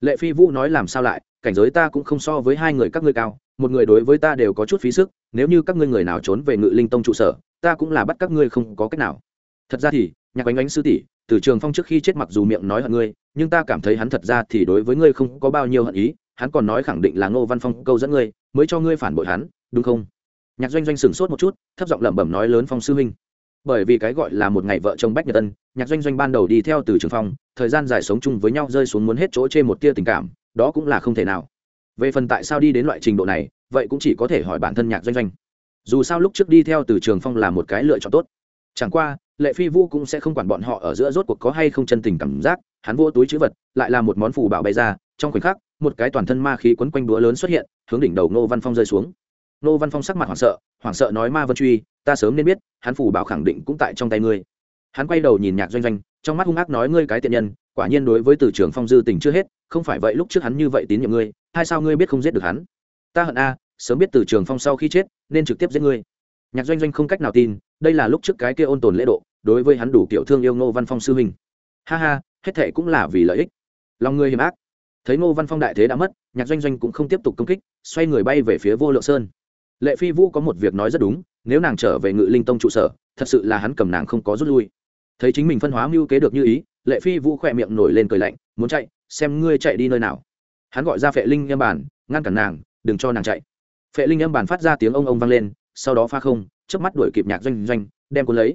Lệ phi vũ nói làm sao lại, cảnh giới ta cũng không so với hai người các ngươi cao, một người đối với ta đều có chút phí sức, nếu như các ngươi người nào trốn về ngự linh tông trụ sở, ta cũng là bắt các ngươi không có cách nào. Thật ra thì, nhạc bánh ánh sư tỷ, từ trường phong trước khi chết mặc dù miệng nói hận ngươi, nhưng ta cảm thấy hắn thật ra thì đối với ngươi không có bao nhiêu hận ý hắn còn nói khẳng định là ngô văn phong câu dẫn ngươi, mới cho ngươi phản bội hắn, đúng không? Nhạc doanh doanh sửng sốt một chút, thấp giọng lẩm bẩm nói lớn phong sư huynh bởi vì cái gọi là một ngày vợ chồng bách nhật tân nhạc doanh doanh ban đầu đi theo từ trường phong thời gian dài sống chung với nhau rơi xuống muốn hết chỗ chê một tia tình cảm, đó cũng là không thể nào. Về phần tại sao đi đến loại trình độ này, vậy cũng chỉ có thể hỏi bản thân nhạc doanh doanh. Dù sao lúc trước đi theo từ trường phong là một cái lựa chọn tốt. Chẳng qua, lệ phi vũ cũng sẽ không quản bọn họ ở giữa rốt cuộc có hay không chân tình cảm giác, hắn vô túi chữ vật, lại là một món phù bảo bay ra, trong khoảnh khắc một cái toàn thân ma khí quấn quanh đũa lớn xuất hiện, hướng đỉnh đầu nô văn phong rơi xuống. Nô văn phong sắc mặt hoảng sợ hoảng sợ nói, ma vân truy, ta sớm nên biết, hắn phủ bảo khẳng định cũng tại trong tay ngươi. Hắn quay đầu nhìn nhạc doanh doanh, trong mắt hung ác nói, ngươi cái tiện nhân, quả nhiên đối với từ trường phong dư tình chưa hết, không phải vậy lúc trước hắn như vậy tín nhiệm ngươi hay sao ngươi biết không giết được hắn? Ta hận a, sớm biết từ trường phong sau khi chết, nên trực tiếp giết ngươi. Nhạc doanh doanh không cách nào tin, đây là lúc trước cái kia ôn tồn lễ độ, đối với hắn đủ kiểu thương yêu ngô văn phong sư huynh. Ha ha, hết thệ cũng là vì lợi ích. Lòng ngươi hiểm ác thấy ngô văn phong đại thế đã mất, nhạc doanh doanh cũng không tiếp tục công kích, xoay người bay về phía vô lượng sơn. Lệ phi vũ có một việc nói rất đúng, nếu nàng trở về ngự linh tông trụ sở, thật sự là hắn cầm nàng không có rút lui. Thấy chính mình phân hóa mưu kế được như ý, lệ phi vũ khỏe miệng nổi lên cười lạnh, muốn chạy, xem ngươi chạy đi nơi nào. Hắn gọi ra phệ linh âm bản, ngăn cản nàng, đừng cho nàng chạy. Phệ linh âm bản phát ra tiếng ông ông vang lên, sau đó pha không trước mắt đuổi kịp nhạc doanh doanh, đem cuốn lấy.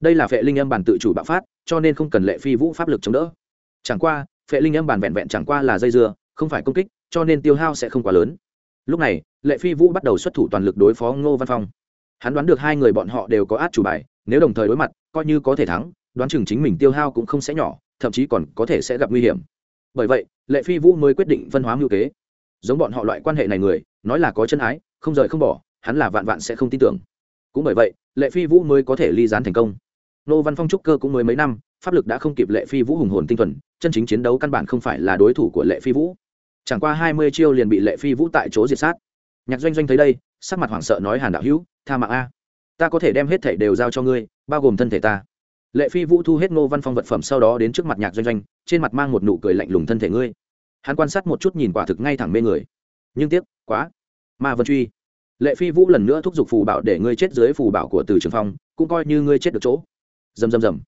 Đây là phệ linh âm bản tự chủ bạo phát, cho nên không cần lệ phi vũ pháp lực chống đỡ. Chẳng qua phệ linh âm bản vẹn vẹn chẳng qua là dây dưa, không phải công kích, cho nên tiêu hao sẽ không quá lớn. Lúc này, lệ phi vũ bắt đầu xuất thủ toàn lực đối phó ngô văn phong. Hắn đoán được hai người bọn họ đều có át chủ bài, nếu đồng thời đối mặt, coi như có thể thắng, đoán chừng chính mình tiêu hao cũng không sẽ nhỏ, thậm chí còn có thể sẽ gặp nguy hiểm. Bởi vậy, lệ phi vũ mới quyết định phân hóa mưu kế. Giống bọn họ loại quan hệ này người, nói là có chân ái, không rời không bỏ, hắn là vạn vạn sẽ không tin tưởng. Cũng bởi vậy, lệ phi vũ mới có thể ly gián thành công. Nô văn phong trúc cơ cũng mới mấy năm, pháp lực đã không kịp lệ phi vũ hùng hồn tinh thuần chân chính chiến đấu căn bản không phải là đối thủ của lệ phi vũ. Chẳng qua hai mươi chiêu liền bị lệ phi vũ tại chỗ diệt sát. Nhạc doanh doanh thấy đây, sắc mặt hoảng sợ nói hàn đạo hữu, tha mạng a. Ta có thể đem hết thảy đều giao cho ngươi, bao gồm thân thể ta. Lệ phi vũ thu hết ngô văn phong vật phẩm sau đó đến trước mặt nhạc doanh doanh, trên mặt mang một nụ cười lạnh lùng thân thể ngươi. Hắn quan sát một chút nhìn quả thực ngay thẳng mê người. Nhưng tiếc, quá. Ma vân truy. Lệ phi vũ lần nữa thúc giục phù bảo để ngươi chết dưới phù bảo của từ trường phong, cũng coi như ngươi chết được chỗ. Dầm dầm dầm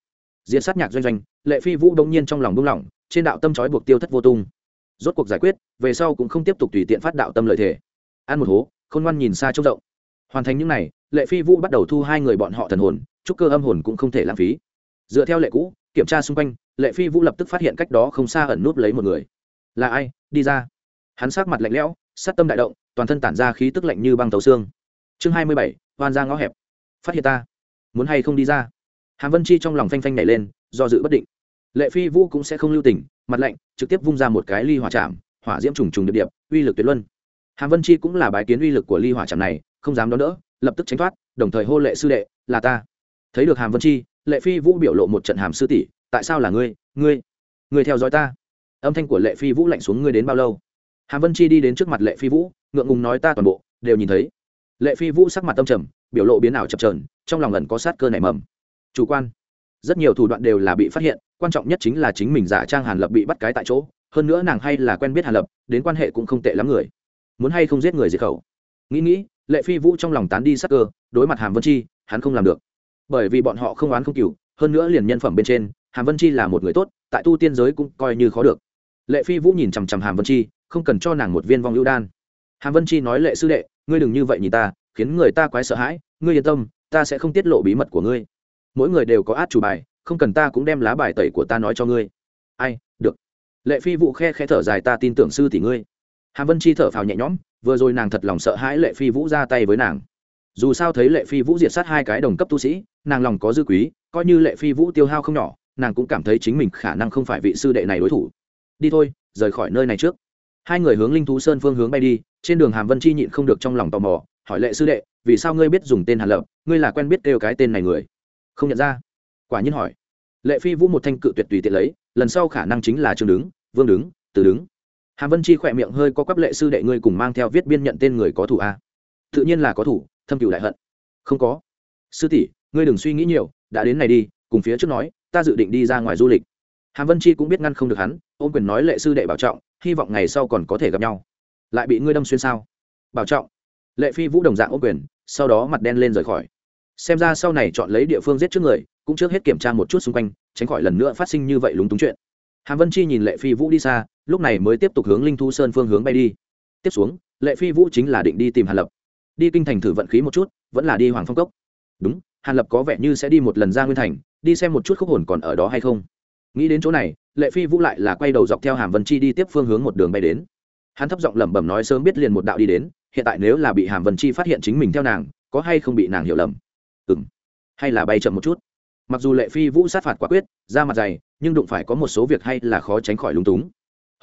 diễn sát nhạc doanh doanh lệ phi vũ đông nhiên trong lòng đông lòng trên đạo tâm trói buộc tiêu thất vô tung. Rốt cuộc giải quyết, về sau cũng không tiếp tục tùy tiện phát đạo tâm lợi thể ăn một hố, khôn ngoan nhìn xa trông rộng. Hoàn thành những n à y lệ phi vũ bắt đầu thu hai người bọn họ thần hồn, chúc cơ âm hồn cũng không thể lãng phí. Dựa theo lệ cũ, kiểm tra xung quanh, lệ phi vũ lập tức phát hiện cách đó không xa ẩn núp lấy một người. Là ai? Đi ra. Hắn sát mặt lạnh lẽo sát tâm đại động, toàn thân tản ra khí tức lạnh như băng tàu xương. Chương hai mươi bảy hoan ra ngõ hẹp. Phát hiện ta. Muốn hay không đi ra? Hàm vân chi trong lòng phanh phanh nhảy lên do dự bất định. Lệ phi vũ cũng sẽ không lưu tình, mặt lạnh, trực tiếp vung ra một cái ly hỏa chạm, hỏa diễm trùng trùng điệp điệp, uy lực tuyệt luân. Hàm vân chi cũng là bài kiến uy lực của ly hỏa chạm này, không dám đón đỡ, lập tức tránh thoát, đồng thời hô lệ sư đệ, là ta. Thấy được hàm vân chi, lệ phi vũ biểu lộ một trận hàm sư tỷ, tại sao là ngươi ngươi ngươi theo dõi ta? Âm thanh của lệ phi vũ lạnh xuống ngươi đến bao lâu? Hàm vân chi đi đến trước mặt lệ phi vũ, ngượng ngùng nói ta toàn bộ, đều nhìn thấy. Lệ phi vũ sắc mặt tâm trầm, biểu lộ biến ảo chập trờn trong lòng lần có sát cơ nảy mầm. Chủ quan rất nhiều thủ đoạn đều là bị phát hiện, quan trọng nhất chính là chính mình giả trang hàn lập bị bắt cái tại chỗ, hơn nữa nàng hay là quen biết hàn lập, đến quan hệ cũng không tệ lắm người. Muốn hay không giết người diệt khẩu? Nghĩ nghĩ, lệ phi vũ trong lòng tán đi sắc cơ, đối mặt hàm vân chi, hắn không làm được. Bởi vì bọn họ không oán không cừu, hơn nữa liền nhân phẩm bên trên, hàm vân chi là một người tốt, tại tu tiên giới cũng coi như khó được. Lệ phi vũ nhìn chằm chằm hàm vân chi, không cần cho nàng một viên vong ưu đan. Hàm vân chi nói, lệ sư đệ, ngươi đừng như vậy nhìn ta, khiến người ta quái sợ hãi, ngươi yên tâm, ta sẽ không tiết lộ bí mật của ngươi mỗi người đều có át chủ bài, không cần ta cũng đem lá bài tẩy của ta nói cho ngươi. Ai, được. Lệ phi vũ khe khe thở dài, ta tin tưởng sư tỷ ngươi. Hàm vân chi thở phào nhẹ nhõm, vừa rồi nàng thật lòng sợ hãi lệ phi vũ ra tay với nàng. Dù sao thấy lệ phi vũ diệt sát hai cái đồng cấp tu sĩ, nàng lòng có dư quý, coi như lệ phi vũ tiêu hao không nhỏ, nàng cũng cảm thấy chính mình khả năng không phải vị sư đệ này đối thủ. Đi thôi, rời khỏi nơi này trước. Hai người hướng linh thú sơn phương hướng bay đi, trên đường hàm vân chi nhịn không được trong lòng tò mò, hỏi lệ sư đệ, vì sao ngươi biết dùng tên hàn lập? Ngươi là quen biết kêu cái tên này người? Không nhận ra. Quả nhiên hỏi. Lệ phi vũ một thanh cự tuyệt tùy tiện lấy, lần sau khả năng chính là trương đứng, vương đứng, từ đứng. Hàm vân chi khỏe miệng hơi có quắp lệ sư đệ ngươi cùng mang theo viết biên nhận tên người có thủ a. Tự nhiên là có thủ, thâm cựu đại hận. Không có. Sư tỷ, ngươi đừng suy nghĩ nhiều, đã đến này đi, cùng phía trước nói, ta dự định đi ra ngoài du lịch. Hàm vân chi cũng biết ngăn không được hắn, ôm quyền nói lệ sư đệ bảo trọng, hy vọng ngày sau còn có thể gặp nhau. Lại bị ngươi đâm xuyên sao? Bảo trọng. Lệ phi vũ đồng dạng ôm quyền, sau đó mặt đen lên rời khỏi xem ra sau này chọn lấy địa phương giết trước người, cũng trước hết kiểm tra một chút xung quanh, tránh khỏi lần nữa phát sinh như vậy lúng túng chuyện. Hàm vân chi nhìn lệ phi vũ đi xa, lúc này mới tiếp tục hướng linh thu sơn phương hướng bay đi. Tiếp xuống, lệ phi vũ chính là định đi tìm hàn lập. Đi kinh thành thử vận khí một chút, vẫn là đi hoàng phong cốc. Đúng, hàn lập có vẻ như sẽ đi một lần ra nguyên thành, đi xem một chút khúc hồn còn ở đó hay không. Nghĩ đến chỗ này, lệ phi vũ lại là quay đầu dọc theo hàm vân chi đi tiếp phương hướng một đường bay đến. Hắn thấp giọng lẩm bẩm nói sớm biết liền một đạo đi đến, hiện tại nếu là bị hàm vân chi phát hiện chính mình theo nàng, có hay không bị nàng hiểu lầm ừng hay là bay chậm một chút. Mặc dù lệ phi vũ sát phạt quả quyết ra mặt dày, nhưng đụng phải có một số việc hay là khó tránh khỏi lúng túng.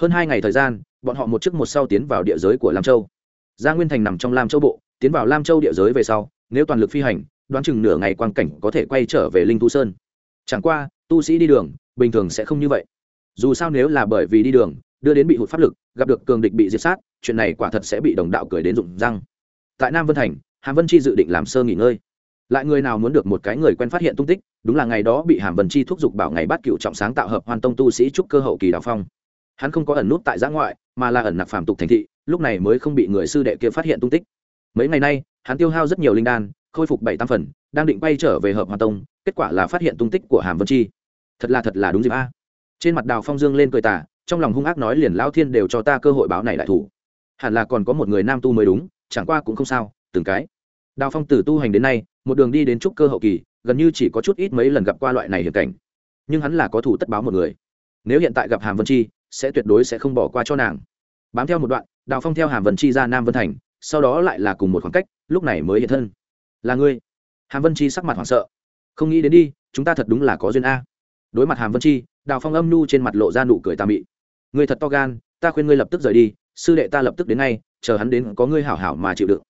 Hơn hai ngày thời gian, bọn họ một trước một sau tiến vào địa giới của lam châu. Gia nguyên thành nằm trong lam châu bộ, tiến vào lam châu địa giới về sau, nếu toàn lực phi hành, đoán chừng nửa ngày quang cảnh có thể quay trở về linh thu sơn. Chẳng qua, tu sĩ đi đường, bình thường sẽ không như vậy. Dù sao nếu là bởi vì đi đường, đưa đến bị hụt pháp lực, gặp được cường địch bị diệt sát, chuyện này quả thật sẽ bị đồng đạo cười đến rụng răng. Tại nam vân thành, hàm vân chi dự định làm sơ nghỉ ngơi lại người nào muốn được một cái người quen phát hiện tung tích, đúng là ngày đó bị hàm vân chi thúc giục bảo ngày bắt cựu trọng sáng tạo hợp hoàn tông tu sĩ trúc cơ hậu kỳ Đào phong. Hắn không có ẩn nút tại giã ngoại, mà là ẩn nặc phàm tục thành thị, lúc này mới không bị người sư đệ kia phát hiện tung tích. Mấy ngày nay, hắn tiêu hao rất nhiều linh đan, khôi phục bảy tam phần, đang định bay trở về hợp hoàn tông, kết quả là phát hiện tung tích của hàm vân chi. Thật là thật là đúng dịp a. Trên mặt đào phong dương lên cười tả trong lòng hung ác nói liền lao thiên đều cho ta cơ hội báo này đại thủ. Hẳn là còn có một người nam tu mới đúng, chẳng qua cũng không sao, từng cái. Đào phong từ tu hành đến nay một đường đi đến trúc cơ hậu kỳ, gần như chỉ có chút ít mấy lần gặp qua loại này hiểm cảnh. Nhưng hắn là có thủ tất báo một người. Nếu hiện tại gặp hàm vân chi, sẽ tuyệt đối sẽ không bỏ qua cho nàng. Bám theo một đoạn, đào phong theo hàm vân chi ra nam vân thành, sau đó lại là cùng một khoảng cách, lúc này mới hiện thân. Là ngươi? Hàm vân chi sắc mặt hoảng sợ. Không nghĩ đến đi, chúng ta thật đúng là có duyên a. Đối mặt hàm vân chi, đào phong âm nhu trên mặt lộ ra nụ cười tà mị. Ngươi thật to gan, ta khuyên ngươi lập tức rời đi, sư đệ ta lập tức đến ngay, chờ hắn đến có ngươi hảo hảo mà chịu đựng.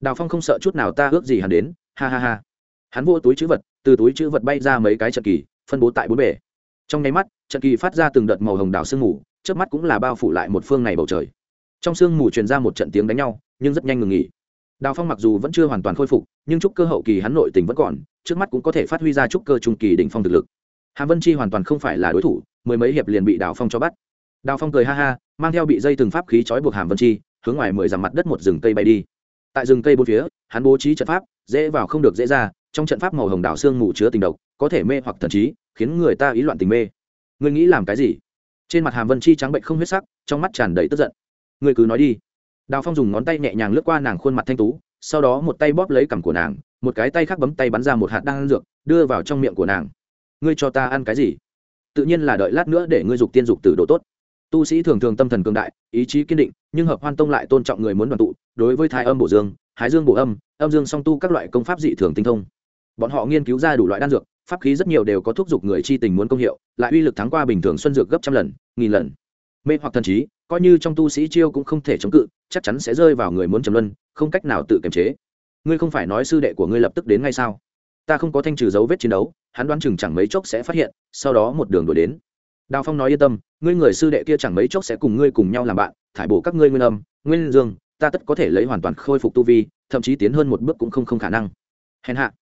Đào phong không sợ chút nào ta ước gì hắn đến ha ha ha. Hắn vô túi chữ vật, từ túi chữ vật bay ra mấy cái trận kỳ, phân bố tại bốn bể trong nháy mắt, trận kỳ phát ra từng đợt màu hồng đào sương mù trước mắt cũng là bao phủ lại một phương này bầu trời. Trong sương mù truyền ra một trận tiếng đánh nhau, nhưng rất nhanh ngừng nghỉ. Đào phong mặc dù vẫn chưa hoàn toàn khôi phục, nhưng trúc cơ hậu kỳ hắn nội tình vẫn còn, trước mắt cũng có thể phát huy ra trúc cơ trung kỳ đỉnh phong thực lực. Hàm vân chi hoàn toàn không phải là đối thủ, mười mấy hiệp liền bị đào phong cho bắt. Đào phong cười ha ha, mang theo bị dây từng pháp khí trói buộc hàm vân chi, hướng ngoài mười dặm mặt đất một rừng cây bay đi tại rừng cây bốn phía, hắn bố trí trận pháp, dễ vào không được dễ ra, trong trận pháp màu hồng đảo xương mù chứa tình độc, có thể mê hoặc thần trí, khiến người ta ý loạn tình mê. Ngươi nghĩ làm cái gì? Trên mặt hàm vân chi trắng bệnh không huyết sắc, trong mắt tràn đầy tức giận. Ngươi cứ nói đi. Đào phong dùng ngón tay nhẹ nhàng lướt qua nàng khuôn mặt thanh tú, sau đó một tay bóp lấy cằm của nàng, một cái tay khác bấm tay bắn ra một hạt đan dược, đưa vào trong miệng của nàng. Ngươi cho ta ăn cái gì? Tự nhiên là đợi lát nữa để ngươi dục tiên dục từ độ tốt. Tu sĩ thường thường tâm thần cường đại, ý chí kiên định nhưng hợp hoan tông lại tôn trọng người muốn đoàn tụ, đối với thái âm bổ dương hái dương bổ âm âm dương song tu các loại công pháp dị thường tinh thông. Bọn họ nghiên cứu ra đủ loại đan dược, pháp khí rất nhiều đều có thúc giục người chi tình muốn công hiệu, lại uy lực thắng qua bình thường xuân dược gấp trăm lần, nghìn lần. Mê hoặc thần trí, coi như trong tu sĩ chiêu cũng không thể chống cự, chắc chắn sẽ rơi vào người muốn trầm luân, không cách nào tự kiềm chế. Ngươi không phải nói sư đệ của ngươi lập tức đến ngay sao? Ta không có thanh trừ dấu vết chiến đấu, hắn đoán chừng chẳng mấy chốc sẽ phát hiện, sau đó một đường đuổi đến. Đào phong nói yên tâm, ngươi người sư đệ kia chẳng mấy chốc sẽ cùng ngươi cùng nhau làm bạn thải bổ các ngươi nguyên âm, nguyên dương, ta tất có thể lấy hoàn toàn khôi phục tu vi, thậm chí tiến hơn một bước cũng không không khả năng. Hèn hạ.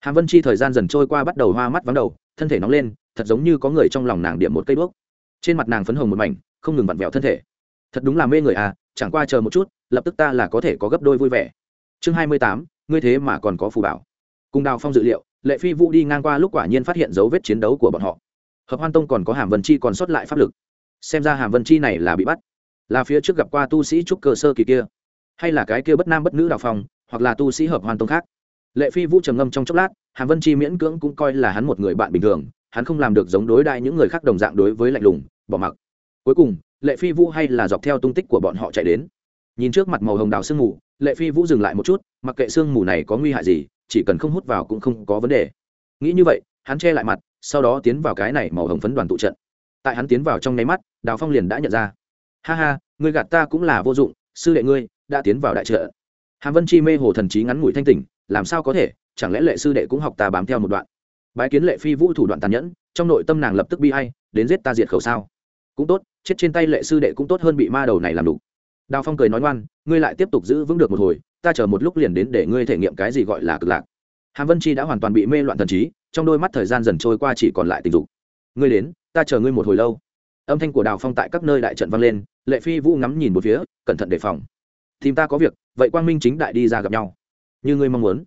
Hàm vân chi thời gian dần trôi qua bắt đầu hoa mắt vắng đầu, thân thể nóng lên, thật giống như có người trong lòng nàng điểm một cây đuốc. Trên mặt nàng phấn hồng một mảnh, không ngừng vặn vẹo thân thể. Thật đúng là mê người à chẳng qua chờ một chút, lập tức ta là có thể có gấp đôi vui vẻ. Chương hai mươi tám, ngươi thế mà còn có phù bảo. Cùng đào phong dự liệu, lệ phi vũ đi ngang qua lúc quả nhiên phát hiện dấu vết chiến đấu của bọn họ. Hợp hoan tông còn có hàm vân chi còn sót lại pháp lực. Xem ra hàm vân chi này là bị bắt là phía trước gặp qua tu sĩ trúc cơ sơ kỳ kia, hay là cái kia bất nam bất nữ đào phong hoặc là tu sĩ hợp hoàn tông khác. Lệ phi vũ trầm ngâm trong chốc lát hàm vân chi miễn cưỡng cũng coi là hắn một người bạn bình thường, hắn không làm được giống đối đại những người khác đồng dạng đối với lạnh lùng, bỏ mặc. Cuối cùng, lệ phi vũ hay là dọc theo tung tích của bọn họ chạy đến. Nhìn trước mặt màu hồng đào sương mù, lệ phi vũ dừng lại một chút, mặc kệ sương mù này có nguy hại gì, chỉ cần không hút vào cũng không có vấn đề. Nghĩ như vậy, hắn che lại mặt, sau đó tiến vào cái này màu hồng phấn đoàn tụ trận. Tại hắn tiến vào trong nháy mắt, đào phong liền đã nhận ra ha ha, ngươi gạt ta cũng là vô dụng, sư đệ ngươi, đã tiến vào đại trợ. Hàm vân chi mê hồ thần trí ngắn ngủi thanh tỉnh, làm sao có thể, chẳng lẽ lệ sư đệ cũng học ta bám theo một đoạn? Bái kiến lệ phi vũ thủ đoạn tàn nhẫn, trong nội tâm nàng lập tức bi hay đến giết ta diệt khẩu sao? Cũng tốt, chết trên tay lệ sư đệ cũng tốt hơn bị ma đầu này làm đủ. Đào phong cười nói ngoan, ngươi lại tiếp tục giữ vững được một hồi, ta chờ một lúc liền đến để ngươi thể nghiệm cái gì gọi là cực lạc. Hàm vân chi đã hoàn toàn bị mê loạn thần trí, trong đôi mắt thời gian dần trôi qua chỉ còn lại tình dục. Ngươi đến, ta chờ ngươi một hồi lâu âm thanh của đào phong tại các nơi đại trận vang lên lệ phi vũ ngắm nhìn một phía cẩn thận đề phòng tìm ta có việc vậy quang minh chính đại đi ra gặp nhau như ngươi mong muốn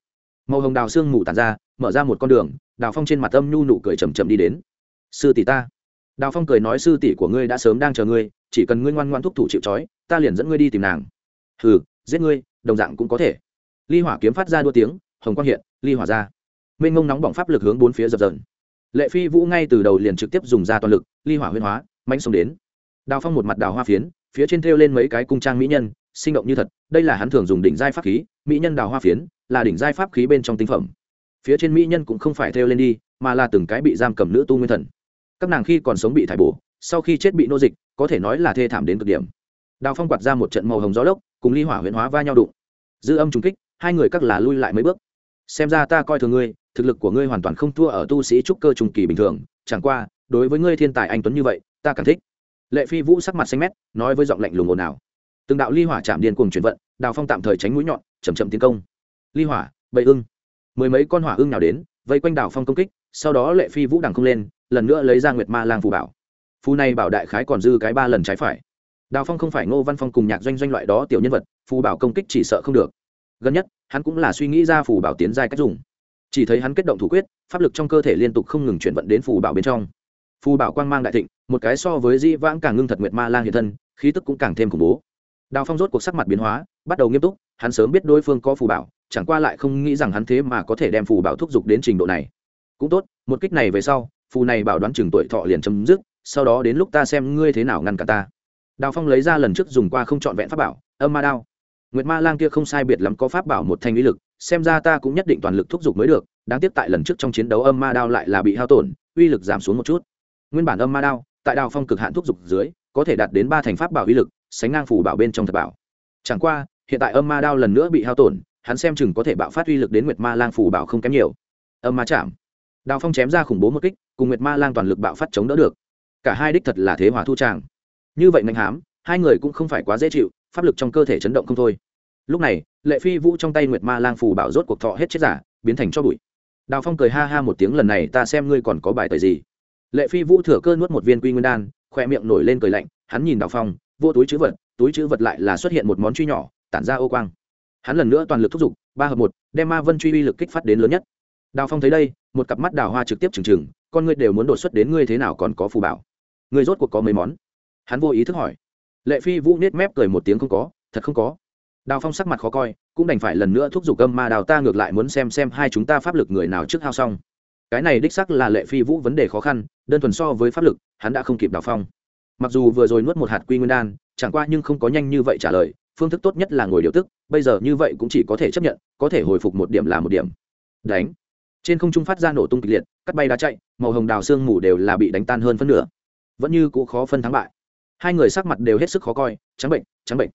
màu hồng đào sương mù tàn ra mở ra một con đường đào phong trên mặt âm nhu nụ cười chầm chậm đi đến sư tỷ ta đào phong cười nói sư tỷ của ngươi đã sớm đang chờ ngươi chỉ cần ngươi ngoan ngoan thúc thủ chịu trói ta liền dẫn ngươi đi tìm nàng hừ giết ngươi đồng dạng cũng có thể ly hỏa kiếm phát ra đua tiếng hồng quang hiện ly hỏa ra mênh ngông nóng bỏng pháp lực hướng bốn phía dập dần lệ phi vũ ngay từ đầu liền trực tiếp dùng ra toàn lực ly hỏa huyên hóa mánh xông đến. Đào phong một mặt đào hoa phiến, phía trên thêu lên mấy cái cung trang mỹ nhân, sinh động như thật, đây là hắn thường dùng đỉnh giai pháp khí, mỹ nhân đào hoa phiến, là đỉnh giai pháp khí bên trong tinh phẩm. Phía trên mỹ nhân cũng không phải thêu lên đi, mà là từng cái bị giam cầm nữ tu nguyên thần. Các nàng khi còn sống bị thải bổ, sau khi chết bị nô dịch, có thể nói là thê thảm đến cực điểm. Đào phong quạt ra một trận màu hồng gió lốc, cùng ly hỏa huyễn hóa va nhau đụng. Dư âm trùng kích, hai người các là lui lại mấy bước. Xem ra ta coi thường ngươi, thực lực của ngươi hoàn toàn không thua ở tu sĩ trúc cơ trùng kỳ bình thường, chẳng qua, đối với ngươi thiên tài anh tuấn như vậy ta càng thích. Lệ phi vũ sắc mặt xanh mét, nói với giọng lạnh lùng ồn ào. Từng đạo ly hỏa chạm điên cuồng chuyển vận, đào phong tạm thời tránh mũi nhọn chầm chậm tiến công. Ly hỏa bậy ưng. Mười mấy con hỏa ưng nào đến, vây quanh đào phong công kích, sau đó lệ phi vũ đằng không lên, lần nữa lấy ra nguyệt ma lang phù bảo. Phù này bảo đại khái còn dư cái ba lần trái phải. Đào phong không phải ngô văn phong cùng nhạc doanh doanh loại đó tiểu nhân vật, phù bảo công kích chỉ sợ không được. Gần nhất, hắn cũng là suy nghĩ ra phù bảo tiến giai cách dùng. Chỉ thấy hắn kết động thủ quyết, pháp lực trong cơ thể liên tục không ngừng chuyển vận đến phù bảo bên trong phù bảo quang mang đại thịnh, một cái so với di vãng càng ngưng thật nguyệt ma lang hiện thân, khí tức cũng càng thêm khủng bố. Đào phong rốt cuộc sắc mặt biến hóa, bắt đầu nghiêm túc, hắn sớm biết đối phương có phù bảo, chẳng qua lại không nghĩ rằng hắn thế mà có thể đem phù bảo thúc giục đến trình độ này. Cũng tốt, một kích này về sau, phù này bảo đoán chừng tuổi thọ liền chấm dứt, sau đó đến lúc ta xem ngươi thế nào ngăn cả ta. Đào phong lấy ra lần trước dùng qua không trọn vẹn pháp bảo, âm ma đao. Nguyệt ma lang kia không sai biệt lắm có pháp bảo một thanh lý lực, xem ra ta cũng nhất định toàn lực thúc giục mới được, đáng tiếc tại lần trước trong chiến đấu âm ma đao lại là bị hao tổn, uy lực giảm xuống một chút nguyên bản âm ma đao tại đào phong cực hạn thúc giục dưới có thể đạt đến ba thành pháp bảo uy lực, sánh ngang phủ bảo bên trong thật bảo. Chẳng qua, hiện tại âm ma đao lần nữa bị hao tổn, hắn xem chừng có thể bạo phát uy lực đến nguyệt ma lang phủ bảo không kém nhiều. Âm ma chạm. Đào phong chém ra khủng bố một kích, cùng nguyệt ma lang toàn lực bạo phát chống đỡ được. Cả hai đích thật là thế hòa thu tràng. Như vậy ngành hám, hai người cũng không phải quá dễ chịu, pháp lực trong cơ thể chấn động không thôi. Lúc này, lệ phi vũ trong tay nguyệt ma lang phù bảo rốt cuộc thọ hết chết giả, biến thành cho bụi. Đào phong cười ha ha một tiếng, lần này ta xem ngươi còn có bài tời gì? Lệ phi vũ thừa cơ nuốt một viên quy nguyên đan khoe miệng nổi lên cười lạnh, hắn nhìn đào phong, vô túi chữ vật, túi chữ vật lại là xuất hiện một món truy nhỏ, tản ra ô quang. Hắn lần nữa toàn lực thúc giục, ba hợp một, đem ma vân truy uy lực kích phát đến lớn nhất. Đào phong thấy đây, một cặp mắt đào hoa trực tiếp trừng trừng, con ngươi đều muốn đột xuất đến ngươi thế nào còn có phù bảo. Ngươi rốt cuộc có mấy món? Hắn vô ý thức hỏi. Lệ phi vũ nết mép cười một tiếng không có, thật không có. Đào phong sắc mặt khó coi, cũng đành phải lần nữa thúc giục âm ma đào ta ngược lại muốn xem xem hai chúng ta pháp lực người nào trước hao xong. Cái này đích sắc là lệ phi vũ vấn đề khó khăn đơn thuần so với pháp lực, hắn đã không kịp đào phong. Mặc dù vừa rồi nuốt một hạt quy nguyên đan, chẳng qua nhưng không có nhanh như vậy trả lời, phương thức tốt nhất là ngồi điều tức, bây giờ như vậy cũng chỉ có thể chấp nhận, có thể hồi phục một điểm là một điểm. Đánh. Trên không trung phát ra nổ tung kịch liệt, cắt bay đá chạy, màu hồng đào sương mù đều là bị đánh tan hơn phân nửa. Vẫn như cũ khó phân thắng bại. Hai người sắc mặt đều hết sức khó coi, trắng bệnh trắng bệnh.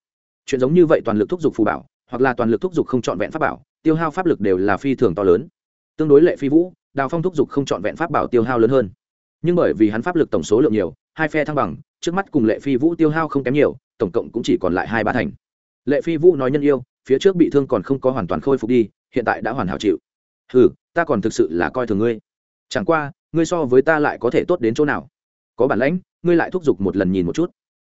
Chuyện giống như vậy toàn lực thúc giục phù bảo, hoặc là toàn lực thúc giục không trọn vẹn pháp bảo, tiêu hao pháp lực đều là phi thường to lớn. Tương đối lệ phi vũ, đào phong thúc giục không trọn vẹn pháp bảo tiêu hao lớn hơn nhưng bởi vì hắn pháp lực tổng số lượng nhiều, hai phe thăng bằng, trước mắt cùng lệ phi vũ tiêu hao không kém nhiều, tổng cộng cũng chỉ còn lại hai ba thành. Lệ phi vũ nói nhân yêu, phía trước bị thương còn không có hoàn toàn khôi phục đi, hiện tại đã hoàn hảo chịu. Ừ ta còn thực sự là coi thường ngươi. Chẳng qua, ngươi so với ta lại có thể tốt đến chỗ nào? Có bản lãnh, ngươi lại thúc giục một lần nhìn một chút.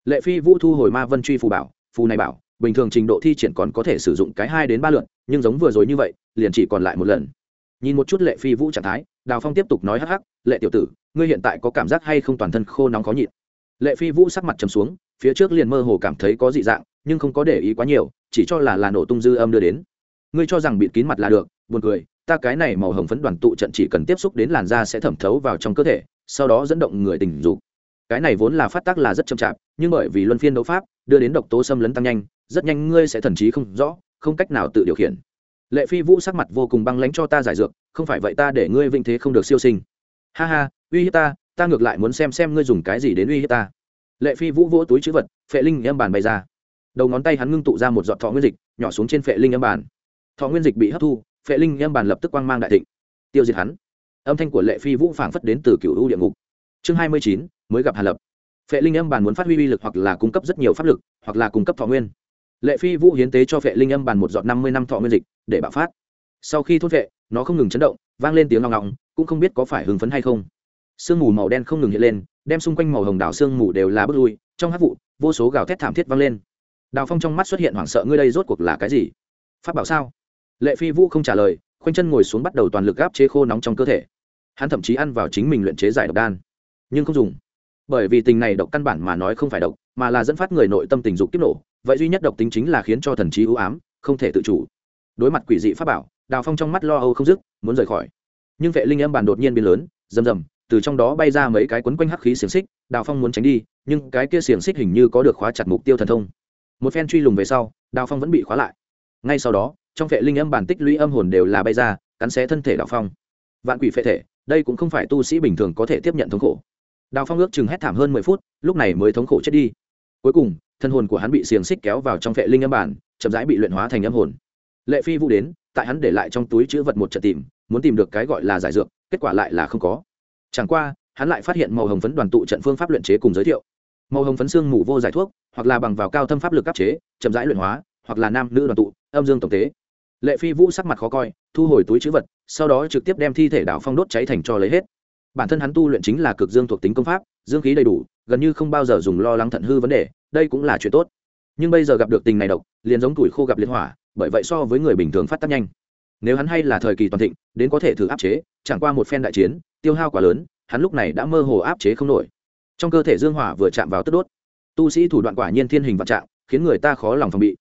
Lệ phi vũ thu hồi ma vân truy phù bảo, phù này bảo, bình thường trình độ thi triển còn có thể sử dụng cái hai đến ba lượn nhưng giống vừa rồi như vậy, liền chỉ còn lại một lần nhìn một chút lệ phi vũ trạng thái, đào phong tiếp tục nói hắc hắc, lệ tiểu tử, ngươi hiện tại có cảm giác hay không toàn thân khô nóng khó nhịn? Lệ phi vũ sắc mặt trầm xuống, phía trước liền mơ hồ cảm thấy có dị dạng, nhưng không có để ý quá nhiều, chỉ cho là là nổ tung dư âm đưa đến. Ngươi cho rằng bịt kín mặt là được, buồn cười, ta cái này màu hồng phấn đoàn tụ trận chỉ cần tiếp xúc đến làn da sẽ thẩm thấu vào trong cơ thể, sau đó dẫn động người tình dục. Cái này vốn là phát tác là rất chậm chạp, nhưng bởi vì luân phiên đấu pháp, đưa đến độc tố xâm lấn tăng nhanh, rất nhanh ngươi sẽ thần trí không rõ, không cách nào tự điều khiển lệ phi vũ sắc mặt vô cùng băng lãnh cho ta giải dược, không phải vậy ta để ngươi vinh thế không được siêu sinh. Ha ha, uy hiếp ta ta ngược lại muốn xem xem ngươi dùng cái gì đến uy hiếp ta. Lệ phi vũ vỗ túi chữ vật, phệ linh âm bàn bày ra. Đầu ngón tay hắn ngưng tụ ra một giọt thọ nguyên dịch, nhỏ xuống trên phệ linh âm bàn. Thọ nguyên dịch bị hấp thu, phệ linh âm bàn lập tức quang mang đại thịnh. Tiêu diệt hắn. Âm thanh của lệ phi vũ phảng phất đến từ cựu u địa ngục. Chương hai mươi chín, mới gặp hàn lập. Phệ linh âm bàn muốn phát huy uy lực hoặc là cung cấp rất nhiều pháp lực, hoặc là cung cấp thọ nguyên lệ phi vũ hiến tế cho vệ linh âm bàn một giọt năm mươi năm thọ nguyên dịch, để bạo phát. Sau khi thốt vệ, nó không ngừng chấn động, vang lên tiếng ngọng ngọng, cũng không biết có phải hưng phấn hay không. Sương mù màu đen không ngừng hiện lên, đem xung quanh màu hồng đảo sương mù đều là bước lui, trong hát vụ, vô số gào thét thảm thiết vang lên. Đào phong trong mắt xuất hiện hoảng sợ, ngươi đây rốt cuộc là cái gì? Phát bảo sao? Lệ phi vũ không trả lời, khoanh chân ngồi xuống bắt đầu toàn lực gáp chế khô nóng trong cơ thể. Hắn thậm chí ăn vào chính mình luyện chế giải độc đan, nhưng không dùng. Bởi vì tình này độc căn bản mà nói không phải độc, mà là dẫn phát người nội tâm tình dục kích nổ vậy duy nhất độc tính chính là khiến cho thần trí ưu ám, không thể tự chủ. Đối mặt quỷ dị pháp bảo, đào phong trong mắt lo âu không dứt, muốn rời khỏi. Nhưng vệ linh âm bàn đột nhiên biến lớn, rầm rầm, từ trong đó bay ra mấy cái quấn quanh hắc khí xiềng xích, đào phong muốn tránh đi, nhưng cái kia xiềng xích hình như có được khóa chặt mục tiêu thần thông. Một phen truy lùng về sau, đào phong vẫn bị khóa lại. Ngay sau đó, trong vệ linh âm bản tích lũy âm hồn đều là bay ra, cắn xé thân thể đào phong. Vạn quỷ phệ thể, đây cũng không phải tu sĩ bình thường có thể tiếp nhận thống khổ. Đào phong ước chừng hét thảm hơn mười phút, lúc này mới thống khổ chết đi. Cuối cùng thân hồn của hắn bị xiềng xích kéo vào trong vệ linh âm bản, chậm rãi bị luyện hóa thành âm hồn. Lệ phi vũ đến, tại hắn để lại trong túi chữ vật một trận tìm, muốn tìm được cái gọi là giải dược, kết quả lại là không có. Chẳng qua, hắn lại phát hiện màu hồng phấn đoàn tụ trận phương pháp luyện chế cùng giới thiệu. Màu hồng phấn xương mù vô giải thuốc, hoặc là bằng vào cao thâm pháp lực áp chế, chậm rãi luyện hóa, hoặc là nam nữ đoàn tụ, âm dương tổng tế. Lệ phi vũ sắc mặt khó coi, thu hồi túi chữ vật, sau đó trực tiếp đem thi thể đảo phong đốt cháy thành cho lấy hết bản thân hắn tu luyện chính là cực dương thuộc tính công pháp, dương khí đầy đủ, gần như không bao giờ dùng lo lắng thận hư vấn đề, đây cũng là chuyện tốt. Nhưng bây giờ gặp được tình này độc, liền giống tuổi khô gặp liên hỏa, bởi vậy so với người bình thường phát tác nhanh. Nếu hắn hay là thời kỳ toàn thịnh, đến có thể thử áp chế, chẳng qua một phen đại chiến, tiêu hao quá lớn, hắn lúc này đã mơ hồ áp chế không nổi. Trong cơ thể dương hỏa vừa chạm vào tức đốt, tu sĩ thủ đoạn quả nhiên thiên hình vạn trạng, khiến người ta khó lòng phòng bị.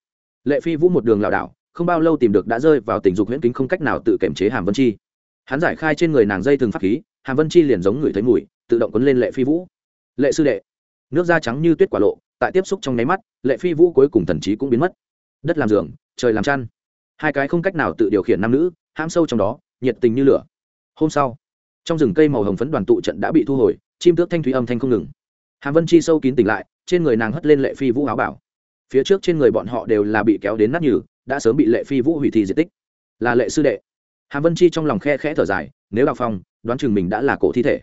Lệ phi vũ một đường lảo đảo, không bao lâu tìm được đã rơi vào tình dục huyễn kính không cách nào tự kiểm chế hàm vân chi. Hắn giải khai trên người nàng dây thường pháp khí hàm vân chi liền giống người thấy mùi, tự động quấn lên lệ phi vũ. Lệ sư đệ. Nước da trắng như tuyết quả lộ, tại tiếp xúc trong nháy mắt, lệ phi vũ cuối cùng thần trí cũng biến mất. Đất làm giường, trời làm chăn. Hai cái không cách nào tự điều khiển nam nữ ham sâu trong đó, nhiệt tình như lửa. Hôm sau, trong rừng cây màu hồng phấn đoàn tụ trận đã bị thu hồi, chim tước thanh thúy âm thanh không ngừng. Hàm vân chi sâu kín tỉnh lại, trên người nàng hất lên lệ phi vũ áo bảo. Phía trước trên người bọn họ đều là bị kéo đến nát nhừ, đã sớm bị lệ phi vũ hủy thi diệt tích. Là lệ sư đệ. Hàm vân chi trong lòng khe khẽ thở dài, nếu đào phong đoán chừng mình đã là cổ thi thể.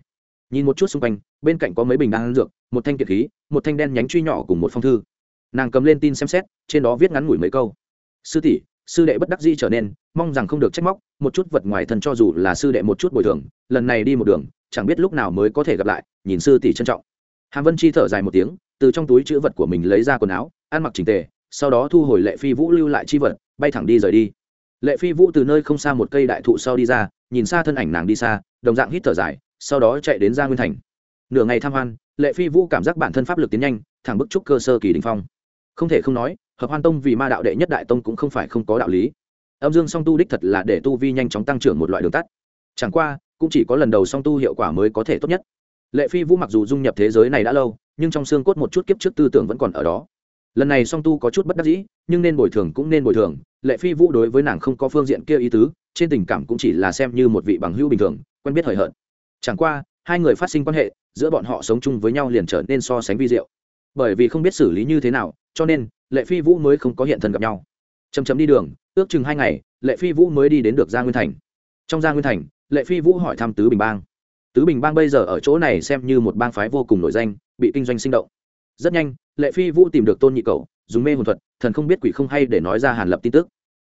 Nhìn một chút xung quanh, bên cạnh có mấy bình đan dược, một thanh kiệt khí, một thanh đen nhánh truy nhỏ cùng một phong thư. Nàng cầm lên tin xem xét, trên đó viết ngắn ngủi mấy câu. Sư tỷ, sư đệ bất đắc di trở nên, mong rằng không được trách móc, một chút vật ngoài thân cho dù là sư đệ một chút bồi thường, lần này đi một đường, chẳng biết lúc nào mới có thể gặp lại, nhìn sư tỷ trân trọng. Hàm vân chi thở dài một tiếng, từ trong túi chữ vật của mình lấy ra quần áo, ăn mặc trình tề, sau đó thu hồi lệ phi vũ lưu lại chi vật, bay thẳng đi rời đi. Lệ phi vũ từ nơi không xa một cây đại thụ sau đi ra nhìn xa thân ảnh nàng đi xa, đồng dạng hít thở dài, sau đó chạy đến gia nguyên thành. Nửa ngày tham hoan, lệ phi vũ cảm giác bản thân pháp lực tiến nhanh, thẳng bức trúc cơ sơ kỳ đình phong. Không thể không nói, hợp hoan tông vì ma đạo đệ nhất đại tông cũng không phải không có đạo lý. Âm dương song tu đích thật là để tu vi nhanh chóng tăng trưởng một loại đường tắt. Chẳng qua, cũng chỉ có lần đầu song tu hiệu quả mới có thể tốt nhất. Lệ phi vũ mặc dù dung nhập thế giới này đã lâu, nhưng trong xương cốt một chút kiếp trước tư tưởng vẫn còn ở đó. Lần này song tu có chút bất đắc dĩ, nhưng nên bồi thường cũng nên bồi thường lệ phi vũ đối với nàng không có phương diện kia ý tứ, trên tình cảm cũng chỉ là xem như một vị bằng hữu bình thường, quen biết hời hợt. Chẳng qua, hai người phát sinh quan hệ, giữa bọn họ sống chung với nhau liền trở nên so sánh vi diệu. Bởi vì không biết xử lý như thế nào, cho nên, lệ phi vũ mới không có hiện thân gặp nhau. Chầm chấm đi đường, ước chừng hai ngày, lệ phi vũ mới đi đến được gia nguyên thành. Trong gia nguyên thành, lệ phi vũ hỏi thăm tứ bình bang. Tứ bình bang bây giờ ở chỗ này xem như một bang phái vô cùng nổi danh, bị kinh doanh sinh động. Rất nhanh, lệ phi vũ tìm được tôn nhị cầu dùng mê hồn thuật, thần không biết quỷ không hay để nói ra hàn lập tin tức.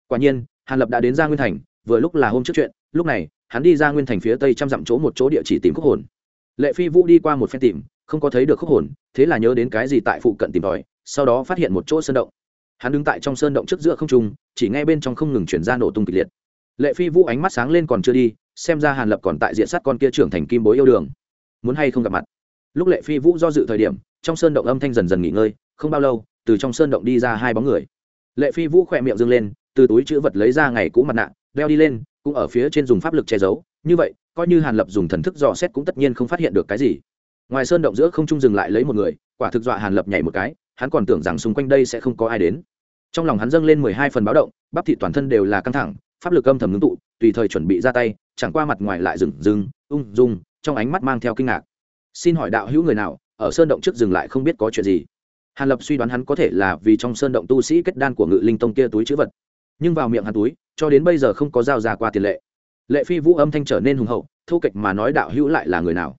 Quả nhiên, hàn lập đã đến ra nguyên thành, vừa lúc là hôm trước chuyện, lúc này, hắn đi ra nguyên thành phía tây trăm dặm chỗ một chỗ địa chỉ tìm khúc hồn. Lệ phi vũ đi qua một phen tìm, không có thấy được khúc hồn, thế là nhớ đến cái gì tại phụ cận tìm tòi, sau đó phát hiện một chỗ sơn động. Hắn đứng tại trong sơn động trước giữa không trung, chỉ ngay bên trong không ngừng chuyển ra nổ tung kịch liệt. Lệ phi vũ ánh mắt sáng lên còn chưa đi, xem ra hàn lập còn tại diện sát con kia trưởng thành kim bối yêu đường. Muốn hay không gặp mặt. Lúc lệ phi vũ do dự thời điểm, trong sơn động âm thanh dần dần nghỉ ngơi, không bao lâu từ trong sơn động đi ra hai bóng người. Lệ phi vũ khỏe miệng dâng lên, từ túi chữ vật lấy ra ngày cũ mặt nạ, đeo đi lên, cũng ở phía trên dùng pháp lực che giấu. Như vậy, coi như hàn lập dùng thần thức dò xét cũng tất nhiên không phát hiện được cái gì. Ngoài sơn động giữa không trung dừng lại lấy một người, quả thực dọa hàn lập nhảy một cái, hắn còn tưởng rằng xung quanh đây sẽ không có ai đến. Trong lòng hắn dâng lên mười hai phần báo động, bắp thị toàn thân đều là căng thẳng, pháp lực âm thầm ngưng tụ, tùy thời chuẩn bị ra tay, chẳng qua mặt ngoài lại dừng dừng ung dung, trong ánh mắt mang theo kinh ngạc. Xin hỏi đạo hữu người nào, ở sơn động trước dừng lại không biết có chuyện gì? Hàn lập suy đoán hắn có thể là vì trong sơn động tu sĩ kết đan của ngự linh tông kia túi chữ vật. Nhưng vào miệng hắn túi, cho đến bây giờ không có giao ra qua tiền lệ. Lệ phi vũ âm thanh trở nên hùng hậu, thô kệch mà nói đạo hữu lại là người nào?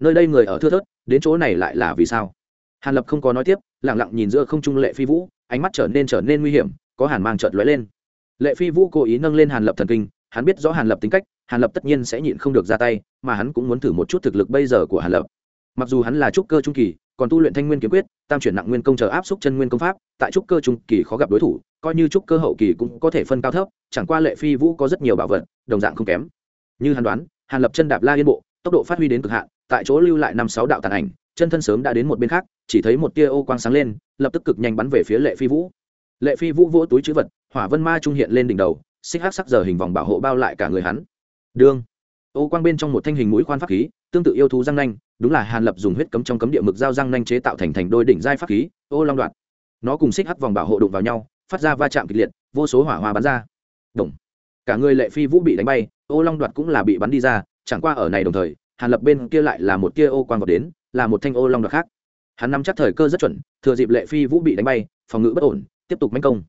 Nơi đây người ở thưa thớt, đến chỗ này lại là vì sao? Hàn lập không có nói tiếp lẳng lặng nhìn giữa không trung lệ phi vũ, ánh mắt trở nên trở nên nguy hiểm, có hàn mang trợt lóe lên. Lệ phi vũ cố ý nâng lên hàn lập thần kinh, hắn biết rõ hàn lập tính cách, hàn lập tất nhiên sẽ nhịn không được ra tay, mà hắn cũng muốn thử một chút thực lực bây giờ của hàn lập mặc dù hắn là trúc cơ trung kỳ, còn tu luyện thanh nguyên kiếm quyết, tam chuyển nặng nguyên công chờ áp xúc chân nguyên công pháp, tại trúc cơ trung kỳ khó gặp đối thủ, coi như trúc cơ hậu kỳ cũng có thể phân cao thấp, chẳng qua lệ phi vũ có rất nhiều bảo vật, đồng dạng không kém. Như hắn đoán, hàn lập chân đạp la yên bộ, tốc độ phát huy đến cực hạn, tại chỗ lưu lại năm sáu đạo tàn ảnh, chân thân sớm đã đến một bên khác, chỉ thấy một tia ô quang sáng lên, lập tức cực nhanh bắn về phía lệ phi vũ. Lệ phi vũ vỗ túi chữ vật, hỏa vân ma trung hiện lên đỉnh đầu, xích hắc sắc giờ hình vòng bảo hộ bao lại cả người hắn. Đương ô quang bên trong một thanh hình mũi khoan pháp khí, tương tự yêu thú răng nanh đúng là hàn lập dùng huyết cấm trong cấm địa mực dao răng nhanh chế tạo thành thành đôi đỉnh giai pháp khí, ô long đoạn. Nó cùng xích hắc vòng bảo hộ đụng vào nhau, phát ra va chạm kịch liệt, vô số hỏa hoa bắn ra. Đồng cả người lệ phi vũ bị đánh bay, ô long đoạt cũng là bị bắn đi ra, chẳng qua ở này đồng thời, hàn lập bên kia lại là một tia ô quang vọt đến, là một thanh ô long đoạt khác. Hắn nắm chắc thời cơ rất chuẩn, thừa dịp lệ phi vũ bị đánh bay, phòng ngự bất ổn, tiếp tục manh công.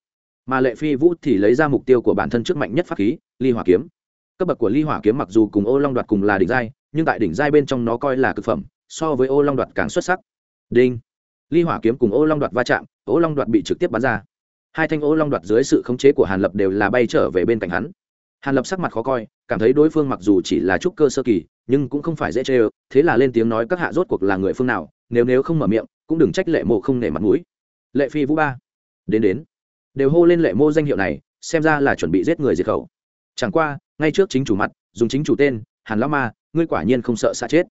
Mà lệ phi vũ thì lấy ra mục tiêu của bản thân trước mạnh nhất pháp khí, ly hỏa kiếm. Cấp bậc của ly hỏa kiếm mặc dù cùng ô long đoạt cùng là đỉnh giai nhưng tại đỉnh giai bên trong nó coi là cực phẩm, so với ô long đoạt càng xuất sắc. Đinh. Ly hỏa kiếm cùng ô long đoạt va chạm, ô long đoạt bị trực tiếp bắn ra. Hai thanh ô long đoạt dưới sự khống chế của hàn lập đều là bay trở về bên cạnh hắn. Hàn lập sắc mặt khó coi, cảm thấy đối phương mặc dù chỉ là trúc cơ sơ kỳ, nhưng cũng không phải dễ chê ơ, thế là lên tiếng nói các hạ rốt cuộc là người phương nào, nếu nếu không mở miệng, cũng đừng trách lệ mộ không nể mặt mũi. Lệ phi vũ ba. Đến đến. Đều hô lên lệ mô danh hiệu này, xem ra là chuẩn bị giết người diệt khẩu. Chẳng qua, ngay trước chính chủ mặt, dùng chính chủ tên, hàn lão ma ngươi quả nhiên không sợ xa chết.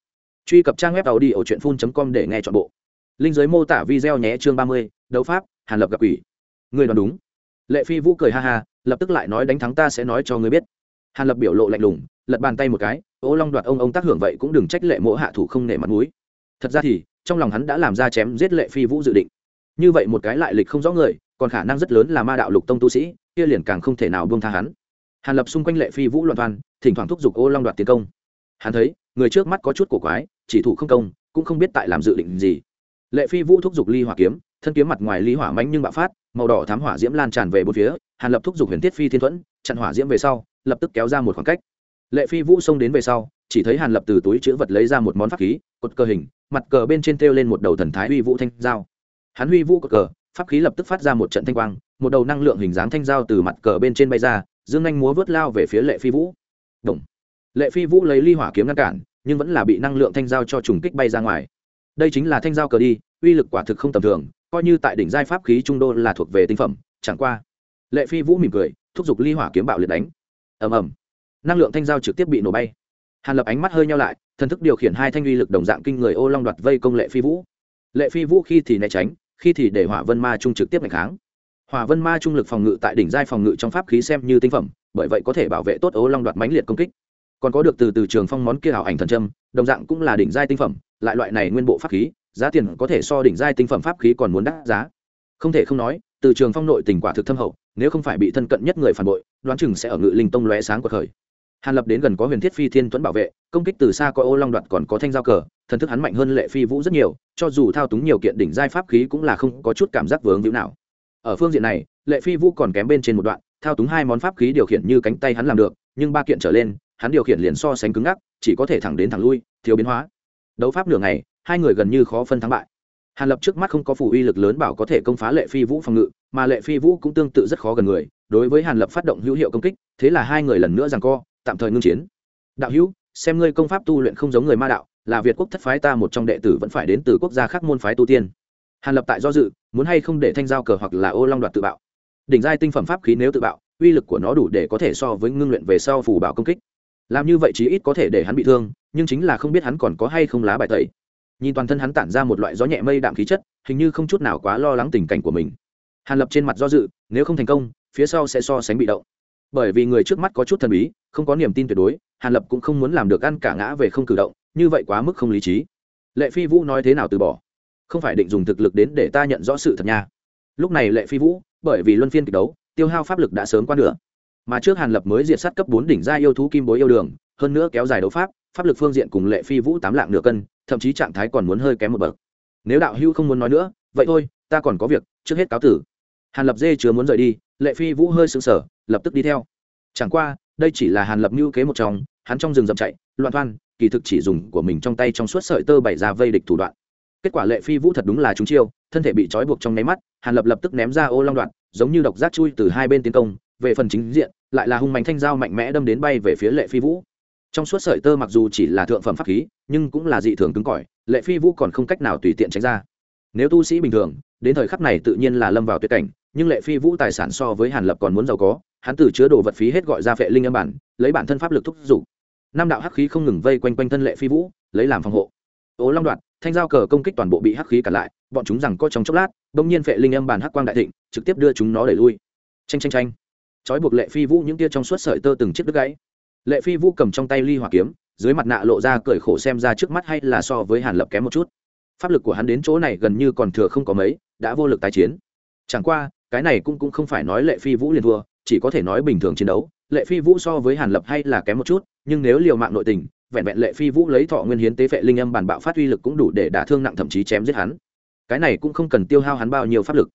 Truy cập trang web tàu đi ở truyện phun com để nghe chọn bộ. Linh giới mô tả video nhé, chương ba mươi, đấu pháp, hàn lập gặp quỷ. Ngươi đoán đúng. Lệ phi vũ cười ha ha, lập tức lại nói đánh thắng ta sẽ nói cho ngươi biết. Hàn lập biểu lộ lạnh lùng, lật bàn tay một cái, ô long đoạt ông ông tác hưởng vậy cũng đừng trách lệ mỗ hạ thủ không nể mặt mũi. Thật ra thì, trong lòng hắn đã làm ra chém giết lệ phi vũ dự định. Như vậy một cái lại lịch không rõ người, còn khả năng rất lớn là ma đạo lục tông tu sĩ, kia liền càng không thể nào buông tha hắn. Hàn lập xung quanh lệ phi vũ loạn toàn thỉnh thoảng thúc giục ô long đoạt tiến công hắn thấy, người trước mắt có chút cổ quái, chỉ thủ không công, cũng không biết tại làm dự định gì. Lệ phi vũ thúc giục ly hỏa kiếm, thân kiếm mặt ngoài ly hỏa mánh nhưng bạo phát, màu đỏ thám hỏa diễm lan tràn về bốn phía, hàn lập thúc giục huyền thiết phi thiên thuẫn, chặn hỏa diễm về sau, lập tức kéo ra một khoảng cách. Lệ phi vũ xông đến về sau, chỉ thấy hàn lập từ túi chữ vật lấy ra một món pháp khí, cột cờ hình, mặt cờ bên trên treo lên một đầu thần thái uy vũ thanh dao. Hắn huy vũ cột cờ, pháp khí lập tức phát ra một trận thanh quang, một đầu năng lượng hình dáng thanh dao từ mặt cờ bên trên bay ra, dương anh múa vớt lao về phía lệ phi vũ. Động lệ phi vũ lấy ly hỏa kiếm ngăn cản, nhưng vẫn là bị năng lượng thanh giao cho trùng kích bay ra ngoài. Đây chính là thanh giao cờ đi, uy lực quả thực không tầm thường, coi như tại đỉnh giai pháp khí trung đô là thuộc về tinh phẩm, chẳng qua. Lệ phi vũ mỉm cười, thúc giục ly hỏa kiếm bạo liệt đánh. Ầm ầm. Năng lượng thanh giao trực tiếp bị nổ bay. Hàn lập ánh mắt hơi nhau lại, thần thức điều khiển hai thanh uy lực đồng dạng kinh người ô long đoạt vây công lệ phi vũ. Lệ phi vũ khi thì né tránh, khi thì để hỏa vân ma trung trực tiếp ngày kháng. Hỏa vân ma trung lực phòng ngự tại đỉnh giai phòng ngự trong pháp khí xem như tinh phẩm, bởi vậy có thể bảo vệ tốt ô long đoạt mãnh liệt công kích còn có được từ từ trường phong món kia ảo ảnh thần trâm đồng dạng cũng là đỉnh giai tinh phẩm, lại loại này nguyên bộ pháp khí, giá tiền có thể so đỉnh giai tinh phẩm pháp khí còn muốn đắt giá. Không thể không nói, từ trường phong nội tình quả thực thâm hậu, nếu không phải bị thân cận nhất người phản bội, đoán chừng sẽ ở ngự linh tông lóe sáng của khởi. Hàn lập đến gần có huyền thiết phi thiên tuấn bảo vệ, công kích từ xa có ô long đoạt còn có thanh giao cờ, thần thức hắn mạnh hơn lệ phi vũ rất nhiều, cho dù thao túng nhiều kiện đỉnh giai pháp khí cũng là không có chút cảm giác vướng víu nào. Ở phương diện này, lệ phi vũ còn kém bên trên một đoạn, thao túng hai món pháp khí điều khiển như cánh tay hắn làm được, nhưng ba kiện trở lên hắn điều khiển liền so sánh cứng ngắc, chỉ có thể thẳng đến thẳng lui, thiếu biến hóa. Đấu pháp nửa ngày, hai người gần như khó phân thắng bại. Hàn lập trước mắt không có phủ uy lực lớn bảo có thể công phá lệ phi vũ phòng ngự, mà lệ phi vũ cũng tương tự rất khó gần người, đối với hàn lập phát động hữu hiệu công kích, thế là hai người lần nữa rằng co, tạm thời ngưng chiến. Đạo hữu, xem ngươi công pháp tu luyện không giống người ma đạo, là việt quốc thất phái ta một trong đệ tử vẫn phải đến từ quốc gia khác môn phái tu tiên. Hàn lập tại do dự, muốn hay không để thanh giao cờ hoặc là ô long đoạt tự bạo. Đỉnh giai tinh phẩm pháp khí nếu tự bạo, uy lực của nó đủ để có thể so với ngưng luyện về sau phủ bảo công kích làm như vậy chí ít có thể để hắn bị thương, nhưng chính là không biết hắn còn có hay không lá bài tẩy. Nhìn toàn thân hắn tản ra một loại gió nhẹ mây đạm khí chất, hình như không chút nào quá lo lắng tình cảnh của mình. Hàn lập trên mặt do dự, nếu không thành công, phía sau sẽ so sánh bị động. Bởi vì người trước mắt có chút thần bí, không có niềm tin tuyệt đối, hàn lập cũng không muốn làm được ăn cả ngã về không cử động, như vậy quá mức không lý trí. Lệ phi vũ nói thế nào từ bỏ? Không phải định dùng thực lực đến để ta nhận rõ sự thật nha. Lúc này lệ phi vũ, bởi vì luân phiên kịch đấu, tiêu hao pháp lực đã sớm qua nửa mà trước hàn lập mới diệt sát cấp bốn đỉnh gia yêu thú kim bối yêu đường, hơn nữa kéo dài đấu pháp pháp lực phương diện cùng lệ phi vũ tám lạng nửa cân, thậm chí trạng thái còn muốn hơi kém một bậc. Nếu đạo hưu không muốn nói nữa, vậy thôi, ta còn có việc, trước hết cáo tử. Hàn lập dê chứa muốn rời đi, lệ phi vũ hơi sững sờ, lập tức đi theo. Chẳng qua, đây chỉ là hàn lập mưu kế một trong, hắn trong rừng rậm chạy, loạn thoan, kỳ thực chỉ dùng của mình trong tay trong suốt sợi tơ bày ra vây địch thủ đoạn. Kết quả lệ phi vũ thật đúng là chúng chiêu, thân thể bị trói buộc trong nháy mắt, hàn lập lập tức ném ra ô long đoạn, giống như độc giác chui từ hai bên tiến công về phần chính diện, lại là hung mạnh thanh dao mạnh mẽ đâm đến bay về phía lệ phi vũ. Trong suốt sợi tơ mặc dù chỉ là thượng phẩm pháp khí, nhưng cũng là dị thường cứng cỏi, lệ phi vũ còn không cách nào tùy tiện tránh ra. Nếu tu sĩ bình thường, đến thời khắc này tự nhiên là lâm vào tuyệt cảnh, nhưng lệ phi vũ tài sản so với hàn lập còn muốn giàu có, hắn từ chứa đồ vật phí hết gọi ra phệ linh âm bản, lấy bản thân pháp lực thúc giục. Năm đạo hắc khí không ngừng vây quanh quanh thân lệ phi vũ, lấy làm phòng hộ. Ố long đoạt, thanh giao cờ công kích toàn bộ bị hắc khí cản lại, bọn chúng rằng có trong chốc lát, bỗng nhiên phệ linh âm bản hắc quang đại thịnh, trực tiếp đưa chúng nó đẩy lui. Tranh tranh tranh trói buộc lệ phi vũ những tia trong suốt sợi tơ từng chiếc đứt gãy. Lệ phi vũ cầm trong tay ly hỏa kiếm, dưới mặt nạ lộ ra cởi khổ xem ra trước mắt hay là so với hàn lập kém một chút. Pháp lực của hắn đến chỗ này gần như còn thừa không có mấy, đã vô lực tái chiến. Chẳng qua, cái này cũng cũng không phải nói lệ phi vũ liền thua, chỉ có thể nói bình thường chiến đấu, lệ phi vũ so với hàn lập hay là kém một chút, nhưng nếu liều mạng nội tình, vẹn vẹn lệ phi vũ lấy thọ nguyên hiến tế vệ linh âm bản bạo phát uy lực cũng đủ để đả thương nặng thậm chí chém giết hắn. Cái này cũng không cần tiêu hao hắn bao nhiêu pháp lực.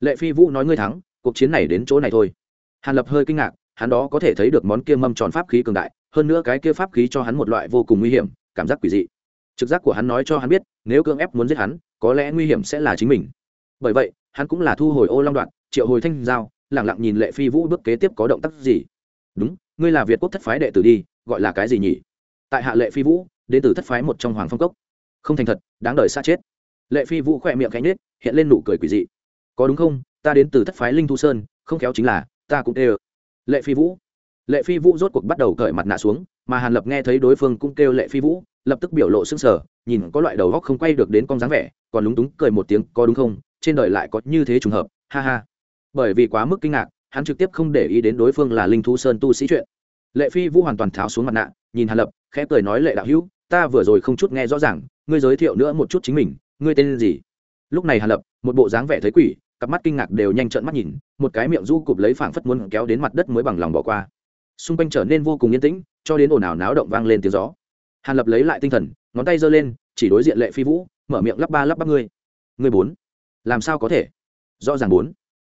Lệ phi vũ nói ngươi thắng, cuộc chiến này đến chỗ này thôi hàn lập hơi kinh ngạc, hắn đó có thể thấy được món kia mâm tròn pháp khí cường đại, hơn nữa cái kia pháp khí cho hắn một loại vô cùng nguy hiểm, cảm giác quỷ dị. Trực giác của hắn nói cho hắn biết, nếu cưỡng ép muốn giết hắn, có lẽ nguy hiểm sẽ là chính mình. Bởi vậy, hắn cũng là thu hồi ô long đoạn, triệu hồi thanh giao lẳng lặng nhìn lệ phi vũ bước kế tiếp có động tác gì. Đúng, ngươi là việt quốc thất phái đệ tử đi, gọi là cái gì nhỉ? Tại hạ lệ phi vũ, đệ tử thất phái một trong hoàng phong cốc. Không thành thật, đáng đời xa chết. Lệ phi vũ khỏe miệng cánh nết hiện lên nụ cười quỷ dị. Có đúng không? Ta đến từ thất phái linh thu sơn, không khéo chính là ta cũng tê ơ lệ phi vũ. Lệ phi vũ rốt cuộc bắt đầu cởi mặt nạ xuống, mà hàn lập nghe thấy đối phương cũng kêu lệ phi vũ, lập tức biểu lộ s ư n g sở nhìn có loại đầu góc không quay được đến con dáng vẻ, còn lúng túng cười một tiếng, có đúng không? Trên đời lại có như thế trùng hợp. Ha ha. Bởi vì quá mức kinh ngạc, hắn trực tiếp không để ý đến đối phương là linh thu sơn tu sĩ chuyện. Lệ phi vũ hoàn toàn tháo xuống mặt nạ, nhìn hàn lập, khẽ cười nói, lệ đạo hữu, ta vừa rồi không chút nghe rõ ràng, ngươi giới thiệu nữa một chút chính mình, ngươi tên gì? Lúc này hàn lập, một bộ dáng vẻ thấy quỷ cặp mắt kinh ngạc đều nhanh trợn mắt nhìn, một cái miệng du cụp lấy phảng phất muốn kéo đến mặt đất mới bằng lòng bỏ qua. Xung quanh trở nên vô cùng yên tĩnh, cho đến ồn ào náo động vang lên tiếng gió. Hàn lập lấy lại tinh thần, ngón tay giơ lên, chỉ đối diện lệ phi vũ, mở miệng lắp ba lắp bắp ngươi. Ngươi bốn. Làm sao có thể? Rõ ràng bốn.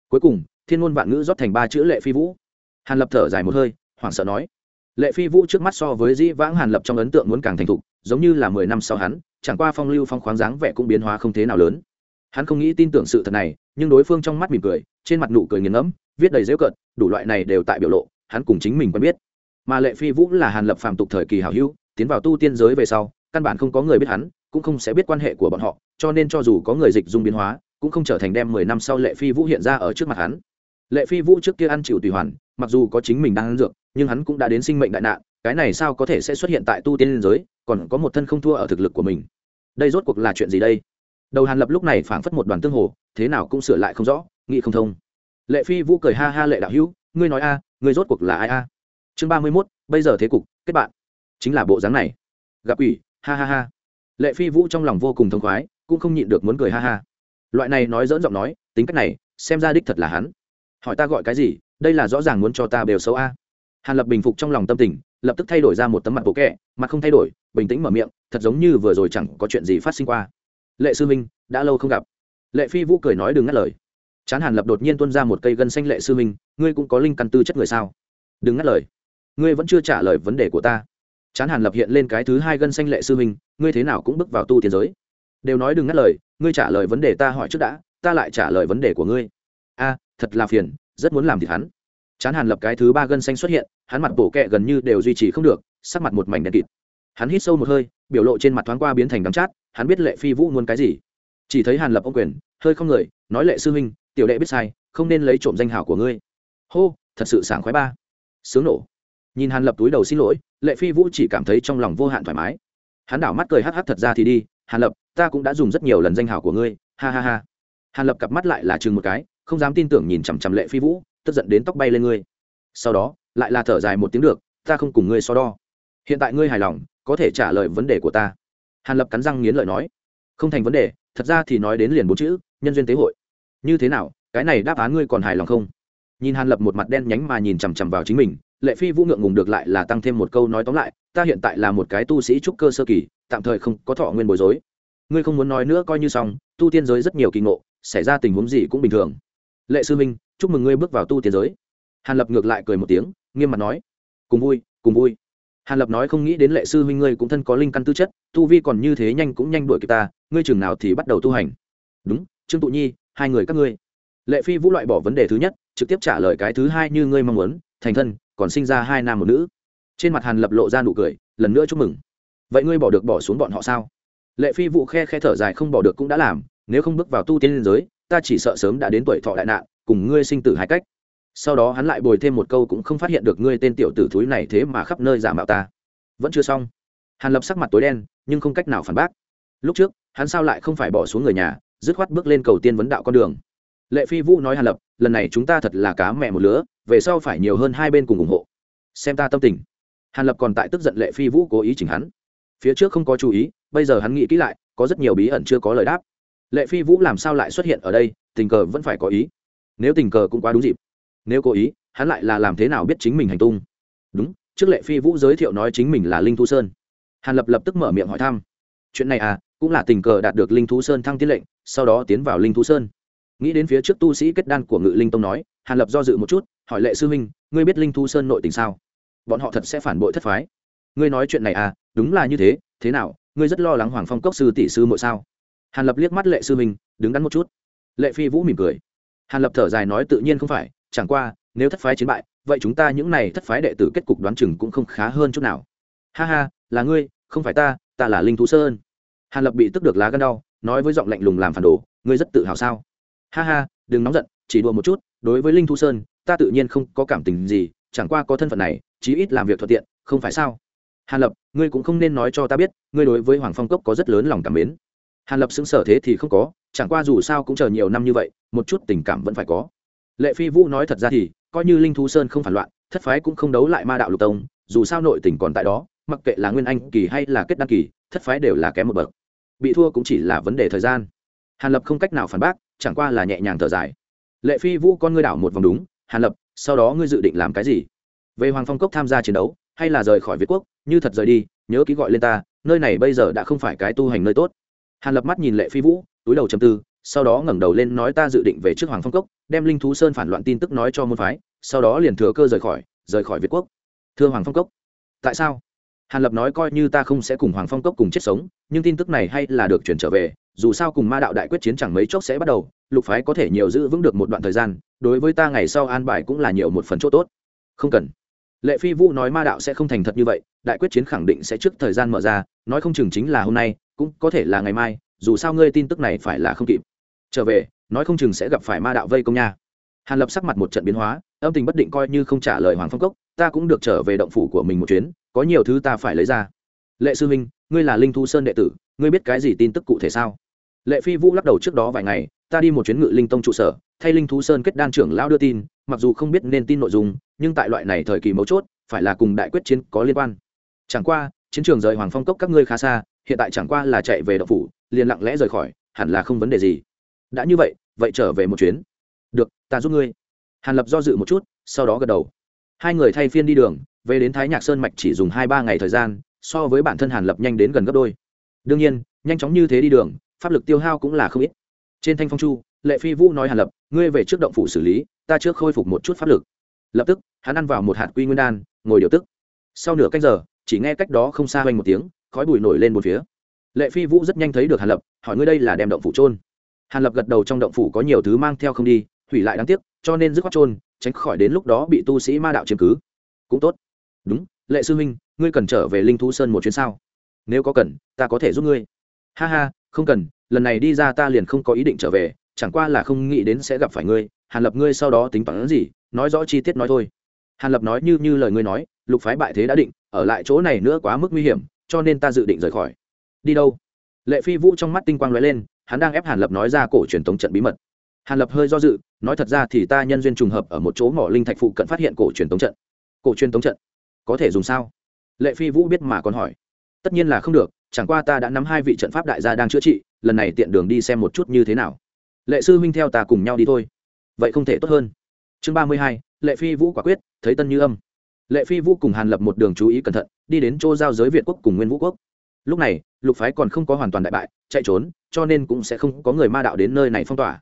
Cuối cùng, thiên ngôn vạn ngữ rót thành ba chữ lệ phi vũ. Hàn lập thở dài một hơi, hoảng sợ nói. Lệ phi vũ trước mắt so với dĩ vãng hàn lập trong ấn tượng muốn càng thành thục, giống như là mười năm sau hắn, chẳng qua phong lưu phong khoáng dáng vẻ cũng biến hóa không thế nào lớn hắn không nghĩ tin tưởng sự thật này, nhưng đối phương trong mắt mỉm cười, trên mặt nụ cười nghiền ngẫm, viết đầy dễu cợt, đủ loại này đều tại biểu lộ, hắn cùng chính mình quen biết. Mà lệ phi vũ là hàn lập phàm tục thời kỳ hảo hữu, tiến vào tu tiên giới về sau, căn bản không có người biết hắn, cũng không sẽ biết quan hệ của bọn họ, cho nên cho dù có người dịch dung biến hóa, cũng không trở thành đem mười năm sau lệ phi vũ hiện ra ở trước mặt hắn. Lệ phi vũ trước kia ăn chịu tùy hoàn, mặc dù có chính mình đang ăn dược, nhưng hắn cũng đã đến sinh mệnh đại nạn, cái này sao có thể sẽ xuất hiện tại tu tiên giới, còn có một thân không thua ở thực lực của mình. Đây rốt cuộc là chuyện gì đây? Đầu hàn lập lúc này phảng phất một đoàn tương hồ, thế nào cũng sửa lại không rõ, nghĩ không thông. Lệ phi vũ cười ha ha lệ đạo hữu, ngươi nói a, ngươi rốt cuộc là ai a? Chương ba mươi mốt, bây giờ thế cục, kết bạn. Chính là bộ dáng này. Gặp ủy, ha ha ha. Lệ phi vũ trong lòng vô cùng thông khoái, cũng không nhịn được muốn cười ha ha. Loại này nói dỡn giọng nói, tính cách này, xem ra đích thật là hắn. Hỏi ta gọi cái gì, đây là rõ ràng muốn cho ta đều xấu a. Hàn lập bình phục trong lòng tâm tình, lập tức thay đổi ra một tấm mặt bộ kẹ mặt không thay đổi, bình tĩnh mở miệng, thật giống như vừa rồi chẳng có chuyện gì phát sinh qua lệ sư minh đã lâu không gặp. Lệ phi vũ cười nói đừng ngắt lời. Chán hàn lập đột nhiên tuôn ra một cây gân xanh lệ sư minh ngươi cũng có linh căn tư chất người sao? Đừng ngắt lời. Ngươi vẫn chưa trả lời vấn đề của ta. Chán hàn lập hiện lên cái thứ hai gân xanh lệ sư minh ngươi thế nào cũng bước vào tu tiến giới. Đều nói đừng ngắt lời, ngươi trả lời vấn đề ta hỏi trước đã, ta lại trả lời vấn đề của ngươi. A, thật là phiền, rất muốn làm thì hắn. Chán hàn lập cái thứ ba gân xanh xuất hiện, hắn mặt bổ kẹ gần như đều duy trì không được, sắc mặt một mảnh đen kịt. Hắn hít sâu một hơi, biểu lộ trên mặt thoáng qua biến thành đắm chát hắn biết lệ phi vũ muốn cái gì. Chỉ thấy hàn lập ông quyền, hơi không người, nói lệ sư huynh, tiểu đệ biết sai, không nên lấy trộm danh hảo của ngươi. Hô, thật sự sảng khoái ba. Sướng nổ. Nhìn hàn lập túi đầu xin lỗi, lệ phi vũ chỉ cảm thấy trong lòng vô hạn thoải mái. Hắn đảo mắt cười hắc hắc thật ra thì đi, hàn lập, ta cũng đã dùng rất nhiều lần danh hảo của ngươi. Ha ha ha. Hàn lập cặp mắt lại là chừng một cái, không dám tin tưởng nhìn chằm chằm lệ phi vũ, tức giận đến tóc bay lên ngươi. Sau đó, lại là thở dài một tiếng được, ta không cùng ngươi so đo. Hiện tại ngươi hài lòng, có thể trả lời vấn đề của ta hàn lập cắn răng nghiến lợi nói, không thành vấn đề, thật ra thì nói đến liền bốn chữ, nhân duyên tế hội. Như thế nào, cái này đáp án ngươi còn hài lòng không? Nhìn hàn lập một mặt đen nhánh mà nhìn chằm chằm vào chính mình, lệ phi vũ ngượng ngùng được lại là tăng thêm một câu nói tóm lại, ta hiện tại là một cái tu sĩ trúc cơ sơ kỳ, tạm thời không có thọ nguyên bối rối. Ngươi không muốn nói nữa coi như xong, tu tiên giới rất nhiều kỳ ngộ, xảy ra tình huống gì cũng bình thường. Lệ sư minh chúc mừng ngươi bước vào tu tiên giới. Hàn lập ngược lại cười một tiếng, nghiêm mặt nói, cùng vui cùng vui hàn lập nói không nghĩ đến lệ sư huynh ngươi cũng thân có linh căn tư chất, tu vi còn như thế nhanh cũng nhanh đuổi kịp ta, ngươi chừng nào thì bắt đầu tu hành. Đúng, trương tụ nhi, hai người các ngươi. Lệ phi vũ loại bỏ vấn đề thứ nhất, trực tiếp trả lời cái thứ hai như ngươi mong muốn, thành thân, còn sinh ra hai nam một nữ. Trên mặt hàn lập lộ ra nụ cười, lần nữa chúc mừng. Vậy ngươi bỏ được bỏ xuống bọn họ sao? Lệ phi vũ khe khe thở dài không bỏ được cũng đã làm, nếu không bước vào tu tiên liên giới, ta chỉ sợ sớm đã đến tuổi thọ đại nạn, cùng ngươi sinh tử hai cách sau đó hắn lại bồi thêm một câu cũng không phát hiện được ngươi tên tiểu tử thúi này thế mà khắp nơi giả mạo ta. Vẫn chưa xong. Hàn lập sắc mặt tối đen, nhưng không cách nào phản bác. Lúc trước, hắn sao lại không phải bỏ xuống người nhà, dứt khoát bước lên cầu tiên vấn đạo con đường. Lệ phi vũ nói hàn lập, lần này chúng ta thật là cá mẹ một lứa, về sau phải nhiều hơn hai bên cùng ủng hộ. Xem ta tâm tình. Hàn lập còn tại tức giận lệ phi vũ cố ý chỉnh hắn. Phía trước không có chú ý, bây giờ hắn nghĩ kỹ lại, có rất nhiều bí ẩn chưa có lời đáp. Lệ phi vũ làm sao lại xuất hiện ở đây, tình cờ vẫn phải có ý. Nếu tình cờ cũng quá đúng dịp nếu cố ý, hắn lại là làm thế nào biết chính mình hành tung? Đúng, trước lệ phi vũ giới thiệu nói chính mình là linh thu sơn. Hàn lập lập tức mở miệng hỏi thăm. Chuyện này à cũng là tình cờ đạt được linh thú sơn thăng tiến lệnh, sau đó tiến vào linh thú sơn. Nghĩ đến phía trước tu sĩ kết đan của ngự linh tông nói, hàn lập do dự một chút, hỏi lệ sư huynh, ngươi biết linh thú sơn nội tình sao? Bọn họ thật sẽ phản bội thất phái. Ngươi nói chuyện này à đúng là như thế thế nào, ngươi rất lo lắng hoàng phong cốc sư tỷ sư mỗi sao? Hàn lập liếc mắt lệ sư huynh, đứng đắn một chút. Lệ phi vũ mỉm cười. Hàn lập thở dài nói tự nhiên không phải chẳng qua, nếu thất phái chiến bại, vậy chúng ta những này thất phái đệ tử kết cục đoán chừng cũng không khá hơn chút nào. Ha ha, là ngươi, không phải ta ta là linh thú sơn hàn lập bị tức được lá gân đau, nói với giọng lạnh lùng làm phản đồ, ngươi rất tự hào sao? Ha ha, đừng nóng giận, chỉ đùa một chút, đối với linh thú sơn, ta tự nhiên không có cảm tình gì, chẳng qua có thân phận này, chí ít làm việc thuận tiện, không phải sao? Hàn lập, ngươi cũng không nên nói cho ta biết, ngươi đối với hoàng phong cốc có rất lớn lòng cảm mến. Hàn lập xứng sở thế thì không có, chẳng qua dù sao cũng chờ nhiều năm như vậy, một chút tình cảm vẫn phải có lệ phi vũ nói thật ra thì, coi như linh thú sơn không phản loạn, thất phái cũng không đấu lại ma đạo lục tông, dù sao nội tình còn tại đó, mặc kệ là nguyên anh kỳ hay là kết đăng kỳ, thất phái đều là kém một bậc. Bị thua cũng chỉ là vấn đề thời gian. Hàn lập không cách nào phản bác, chẳng qua là nhẹ nhàng thở dài. Lệ phi vũ con ngươi đảo một vòng đúng, hàn lập, sau đó ngươi dự định làm cái gì? Về hoàng phong cốc tham gia chiến đấu, hay là rời khỏi việt quốc, như thật rời đi, nhớ ký gọi lên ta, nơi này bây giờ đã không phải cái tu hành nơi tốt. Hàn lập mắt nhìn lệ phi vũ, túi đầu chầm tư sau đó ngẩng đầu lên nói ta dự định về trước hoàng phong cốc, đem linh thú sơn phản loạn tin tức nói cho môn phái, sau đó liền thừa cơ rời khỏi rời khỏi việt quốc. Thưa hoàng phong cốc, tại sao? Hàn lập nói coi như ta không sẽ cùng hoàng phong cốc cùng chết sống, nhưng tin tức này hay là được chuyển trở về, dù sao cùng ma đạo đại quyết chiến chẳng mấy chốc sẽ bắt đầu, lục phái có thể nhiều giữ vững được một đoạn thời gian, đối với ta ngày sau an bài cũng là nhiều một phần chỗ tốt. Không cần. Lệ phi vũ nói ma đạo sẽ không thành thật như vậy, đại quyết chiến khẳng định sẽ trước thời gian mở ra, nói không chừng chính là hôm nay, cũng có thể là ngày mai, dù sao ngươi tin tức này phải là không kịp trở về, nói không chừng sẽ gặp phải ma đạo vây công nha. Hàn lập sắc mặt một trận biến hóa, âm tình bất định coi như không trả lời hoàng phong cốc, ta cũng được trở về động phủ của mình một chuyến, có nhiều thứ ta phải lấy ra. Lệ sư minh ngươi là linh thu sơn đệ tử, ngươi biết cái gì tin tức cụ thể sao? Lệ phi vũ lắc đầu trước đó vài ngày, ta đi một chuyến ngự linh tông trụ sở, thay linh thú sơn kết đan trưởng lao đưa tin, mặc dù không biết nên tin nội dung, nhưng tại loại này thời kỳ mấu chốt, phải là cùng đại quyết chiến có liên quan. Chẳng qua, chiến trường rời hoàng phong cốc các ngươi khá xa, hiện tại chẳng qua là chạy về động phủ, liền lặng lẽ rời khỏi, hẳn là không vấn đề gì đã như vậy vậy trở về một chuyến. Được, ta giúp ngươi. Hàn lập do dự một chút, sau đó gật đầu. Hai người thay phiên đi đường, về đến thái nhạc sơn mạch chỉ dùng hai ba ngày thời gian, so với bản thân hàn lập nhanh đến gần gấp đôi. Đương nhiên, nhanh chóng như thế đi đường, pháp lực tiêu hao cũng là không ít. Trên thanh phong chu, lệ phi vũ nói hàn lập, ngươi về trước động phủ xử lý, ta trước khôi phục một chút pháp lực. Lập tức, hắn ăn vào một hạt quy nguyên đan, ngồi điều tức. Sau nửa canh giờ, chỉ nghe cách đó không xa hoành một tiếng, khói bụi nổi lên một phía. Lệ phi vũ rất nhanh thấy được hàn lập, hỏi ngươi đây là đem động phủ trôn hàn lập gật đầu trong động phủ có nhiều thứ mang theo không đi, hủy lại đáng tiếc, cho nên dứt khoát trôn tránh khỏi đến lúc đó bị tu sĩ ma đạo chiếm cứ. Cũng tốt. Đúng, lệ sư huynh, ngươi cần trở về linh thú sơn một chuyến sao? Nếu có cần, ta có thể giúp ngươi. Ha ha, không cần, lần này đi ra ta liền không có ý định trở về, chẳng qua là không nghĩ đến sẽ gặp phải ngươi. Hàn lập ngươi sau đó tính toán gì, nói rõ chi tiết nói thôi. Hàn lập nói như như lời ngươi nói, lục phái bại thế đã định, ở lại chỗ này nữa quá mức nguy hiểm, cho nên ta dự định rời khỏi. Đi đâu? Lệ phi vũ trong mắt tinh quang lóe lên, hắn đang ép hàn lập nói ra cổ truyền tống trận bí mật. Hàn lập hơi do dự, nói thật ra thì ta nhân duyên trùng hợp ở một chỗ mỏ linh thạch phụ cận phát hiện cổ truyền tống trận. Cổ truyền tống trận? Có thể dùng sao? Lệ phi vũ biết mà còn hỏi. Tất nhiên là không được, chẳng qua ta đã nắm hai vị trận pháp đại gia đang chữa trị, lần này tiện đường đi xem một chút như thế nào. Lệ sư huynh theo ta cùng nhau đi thôi. Vậy không thể tốt hơn. Chương ba mươi hai, lệ phi vũ quả quyết, thấy tân như âm. Lệ phi vũ cùng hàn lập một đường chú ý cẩn thận, đi đến chỗ giao giới việt quốc cùng nguyên vũ quốc lúc này, lục phái còn không có hoàn toàn đại bại, chạy trốn, cho nên cũng sẽ không có người ma đạo đến nơi này phong tỏa.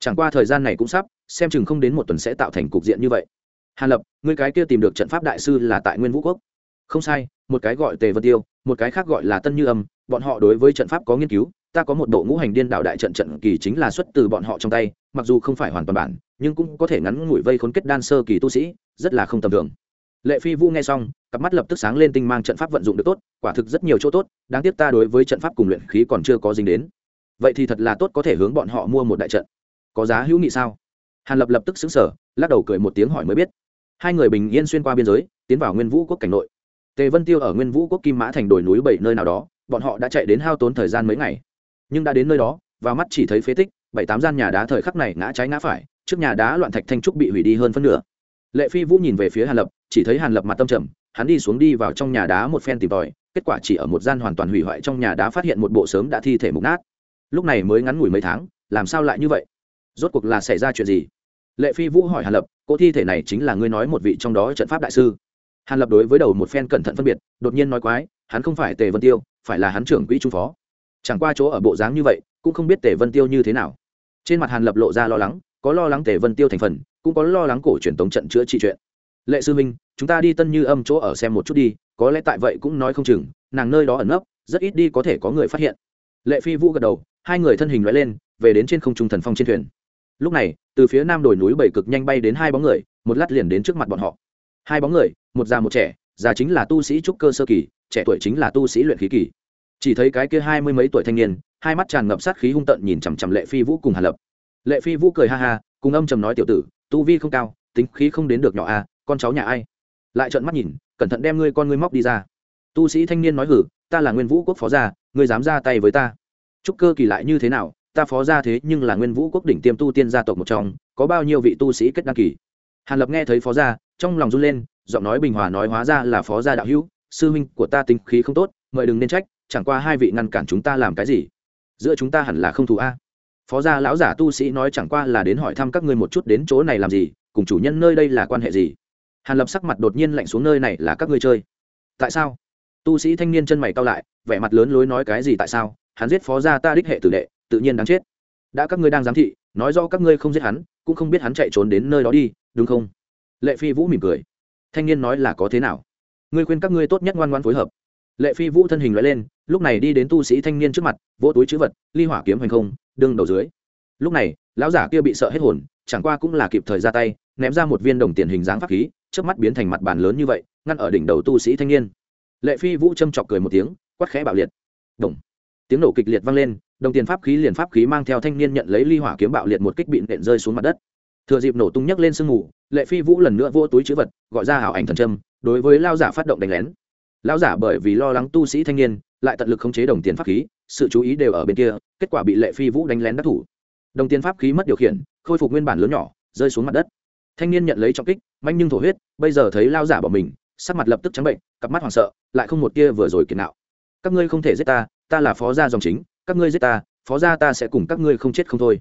Chẳng qua thời gian này cũng sắp, xem chừng không đến một tuần sẽ tạo thành cục diện như vậy. Hàn lập người cái kia tìm được trận pháp đại sư là tại nguyên vũ quốc. Không sai, một cái gọi tề vân tiêu, một cái khác gọi là tân như âm, bọn họ đối với trận pháp có nghiên cứu, ta có một bộ ngũ hành điên đạo đại trận trận kỳ chính là xuất từ bọn họ trong tay, mặc dù không phải hoàn toàn bản, nhưng cũng có thể ngắn ngủi vây khốn kết đan sơ kỳ tu sĩ, rất là không tầm thường lệ phi vũ nghe xong, cặp mắt lập tức sáng lên tinh mang trận pháp vận dụng được tốt, quả thực rất nhiều chỗ tốt, đáng tiếc ta đối với trận pháp cùng luyện khí còn chưa có dính đến. Vậy thì thật là tốt có thể hướng bọn họ mua một đại trận. Có giá hữu nghị sao? Hàn lập lập tức xứng sở lắc đầu cười một tiếng hỏi mới biết. Hai người bình yên xuyên qua biên giới, tiến vào nguyên vũ quốc cảnh nội. Tề vân tiêu ở nguyên vũ quốc kim mã thành đồi núi bảy nơi nào đó, bọn họ đã chạy đến hao tốn thời gian mấy ngày. Nhưng đã đến nơi đó và mắt chỉ thấy phế tích, bảy tám gian nhà đá thời khắc này ngã trái ngã phải, trước nhà đá loạn thạch thanh trúc bị hủy đi hơn phân nửa. Lệ phi vũ nhìn về phía hàn lập chỉ thấy hàn lập mặt tâm trầm, hắn đi xuống đi vào trong nhà đá một phen tìm tòi, kết quả chỉ ở một gian hoàn toàn hủy hoại trong nhà đá phát hiện một bộ sớm đã thi thể mục nát. Lúc này mới ngắn ngủi mấy tháng, làm sao lại như vậy? Rốt cuộc là xảy ra chuyện gì? Lệ phi vũ hỏi hàn lập cỗ thi thể này chính là ngươi nói một vị trong đó trận pháp đại sư? Hàn lập đối với đầu một phen cẩn thận phân biệt, đột nhiên nói quái, hắn không phải tề vân tiêu, phải là hắn trưởng quỹ trung phó. Chẳng qua chỗ ở bộ dáng như vậy, cũng không biết tề vân tiêu như thế nào. Trên mặt hàn lập lộ ra lo lắng, có lo lắng tề vân tiêu thành phần, cũng có lo lắng cổ truyền tống trận chữa trị chuyện lệ sư minh chúng ta đi tân như âm chỗ ở xem một chút đi có lẽ tại vậy cũng nói không chừng nàng nơi đó ẩn nấp rất ít đi có thể có người phát hiện. Lệ phi vũ gật đầu hai người thân hình loại lên về đến trên không trung thần phong trên thuyền. Lúc này từ phía nam đồi núi bảy cực nhanh bay đến hai bóng người một lát liền đến trước mặt bọn họ. Hai bóng người một già một trẻ già chính là tu sĩ trúc cơ sơ kỳ trẻ tuổi chính là tu sĩ luyện khí kỳ. Chỉ thấy cái kia hai mươi mấy tuổi thanh niên hai mắt tràn ngập sát khí hung tận nhìn chằm chằm lệ phi vũ cùng hàn lập. Lệ phi vũ cười ha ha cùng âm trầm nói tiểu tử tu vi không cao tính khí không đến được nhỏ a à, con cháu nhà ai? Lại trợn mắt nhìn, cẩn thận đem ngươi con ngươi móc đi ra. Tu sĩ thanh niên nói hử, ta là nguyên vũ quốc phó gia, ngươi dám ra tay với ta? Trúc cơ kỳ lại như thế nào? Ta phó gia thế nhưng là nguyên vũ quốc đỉnh tiêm tu tiên gia tộc một trong, có bao nhiêu vị tu sĩ kết đăng kỳ? Hàn lập nghe thấy phó gia, trong lòng run lên, giọng nói bình hòa nói hóa ra là phó gia đạo hữu, sư huynh của ta tính khí không tốt, mời đừng nên trách, chẳng qua hai vị ngăn cản chúng ta làm cái gì? Giữa chúng ta hẳn là không thù a. Phó gia lão giả tu sĩ nói chẳng qua là đến hỏi thăm các ngươi một chút đến chỗ này làm gì, cùng chủ nhân nơi đây là quan hệ gì? Hàn lập sắc mặt đột nhiên lạnh xuống, nơi này là các ngươi chơi. Tại sao? Tu sĩ thanh niên chân mày cao lại, vẻ mặt lớn lối nói, cái gì tại sao? Hắn giết phó gia ta đích hệ tử đệ, tự nhiên đáng chết. Đã các ngươi đang giám thị, nói do các ngươi không giết hắn, cũng không biết hắn chạy trốn đến nơi đó đi, đúng không? Lệ phi vũ mỉm cười. Thanh niên nói là có thế nào? Ngươi khuyên các ngươi tốt nhất ngoan ngoan phối hợp. Lệ phi vũ thân hình loại lên, lúc này đi đến tu sĩ thanh niên trước mặt vỗ túi chữ vật, ly hỏa kiếm hành không, đương đầu dưới. Lúc này, lão giả kia bị sợ hết hồn, chẳng qua cũng là kịp thời ra tay, ném ra một viên đồng tiền hình dáng pháp khí trước mắt biến thành mặt bàn lớn như vậy, ngăn ở đỉnh đầu tu sĩ thanh niên. Lệ phi vũ châm chọc cười một tiếng, quát khẽ bạo liệt. Đồng. Tiếng nổ kịch liệt vang lên, đồng tiền pháp khí liền pháp khí mang theo thanh niên nhận lấy ly hỏa kiếm bạo liệt một kích bị nện rơi xuống mặt đất. Thừa dịp nổ tung nhấc lên sương mù, lệ phi vũ lần nữa vô túi chữ vật, gọi ra hảo ảnh thần trâm đối với lao giả phát động đánh lén. Lao giả bởi vì lo lắng tu sĩ thanh niên, lại tận lực khống chế đồng tiền pháp khí, sự chú ý đều ở bên kia, kết quả bị lệ phi vũ đánh lén đắc thủ. Đồng tiền pháp khí mất điều khiển, khôi phục nguyên bản lớn nhỏ, rơi xuống mặt đất thanh niên nhận lấy trọng kích, manh nhưng thổ huyết, bây giờ thấy lao giả bỏ mình, sắc mặt lập tức trắng bệnh, cặp mắt hoảng sợ, lại không một kia vừa rồi kiệt nạo. Các ngươi không thể giết ta ta là phó gia dòng chính, các ngươi giết ta, phó gia ta sẽ cùng các ngươi không chết không thôi.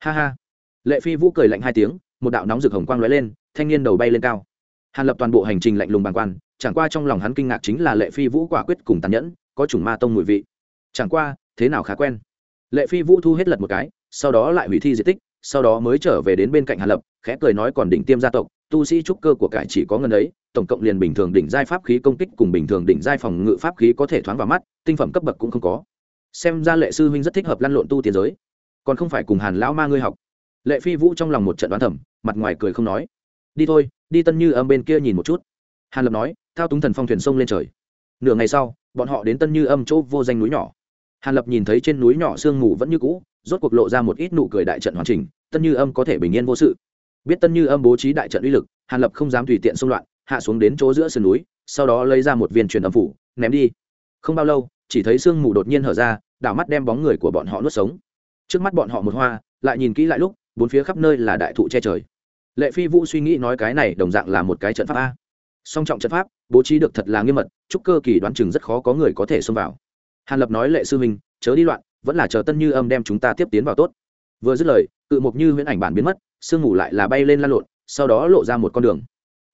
Ha ha. Lệ phi vũ cười lạnh hai tiếng, một đạo nóng rực hồng quang lóe lên, thanh niên đầu bay lên cao. Hàn lập toàn bộ hành trình lạnh lùng bàng quan, chẳng qua trong lòng hắn kinh ngạc chính là lệ phi vũ quả quyết cùng tàn nhẫn, có chủng ma tông mùi vị. Chẳng qua, thế nào khá quen. Lệ phi vũ thu hết lật một cái, sau đó lại hủy thi di tích sau đó mới trở về đến bên cạnh hàn lập, khẽ cười nói còn đỉnh tiêm gia tộc, tu sĩ trúc cơ của cải chỉ có ngân ấy, tổng cộng liền bình thường đỉnh giai pháp khí công kích cùng bình thường đỉnh giai phòng ngự pháp khí có thể thoáng vào mắt, tinh phẩm cấp bậc cũng không có. Xem ra lệ sư huynh rất thích hợp lăn lộn tu tiến giới. Còn không phải cùng hàn lão ma ngươi học. Lệ phi vũ trong lòng một trận đoán thẩm mặt ngoài cười không nói. Đi thôi, đi tân như âm bên kia nhìn một chút. Hàn lập nói, thao túng thần phong thuyền sông lên trời. Nửa ngày sau, bọn họ đến tân như âm chỗ vô danh núi nhỏ hàn lập nhìn thấy trên núi nhỏ sương mù vẫn như cũ, rốt cuộc lộ ra một ít nụ cười đại trận hoàn chỉnh, tân như âm có thể bình yên vô sự. Biết tân như âm bố trí đại trận uy lực, hàn lập không dám tùy tiện xung loạn, hạ xuống đến chỗ giữa sườn núi, sau đó lấy ra một viên truyền âm phủ, ném đi. Không bao lâu, chỉ thấy sương mù đột nhiên hở ra, đảo mắt đem bóng người của bọn họ nuốt sống. Trước mắt bọn họ một hoa, lại nhìn kỹ lại lúc, bốn phía khắp nơi là đại thụ che trời. Lệ phi vũ suy nghĩ nói cái này đồng dạng là một cái trận pháp a. Song trọng trận pháp, bố trí được thật là nghiêm mật, chúc cơ kỳ đoán chừng rất khó có người có thể xông vào hàn lập nói lệ sư minh chớ đi loạn, vẫn là chờ tân như âm đem chúng ta tiếp tiến vào tốt. Vừa dứt lời, cự mục như huyễn ảnh bản biến mất, sương mù lại là bay lên lan lộn, sau đó lộ ra một con đường.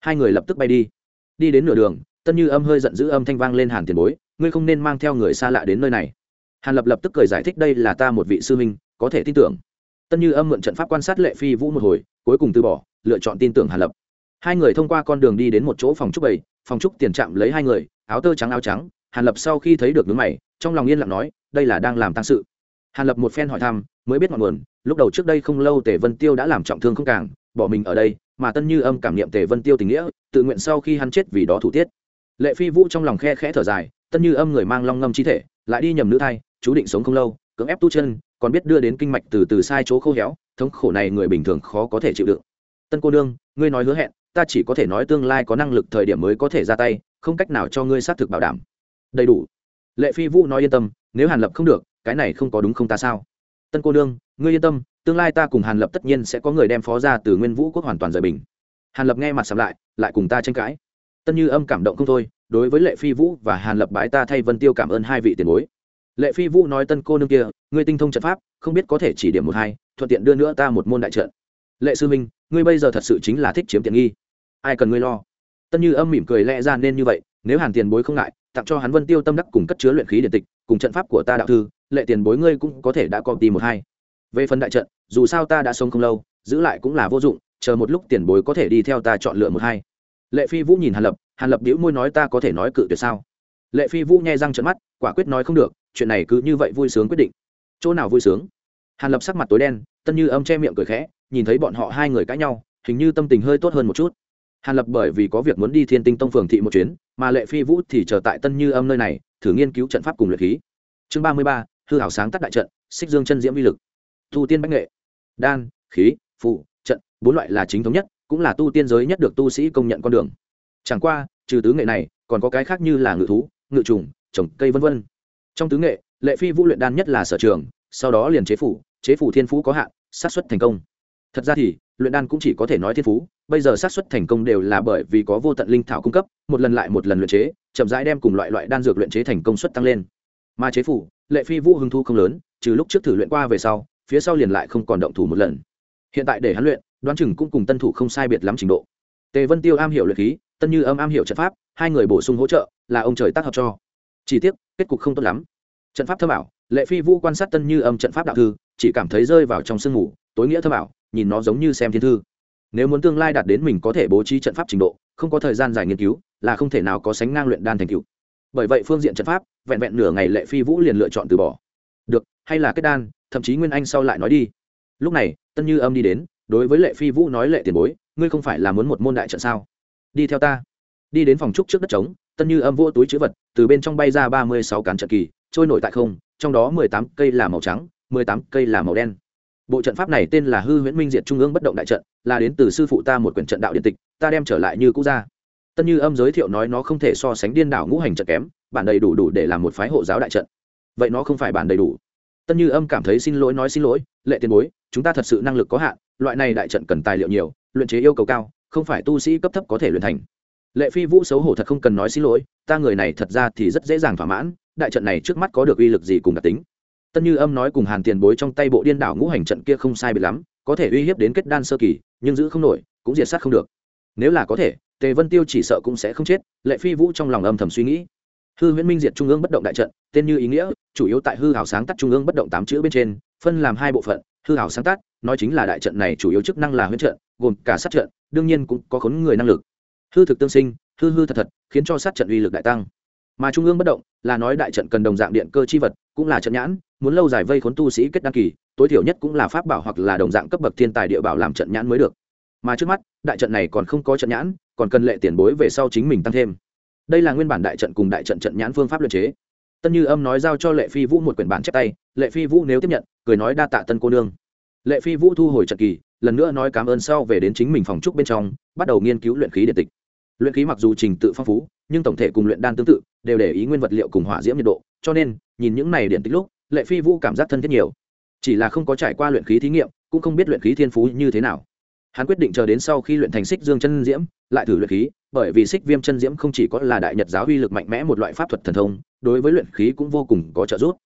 Hai người lập tức bay đi. Đi đến nửa đường, tân như âm hơi giận dữ âm thanh vang lên hàn tiền bối, ngươi không nên mang theo người xa lạ đến nơi này. Hàn lập lập tức cười giải thích đây là ta một vị sư minh có thể tin tưởng. Tân như âm mượn trận pháp quan sát lệ phi vũ một hồi, cuối cùng từ bỏ, lựa chọn tin tưởng hàn lập. Hai người thông qua con đường đi đến một chỗ phòng trúc bầy, phòng trúc tiền trạm lấy hai người, áo tơ trắng, áo trắng hàn lập sau khi thấy được nước mày, trong lòng yên lặng nói, đây là đang làm tăng sự. Hàn lập một phen hỏi thăm, mới biết ngọn nguồn, lúc đầu trước đây không lâu tề vân tiêu đã làm trọng thương không càng, bỏ mình ở đây, mà tân như âm cảm nghiệm tề vân tiêu tình nghĩa, tự nguyện sau khi hắn chết vì đó thủ tiết. Lệ phi vũ trong lòng khe khẽ thở dài, tân như âm người mang long ngâm chi thể, lại đi nhầm nữ thai, chú định sống không lâu, cưỡng ép tu chân, còn biết đưa đến kinh mạch từ từ sai chỗ khô héo, thống khổ này người bình thường khó có thể chịu đựng. Tân cô nương, ngươi nói hứa hẹn, ta chỉ có thể nói tương lai có năng lực thời điểm mới có thể ra tay, không cách nào cho ngươi xác thực bảo đảm đầy đủ. Lệ phi vũ nói yên tâm, nếu hàn lập không được, cái này không có đúng không ta sao? Tân cô nương, ngươi yên tâm, tương lai ta cùng hàn lập tất nhiên sẽ có người đem phó ra từ nguyên vũ quốc hoàn toàn rời bình. Hàn lập nghe mặt sầm lại lại cùng ta tranh cãi. Tân như âm cảm động không thôi, đối với lệ phi vũ và hàn lập bái ta thay vân tiêu cảm ơn hai vị tiền bối. Lệ phi vũ nói tân cô nương kia, ngươi tinh thông trận pháp, không biết có thể chỉ điểm một hai, thuận tiện đưa nữa ta một môn đại trận. Lệ sư minh, ngươi bây giờ thật sự chính là thích chiếm tiện nghi. Ai cần ngươi lo? Tân như âm mỉm cười lẽ ra nên như vậy, nếu hàn tiền bối không ngại tặng cho hắn vân tiêu tâm đắc cùng cất chứa luyện khí điện tịch, cùng trận pháp của ta đạo thư, lệ tiền bối ngươi cũng có thể đã có tìm một hai. Về phần đại trận, dù sao ta đã sống không lâu, giữ lại cũng là vô dụng, chờ một lúc tiền bối có thể đi theo ta chọn lựa một hai. Lệ phi vũ nhìn hàn lập hàn lập đĩu môi nói ta có thể nói cự tuyệt sao? Lệ phi vũ nghe răng trận mắt, quả quyết nói không được, chuyện này cứ như vậy vui sướng quyết định. Chỗ nào vui sướng? Hàn lập sắc mặt tối đen, tân như âm che miệng cười khẽ, nhìn thấy bọn họ hai người cãi nhau, hình như tâm tình hơi tốt hơn một chút hàn lập bởi vì có việc muốn đi thiên tinh tông phường thị một chuyến, mà lệ phi vũ thì chờ tại tân như âm nơi này, thử nghiên cứu trận pháp cùng luyện khí. Chương ba mươi ba, hư hảo sáng tắt đại trận, xích dương chân diễm vi lực. Tu tiên bách nghệ. Đan, khí, phụ, trận, bốn loại là chính thống nhất, cũng là tu tiên giới nhất được tu sĩ công nhận con đường. Chẳng qua, trừ tứ nghệ này, còn có cái khác như là ngự thú, ngự trùng, trồng cây vân vân. Trong tứ nghệ, lệ phi vũ luyện đan nhất là sở trường, sau đó liền chế phủ chế phủ thiên phú có hạn sát xuất thành công. Thật ra thì luyện đan cũng chỉ có thể nói thiên phú, bây giờ xác suất thành công đều là bởi vì có vô tận linh thảo cung cấp, một lần lại một lần luyện chế, chậm rãi đem cùng loại loại đan dược luyện chế thành công suất tăng lên. Mà chế phủ, lệ phi vũ hưng thu không lớn, trừ lúc trước thử luyện qua về sau, phía sau liền lại không còn động thủ một lần. Hiện tại để hắn luyện, đoán chừng cũng cùng tân thủ không sai biệt lắm trình độ. Tề vân tiêu am hiểu luyện khí, tân như âm am hiểu trận pháp, hai người bổ sung hỗ trợ, là ông trời tác hợp cho. Chỉ tiếc, kết cục không tốt lắm. Trận pháp thơ bảo lệ phi vũ quan sát tân như âm trận pháp đạo thư, chỉ cảm thấy rơi vào trong sương mù, tối nghĩa thơ bảo, nhìn nó giống như xem thiên thư. Nếu muốn tương lai đạt đến mình có thể bố trí trận pháp trình độ, không có thời gian dài nghiên cứu, là không thể nào có sánh ngang luyện đan thành cựu bởi vậy phương diện trận pháp, vẹn vẹn nửa ngày lệ phi vũ liền lựa chọn từ bỏ. Được, hay là kết đan, thậm chí nguyên anh sau lại nói đi. Lúc này, tân như âm đi đến, đối với lệ phi vũ nói lệ tiền bối, ngươi không phải là muốn một môn đại trận sao? Đi theo ta. Đi đến phòng trúc trước đất trống, tân như âm vỗ túi chữ vật, từ bên trong bay ra ba mươi sáu cán trận kỳ trôi nổi tại không, trong đó mười tám cây là màu trắng, mười tám cây là màu đen. Bộ trận pháp này tên là hư huyễn minh diệt trung ương bất động đại trận, là đến từ sư phụ ta một quyển trận đạo điện tịch, ta đem trở lại như cũ ra. Tân như âm giới thiệu nói nó không thể so sánh điên đảo ngũ hành trận kém, bản đầy đủ đủ để làm một phái hộ giáo đại trận. Vậy nó không phải bản đầy đủ. Tân như âm cảm thấy xin lỗi nói xin lỗi, lệ tiền bối, chúng ta thật sự năng lực có hạn, loại này đại trận cần tài liệu nhiều, luyện chế yêu cầu cao, không phải tu sĩ cấp thấp có thể luyện thành. Lệ phi vũ xấu hổ thật không cần nói xin lỗi, ta người này thật ra thì rất dễ dàng thỏa mãn đại trận này trước mắt có được uy lực gì cùng đặc tính? Tân như âm nói cùng hàn tiền bối trong tay bộ điên đảo ngũ hành trận kia không sai bị lắm, có thể uy hiếp đến kết đan sơ kỳ, nhưng giữ không nổi, cũng diệt sát không được. Nếu là có thể, tề vân tiêu chỉ sợ cũng sẽ không chết, lệ phi vũ trong lòng âm thầm suy nghĩ. Hư huyễn minh diệt trung ương bất động đại trận, tên như ý nghĩa, chủ yếu tại hư hảo sáng tắt trung ương bất động tám chữ bên trên, phân làm hai bộ phận, hư hảo sáng tắt nói chính là đại trận này chủ yếu chức năng là huyễn trận, gồm cả sát trận, đương nhiên cũng có khốn người năng lực. Hư thực tương sinh, hư hư thật thật, khiến cho sát trận uy lực đại tăng mà trung ương bất động là nói đại trận cần đồng dạng điện cơ chi vật, cũng là trận nhãn, muốn lâu dài vây khốn tu sĩ kết đăng kỳ, tối thiểu nhất cũng là pháp bảo hoặc là đồng dạng cấp bậc thiên tài địa bảo làm trận nhãn mới được. Mà trước mắt, đại trận này còn không có trận nhãn, còn cần lệ tiền bối về sau chính mình tăng thêm. Đây là nguyên bản đại trận cùng đại trận trận nhãn phương pháp luyện chế. Tân như âm nói giao cho lệ phi vũ một quyển bản chép tay, lệ phi vũ nếu tiếp nhận, cười nói đa tạ tân cô nương. Lệ phi vũ thu hồi trận kỳ, lần nữa nói cảm ơn sau về đến chính mình phòng trúc bên trong, bắt đầu nghiên cứu luyện khí điện tịch. Luyện khí mặc dù trình tự phong phú nhưng tổng thể cùng luyện đan tương tự, đều để ý nguyên vật liệu cùng hỏa diễm nhiệt độ, cho nên, nhìn những này điện tích lúc, lệ phi vũ cảm giác thân thiết nhiều. Chỉ là không có trải qua luyện khí thí nghiệm, cũng không biết luyện khí thiên phú như thế nào. Hắn quyết định chờ đến sau khi luyện thành xích dương chân diễm, lại thử luyện khí, bởi vì xích viêm chân diễm không chỉ có là đại nhật giáo uy lực mạnh mẽ một loại pháp thuật thần thông, đối với luyện khí cũng vô cùng có trợ giúp.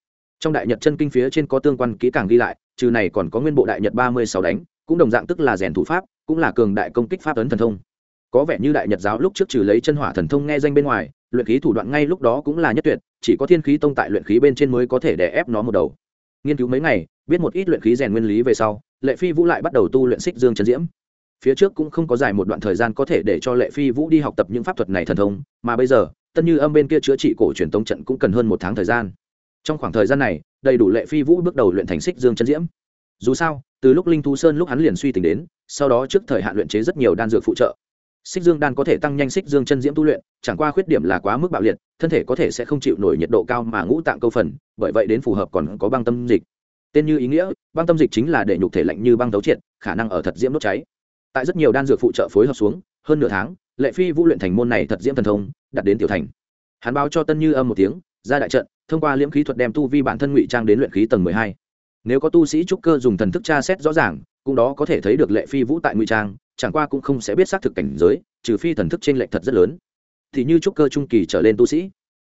Trong đại nhật chân kinh phía trên có tương quan kỹ càng ghi lại, trừ này còn có nguyên bộ đại nhật ba mươi sáu đánh, cũng đồng dạng tức là rèn thủ pháp, cũng là cường đại công kích pháp ấn thần thông có vẻ như đại nhật giáo lúc trước trừ lấy chân hỏa thần thông nghe danh bên ngoài, luyện khí thủ đoạn ngay lúc đó cũng là nhất tuyệt, chỉ có thiên khí tông tại luyện khí bên trên mới có thể đè ép nó một đầu. Nghiên cứu mấy ngày, biết một ít luyện khí rèn nguyên lý về sau, lệ phi vũ lại bắt đầu tu luyện xích dương chân diễm. Phía trước cũng không có dài một đoạn thời gian có thể để cho lệ phi vũ đi học tập những pháp thuật này thần thông, mà bây giờ, tân như âm bên kia chữa trị cổ truyền tông trận cũng cần hơn một tháng thời gian. Trong khoảng thời gian này, đầy đủ lệ phi vũ bước đầu luyện thành xích dương chân diễm. Dù sao, từ lúc linh thú sơn lúc hắn liền suy tính đến, sau đó trước thời hạn luyện chế rất nhiều đan dược phụ trợ xích dương đan có thể tăng nhanh xích dương chân diễm tu luyện, chẳng qua khuyết điểm là quá mức bạo liệt, thân thể có thể sẽ không chịu nổi nhiệt độ cao mà ngũ tạng câu phần, bởi vậy đến phù hợp còn có băng tâm dịch. Tên như ý nghĩa, băng tâm dịch chính là để nhục thể lạnh như băng tấu triệt, khả năng ở thật diễm đốt cháy. Tại rất nhiều đan dược phụ trợ phối hợp xuống, hơn nửa tháng, lệ phi vũ luyện thành môn này thật diễm thần thông đặt đến tiểu thành. Hắn báo cho tân như âm một tiếng, ra đại trận, thông qua liễm khí thuật đem tu vi bản thân ngụy trang đến luyện khí tầng mười hai. Nếu có tu sĩ trúc cơ dùng thần thức tra xét rõ ràng, cũng đó có thể thấy được lệ phi vũ tại ngụy trang chẳng qua cũng không sẽ biết xác thực cảnh giới, trừ phi thần thức trên lệnh thật rất lớn. Thì như trúc cơ trung kỳ trở lên tu sĩ,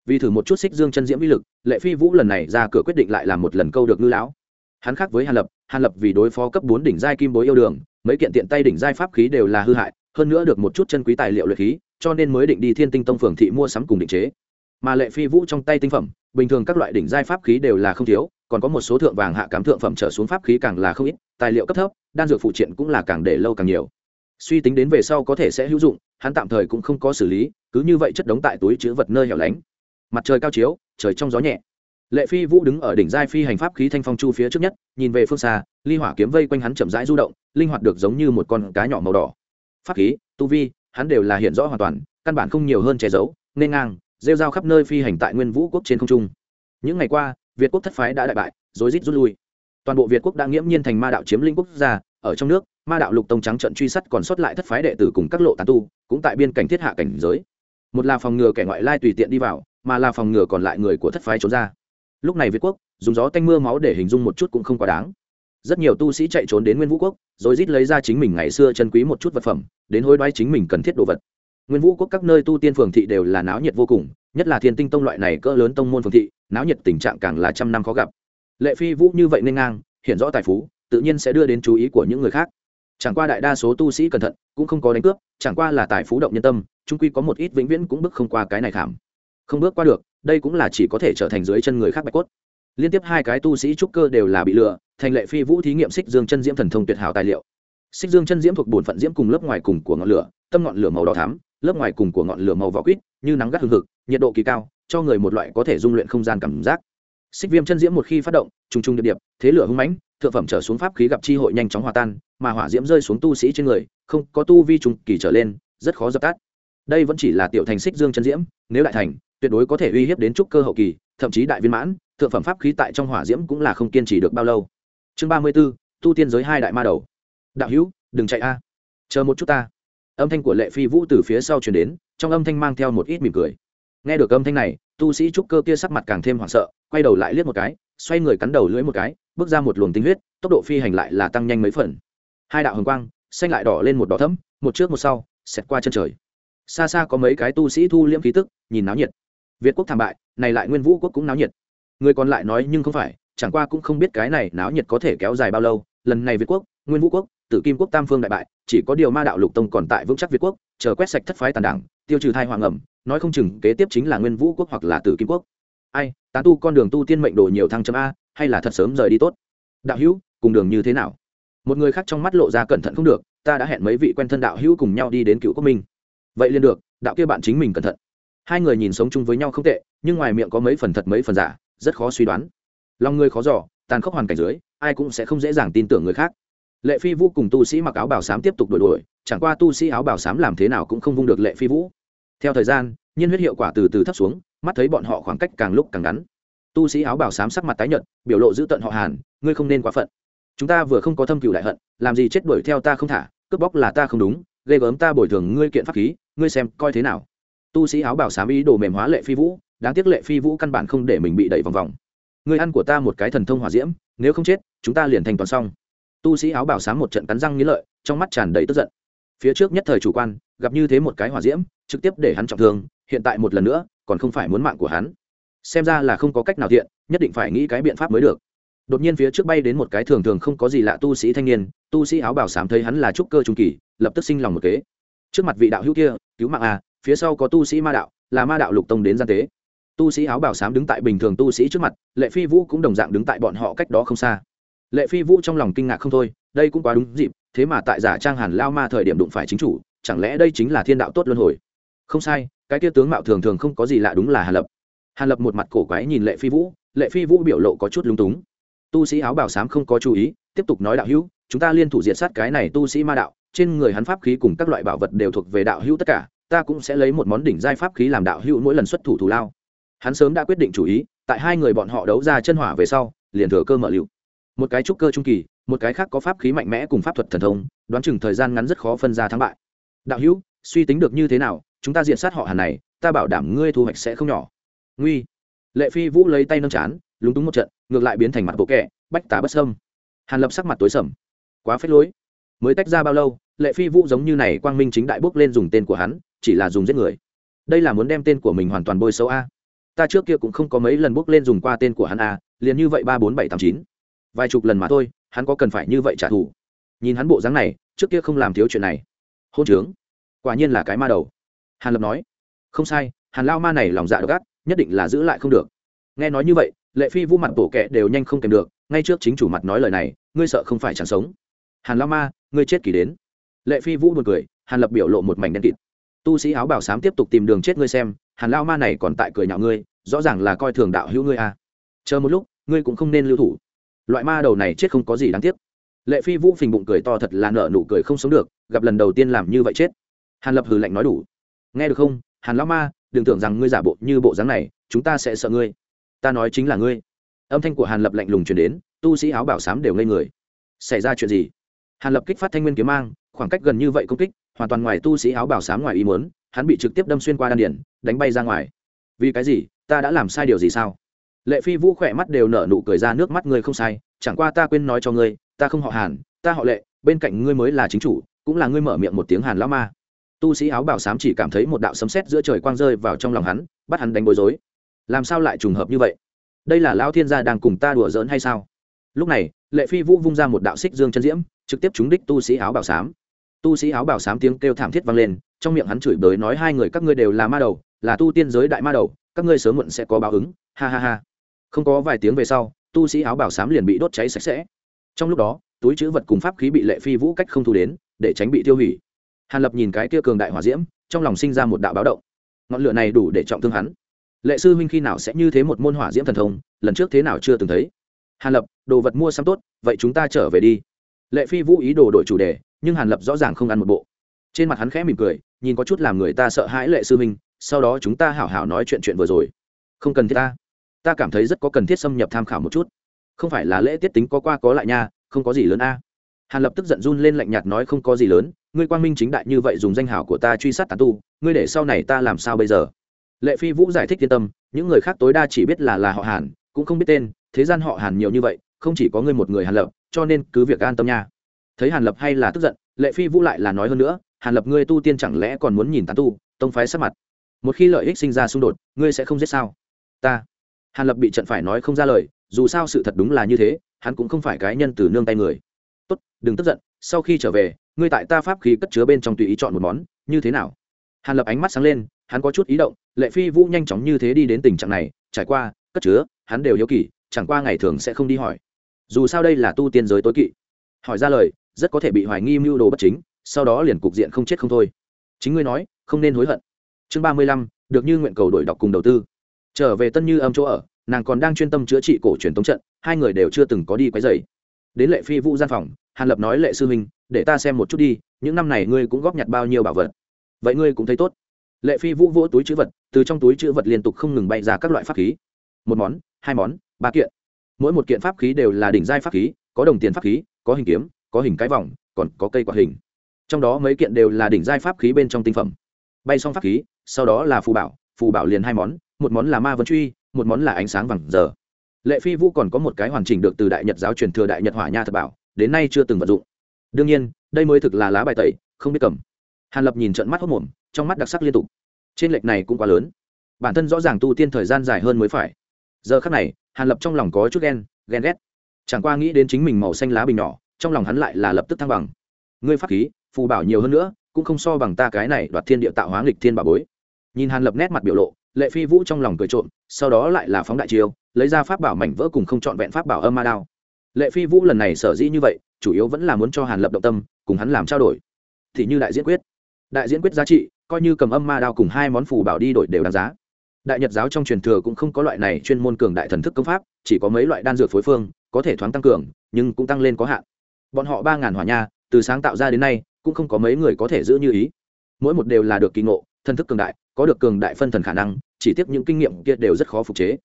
vì thử một chút xích dương chân diễm vĩ lực, lệ phi vũ lần này ra cửa quyết định lại làm một lần câu được ngư lão. Hắn khác với hàn lập hàn lập vì đối phó cấp bốn đỉnh giai kim bối yêu đường, mấy kiện tiện tay đỉnh giai pháp khí đều là hư hại, hơn nữa được một chút chân quý tài liệu luyện khí, cho nên mới định đi thiên tinh tông phường thị mua sắm cùng định chế. Mà lệ phi vũ trong tay tinh phẩm, bình thường các loại đỉnh giai pháp khí đều là không thiếu, còn có một số thượng vàng hạ cám thượng phẩm trở xuống pháp khí càng là không ít, tài liệu cấp thấp, đan dược phụ triện cũng là càng để lâu càng nhiều suy tính đến về sau có thể sẽ hữu dụng, hắn tạm thời cũng không có xử lý, cứ như vậy chất đống tại túi chứa vật nơi hẻo lánh. Mặt trời cao chiếu, trời trong gió nhẹ. Lệ phi vũ đứng ở đỉnh giai phi hành pháp khí thanh phong chu phía trước nhất, nhìn về phương xa, ly hỏa kiếm vây quanh hắn chậm rãi du động, linh hoạt được giống như một con cá nhỏ màu đỏ. Pháp khí, tu vi, hắn đều là hiện rõ hoàn toàn, căn bản không nhiều hơn che giấu, nên ngang, rêu rao khắp nơi phi hành tại nguyên vũ quốc trên không trung. Những ngày qua, việt quốc thất phái đã đại bại, rối rít rút lui. Toàn bộ việt quốc đã nghiễm nhiên thành ma đạo chiếm linh quốc gia, ở trong nước ma đạo lục tông trắng trận truy sát còn sót lại thất phái đệ tử cùng các lộ tán tu, cũng tại biên cảnh thiết hạ cảnh giới. Một là phòng ngừa kẻ ngoại lai tùy tiện đi vào, mà là phòng ngừa còn lại người của thất phái trốn ra. Lúc này việt quốc, dùng gió tanh mưa máu để hình dung một chút cũng không quá đáng. Rất nhiều tu sĩ chạy trốn đến nguyên vũ quốc, rồi rít lấy ra chính mình ngày xưa chân quý một chút vật phẩm, đến hối đoái chính mình cần thiết đồ vật. Nguyên vũ quốc các nơi tu tiên phường thị đều là náo nhiệt vô cùng, nhất là thiên tinh tông loại này cỡ lớn tông môn phường thị, náo nhiệt tình trạng càng là trăm năm khó gặp. Lệ phi vũ như vậy nên ngang, hiện rõ tài phú, tự nhiên sẽ đưa đến chú ý của những người khác chẳng qua đại đa số tu sĩ cẩn thận, cũng không có đánh cướp, chẳng qua là tài phú động nhân tâm trung quy có một ít vĩnh viễn cũng bước không qua cái này khảm. Không bước qua được, đây cũng là chỉ có thể trở thành dưới chân người khác bạch cốt. Liên tiếp hai cái tu sĩ trúc cơ đều là bị lừa, thành lệ phi vũ thí nghiệm xích dương chân diễm thần thông tuyệt hảo tài liệu. Xích dương chân diễm thuộc bổn phận diễm cùng lớp ngoài cùng của ngọn lửa, tâm ngọn lửa màu đỏ thắm, lớp ngoài cùng của ngọn lửa màu vỏ quýt, như nắng gắt hừng hực, nhiệt độ kỳ cao, cho người một loại có thể dung luyện không gian cảm giác. Xích viêm chân diễm một khi phát động, trùng trùng điệp điệp, thế lửa hung mãnh thượng phẩm trở xuống pháp khí gặp chi hội nhanh chóng hòa tan, mà hỏa diễm rơi xuống tu sĩ trên người, không có tu vi trùng kỳ trở lên, rất khó dập tắt. Đây vẫn chỉ là tiểu thành xích dương chân diễm, nếu đại thành, tuyệt đối có thể uy hiếp đến trúc cơ hậu kỳ, thậm chí đại viên mãn, thượng phẩm pháp khí tại trong hỏa diễm cũng là không kiên trì được bao lâu. Chương ba mươi b ố tu tiên giới hai đại ma đầu. Đạo hữu, đừng chạy a. Chờ một chút ta. Âm thanh của lệ phi vũ từ phía sau chuyển đến, trong âm thanh mang theo một ít mỉm cười. Nghe được âm thanh này, tu sĩ trúc cơ kia sắc mặt càng thêm hoảng sợ, quay đầu lại liếc một cái xoay người cắn đầu lưỡi một cái, bước ra một luồng tinh huyết, tốc độ phi hành lại là tăng nhanh mấy phần. Hai đạo hồng quang, xanh lại đỏ lên một đỏ thấm một trước một sau, xẹt qua chân trời. Xa xa có mấy cái tu sĩ thu liễm khí tức, nhìn náo nhiệt. Việt quốc thảm bại, này lại nguyên vũ quốc cũng náo nhiệt. Người còn lại nói nhưng không phải, chẳng qua cũng không biết cái này náo nhiệt có thể kéo dài bao lâu. Lần này việt quốc, nguyên vũ quốc, tử kim quốc, tam phương đại bại, chỉ có điều ma đạo lục tông còn tại vững chắc việt quốc, chờ quét sạch thất phái tàn đảng, tiêu trừ thai hoàng ẩm, nói không chừng kế tiếp chính là nguyên vũ quốc hoặc là tử kim quốc ai, tán tu con đường tu tiên mệnh đồ nhiều thăng chấm a, hay là thật sớm rời đi tốt? Đạo hữu, cùng đường như thế nào? Một người khác trong mắt lộ ra cẩn thận không được, ta đã hẹn mấy vị quen thân đạo hữu cùng nhau đi đến cựu quốc minh. Vậy liền được, đạo kia bạn chính mình cẩn thận. Hai người nhìn sống chung với nhau không tệ, nhưng ngoài miệng có mấy phần thật mấy phần giả, rất khó suy đoán. Lòng người khó giỏ tàn khốc hoàn cảnh dưới, ai cũng sẽ không dễ dàng tin tưởng người khác. Lệ phi vũ cùng tu sĩ mặc áo bảo sám tiếp tục đổi đuổi, chẳng qua tu sĩ áo bảo sám làm thế nào cũng không vung được lệ phi vũ. Theo thời gian, nhiên huyết hiệu quả từ từ thấp xuống mắt thấy bọn họ khoảng cách càng lúc càng ngắn. Tu sĩ áo bảo sám sắc mặt tái nhợt, biểu lộ giữ tận họ hàn, ngươi không nên quá phận. Chúng ta vừa không có thâm cựu đại hận, làm gì chết đuổi theo ta không thả, cướp bóc là ta không đúng, ghê gớm ta bồi thường ngươi kiện pháp khí, ngươi xem coi thế nào. Tu sĩ áo bảo sám ý đồ mềm hóa lệ phi vũ, đáng tiếc lệ phi vũ căn bản không để mình bị đẩy vòng vòng. Người ăn của ta một cái thần thông hỏa diễm, nếu không chết, chúng ta liền thành toàn xong. Tu sĩ áo bảo sám một trận cắn răng nghĩ lợi, trong mắt tràn đầy tức giận. Phía trước nhất thời chủ quan, gặp như thế một cái hỏa diễm, trực tiếp để hắn trọng thương hiện tại một lần nữa, còn không phải muốn mạng của hắn. Xem ra là không có cách nào thiện, nhất định phải nghĩ cái biện pháp mới được. Đột nhiên phía trước bay đến một cái thường thường không có gì lạ tu sĩ thanh niên, tu sĩ áo bảo sám thấy hắn là trúc cơ trung kỳ, lập tức sinh lòng một kế. Trước mặt vị đạo hữu kia, cứu mạng à phía sau có tu sĩ ma đạo, là ma đạo lục tông đến gian tế. Tu sĩ áo bảo sám đứng tại bình thường tu sĩ trước mặt, lệ phi vũ cũng đồng dạng đứng tại bọn họ cách đó không xa. Lệ phi vũ trong lòng kinh ngạc không thôi, đây cũng quá đúng dịp, thế mà tại giả trang hàn lao ma thời điểm đụng phải chính chủ, chẳng lẽ đây chính là thiên đạo tốt luân hồi? Không sai cái kia tướng mạo thường thường không có gì lạ đúng là hàn lập. Hàn lập một mặt cổ quái nhìn lệ phi vũ, lệ phi vũ biểu lộ có chút lung túng. Tu sĩ áo bảo sám không có chú ý, tiếp tục nói đạo hữu, chúng ta liên thủ diệt sát cái này tu sĩ ma đạo, trên người hắn pháp khí cùng các loại bảo vật đều thuộc về đạo hữu tất cả, ta cũng sẽ lấy một món đỉnh giai pháp khí làm đạo hữu mỗi lần xuất thủ thủ lao. Hắn sớm đã quyết định chủ ý, tại hai người bọn họ đấu ra chân hỏa về sau, liền thừa cơ mở lựu một cái trúc cơ trung kỳ, một cái khác có pháp khí mạnh mẽ cùng pháp thuật thần thông, đoán chừng thời gian ngắn rất khó phân ra thắng bại. Đạo hữu, suy tính được như thế nào chúng ta diện sát họ hàn này, ta bảo đảm ngươi thu hoạch sẽ không nhỏ. Nguy. Lệ phi vũ lấy tay nâng chán, lúng túng một trận, ngược lại biến thành mặt bộ kẹ bách tá bất sâm hàn lập sắc mặt tối sầm. Quá phết lối. Mới tách ra bao lâu, lệ phi vũ giống như này quang minh chính đại bước lên dùng tên của hắn, chỉ là dùng giết người. Đây là muốn đem tên của mình hoàn toàn bôi xấu a. Ta trước kia cũng không có mấy lần bước lên dùng qua tên của hắn a, liền như vậy ba bốn bảy tám chín. Vài chục lần mà thôi, hắn có cần phải như vậy trả thù? Nhìn hắn bộ dáng này, trước kia không làm thiếu chuyện này. Hôn trướng. Quả nhiên là cái ma đầu hàn lập nói, không sai, hàn lao ma này lòng dạ độc ác, nhất định là giữ lại không được. Nghe nói như vậy, lệ phi vũ mặt bổ kẹ đều nhanh không kèm được, ngay trước chính chủ mặt nói lời này, ngươi sợ không phải chẳng sống. Hàn lao ma, ngươi chết kỳ đến. Lệ phi vũ buồn cười, hàn lập biểu lộ một mảnh đen kịt. Tu sĩ áo bảo sám tiếp tục tìm đường chết ngươi xem, hàn lao ma này còn tại cười nhạo ngươi, rõ ràng là coi thường đạo hữu ngươi à. chờ một lúc, ngươi cũng không nên lưu thủ. Loại ma đầu này chết không có gì đáng tiếc. Lệ phi vũ phình bụng cười to thật là nợ nụ cười không sống được, gặp lần đầu tiên làm như vậy chết. Hàn lập hừ lạnh nói đủ nghe được không? Hàn lão ma, đừng tưởng rằng ngươi giả bộ như bộ dáng này, chúng ta sẽ sợ ngươi. Ta nói chính là ngươi. Âm thanh của hàn lập lạnh lùng truyền đến, tu sĩ áo bảo sám đều ngây người. Xảy ra chuyện gì? Hàn lập kích phát thanh nguyên kiếm mang, khoảng cách gần như vậy công kích, hoàn toàn ngoài tu sĩ áo bảo sám ngoài ý muốn, hắn bị trực tiếp đâm xuyên qua đan điển đánh bay ra ngoài. Vì cái gì? Ta đã làm sai điều gì sao? Lệ phi vũ khỏe mắt đều nở nụ cười ra nước mắt, ngươi không sai, chẳng qua ta quên nói cho ngươi, ta không họ hàn, ta họ lệ, bên cạnh ngươi mới là chính chủ, cũng là ngươi mở miệng một tiếng hàn lão ma tu sĩ áo bảo sám chỉ cảm thấy một đạo sấm sét giữa trời quang rơi vào trong lòng hắn, bắt hắn đánh bối rối. Làm sao lại trùng hợp như vậy? Đây là lão thiên gia đang cùng ta đùa giỡn hay sao? Lúc này, lệ phi vũ vung ra một đạo xích dương chân diễm, trực tiếp trúng đích tu sĩ áo bảo sám tu sĩ áo bảo sám tiếng kêu thảm thiết vang lên, trong miệng hắn chửi bới nói hai người các ngươi đều là ma đầu, là tu tiên giới đại ma đầu, các ngươi sớm muộn sẽ có báo ứng. Ha ha ha. Không có vài tiếng về sau, tu sĩ áo bảo sám liền bị đốt cháy sạch sẽ. Trong lúc đó, túi chữ vật cùng pháp khí bị lệ phi vũ cách không thu đến, để tránh bị tiêu hủy hàn lập nhìn cái kia cường đại hỏa diễm, trong lòng sinh ra một đạo báo động. Ngọn lửa này đủ để trọng thương hắn. Lệ sư huynh khi nào sẽ như thế một môn hỏa diễm thần thông, lần trước thế nào chưa từng thấy? Hàn lập, đồ vật mua sắm tốt, vậy chúng ta trở về đi. Lệ phi vũ ý đồ đổi chủ đề, nhưng hàn lập rõ ràng không ăn một bộ. Trên mặt hắn khẽ mỉm cười, nhìn có chút làm người ta sợ hãi lệ sư minh sau đó chúng ta hảo hảo nói chuyện chuyện vừa rồi. Không cần thiết ta. Ta cảm thấy rất có cần thiết xâm nhập tham khảo một chút. Không phải là lễ tiết tính có qua có lại nha, không có gì lớn a hàn lập tức giận run lên lạnh nhạt nói không có gì lớn, ngươi quang minh chính đại như vậy dùng danh hảo của ta truy sát tán tu, ngươi để sau này ta làm sao bây giờ? Lệ phi vũ giải thích yên tâm, những người khác tối đa chỉ biết là là họ hàn, cũng không biết tên, thế gian họ hàn nhiều như vậy, không chỉ có ngươi một người hàn lập, cho nên cứ việc an tâm nha. Thấy hàn lập hay là tức giận, lệ phi vũ lại là nói hơn nữa, hàn lập ngươi tu tiên chẳng lẽ còn muốn nhìn tán tu, tông phái sát mặt? Một khi lợi ích sinh ra xung đột, ngươi sẽ không giết sao? Ta. Hàn lập bị trận phải nói không ra lời, dù sao sự thật đúng là như thế, hắn cũng không phải cái nhân từ nương tay người tốt, đừng tức giận, sau khi trở về, ngươi tại ta pháp khí cất chứa bên trong tùy ý chọn một món, như thế nào? Hàn lập ánh mắt sáng lên, hắn có chút ý động, lệ phi vũ nhanh chóng như thế đi đến tình trạng này, trải qua, cất chứa, hắn đều hiếu kỳ, chẳng qua ngày thường sẽ không đi hỏi. Dù sao đây là tu tiên giới tối kỵ. Hỏi ra lời, rất có thể bị hoài nghi mưu đồ bất chính, sau đó liền cục diện không chết không thôi. Chính ngươi nói, không nên hối hận. Chương ba mươi lăm, được như nguyện cầu đổi đọc cùng đầu tư. Trở về tân như âm chỗ ở, nàng còn đang chuyên tâm chữa trị cổ truyền tống trận, hai người đều chưa từng có đi quấy dày đến lệ phi vũ gian phòng, hàn lập nói, lệ sư huynh, để ta xem một chút đi, những năm này ngươi cũng góp nhặt bao nhiêu bảo vật. Vậy ngươi cũng thấy tốt. Lệ phi vũ vỗ túi chữ vật, từ trong túi chữ vật liên tục không ngừng bay ra các loại pháp khí. Một món, hai món, ba kiện. Mỗi một kiện pháp khí đều là đỉnh giai pháp khí, có đồng tiền pháp khí, có hình kiếm, có hình cái vòng, còn có cây quả hình. Trong đó mấy kiện đều là đỉnh giai pháp khí bên trong tinh phẩm. Bay xong pháp khí, sau đó là phù bảo phù bảo liền hai món, một món là ma vấn truy, một món là ánh sáng vàng giờ lệ phi vũ còn có một cái hoàn chỉnh được từ đại nhật giáo truyền thừa đại nhật hỏa nha thật bảo, đến nay chưa từng vận dụng. Đương nhiên, đây mới thực là lá bài tẩy, không biết cầm. Hàn lập nhìn trận mắt hốc mồm, trong mắt đặc sắc liên tục. Trên lệch này cũng quá lớn. Bản thân rõ ràng tu tiên thời gian dài hơn mới phải. Giờ khắc này, hàn lập trong lòng có chút ghen ghen ghét. Chẳng qua nghĩ đến chính mình màu xanh lá bình nhỏ, trong lòng hắn lại là lập tức thăng bằng. Ngươi pháp khí, phù bảo nhiều hơn nữa, cũng không so bằng ta cái này đoạt thiên địa tạo hóa nghịch thiên bà bối. Nhìn hàn lập nét mặt biểu lộ, lệ phi vũ trong lòng cười trộm, sau đó lại là phóng đại chiêu lấy ra pháp bảo mảnh vỡ cùng không trọn vẹn pháp bảo âm ma đao. Lệ phi vũ lần này sở dĩ như vậy, chủ yếu vẫn là muốn cho hàn lập động tâm, cùng hắn làm trao đổi. Thì như đại diễn quyết. Đại diễn quyết giá trị, coi như cầm âm ma đao cùng hai món phù bảo đi đổi đều đáng giá. Đại nhật giáo trong truyền thừa cũng không có loại này chuyên môn cường đại thần thức công pháp, chỉ có mấy loại đan dược phối phương, có thể thoáng tăng cường, nhưng cũng tăng lên có hạn. Bọn họ ba ngàn hỏa nha, từ sáng tạo ra đến nay, cũng không có mấy người có thể giữ như ý. Mỗi một đều là được kỳ ngộ, thần thức cường đại, có được cường đại phân thần khả năng, chỉ tiếp những kinh nghiệm kia đều rất khó phục chế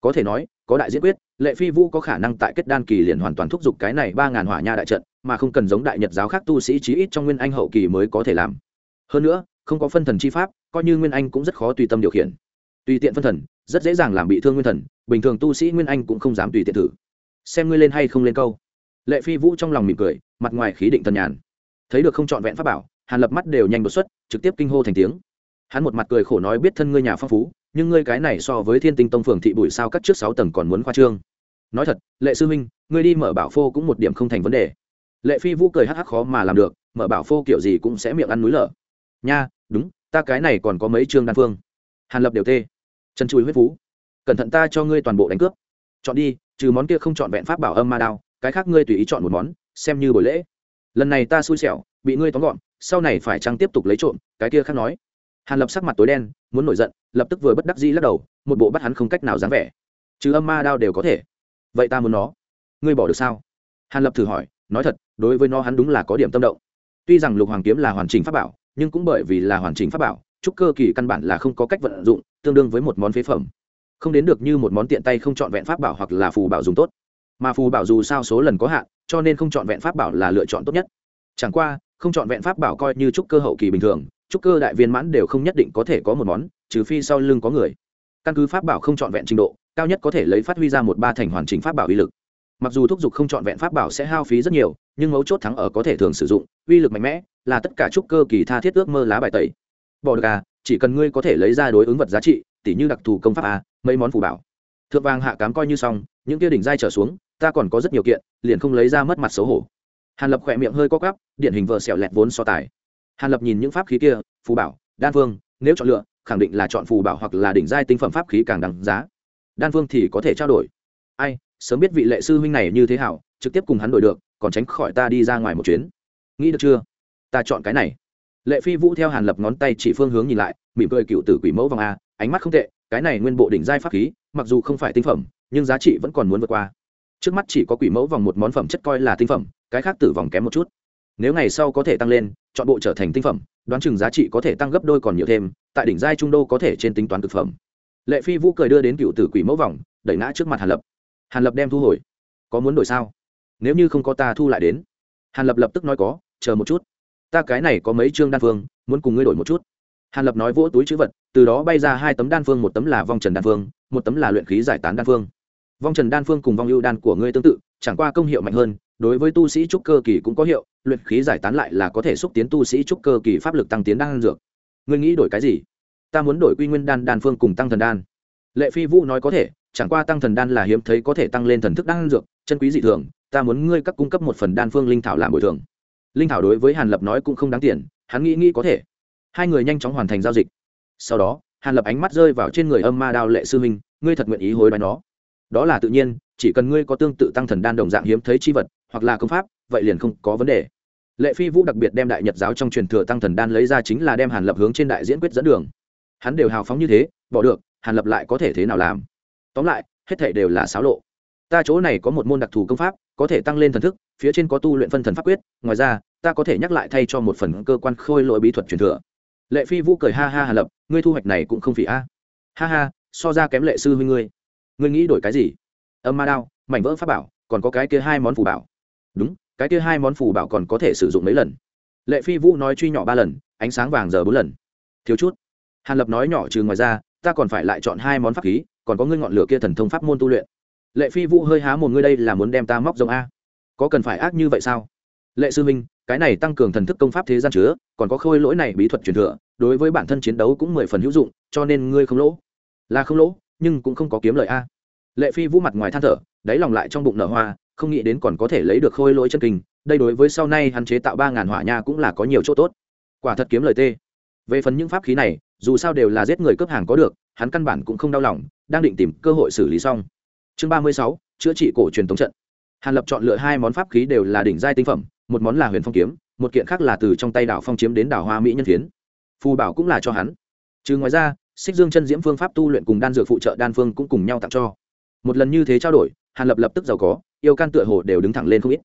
có thể nói, có đại diễn quyết, lệ phi vũ có khả năng tại kết đan kỳ liền hoàn toàn thúc giục cái này ba ngàn hỏa nha đại trận, mà không cần giống đại nhật giáo khác tu sĩ chí ít trong nguyên anh hậu kỳ mới có thể làm. Hơn nữa, không có phân thần chi pháp, coi như nguyên anh cũng rất khó tùy tâm điều khiển. Tùy tiện phân thần, rất dễ dàng làm bị thương nguyên thần, bình thường tu sĩ nguyên anh cũng không dám tùy tiện thử. Xem ngươi lên hay không lên câu. Lệ phi vũ trong lòng mỉm cười, mặt ngoài khí định thần nhàn. Thấy được không trọn vẹn pháp bảo, hàn lập mắt đều nhanh đột xuất, trực tiếp kinh hô thành tiếng hắn một mặt cười khổ nói biết thân ngươi nhà phong phú, nhưng ngươi cái này so với thiên tinh tông phường thị bụi sao cắt trước sáu tầng còn muốn khoa trương. Nói thật, lệ sư huynh, ngươi đi mở bảo phô cũng một điểm không thành vấn đề. Lệ phi vũ cười hắc hắc khó mà làm được, mở bảo phô kiểu gì cũng sẽ miệng ăn núi lở. Nha, đúng, ta cái này còn có mấy chương đan phương. Hàn lập đều tê. Chân chui huyết phú cẩn thận ta cho ngươi toàn bộ đánh cướp. Chọn đi, trừ món kia không chọn vẹn pháp bảo âm ma đao, cái khác ngươi tùy ý chọn một món, xem như buổi lễ. Lần này ta xui xẻo, bị ngươi tóm gọn, sau này phải chăng tiếp tục lấy trộm, cái kia khác nói hàn lập sắc mặt tối đen, muốn nổi giận, lập tức vừa bất đắc dĩ lắc đầu, một bộ bắt hắn không cách nào dáng vẻ. Chứ âm ma đao đều có thể. Vậy ta muốn nó. Ngươi bỏ được sao? Hàn lập thử hỏi, nói thật, đối với nó hắn đúng là có điểm tâm động. Tuy rằng lục hoàng kiếm là hoàn chỉnh pháp bảo, nhưng cũng bởi vì là hoàn chỉnh pháp bảo, trúc cơ kỳ căn bản là không có cách vận dụng, tương đương với một món phế phẩm. Không đến được như một món tiện tay không chọn vẹn pháp bảo hoặc là phù bảo dùng tốt. Mà phù bảo dù sao số lần có hạn, cho nên không chọn vẹn pháp bảo là lựa chọn tốt nhất. Chẳng qua, không chọn vẹn pháp bảo coi như trúc cơ hậu kỳ bình thường trúc cơ đại viên mãn đều không nhất định có thể có một món, trừ phi sau lưng có người. Căn cứ pháp bảo không trọn vẹn trình độ, cao nhất có thể lấy phát huy ra một ba thành hoàn chỉnh pháp bảo uy lực. Mặc dù thúc giục không trọn vẹn pháp bảo sẽ hao phí rất nhiều, nhưng mấu chốt thắng ở có thể thường sử dụng, uy lực mạnh mẽ, là tất cả trúc cơ kỳ tha thiết ước mơ lá bài tẩy. Bỏ được à chỉ cần ngươi có thể lấy ra đối ứng vật giá trị, tỉ như đặc thù công pháp a mấy món phù bảo. Thượng vàng hạ cám coi như xong, những kia đỉnh dai trở xuống, ta còn có rất nhiều kiện, liền không lấy ra mất mặt xấu hổ. Hàn lập khỏe miệng hơi co cắp điển hình vợ xẻo lẹt vốn so tài hàn lập nhìn những pháp khí kia, phù bảo, đan phương, nếu chọn lựa, khẳng định là chọn phù bảo hoặc là đỉnh giai tinh phẩm pháp khí càng đáng giá. Đan phương thì có thể trao đổi. Ai, sớm biết vị lệ sư huynh này như thế hảo, trực tiếp cùng hắn đổi được, còn tránh khỏi ta đi ra ngoài một chuyến. Nghĩ được chưa? Ta chọn cái này. Lệ phi vũ theo hàn lập ngón tay chỉ phương hướng nhìn lại, mỉm cười cựu tử quỷ mẫu vòng a, ánh mắt không tệ, cái này nguyên bộ đỉnh giai pháp khí, mặc dù không phải tinh phẩm, nhưng giá trị vẫn còn muốn vượt qua. Trước mắt chỉ có quỷ mẫu vòng một món phẩm chất coi là tinh phẩm, cái khác tử vòng kém một chút nếu ngày sau có thể tăng lên, chọn bộ trở thành tinh phẩm, đoán chừng giá trị có thể tăng gấp đôi còn nhiều thêm, tại đỉnh giai trung đô có thể trên tính toán thực phẩm. Lệ phi vũ cười đưa đến cựu tử quỷ mẫu vòng, đẩy ngã trước mặt hàn lập. Hàn lập đem thu hồi. Có muốn đổi sao? Nếu như không có ta thu lại đến. Hàn lập lập tức nói có, chờ một chút. Ta cái này có mấy chương đan phương, muốn cùng ngươi đổi một chút. Hàn lập nói vỗ túi chữ vật, từ đó bay ra hai tấm đan phương, một tấm là vong trần đan phương, một tấm là luyện khí giải tán đan phương. Vong trần đan phương cùng vong ưu đan của ngươi tương tự, chẳng qua công hiệu mạnh hơn đối với tu sĩ trúc cơ kỳ cũng có hiệu, luyện khí giải tán lại là có thể xúc tiến tu sĩ trúc cơ kỳ pháp lực tăng tiến đan dược. Ngươi nghĩ đổi cái gì? Ta muốn đổi quy nguyên đan đan phương cùng tăng thần đan. Lệ phi vũ nói có thể, chẳng qua tăng thần đan là hiếm thấy có thể tăng lên thần thức đan dược, chân quý dị thường, ta muốn ngươi các cung cấp một phần đan phương linh thảo làm bồi thường. Linh thảo đối với hàn lập nói cũng không đáng tiền, hắn nghĩ nghĩ có thể. Hai người nhanh chóng hoàn thành giao dịch. Sau đó, hàn lập ánh mắt rơi vào trên người âm ma đao lệ sư minh, ngươi thật nguyện ý hối đoái nó. Đó là tự nhiên, chỉ cần ngươi có tương tự tăng thần đan đồng dạng hiếm thấy chi vật hoặc là công pháp, vậy liền không có vấn đề. Lệ phi vũ đặc biệt đem đại nhật giáo trong truyền thừa tăng thần đan lấy ra chính là đem hàn lập hướng trên đại diễn quyết dẫn đường. Hắn đều hào phóng như thế, bỏ được, hàn lập lại có thể thế nào làm? Tóm lại, hết thể đều là xáo lộ. Ta chỗ này có một môn đặc thù công pháp, có thể tăng lên thần thức, phía trên có tu luyện phân thần pháp quyết, ngoài ra, ta có thể nhắc lại thay cho một phần cơ quan khôi lỗi bí thuật truyền thừa. Lệ phi vũ cười ha ha hàn lập, ngươi thu hoạch này cũng không phỉ a. Ha ha, so ra kém lệ sư huynh ngươi. Ngươi nghĩ đổi cái gì? Âm ma đao, mảnh vỡ pháp bảo, còn có cái kia hai món phù bảo đúng, cái kia hai món phù bảo còn có thể sử dụng mấy lần. Lệ phi vũ nói truy nhỏ ba lần, ánh sáng vàng giờ bốn lần. Thiếu chút. Hàn lập nói nhỏ trừ ngoài ra, ta còn phải lại chọn hai món pháp khí, còn có ngươi ngọn lửa kia thần thông pháp môn tu luyện. Lệ phi vũ hơi há một ngươi đây là muốn đem ta móc rồng a? Có cần phải ác như vậy sao? Lệ sư minh, cái này tăng cường thần thức công pháp thế gian chứa, còn có khôi lỗi này bí thuật truyền thừa, đối với bản thân chiến đấu cũng mười phần hữu dụng, cho nên ngươi không lỗ. Là không lỗ, nhưng cũng không có kiếm lợi a. Lệ phi vũ mặt ngoài than thở, đáy lòng lại trong bụng nở hoa không nghĩ đến còn có thể lấy được khôi lỗi chân kinh, đây đối với sau này hắn chế tạo ba ngàn hỏa nha cũng là có nhiều chỗ tốt. Quả thật kiếm lời tê. Về phần những pháp khí này, dù sao đều là giết người cướp hàng có được, hắn căn bản cũng không đau lòng, đang định tìm cơ hội xử lý xong. Chương ba mươi sáu, chữa trị cổ truyền thống trận. Hàn lập chọn lựa hai món pháp khí đều là đỉnh giai tinh phẩm, một món là huyền phong kiếm, một kiện khác là từ trong tay đảo phong chiếm đến đảo hoa mỹ nhân phiến. Phù bảo cũng là cho hắn. Trừ ngoài ra, xích dương chân diễm phương pháp tu luyện cùng đan dược phụ trợ đan phương cũng cùng nhau tặng cho. Một lần như thế trao đổi hàn lập lập tức giàu có, yêu can tựa hồ đều đứng thẳng lên không ít.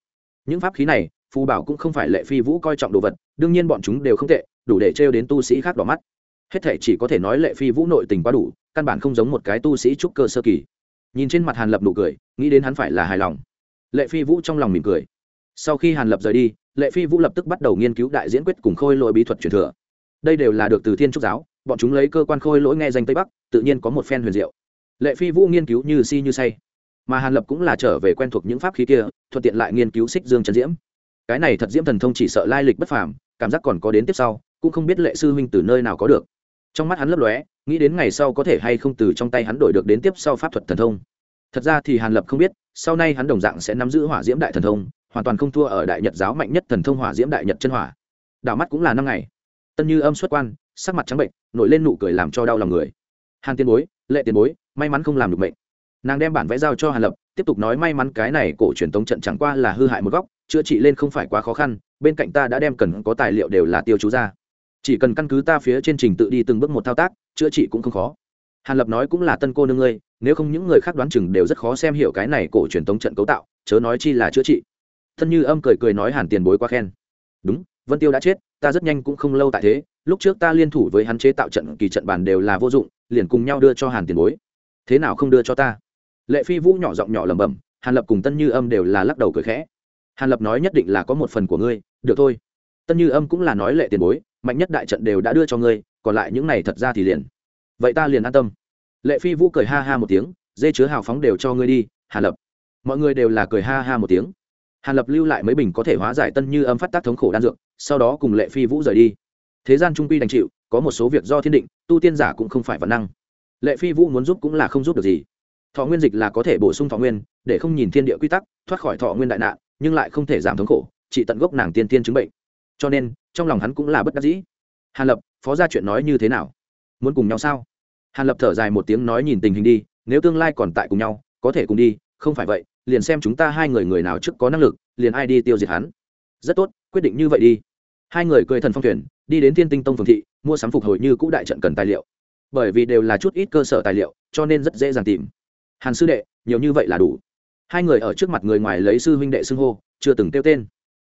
Những pháp khí này, phù bảo cũng không phải lệ phi vũ coi trọng đồ vật, đương nhiên bọn chúng đều không tệ, đủ để trêu đến tu sĩ khác đỏ mắt. Hết thể chỉ có thể nói lệ phi vũ nội tình quá đủ, căn bản không giống một cái tu sĩ trúc cơ sơ kỳ. Nhìn trên mặt hàn lập nụ cười, nghĩ đến hắn phải là hài lòng. Lệ phi vũ trong lòng mỉm cười. Sau khi hàn lập rời đi, lệ phi vũ lập tức bắt đầu nghiên cứu đại diễn quyết cùng khôi lỗi bí thuật truyền thừa. Đây đều là được từ thiên trúc giáo, bọn chúng lấy cơ quan khôi lỗi nghe danh tây bắc, tự nhiên có một phen huyền diệu. Lệ phi vũ nghiên cứu như si như say mà hàn lập cũng là trở về quen thuộc những pháp khí kia, thuận tiện lại nghiên cứu xích dương trần diễm. Cái này thật diễm thần thông chỉ sợ lai lịch bất phàm, cảm giác còn có đến tiếp sau, cũng không biết lệ sư huynh từ nơi nào có được. Trong mắt hắn lấp lóe, nghĩ đến ngày sau có thể hay không từ trong tay hắn đổi được đến tiếp sau pháp thuật thần thông. Thật ra thì hàn lập không biết, sau nay hắn đồng dạng sẽ nắm giữ hỏa diễm đại thần thông, hoàn toàn không thua ở đại nhật giáo mạnh nhất thần thông hỏa diễm đại nhật chân hỏa. Đảo mắt cũng là năm ngày. Tân như âm xuất quan, sắc mặt trắng bệnh, nổi lên nụ cười làm cho đau lòng người. Hàn tiền bối, lệ tiền bối, may mắn không làm được mệnh nàng đem bản vẽ giao cho hàn lập, tiếp tục nói may mắn cái này cổ truyền tống trận chẳng qua là hư hại một góc, chữa trị lên không phải quá khó khăn, bên cạnh ta đã đem cần có tài liệu đều là tiêu chú ra. Chỉ cần căn cứ ta phía trên trình tự đi từng bước một thao tác, chữa trị cũng không khó. Hàn lập nói cũng là tân cô nương ngươi, nếu không những người khác đoán chừng đều rất khó xem hiểu cái này cổ truyền tống trận cấu tạo, chớ nói chi là chữa trị. Thân như âm cười cười nói hàn tiền bối quá khen. Đúng, vân tiêu đã chết, ta rất nhanh cũng không lâu tại thế, lúc trước ta liên thủ với hắn chế tạo trận kỳ trận bàn đều là vô dụng, liền cùng nhau đưa cho hàn tiền bối. Thế nào không đưa cho ta? Lệ phi vũ nhỏ giọng nhỏ lẩm bẩm, hàn lập cùng tân như âm đều là lắc đầu cười khẽ. Hàn lập nói nhất định là có một phần của ngươi, được thôi. Tân như âm cũng là nói lệ tiền bối, mạnh nhất đại trận đều đã đưa cho ngươi, còn lại những này thật ra thì liền. Vậy ta liền an tâm. Lệ phi vũ cười ha ha một tiếng, dê chứa hào phóng đều cho ngươi đi, hàn lập. Mọi người đều là cười ha ha một tiếng. Hàn lập lưu lại mấy bình có thể hóa giải tân như âm phát tác thống khổ đan dược, sau đó cùng lệ phi vũ rời đi. Thế gian trung quy đành chịu, có một số việc do thiên định, tu tiên giả cũng không phải văn năng. Lệ phi vũ muốn giúp cũng là không giúp được gì thọ nguyên dịch là có thể bổ sung thọ nguyên, để không nhìn thiên địa quy tắc, thoát khỏi thọ nguyên đại nạn, nhưng lại không thể giảm thống khổ, chỉ tận gốc nàng tiên tiên chứng bệnh. Cho nên, trong lòng hắn cũng là bất đắc dĩ. Hàn lập, phó ra chuyện nói như thế nào? Muốn cùng nhau sao? Hàn lập thở dài một tiếng nói nhìn tình hình đi, nếu tương lai còn tại cùng nhau, có thể cùng đi, không phải vậy, liền xem chúng ta hai người người nào trước có năng lực, liền ai đi tiêu diệt hắn. Rất tốt, quyết định như vậy đi. Hai người cười thần phong thuyền, đi đến thiên tinh tông phường thị, mua sắm phục hồi như cũ đại trận cần tài liệu. Bởi vì đều là chút ít cơ sở tài liệu, cho nên rất dễ dàng tìm hàn sư đệ, nhiều như vậy là đủ. Hai người ở trước mặt người ngoài lấy sư huynh đệ xưng hô, chưa từng kêu tên.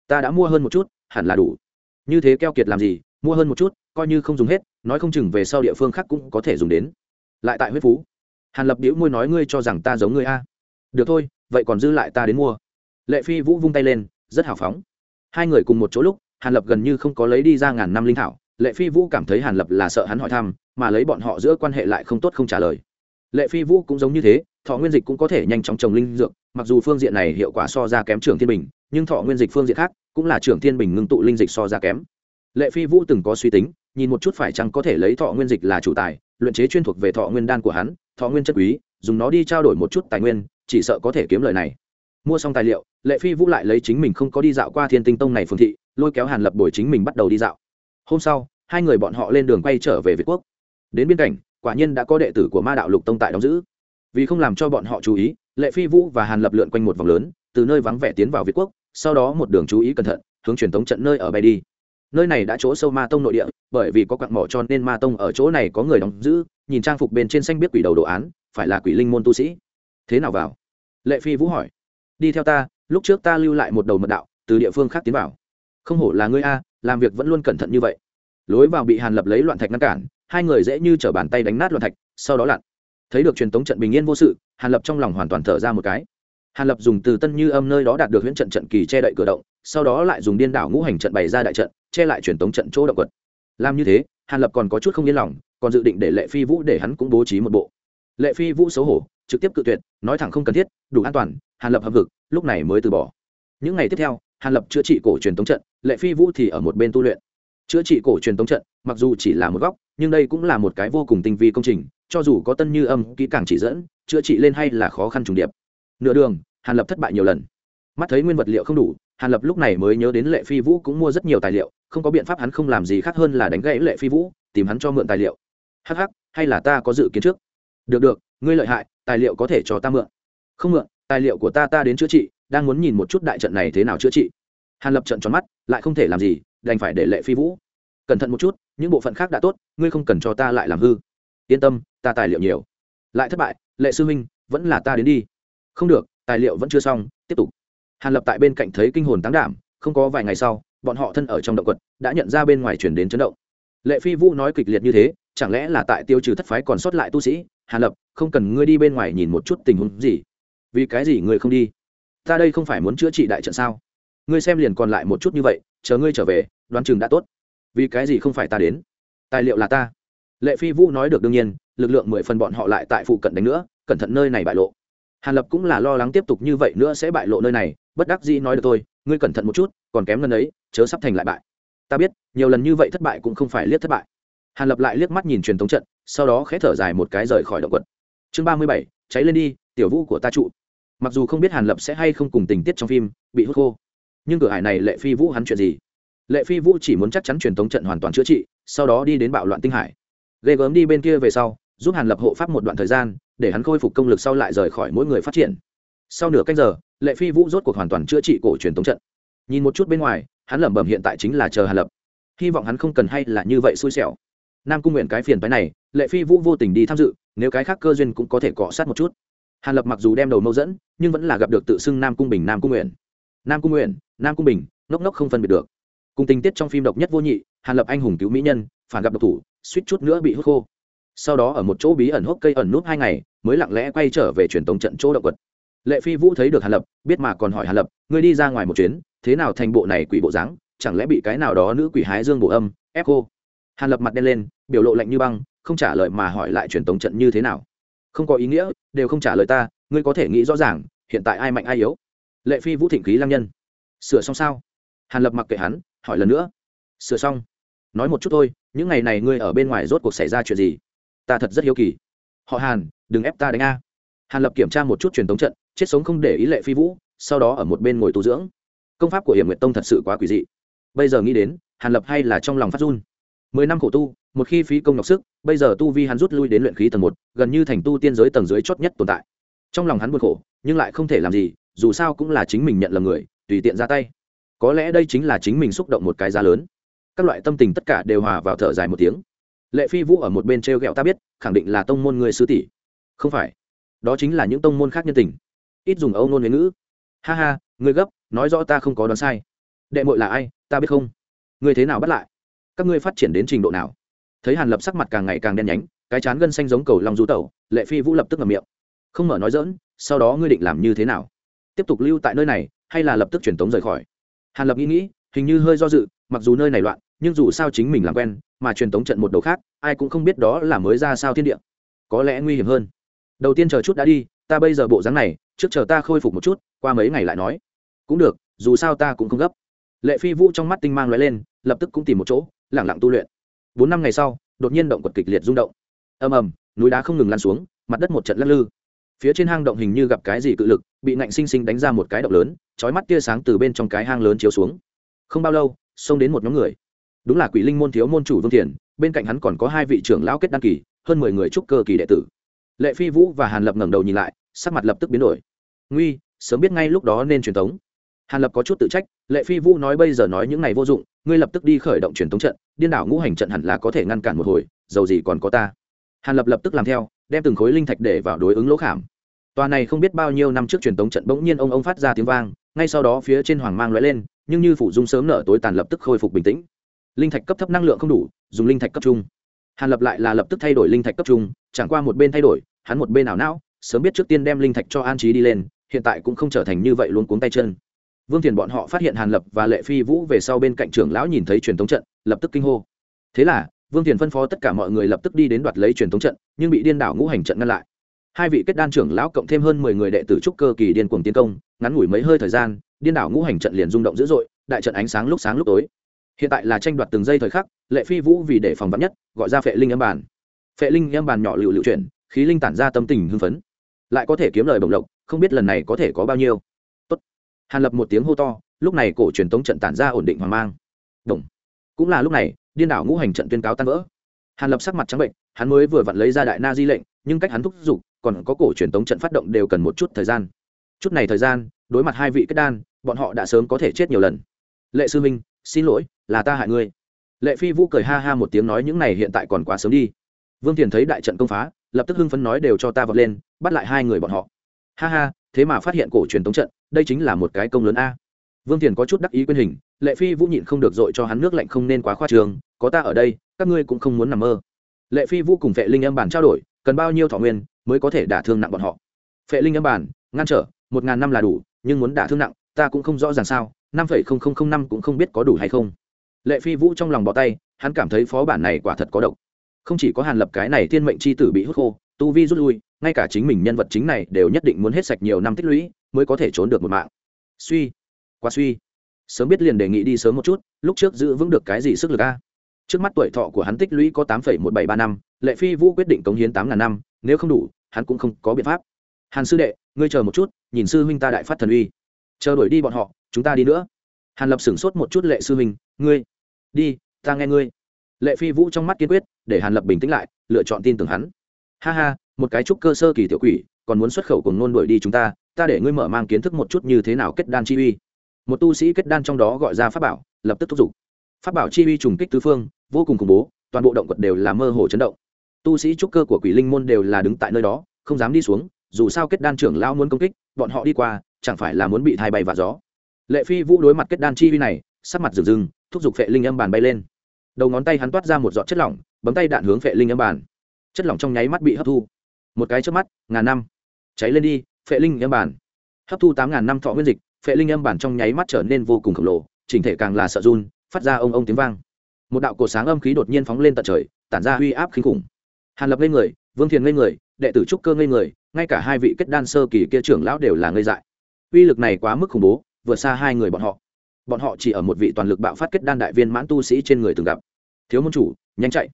Ta đã mua hơn một chút, hẳn là đủ. Như thế keo kiệt làm gì, mua hơn một chút, coi như không dùng hết, nói không chừng về sau địa phương khác cũng có thể dùng đến. Lại tại huyết phú. Hàn lập đĩu môi nói ngươi cho rằng ta giống ngươi a. Được thôi, vậy còn dư lại ta đến mua. Lệ phi vũ vung tay lên, rất hào phóng. Hai người cùng một chỗ lúc, hàn lập gần như không có lấy đi ra ngàn năm linh thảo. Lệ phi vũ cảm thấy hàn lập là sợ hắn hỏi thăm, mà lấy bọn họ giữa quan hệ lại không tốt không trả lời. Lệ phi vũ cũng giống như thế thọ nguyên dịch cũng có thể nhanh chóng trồng linh dược, mặc dù phương diện này hiệu quả so ra kém trưởng thiên bình, nhưng thọ nguyên dịch phương diện khác cũng là trưởng thiên bình ngưng tụ linh dịch so ra kém. Lệ phi vũ từng có suy tính, nhìn một chút phải chăng có thể lấy thọ nguyên dịch là chủ tài, luyện chế chuyên thuộc về thọ nguyên đan của hắn, thọ nguyên chất quý, dùng nó đi trao đổi một chút tài nguyên, chỉ sợ có thể kiếm lời này. Mua xong tài liệu, lệ phi vũ lại lấy chính mình không có đi dạo qua thiên tinh tông này phương thị, lôi kéo hàn lập bồi chính mình bắt đầu đi dạo. Hôm sau, hai người bọn họ lên đường quay trở về việt quốc. Đến biên cảnh quả nhiên đã có đệ tử của ma đạo lục tông tại đóng giữ vì không làm cho bọn họ chú ý, lệ phi vũ và hàn lập lượn quanh một vòng lớn, từ nơi vắng vẻ tiến vào việt quốc, sau đó một đường chú ý cẩn thận, hướng truyền tống trận nơi ở bay đi. Nơi này đã chỗ sâu ma tông nội địa, bởi vì có quặng mỏ cho nên ma tông ở chỗ này có người đóng giữ, nhìn trang phục bên trên xanh biết quỷ đầu đồ án, phải là quỷ linh môn tu sĩ. Thế nào vào? Lệ phi vũ hỏi. Đi theo ta, lúc trước ta lưu lại một đầu mật đạo, từ địa phương khác tiến vào. Không hổ là ngươi a, làm việc vẫn luôn cẩn thận như vậy. Lối vào bị hàn lập lấy loạn thạch ngăn cản, hai người dễ như t r ở bàn tay đánh nát loạn thạch, sau đó lặn thấy được truyền tống trận bình yên vô sự, hàn lập trong lòng hoàn toàn thở ra một cái. Hàn lập dùng từ tân như âm nơi đó đạt được huyễn trận trận kỳ che đậy cửa động, sau đó lại dùng điên đảo ngũ hành trận bày ra đại trận, che lại truyền tống trận chỗ động quật. Làm như thế, hàn lập còn có chút không yên lòng, còn dự định để lệ phi vũ để hắn cũng bố trí một bộ. Lệ phi vũ xấu hổ, trực tiếp cự tuyệt, nói thẳng không cần thiết, đủ an toàn, hàn lập hợp vực lúc này mới từ bỏ. Những ngày tiếp theo, hàn lập chữa trị cổ truyền tống trận, lệ phi vũ thì ở một bên tu luyện. Chữa trị cổ truyền tống trận, mặc dù chỉ là một góc, nhưng đây cũng là một cái vô cùng tinh vi công trình cho dù có tân như âm, kỹ càng chỉ dẫn, chữa trị lên hay là khó khăn trùng điệp. Nửa đường, hàn lập thất bại nhiều lần. Mắt thấy nguyên vật liệu không đủ, hàn lập lúc này mới nhớ đến lệ phi vũ cũng mua rất nhiều tài liệu, không có biện pháp hắn không làm gì khác hơn là đánh gãy lệ phi vũ, tìm hắn cho mượn tài liệu. Hắc hắc, hay là ta có dự kiến trước? Được được, ngươi lợi hại, tài liệu có thể cho ta mượn. Không mượn, tài liệu của ta ta đến chữa trị, đang muốn nhìn một chút đại trận này thế nào chữa trị. Hàn lập trận tròn mắt, lại không thể làm gì, đành phải để lệ phi vũ. Cẩn thận một chút, những bộ phận khác đã tốt, ngươi không cần cho ta lại làm hư yên tâm, ta tài liệu nhiều. Lại thất bại, lệ sư huynh, vẫn là ta đến đi. Không được, tài liệu vẫn chưa xong, tiếp tục. Hàn lập tại bên cạnh thấy kinh hồn táng đảm, không có vài ngày sau, bọn họ thân ở trong động quật, đã nhận ra bên ngoài chuyển đến chấn động. Lệ phi vũ nói kịch liệt như thế, chẳng lẽ là tại tiêu trừ thất phái còn sót lại tu sĩ? Hàn lập, không cần ngươi đi bên ngoài nhìn một chút tình huống gì. Vì cái gì ngươi không đi? Ta đây không phải muốn chữa trị đại trận sao? Ngươi xem liền còn lại một chút như vậy, chờ ngươi trở về, đoán chừng đã tốt. Vì cái gì không phải ta đến? Tài liệu là ta lệ phi vũ nói được đương nhiên, lực lượng mười phần bọn họ lại tại phụ cận đánh nữa, cẩn thận nơi này bại lộ. Hàn lập cũng là lo lắng tiếp tục như vậy nữa sẽ bại lộ nơi này, bất đắc dĩ nói được tôi ngươi cẩn thận một chút, còn kém lần ấy, chớ sắp thành lại bại. Ta biết, nhiều lần như vậy thất bại cũng không phải liếc thất bại. Hàn lập lại liếc mắt nhìn truyền thống trận, sau đó khẽ thở dài một cái rời khỏi động quật. Chương ba mươi bảy, cháy lên đi, tiểu vũ của ta trụ. Mặc dù không biết hàn lập sẽ hay không cùng tình tiết trong phim, bị hút khô, nhưng cửa hải này lệ phi vũ hắn chuyện gì? Lệ phi vũ chỉ muốn chắc chắn truyền thống trận hoàn toàn chữa trị, sau đó đi đến bạo loạn tinh hải ghê gớm đi bên kia về sau, giúp hàn lập hộ pháp một đoạn thời gian, để hắn khôi phục công lực sau lại rời khỏi mỗi người phát triển. Sau nửa canh giờ, lệ phi vũ rốt cuộc hoàn toàn chữa trị cổ truyền tống trận. Nhìn một chút bên ngoài, hắn lẩm bẩm hiện tại chính là chờ hàn lập. Hy vọng hắn không cần hay là như vậy xui xẻo. Nam cung nguyện cái phiền phái này, lệ phi vũ vô tình đi tham dự, nếu cái khác cơ duyên cũng có thể cọ sát một chút. Hàn lập mặc dù đem đầu mâu dẫn, nhưng vẫn là gặp được tự xưng nam cung bình, nam cung nguyện. Nam cung nguyện, nam cung bình, ngốc ngốc không phân biệt được. Cùng tình tiết trong phim độc nhất vô nhị, hàn lập anh hùng cứu mỹ nhân phản gặp độc thủ, suýt chút nữa bị hút khô. Sau đó ở một chỗ bí ẩn hốc cây ẩn nút hai ngày, mới lặng lẽ quay trở về truyền tống trận chỗ động vật. Lệ phi vũ thấy được hàn lập, biết mà còn hỏi hàn lập, ngươi đi ra ngoài một chuyến, thế nào thành bộ này quỷ bộ dáng? Chẳng lẽ bị cái nào đó nữ quỷ hái dương bổ âm, ép cô hàn lập mặt đen lên, biểu lộ lạnh như băng, không trả lời mà hỏi lại truyền tống trận như thế nào. Không có ý nghĩa, đều không trả lời ta, ngươi có thể nghĩ rõ ràng, hiện tại ai mạnh ai yếu. Lệ phi vũ thịnh khí lăng nhân. Sửa xong sao? Hàn lập mặc kệ hắn, hỏi lần nữa. Sửa xong nói một chút thôi, những ngày này ngươi ở bên ngoài rốt cuộc xảy ra chuyện gì? Ta thật rất hiếu kỳ. Họ hàn, đừng ép ta đánh a. Hàn lập kiểm tra một chút truyền thống trận, chết sống không để ý lệ phi vũ, sau đó ở một bên ngồi tu dưỡng. Công pháp của hiểm nguyệt tông thật sự quá quỷ dị. Bây giờ nghĩ đến, hàn lập hay là trong lòng phát run. Mười năm khổ tu, một khi phí công nhọc sức, bây giờ tu vi hắn rút lui đến luyện khí tầng một, gần như thành tu tiên giới tầng dưới chót nhất tồn tại. Trong lòng hắn buồn khổ, nhưng lại không thể làm gì, dù sao cũng là chính mình nhận là người, tùy tiện ra tay. Có lẽ đây chính là chính mình xúc động một cái giá lớn các loại tâm tình tất cả đều hòa vào thở dài một tiếng. Lệ phi vũ ở một bên t r e o g ẹ o ta biết, khẳng định là tông môn người sư tỷ. Không phải, đó chính là những tông môn khác nhân tình. Ít dùng âu ngôn huế ngữ. Ha ha người gấp, nói rõ ta không có đoán sai. Đệ mội là ai, ta biết không? Người thế nào bắt lại? Các ngươi phát triển đến trình độ nào? Thấy hàn lập sắc mặt càng ngày càng đen nhánh, cái chán gân xanh giống cầu long du tẩu, lệ phi vũ lập tức ngậm miệng. Không mở nói dỡn sau đó ngươi định làm như thế nào? Tiếp tục lưu tại nơi này, hay là lập tức truyền tống rời khỏi? Hàn lập nghĩ nghĩ, hình như hơi do dự mặc dù nơi này loạn, nhưng dù sao chính mình làm quen, mà truyền tống trận một đầu khác, ai cũng không biết đó là mới ra sao thiên địa. Có lẽ nguy hiểm hơn. Đầu tiên chờ chút đã đi, ta bây giờ bộ dáng này, trước chờ ta khôi phục một chút, qua mấy ngày lại nói. Cũng được, dù sao ta cũng không gấp. Lệ phi vũ trong mắt tinh mang l lên, lập tức cũng tìm một chỗ lẳng lặng tu luyện. Bốn năm ngày sau, đột nhiên động quật kịch liệt rung động. Ầm ầm, núi đá không ngừng lan xuống, mặt đất một trận lắc lư. Phía trên hang động hình như gặp cái gì cự lực, bị nạnh sinh sinh đánh ra một cái động lớn trói mắt tia sáng từ bên trong cái hang lớn chiếu xuống. Không bao lâu xông đến một nhóm người. Đúng là quỷ linh môn thiếu môn chủ vương thiền, bên cạnh hắn còn có hai vị trưởng lão kết đăng kỳ, hơn mười người trúc cơ kỳ đệ tử. Lệ phi vũ và hàn lập ngẩng đầu nhìn lại, sắc mặt lập tức biến đổi. Nguy, sớm biết ngay lúc đó nên truyền tống. Hàn lập có chút tự trách, lệ phi vũ nói bây giờ nói những này vô dụng, ngươi lập tức đi khởi động truyền tống trận, điên đảo ngũ hành trận hẳn là có thể ngăn cản một hồi, dầu gì còn có ta. Hàn lập lập tức làm theo, đem từng khối linh thạch để vào đối ứng lỗ khảm. Tòa này không biết bao nhiêu năm trước truyền tống trận bỗng nhiên ông ông phát ra tiếng vang, ngay sau đó phía trên hoàng mang lóe lên nhưng như phủ dung sớm nở tối tàn lập tức khôi phục bình tĩnh. Linh thạch cấp thấp năng lượng không đủ, dùng linh thạch cấp trung. Hàn lập lại là lập tức thay đổi linh thạch cấp trung, chẳng qua một bên thay đổi, hắn một bên ảo não, sớm biết trước tiên đem linh thạch cho an trí đi lên, hiện tại cũng không trở thành như vậy luôn cuống tay chân. Vương thiền bọn họ phát hiện hàn lập và lệ phi vũ về sau bên cạnh trưởng lão nhìn thấy truyền thống trận, lập tức kinh hô. Thế là, vương thiền phân phó tất cả mọi người lập tức đi đến đoạt lấy truyền thống trận, nhưng bị điên đảo ngũ hành trận ngăn lại. Hai vị kết đan trưởng lão cộng thêm hơn mười người đệ tử trúc cơ kỳ điên cuồng tiến công, ngắn ngủi mấy hơi thời gian điên đảo ngũ hành trận liền rung động dữ dội, đại trận ánh sáng lúc sáng lúc tối. Hiện tại là tranh đoạt từng giây thời khắc, lệ phi vũ vì để phòng vắn nhất, gọi ra phệ linh âm bàn. Phệ linh âm bàn nhỏ lựu lựu chuyển, khí linh tản ra tâm tình hưng phấn. Lại có thể kiếm lời bổng lộc, không biết lần này có thể có bao nhiêu. Tốt. hàn lập một tiếng hô to, lúc này cổ truyền tống trận tản ra ổn định hoàng mang. Đồng. cũng là lúc này, điên đảo ngũ hành trận tuyên cáo tan vỡ. Hàn lập sắc mặt trắng bệnh, hắn mới vừa vặn lấy ra đại na di lệnh, nhưng cách hắn thúc giục, còn có cổ truyền tống trận phát động đều cần một chút thời gian. Chút này thời gian, đối mặt hai vị kết đan bọn họ đã sớm có thể chết nhiều lần. Lệ sư minh xin lỗi, là ta hại ngươi. Lệ phi vũ cười ha ha một tiếng nói những này hiện tại còn quá sớm đi. Vương tiền thấy đại trận công phá, lập tức hưng phấn nói đều cho ta vọt lên, bắt lại hai người bọn họ. Ha ha, thế mà phát hiện cổ truyền tống trận, đây chính là một cái công lớn a. Vương tiền có chút đắc ý quyên hình, lệ phi vũ nhịn không được dội cho hắn nước lạnh không nên quá khoa trường, có ta ở đây, các ngươi cũng không muốn nằm mơ. Lệ phi vũ cùng vệ linh âm bản trao đổi, cần bao nhiêu thọ nguyên mới có thể đả thương nặng bọn họ? Phệ linh âm bản, ngăn trở, một ngàn năm là đủ, nhưng muốn đả thương nặng ta cũng không rõ ràng sao, năm phẩy không không không năm cũng không biết có đủ hay không. Lệ phi vũ trong lòng bỏ tay, hắn cảm thấy phó bản này quả thật có độc. Không chỉ có hàn lập cái này thiên mệnh c h i tử bị hút khô, tu vi rút lui, ngay cả chính mình nhân vật chính này đều nhất định muốn hết sạch nhiều năm tích lũy, mới có thể trốn được một mạng. Suy, quá suy. Sớm biết liền đề nghị đi sớm một chút, lúc trước giữ vững được cái gì sức lực a? Trước mắt tuổi thọ của hắn tích lũy có tám một bảy ba năm, lệ phi vũ quyết định cống hiến tám ngàn năm, nếu không đủ, hắn cũng không có biện pháp. Hàn sư đệ, ngươi chờ một chút, nhìn sư huynh ta đại phát thần uy chờ đuổi đi bọn họ, chúng ta đi nữa. Hàn lập sửng sốt một chút, lệ sư huynh, ngươi, đi, ta nghe ngươi. Lệ phi vũ trong mắt kiên quyết, để hàn lập bình tĩnh lại, lựa chọn tin tưởng hắn. Ha ha, một cái trúc cơ sơ kỳ tiểu quỷ, còn muốn xuất khẩu cùng nôn đuổi đi chúng ta ta để ngươi mở mang kiến thức một chút như thế nào kết đan chi uy. Một tu sĩ kết đan trong đó gọi ra pháp bảo, lập tức thúc giục. Pháp bảo chi uy trùng kích tứ phương, vô cùng khủng bố, toàn bộ động vật đều là mơ hồ chấn động. Tu sĩ trúc cơ của quỷ linh môn đều là đứng tại nơi đó, không dám đi xuống, dù sao kết đan trưởng lao muốn công kích, bọn họ đi qua chẳng phải là muốn bị thai bay và gió. Lệ phi vũ đối mặt kết đan chi vi này, sắc mặt rừng rừng, thúc giục phệ linh âm bàn bay lên. Đầu ngón tay hắn toát ra một giọt chất lỏng, bấm tay đạn hướng phệ linh âm bàn. Chất lỏng trong nháy mắt bị hấp thu. Một cái trước mắt, ngàn năm. Cháy lên đi, phệ linh âm bàn. Hấp thu tám ngàn năm thọ nguyên dịch, phệ linh âm bản trong nháy mắt trở nên vô cùng khổng lồ, chỉnh thể càng là sợ run, phát ra ông ông tiếng vang. Một đạo cổ sáng âm khí đột nhiên phóng lên tận trời, tản ra uy áp kinh khủng. Hàn lập lên người, vương thiền ngây người, đệ tử trúc cơ ngây người, ngay cả hai vị kết đan sơ kỳ kia trưởng lão đều là ngây dại uy lực này quá mức khủng bố, vượt xa hai người bọn họ. Bọn họ chỉ ở một vị toàn lực bạo phát kết đan đại viên mãn tu sĩ trên người từng gặp. Thiếu môn chủ, nhanh chạy.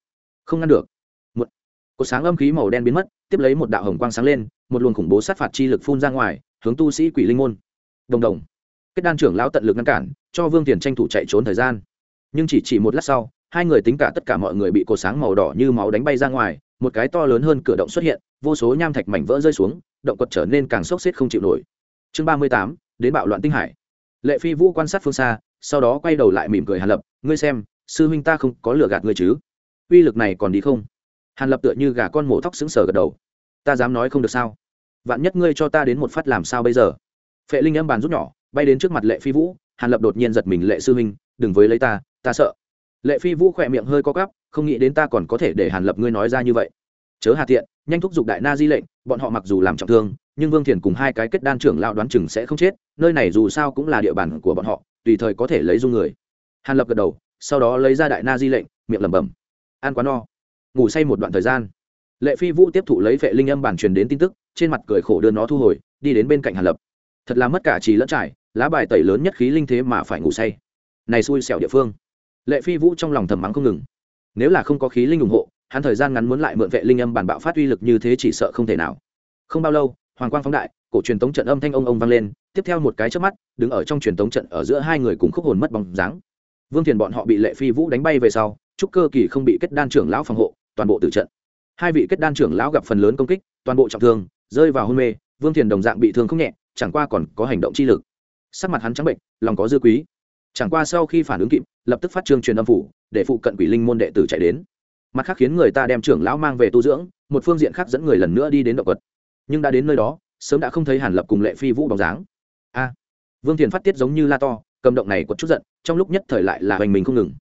Không ngăn được. Một cột sáng âm khí màu đen biến mất, tiếp lấy một đạo hồng quang sáng lên, một luồng khủng bố sát phạt chi lực phun ra ngoài, hướng tu sĩ quỷ linh môn. Đồng đồng. Kết đan trưởng lão tận lực ngăn cản, cho vương tiền tranh thủ chạy trốn thời gian. Nhưng chỉ chỉ một lát sau, hai người tính cả tất cả mọi người bị cột sáng màu đỏ như máu đánh bay ra ngoài, một cái to lớn hơn cửa động xuất hiện, vô số nham thạch mảnh vỡ rơi xuống, động quật trở nên càng sốc xếp không chịu nổi chương ba mươi tám, đến bạo loạn tinh hải. Lệ phi vũ quan sát phương xa, sau đó quay đầu lại mỉm cười hàn lập, ngươi xem, sư huynh ta không có lừa gạt ngươi chứ? Uy lực này còn đi không? Hàn lập tựa như gà con mổ thóc xứng sở gật đầu. Ta dám nói không được sao? Vạn nhất ngươi cho ta đến một phát làm sao bây giờ? Phệ linh âm bàn rút nhỏ, bay đến trước mặt lệ phi vũ. Hàn lập đột nhiên giật mình, lệ sư huynh, đừng với lấy ta ta sợ. Lệ phi vũ khỏe miệng hơi co cắp không nghĩ đến ta còn có thể để hàn lập ngươi nói ra như vậy. Chớ hà tiện, nhanh thúc giục đại na di lệnh, bọn họ mặc dù làm trọng thương nhưng vương thiền cùng hai cái kết đan trưởng lao đoán chừng sẽ không chết, nơi này dù sao cũng là địa bàn của bọn họ, tùy thời có thể lấy dung người. Hàn lập gật đầu, sau đó lấy ra đại na di lệnh, miệng lẩm bẩm, ăn quá no. Ngủ say một đoạn thời gian. Lệ phi vũ tiếp thụ lấy vệ linh âm bản truyền đến tin tức, trên mặt cười khổ đưa nó thu hồi, đi đến bên cạnh hàn lập. Thật là mất cả trí lẫn trải, lá bài tẩy lớn nhất khí linh thế mà phải ngủ say. Này xui xẻo địa phương. Lệ phi vũ trong lòng thầm mắng không ngừng. Nếu là không có khí linh ủng hộ, hắn thời gian ngắn muốn lại mượn vệ linh âm bản bạo phát uy lực như thế chỉ sợ không thể nào. Không bao lâu hoàng quang phóng đại, cổ truyền tống trận âm thanh ông ông vang lên, tiếp theo một cái trước mắt, đứng ở trong truyền tống trận ở giữa hai người cùng khúc hồn mất bóng dáng. Vương thiền bọn họ bị lệ phi vũ đánh bay về sau chúc cơ kỳ không bị kết đan trưởng lão phòng hộ, toàn bộ tử trận. Hai vị kết đan trưởng lão gặp phần lớn công kích, toàn bộ trọng thương, rơi vào hôn mê, vương thiền đồng dạng bị thương không nhẹ, chẳng qua còn có hành động chi lực. Sắc mặt hắn trắng bệnh, lòng có dư quý. Chẳng qua sau khi phản ứng kịp, lập tức phát trương truyền âm phủ, để phụ cận quỷ linh môn đệ tử chạy đến. Mặt khác khiến người ta đem trưởng lão mang về tu dưỡng, một phương diện khác dẫn người lần nữa đi đến động vật nhưng đã đến nơi đó, sớm đã không thấy hàn lập cùng lệ phi vũ bóng dáng. A, vương thiền phát tiết giống như la to, cầm động này có chút giận, trong lúc nhất thời lại là hoành mình không ngừng.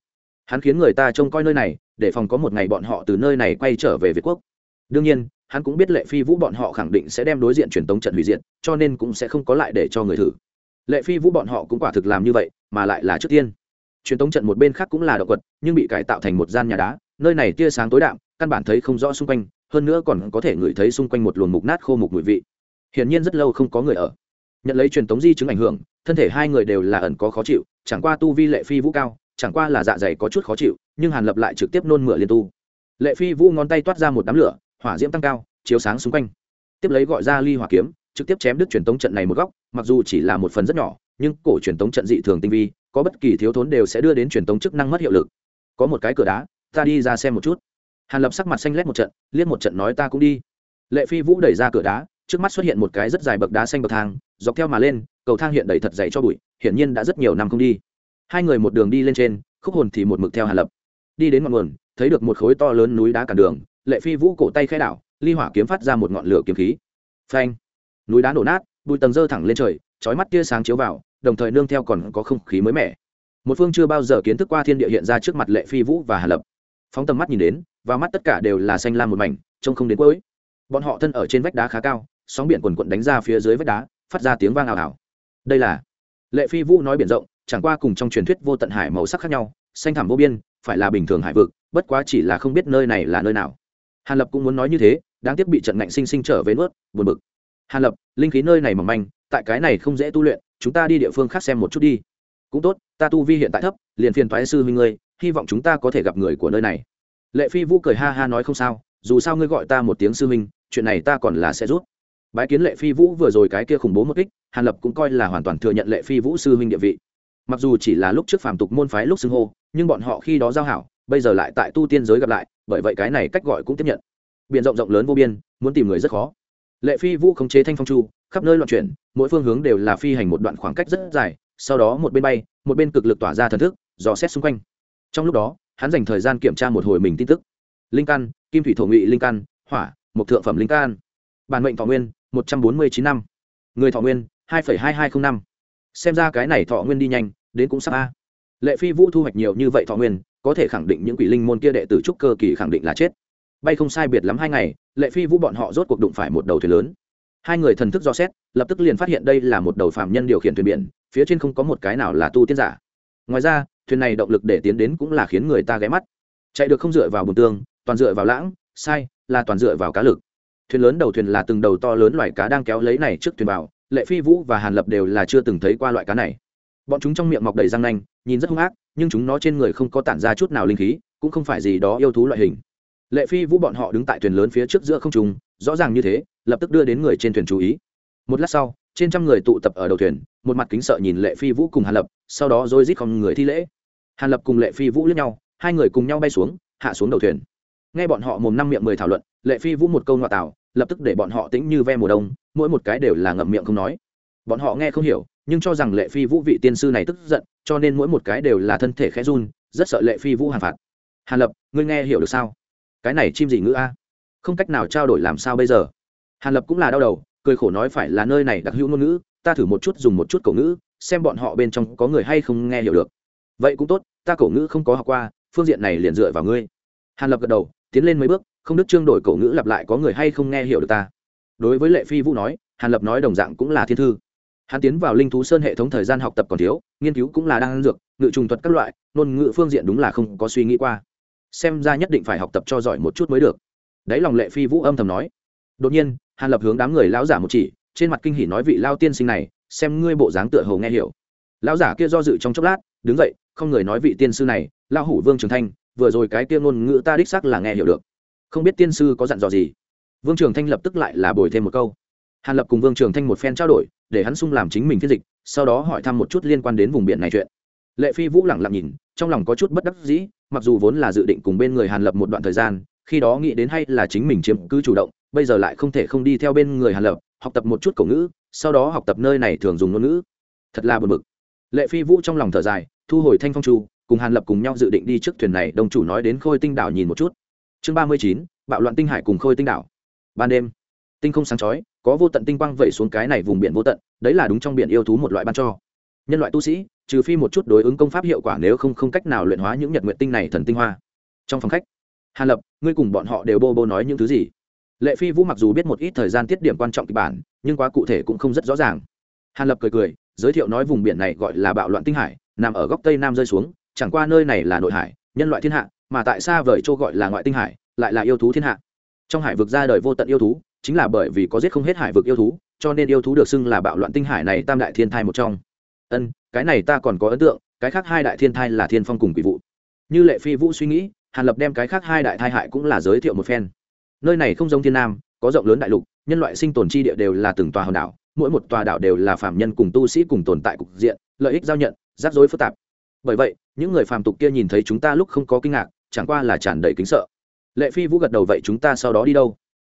Hắn khiến người ta trông coi nơi này, để phòng có một ngày bọn họ từ nơi này quay trở về việt quốc. Đương nhiên, hắn cũng biết lệ phi vũ bọn họ khẳng định sẽ đem đối diện truyền tống trận hủy diệt, cho nên cũng sẽ không có lại để cho người thử. Lệ phi vũ bọn họ cũng quả thực làm như vậy, mà lại là trước tiên. Truyền tống trận một bên khác cũng là động quật, nhưng bị cải tạo thành một gian nhà đá, nơi này tia sáng tối đạm, căn bản thấy không rõ xung quanh hơn nữa còn có thể ngửi thấy xung quanh một luồng mục nát khô mục mùi vị. Hiển nhiên rất lâu không có người ở. Nhận lấy truyền tống di chứng ảnh hưởng, thân thể hai người đều là ẩn có khó chịu, chẳng qua tu vi lệ phi vũ cao, chẳng qua là dạ dày có chút khó chịu, nhưng hàn lập lại trực tiếp nôn mửa liên tu. Lệ phi vũ ngón tay toát ra một đám lửa, hỏa diễm tăng cao, chiếu sáng xung quanh. Tiếp lấy gọi ra ly hỏa kiếm, trực tiếp chém đứt truyền tống trận này một góc, mặc dù chỉ là một phần rất nhỏ, nhưng cổ truyền tống trận dị thường tinh vi, có bất kỳ thiếu thốn đều sẽ đưa đến truyền tống chức năng mất hiệu lực. Có một cái cửa đá, ta đi ra xem một chút hàn lập sắc mặt xanh lét một trận, liếc một trận nói ta cũng đi. Lệ phi vũ đẩy ra cửa đá, trước mắt xuất hiện một cái rất dài bậc đá xanh bậc thang, dọc theo mà lên, cầu thang hiện đầy thật dày cho bụi, hiển nhiên đã rất nhiều năm không đi. Hai người một đường đi lên trên, khúc hồn thì một mực theo hàn lập. Đi đến ngọn nguồn, thấy được một khối to lớn núi đá cản đường, lệ phi vũ cổ tay khai đảo, ly hỏa kiếm phát ra một ngọn lửa kiếm khí. Phanh! Núi đá nổ nát, bụi tầng dơ thẳng lên trời, chói mắt tia sáng chiếu vào, đồng thời nương theo còn có không khí mới mẻ. Một phương chưa bao giờ kiến thức qua thiên địa hiện ra trước mặt lệ phi vũ và hà lập. Phóng tầm mắt nhìn đến và mắt tất cả đều là xanh lam một mảnh, trông không đến cuối. Bọn họ thân ở trên vách đá khá cao, sóng biển quần quận đánh ra phía dưới vách đá, phát ra tiếng vang ảo ảo đây là lệ phi vũ nói biển rộng, chẳng qua cùng trong truyền thuyết vô tận hải màu sắc khác nhau, xanh thẳm vô biên, phải là bình thường hải vực, bất quá chỉ là không biết nơi này là nơi nào. Hàn lập cũng muốn nói như thế, đáng tiếc bị trận ngạnh sinh sinh trở về nuốt, buồn bực. Hàn lập, linh khí nơi này mỏng manh, tại cái này không dễ tu luyện, chúng ta đi địa phương khác xem một chút đi. Cũng tốt, ta tu vi hiện tại thấp, liền phiền thoái sư huynh ngươi, hy vọng chúng ta có thể gặp người của nơi này lệ phi vũ cười ha ha nói không sao, dù sao ngươi gọi ta một tiếng sư huynh, chuyện này ta còn là sẽ rút bái kiến lệ phi vũ vừa rồi cái kia khủng bố một kích, hàn lập cũng coi là hoàn toàn thừa nhận lệ phi vũ sư huynh địa vị. Mặc dù chỉ là lúc trước phàm tục môn phái lúc xưng hô, nhưng bọn họ khi đó giao hảo, bây giờ lại tại tu tiên giới gặp lại, bởi vậy cái này cách gọi cũng tiếp nhận. Biện rộng rộng lớn vô biên, muốn tìm người rất khó. Lệ phi vũ khống chế thanh phong chu, khắp nơi loạn chuyển, mỗi phương hướng đều là phi hành một đoạn khoảng cách rất dài, sau đó một bên bay, một bên cực lực tỏa ra thần thức, dò xét xung quanh. Trong lúc đó hắn dành thời gian kiểm tra một hồi mình tin tức. Linh căn, kim thủy thổ ngụy linh căn, hỏa một thượng phẩm linh căn. Bản mệnh thọ nguyên, một trăm bốn mươi chín năm. Người thọ nguyên, hai hai hai không năm. Xem ra cái này thọ nguyên đi nhanh, đến cũng sắp a. Lệ phi vũ thu hoạch nhiều như vậy thọ nguyên, có thể khẳng định những quỷ linh môn kia đệ tử trúc cơ kỳ khẳng định là chết. Bay không sai biệt lắm hai ngày, lệ phi vũ bọn họ rốt cuộc đụng phải một đầu thuyền lớn. Hai người thần thức do xét, lập tức liền phát hiện đây là một đầu phạm nhân điều khiển thuyền biển, phía trên không có một cái nào là tu tiên giả ngoài ra, thuyền này động lực để tiến đến cũng là khiến người ta ghé mắt. Chạy được không dựa vào bùn tương toàn dựa vào lãng, sai, là toàn dựa vào cá lực. Thuyền lớn đầu thuyền là từng đầu to lớn loài cá đang kéo lấy này trước thuyền vào, lệ phi vũ và hàn lập đều là chưa từng thấy qua loại cá này. Bọn chúng trong miệng mọc đầy răng nanh, nhìn rất hung ác, nhưng chúng nó trên người không có tản ra chút nào linh khí, cũng không phải gì đó yêu thú loại hình. Lệ phi vũ bọn họ đứng tại thuyền lớn phía trước giữa không trùng rõ ràng như thế, lập tức đưa đến người trên thuyền chú ý. Một lát sau, trên trăm người tụ tập ở đầu thuyền một mặt kính sợ nhìn lệ phi vũ cùng hàn lập, sau đó rồi rít không người thi lễ. Hàn lập cùng lệ phi vũ lướt nhau, hai người cùng nhau bay xuống, hạ xuống đầu thuyền. Nghe bọn họ mồm năm miệng mười thảo luận, lệ phi vũ một câu ngoại tảo, lập tức để bọn họ tĩnh như ve mùa đông, mỗi một cái đều là ngậm miệng không nói. Bọn họ nghe không hiểu, nhưng cho rằng lệ phi vũ vị tiên sư này tức giận, cho nên mỗi một cái đều là thân thể khẽ run, rất sợ lệ phi vũ hàn phạt. Hàn lập, ngươi nghe hiểu được sao? Cái này chim gì ngữ a? Không cách nào trao đổi làm sao bây giờ? Hàn lập cũng là đau đầu, cười khổ nói phải là nơi này đặc hữu ngôn ngữ ta thử một chút dùng một chút cổ ngữ, xem bọn họ bên trong có người hay không nghe hiểu được. Vậy cũng tốt, ta cổ ngữ không có học qua, phương diện này liền dựa vào ngươi. Hàn lập gật đầu, tiến lên mấy bước, không đức trương đổi cổ ngữ lặp lại có người hay không nghe hiểu được ta. Đối với lệ phi vũ nói, hàn lập nói đồng dạng cũng là thiên thư. Hắn tiến vào linh thú sơn hệ thống thời gian học tập còn thiếu, nghiên cứu cũng là đang ăn dược, ngự trùng thuật các loại, ngôn ngữ phương diện đúng là không có suy nghĩ qua. Xem ra nhất định phải học tập cho giỏi một chút mới được. Đấy lòng lệ phi vũ âm thầm nói. Đột nhiên, hàn lập hướng đám người lão giả một chỉ trên mặt kinh hỉ nói vị lao tiên sinh này, xem ngươi bộ dáng tựa hồ nghe hiểu. Lão giả kia do dự trong chốc lát, đứng dậy, không người nói vị tiên sư này lao hủ vương trường thanh, vừa rồi cái kia ngôn ngữ ta đích xác là nghe hiểu được. Không biết tiên sư có dặn dò gì? Vương trường thanh lập tức lại là bồi thêm một câu. Hàn lập cùng vương trường thanh một phen trao đổi, để hắn sung làm chính mình phiên dịch, sau đó hỏi thăm một chút liên quan đến vùng biển này chuyện. Lệ phi vũ lẳng lặng nhìn, trong lòng có chút bất đắc dĩ, mặc dù vốn là dự định cùng bên người hàn lập một đoạn thời gian, khi đó nghĩ đến hay là chính mình chiếm cứ chủ động, bây giờ lại không thể không đi theo bên người hàn lập học tập một chút cổ ngữ, sau đó học tập nơi này thường dùng ngôn ngữ. Thật là bực bực. Lệ phi vũ trong lòng thở dài, thu hồi thanh phong chu, cùng hàn lập cùng nhau dự định đi trước thuyền này đồng chủ nói đến khôi tinh đảo nhìn một chút. Chương ba mươi chín, bạo loạn tinh hải cùng khôi tinh đảo. Ban đêm, tinh không sáng chói, có vô tận tinh quang vẩy xuống cái này vùng biển vô tận, đấy là đúng trong biển yêu thú một loại ban cho. Nhân loại tu sĩ, trừ phi một chút đối ứng công pháp hiệu quả nếu không không cách nào luyện hóa những nhật nguyện tinh này thần tinh hoa. Trong phòng khách, hàn lập, ngươi cùng bọn họ đều bô bô nói những thứ gì? Lệ phi vũ mặc dù biết một ít thời gian tiết điểm quan trọng kịch bản, nhưng quá cụ thể cũng không rất rõ ràng. Hàn lập cười cười, giới thiệu nói vùng biển này gọi là bạo loạn tinh hải, nằm ở góc tây nam rơi xuống, chẳng qua nơi này là nội hải, nhân loại thiên hạ, mà tại sao vời châu gọi là ngoại tinh hải, lại là yêu thú thiên hạ. Trong hải vực ra đời vô tận yêu thú, chính là bởi vì có giết không hết hải vực yêu thú, cho nên yêu thú được xưng là bạo loạn tinh hải này tam đại thiên thai một trong. Ân, cái này ta còn có ấn tượng, cái khác hai đại thiên thai là thiên phong cùng quỷ vụ như lệ phi vũ suy nghĩ, hàn lập đem cái khác hai đại thai hại cũng là giới thiệu một phen nơi này không giống thiên nam, có rộng lớn đại lục, nhân loại sinh tồn chi địa đều là từng tòa hòn đảo, mỗi một tòa đảo đều là phạm nhân cùng tu sĩ cùng tồn tại cục diện, lợi ích giao nhận, rắc rối phức tạp. Bởi vậy, những người phàm tục kia nhìn thấy chúng ta lúc không có kinh ngạc, chẳng qua là tràn đầy kính sợ. Lệ phi vũ gật đầu vậy chúng ta sau đó đi đâu?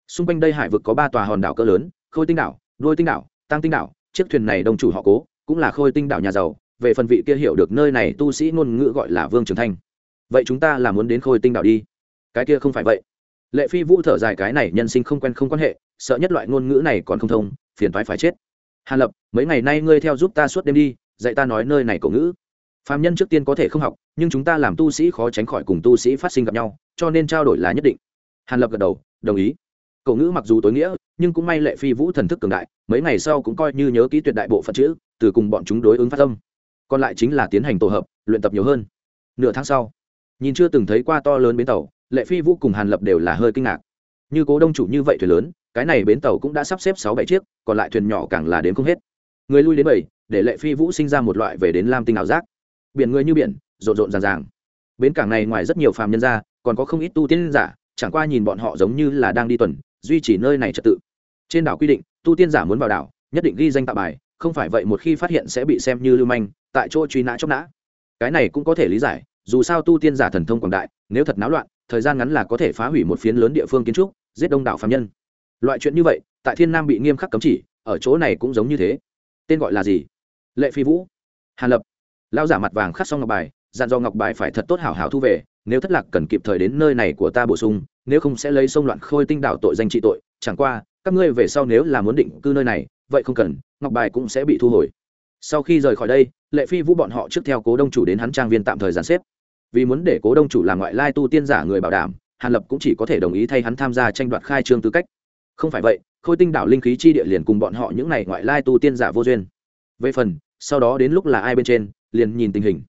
Xung quanh đây hải vực có ba tòa hòn đảo cỡ lớn, khôi tinh đảo đôi tinh đảo tăng tinh đảo, chiếc thuyền này đông chủ họ cố, cũng là khôi tinh đảo nhà giàu, về phần vị kia hiểu được nơi này tu sĩ ngôn ngữ gọi là vương trường thanh. Vậy chúng ta là muốn đến khôi tinh đảo đi. Cái kia không phải vậy lệ phi vũ thở dài cái này nhân sinh không quen không quan hệ, sợ nhất loại ngôn ngữ này còn không thông, phiền toái phải chết. Hàn lập, mấy ngày nay ngươi theo giúp ta suốt đêm đi, dạy ta nói nơi này cổ ngữ. Phạm nhân trước tiên có thể không học, nhưng chúng ta làm tu sĩ khó tránh khỏi cùng tu sĩ phát sinh gặp nhau, cho nên trao đổi là nhất định. Hàn lập gật đầu, đồng ý. Cổ ngữ mặc dù tối nghĩa, nhưng cũng may lệ phi vũ thần thức cường đại, mấy ngày sau cũng coi như nhớ kỹ tuyệt đại bộ phận chữ, từ cùng bọn chúng đối ứng phát tâm còn lại chính là tiến hành tổ hợp, luyện tập nhiều hơn. Nửa tháng sau, nhìn chưa từng thấy qua to lớn bến tàu lệ phi vũ cùng hàn lập đều là hơi kinh ngạc. Như cố đông chủ như vậy thuyền lớn, cái này bến tàu cũng đã sắp xếp sáu bảy chiếc, còn lại thuyền nhỏ càng là đến không hết. Người lui đến bảy, để lệ phi vũ sinh ra một loại về đến lam tinh ảo giác. Biển người như biển, rộn rộn ràng ràng. Bến cảng này ngoài rất nhiều phàm nhân ra còn có không ít tu tiên giả, chẳng qua nhìn bọn họ giống như là đang đi tuần, duy trì nơi này trật tự. Trên đảo quy định, tu tiên giả muốn vào đảo, nhất định ghi danh tạ bài, không phải vậy một khi phát hiện sẽ bị xem như lưu manh, tại chỗ truy nã chóc nã. Cái này cũng có thể lý giải, dù sao tu tiên giả thần thông quảng đại, nếu thật náo loạn thời gian ngắn là có thể phá hủy một phiến lớn địa phương kiến trúc, giết đông đảo phạm nhân. Loại chuyện như vậy, tại thiên nam bị nghiêm khắc cấm chỉ, ở chỗ này cũng giống như thế. Tên gọi là gì? Lệ phi vũ. Hàn lập. Lao giả mặt vàng khắc xong ngọc bài, dặn do ngọc bài phải thật tốt hảo hảo thu về, nếu thất lạc cần kịp thời đến nơi này của ta bổ sung, nếu không sẽ lấy sông loạn khôi tinh đảo tội danh trị tội, chẳng qua, các ngươi về sau nếu là muốn định cư nơi này, vậy không cần, ngọc bài cũng sẽ bị thu hồi. Sau khi rời khỏi đây, lệ phi vũ bọn họ trước theo cố đông chủ đến hắn trang viên tạm thời giàn xếp vì muốn để cố đông chủ làm ngoại lai tu tiên giả người bảo đảm, hàn lập cũng chỉ có thể đồng ý thay hắn tham gia tranh đoạt khai trương tư cách. Không phải vậy, khôi tinh đảo linh khí chi địa liền cùng bọn họ những n à y ngoại lai tu tiên giả vô duyên. Về phần, sau đó đến lúc là ai bên trên, liền nhìn tình hình.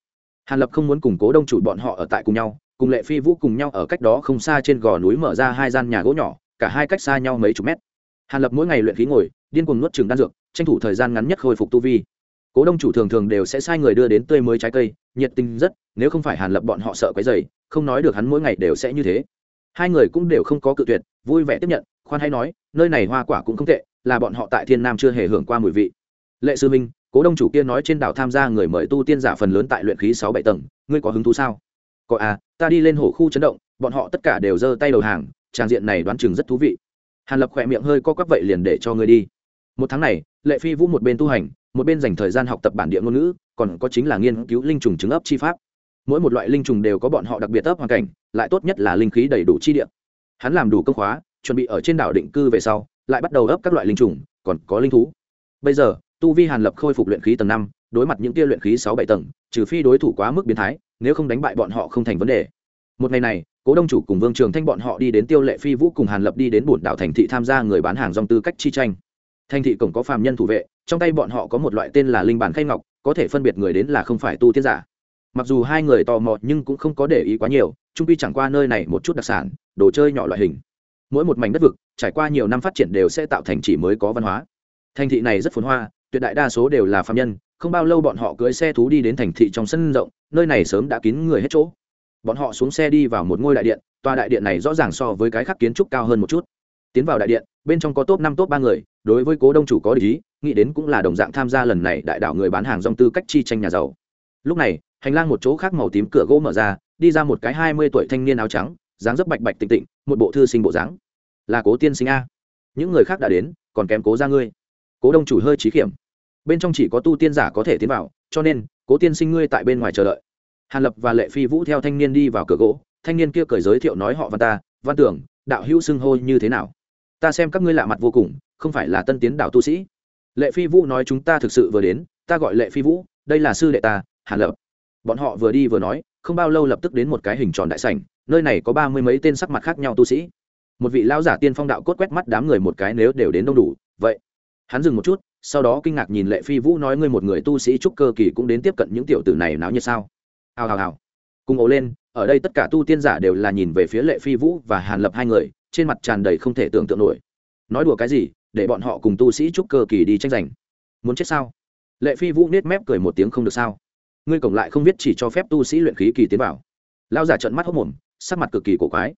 Hàn lập không muốn củng cố đông chủ bọn họ ở tại cùng nhau, cùng lệ phi vũ cùng nhau ở cách đó không xa trên gò núi mở ra hai gian nhà gỗ nhỏ, cả hai cách xa nhau mấy chục mét. Hàn lập mỗi ngày luyện khí ngồi, điên cuồng nuốt trường đan dược, tranh thủ thời gian ngắn nhất khôi phục tu vi cố đông chủ thường thường đều sẽ sai người đưa đến tươi mới trái cây, nhiệt tình rất, nếu không phải hàn lập bọn họ sợ cái dày không nói được hắn mỗi ngày đều sẽ như thế. Hai người cũng đều không có cự tuyệt, vui vẻ tiếp nhận, khoan hay nói, nơi này hoa quả cũng không tệ, là bọn họ tại thiên nam chưa hề hưởng qua mùi vị. Lệ sư minh, cố đông chủ kia nói trên đảo tham gia người mời tu tiên giả phần lớn tại luyện khí sáu bảy tầng, ngươi có hứng thú sao? Có à ta đi lên hồ khu chấn động, bọn họ tất cả đều giơ tay đầu hàng trang diện này đoán chừng rất thú vị. Hàn lập khỏe miệng hơi co quắp vậy liền để cho ngươi đi. Một tháng này, lệ phi vũ một bên tu hành một bên dành thời gian học tập bản địa ngôn ngữ, còn có chính là nghiên cứu linh trùng trứng ấp chi pháp. Mỗi một loại linh trùng đều có bọn họ đặc biệt ấp hoàn cảnh, lại tốt nhất là linh khí đầy đủ chi địa. Hắn làm đủ công khóa, chuẩn bị ở trên đảo định cư về sau, lại bắt đầu ấp các loại linh trùng, còn có linh thú. Bây giờ, tu vi hàn lập khôi phục luyện khí tầng năm, đối mặt những tia luyện khí sáu bảy tầng, trừ phi đối thủ quá mức biến thái, nếu không đánh bại bọn họ không thành vấn đề. Một ngày này, cố đông chủ cùng vương trường thanh bọn họ đi đến tiêu lệ phi vũ cùng hàn lập đi đến bổn đảo thành thị tham gia người bán hàng dòng tư cách chi tranh. Thành thị cổng có phàm nhân thủ vệ trong tay bọn họ có một loại tên là linh bản khay ngọc, có thể phân biệt người đến là không phải tu tiên giả. Mặc dù hai người tò mò nhưng cũng không có để ý quá nhiều trung quy chẳng qua nơi này một chút đặc sản, đồ chơi nhỏ loại hình. Mỗi một mảnh đất vực, trải qua nhiều năm phát triển đều sẽ tạo thành chỉ mới có văn hóa. Thành thị này rất phồn hoa, tuyệt đại đa số đều là phạm nhân, không bao lâu bọn họ cưỡi xe thú đi đến thành thị trong sân rộng, nơi này sớm đã kín người hết chỗ. Bọn họ xuống xe đi vào một ngôi đại điện, tòa đại điện này rõ ràng so với cái khác kiến trúc cao hơn một chút. Tiến vào đại điện bên trong có top năm, top ba người, đối với cố đông chủ có lý nghĩ đến cũng là đồng dạng tham gia lần này đại đảo người bán hàng dòng tư cách chi tranh nhà giàu. Lúc này, hành lang một chỗ khác màu tím cửa gỗ mở ra, đi ra một cái hai mươi tuổi thanh niên áo trắng, dáng dấp bạch bạch tịnh tịnh, một bộ thư sinh bộ dáng. Là cố tiên sinh a. Những người khác đã đến, còn kém cố ra ngươi. Cố đông chủ hơi trí khiểm. Bên trong chỉ có tu tiên giả có thể tiến vào, cho nên, cố tiên sinh ngươi tại bên ngoài chờ đợi. Hàn lập và lệ phi vũ theo thanh niên đi vào cửa gỗ, thanh niên kia cởi giới thiệu nói, họ văn ta, văn tưởng, đạo hữu xưng hô như thế nào? Ta xem các ngươi lạ mặt vô cùng, không phải là tân tiến đạo tu sĩ. Lệ phi vũ nói chúng ta thực sự vừa đến, ta gọi lệ phi vũ, đây là sư đệ ta, hàn lập. Bọn họ vừa đi vừa nói, không bao lâu lập tức đến một cái hình tròn đại sảnh, nơi này có ba mươi mấy tên sắc mặt khác nhau tu sĩ. Một vị lão giả tiên phong đạo cốt quét mắt đám người một cái nếu đều đến đông đủ, vậy. Hắn dừng một chút, sau đó kinh ngạc nhìn lệ phi vũ nói ngươi một người tu sĩ trúc cơ kỳ cũng đến tiếp cận những tiểu tử này náo như sao? Hào hào hào. Cùng ồ lên, ở đây tất cả tu tiên giả đều là nhìn về phía lệ phi vũ và hàn lập hai người trên mặt tràn đầy không thể tưởng tượng nổi. Nói đùa cái gì, để bọn họ cùng tu sĩ trúc cơ kỳ đi tranh giành. Muốn chết sao? Lệ phi vũ nết mép cười một tiếng không được sao? Ngươi cổng lại không biết chỉ cho phép tu sĩ luyện khí kỳ tiến vào. Lao giả trận mắt hốc mồm, sắc mặt cực kỳ cổ quái.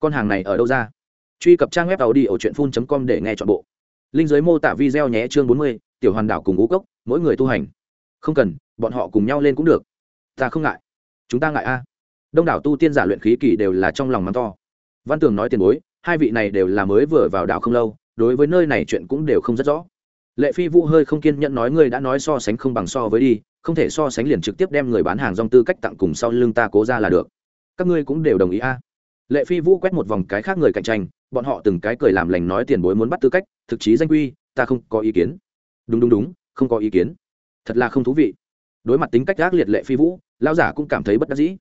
Con hàng này ở đâu ra? Truy cập trang web tàu đi ở truyện phun com để nghe chọn bộ. Linh giới mô tả video nhé chương bốn mươi, tiểu hoàn đảo cùng ngũ cốc, mỗi người tu hành. Không cần, bọn họ cùng nhau lên cũng được. Ta không ngại. Chúng ta ngại a. Đông đảo tu tiên giả luyện khí kỳ đều là trong lòng mắng to. Văn tường nói tiền bối hai vị này đều là mới vừa vào đảo không lâu, đối với nơi này chuyện cũng đều không rất rõ. Lệ phi vũ hơi không kiên nhẫn nói, ngươi đã nói so sánh không bằng so với đi, không thể so sánh liền trực tiếp đem người bán hàng dòng tư cách tặng cùng sau lưng ta cố ra là được. Các ngươi cũng đều đồng ý a. Lệ phi vũ quét một vòng cái khác người cạnh tranh, bọn họ từng cái cười làm lành nói, tiền bối muốn bắt tư cách, thực chí danh quy, ta không có ý kiến. Đúng đúng đúng, không có ý kiến. Thật là không thú vị. Đối mặt tính cách gác liệt lệ phi vũ lao giả cũng cảm thấy bất đắc dĩ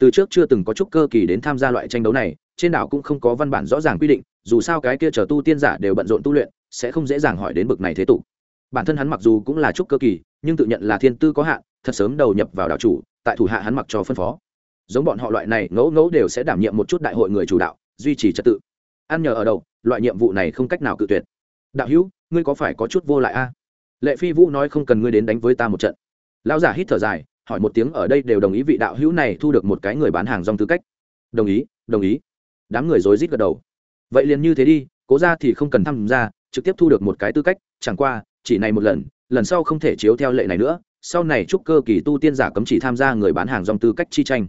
từ trước chưa từng có chút cơ kỳ đến tham gia loại tranh đấu này, trên đảo cũng không có văn bản rõ ràng quy định, dù sao cái kia chờ tu tiên giả đều bận rộn tu luyện, sẽ không dễ dàng hỏi đến bực này thế tục. Bản thân hắn mặc dù cũng là chút cơ kỳ, nhưng tự nhận là thiên tư có hạn, thật sớm đầu nhập vào đạo chủ, tại thủ hạ hắn mặc cho phân phó. Giống bọn họ loại này, ngẫu ngẫu đều sẽ đảm nhiệm một chút đại hội người chủ đạo, duy trì trật tự. Ăn nhờ ở đâu loại nhiệm vụ này không cách nào cự tuyệt. Đạo hữu, ngươi có phải có chút vô lại a? Lệ phi vũ nói không cần ngươi đến đánh với ta một trận. Lão giả hít thở dài hỏi một tiếng ở đây đều đồng ý vị đạo hữu này thu được một cái người bán hàng rong tư cách. Đồng ý đồng ý. Đám người rối rít gật đầu. Vậy liền như thế đi, cố ra thì không cần tham gia, trực tiếp thu được một cái tư cách, chẳng qua, chỉ này một lần lần sau không thể chiếu theo lệ này nữa. Sau này chúc cơ kỳ tu tiên giả cấm chỉ tham gia người bán hàng rong tư cách chi tranh.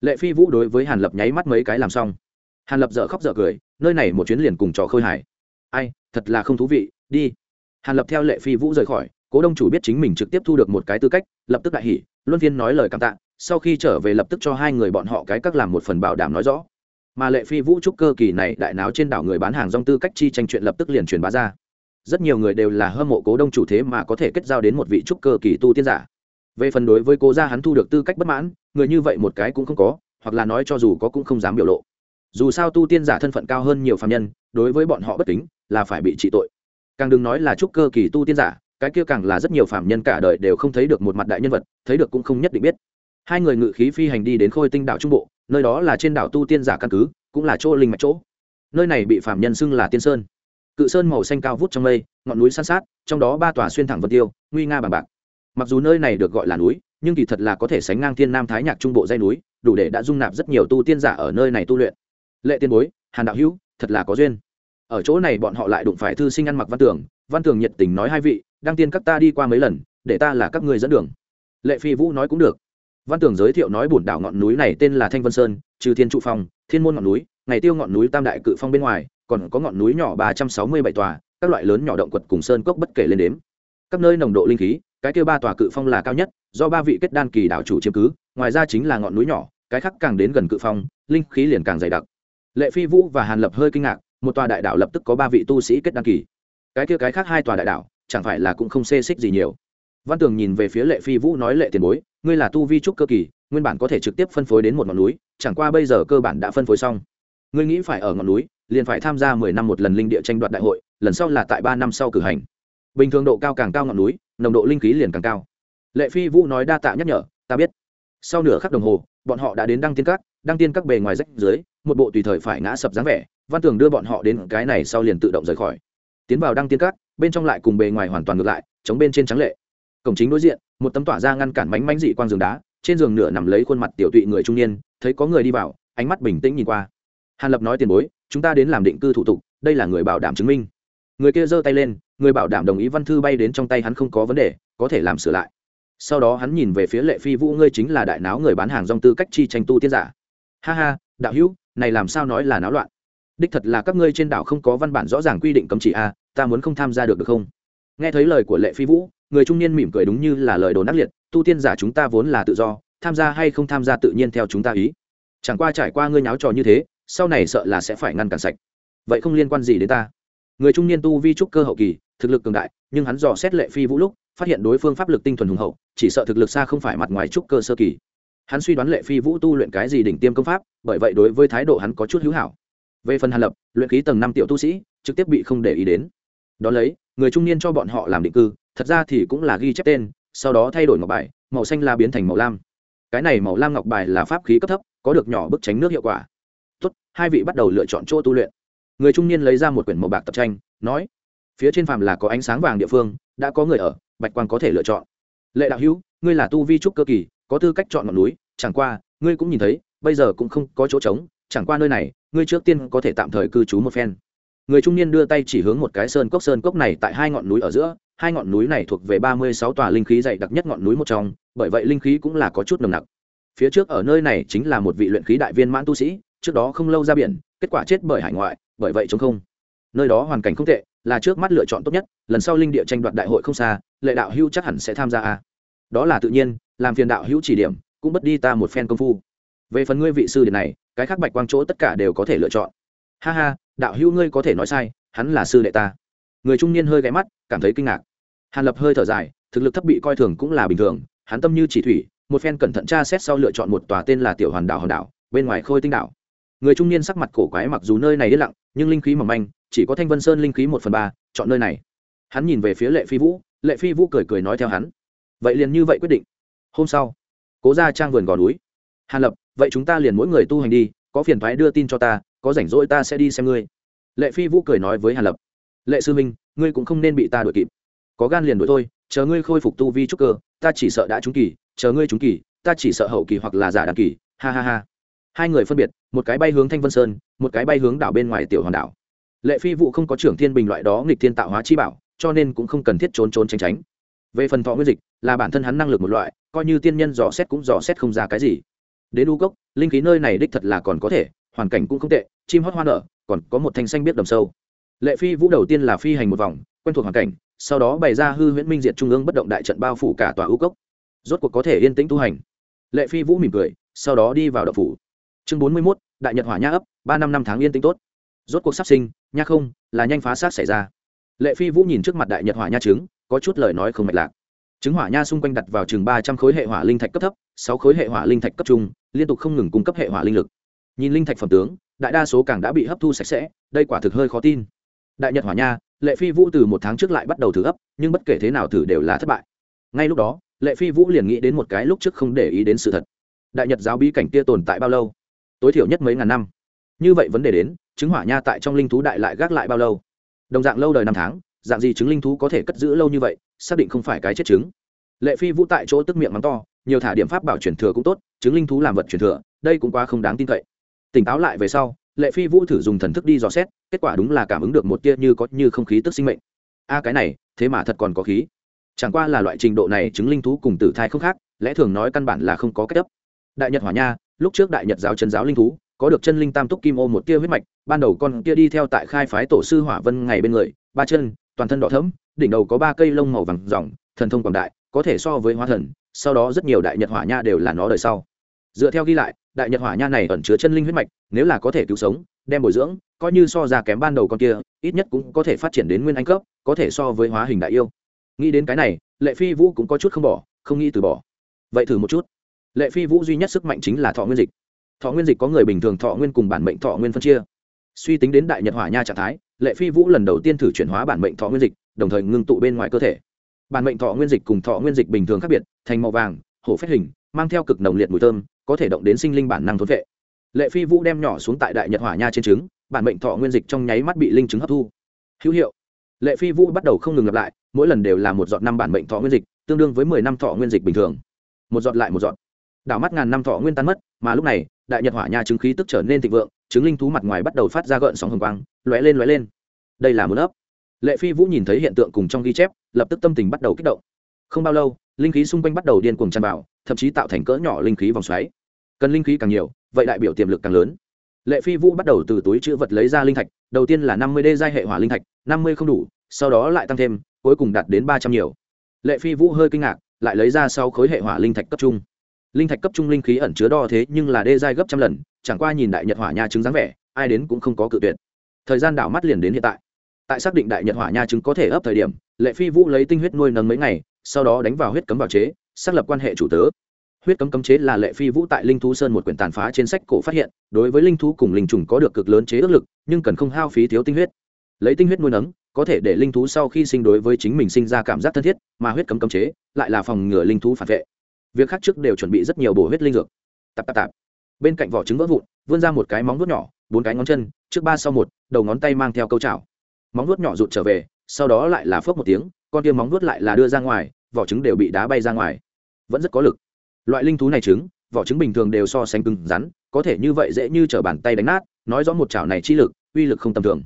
Lệ phi vũ đối với hàn lập nháy mắt mấy cái làm xong. Hàn lập dở khóc dở cười, nơi này một chuyến liền cùng trò khơi hải ai, thật là không thú vị, đi. Hàn lập theo lệ phi vũ rời khỏi cố đông chủ biết chính mình trực tiếp thu được một cái tư cách, lập tức đại hỉ, luân viên nói lời cảm tạ, sau khi trở về lập tức cho hai người bọn họ cái các làm một phần bảo đảm nói rõ. Mà lệ phi vũ trúc cơ kỳ này đại náo trên đảo người bán hàng dòng tư cách chi tranh chuyện lập tức liền truyền bá ra. Rất nhiều người đều là hâm mộ cố đông chủ thế mà có thể kết giao đến một vị trúc cơ kỳ tu tiên giả. Về phần đối với cố gia hắn thu được tư cách bất mãn, người như vậy một cái cũng không có, hoặc là nói cho dù có cũng không dám biểu lộ. Dù sao tu tiên giả thân phận cao hơn nhiều phạm nhân, đối với bọn họ bất kính, là phải bị trị tội. Càng đừng nói là trúc cơ kỳ tu tiên giả cái kia càng là rất nhiều phạm nhân cả đời đều không thấy được một mặt đại nhân vật thấy được cũng không nhất định biết. Hai người ngự khí phi hành đi đến khôi tinh đảo trung bộ nơi đó là trên đảo tu tiên giả căn cứ cũng là chỗ linh mạch chỗ. Nơi này bị phạm nhân xưng là tiên sơn. Cự sơn màu xanh cao vút trong mây ngọn núi san sát trong đó ba tòa xuyên thẳng vân tiêu nguy nga bằng bạc. Mặc dù nơi này được gọi là núi nhưng kỳ thật là có thể sánh ngang thiên nam thái nhạc trung bộ dây núi đủ để đã dung nạp rất nhiều tu tiên giả ở nơi này tu luyện. Lệ tiên bối hàn đạo hữu thật là có duyên. Ở chỗ này bọn họ lại đụng phải thư sinh ăn mặc văn tưởng, văn tưởng nhiệt tình nói hai vị đăng tiên các ta đi qua mấy lần, để ta là các người dẫn đường. Lệ phi vũ nói cũng được. Văn tường giới thiệu nói bổn đảo ngọn núi này tên là thanh vân sơn, trừ thiên trụ phong, thiên môn ngọn núi, ngày tiêu ngọn núi tam đại cự phong bên ngoài, còn có ngọn núi nhỏ ba trăm sáu mươi bảy tòa, các loại lớn nhỏ động quật cùng sơn cốc bất kể lên đếm. Các nơi nồng độ linh khí, cái kia ba tòa cự phong là cao nhất, do ba vị kết đan kỳ đảo chủ chiếm cứ, ngoài ra chính là ngọn núi nhỏ, cái khác càng đến gần cự phong, linh khí liền càng dày đặc. Lệ phi vũ và hàn lập hơi kinh ngạc, một tòa đại đảo lập tức có ba vị tu sĩ kết đan kỳ. Cái kia cái khác hai tòa đại đảo chẳng phải là cũng không xê xích gì nhiều. Văn tường nhìn về phía lệ phi vũ nói, lệ tiền bối, ngươi là tu vi trúc cơ kỳ, nguyên bản có thể trực tiếp phân phối đến một ngọn núi, chẳng qua bây giờ cơ bản đã phân phối xong. Ngươi nghĩ phải ở ngọn núi, liền phải tham gia mười năm một lần linh địa tranh đoạt đại hội, lần sau là tại ba năm sau cử hành. Bình thường độ cao càng cao ngọn núi, nồng độ linh khí liền càng cao. Lệ phi vũ nói, đa tạ nhắc nhở, ta biết. Sau nửa khắc đồng hồ, bọn họ đã đến đăng tiên các, đăng tiên các bề ngoài rách dưới, một bộ tùy thời phải ngã sập dáng vẻ, văn tường đưa bọn họ đến cái này sau liền tự động rời khỏi tiến vào đăng tiên cát bên trong lại cùng bề ngoài hoàn toàn ngược lại, chống bên trên trắng lệ. Cổng chính đối diện, một tấm tỏa ra ngăn cản mánh mánh dị quang giường đá, trên giường nửa nằm lấy khuôn mặt tiểu tụy người trung niên, thấy có người đi vào, ánh mắt bình tĩnh nhìn qua. Hàn lập nói tiền bối, chúng ta đến làm định cư thủ tục, đây là người bảo đảm chứng minh. Người kia giơ tay lên, người bảo đảm đồng ý văn thư bay đến trong tay hắn không có vấn đề, có thể làm sửa lại. Sau đó hắn nhìn về phía lệ phi vũ, ngươi chính là đại náo người bán hàng dòng tư cách chi tranh tu tiên giả. Ha ha, đạo hữu, này làm sao nói là náo loạn? Đích thật là các ngươi trên đảo không có văn bản rõ ràng quy định cấm chỉ a ta muốn không tham gia được được không? Nghe thấy lời của lệ phi vũ, người trung niên mỉm cười đúng như là lời đồn ác liệt, tu tiên giả chúng ta vốn là tự do, tham gia hay không tham gia tự nhiên theo chúng ta ý. Chẳng qua trải qua ngươi nháo trò như thế, sau này sợ là sẽ phải ngăn cản sạch. Vậy không liên quan gì đến ta. Người trung niên tu vi trúc cơ hậu kỳ, thực lực cường đại, nhưng hắn dò xét lệ phi vũ lúc, phát hiện đối phương pháp lực tinh thuần hùng hậu, chỉ sợ thực lực xa không phải mặt ngoài trúc cơ sơ kỳ. Hắn suy đoán lệ phi vũ tu luyện cái gì đỉnh tiêm công pháp, bởi vậy đối với thái độ hắn có chút hữu hảo. Về phần hàn lập, luyện khí tầng năm tiểu tu sĩ, trực tiếp bị không để ý đến đón lấy, người trung niên cho bọn họ làm định cư, thật ra thì cũng là ghi chép tên, sau đó thay đổi ngọc bài, màu xanh la biến thành màu lam. Cái này màu lam ngọc bài là pháp khí cấp thấp, có được nhỏ bức tránh nước hiệu quả. Tốt, hai vị bắt đầu lựa chọn chỗ tu luyện. Người trung niên lấy ra một quyển màu bạc tập tranh, nói, phía trên phàm là có ánh sáng vàng địa phương, đã có người ở, bạch quang có thể lựa chọn. Lệ đạo hữu, ngươi là tu vi trúc cơ kỳ, có tư cách chọn ngọn núi, chẳng qua, ngươi cũng nhìn thấy, bây giờ cũng không có chỗ trống, chẳng qua nơi này, ngươi trước tiên có thể tạm thời cư trú một phen người trung niên đưa tay chỉ hướng một cái sơn cốc sơn cốc này tại hai ngọn núi ở giữa, hai ngọn núi này thuộc về ba mươi sáu tòa linh khí dày đặc nhất ngọn núi một trong, bởi vậy linh khí cũng là có chút nồng nặc. Phía trước ở nơi này chính là một vị luyện khí đại viên mãn tu sĩ, trước đó không lâu ra biển, kết quả chết bởi hải ngoại, bởi vậy chống không. Nơi đó hoàn cảnh không tệ, là trước mắt lựa chọn tốt nhất, lần sau linh địa tranh đoạt đại hội không xa, lệ đạo hữu chắc hẳn sẽ tham gia a. Đó là tự nhiên, làm phiền đạo hữu chỉ điểm, cũng bất đi ta một phen công phu. Về phần ngươi vị sư điện này, cái khác bạch quang chỗ tất cả đều có thể lựa chọn ha ha, đạo hữu ngươi có thể nói sai, hắn là sư đệ ta. Người trung niên hơi ghé mắt, cảm thấy kinh ngạc. Hàn lập hơi thở dài, thực lực thấp bị coi thường cũng là bình thường, hắn tâm như chỉ thủy, một phen cẩn thận tra xét sau lựa chọn một tòa tên là tiểu hoàn đảo hòn đảo, bên ngoài khôi tinh đảo. Người trung niên sắc mặt cổ quái mặc dù nơi này yên lặng, nhưng linh khí mỏng manh, chỉ có thanh vân sơn linh khí một phần ba, chọn nơi này. Hắn nhìn về phía lệ phi vũ, lệ phi vũ cười cười nói theo hắn. Vậy liền như vậy quyết định. Hôm sau, cố ra trang vườn gò núi. Hàn lập, vậy chúng ta liền mỗi người tu hành đi, có phiền thoái đưa tin cho ta có rảnh rỗi ta sẽ đi xem ngươi. Lệ phi vũ cười nói với hàn lập, lệ sư minh, ngươi cũng không nên bị ta đuổi kịp. Có gan liền đuổi thôi, chờ ngươi khôi phục tu vi trúc cơ, ta chỉ sợ đã trúng kỳ, chờ ngươi trúng kỳ, ta chỉ sợ hậu kỳ hoặc là giả đàn kỳ. Ha ha ha. Hai người phân biệt, một cái bay hướng thanh vân sơn, một cái bay hướng đảo bên ngoài tiểu hòn đảo. Lệ phi vụ không có trưởng thiên bình loại đó nghịch thiên tạo hóa chi bảo, cho nên cũng không cần thiết trốn trốn tránh tránh. Về phần thọ nguyên dịch, là bản thân hắn năng lực một loại, coi như tiên nhân dò xét cũng dò xét không ra cái gì. Đến u cốc, linh khí nơi này đích thật là còn có thể hoàn cảnh cũng không tệ, chim hót hoa nở, còn có một thanh xanh biết đầm sâu. Lệ phi vũ đầu tiên là phi hành một vòng, quen thuộc hoàn cảnh, sau đó bày ra hư huyễn minh diệt trung ương bất động đại trận bao phủ cả tòa ưu cốc. Rốt cuộc có thể yên tĩnh tu hành. Lệ phi vũ mỉm cười, sau đó đi vào đậu phủ. Chương bốn mươi mốt, đại nhật hỏa nha ấp, ba năm năm tháng yên tĩnh tốt. Rốt cuộc sắp sinh, nha không, là nhanh phá sát xảy ra. Lệ phi vũ nhìn trước mặt đại nhật hỏa nha trứng, có chút lời nói không mạch lạc. Trứng hỏa nha xung quanh đặt vào chừng ba trăm khối hệ hỏa linh thạch cấp thấp, sáu khối hệ hỏa linh thạch cấp trung, liên tục không ngừng cung cấp hệ hỏa linh lực nhìn linh thạch phẩm tướng, đại đa số càng đã bị hấp thu sạch sẽ, đây quả thực hơi khó tin. Đại nhật hỏa nha, lệ phi vũ từ một tháng trước lại bắt đầu thử ấp, nhưng bất kể thế nào thử đều là thất bại. Ngay lúc đó, lệ phi vũ liền nghĩ đến một cái lúc trước không để ý đến sự thật. Đại nhật giáo bí cảnh kia tồn tại bao lâu? Tối thiểu nhất mấy ngàn năm. Như vậy vấn đề đến, chứng hỏa nha tại trong linh thú đại lại gác lại bao lâu? Đồng dạng lâu đời năm tháng, dạng gì chứng linh thú có thể cất giữ lâu như vậy, xác định không phải cái chết chứng. Lệ phi vũ tại chỗ tức miệng mắng to, nhiều thả điểm pháp bảo truyền thừa cũng tốt, chứng linh thú làm vật truyền thừa, đây cũng quá không đáng tin cậy tỉnh táo lại về sau, lệ phi vũ thử dùng thần thức đi dò xét, kết quả đúng là cảm ứng được một tia như có như không khí tức sinh mệnh. A, cái này, thế mà thật còn có khí. Chẳng qua là loại trình độ này chứng linh thú cùng tử thai không khác, lẽ thường nói căn bản là không có cách ấp đại nhật hỏa nha, lúc trước đại nhật giáo chân giáo linh thú, có được chân linh tam túc kim ô một tia huyết mạch, ban đầu con kia đi theo tại khai phái tổ sư hỏa vân ngày bên người, ba chân, toàn thân đỏ thẫm, đỉnh đầu có ba cây lông màu vàng ròng, thần thông quảng đại, có thể so với hóa thần, sau đó rất nhiều đại nhật hỏa nha đều là nó đời sau. Dựa theo ghi lại đại nhật hỏa nha này ẩn chứa chân linh huyết mạch, nếu là có thể cứu sống, đem bồi dưỡng, coi như so ra kém ban đầu con kia, ít nhất cũng có thể phát triển đến nguyên anh cấp, có thể so với hóa hình đại yêu. Nghĩ đến cái này, lệ phi vũ cũng có chút không bỏ, không nghĩ từ bỏ. Vậy thử một chút. Lệ phi vũ duy nhất sức mạnh chính là thọ nguyên dịch. Thọ nguyên dịch có người bình thường thọ nguyên cùng bản mệnh thọ nguyên phân chia. Suy tính đến đại nhật hỏa nha trạng thái, lệ phi vũ lần đầu tiên thử chuyển hóa bản mệnh thọ nguyên dịch, đồng thời ngưng tụ bên ngoài cơ thể. Bản mệnh thọ nguyên dịch cùng thọ nguyên dịch bình thường khác biệt, thành màu vàng, hổ phép hình, mang theo cực nồng liệt mùi thơm có thể động đến sinh linh bản năng thốn vệ. Lệ phi vũ đem nhỏ xuống tại đại nhật hỏa nha trên trứng, bản mệnh thọ nguyên dịch trong nháy mắt bị linh trứng hấp thu. Hữu hiệu. Lệ phi vũ bắt đầu không ngừng lặp lại, mỗi lần đều là một giọt năm bản mệnh thọ nguyên dịch, tương đương với mười năm thọ nguyên dịch bình thường. Một giọt lại một giọt. Đảo mắt ngàn năm thọ nguyên tan mất, mà lúc này, đại nhật hỏa nha chứng khí tức trở nên thịnh vượng chứng linh thú mặt ngoài bắt đầu phát ra gợn sóng hồng quang, lóe lên lóe lên. Đây là một ấp lệ phi vũ nhìn thấy hiện tượng cùng trong ghi chép, lập tức tâm tình bắt đầu kích động. Không bao lâu, linh khí xung quanh bắt đầu điên cuồng tràn vào, thậm chí tạo thành cỡ nhỏ linh khí vòng xoáy cần linh khí càng nhiều, vậy đại biểu tiềm lực càng lớn. Lệ phi vũ bắt đầu từ túi chữ vật lấy ra linh thạch, đầu tiên là năm mươi đê giai hệ hỏa linh thạch, năm mươi không đủ, sau đó lại tăng thêm, cuối cùng đạt đến ba trăm nhiều. Lệ phi vũ hơi kinh ngạc, lại lấy ra sau khối hệ hỏa linh thạch cấp trung. Linh thạch cấp trung linh khí ẩn chứa đo thế nhưng là đê giai gấp trăm lần, chẳng qua nhìn đại nhật hỏa nha chứng dáng vẻ, ai đến cũng không có cự tuyệt. Thời gian đảo mắt liền đến hiện tại. Tại xác định đại nhật hỏa nha chứng có thể ấp thời điểm, lệ phi vũ lấy tinh huyết nuôi nấng mấy ngày, sau đó đánh vào huyết cấm vào chế, xác lập quan hệ chủ tớ huyết cấm cấm chế là lệ phi vũ tại linh thú sơn một quyển tàn phá trên sách cổ phát hiện, đối với linh thú cùng linh trùng có được cực lớn chế ước lực, nhưng cần không hao phí thiếu tinh huyết. Lấy tinh huyết nuôi nấng, có thể để linh thú sau khi sinh đối với chính mình sinh ra cảm giác thân thiết, mà huyết cấm cấm chế lại là phòng ngừa linh thú phản vệ. Việc khác trước đều chuẩn bị rất nhiều bổ huyết linh dược. Tạp tạp tạp. Bên cạnh vỏ trứng vỡ vụn, vươn ra một cái móng vuốt nhỏ, bốn cái ngón chân, trước ba sau một, đầu ngón tay mang theo câu chảo. Móng vuốt nhỏ rụt trở về, sau đó lại là phớp một tiếng, con tiêm móng vuốt lại là đưa ra ngoài, vỏ trứng đều bị đá bay ra ngoài. Vẫn rất có lực loại linh thú này trứng, vỏ trứng bình thường đều so sánh cứng rắn, có thể như vậy dễ như t r ở bàn tay đánh nát, nói rõ một chảo này chi lực, uy lực không tầm thường.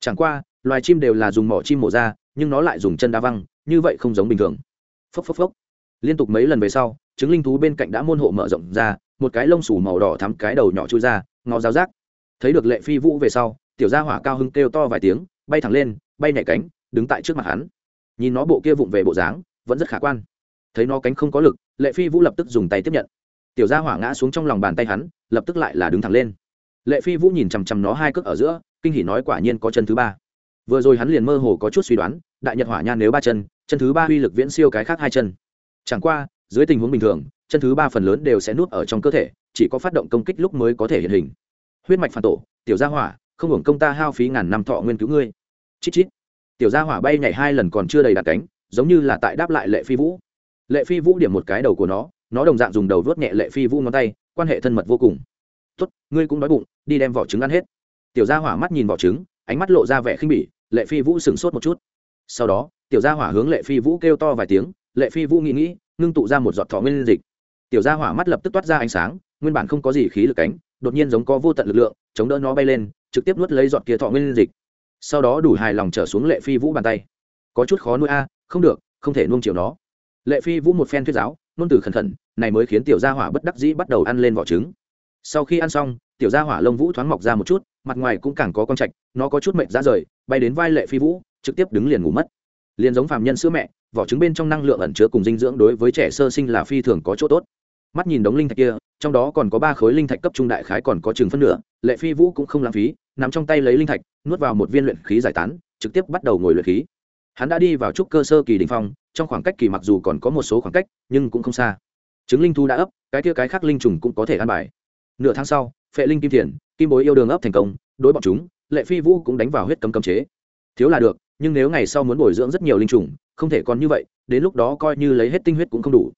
Chẳng qua, loài chim đều là dùng mỏ chim mổ ra, nhưng nó lại dùng chân đá văng, như vậy không giống bình thường. Phốc phốc phốc. Liên tục mấy lần về sau, trứng linh thú bên cạnh đã môn hộ mở rộng ra, một cái lông sủ màu đỏ thắm cái đầu nhỏ chui ra, ngó giáo giác thấy được lệ phi vũ về sau, tiểu gia hỏa cao hưng kêu to vài tiếng, bay thẳng lên, bay nhảy cánh, đứng tại trước mặt hắn. Nhìn nó bộ kia vụng về bộ dáng, vẫn rất khả quan. Thấy nó cánh không có lực lệ phi vũ lập tức dùng tay tiếp nhận tiểu gia hỏa ngã xuống trong lòng bàn tay hắn lập tức lại là đứng thẳng lên lệ phi vũ nhìn chằm chằm nó hai cước ở giữa kinh hỉ nói quả nhiên có chân thứ ba vừa rồi hắn liền mơ hồ có chút suy đoán đại nhật hỏa nhan nếu ba chân chân thứ ba uy lực viễn siêu cái khác hai chân chẳng qua dưới tình huống bình thường chân thứ ba phần lớn đều sẽ nuốt ở trong cơ thể chỉ có phát động công kích lúc mới có thể hiện hình huyết mạch phản tổ tiểu gia hỏa không hưởng công ta hao phí ngàn năm thọ nguyên cứu ngươi chít chít tiểu gia hỏa bay nhảy hai lần còn chưa đầy đặt cánh giống như là tại đáp lại lệ phi vũ lệ phi vũ điểm một cái đầu của nó nó đồng dạng dùng đầu vớt nhẹ lệ phi vũ ngón tay, quan hệ thân mật vô cùng. Tốt, ngươi cũng đói bụng, đi đem vỏ trứng ăn hết. Tiểu gia hỏa mắt nhìn vỏ trứng, ánh mắt lộ ra vẻ khinh bỉ, lệ phi vũ sửng sốt một chút. Sau đó, tiểu gia hỏa hướng lệ phi vũ kêu to vài tiếng, lệ phi vũ nghĩ nghĩ, ngưng tụ ra một giọt thọ nguyên dịch. Tiểu gia hỏa mắt lập tức toát ra ánh sáng, nguyên bản không có gì khí lực cánh, đột nhiên giống có vô tận lực lượng, chống đỡ nó bay lên, trực tiếp nuốt lấy giọt kia thọ nguyên dịch. Sau đó đủ hài lòng trở xuống lệ phi vũ bàn tay. Có chút khó nuôi a, không được, không thể nuông chiều nó lệ phi vũ một phen thuyết giáo, nôn từ khẩn khẩn, này mới khiến tiểu gia hỏa bất đắc dĩ bắt đầu ăn lên vỏ trứng. Sau khi ăn xong, tiểu gia hỏa lông vũ thoáng mọc ra một chút, mặt ngoài cũng càng có con trạch, nó có chút mệnh ra rời, bay đến vai lệ phi vũ, trực tiếp đứng liền ngủ mất. Liền giống phàm nhân sữa mẹ, vỏ trứng bên trong năng lượng ẩn chứa cùng dinh dưỡng đối với trẻ sơ sinh là phi thường có chỗ tốt. Mắt nhìn đống linh thạch kia, trong đó còn có ba khối linh thạch cấp trung đại khái còn có chừng phân nửa, lệ phi vũ cũng không lãng phí nằm trong tay lấy linh thạch, nuốt vào một viên luyện khí giải tán, trực tiếp bắt đầu ngồi luyện khí. Hắn đã đi vào trúc cơ sơ kỳ đình phong trong khoảng cách kỳ mặc dù còn có một số khoảng cách, nhưng cũng không xa. Chứng linh thu đã ấp, cái kia cái khác linh trùng cũng có thể ăn bài. Nửa tháng sau, phệ linh kim thiền, kim bối yêu đường ấp thành công, đối bọn chúng, lệ phi vũ cũng đánh vào huyết cấm cấm chế. Thiếu là được, nhưng nếu ngày sau muốn bồi dưỡng rất nhiều linh trùng, không thể còn như vậy, đến lúc đó coi như lấy hết tinh huyết cũng không đủ.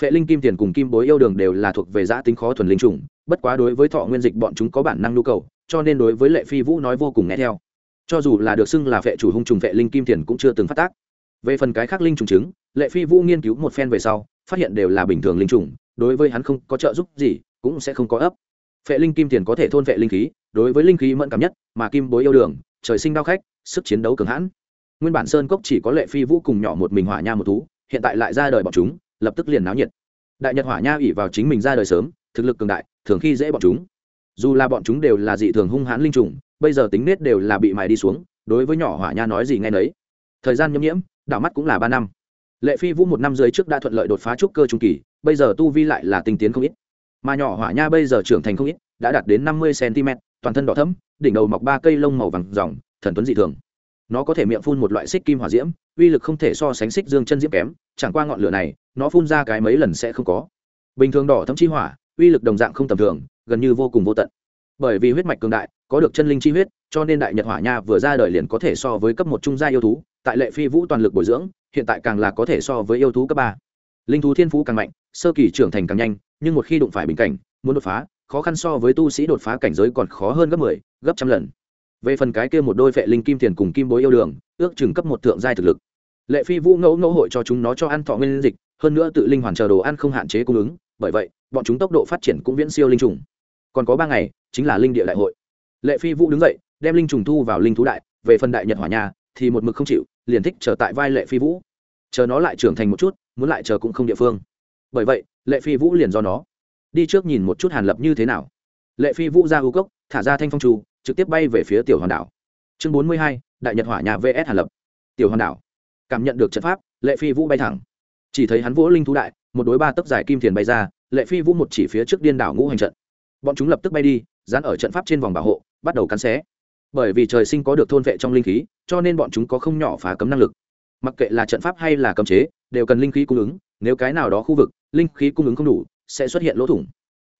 Phệ linh kim tiền cùng kim bối yêu đường đều là thuộc về giã tính khó thuần linh trùng, bất quá đối với thọ nguyên dịch bọn chúng có bản năng nhu cầu, cho nên đối với lệ phi vũ nói vô cùng nghe theo. Cho dù là được xưng là phệ chủ hung trùng, phệ linh kim tiền cũng chưa từng phát tác về phần cái khác linh trùng chứng lệ phi vũ nghiên cứu một phen về sau, phát hiện đều là bình thường linh trùng, đối với hắn không có trợ giúp gì, cũng sẽ không có ấp. Phệ linh kim tiền có thể thôn phệ linh khí, đối với linh khí mẫn cảm nhất, mà kim bối yêu đường, trời sinh đao khách, sức chiến đấu cường hãn. Nguyên bản sơn cốc chỉ có lệ phi vũ cùng nhỏ một mình hỏa nha một thú, hiện tại lại ra đời bọn chúng, lập tức liền náo nhiệt. Đại nhật hỏa nha ủy vào chính mình ra đời sớm, thực lực cường đại, thường khi dễ bọn chúng. Dù là bọn chúng đều là dị thường hung hãn linh trùng, bây giờ tính nết đều là bị mài đi xuống, đối với nhỏ hỏa nha nói gì ngay nấy. Thời gian nhâm nhiễm đảo mắt cũng là ba năm. Lệ phi vũ một năm dưới trước đã thuận lợi đột phá trúc cơ trung kỳ, bây giờ tu vi lại là tinh tiến không ít. Mà nhỏ hỏa nha bây giờ trưởng thành không ít, đã đạt đến năm mươi cm toàn thân đỏ thẫm, đỉnh đầu mọc ba cây lông màu vàng dòng thần tuấn dị thường. Nó có thể miệng phun một loại xích kim hỏa diễm, uy lực không thể so sánh xích dương chân diễm kém, chẳng qua ngọn lửa này, nó phun ra cái mấy lần sẽ không có. Bình thường đỏ thấm chi hỏa, uy lực đồng dạng không tầm thường, gần như vô cùng vô tận. Bởi vì huyết mạch cường đại, có được chân linh chi huyết, cho nên đại nhật hỏa nha vừa ra đời liền có thể so với cấp một trung gia yêu thú tại lệ phi vũ toàn lực bồi dưỡng hiện tại càng là có thể so với yêu thú cấp ba. Linh thú thiên phú càng mạnh sơ kỳ trưởng thành càng nhanh nhưng một khi đụng phải bình cảnh muốn đột phá khó khăn so với tu sĩ đột phá cảnh giới còn khó hơn gấp mười 10, gấp trăm lần. Về phần cái kia một đôi vệ linh kim tiền cùng kim bối yêu đường ước chừng cấp một thượng giai thực lực. Lệ phi vũ ngẫu ngẫu hội cho chúng nó cho ăn thọ nguyên dịch hơn nữa tự linh hoàn chờ đồ ăn không hạn chế cung ứng bởi vậy bọn chúng tốc độ phát triển cũng viễn siêu linh trùng. Còn có ba ngày chính là linh địa đại hội. Lệ phi vũ đứng dậy đem linh trùng thu vào linh thú đại về phần đại nhật hỏa nhà thì một mực không chịu, liền thích trở tại vai lệ phi vũ. Chờ nó lại trưởng thành một chút, muốn lại chờ cũng không địa phương. Bởi vậy, lệ phi vũ liền do nó. Đi trước nhìn một chút hàn lập như thế nào. Lệ phi vũ ra u cốc, thả ra thanh phong trù trực tiếp bay về phía tiểu hoàn đảo. Chương bốn mươi hai, đại nhật hỏa nhà vs hàn lập. Tiểu hoàn đảo. Cảm nhận được trận pháp, lệ phi vũ bay thẳng. Chỉ thấy hắn vỗ linh thú đại, một đối ba tấc dài kim thiền bay ra, lệ phi vũ một chỉ phía trước điên đảo ngũ hành trận. Bọn chúng lập tức bay đi, dán ở trận pháp trên vòng bảo hộ, bắt đầu cắn xé bởi vì trời sinh có được thôn vệ trong linh khí, cho nên bọn chúng có không nhỏ phá cấm năng lực. Mặc kệ là trận pháp hay là cấm chế, đều cần linh khí cung ứng, nếu cái nào đó khu vực, linh khí cung ứng không đủ, sẽ xuất hiện lỗ thủng.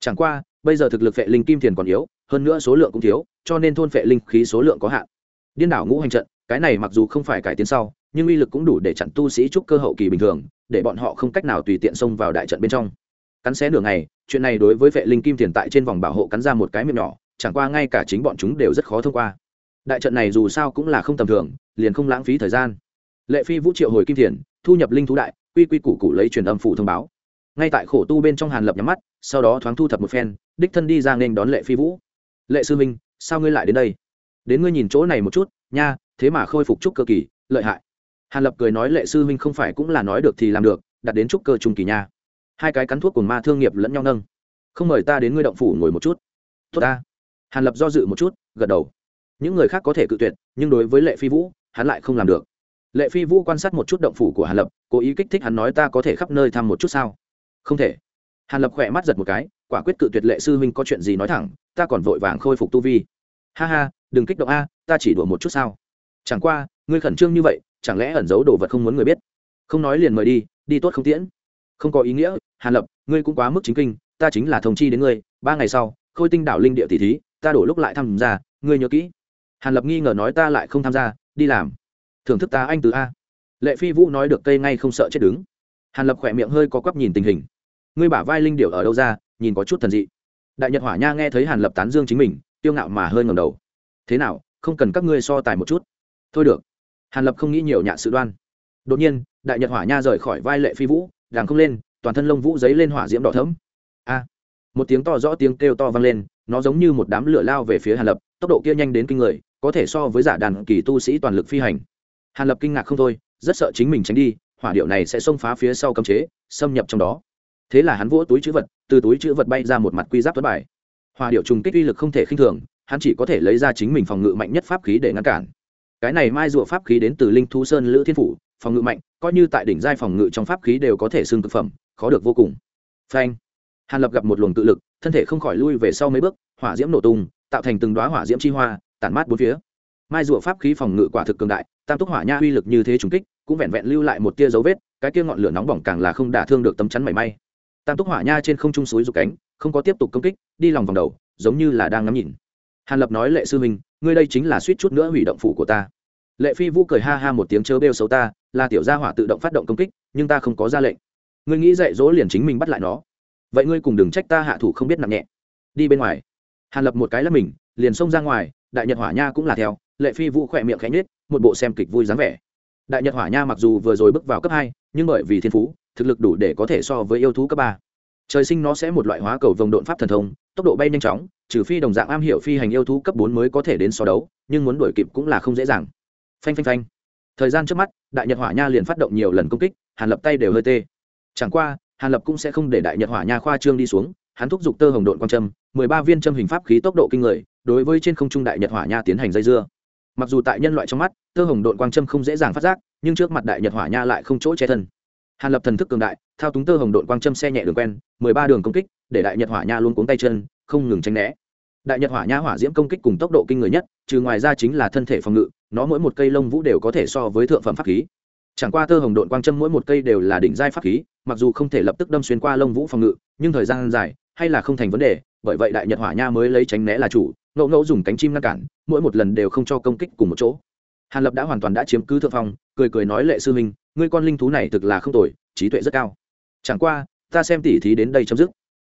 Chẳng qua, bây giờ thực lực vệ linh kim thiền còn yếu, hơn nữa số lượng cũng thiếu, cho nên thôn vệ linh khí số lượng có hạn. Điên đảo ngũ hành trận, cái này mặc dù không phải cải tiến sau, nhưng uy lực cũng đủ để chặn tu sĩ trúc cơ hậu kỳ bình thường, để bọn họ không cách nào tùy tiện xông vào đại trận bên trong. Cắn xé nửa ngày, chuyện này đối với vệ linh kim thiền tại trên vòng bảo hộ cắn ra một cái miệng nhỏ chẳng qua ngay cả chính bọn chúng đều rất khó thông qua. Đại trận này dù sao cũng là không tầm thường, liền không lãng phí thời gian. Lệ phi vũ triệu hồi kim thiền, thu nhập linh thú đại, quy quy củ cụ lấy truyền âm phủ thông báo. Ngay tại khổ tu bên trong hàn lập nhắm mắt, sau đó thoáng thu thập một phen, đích thân đi ra nên đón lệ phi vũ. Lệ sư minh sao ngươi lại đến đây? Đến ngươi nhìn chỗ này một chút, nha, thế mà khôi phục trúc cơ kỳ, lợi hại. Hàn lập cười nói, lệ sư minh không phải cũng là nói được thì làm được, đặt đến trúc cơ trung kỳ nha. Hai cái cắn thuốc của ma thương nghiệp lẫn nhau nâng. Không mời ta đến ngươi động phủ ngồi một chút. Tốt ta hàn lập do dự một chút, gật đầu. Những người khác có thể cự tuyệt, nhưng đối với lệ phi vũ, hắn lại không làm được. Lệ phi vũ quan sát một chút động phủ của hàn lập, cố ý kích thích hắn nói ta có thể khắp nơi thăm một chút sao? Không thể. Hàn lập khỏe mắt giật một cái, quả quyết cự tuyệt lệ sư huynh có chuyện gì nói thẳng, ta còn vội vàng khôi phục tu vi. Ha ha, đừng kích động a, ta chỉ đùa một chút sao? Chẳng qua, ngươi khẩn trương như vậy, chẳng lẽ ẩn giấu đồ vật không muốn người biết? Không nói liền mời đi đi tốt không tiễn. Không có ý nghĩa, hàn lập, ngươi cũng quá mức chính kinh, ta chính là thông chi đến ngươi, ba ngày sau, khôi tinh đảo linh địa tỷ thí ta đổ lúc lại tham gia, ngươi nhớ kỹ. Hàn lập nghi ngờ nói ta lại không tham gia, đi làm. Thưởng thức ta anh từ a. Lệ phi vũ nói được cây ngay không sợ chết đứng. Hàn lập khỏe miệng hơi có quắp nhìn tình hình. Ngươi bả vai linh điệu ở đâu ra, nhìn có chút thần dị. Đại nhật hỏa nha nghe thấy hàn lập tán dương chính mình tiêu ngạo mà hơi ngầm đầu. Thế nào, không cần các ngươi so tài một chút. Thôi được. Hàn lập không nghĩ nhiều nhạ sự đoan. Đột nhiên, đại nhật hỏa nha rời khỏi vai lệ phi vũ, đàng không lên, toàn thân lông vũ giấy lên hỏa diễm đỏ thấm a một tiếng to rõ tiếng kêu to vang lên, nó giống như một đám lửa lao về phía hàn lập, tốc độ kia nhanh đến kinh người, có thể so với giả đàn kỳ tu sĩ toàn lực phi hành. Hàn lập kinh ngạc không thôi, rất sợ chính mình tránh đi, hỏa điệu này sẽ xông phá phía sau cấm chế, xâm nhập trong đó. Thế là hắn vỗ túi chữ vật, từ túi chữ vật bay ra một mặt quy giáp tuất bài. Hỏa điệu trùng kích uy lực không thể khinh thường, hắn chỉ có thể lấy ra chính mình phòng ngự mạnh nhất pháp khí để ngăn cản. Cái này mai rùa pháp khí đến từ linh thu sơn lữ thiên phủ, phòng ngự mạnh, coi như tại đỉnh giai phòng ngự trong pháp khí đều có thể xưng thực phẩm, khó được vô cùng. Phanh hàn lập gặp một luồng tự lực, thân thể không khỏi lui về sau mấy bước, hỏa diễm nổ tung, tạo thành từng đoá hỏa diễm chi hoa, tản mát bốn phía. Mai rùa pháp khí phòng ngự quả thực cường đại, tam túc hỏa nha uy lực như thế trùng kích, cũng vẹn vẹn lưu lại một tia dấu vết, cái kia ngọn lửa nóng bỏng càng là không đả thương được tấm chắn mảy may. Tam túc hỏa nha trên không trung suối rục cánh, không có tiếp tục công kích, đi lòng vòng đầu, giống như là đang ngắm nhìn. Hàn lập nói, lệ sư minh ngươi đây chính là suýt chút nữa hủy động phủ của ta. Lệ phi vũ cười ha ha một tiếng chớ bêu xấu ta, là tiểu gia hỏa tự động phát động công kích, nhưng ta không có ra lệnh. Ngươi nghĩ dạy dỗ liền chính mình bắt lại nó vậy ngươi cùng đừng trách ta hạ thủ không biết nặng nhẹ. Đi bên ngoài. Hàn lập một cái là mình, liền xông ra ngoài, đại nhật hỏa nha cũng là theo, lệ phi vũ khỏe miệng khẽ nhết một bộ xem kịch vui dáng vẻ. Đại nhật hỏa nha mặc dù vừa rồi bước vào cấp hai, nhưng bởi vì thiên phú, thực lực đủ để có thể so với yêu thú cấp ba. Trời sinh nó sẽ một loại hóa cầu vồng độn pháp thần thông, tốc độ bay nhanh chóng, trừ phi đồng dạng am hiểu phi hành yêu thú cấp bốn mới có thể đến so đấu, nhưng muốn đuổi kịp cũng là không dễ dàng. Phanh phanh phanh. Thời gian trước mắt, đại nhật hỏa nha liền phát động nhiều lần công kích, hàn lập tay đều hơi tê. Chẳng qua hàn lập cũng sẽ không để đại nhật hỏa nha khoa trương đi xuống, hắn thúc giục tơ hồng độn quang trâm, mười ba viên châm hình pháp khí tốc độ kinh người, đối với trên không trung đại nhật hỏa nha tiến hành dây dưa. Mặc dù tại nhân loại trong mắt, tơ hồng độn quang trâm không dễ dàng phát giác, nhưng trước mặt đại nhật hỏa nha lại không chỗ che thân. Hàn lập thần thức cường đại, thao túng tơ hồng độn quang trâm xe nhẹ đường quen, mười ba đường công kích, để đại nhật hỏa nha luôn cuống tay chân, không ngừng tránh né. Đại nhật hỏa nha hỏa diễm công kích cùng tốc độ kinh người nhất, trừ ngoài ra chính là thân thể phòng ngự, nó mỗi một cây lông vũ đều có thể so với thượng phẩm pháp khí chẳng qua tơ hồng độn quang châm mỗi một cây đều là đỉnh giai pháp khí, mặc dù không thể lập tức đâm xuyên qua lông vũ phòng ngự, nhưng thời gian dài, hay là không thành vấn đề, bởi vậy đại nhật hỏa nha mới lấy tránh né là chủ, ngẫu ngẫu dùng cánh chim ngăn cản, mỗi một lần đều không cho công kích cùng một chỗ. Hàn lập đã hoàn toàn đã chiếm cứ thượng phong, cười cười nói lệ sư minh ngươi con linh thú này thực là không tồi, trí tuệ rất cao. Chẳng qua, ta xem tỉ thí đến đây chấm dứt.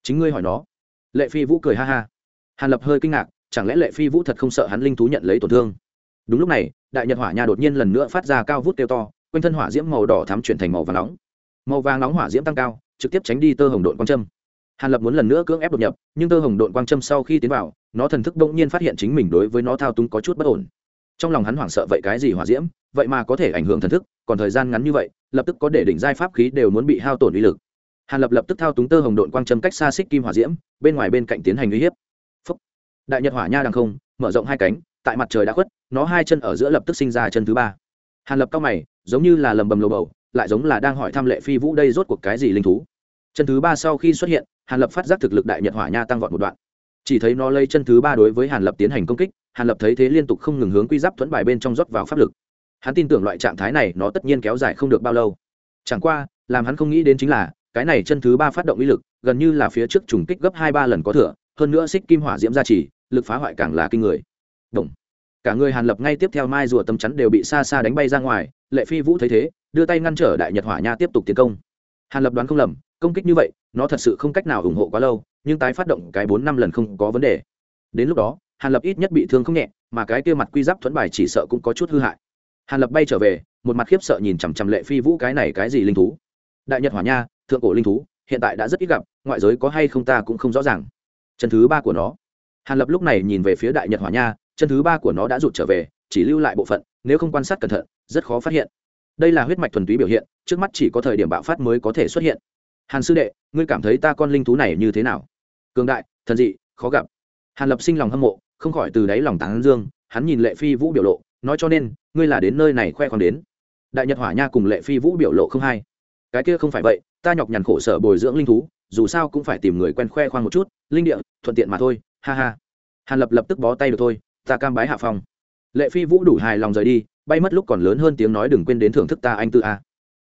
Chính ngươi hỏi nó. Lệ phi vũ cười ha ha. Hàn lập hơi kinh ngạc, chẳng lẽ lệ phi vũ thật không sợ hắn linh thú nhận lấy tổn thương? Đúng lúc này, đại nhật hỏa nha đột nhiên lần nữa phát ra cao vút kêu to quanh thân hỏa diễm màu đỏ thắm chuyển thành màu vàng nóng. Màu vàng nóng hỏa diễm tăng cao, trực tiếp tránh đi tơ hồng đội quang trâm hàn lập muốn lần nữa cưỡng ép đột nhập, nhưng tơ hồng đội quang trâm sau khi tiến vào, nó thần thức bỗng nhiên phát hiện chính mình đối với nó thao túng có chút bất ổn. Trong lòng hắn hoảng sợ vậy cái gì hỏa diễm, vậy mà có thể ảnh hưởng thần thức, còn thời gian ngắn như vậy, lập tức có để đỉnh giai pháp khí đều muốn bị hao tổn uy lực. Hàn lập lập tức thao túng tơ hồng đội quang trâm cách xa xích kim hỏa diễm, bên ngoài bên cạnh tiến hành uy hiếp. Phúc. đại nhật hỏa nha đang không, mở rộng hai cánh, tại mặt trời đã khuất, nó hai chân ở giữa lập tức sinh ra chân thứ ba hàn lập cao mày, giống như là lầm bầm lồ bầu, lại giống là đang hỏi thăm lệ phi vũ đây rốt cuộc cái gì linh thú. Chân thứ ba sau khi xuất hiện, hàn lập phát giác thực lực đại nhật hỏa nha tăng vọt một đoạn. Chỉ thấy nó lấy chân thứ ba đối với hàn lập tiến hành công kích, hàn lập thấy thế liên tục không ngừng hướng quy giáp thuẫn bài bên trong rót vào pháp lực. Hắn tin tưởng loại trạng thái này nó tất nhiên kéo dài không được bao lâu. Chẳng qua, làm hắn không nghĩ đến chính là, cái này chân thứ ba phát động uy lực, gần như là phía trước trùng kích gấp hai ba lần có thừa, hơn nữa xích kim hỏa diễm gia trì, lực phá hoại càng là kinh người. Động cả người hàn lập ngay tiếp theo mai rùa tâm chắn đều bị xa xa đánh bay ra ngoài, lệ phi vũ thấy thế, đưa tay ngăn trở đại nhật hỏa nha tiếp tục tiến công. Hàn lập đoán không lầm, công kích như vậy, nó thật sự không cách nào ủng hộ quá lâu, nhưng tái phát động cái bốn năm lần không có vấn đề. Đến lúc đó, hàn lập ít nhất bị thương không nhẹ, mà cái kia mặt quy giáp thuẫn bài chỉ sợ cũng có chút hư hại. Hàn lập bay trở về, một mặt khiếp sợ nhìn chằm chằm lệ phi vũ cái này cái gì linh thú. Đại nhật hỏa nha, thượng cổ linh thú, hiện tại đã rất ít gặp, ngoại giới có hay không ta cũng không rõ ràng. Chân thứ ba của nó. Hàn lập lúc này nhìn về phía đại nhật hỏa nha chân thứ ba của nó đã rụt trở về, chỉ lưu lại bộ phận, nếu không quan sát cẩn thận, rất khó phát hiện. Đây là huyết mạch thuần túy biểu hiện, trước mắt chỉ có thời điểm bạo phát mới có thể xuất hiện. Hàn sư đệ, ngươi cảm thấy ta con linh thú này như thế nào? Cường đại, thần dị, khó gặp. Hàn lập sinh lòng hâm mộ, không khỏi từ đáy lòng tán dương, hắn nhìn lệ phi vũ biểu lộ, nói cho nên, ngươi là đến nơi này khoe khoang đến. Đại nhật hỏa nha cùng lệ phi vũ biểu lộ không hay. Cái kia không phải vậy, ta nhọc nhằn khổ sở bồi dưỡng linh thú, dù sao cũng phải tìm người quen khoe khoang một chút, linh địa, thuận tiện mà thôi, ha ha. Hàn lập lập tức bó tay được thôi ta cam bái hạ phong. Lệ phi vũ đủ hài lòng rời đi, bay mất lúc còn lớn hơn tiếng nói đừng quên đến thưởng thức ta anh tư a.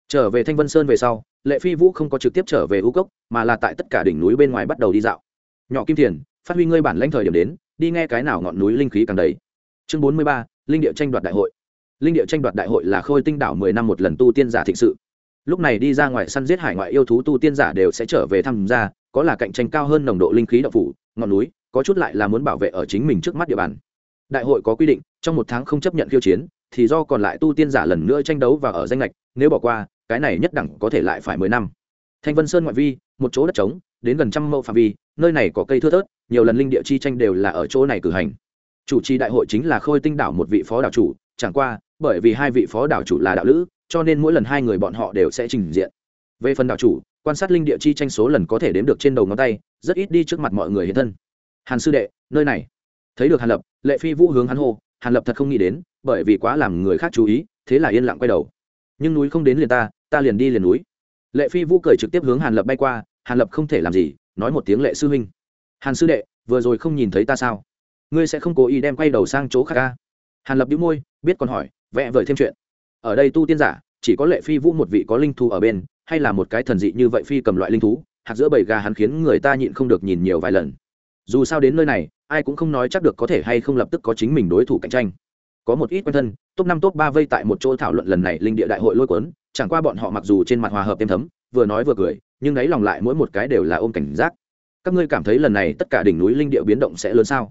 Trở về thanh vân sơn về sau, lệ phi vũ không có trực tiếp trở về u cốc, mà là tại tất cả đỉnh núi bên ngoài bắt đầu đi dạo. Nhỏ kim thiền, phát huy ngươi bản lãnh thời điểm đến, đi nghe cái nào ngọn núi linh khí càng đầy. Chương bốn mươi ba, linh địa tranh đoạt đại hội. Linh địa tranh đoạt đại hội là khôi tinh đảo mười năm một lần tu tiên giả thịnh sự. Lúc này đi ra ngoài săn giết hải ngoại yêu thú tu tiên giả đều sẽ trở về tham gia, có là cạnh tranh cao hơn nồng độ linh khí đậu phủ, ngọn núi, có chút lại là muốn bảo vệ ở chính mình trước mắt địa bàn đại hội có quy định, trong một tháng không chấp nhận khiêu chiến, thì do còn lại tu tiên giả lần nữa tranh đấu và ở danh lệch, nếu bỏ qua, cái này nhất đẳng có thể lại phải mười năm. Thanh vân sơn ngoại vi, một chỗ đất trống, đến gần trăm mẫu phạm vi, nơi này có cây thưa thớt, nhiều lần linh địa chi tranh đều là ở chỗ này cử hành. Chủ trì đại hội chính là khôi tinh đảo một vị phó đảo chủ, chẳng qua, bởi vì hai vị phó đảo chủ là đạo lữ, cho nên mỗi lần hai người bọn họ đều sẽ trình diện. Về phần đảo chủ, quan sát linh địa chi tranh số lần có thể đếm được trên đầu ngón tay, rất ít đi trước mặt mọi người hiện thân. Hàn sư đệ, nơi này. Thấy được hàn lập lệ phi vũ hướng hắn hô, hàn lập thật không nghĩ đến, bởi vì quá làm người khác chú ý, thế là yên lặng quay đầu. Nhưng núi không đến liền ta ta liền đi liền núi. Lệ phi vũ cười trực tiếp hướng hàn lập bay qua, hàn lập không thể làm gì, nói một tiếng lệ sư huynh. Hàn sư đệ, vừa rồi không nhìn thấy ta sao? Ngươi sẽ không cố ý đem quay đầu sang chỗ khác ca hàn lập đĩu môi, biết còn hỏi, vẽ vời thêm chuyện. Ở đây tu tiên giả, chỉ có lệ phi vũ một vị có linh thú ở bên, hay là một cái thần dị như vậy phi cầm loại linh thú, hạt giữa bầy gà hắn khiến người ta nhịn không được nhìn nhiều vài lần. Dù sao đến nơi này ai cũng không nói chắc được có thể hay không lập tức có chính mình đối thủ cạnh tranh. Có một ít quen thân, top năm, top ba vây tại một chỗ thảo luận lần này linh địa đại hội lôi cuốn, chẳng qua bọn họ mặc dù trên mặt hòa hợp êm thấm, vừa nói vừa cười, nhưng đáy lòng lại mỗi một cái đều là ôm cảnh giác. Các ngươi cảm thấy lần này tất cả đỉnh núi linh địa biến động sẽ lớn sao?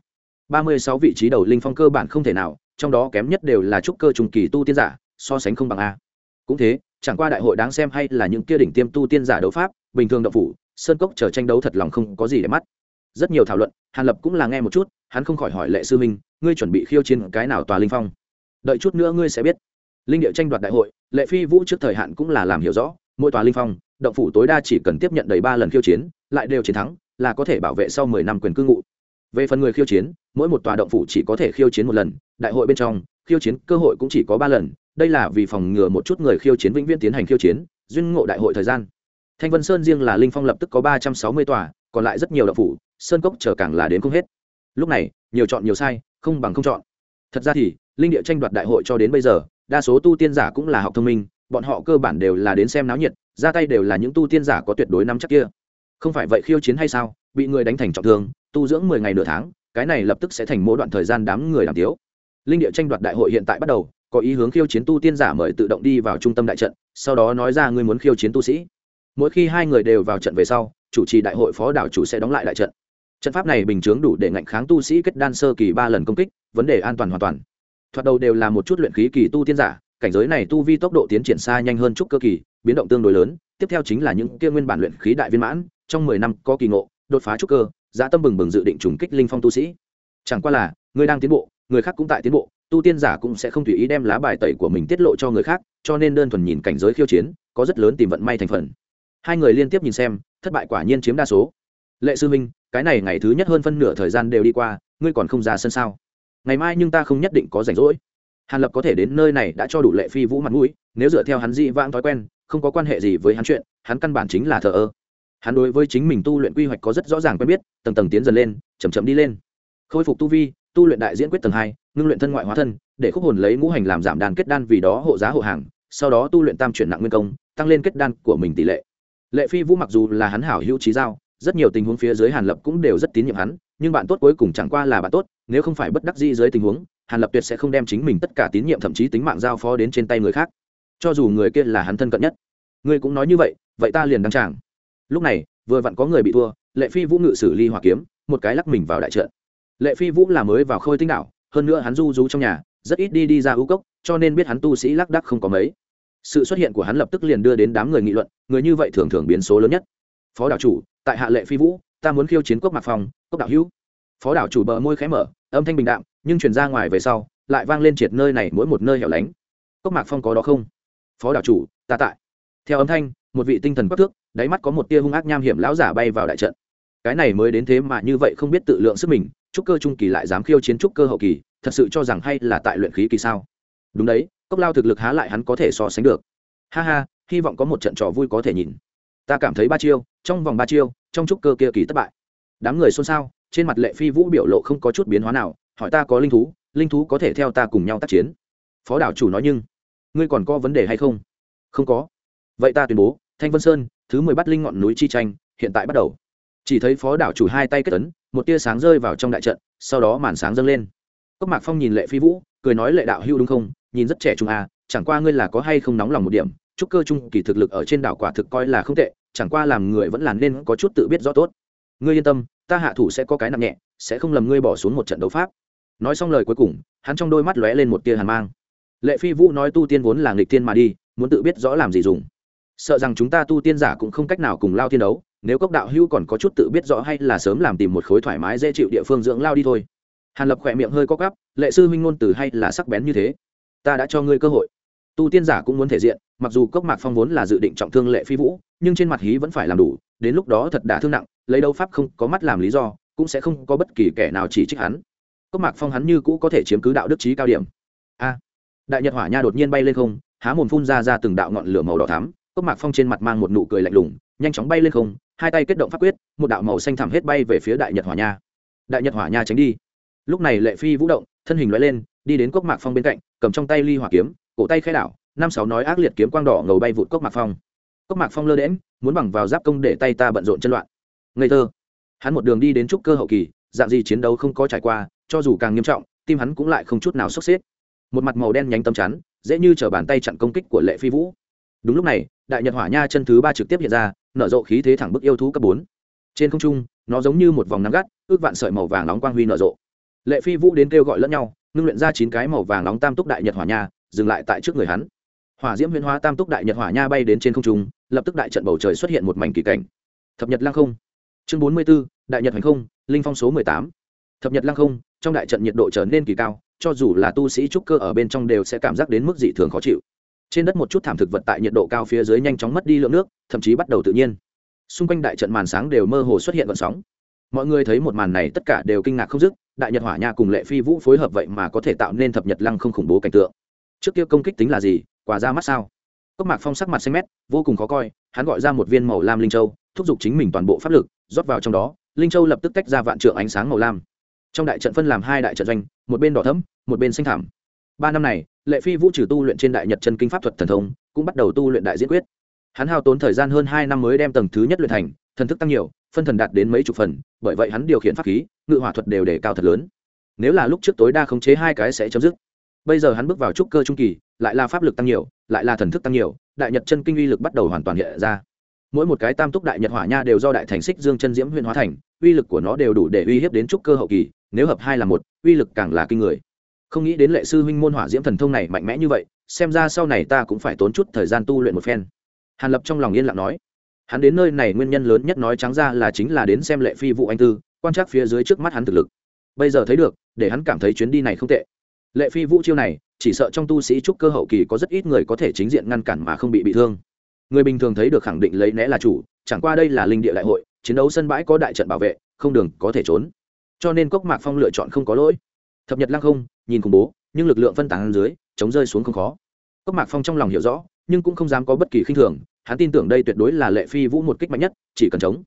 Ba mươi sáu vị trí đầu linh phong cơ bản không thể nào, trong đó kém nhất đều là trúc cơ trùng kỳ tu tiên giả, so sánh không bằng a. Cũng thế, chẳng qua đại hội đáng xem hay là những kia đỉnh tiêm tu tiên giả đấu pháp, bình thường đậu phủ, sơn cốc chờ tranh đấu thật lòng không có gì để mắt rất nhiều thảo luận, hàn lập cũng là nghe một chút, hắn không khỏi hỏi lệ sư minh, ngươi chuẩn bị khiêu chiến cái nào tòa linh phong? Đợi chút nữa ngươi sẽ biết. Linh địa tranh đoạt đại hội, lệ phi vũ trước thời hạn cũng là làm hiểu rõ, mỗi tòa linh phong, động phủ tối đa chỉ cần tiếp nhận đầy ba lần khiêu chiến, lại đều chiến thắng, là có thể bảo vệ sau mười năm quyền cư ngụ. Về phần người khiêu chiến, mỗi một tòa động phủ chỉ có thể khiêu chiến một lần, đại hội bên trong, khiêu chiến cơ hội cũng chỉ có ba lần, đây là vì phòng ngừa một chút người khiêu chiến vĩnh viễn tiến hành khiêu chiến, duyên ngộ đại hội thời gian. Thanh vân sơn riêng là linh phong lập tức có ba trăm sáu mươi tòa, còn lại rất nhiều động phủ sơn cốc chờ càng là đến không hết. Lúc này, nhiều chọn nhiều sai, không bằng không chọn. Thật ra thì, linh địa tranh đoạt đại hội cho đến bây giờ, đa số tu tiên giả cũng là học thông minh, bọn họ cơ bản đều là đến xem náo nhiệt, ra tay đều là những tu tiên giả có tuyệt đối nắm chắc kia. Không phải vậy khiêu chiến hay sao, bị người đánh thành trọng thương, tu dưỡng mười ngày nửa tháng, cái này lập tức sẽ thành mỗi đoạn thời gian đám người làm tiếu. Linh địa tranh đoạt đại hội hiện tại bắt đầu, có ý hướng khiêu chiến tu tiên giả mời tự động đi vào trung tâm đại trận, sau đó nói ra ngươi muốn khiêu chiến tu sĩ. Mỗi khi hai người đều vào trận về sau, chủ trì đại hội phó đảo chủ sẽ đóng lại đại trận trận pháp này bình chướng đủ để ngạnh kháng tu sĩ kết đan sơ kỳ ba lần công kích, vấn đề an toàn hoàn toàn. Thoạt đầu đều là một chút luyện khí kỳ tu tiên giả, cảnh giới này tu vi tốc độ tiến triển xa nhanh hơn chút cơ kỳ, biến động tương đối lớn, tiếp theo chính là những kia nguyên bản luyện khí đại viên mãn, trong mười năm có kỳ ngộ, đột phá chút cơ giá tâm bừng bừng dự định trùng kích linh phong tu sĩ. Chẳng qua là, người đang tiến bộ, người khác cũng tại tiến bộ, tu tiên giả cũng sẽ không tùy ý đem lá bài tẩy của mình tiết lộ cho người khác, cho nên đơn thuần nhìn cảnh giới khiêu chiến, có rất lớn tìm vận may thành phần. Hai người liên tiếp nhìn xem, thất bại quả nhiên chiếm đa số. Lệ sư minh cái này ngày thứ nhất hơn phân nửa thời gian đều đi qua, ngươi còn không ra sân sao? Ngày mai nhưng ta không nhất định có rảnh rỗi. Hàn lập có thể đến nơi này đã cho đủ lệ phi vũ mặt mũi, nếu dựa theo hắn dị vãng thói quen, không có quan hệ gì với hắn chuyện, hắn căn bản chính là thờ ơ. Hắn đối với chính mình tu luyện quy hoạch có rất rõ ràng quen biết, tầng tầng tiến dần lên chầm chậm đi lên. Khôi phục tu vi, tu luyện đại diễn quyết tầng hai, ngưng luyện thân ngoại hóa thân, để khúc hồn lấy ngũ hành làm giảm đàn kết đan vì đó hộ giá hộ hàng, sau đó tu luyện tam chuyển nặng nguyên công, tăng lên kết đan của mình tỷ lệ. Lệ phi vũ mặc dù là hắn hảo hữu trí giao rất nhiều tình huống phía dưới hàn lập cũng đều rất tín nhiệm hắn nhưng bạn tốt cuối cùng chẳng qua là bạn tốt nếu không phải bất đắc dĩ dưới tình huống hàn lập tuyệt sẽ không đem chính mình tất cả tín nhiệm thậm chí tính mạng giao phó đến trên tay người khác. Cho dù người kia là hắn thân cận nhất ngươi cũng nói như vậy vậy ta liền đăng tràng. Lúc này vừa vặn có người bị thua lệ phi vũ ngự xử ly hỏa kiếm một cái lắc mình vào đại trận. Lệ phi vũ là mới vào khôi tinh đảo, hơn nữa hắn du du trong nhà rất ít đi đi ra ưu cốc cho nên biết hắn tu sĩ lác đắc không có mấy. Sự xuất hiện của hắn lập tức liền đưa đến đám người nghị luận người như vậy thường thường biến số lớn nhất phó đảo chủ, tại hạ lệ phi vũ, ta muốn khiêu chiến cốc mạc phong cốc đạo hữu. Phó đảo chủ bờ môi khẽ mở, âm thanh bình đạm, nhưng chuyển ra ngoài về sau, lại vang lên triệt nơi này mỗi một nơi hẻo lánh. Cốc mạc phong có đó không? Phó đảo chủ, ta tại. Theo âm thanh, một vị tinh thần quắc thước đáy mắt có một tia hung ác nham hiểm lão giả bay vào đại trận. Cái này mới đến thế mà như vậy không biết tự lượng sức mình trúc cơ trung kỳ lại dám khiêu chiến trúc cơ hậu kỳ, thật sự cho rằng hay là tại luyện khí kỳ sao? Đúng đấy, cốc lao thực lực há lại hắn có thể so sánh được. Ha ha, hy vọng có một trận trò vui có thể nhìn ta cảm thấy ba chiêu, trong vòng ba chiêu, trong trúc cơ kia kỳ thất bại. Đám người xôn xao, trên mặt lệ phi vũ biểu lộ không có chút biến hóa nào, hỏi ta có linh thú linh thú có thể theo ta cùng nhau tác chiến. Phó đảo chủ nói nhưng, ngươi còn có vấn đề hay không? Không có. Vậy ta tuyên bố, thanh vân sơn, thứ mười bắt linh ngọn núi chi tranh, hiện tại bắt đầu. Chỉ thấy phó đảo chủ hai tay kết tấn một tia sáng rơi vào trong đại trận, sau đó màn sáng dâng lên. Cốc mạc phong nhìn lệ phi vũ, cười nói lệ đạo hưu đúng không? Nhìn rất trẻ trung à chẳng qua ngươi là có hay không nóng lòng một điểm chúc cơ trung kỳ thực lực ở trên đảo quả thực coi là không tệ, chẳng qua làm người vẫn làm nên có chút tự biết rõ tốt. Ngươi yên tâm, ta hạ thủ sẽ có cái nặng nhẹ, sẽ không lầm ngươi bỏ xuống một trận đấu pháp. Nói xong lời cuối cùng, hắn trong đôi mắt lóe lên một tia hàn mang. Lệ phi vũ nói tu tiên vốn là nghịch tiên mà đi, muốn tự biết rõ làm gì dùng. Sợ rằng chúng ta tu tiên giả cũng không cách nào cùng lao thiên đấu, nếu cốc đạo hưu còn có chút tự biết rõ hay là sớm làm tìm một khối thoải mái dễ chịu địa phương dưỡng lao đi thôi. Hàn lập khỏe miệng hơi có gắp lệ sư huynh ngôn từ hay là sắc bén như thế? Ta đã cho ngươi cơ hội tu tiên giả cũng muốn thể diện, mặc dù cốc mạc phong vốn là dự định trọng thương lệ phi vũ, nhưng trên mặt hí vẫn phải làm đủ, đến lúc đó thật đã thương nặng, lấy đâu pháp không có mắt làm lý do, cũng sẽ không có bất kỳ kẻ nào chỉ trích hắn. Cốc mạc phong hắn như cũ có thể chiếm cứ đạo đức trí cao điểm. A, đại nhật hỏa nha đột nhiên bay lên không, há mồm phun ra ra từng đạo ngọn lửa màu đỏ thắm, cốc mạc phong trên mặt mang một nụ cười lạnh lùng, nhanh chóng bay lên không, hai tay kết động pháp quyết, một đạo màu xanh thẳm hết bay về phía đại nhật hỏa nha. Đại nhật hỏa nha tránh đi. Lúc này lệ phi vũ động, thân hình loại lên, đi đến cốc mạc phong bên cạnh, cầm trong tay ly hỏa kiếm cổ tay khai đảo, năm sáu nói ác liệt kiếm quang đỏ ngầu bay vụt cốc mạc phong. Cốc mạc phong lơ đễm muốn bằng vào giáp công để tay ta bận rộn chân loạn. Ngây thơ. Hắn một đường đi đến trúc cơ hậu kỳ, dạng gì chiến đấu không có trải qua, cho dù càng nghiêm trọng, tim hắn cũng lại không chút nào sốc xếp. Một mặt màu đen nhánh tấm chắn, dễ như chở bàn tay chặn công kích của lệ phi vũ. Đúng lúc này, đại nhật hỏa nha chân thứ ba trực tiếp hiện ra, nở rộ khí thế thẳng bức yêu thú cấp bốn. Trên không trung, nó giống như một vòng nắng gắt, ước vạn sợi màu vàng nóng quang huy nở rộ. Lệ phi vũ đến kêu gọi lẫn nhau, ngưng luyện ra chín cái màu vàng nóng tam túc đại nhật hỏa nha dừng lại tại trước người hắn. Hỏa diễm huyễn hóa tam túc đại nhật hỏa nha bay đến trên không trung, lập tức đại trận bầu trời xuất hiện một mảnh kỳ cảnh. Thập nhật lăng không. Chương bốn mươi b ố đại nhật hành không, linh phong số mười tám. Thập nhật lăng không, trong đại trận nhiệt độ trở nên kỳ cao, cho dù là tu sĩ trúc cơ ở bên trong đều sẽ cảm giác đến mức dị thường khó chịu. Trên đất một chút thảm thực vật tại nhiệt độ cao phía dưới nhanh chóng mất đi lượng nước, thậm chí bắt đầu tự nhiên. Xung quanh đại trận màn sáng đều mơ hồ xuất hiện vận sóng. Mọi người thấy một màn này tất cả đều kinh ngạc không dứt, đại nhật hỏa nha cùng lệ phi vũ phối hợp vậy mà có thể tạo nên thập nhật lăng không khủng bố cảnh tượng trước kia công kích tính là gì, quả ra mắt sao? Cốc mạc phong sắc mặt xanh mét, vô cùng khó coi, hắn gọi ra một viên màu lam linh châu, thúc giục chính mình toàn bộ pháp lực, rót vào trong đó, linh châu lập tức tách ra vạn trượng ánh sáng màu lam. Trong đại trận phân làm hai đại trận doanh, một bên đỏ thấm một bên xanh thảm ba năm này, lệ phi vũ trừ tu luyện trên đại nhật chân kinh pháp thuật thần thông, cũng bắt đầu tu luyện đại diễn quyết. Hắn hao tốn thời gian hơn hai năm mới đem tầng thứ nhất luyện thành, thần thức tăng nhiều, phân thần đạt đến mấy chục phần, bởi vậy hắn điều khiển pháp khí, ngự hỏa thuật đều đề cao thật lớn. Nếu là lúc trước tối đa khống chế hai cái sẽ chấm dứt bây giờ hắn bước vào trúc cơ trung kỳ, lại là pháp lực tăng nhiều, lại là thần thức tăng nhiều, đại nhật chân kinh uy lực bắt đầu hoàn toàn hiện ra. Mỗi một cái tam túc đại nhật hỏa nha đều do đại thành xích dương chân diễm huyện hóa thành, uy lực của nó đều đủ để uy hiếp đến trúc cơ hậu kỳ, nếu hợp hai là một, uy lực càng là kinh người. Không nghĩ đến lệ sư huynh môn hỏa diễm thần thông này mạnh mẽ như vậy, xem ra sau này ta cũng phải tốn chút thời gian tu luyện một phen. Hàn lập trong lòng yên lặng nói. Hắn đến nơi này nguyên nhân lớn nhất nói trắng ra là chính là đến xem lệ phi vụ anh tư, quan trắc phía dưới trước mắt hắn thực lực. Bây giờ thấy được, để hắn cảm thấy chuyến đi này không tệ lệ phi vũ chiêu này, chỉ sợ trong tu sĩ trúc cơ hậu kỳ có rất ít người có thể chính diện ngăn cản mà không bị bị thương. Người bình thường thấy được khẳng định lấy né là chủ, chẳng qua đây là linh địa đại hội, chiến đấu sân bãi có đại trận bảo vệ, không đường có thể trốn. Cho nên cốc mạc phong lựa chọn không có lỗi. Thập nhật lăng không, nhìn khủng bố, nhưng lực lượng phân tán dưới, chống rơi xuống không khó. Cốc mạc phong trong lòng hiểu rõ, nhưng cũng không dám có bất kỳ khinh thường, hắn tin tưởng đây tuyệt đối là lệ phi vũ một kích mạnh nhất, chỉ cần chống.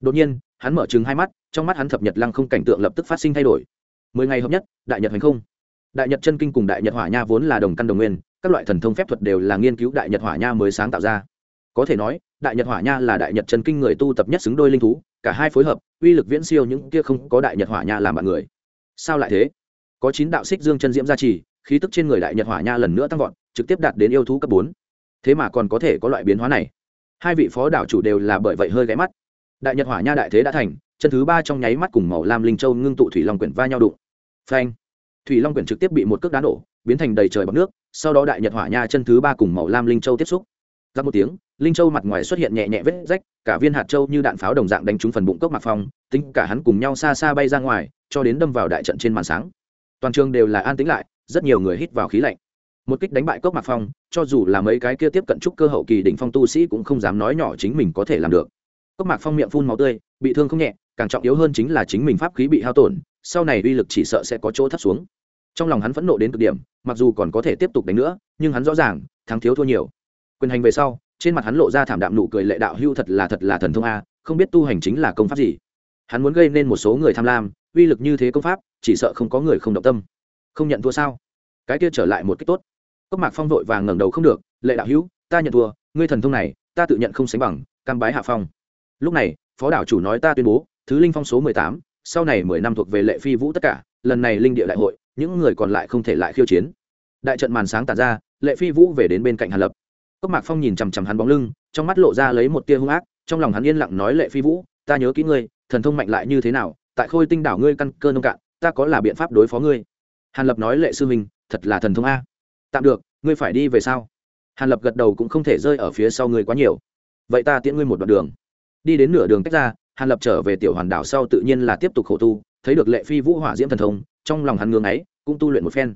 Đột nhiên, hắn mở chừng hai mắt, trong mắt hắn thập nhật lăng không cảnh tượng lập tức phát sinh thay đổi. Mười ngày hợp nhất, đại nhật hành không đại nhật chân kinh cùng đại nhật hỏa nha vốn là đồng căn đồng nguyên, các loại thần thông phép thuật đều là nghiên cứu đại nhật hỏa nha mới sáng tạo ra. Có thể nói, đại nhật hỏa nha là đại nhật chân kinh người tu tập nhất xứng đôi linh thú, cả hai phối hợp, uy lực viễn siêu những kia không có đại nhật hỏa nha làm bạn người. Sao lại thế? Có chín đạo xích dương chân diễm gia trì, khí tức trên người đại nhật hỏa nha lần nữa tăng vọt, trực tiếp đạt đến yêu thú cấp bốn. Thế mà còn có thể có loại biến hóa này. Hai vị phó đảo chủ đều là bởi vậy hơi ghé mắt. Đại nhật hỏa nha đại thế đã thành, chân thứ ba trong nháy mắt cùng màu lam linh châu ngưng tụ thủy long quyển va nhau đụng. Phanh thủy long quyển trực tiếp bị một cước đá nổ, biến thành đầy trời bọc nước, sau đó đại nhật hỏa nha chân thứ ba cùng màu lam linh châu tiếp xúc. Ra một tiếng, linh châu mặt ngoài xuất hiện nhẹ nhẹ vết rách, cả viên hạt châu như đạn pháo đồng dạng đánh trúng phần bụng cốc mạc phong, tính cả hắn cùng nhau xa xa bay ra ngoài, cho đến đâm vào đại trận trên màn sáng. Toàn trường đều là an tĩnh lại, rất nhiều người hít vào khí lạnh. Một kích đánh bại cốc mạc phong, cho dù là mấy cái kia tiếp cận trúc cơ hậu kỳ đỉnh phong tu sĩ cũng không dám nói nhỏ chính mình có thể làm được. Cốc mạc phong miệng phun máu tươi, bị thương không nhẹ, càng trọng yếu hơn chính là chính mình pháp khí bị hao tổn, sau này uy lực chỉ sợ sẽ có chỗ thấp xuống trong lòng hắn phẫn nộ đến cực điểm, mặc dù còn có thể tiếp tục đánh nữa, nhưng hắn rõ ràng, thắng thiếu thua nhiều. Quyền hành về sau, trên mặt hắn lộ ra thảm đạm nụ cười lệ đạo hưu thật là thật là thần thông a, không biết tu hành chính là công pháp gì. Hắn muốn gây nên một số người tham lam, uy lực như thế công pháp, chỉ sợ không có người không động tâm. Không nhận thua sao? Cái kia trở lại một cách tốt. Cốc mạc phong vội vàng ngẩng đầu không được, lệ đạo hữu ta nhận thua, ngươi thần thông này, ta tự nhận không sánh bằng, cam bái hạ phong. Lúc này, phó đảo chủ nói ta tuyên bố, thứ linh phong số mười tám, sau này mười năm thuộc về lệ phi vũ tất cả, lần này linh địa đại hội những người còn lại không thể lại khiêu chiến. Đại trận màn sáng tàn ra, lệ phi vũ về đến bên cạnh hàn lập. Cốc mạc phong nhìn chằm chằm hắn bóng lưng, trong mắt lộ ra lấy một tia hung ác, trong lòng hắn yên lặng nói lệ phi vũ, ta nhớ kỹ ngươi, thần thông mạnh lại như thế nào, tại khôi tinh đảo ngươi căn cơ nông cạn, ta có là biện pháp đối phó ngươi. Hàn lập nói lệ sư minh, thật là thần thông a. Tạm được, ngươi phải đi về sau. Hàn lập gật đầu cũng không thể rơi ở phía sau ngươi quá nhiều. Vậy ta tiễn ngươi một đoạn đường. Đi đến nửa đường tách ra, hàn lập trở về tiểu hoàn đảo sau tự nhiên là tiếp tục khổ tu thấy được lệ phi vũ hỏa diễm thần thông, trong lòng hắn ngưng ấy, cũng tu luyện một phen.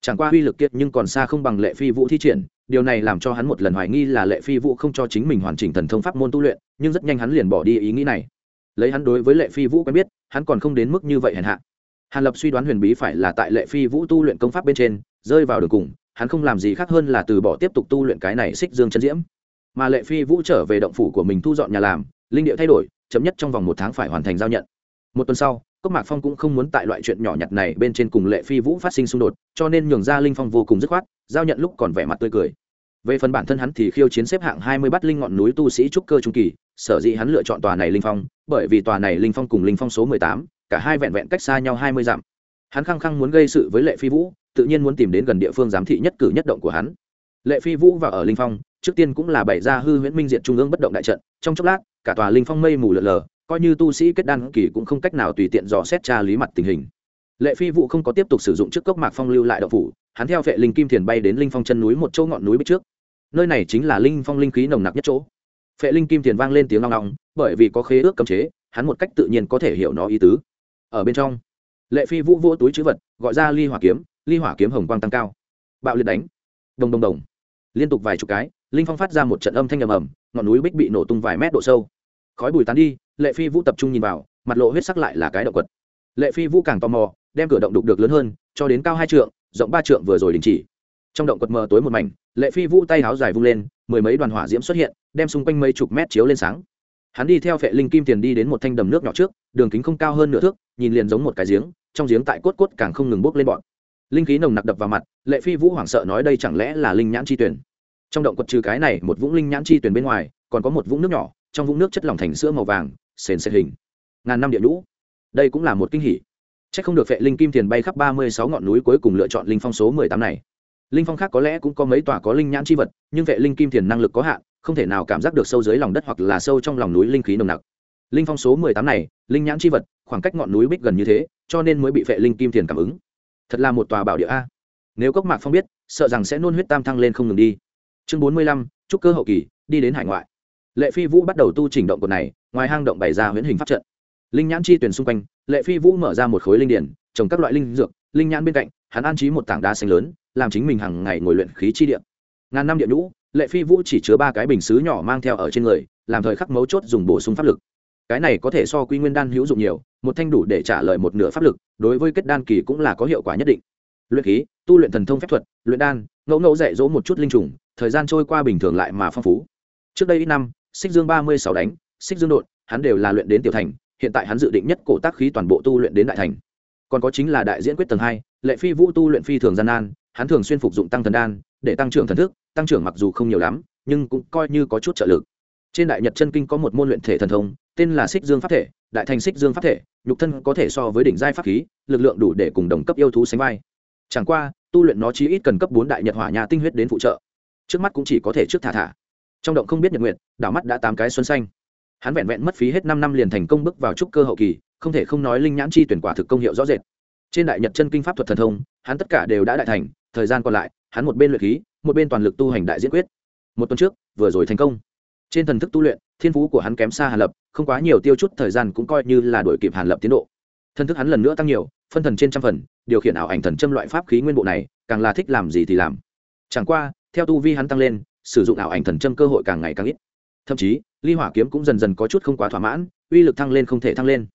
Chẳng qua uy lực kiệt nhưng còn xa không bằng lệ phi vũ thi triển, điều này làm cho hắn một lần hoài nghi là lệ phi vũ không cho chính mình hoàn chỉnh thần thông pháp môn tu luyện, nhưng rất nhanh hắn liền bỏ đi ý nghĩ này. Lấy hắn đối với lệ phi vũ quen biết, hắn còn không đến mức như vậy hèn hạ. Hàn lập suy đoán huyền bí phải là tại lệ phi vũ tu luyện công pháp bên trên, rơi vào đường cùng, hắn không làm gì khác hơn là từ bỏ tiếp tục tu luyện cái này xích dương chân diễm. Mà lệ phi vũ trở về động phủ của mình thu dọn nhà làm, linh điệu thay đổi, chậm nhất trong vòng một tháng phải hoàn thành giao nhận. Một tuần sau cốc mạc phong cũng không muốn tại loại chuyện nhỏ nhặt này bên trên cùng lệ phi vũ phát sinh xung đột, cho nên nhường ra linh phong vô cùng dứt khoát, giao nhận lúc còn vẻ mặt tươi cười. Về phần bản thân hắn thì khiêu chiến xếp hạng hai mươi bắt linh ngọn núi tu sĩ trúc cơ trung kỳ, sở dĩ hắn lựa chọn tòa này linh phong, bởi vì tòa này linh phong cùng linh phong số mười tám, cả hai vẹn vẹn cách xa nhau hai mươi dặm. Hắn khăng khăng muốn gây sự với lệ phi vũ, tự nhiên muốn tìm đến gần địa phương giám thị nhất cử nhất động của hắn. Lệ phi vũ vào ở linh phong, trước tiên cũng là bày ra hư huyễn minh diện trung ương bất động đại trận, trong chốc lát, cả tòa linh phong mây mù lờ lờ coi như tu sĩ kết đan kỳ cũng không cách nào tùy tiện dò xét tra lý mặt tình hình. Lệ phi vũ không có tiếp tục sử dụng trước cốc mạc phong lưu lại đậu phủ hắn theo vệ linh kim thiền bay đến linh phong chân núi một chỗ ngọn núi bích trước. Nơi này chính là linh phong linh khí nồng nặc nhất chỗ. Phệ linh kim thiền vang lên tiếng long long, bởi vì có khế ước cấm chế hắn một cách tự nhiên có thể hiểu nó ý tứ. Ở bên trong lệ phi vũ vô túi chữ vật gọi ra ly hỏa kiếm ly hỏa kiếm hồng quang tăng cao. Bạo liệt đánh. Đồng đồng đồng. Liên tục vài chục cái linh phong phát ra một trận âm thanh ầm ầm ngọn núi bích bị nổ tung vài mét độ sâu. Khói bùi tán đi lệ phi vũ tập trung nhìn vào, mặt lộ huyết sắc lại là cái động quật. Lệ phi vũ càng tò mò, đem cửa động đục được lớn hơn, cho đến cao hai trượng, rộng ba trượng vừa rồi đình chỉ. Trong động quật mờ tối một mảnh, lệ phi vũ tay háo dài vung lên, mười mấy đoàn hỏa diễm xuất hiện, đem xung quanh mấy chục mét chiếu lên sáng. Hắn đi theo vệ linh kim tiền đi đến một thanh đầm nước nhỏ trước, đường kính không cao hơn nửa thước, nhìn liền giống một cái giếng, trong giếng tại cốt cốt càng không ngừng bốc lên bọn. Linh khí nồng nặc đập vào mặt, lệ phi vũ hoảng sợ nói đây chẳng lẽ là linh nhãn chi tuyển. Trong động quật trừ cái này một vũng linh nhãn chi tuyển bên ngoài, còn có một vũng nước nhỏ, trong vũng nước chất lỏng thành sữa màu vàng sền sệt hình ngàn năm địa nhũ đây cũng là một kinh hỉ Chắc không được vệ Linh Kim Tiền bay khắp ba mươi sáu ngọn núi cuối cùng lựa chọn linh phong số mười tám này. Linh phong khác có lẽ cũng có mấy tòa có linh nhãn chi vật, nhưng vệ Linh Kim Tiền năng lực có hạn, không thể nào cảm giác được sâu dưới lòng đất hoặc là sâu trong lòng núi linh khí nồng nặc. Linh phong số mười tám này, linh nhãn chi vật, khoảng cách ngọn núi bích gần như thế, cho nên mới bị vệ Linh Kim Tiền cảm ứng. Thật là một tòa bảo địa a. Nếu Cốc Mạc Phong biết, sợ rằng sẽ nôn huyết tam thăng lên không ngừng đi. Chương bốn mươi lăm, trúc cơ hậu kỳ, đi đến hải ngoại. Lệ Phi Vũ bắt đầu tu chỉnh động cột này, ngoài hang động bày ra huyễn hình pháp trận. Linh nhãn chi tuyển xung quanh lệ phi vũ mở ra một khối linh điển trồng các loại linh dược linh nhãn bên cạnh hắn an trí một tảng đá xanh lớn làm chính mình hàng ngày ngồi luyện khí chi điện ngàn năm điện nhũ lệ phi vũ chỉ chứa ba cái bình xứ nhỏ mang theo ở trên người làm thời khắc mấu chốt dùng bổ sung pháp lực. Cái này có thể so quy nguyên đan hữu dụng nhiều một thanh đủ để trả lời một nửa pháp lực đối với kết đan kỳ cũng là có hiệu quả nhất định. Luyện khí tu luyện thần thông phép thuật luyện đan ngẫu ngẫu dạy dỗ một chút linh trùng thời gian trôi qua bình thường lại mà phong phú. Trước đây ít năm xích dương ba mươi sáu đánh, xích dương đột hắn đều là luyện đến tiểu thành, hiện tại hắn dự định nhất cổ tác khí toàn bộ tu luyện đến đại thành. Còn có chính là đại diễn quyết tầng hai, lệ phi vũ tu luyện phi thường gian nan, hắn thường xuyên phục dụng tăng thần đan, để tăng trưởng thần thức, tăng trưởng mặc dù không nhiều lắm, nhưng cũng coi như có chút trợ lực. Trên đại nhật chân kinh có một môn luyện thể thần thông, tên là xích dương pháp thể, đại thành xích dương pháp thể, nhục thân có thể so với đỉnh giai pháp khí, lực lượng đủ để cùng đồng cấp yêu thú sánh vai. Chẳng qua, tu luyện nó chí ít cần cấp bốn đại nhật hỏa nhà tinh huyết đến phụ trợ. Trước mắt cũng chỉ có thể trước thả thả trong động không biết nhật nguyện đảo mắt đã tám cái xuân xanh. Hắn vẹn vẹn mất phí hết năm năm liền thành công bước vào trúc cơ hậu kỳ, không thể không nói linh nhãn chi tuyển quả thực công hiệu rõ rệt. Trên đại nhật chân kinh pháp thuật thần thông, hắn tất cả đều đã đại thành, thời gian còn lại, hắn một bên luyện khí, một bên toàn lực tu hành đại diễn quyết. Một tuần trước, vừa rồi thành công. Trên thần thức tu luyện, thiên phú của hắn kém xa hàn lập, không quá nhiều tiêu chút thời gian cũng coi như là đổi kịp hàn lập tiến độ. Thần thức hắn lần nữa tăng nhiều, phân thần trên trăm phần, điều khiển ảo ảnh thần châm loại pháp khí nguyên bộ này, càng là thích làm gì thì làm. Chẳng qua, theo tu vi hắn tăng lên sử dụng ảo ảnh thần châm cơ hội càng ngày càng ít. Thậm chí, ly hỏa kiếm cũng dần dần có chút không quá thỏa mãn, uy lực thăng lên không thể thăng lên.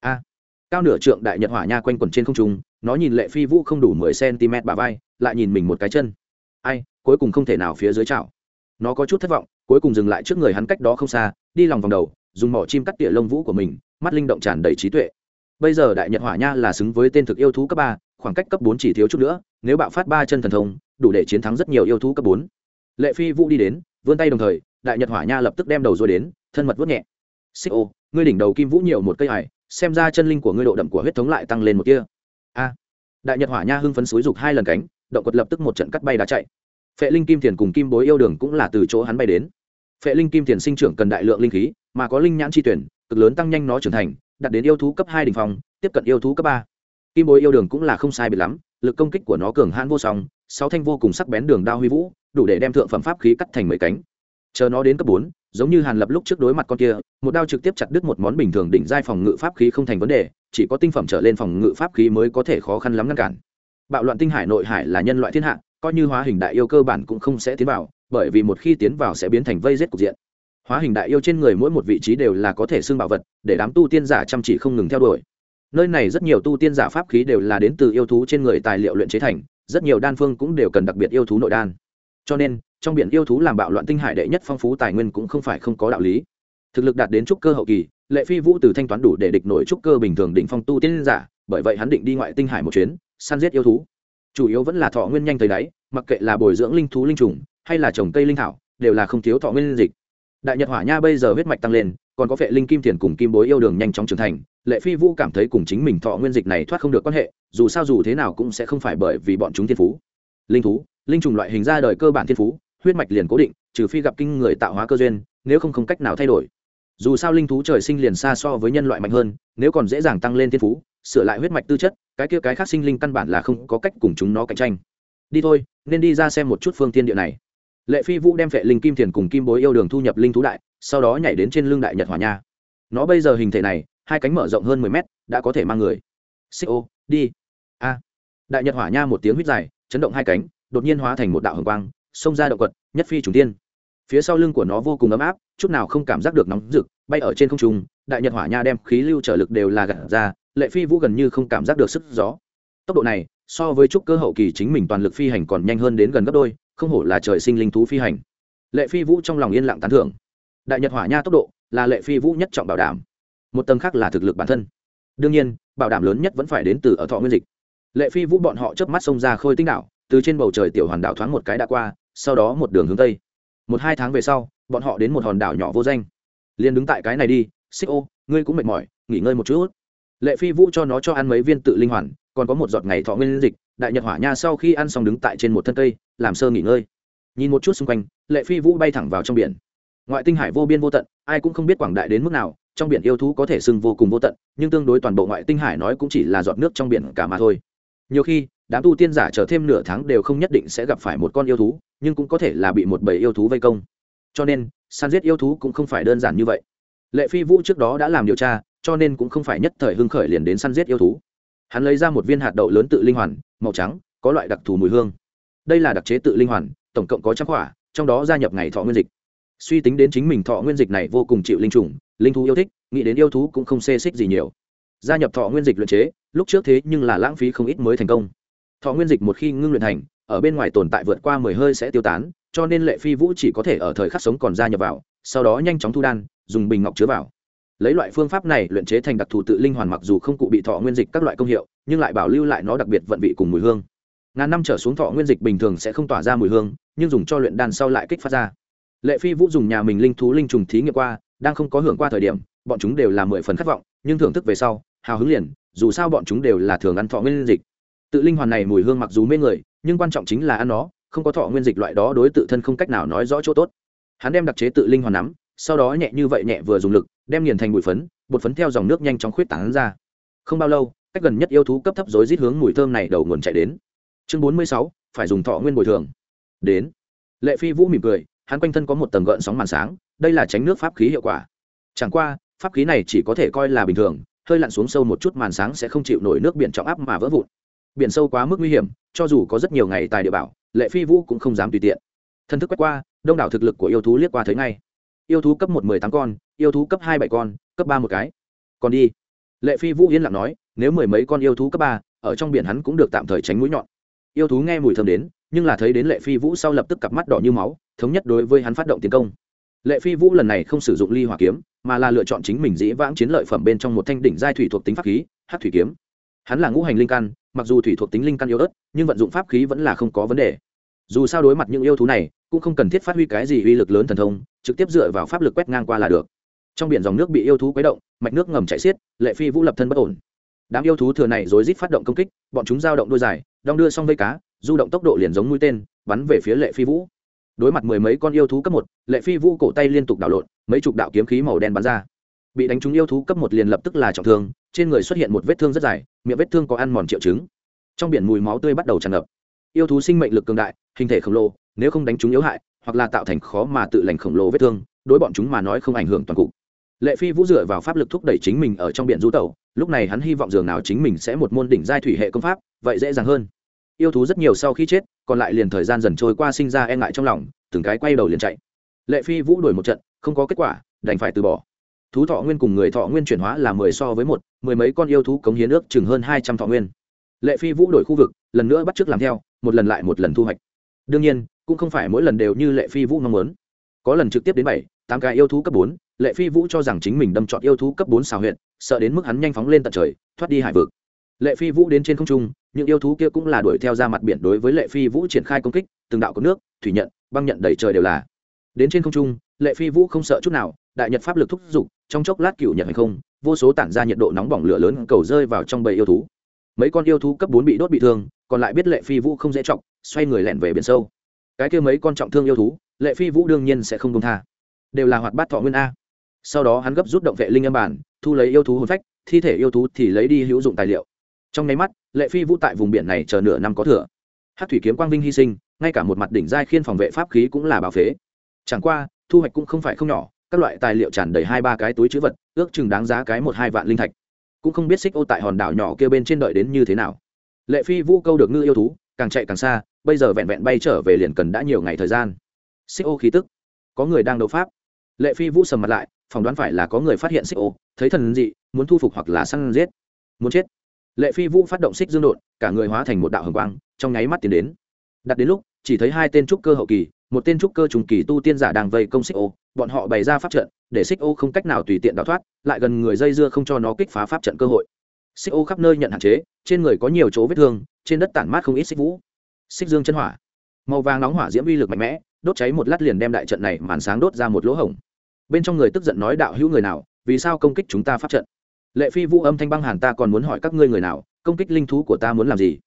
A, cao nửa trượng đại nhật hỏa nha quanh quẩn trên không trung, nó nhìn lệ phi vũ không đủ mười cm bà vai, lại nhìn mình một cái chân. Ai, cuối cùng không thể nào phía dưới chảo. Nó có chút thất vọng, cuối cùng dừng lại trước người hắn cách đó không xa, đi lòng vòng đầu, dùng mỏ chim cắt tỉa lông vũ của mình, mắt linh động tràn đầy trí tuệ. Bây giờ đại nhật hỏa nha là xứng với tên thực yêu thú cấp ba, khoảng cách cấp bốn chỉ thiếu chút nữa, nếu bạo phát ba chân thần thông, đủ để chiến thắng rất nhiều yêu thú cấp bốn lệ phi vũ đi đến, vươn tay đồng thời, đại nhật hỏa nha lập tức đem đầu rồi đến, thân mật vớt nhẹ. Xích ô, ngươi đỉnh đầu kim vũ nhiều một cây hải xem ra chân linh của ngươi độ đậm của huyết thống lại tăng lên một kia a. Đại nhật hỏa nha hưng phấn xúi rục hai lần cánh, động quật lập tức một trận cắt bay đá chạy. Phệ linh kim thiền cùng kim bối yêu đường cũng là từ chỗ hắn bay đến. Phệ linh kim thiền sinh trưởng cần đại lượng linh khí, mà có linh nhãn chi tuyển, cực lớn tăng nhanh nó trưởng thành, đạt đến yêu thú cấp hai đ ỉ n h phòng tiếp cận yêu thú cấp ba. Kim bối yêu đường cũng là không sai biệt lắm, lực công kích của nó cường hãn vô song, sáu thanh vô cùng sắc bén đường đao huy vũ đủ để đem thượng phẩm pháp khí cắt thành mấy cánh. Chờ nó đến cấp bốn, giống như hàn lập lúc trước đối mặt con kia, một đao trực tiếp chặt đứt một món bình thường đỉnh giai phòng ngự pháp khí không thành vấn đề, chỉ có tinh phẩm trở lên phòng ngự pháp khí mới có thể khó khăn lắm ngăn cản. Bạo loạn tinh hải nội hải là nhân loại thiên hạ, coi như hóa hình đại yêu cơ bản cũng không sẽ tiến vào, bởi vì một khi tiến vào sẽ biến thành vây rết cục diện. Hóa hình đại yêu trên người mỗi một vị trí đều là có thể xưng bảo vật, để đám tu tiên giả chăm chỉ không ngừng theo đuổi. Nơi này rất nhiều tu tiên giả pháp khí đều là đến từ yêu thú trên người tài liệu luyện chế thành, rất nhiều đan phương cũng đều cần đặc biệt yêu thú nội đan cho nên, trong biển yêu thú làm bạo loạn tinh hải đệ nhất phong phú tài nguyên cũng không phải không có đạo lý. Thực lực đạt đến trúc cơ hậu kỳ, lệ phi vũ từ thanh toán đủ để địch nổi trúc cơ bình thường định phong tu tiên giả, bởi vậy hắn định đi ngoại tinh hải một chuyến, săn giết yêu thú. Chủ yếu vẫn là thọ nguyên nhanh tới đáy, mặc kệ là bồi dưỡng linh thú linh trùng, hay là trồng cây linh thảo, đều là không thiếu thọ nguyên dịch. Đại nhật hỏa nha bây giờ huyết mạch tăng lên, còn có vệ linh kim thiền cùng kim bối yêu đường nhanh chóng trưởng thành, lệ phi vũ cảm thấy cùng chính mình thọ nguyên dịch này thoát không được quan hệ, dù sao dù thế nào cũng sẽ không phải bởi vì bọn chúng thiên phú. Linh thú linh trùng loại hình ra đời cơ bản thiên phú, huyết mạch liền cố định, trừ phi gặp kinh người tạo hóa cơ duyên, nếu không không cách nào thay đổi. Dù sao linh thú trời sinh liền xa so với nhân loại mạnh hơn, nếu còn dễ dàng tăng lên thiên phú, sửa lại huyết mạch tư chất, cái kia cái khác sinh linh căn bản là không có cách cùng chúng nó cạnh tranh. Đi thôi, nên đi ra xem một chút phương tiên địa này. Lệ phi vũ đem vệ linh kim thiền cùng kim bối yêu đường thu nhập linh thú đại, sau đó nhảy đến trên lưng đại nhật hỏa nha. Nó bây giờ hình thể này, hai cánh mở rộng hơn mười mét, đã có thể mang người. Xích ô, đi. A. Đại nhật hỏa nha một tiếng huyết dài, chấn động hai cánh đột nhiên hóa thành một đạo hồng quang, xông ra động quật, nhất phi trùng tiên. Phía sau lưng của nó vô cùng ấm áp, chút nào không cảm giác được nóng rực, bay ở trên không trung, đại nhật hỏa nha đem khí lưu trở lực đều là gạt ra, lệ phi vũ gần như không cảm giác được sức gió. Tốc độ này, so với trúc cơ hậu kỳ chính mình toàn lực phi hành còn nhanh hơn đến gần gấp đôi, không hổ là trời sinh linh thú phi hành. Lệ phi vũ trong lòng yên lặng tán thưởng. Đại nhật hỏa nha tốc độ là lệ phi vũ nhất trọng bảo đảm. Một tầng khác là thực lực bản thân. Đương nhiên, bảo đảm lớn nhất vẫn phải đến từ ở thọ nguyên dịch. Lệ phi vũ bọn họ chớp mắt xông ra khôi tinh đảo từ trên bầu trời tiểu hoàn đảo thoáng một cái đã qua, sau đó một đường hướng tây. Một hai tháng về sau, bọn họ đến một hòn đảo nhỏ vô danh. Liền đứng tại cái này đi, xích ô, ngươi cũng mệt mỏi, nghỉ ngơi một chút. Lệ phi vũ cho nó cho ăn mấy viên tự linh hoàn, còn có một giọt ngày thọ nguyên dịch, đại nhật hỏa nha sau khi ăn xong đứng tại trên một thân cây, làm sơ nghỉ ngơi. Nhìn một chút xung quanh, lệ phi vũ bay thẳng vào trong biển. Ngoại tinh hải vô biên vô tận, ai cũng không biết quảng đại đến mức nào, trong biển yêu thú có thể sưng vô cùng vô tận, nhưng tương đối toàn bộ ngoại tinh hải nói cũng chỉ là giọt nước trong biển cả mà thôi. Nhiều khi đám tu tiên giả chờ thêm nửa tháng đều không nhất định sẽ gặp phải một con yêu thú, nhưng cũng có thể là bị một bầy yêu thú vây công. Cho nên, săn giết yêu thú cũng không phải đơn giản như vậy. Lệ phi vũ trước đó đã làm điều tra, cho nên cũng không phải nhất thời hưng khởi liền đến săn giết yêu thú. Hắn lấy ra một viên hạt đậu lớn tự linh hoàn, màu trắng, có loại đặc thù mùi hương. Đây là đặc chế tự linh hoàn, tổng cộng có trăm quả, trong đó gia nhập ngày thọ nguyên dịch. Suy tính đến chính mình thọ nguyên dịch này vô cùng chịu linh trùng, linh thú yêu thích, nghĩ đến yêu thú cũng không xê xích gì nhiều. Gia nhập thọ nguyên dịch luyện chế, lúc trước thế nhưng là lãng phí không ít mới thành công thọ nguyên dịch một khi ngưng luyện thành, ở bên ngoài tồn tại vượt qua mười hơi sẽ tiêu tán, cho nên lệ phi vũ chỉ có thể ở thời khắc sống còn ra nhập vào, sau đó nhanh chóng thu đan, dùng bình ngọc chứa vào. Lấy loại phương pháp này luyện chế thành đặc thù tự linh hoàn mặc dù không cụ bị thọ nguyên dịch các loại công hiệu, nhưng lại bảo lưu lại nó đặc biệt vận vị cùng mùi hương. Ngàn năm trở xuống thọ nguyên dịch bình thường sẽ không tỏa ra mùi hương, nhưng dùng cho luyện đan sau lại kích phát ra. Lệ phi vũ dùng nhà mình linh thú linh trùng thí nghiệm qua, đang không có hưởng qua thời điểm, bọn chúng đều là mười phần khát vọng, nhưng thưởng thức về sau, hào hứng liền, dù sao bọn chúng đều là thường ăn thọ nguyên dịch tự linh hoàn này mùi hương mặc dù mê người, nhưng quan trọng chính là ăn nó, không có thọ nguyên dịch loại đó đối tự thân không cách nào nói rõ chỗ tốt. Hắn đem đặc chế tự linh hoàn nắm, sau đó nhẹ như vậy nhẹ vừa dùng lực, đem nghiền thành bụi phấn, bột phấn theo dòng nước nhanh chóng khuyết tán ra. Không bao lâu, cách gần nhất yêu thú cấp thấp dối rít hướng mùi thơm này đầu nguồn chạy đến. Chương bốn mươi sáu, phải dùng thọ nguyên bồi thường. Đến. Lệ phi vũ mỉm cười, hắn quanh thân có một tầng gợn sóng màn sáng, đây là tránh nước pháp khí hiệu quả. Chẳng qua, pháp khí này chỉ có thể coi là bình thường, hơi lặn xuống sâu một chút màn sáng sẽ không chịu nổi nước biển trọng áp mà vỡ vụn biển sâu quá mức nguy hiểm, cho dù có rất nhiều ngày tài địa bảo, lệ phi vũ cũng không dám tùy tiện. Thân thức quét qua, đông đảo thực lực của yêu thú liếc qua thấy ngay. Yêu thú cấp một mười tám con, yêu thú cấp hai bảy con, cấp ba một cái. Còn đi. Lệ phi vũ yên lặng nói, nếu mười mấy con yêu thú cấp ba, ở trong biển hắn cũng được tạm thời tránh mũi nhọn. Yêu thú nghe mùi thơm đến, nhưng là thấy đến lệ phi vũ sau lập tức cặp mắt đỏ như máu, thống nhất đối với hắn phát động tiến công. Lệ phi vũ lần này không sử dụng ly hỏa kiếm, mà là lựa chọn chính mình dĩ vãng chiến lợi phẩm bên trong một thanh đỉnh giai thủy thuộc tính pháp khí hát thủy kiếm. Hắn là ngũ hành linh căn mặc dù thủy thuộc tính linh căn yếu ớt, nhưng vận dụng pháp khí vẫn là không có vấn đề. Dù sao đối mặt những yêu thú này, cũng không cần thiết phát huy cái gì uy lực lớn thần thông, trực tiếp dựa vào pháp lực quét ngang qua là được. Trong biển dòng nước bị yêu thú quấy động, mạch nước ngầm chảy xiết, lệ phi vũ lập thân bất ổn. Đám yêu thú thừa này rối rít phát động công kích, bọn chúng giao động đôi dài, đong đưa xong vây cá, du động tốc độ liền giống mũi tên, bắn về phía lệ phi vũ. Đối mặt mười mấy con yêu thú cấp một, lệ phi vũ cổ tay liên tục đảo lộn, mấy chục đạo kiếm khí màu đen bắn ra bị đánh trúng yêu thú cấp một liền lập tức là trọng thương, trên người xuất hiện một vết thương rất dài, miệng vết thương có ăn mòn triệu chứng. Trong biển mùi máu tươi bắt đầu tràn ngập. Yêu thú sinh mệnh lực cường đại, hình thể khổng lồ, nếu không đánh trúng yếu hại, hoặc là tạo thành khó mà tự lành khổng lồ vết thương, đối bọn chúng mà nói không ảnh hưởng toàn cục. Lệ phi vũ dựa vào pháp lực thúc đẩy chính mình ở trong biển du tẩu, lúc này hắn hy vọng dường nào chính mình sẽ một môn đỉnh giai thủy hệ công pháp, vậy dễ dàng hơn. Yêu thú rất nhiều sau khi chết, còn lại liền thời gian dần trôi qua sinh ra e ngại trong lòng, từng cái quay đầu liền chạy. Lệ phi vũ đuổi một trận, không có kết quả, đành phải từ bỏ thú thọ nguyên cùng người thọ nguyên chuyển hóa là mười so với một, mười mấy con yêu thú cống hiến ước chừng hơn hai trăm thọ nguyên. Lệ phi vũ đổi khu vực, lần nữa bắt t r ư ớ c làm theo, một lần lại một lần thu hoạch. Đương nhiên, cũng không phải mỗi lần đều như lệ phi vũ mong muốn. Có lần trực tiếp đến bảy, tám cái yêu thú cấp bốn, lệ phi vũ cho rằng chính mình đâm chọn yêu thú cấp bốn xào huyện sợ đến mức hắn nhanh phóng lên tận trời, thoát đi hải vực. Lệ phi vũ đến trên không trung, những yêu thú kia cũng là đuổi theo ra mặt biển đối với lệ phi vũ triển khai công kích, từng đạo có nước, thủy nhận, băng nhận đầy trời đều là. Đến trên không trung, lệ phi vũ không sợ chút nào, đại nhật pháp lực thúc giục trong chốc lát cựu nhật hay không, vô số tản ra nhiệt độ nóng bỏng lửa lớn cầu rơi vào trong bầy yêu thú. Mấy con yêu thú cấp bốn bị đốt bị thương, còn lại biết lệ phi vũ không dễ trọng xoay người lẹn về biển sâu. Cái kia mấy con trọng thương yêu thú, lệ phi vũ đương nhiên sẽ không công tha. Đều là hoạt bát thọ nguyên a. Sau đó hắn gấp rút động vệ linh âm bản, thu lấy yêu thú hồn phách, thi thể yêu thú thì lấy đi hữu dụng tài liệu. Trong nháy mắt, lệ phi vũ tại vùng biển này chờ nửa năm có thừa. Hát thủy kiếm quang vinh hy sinh, ngay cả một mặt đỉnh giai khiên phòng vệ pháp khí cũng là bảo phế. Chẳng qua, thu hoạch cũng không phải không nhỏ các loại tài liệu tràn đầy hai ba cái túi chữ vật, ước chừng đáng giá cái một hai vạn linh thạch. Cũng không biết xích ô tại hòn đảo nhỏ kia bên trên đợi đến như thế nào. Lệ phi vũ câu được ngư yêu thú, càng chạy càng xa, bây giờ vẹn vẹn bay trở về liền cần đã nhiều ngày thời gian. Xích ô khí tức. Có người đang đấu pháp. Lệ phi vũ sầm mặt lại, phỏng đoán phải là có người phát hiện xích ô, thấy thần dị, muốn thu phục hoặc là săn giết. Muốn chết. Lệ phi vũ phát động xích dương đột, cả người hóa thành một đạo hồng quang, trong nháy mắt tiến đến. Đặt đến lúc, chỉ thấy hai tên trúc cơ hậu kỳ một tên trúc cơ trùng kỳ tu tiên giả đang vây công xích ô. Bọn họ bày ra pháp trận, để xích ô không cách nào tùy tiện đào thoát, lại gần người dây dưa không cho nó kích phá pháp trận cơ hội. Xích ô khắp nơi nhận hạn chế, trên người có nhiều chỗ vết thương, trên đất tản mát không ít xích vũ. Xích dương chân hỏa. Màu vàng nóng hỏa diễm uy lực mạnh mẽ, đốt cháy một lát liền đem đại trận này màn sáng đốt ra một lỗ hổng. Bên trong người tức giận nói, đạo hữu người nào, vì sao công kích chúng ta pháp trận? Lệ phi vũ âm thanh băng hàn, ta còn muốn hỏi các ngươi người nào, công kích linh thú của ta muốn làm gì?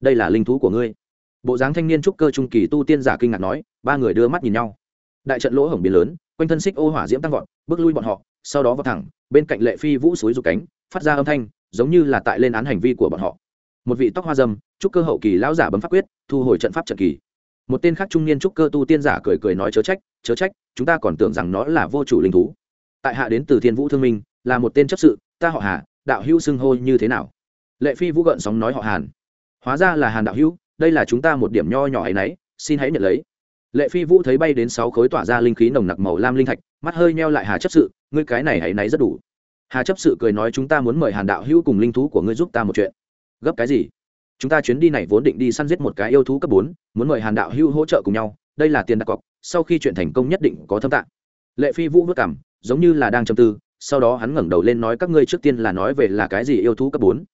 Đây là linh thú của ngươi bộ dáng thanh niên trúc cơ trung kỳ tu tiên giả kinh ngạc nói, ba người đưa mắt nhìn nhau. Đại trận lỗ hổng biến lớn, quanh thân xích ô hỏa diễm tăng vọt, bước lui bọn họ, sau đó vào thẳng, bên cạnh lệ phi vũ suối rụt cánh, phát ra âm thanh, giống như là tại lên án hành vi của bọn họ. Một vị tóc hoa dâm, trúc cơ hậu kỳ lão giả bấm pháp quyết, thu hồi trận pháp trận kỳ. Một tên khác trung niên trúc cơ tu tiên giả cười cười nói chớ trách chớ trách, chúng ta còn tưởng rằng nó là vô chủ linh thú. Tại hạ đến từ thiên vũ thương minh, là một tên chấp sự, ta họ hà, đạo hữu xưng hô như thế nào? Lệ phi vũ gợn sóng nói họ hàn. Hóa ra là hàn đạo hữu đây là chúng ta một điểm nho nhỏ ấy nấy, xin hãy nhận lấy. Lệ phi vũ thấy bay đến sáu khối tỏa ra linh khí nồng nặc màu lam linh thạch, mắt hơi meo lại hà chấp sự, ngươi cái này hãy nấy rất đủ. Hà chấp sự cười nói chúng ta muốn mời hàn đạo hữu cùng linh thú của ngươi giúp ta một chuyện. Gấp cái gì? Chúng ta chuyến đi này vốn định đi săn giết một cái yêu thú cấp bốn, muốn mời hàn đạo hữu hỗ trợ cùng nhau, đây là tiền đặt cọc, sau khi chuyện thành công nhất định có thâm tạng. Lệ phi vũ vất cảm, giống như là đang châm tư, sau đó hắn ngẩng đầu lên nói các ngươi trước tiên là nói về là cái gì yêu thú cấp bốn.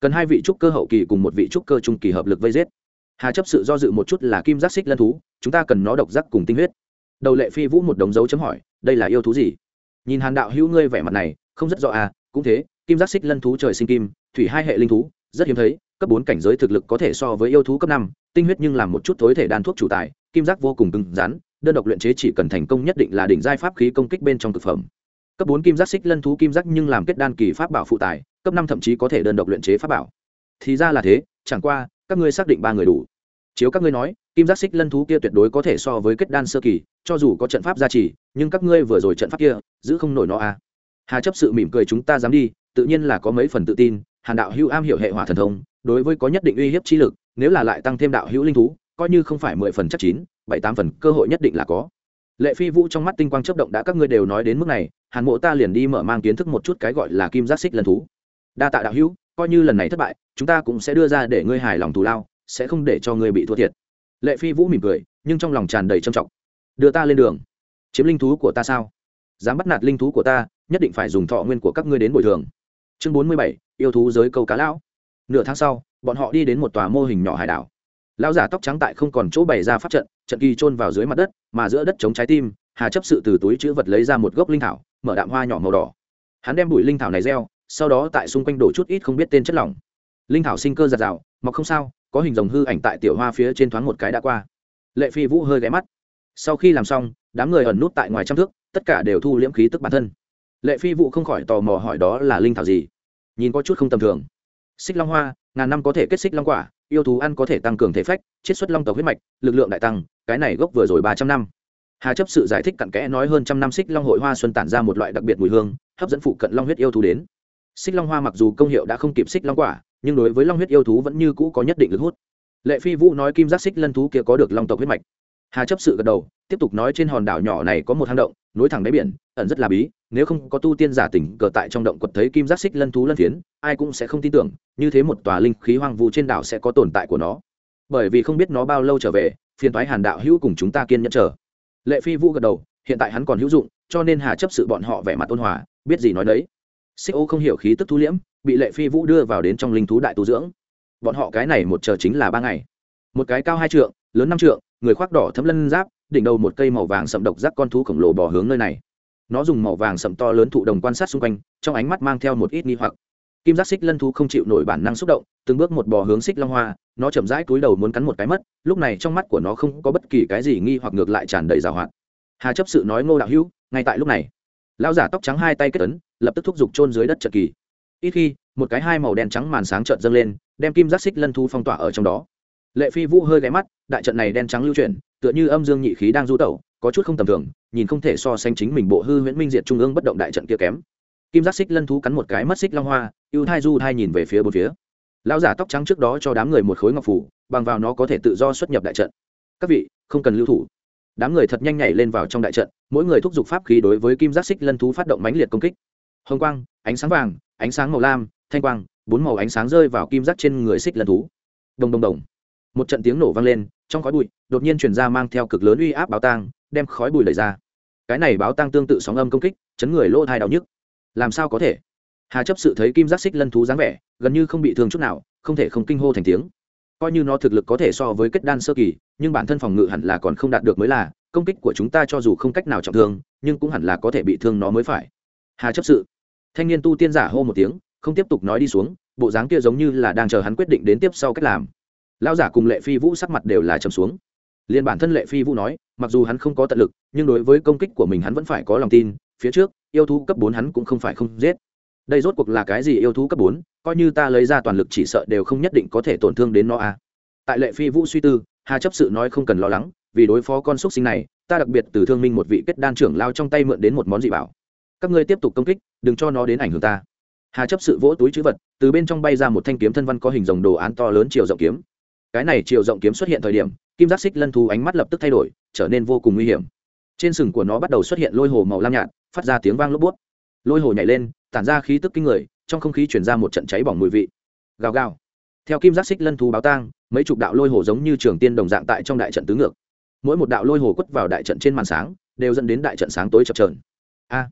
Cần hai vị trúc cơ hậu kỳ cùng một vị trúc cơ trung kỳ hợp lực vây giết hà chấp sự do dự một chút là kim giác xích lân thú, chúng ta cần nó độc giác cùng tinh huyết. Đầu lệ phi vũ một đống dấu chấm hỏi, đây là yêu thú gì? Nhìn hàn đạo hữu ngươi vẻ mặt này, không rất rõ à cũng thế, kim giác xích lân thú trời sinh kim, thủy hai hệ linh thú, rất hiếm thấy, cấp bốn cảnh giới thực lực có thể so với yêu thú cấp năm, tinh huyết nhưng làm một chút thối thể đan thuốc chủ tài, kim giác vô cùng cứng rắn, đơn độc luyện chế chỉ cần thành công nhất định là đỉnh giai pháp khí công kích bên trong thực phẩm. Cấp bốn kim giác xích lân thú kim giác nhưng làm kết đan kỳ pháp bảo phụ tài, cấp năm thậm chí có thể đơn độc luyện chế pháp bảo. Thì ra là thế, chẳng qua các ngươi xác định ba người đủ. Chiếu các ngươi nói, kim giác xích lân thú kia tuyệt đối có thể so với kết đan sơ kỳ, cho dù có trận pháp gia trì, nhưng các ngươi vừa rồi trận pháp kia, giữ không nổi nó à. Hà chấp sự mỉm cười chúng ta dám đi, tự nhiên là có mấy phần tự tin, hàn đạo hữu am hiểu hệ hỏa thần thông, đối với có nhất định uy hiếp chi lực, nếu là lại tăng thêm đạo hữu linh thú, coi như không phải mười phần chắc chín, bảy tám phần cơ hội nhất định là có. Lệ phi vũ trong mắt tinh quang chấp động đã các ngươi đều nói đến mức này, hàn mộ ta liền đi mở mang kiến thức một chút cái gọi là kim giác xích lân thú. Đa tạ đạo hữu coi như lần này thất bại, chúng ta cũng sẽ đưa ra để ngươi hài lòng thù lao, sẽ không để cho ngươi bị thua thiệt. Lệ phi vũ mỉm cười, nhưng trong lòng tràn đầy trầm trọng. Đưa ta lên đường. Chiếm linh thú của ta sao? Dám bắt nạt linh thú của ta, nhất định phải dùng thọ nguyên của các ngươi đến bồi thường. Chương bốn mươi bảy, yêu thú giới câu cá lão. Nửa tháng sau, bọn họ đi đến một tòa mô hình nhỏ hải đảo. Lão giả tóc trắng tại không còn chỗ bày ra pháp trận trận kỳ trôn vào dưới mặt đất, mà giữa đất chống trái tim, hà chấp sự từ túi chữ vật lấy ra một gốc linh thảo, mở đạm hoa nhỏ màu đỏ. Hắn đem bụi linh thảo này gieo sau đó tại xung quanh đổ chút ít không biết tên chất lỏng. Linh thảo sinh cơ giạt rào, mọc không sao, có hình rồng hư ảnh tại tiểu hoa phía trên thoáng một cái đã qua. Lệ phi vũ hơi ghé mắt. Sau khi làm xong, đám người ẩn nút tại ngoài trăm thước, tất cả đều thu liễm khí tức bản thân. Lệ phi vũ không khỏi tò mò hỏi đó là linh thảo gì? Nhìn có chút không tầm thường. Xích long hoa, ngàn năm có thể kết xích long quả, yêu thú ăn có thể tăng cường thể phách, chiết xuất long tộc huyết mạch, lực lượng đại tăng, cái này gốc vừa rồi ba trăm năm. Hà chấp sự giải thích cặn kẽ nói hơn trăm năm xích long hội hoa xuân tản ra một loại đặc biệt mùi hương, hấp dẫn phụ cận long huyết yêu thú đến xích long hoa mặc dù công hiệu đã không kịp xích long quả, nhưng đối với long huyết yêu thú vẫn như cũ có nhất định lực hút. Lệ phi vũ nói kim giác xích lân thú kia có được long tộc huyết mạch. Hà chấp sự gật đầu, tiếp tục nói trên hòn đảo nhỏ này có một hang động, nối thẳng đáy biển, ẩn rất là bí, nếu không có tu tiên giả tỉnh cờ tại trong động quật thấy kim giác xích lân thú lân phiến, ai cũng sẽ không tin tưởng, như thế một tòa linh khí hoang vu trên đảo sẽ có tồn tại của nó. Bởi vì không biết nó bao lâu trở về, phiền thoái hàn đạo hữu cùng chúng ta kiên nhẫn chờ. Lệ phi vũ gật đầu, hiện tại hắn còn hữu dụng, cho nên hà chấp sự bọn họ vẻ mặt ôn hòa, biết gì nói đấy xích ô không hiểu khí tức thu liễm, bị lệ phi vũ đưa vào đến trong linh thú đại tu dưỡng. Bọn họ cái này một chờ chính là ba ngày. Một cái cao hai trượng, lớn năm trượng, người khoác đỏ thấm lân giáp, đỉnh đầu một cây màu vàng sậm độc giác con thú khổng lồ bò hướng nơi này. Nó dùng màu vàng sậm to lớn thụ đồng quan sát xung quanh, trong ánh mắt mang theo một ít nghi hoặc. Kim giác xích lân thú không chịu nổi bản năng xúc động, từng bước một bò hướng xích long hoa, nó chậm rãi túi đầu muốn cắn một cái mất, lúc này trong mắt của nó không có bất kỳ cái gì nghi hoặc ngược lại tràn đầy rào hoạt. Hà chấp sự nói ngô đạo hữu, ngay tại lúc này. Lão giả tóc trắng hai tay kết ấn lập tức thúc giục trôn dưới đất trận kỳ. Ít khi, một cái hai màu đen trắng màn sáng trợn dâng lên, đem kim giác xích lân thu phong tỏa ở trong đó. Lệ phi vũ hơi ghé mắt, đại trận này đen trắng lưu chuyển, tựa như âm dương nhị khí đang du tẩu, có chút không tầm thường, nhìn không thể so sánh chính mình bộ hư huyễn minh diệt trung ương bất động đại trận kia kém. Kim giác xích lân thú cắn một cái mất xích long hoa, ưu thai du thai nhìn về phía bốn phía. Lão giả tóc trắng trước đó cho đám người một khối ngọc phủ, bằng vào nó có thể tự do xuất nhập đại trận. Các vị, không cần lưu thủ. Đám người thật nhanh nhảy lên vào trong đại trận, mỗi người thúc giục pháp khí đối với kim giác xích lân thú phát động mãnh liệt công kích hồng quang, ánh sáng vàng, ánh sáng màu lam, thanh quang, bốn màu ánh sáng rơi vào kim giác trên người xích lân thú. Đồng đồng đồng. Một trận tiếng nổ vang lên, trong khói bụi, đột nhiên truyền ra mang theo cực lớn uy áp báo tang, đem khói bụi lấy ra. Cái này báo tang tương tự sóng âm công kích, chấn người lỗ thai đau nhức. Làm sao có thể? Hà chấp sự thấy kim giác xích lân thú dáng vẻ, gần như không bị thương chút nào, không thể không kinh hô thành tiếng. Coi như nó thực lực có thể so với kết đan sơ kỳ, nhưng bản thân phòng ngự hẳn là còn không đạt được mới là, công kích của chúng ta cho dù không cách nào trọng thương, nhưng cũng hẳn là có thể bị thương nó mới phải hà chấp sự. Thanh niên tu tiên giả hô một tiếng, không tiếp tục nói đi xuống, bộ dáng kia giống như là đang chờ hắn quyết định đến tiếp sau cách làm. Lao giả cùng lệ phi vũ sắc mặt đều là trầm xuống. Liền bản thân lệ phi vũ nói, mặc dù hắn không có tận lực, nhưng đối với công kích của mình hắn vẫn phải có lòng tin, phía trước, yêu thú cấp bốn hắn cũng không phải không giết. Đây rốt cuộc là cái gì yêu thú cấp bốn, coi như ta lấy ra toàn lực chỉ sợ đều không nhất định có thể tổn thương đến nó a à. tại lệ phi vũ suy tư, hà chấp sự nói không cần lo lắng, vì đối phó con xúc sinh này, ta đặc biệt từ thương minh một vị kết đan trưởng lao trong tay mượn đến một món dị bảo các ngươi tiếp tục công kích, đừng cho nó đến ảnh hưởng ta. Hà chấp sự vỗ túi chữ vật, từ bên trong bay ra một thanh kiếm thân văn có hình rồng đồ án to lớn chiều rộng kiếm. Cái này chiều rộng kiếm xuất hiện thời điểm, kim giác xích lân thú ánh mắt lập tức thay đổi, trở nên vô cùng nguy hiểm. Trên sừng của nó bắt đầu xuất hiện lôi hồ màu lam nhạt, phát ra tiếng vang lốp bút. Lôi hồ nhảy lên, tản ra khí tức kinh người, trong không khí chuyển ra một trận cháy bỏng mùi vị. Gào gào. Theo kim giác xích lân thú báo tang, mấy chục đạo lôi hồ giống như trường tiên đồng dạng tại trong đại trận tứ ngược. Mỗi một đạo lôi hồ quất vào đại trận trên màn sáng, đều dẫn đến đại trận sáng tối chập trờn a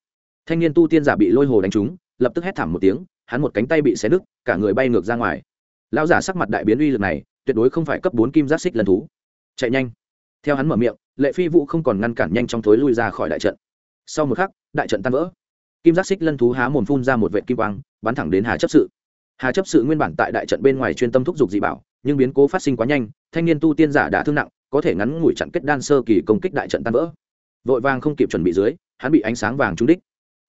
thanh niên tu tiên giả bị lôi hồ đánh trúng, lập tức hét thảm một tiếng, hắn một cánh tay bị xé nứt, cả người bay ngược ra ngoài. Lão giả sắc mặt đại biến uy lực này, tuyệt đối không phải cấp bốn kim giác xích lần thú. Chạy nhanh. Theo hắn mở miệng, lệ phi vũ không còn ngăn cản nhanh trong thối lui ra khỏi đại trận. Sau một khắc, đại trận tan vỡ. Kim giác xích lân thú há mồm phun ra một vệ kim quang, bắn thẳng đến hà chấp sự. Hà chấp sự nguyên bản tại đại trận bên ngoài chuyên tâm thúc giục dị bảo, nhưng biến cố phát sinh quá nhanh, thanh niên tu tiên giả đã thương nặng, có thể ngắn ngủi chặn kết đan sơ kỳ công kích đại trận tan vỡ. Vội vàng không kịp chuẩn bị dưới, hắn bị ánh sáng vàng trúng đích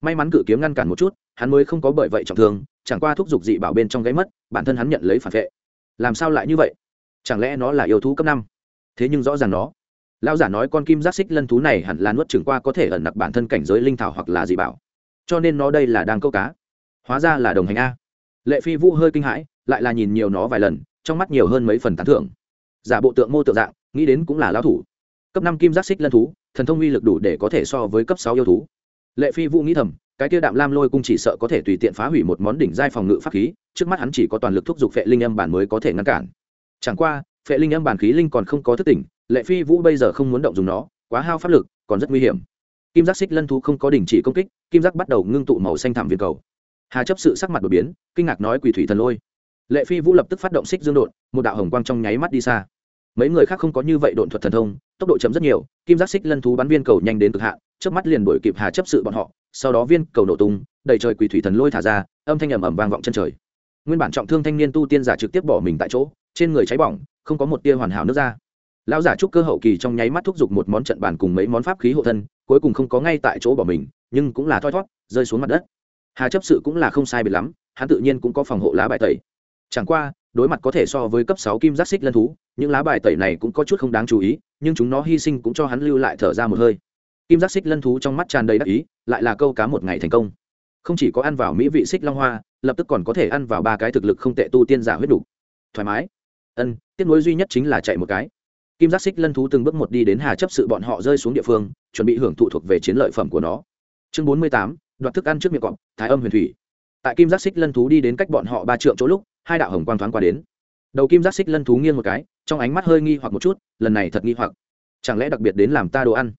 may mắn cự kiếm ngăn cản một chút, hắn mới không có bởi vậy trọng thương, chẳng qua thúc giục dị bảo bên trong gáy mất, bản thân hắn nhận lấy phản vệ. Làm sao lại như vậy? Chẳng lẽ nó là yêu thú cấp năm? Thế nhưng rõ ràng nó. Lão giả nói con kim giác xích lân thú này hẳn là nuốt trừng qua có thể ẩn nặc bản thân cảnh giới linh thảo hoặc là dị bảo. Cho nên nó đây là đang câu cá. Hóa ra là đồng hành a. Lệ phi vũ hơi kinh hãi, lại là nhìn nhiều nó vài lần, trong mắt nhiều hơn mấy phần tán thưởng. Giả bộ tượng mô tượng dạng, nghĩ đến cũng là lão thủ. Cấp năm kim giác xích lân thú, thần thông uy lực đủ để có thể so với cấp sáu yêu thú lệ phi vũ nghĩ thầm, cái kia đạm lam lôi cung chỉ sợ có thể tùy tiện phá hủy một món đỉnh giai phòng ngự pháp khí, trước mắt hắn chỉ có toàn lực thúc giục phệ linh âm bản mới có thể ngăn cản. Chẳng qua, phệ linh âm bản khí linh còn không có thức tỉnh, lệ phi vũ bây giờ không muốn động dùng nó, quá hao pháp lực, còn rất nguy hiểm. Kim giác xích lân thú không có đình chỉ công kích, kim giác bắt đầu ngưng tụ màu xanh thảm viên cầu. Hà chấp sự sắc mặt đột biến, kinh ngạc nói quỳ thủy thần lôi. Lệ phi vũ lập tức phát động xích dương đột, một đạo hồng quang trong nháy mắt đi xa mấy người khác không có như vậy độn thuật thần thông, tốc độ chấm rất nhiều, kim giác xích lân thú bắn viên cầu nhanh đến cực hạn trước mắt liền đuổi kịp hà chấp sự bọn họ, sau đó viên cầu nổ tung, đầy trời quỳ thủy thần lôi thả ra, âm thanh ầm ầm vang vọng chân trời. Nguyên bản trọng thương thanh niên tu tiên giả trực tiếp bỏ mình tại chỗ, trên người cháy bỏng, không có một tia hoàn hảo nước ra. Lão giả trúc cơ hậu kỳ trong nháy mắt thúc giục một món trận bàn cùng mấy món pháp khí hộ thân, cuối cùng không có ngay tại chỗ bỏ mình, nhưng cũng là thoi thót, rơi xuống mặt đất. Hà chấp sự cũng là không sai biệt lắm, hắn tự nhiên cũng có phòng hộ lá bài tẩy. Chẳng qua đối mặt có thể so với cấp sáu kim giác xích lân thú, những lá bài tẩy này cũng có chút không đáng chú ý, nhưng chúng nó hy sinh cũng cho hắn lưu lại thở ra một hơi. Kim giác xích lân thú trong mắt tràn đầy đắc ý, lại là câu cá một ngày thành công. Không chỉ có ăn vào mỹ vị xích long hoa, lập tức còn có thể ăn vào ba cái thực lực không tệ tu tiên giả huyết đủ. Thoải mái. Ân, tiếc nuối duy nhất chính là chạy một cái. Kim giác xích lân thú từng bước một đi đến hà chấp sự bọn họ rơi xuống địa phương, chuẩn bị hưởng thụ thuộc về chiến lợi phẩm của nó. Chương bốn mươi tám, đoạt thức ăn trước miệng cọp, thái âm huyền thủy. Tại kim giác xích lân thú đi đến cách bọn họ ba trượng chỗ lúc hai đạo hồng quang thoáng qua đến. Đầu kim giác xích lân thú nghiêng một cái, trong ánh mắt hơi nghi hoặc một chút, lần này thật nghi hoặc. Chẳng lẽ đặc biệt đến làm ta đồ ăn?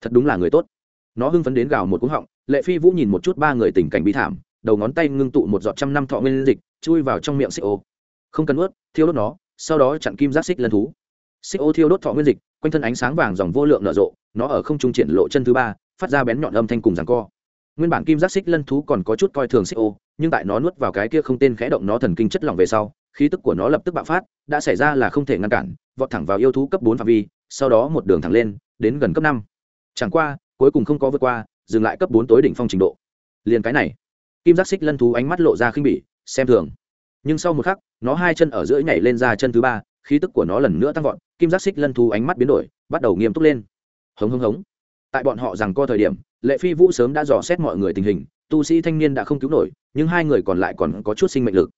Thật đúng là người tốt. Nó hưng phấn đến gào một cú họng, lệ phi vũ nhìn một chút ba người tình cảnh bi thảm, đầu ngón tay ngưng tụ một giọt trăm năm thọ nguyên dịch, chui vào trong miệng xích ô. Không cần ướt thiêu đốt nó, sau đó chặn kim giác xích lân thú. Xích ô thiêu đốt thọ nguyên dịch, quanh thân ánh sáng vàng dòng vô lượng nở rộ, nó ở không trung triển lộ chân thứ ba, phát ra bén nhọn âm thanh cùng rằng co nguyên bản kim giác xích lân thú còn có chút coi thường xích ô, nhưng tại nó nuốt vào cái kia không tên khẽ động nó thần kinh chất lỏng về sau, khí tức của nó lập tức bạo phát, đã xảy ra là không thể ngăn cản, vọt thẳng vào yêu thú cấp bốn phạm vi, sau đó một đường thẳng lên, đến gần cấp năm. Chẳng qua, cuối cùng không có vượt qua, dừng lại cấp bốn tối đỉnh phong trình độ. Liền cái này, kim giác xích lân thú ánh mắt lộ ra khinh bỉ, xem thường. Nhưng sau một khắc, nó hai chân ở giữa nhảy lên ra chân thứ ba, khí tức của nó lần nữa tăng vọt, kim giác xích lân thú ánh mắt biến đổi, bắt đầu nghiêm túc lên. Hống hống hống. Tại bọn họ rằng co thời điểm lệ phi vũ sớm đã dò xét mọi người tình hình, tu sĩ thanh niên đã không cứu nổi, nhưng hai người còn lại còn có chút sinh mệnh lực.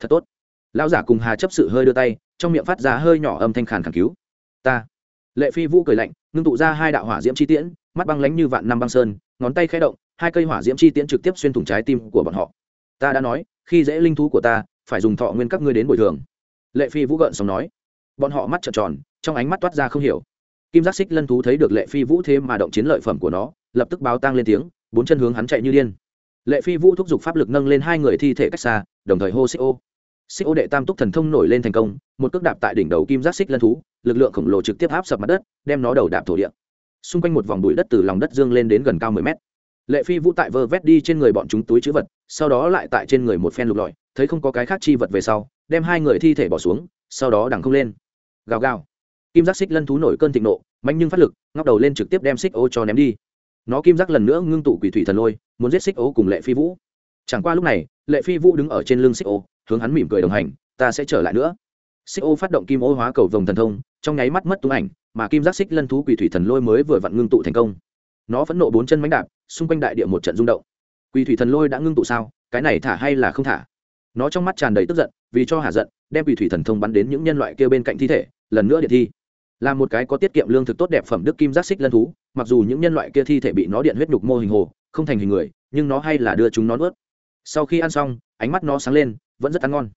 Thật tốt. Lão giả cùng hà chấp sự hơi đưa tay, trong miệng phát ra hơi nhỏ âm thanh khàn khàn cứu. Ta. Lệ phi vũ cười lạnh, ngưng tụ ra hai đạo hỏa diễm chi tiễn, mắt băng lánh như vạn năm băng sơn, ngón tay khẽ động, hai cây hỏa diễm chi tiễn trực tiếp xuyên thủng trái tim của bọn họ. Ta đã nói, khi dễ linh thú của ta, phải dùng thọ nguyên các ngươi đến bồi thường. Lệ phi vũ gợn xong nói. Bọn họ mắt trợn tròn, trong ánh mắt toát ra không hiểu. Kim giác xích lân thú thấy được lệ phi vũ thế mà động chiến lợi phẩm của nó lập tức báo tang lên tiếng, bốn chân hướng hắn chạy như điên. Lệ phi vũ thúc giục pháp lực nâng lên hai người thi thể cách xa, đồng thời hô xích ô. Xích ô đệ tam túc thần thông nổi lên thành công, một cước đạp tại đỉnh đầu kim giác xích lân thú, lực lượng khổng lồ trực tiếp áp sập mặt đất, đem nó đầu đạp thổ địa. Xung quanh một vòng bụi đất từ lòng đất dương lên đến gần cao mười mét. Lệ phi vũ tại vơ vét đi trên người bọn chúng túi chữ vật, sau đó lại tại trên người một phen lục lọi, thấy không có cái khác chi vật về sau, đem hai người thi thể bỏ xuống, sau đó đằng không lên. Gào gào. Kim giác xích lân thú nổi cơn thịnh nộ mạnh nhưng phát lực, ngóc đầu lên trực tiếp đem xích ô cho ném đi nó kim giác lần nữa ngưng tụ quỷ thủy thần lôi, muốn giết xích ô cùng lệ phi vũ. Chẳng qua lúc này, lệ phi vũ đứng ở trên lưng xích ô, hướng hắn mỉm cười đồng hành, ta sẽ trở lại nữa. Xích ô phát động kim ô hóa cầu vồng thần thông, trong nháy mắt mất tung ảnh, mà kim giác xích lân thú quỷ thủy thần lôi mới vừa vặn ngưng tụ thành công. Nó phẫn nộ bốn chân mánh đạp, xung quanh đại địa một trận rung động. Quỷ thủy thần lôi đã ngưng tụ sao? Cái này thả hay là không thả? Nó trong mắt tràn đầy tức giận, vì cho hạ giận, đem quỷ thủy thần thông bắn đến những nhân loại kia bên cạnh thi thể, lần nữa điện thi là một cái có tiết kiệm lương thực tốt đẹp phẩm đức kim giác xích lân thú, mặc dù những nhân loại kia thi thể bị nó điện huyết nhục mô hình hồ, không thành hình người, nhưng nó hay là đưa chúng nó nuốt. Sau khi ăn xong, ánh mắt nó sáng lên, vẫn rất ăn ngon.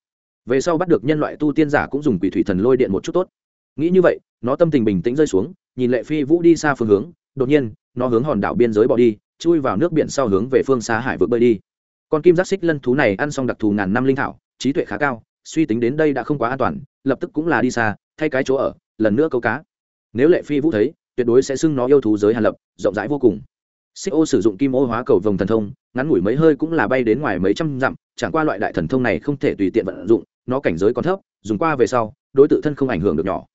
Về sau bắt được nhân loại tu tiên giả cũng dùng quỷ thủy thần lôi điện một chút tốt. Nghĩ như vậy, nó tâm tình bình tĩnh rơi xuống, nhìn lệ phi vũ đi xa phương hướng, đột nhiên, nó hướng hòn đảo biên giới bỏ đi, chui vào nước biển sau hướng về phương xa hải vượt bơi đi. Con kim giác xích lân thú này ăn xong đặc thù ngàn năm linh thảo, trí tuệ khá cao, suy tính đến đây đã không quá an toàn, lập tức cũng là đi xa, thay cái chỗ ở lần nữa câu cá. Nếu lệ phi vũ thấy, tuyệt đối sẽ xưng nó yêu thú giới hàn lập, rộng rãi vô cùng. Xích ô sử dụng kim ô hóa cầu vồng thần thông, ngắn ngủi mấy hơi cũng là bay đến ngoài mấy trăm dặm, chẳng qua loại đại thần thông này không thể tùy tiện vận dụng, nó cảnh giới còn thấp, dùng qua về sau, đối tự thân không ảnh hưởng được nhỏ.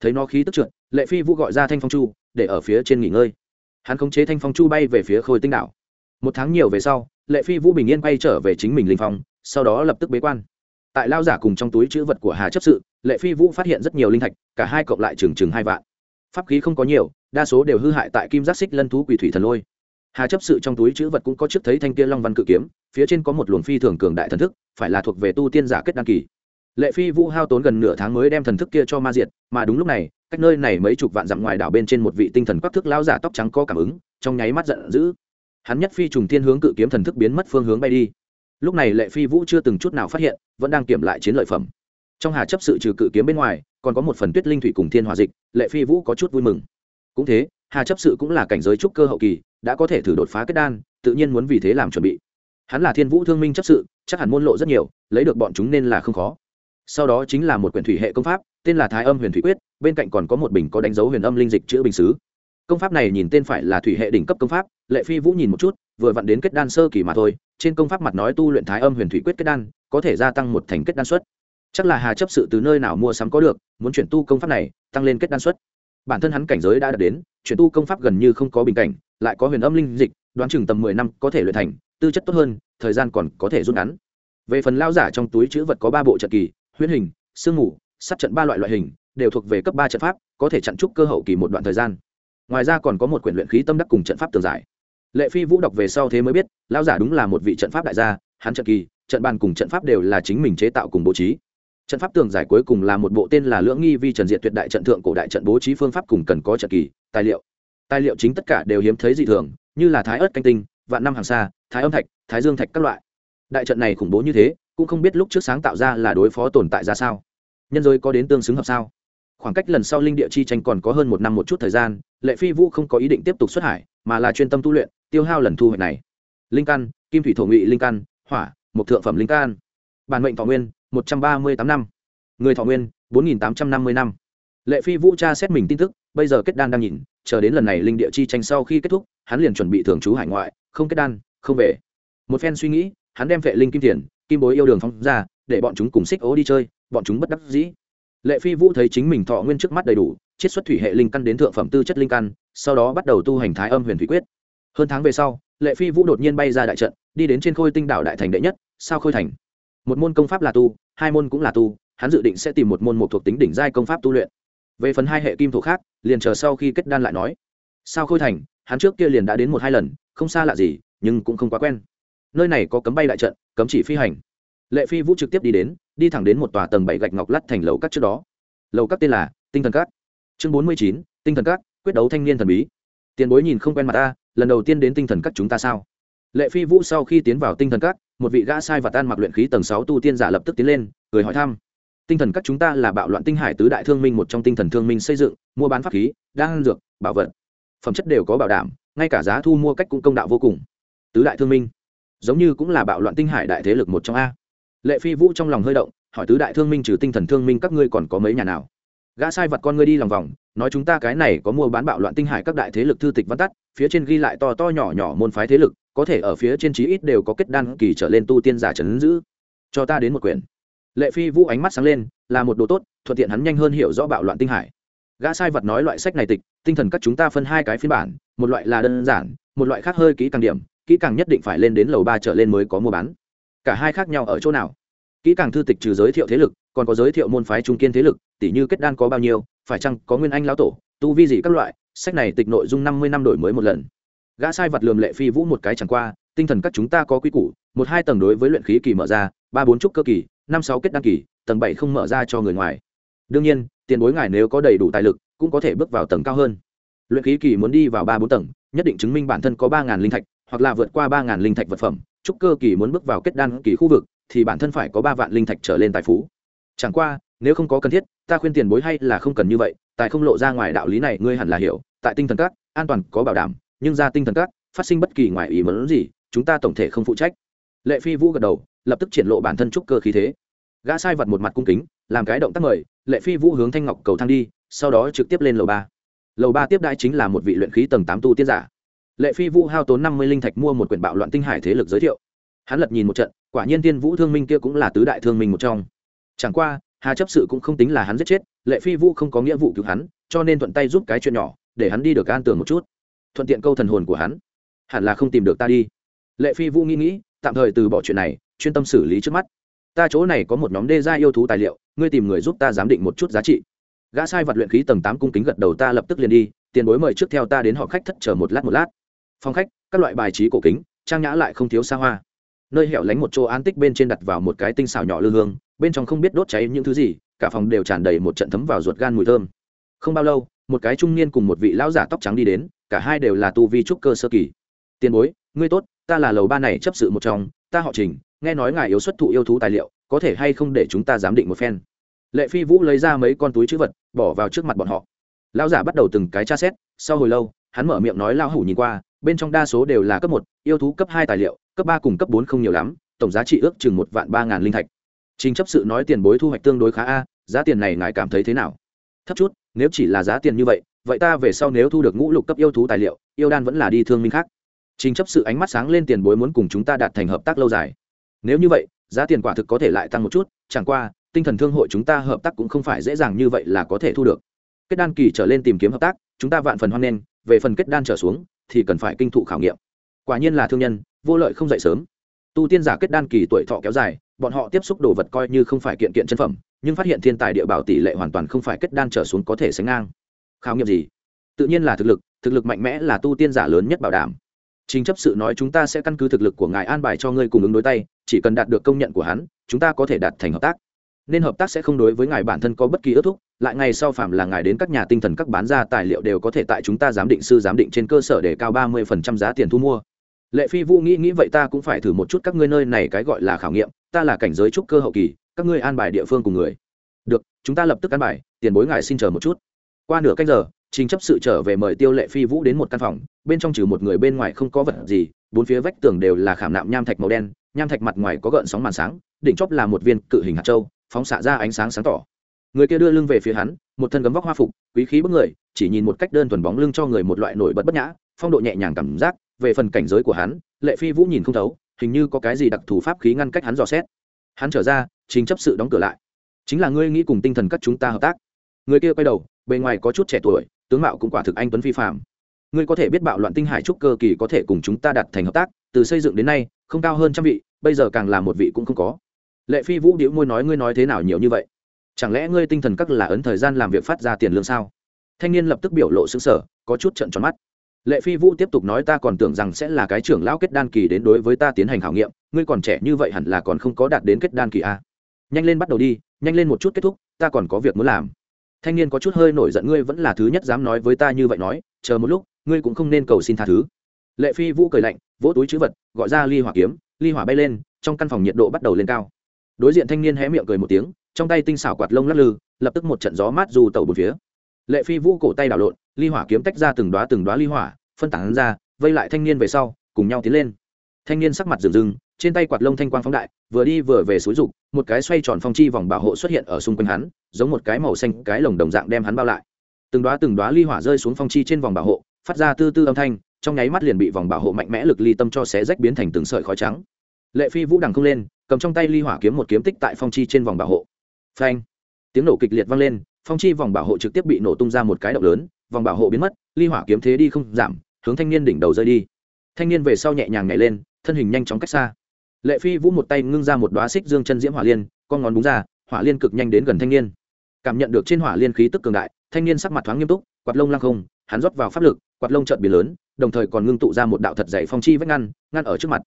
Thấy nó khí tức trượt, lệ phi vũ gọi ra thanh phong chu, để ở phía trên nghỉ ngơi. Hắn khống chế thanh phong chu bay về phía khôi tinh đảo. Một tháng nhiều về sau, lệ phi vũ bình yên bay trở về chính mình linh phong, sau đó lập tức bế quan. Tại lao giả cùng trong túi chữ vật của hà chấp sự lệ phi vũ phát hiện rất nhiều linh thạch, cả hai cộng lại chừng chừng hai vạn. Pháp khí không có nhiều, đa số đều hư hại tại kim giác xích lân thú quỷ thủy thần lôi. Hà chấp sự trong túi chữ vật cũng có trước thấy thanh kia long văn cự kiếm, phía trên có một luồng phi thường cường đại thần thức, phải là thuộc về tu tiên giả kết đăng kỳ. Lệ phi vũ hao tốn gần nửa tháng mới đem thần thức kia cho ma diệt, mà đúng lúc này, cách nơi này mấy chục vạn dặm ngoài đảo bên trên một vị tinh thần quắc thức lao giả tóc trắng có cảm ứng, trong nháy mắt giận dữ. Hắn nhất phi trùng thiên hướng cự kiếm thần thức biến mất phương hướng bay đi. Lúc này lệ phi vũ chưa từng chút nào phát hiện, vẫn đang kiểm lại chiến lợi phẩm trong hà chấp sự trừ cự kiếm bên ngoài, còn có một phần tuyết linh thủy cùng thiên hòa dịch, lệ phi vũ có chút vui mừng. Cũng thế, hà chấp sự cũng là cảnh giới trúc cơ hậu kỳ, đã có thể thử đột phá kết đan, tự nhiên muốn vì thế làm chuẩn bị. Hắn là thiên vũ thương minh chấp sự, chắc hẳn môn lộ rất nhiều, lấy được bọn chúng nên là không khó. Sau đó chính là một quyển thủy hệ công pháp, tên là thái âm huyền thủy quyết, bên cạnh còn có một bình có đánh dấu huyền âm linh dịch chữa bình xứ. Công pháp này nhìn tên phải là thủy hệ đỉnh cấp công pháp, lệ phi vũ nhìn một chút, vừa vặn đến kết đan sơ kỳ mà thôi, trên công pháp mặt nói tu luyện thái âm huyền thủy quyết kết đan, có thể gia tăng một thành kết đan suất chắc là hà chấp sự từ nơi nào mua sắm có được, muốn chuyển tu công pháp này, tăng lên kết đan suất. Bản thân hắn cảnh giới đã đạt đến, chuyển tu công pháp gần như không có bình cảnh, lại có huyền âm linh dịch, đoán chừng tầm mười năm có thể luyện thành, tư chất tốt hơn, thời gian còn có thể rút ngắn. Về phần lao giả trong túi chữ vật có ba bộ trận kỳ, huyễn hình, sương mù, sát trận ba loại loại hình, đều thuộc về cấp ba trận pháp, có thể chặn trúc cơ hậu kỳ một đoạn thời gian. Ngoài ra còn có một quyển luyện khí tâm đắc cùng trận pháp tường giải. Lệ phi vũ đọc về sau thế mới biết lao giả đúng là một vị trận pháp đại gia, hắn trận kỳ, trận bàn cùng trận pháp đều là chính mình chế tạo cùng bố trí trận pháp tường giải cuối cùng là một bộ tên là lưỡng nghi vi trần diệt tuyệt đại trận thượng cổ đại trận bố trí phương pháp cùng cần có trận kỳ, tài liệu. Tài liệu chính tất cả đều hiếm thấy dị thường, như là thái ớt canh tinh, vạn năm hàng xa thái âm thạch, thái dương thạch các loại. Đại trận này khủng bố như thế, cũng không biết lúc trước sáng tạo ra là đối phó tồn tại ra sao. Nhân giới có đến tương xứng hợp sao? Khoảng cách lần sau linh địa chi tranh còn có hơn một năm một chút thời gian, lệ phi vũ không có ý định tiếp tục xuất hải, mà là chuyên tâm tu luyện, tiêu hao lần thu hoạch này. Linh căn, kim thủy thổ ngụy linh căn, hỏa một thượng phẩm linh căn. Bản mệnh thọ nguyên một trăm ba mươi tám năm. Người thọ nguyên, bốn nghìn tám trăm năm mươi năm. Lệ phi vũ tra xét mình tin tức, bây giờ kết đan đang nhìn, chờ đến lần này linh địa chi tranh sau khi kết thúc, hắn liền chuẩn bị thường trú hải ngoại, không kết đan, không về. Một phen suy nghĩ, hắn đem vệ linh kim tiền, kim bối yêu đường phóng ra, để bọn chúng cùng xích ố đi chơi, bọn chúng bất đắc dĩ. Lệ phi vũ thấy chính mình thọ nguyên trước mắt đầy đủ, chiết xuất thủy hệ linh căn đến thượng phẩm tư chất linh căn, sau đó bắt đầu tu hành thái âm huyền thủy quyết. Hơn tháng về sau, lệ phi vũ đột nhiên bay ra đại trận, đi đến trên khôi tinh đảo đại thành đệ nhất, sao khôi thành. Một môn công pháp là tu hai môn cũng là tu, hắn dự định sẽ tìm một môn một thuộc tính đỉnh giai công pháp tu luyện. Về phần hai hệ kim thổ khác, liền chờ sau khi kết đan lại nói. Sao khôi thành, hắn trước kia liền đã đến một hai lần, không xa lạ gì, nhưng cũng không quá quen. Nơi này có cấm bay đại trận, cấm chỉ phi hành. Lệ phi vũ trực tiếp đi đến, đi thẳng đến một tòa tầng bảy gạch ngọc lắt thành lầu các trước đó. Lầu các tên là tinh thần các chương bốn mươi chín, tinh thần các quyết đấu thanh niên thần bí. Tiền bối nhìn không quen mặt ta, lần đầu tiên đến tinh thần các chúng ta sao? Lệ phi vũ sau khi tiến vào tinh thần các, một vị gã sai và tan mặc luyện khí tầng sáu tu tiên giả lập tức tiến lên, cười hỏi thăm. Tinh thần các chúng ta là bạo loạn tinh hải tứ đại thương minh một trong tinh thần thương minh xây dựng, mua bán pháp khí, đan dược, bảo vật. Phẩm chất đều có bảo đảm, ngay cả giá thu mua cách cũng công đạo vô cùng. Tứ đại thương minh. Giống như cũng là bạo loạn tinh hải đại thế lực một trong a. Lệ phi vũ trong lòng hơi động, hỏi tứ đại thương minh trừ tinh thần thương minh các ngươi còn có mấy nhà nào? Gã sai vật con ngươi đi lòng vòng, nói chúng ta cái này có mua bán bạo loạn tinh hải các đại thế lực thư tịch văn tắt, phía trên ghi lại to to nhỏ nhỏ môn phái thế lực có thể ở phía trên chí ít đều có kết đan kỳ trở lên tu tiên giả trấn giữ. Cho ta đến một quyển. Lệ phi vũ ánh mắt sáng lên, là một đồ tốt, thuận tiện hắn nhanh hơn hiểu rõ bạo loạn tinh hải. Gã sai vật nói loại sách này tịch, tinh thần các chúng ta phân hai cái phiên bản, một loại là đơn giản, một loại khác hơi kỹ càng điểm, kỹ càng nhất định phải lên đến lầu ba trở lên mới có mua bán. Cả hai khác nhau ở chỗ nào? Kỹ càng thư tịch trừ giới thiệu thế lực, còn có giới thiệu môn phái trung kiên thế lực tỷ như kết đan có bao nhiêu, phải chăng có nguyên anh lão tổ, tu vi gì các loại, sách này tịch nội dung năm mươi năm đổi mới một lần gã sai vật lườm lệ phi vũ một cái chẳng qua, tinh thần các chúng ta có quy củ, một hai tầng đối với luyện khí kỳ mở ra, ba bốn trúc cơ kỳ, năm sáu kết đan kỳ, tầng bảy không mở ra cho người ngoài. Đương nhiên, tiền bối ngài nếu có đầy đủ tài lực, cũng có thể bước vào tầng cao hơn. Luyện khí kỳ muốn đi vào ba bốn tầng, nhất định chứng minh bản thân có ba ngàn linh thạch, hoặc là vượt qua ba ngàn linh thạch vật phẩm. Trúc cơ kỳ muốn bước vào kết đan kỳ khu vực, thì bản thân phải có ba vạn linh thạch trở lên tài phú. Chẳng qua, nếu không có cần thiết, ta khuyên tiền bối hay là không cần như vậy tại không lộ ra ngoài đạo lý này, ngươi hẳn là hiểu, tại tinh thần các, an toàn, có bảo đảm nhưng ra tinh thần các, phát sinh bất kỳ ngoài ý muốn gì, chúng ta tổng thể không phụ trách. Lệ phi vũ gật đầu, lập tức triển lộ bản thân trúc cơ khí thế. Gã sai vật một mặt cung kính, làm cái động tác mời, lệ phi vũ hướng thanh ngọc cầu thang đi, sau đó trực tiếp lên lầu ba. Lầu ba tiếp đãi chính là một vị luyện khí tầng tám tu tiên giả. Lệ phi vũ hao tốn năm mươi linh thạch mua một quyển bạo loạn tinh hải thế lực giới thiệu. Hắn lật nhìn một trận, quả nhiên tiên vũ thương minh kia cũng là tứ đại thương minh một trong. Chẳng qua, hà chấp sự cũng không tính là hắn giết chết, lệ phi vũ không có nghĩa vụ cứu hắn, cho nên thuận tay giúp cái chuyện nhỏ, để hắn đi được an tường một chút thuận tiện câu thần hồn của hắn. Hẳn là không tìm được ta đi. Lệ phi vũ nghĩ nghĩ, tạm thời từ bỏ chuyện này, chuyên tâm xử lý trước mắt. Ta chỗ này có một nhóm đê gia yêu thú tài liệu, ngươi tìm người giúp ta giám định một chút giá trị. Gã sai vật luyện khí tầng tám cung kính gật đầu ta lập tức liền đi, tiền bối mời trước theo ta đến họ khách thất chờ một lát một lát. Phòng khách, các loại bài trí cổ kính, trang nhã lại không thiếu xa hoa. Nơi hẻo lánh một chỗ an tích bên trên đặt vào một cái tinh xảo nhỏ lư hương, bên trong không biết đốt cháy những thứ gì, cả phòng đều tràn đầy một trận thấm vào ruột gan mùi thơm. Không bao lâu, một cái trung niên cùng một vị lão giả tóc trắng đi đến cả hai đều là tu vi trúc cơ sơ kỳ. Tiền bối, ngươi tốt, ta là lầu ba này chấp sự một trong, ta họ trình, nghe nói ngài yếu xuất thụ yêu thú tài liệu, có thể hay không để chúng ta giám định một phen? Lệ phi vũ lấy ra mấy con túi chữ vật, bỏ vào trước mặt bọn họ. Lão giả bắt đầu từng cái tra xét, sau hồi lâu, hắn mở miệng nói lao hủ nhìn qua, bên trong đa số đều là cấp một, yêu thú cấp hai tài liệu, cấp ba cùng cấp bốn không nhiều lắm, tổng giá trị ước chừng một vạn ba ngàn linh thạch. Trình chấp sự nói tiền bối thu hoạch tương đối khá a, giá tiền này ngài cảm thấy thế nào? Thấp chút, nếu chỉ là giá tiền như vậy vậy ta về sau nếu thu được ngũ lục cấp yêu thú tài liệu, yêu đan vẫn là đi thương minh khác. Trình chấp sự ánh mắt sáng lên tiền bối muốn cùng chúng ta đạt thành hợp tác lâu dài. Nếu như vậy, giá tiền quả thực có thể lại tăng một chút, chẳng qua, tinh thần thương hội chúng ta hợp tác cũng không phải dễ dàng như vậy là có thể thu được. Kết đan kỳ trở lên tìm kiếm hợp tác, chúng ta vạn phần hoan nghênh, về phần kết đan trở xuống, thì cần phải kinh thụ khảo nghiệm. Quả nhiên là thương nhân, vô lợi không dậy sớm. Tu tiên giả kết đan kỳ tuổi thọ kéo dài, bọn họ tiếp xúc đồ vật coi như không phải kiện kiện chân phẩm, nhưng phát hiện thiên tài địa bảo tỷ lệ hoàn toàn không phải kết đan trở xuống có thể sánh ngang khảo nghiệm gì? Tự nhiên là thực lực thực lực mạnh mẽ là tu tiên giả lớn nhất bảo đảm. Chính chấp sự nói chúng ta sẽ căn cứ thực lực của ngài an bài cho ngươi cùng ứng đối tay, chỉ cần đạt được công nhận của hắn, chúng ta có thể đạt thành hợp tác. Nên hợp tác sẽ không đối với ngài bản thân có bất kỳ ước thúc, lại ngày sau phạm là ngài đến các nhà tinh thần các bán ra tài liệu đều có thể tại chúng ta giám định sư giám định trên cơ sở để cao ba mươi phần trăm giá tiền thu mua. Lệ phi vũ nghĩ nghĩ vậy ta cũng phải thử một chút các ngươi nơi này cái gọi là khảo nghiệm, ta là cảnh giới trúc cơ hậu kỳ, các ngươi an bài địa phương cùng người. Được, chúng ta lập tức an bài, tiền bối ngài xin chờ một chút qua nửa canh giờ, trình chấp sự trở về mời tiêu lệ phi vũ đến một căn phòng, bên trong trừ một người bên ngoài không có vật gì, bốn phía vách tường đều là khảm nạm nham thạch màu đen, nham thạch mặt ngoài có gợn sóng màn sáng, đỉnh chóp là một viên cự hình hạt châu, phóng xạ ra ánh sáng sáng tỏ. Người kia đưa lưng về phía hắn, một thân gấm vóc hoa phục, quý khí bức người, chỉ nhìn một cách đơn thuần bóng lưng cho người một loại nổi bật bất nhã, phong độ nhẹ nhàng cảm giác, về phần cảnh giới của hắn, lệ phi vũ nhìn không thấu, hình như có cái gì đặc thù pháp khí ngăn cách hắn dò xét. Hắn trở ra chính chấp sự đóng cửa lại. Chính là ngươi nghĩ cùng tinh thần các chúng ta hợp tác. Người kia quay đầu bề ngoài có chút trẻ tuổi, tướng mạo cũng quả thực anh tuấn phi phạm ngươi có thể biết bạo loạn tinh hải trúc cơ kỳ có thể cùng chúng ta đặt thành hợp tác, từ xây dựng đến nay, không cao hơn trăm vị, bây giờ càng là một vị cũng không có. Lệ phi vũ điệu môi nói ngươi nói thế nào nhiều như vậy? Chẳng lẽ ngươi tinh thần các là ấn thời gian làm việc phát ra tiền lương sao? Thanh niên lập tức biểu lộ xứng sở có chút trận tròn mắt. Lệ phi vũ tiếp tục nói ta còn tưởng rằng sẽ là cái trưởng lão kết đan kỳ đến đối với ta tiến hành khảo nghiệm, ngươi còn trẻ như vậy hẳn là còn không có đạt đến kết đan kỳ a nhanh lên bắt đầu đi, nhanh lên một chút kết thúc, ta còn có việc muốn làm thanh niên có chút hơi nổi giận ngươi vẫn là thứ nhất dám nói với ta như vậy nói, chờ một lúc, ngươi cũng không nên cầu xin tha thứ. Lệ phi vũ cười lạnh, vỗ túi chữ vật, gọi ra ly hỏa kiếm, ly hỏa bay lên, trong căn phòng nhiệt độ bắt đầu lên cao. Đối diện thanh niên hé miệng cười một tiếng, trong tay tinh xảo quạt lông lắc lư, lập tức một trận gió mát dù tẩu bốn phía. Lệ phi vũ cổ tay đảo lộn, ly hỏa kiếm tách ra từng đoá từng đoá ly hỏa, phân tán ra, vây lại thanh niên về sau, cùng nhau tiến lên thanh niên sắc mặt rừng rừng trên tay quạt lông thanh quang phóng đại, vừa đi vừa về xúi rục một cái xoay tròn phong chi vòng bảo hộ xuất hiện ở xung quanh hắn, giống một cái màu xanh, cái lồng đồng dạng đem hắn bao lại. Từng đoá từng đoá ly hỏa rơi xuống phong chi trên vòng bảo hộ, phát ra tư tư âm thanh, trong nháy mắt liền bị vòng bảo hộ mạnh mẽ lực ly tâm cho xé rách biến thành từng sợi khói trắng. Lệ phi vũ đằng không lên, cầm trong tay ly hỏa kiếm một kiếm tích tại phong chi trên vòng bảo hộ. Phanh! Tiếng nổ kịch liệt vang lên, phong chi vòng bảo hộ trực tiếp bị nổ tung ra một cái động lớn, vòng bảo hộ biến mất, ly hỏa kiếm thế đi không giảm, hướng thanh niên đỉnh đầu rơi đi. Thanh niên về sau nhẹ nhàng nhảy lên thân hình nhanh chóng cách xa. Lệ phi vũ một tay ngưng ra một đoá xích dương chân diễm hỏa liên, con ngón búng ra, hỏa liên cực nhanh đến gần thanh niên. Cảm nhận được trên hỏa liên khí tức cường đại, thanh niên sắc mặt thoáng nghiêm túc, quạt lông lăng không, hắn rót vào pháp lực, quạt lông trợn bị lớn, đồng thời còn ngưng tụ ra một đạo thật dày phong chi vách ngăn ngăn ở trước mặt.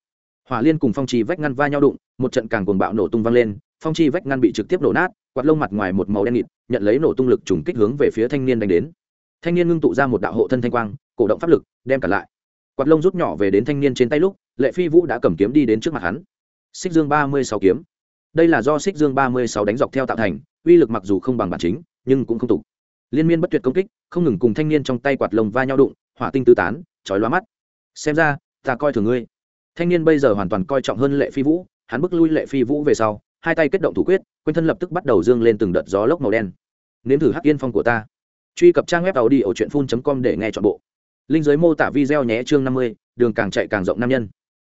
Hỏa liên cùng phong chi vách ngăn va nhau đụng, một trận càng cuồng bạo nổ tung vang lên, phong chi vách ngăn bị trực tiếp nổ nát, quạt lông mặt ngoài một màu đen nghịt, nhận lấy nổ tung lực trùng kích hướng về phía thanh niên đánh đến. Thanh niên ngưng tụ ra một đạo hộ thân thanh quang, cổ động pháp lực, đem cả lại quạt lông rút nhỏ về đến thanh niên trên tay lúc, lệ phi vũ đã cầm kiếm đi đến trước mặt hắn. Xích dương ba mươi sáu kiếm. Đây là do xích dương ba mươi sáu đánh dọc theo tạo thành, uy lực mặc dù không bằng bản chính, nhưng cũng không tục. Liên miên bất tuyệt công kích, không ngừng cùng thanh niên trong tay quạt lông va nhau đụng, hỏa tinh tứ tán, chói lóa mắt. Xem ra, ta coi thường ngươi. Thanh niên bây giờ hoàn toàn coi trọng hơn lệ phi vũ, hắn bước lui lệ phi vũ về sau, hai tay kết động thủ quyết, quanh thân lập tức bắt đầu dương lên từng đợt gió lốc màu đen. Nếm thử hắc yên phong của ta. Truy cập trang web tàu đi ở truyện phun com để nghe chọn bộ linh giới mô tả video nhé chương năm mươi, đường càng chạy càng rộng nam nhân.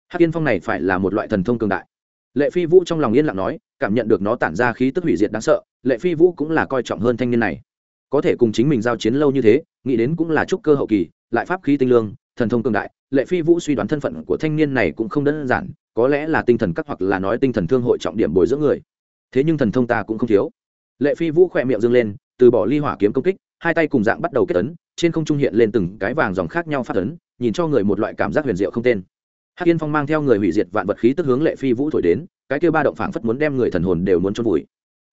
Hắc yên phong này phải là một loại thần thông cường đại. Lệ phi vũ trong lòng yên lặng nói, cảm nhận được nó tản ra khí tức hủy diệt đáng sợ, lệ phi vũ cũng là coi trọng hơn thanh niên này. Có thể cùng chính mình giao chiến lâu như thế, nghĩ đến cũng là trúc cơ hậu kỳ, lại pháp khí tinh lương, thần thông cường đại, lệ phi vũ suy đoán thân phận của thanh niên này cũng không đơn giản, có lẽ là tinh thần các hoặc là nói tinh thần thương hội trọng điểm bồi dưỡng người. Thế nhưng thần thông ta cũng không thiếu. Lệ phi vũ khỏe miệng dâng lên, từ bỏ ly hỏa kiếm công kích, hai tay cùng dạng bắt đầu kết tấn trên không trung hiện lên từng cái vàng dòng khác nhau phát tấn nhìn cho người một loại cảm giác huyền diệu không tên. Hắc yên phong mang theo người hủy diệt vạn vật khí tức hướng lệ phi vũ thổi đến, cái kêu ba động phảng phất muốn đem người thần hồn đều muốn trôn vùi.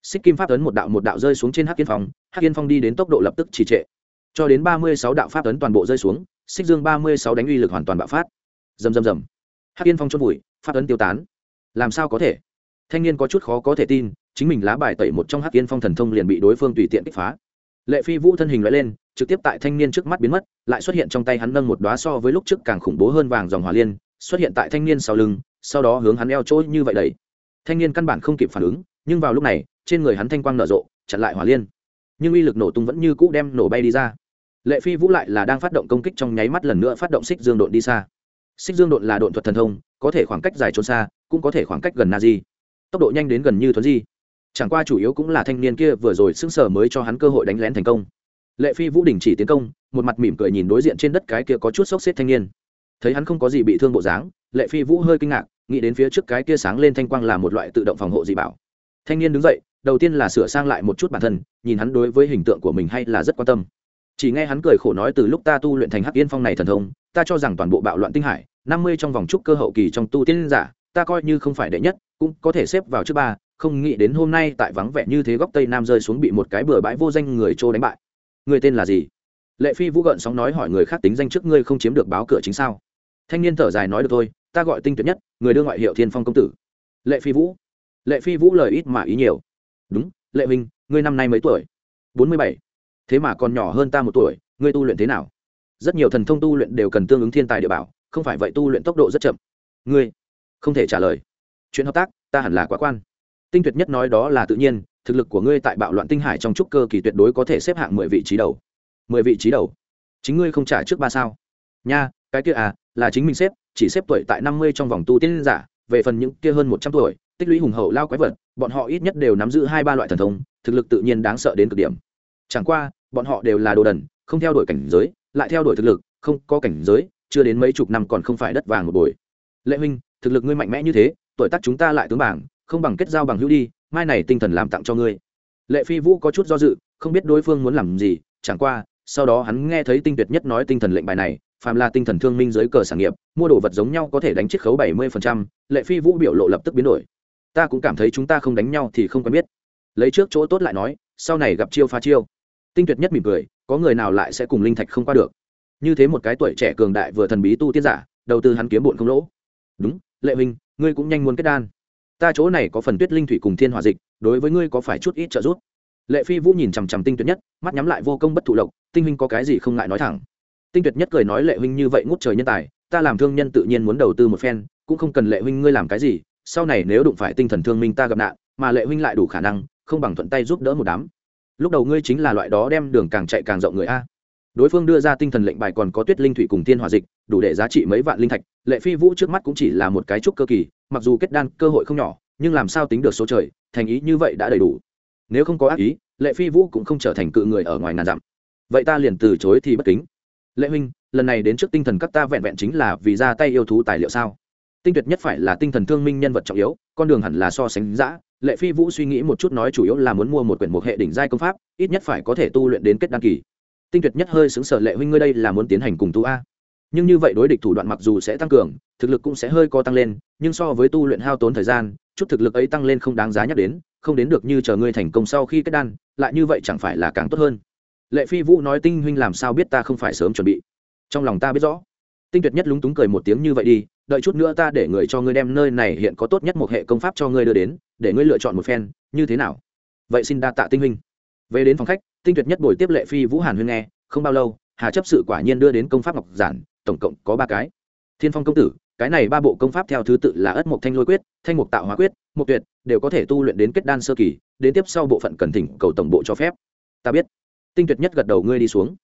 Xích kim pháp tấn một đạo một đạo rơi xuống trên hắc yên phong, hắc yên phong đi đến tốc độ lập tức trì trệ. Cho đến ba mươi sáu đạo pháp tấn toàn bộ rơi xuống, xích dương ba mươi sáu đánh uy lực hoàn toàn bạo phát. Rầm rầm rầm. Hắc yên phong trôn vùi, pháp tấn tiêu tán. Làm sao có thể? Thanh niên có chút khó có thể tin, chính mình lá bài tẩy một trong hắc yên phong thần thông liền bị đối phương tùy tiện kích phá lệ phi vũ thân hình loại lên, trực tiếp tại thanh niên trước mắt biến mất, lại xuất hiện trong tay hắn nâng một đoá so với lúc trước càng khủng bố hơn vàng dòng hỏa liên, xuất hiện tại thanh niên sau lưng, sau đó hướng hắn eo trôi như vậy đầy thanh niên căn bản không kịp phản ứng, nhưng vào lúc này, trên người hắn thanh quang nở rộ, chặn lại hỏa liên. Nhưng uy lực nổ tung vẫn như cũ đem nổ bay đi ra. Lệ phi vũ lại là đang phát động công kích trong nháy mắt lần nữa phát động xích dương độn đi xa. Xích dương độn là độn thuật thần thông, có thể khoảng cách dài trốn xa, cũng có thể khoảng cách gần na di tốc độ nhanh đến gần như thuấn di chẳng qua chủ yếu cũng là thanh niên kia vừa rồi sững sờ mới cho hắn cơ hội đánh lén thành công. Lệ phi vũ đình chỉ tiến công, một mặt mỉm cười nhìn đối diện trên đất cái kia có chút sốc xếp thanh niên. Thấy hắn không có gì bị thương bộ dáng, lệ phi vũ hơi kinh ngạc, nghĩ đến phía trước cái kia sáng lên thanh quang là một loại tự động phòng hộ dị bảo. Thanh niên đứng dậy, đầu tiên là sửa sang lại một chút bản thân, nhìn hắn đối với hình tượng của mình hay là rất quan tâm. Chỉ nghe hắn cười khổ nói từ lúc ta tu luyện thành hắc yên phong này thần thông, ta cho rằng toàn bộ bạo loạn tinh hải, năm mươi trong vòng trúc cơ hậu kỳ trong tu tiên giả, ta coi như không phải đệ nhất, cũng có thể xếp vào trước ba không nghĩ đến hôm nay tại vắng vẻ như thế góc tây nam rơi xuống bị một cái bừa bãi vô danh người trô đánh bại. Người tên là gì? Lệ phi vũ gợn sóng nói hỏi người khác tính danh trước ngươi không chiếm được báo cửa chính sao? Thanh niên thở dài nói được thôi, ta gọi tinh tuyệt nhất, người đưa ngoại hiệu thiên phong công tử. Lệ phi vũ. Lệ phi vũ lời ít mà ý nhiều. Đúng, lệ minh ngươi năm nay mấy tuổi? Bốn mươi bảy. Thế mà còn nhỏ hơn ta một tuổi, ngươi tu luyện thế nào? Rất nhiều thần thông tu luyện đều cần tương ứng thiên tài địa bảo, không phải vậy tu luyện tốc độ rất chậm. Ngươi không thể trả lời. Chuyện hợp tác, ta hẳn là quá quan tinh tuyệt nhất nói đó là tự nhiên, thực lực của ngươi tại bạo loạn tinh hải trong trúc cơ kỳ tuyệt đối có thể xếp hạng mười vị trí đầu. Mười vị trí đầu? Chính ngươi không trả trước ba sao? Nha, cái kia à là chính mình xếp, chỉ xếp tuổi tại năm mươi trong vòng tu tiên giả, về phần những kia hơn một trăm tuổi, tích lũy hùng hậu lao quái vật, bọn họ ít nhất đều nắm giữ hai ba loại thần thông, thực lực tự nhiên đáng sợ đến cực điểm. Chẳng qua, bọn họ đều là đồ đần, không theo đuổi cảnh giới, lại theo đuổi thực lực, không có cảnh giới, chưa đến mấy chục năm còn không phải đất vàng một buổi lệ huynh, thực lực ngươi mạnh mẽ như thế, tuổi tác chúng ta lại tướng bảng không bằng kết giao bằng hữu đi, mai này tinh thần làm tặng cho ngươi. Lệ phi vũ có chút do dự, không biết đối phương muốn làm gì, chẳng qua, sau đó hắn nghe thấy tinh tuyệt nhất nói tinh thần lệnh bài này, phàm là tinh thần thương minh dưới cờ sản nghiệp, mua đồ vật giống nhau có thể đánh chiết khấu bảy mươi lệ phi vũ biểu lộ lập tức biến đổi. Ta cũng cảm thấy chúng ta không đánh nhau thì không quen biết. Lấy trước chỗ tốt lại nói, sau này gặp chiêu phá chiêu. Tinh tuyệt nhất mỉm cười, có người nào lại sẽ cùng linh thạch không qua được? Như thế một cái tuổi trẻ cường đại vừa thần bí tu tiên giả, đầu tư hắn kiếm bụn không lỗ. Đúng, lệ huynh, ngươi cũng nhanh muốn kết đan ta chỗ này có phần tuyết linh thủy cùng thiên hòa dịch, đối với ngươi có phải chút ít trợ giúp? Lệ phi vũ nhìn chằm chằm tinh tuyệt nhất, mắt nhắm lại vô công bất thụ lộc, tinh huynh có cái gì không ngại nói thẳng. Tinh tuyệt nhất cười nói lệ huynh như vậy ngút trời nhân tài, ta làm thương nhân tự nhiên muốn đầu tư một phen, cũng không cần lệ huynh ngươi làm cái gì, sau này nếu đụng phải tinh thần thương minh ta gặp nạn, mà lệ huynh lại đủ khả năng, không bằng thuận tay giúp đỡ một đám. Lúc đầu ngươi chính là loại đó đem đường càng chạy càng rộng người a đối phương đưa ra tinh thần lệnh bài còn có tuyết linh thủy cùng tiên hòa dịch, đủ để giá trị mấy vạn linh thạch. Lệ phi vũ trước mắt cũng chỉ là một cái trúc cơ kỳ, mặc dù kết đan cơ hội không nhỏ, nhưng làm sao tính được số trời, thành ý như vậy đã đầy đủ. Nếu không có ác ý, lệ phi vũ cũng không trở thành cự người ở ngoài ngàn dặm. Vậy ta liền từ chối thì bất kính. Lệ huynh, lần này đến trước tinh thần các ta vẹn vẹn chính là vì ra tay yêu thú tài liệu sao? Tinh tuyệt nhất phải là tinh thần thương minh nhân vật trọng yếu, con đường hẳn là so sánh giã lệ phi vũ suy nghĩ một chút nói chủ yếu là muốn mua một quyển một hệ đỉnh giai công pháp, ít nhất phải có thể tu luyện đến kết đăng kỳ tinh tuyệt nhất hơi xứng sở lệ huynh ngươi đây là muốn tiến hành cùng tu a. Nhưng như vậy đối địch thủ đoạn mặc dù sẽ tăng cường, thực lực cũng sẽ hơi co tăng lên, nhưng so với tu luyện hao tốn thời gian, chút thực lực ấy tăng lên không đáng giá nhắc đến, không đến được như chờ ngươi thành công sau khi kết đan, lại như vậy chẳng phải là càng tốt hơn. Lệ phi vũ nói tinh huynh làm sao biết ta không phải sớm chuẩn bị. Trong lòng ta biết rõ. Tinh tuyệt nhất lúng túng cười một tiếng như vậy đi, đợi chút nữa ta để người cho ngươi đem nơi này hiện có tốt nhất một hệ công pháp cho ngươi đưa đến, để ngươi lựa chọn một phen, như thế nào? Vậy xin đa tạ tinh huynh. Về đến phòng khách tinh tuyệt nhất buổi tiếp lệ phi vũ hàn huyên nghe, không bao lâu, hà chấp sự quả nhiên đưa đến công pháp ngọc giản, tổng cộng có ba cái. Thiên phong công tử, cái này ba bộ công pháp theo thứ tự là ất mộc thanh lôi quyết, thanh mục tạo hóa quyết mục tuyệt, đều có thể tu luyện đến kết đan sơ kỳ, đến tiếp sau bộ phận cần thỉnh cầu tổng bộ cho phép. Ta biết. Tinh tuyệt nhất gật đầu ngươi đi xuống.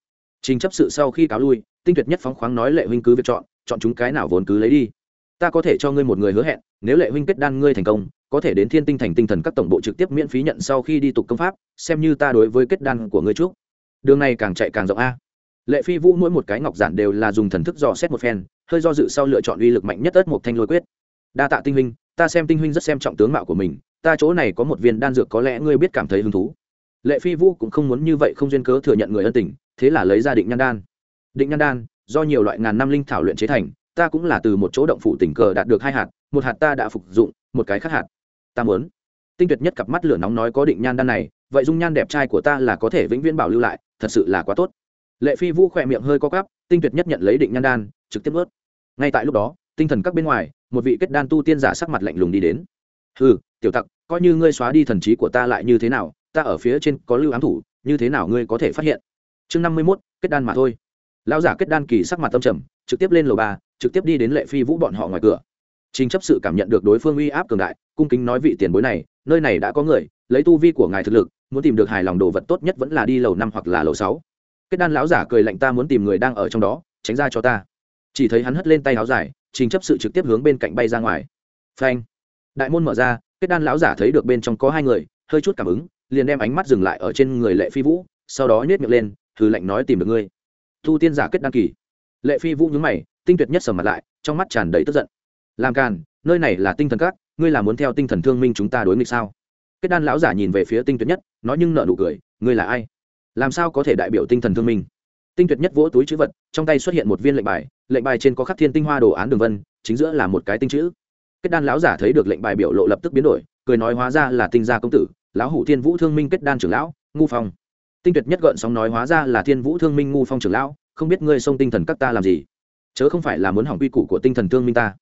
Trình chấp sự sau khi cáo lui, tinh tuyệt nhất phóng khoáng nói lệ huynh cứ việc chọn chọn chúng cái nào vốn cứ lấy đi ta có thể cho ngươi một người hứa hẹn, nếu lệ huynh kết đan ngươi thành công, có thể đến thiên tinh thành tinh thần các tổng bộ trực tiếp miễn phí nhận sau khi đi tục công pháp, xem như ta đối với kết đan của ngươi trước đường này càng chạy càng rộng a. Lệ phi vũ mỗi một cái ngọc giản đều là dùng thần thức dò xét một phen, hơi do dự sau lựa chọn uy lực mạnh nhất ớt một thanh lôi quyết. Đa tạ tinh huynh, ta xem tinh huynh rất xem trọng tướng mạo của mình, ta chỗ này có một viên đan dược có lẽ ngươi biết cảm thấy hứng thú. Lệ phi vũ cũng không muốn như vậy không duyên cớ thừa nhận người ân tình, thế là lấy ra định nhan đan. Định nhan đan do nhiều loại ngàn năm linh thảo luyện chế thành ta cũng là từ một chỗ động phủ tình cờ đạt được hai hạt, một hạt ta đã phục dụng, một cái khác hạt ta muốn. Tinh tuyệt nhất cặp mắt lửa nóng nói có định nhan đan này, vậy dung nhan đẹp trai của ta là có thể vĩnh viễn bảo lưu lại, thật sự là quá tốt. Lệ phi vũ khỏe miệng hơi co cắp tinh tuyệt nhất nhận lấy định nhan đan, trực tiếp ướt ngay tại lúc đó, tinh thần các bên ngoài, một vị kết đan tu tiên giả sắc mặt lạnh lùng đi đến. Ừ tiểu tặc, coi như ngươi xóa đi thần trí của ta lại như thế nào, ta ở phía trên có lưu ám thủ, như thế nào ngươi có thể phát hiện? Chương năm mươi mốt, kết đan mà thôi. Lão giả kết đan kỳ sắc mặt tâm trầm, trực tiếp lên lầu ba trực tiếp đi đến lệ phi vũ bọn họ ngoài cửa. Trình chấp sự cảm nhận được đối phương uy áp cường đại, cung kính nói vị tiền bối này, nơi này đã có người, lấy tu vi của ngài thực lực, muốn tìm được hài lòng đồ vật tốt nhất vẫn là đi lầu năm hoặc là lầu sáu. Kết đan lão giả cười lạnh ta muốn tìm người đang ở trong đó, tránh ra cho ta. Chỉ thấy hắn hất lên tay áo dài, trình chấp sự trực tiếp hướng bên cạnh bay ra ngoài. Phanh. Đại môn mở ra, kết đan lão giả thấy được bên trong có hai người, hơi chút cảm ứng, liền đem ánh mắt dừng lại ở trên người lệ phi vũ, sau đó nhét miệng lên thử lệnh nói tìm được ngươi. Thu tiên giả kết đan kỳ. Lệ phi vũ nhướng mày tinh tuyệt nhất sầm mặt lại, trong mắt tràn đầy tức giận. Làm càn, nơi này là tinh thần các, ngươi là muốn theo tinh thần thương minh chúng ta đối nghịch sao? Kết đan lão giả nhìn về phía tinh tuyệt nhất, nói nhưng nợ nụ cười, ngươi là ai? Làm sao có thể đại biểu tinh thần thương minh? Tinh tuyệt nhất vỗ túi chữ vật, trong tay xuất hiện một viên lệnh bài lệnh bài trên có khắc thiên tinh hoa đồ án đường vân, chính giữa là một cái tinh chữ. Kết đan lão giả thấy được lệnh bài biểu lộ lập tức biến đổi, cười nói hóa ra là tinh gia công tử, lão hủ thiên vũ thương minh kết đan trưởng lão, ngu phong. Tinh tuyệt nhất gợn sóng nói hóa ra là thiên vũ thương minh ngu phong trưởng lão, không biết ngươi xông tinh thần các ta làm gì? Chớ không phải là muốn hỏng quy củ của tinh thần thương minh ta.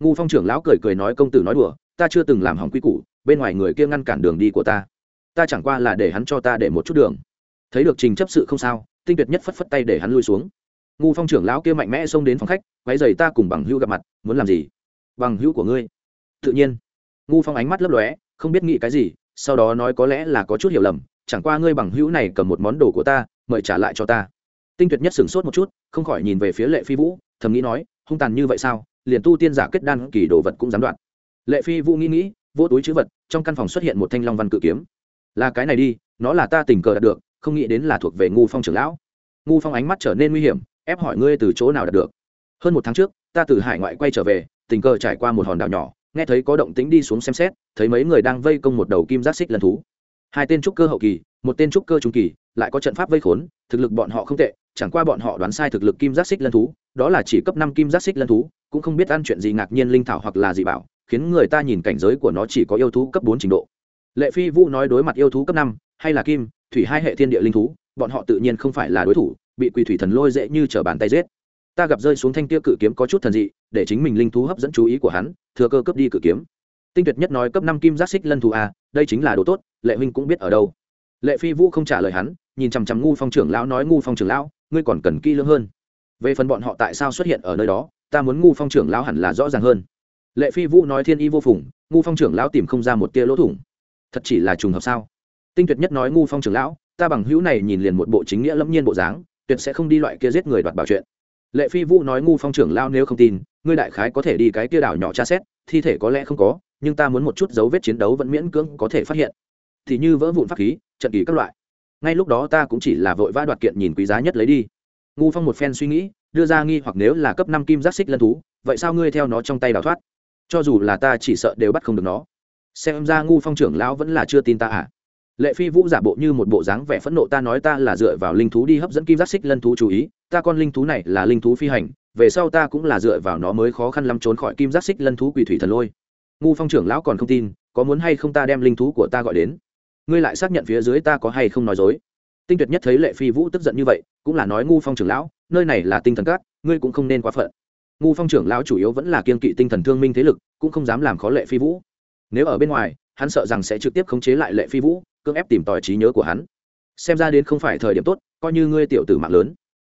Ngu phong trưởng lão cười cười nói công tử nói đùa, ta chưa từng làm hỏng quy củ, bên ngoài người kia ngăn cản đường đi của ta. Ta chẳng qua là để hắn cho ta để một chút đường. Thấy được trình chấp sự không sao, tinh tuyệt nhất phất phất tay để hắn lui xuống. Ngu phong trưởng lão kia mạnh mẽ xông đến phòng khách váy giày ta cùng bằng hữu gặp mặt, muốn làm gì? Bằng hữu của ngươi. Tự nhiên. Ngu phong ánh mắt lấp lóe, không biết nghĩ cái gì, sau đó nói có lẽ là có chút hiểu lầm, chẳng qua ngươi bằng hữu này cầm một món đồ của ta, mời trả lại cho ta. Tinh tuyệt nhất sửng sốt một chút, không khỏi nhìn về phía lệ phi vũ thầm nghĩ nói, hung tàn như vậy sao? Liền tu tiên giả kết đan kỳ đồ vật cũng dám đoạn. Lệ phi vũ nghĩ nghĩ, vô túi chữ vật, trong căn phòng xuất hiện một thanh long văn cự kiếm. Là cái này đi, nó là ta tình cờ đạt được, không nghĩ đến là thuộc về ngu phong trưởng lão. Ngu phong ánh mắt trở nên nguy hiểm, ép hỏi ngươi từ chỗ nào đạt được. Hơn một tháng trước, ta từ hải ngoại quay trở về, tình cờ trải qua một hòn đảo nhỏ, nghe thấy có động tính đi xuống xem xét, thấy mấy người đang vây công một đầu kim giác xích lần thú. Hai tên trúc cơ hậu kỳ, một tên trúc cơ trung kỳ, lại có trận pháp vây khốn, thực lực bọn họ không tệ chẳng qua bọn họ đoán sai thực lực kim giác xích lân thú đó là chỉ cấp năm kim giác xích lân thú cũng không biết ăn chuyện gì ngạc nhiên linh thảo hoặc là gì bảo khiến người ta nhìn cảnh giới của nó chỉ có yêu thú cấp bốn trình độ. Lệ phi vũ nói đối mặt yêu thú cấp năm hay là kim thủy hai hệ thiên địa linh thú bọn họ tự nhiên không phải là đối thủ bị quỳ thủy thần lôi dễ như chở bàn tay giết. Ta gặp rơi xuống thanh tia cự kiếm có chút thần dị để chính mình linh thú hấp dẫn chú ý của hắn thừa cơ cướp đi cự kiếm. Tinh tuyệt nhất nói cấp năm kim giác xích lân thú a à, đây chính là đồ tốt lệ huynh cũng biết ở đâu. Lệ phi vũ không trả lời hắn nhìn chằm chằm ngu phong trưởng lão nói ngu phong trưởng lão ngươi còn cần kỹ lưỡng hơn. Về phần bọn họ tại sao xuất hiện ở nơi đó, ta muốn ngu phong trưởng lão hẳn là rõ ràng hơn. Lệ phi vũ nói thiên y vô phùng, ngu phong trưởng lão tìm không ra một tia lỗ thủng. Thật chỉ là trùng hợp sao? Tinh tuyệt nhất nói ngu phong trưởng lão, ta bằng hữu này nhìn liền một bộ chính nghĩa lâm nhiên bộ dáng, tuyệt sẽ không đi loại kia giết người đoạt bảo chuyện. Lệ phi vũ nói ngu phong trưởng lao nếu không tin, ngươi đại khái có thể đi cái kia đảo nhỏ tra xét, thi thể có lẽ không có, nhưng ta muốn một chút dấu vết chiến đấu vẫn miễn cưỡng có thể phát hiện. Thì như vỡ vụn pháp khí, trận kỳ các loại ngay lúc đó ta cũng chỉ là vội vã đoạt kiện nhìn quý giá nhất lấy đi. Ngu phong một phen suy nghĩ, đưa ra nghi hoặc nếu là cấp năm kim giác xích lân thú, vậy sao ngươi theo nó trong tay đào thoát? Cho dù là ta chỉ sợ đều bắt không được nó. Xem ra ngu phong trưởng lão vẫn là chưa tin ta à? Lệ phi vũ giả bộ như một bộ dáng vẻ phẫn nộ ta nói ta là dựa vào linh thú đi hấp dẫn kim giác xích lân thú chú ý, ta con linh thú này là linh thú phi hành, về sau ta cũng là dựa vào nó mới khó khăn lắm trốn khỏi kim giác xích lân thú quỷ thủy thần lôi. Ngu phong trưởng lão còn không tin, có muốn hay không ta đem linh thú của ta gọi đến? Ngươi lại xác nhận phía dưới ta có hay không nói dối? Tinh tuyệt nhất thấy lệ phi vũ tức giận như vậy, cũng là nói ngu phong trưởng lão, nơi này là tinh thần cát ngươi cũng không nên quá phận. Ngu phong trưởng lão chủ yếu vẫn là kiên kỵ tinh thần thương minh thế lực, cũng không dám làm khó lệ phi vũ. Nếu ở bên ngoài, hắn sợ rằng sẽ trực tiếp khống chế lại lệ phi vũ, cưỡng ép tìm tòi trí nhớ của hắn. Xem ra đến không phải thời điểm tốt, coi như ngươi tiểu tử mạng lớn.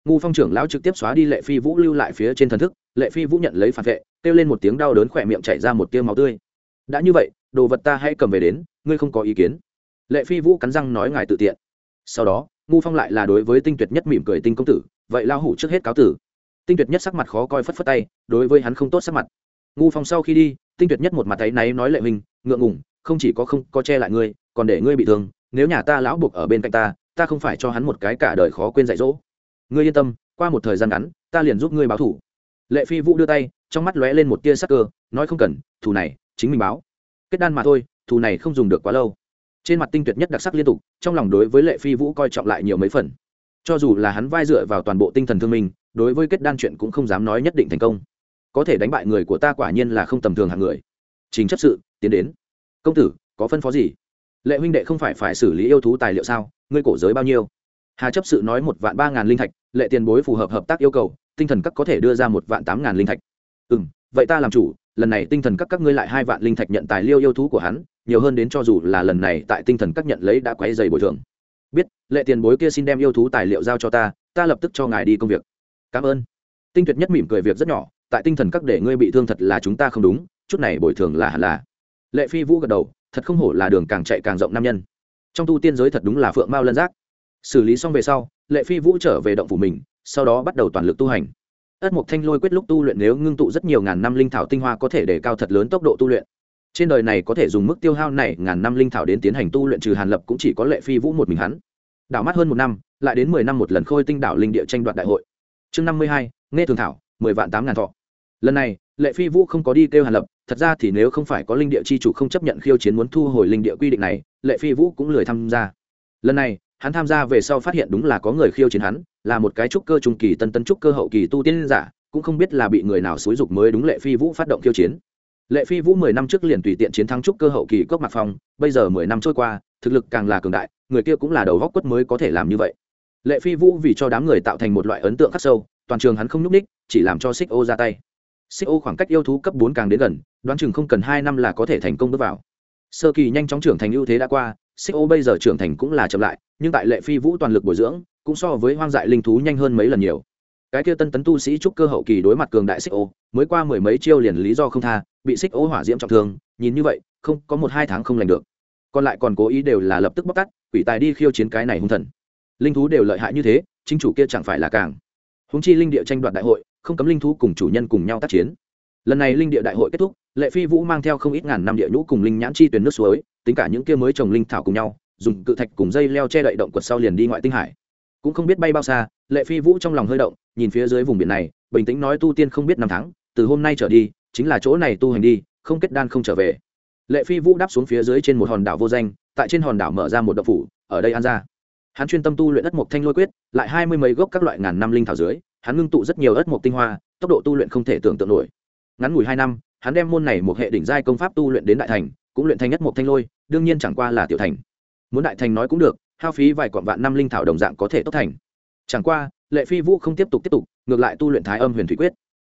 Ngu phong trưởng lão trực tiếp xóa đi lệ phi vũ lưu lại phía trên thần thức, lệ phi vũ nhận lấy phản vệ, kêu lên một tiếng đau đớn khỏe miệng chảy ra một tiêu máu tươi. Đã như vậy, đồ vật ta hãy cầm về đến, ngươi không có ý kiến lệ phi vũ cắn răng nói ngài tự tiện. Sau đó, ngu phong lại là đối với tinh tuyệt nhất mỉm cười tinh công tử, vậy lao hủ trước hết cáo tử. Tinh tuyệt nhất sắc mặt khó coi phất phất tay, đối với hắn không tốt sắc mặt. Ngu phong sau khi đi, tinh tuyệt nhất một mặt thấy náy nói lệ mình ngượng ngủng không chỉ có không có che lại ngươi, còn để ngươi bị thương, nếu nhà ta lão buộc ở bên cạnh ta ta không phải cho hắn một cái cả đời khó quên dạy dỗ. Ngươi yên tâm, qua một thời gian ngắn, ta liền giúp ngươi báo thủ lệ phi vũ đưa tay, trong mắt lóe lên một tia sắc cơ, nói không cần, thù này, chính mình báo. Kết đan mà thôi, thù này không dùng được quá lâu trên mặt tinh tuyệt nhất đặc sắc liên tục, trong lòng đối với lệ phi vũ coi trọng lại nhiều mấy phần. Cho dù là hắn vai dựa vào toàn bộ tinh thần thương minh, đối với kết đan chuyện cũng không dám nói nhất định thành công. Có thể đánh bại người của ta quả nhiên là không tầm thường hạng người. Chính chấp sự, tiến đến. Công tử, có phân phó gì? Lệ huynh đệ không phải phải xử lý yêu thú tài liệu sao? Ngươi cổ giới bao nhiêu? Hà chấp sự nói một vạn ba ngàn linh thạch, lệ tiền bối phù hợp hợp tác yêu cầu, tinh thần các có thể đưa ra một vạn tám ngàn linh thạch. Ừ vậy ta làm chủ, lần này tinh thần các các ngươi lại hai vạn linh thạch nhận tài liêu yêu thú của hắn nhiều hơn đến cho dù là lần này tại tinh thần các nhận lấy đã quấy dày bồi thường. Biết, lệ tiền bối kia xin đem yêu thú tài liệu giao cho ta ta lập tức cho ngài đi công việc. Cảm ơn. Tinh tuyệt nhất mỉm cười việc rất nhỏ, tại tinh thần các để ngươi bị thương thật là chúng ta không đúng, chút này bồi thường là hẳn là. Lệ phi vũ gật đầu, thật không hổ là đường càng chạy càng rộng nam nhân. Trong tu tiên giới thật đúng là phượng mao lân giác. Xử lý xong về sau, lệ phi vũ trở về động phủ mình, sau đó bắt đầu toàn lực tu hành. Ất mục thanh lôi quyết lúc tu luyện nếu ngưng tụ rất nhiều ngàn năm linh thảo tinh hoa có thể để cao thật lớn tốc độ tu luyện trên đời này có thể dùng mức tiêu hao này ngàn năm linh thảo đến tiến hành tu luyện trừ hàn lập cũng chỉ có lệ phi vũ một mình hắn. Đảo mắt hơn một năm, lại đến mười năm một lần khôi tinh đảo linh địa tranh đoạt đại hội. Chương năm mươi hai, nghe thường thảo, mười vạn tám ngàn thọ. Lần này, lệ phi vũ không có đi kêu hàn lập, thật ra thì nếu không phải có linh địa chi chủ không chấp nhận khiêu chiến muốn thu hồi linh địa quy định này, lệ phi vũ cũng lười tham gia. Lần này, hắn tham gia về sau phát hiện đúng là có người khiêu chiến hắn, là một cái trúc cơ trung kỳ tân tân trúc cơ hậu kỳ tu tiên giả, cũng không biết là bị người nào xúi dục mới đúng lệ phi vũ phát động khiêu chiến lệ phi vũ mười năm trước liền tùy tiện chiến thắng trúc cơ hậu kỳ cốc mạc phong, bây giờ mười năm trôi qua, thực lực càng là cường đại, người kia cũng là đầu góc quất mới có thể làm như vậy. Lệ phi vũ vì cho đám người tạo thành một loại ấn tượng khắc sâu, toàn trường hắn không nhúc ních chỉ làm cho xích ô ra tay. Xích ô khoảng cách yêu thú cấp bốn càng đến gần, đoán chừng không cần hai năm là có thể thành công bước vào. Sơ kỳ nhanh chóng trưởng thành ưu thế đã qua, xích ô bây giờ trưởng thành cũng là chậm lại, nhưng tại lệ phi vũ toàn lực bồi dưỡng, cũng so với hoang dại linh thú nhanh hơn mấy lần nhiều. Cái kia tân tấn tu sĩ trúc cơ hậu kỳ đối mặt cường đại xích ô, mới qua mười mấy chiêu liền lý do không tha bị xích ô hỏa diễm trọng thương, nhìn như vậy, không, có một hai tháng không lành được. Còn lại còn cố ý đều là lập tức bóc tắt quỷ tài đi khiêu chiến cái này hung thần. Linh thú đều lợi hại như thế, chính chủ kia chẳng phải là càng. Húng chi linh địa tranh đoạt đại hội, không cấm linh thú cùng chủ nhân cùng nhau tác chiến. Lần này linh địa đại hội kết thúc, lệ phi vũ mang theo không ít ngàn năm địa nhũ cùng linh nhãn chi tuyến nước suối, tính cả những kia mới trồng linh thảo cùng nhau, dùng cự thạch cùng dây leo che đậy động quật sau liền đi ngoại tinh hải. Cũng không biết bay bao xa, lệ phi vũ trong lòng hơi động, nhìn phía dưới vùng biển này, bình tĩnh nói tu tiên không biết năm tháng, từ hôm nay trở đi chính là chỗ này tu hành đi, không kết đan không trở về. Lệ phi vũ đáp xuống phía dưới trên một hòn đảo vô danh, tại trên hòn đảo mở ra một đậu phủ, ở đây an ra. Hắn chuyên tâm tu luyện ất mộc thanh lôi quyết, lại hai mươi mấy gốc các loại ngàn năm linh thảo dưới, hắn ngưng tụ rất nhiều ất mộc tinh hoa, tốc độ tu luyện không thể tưởng tượng nổi. Ngắn ngủi hai năm, hắn đem môn này một hệ đỉnh giai công pháp tu luyện đến đại thành, cũng luyện thành nhất mộc thanh lôi, đương nhiên chẳng qua là tiểu thành. Muốn đại thành nói cũng được, hao phí vài quọn vạn năm linh thảo đồng dạng có thể tốt thành. Chẳng qua, lệ phi vũ không tiếp tục tiếp tục, ngược lại tu luyện thái âm huyền thủy quyết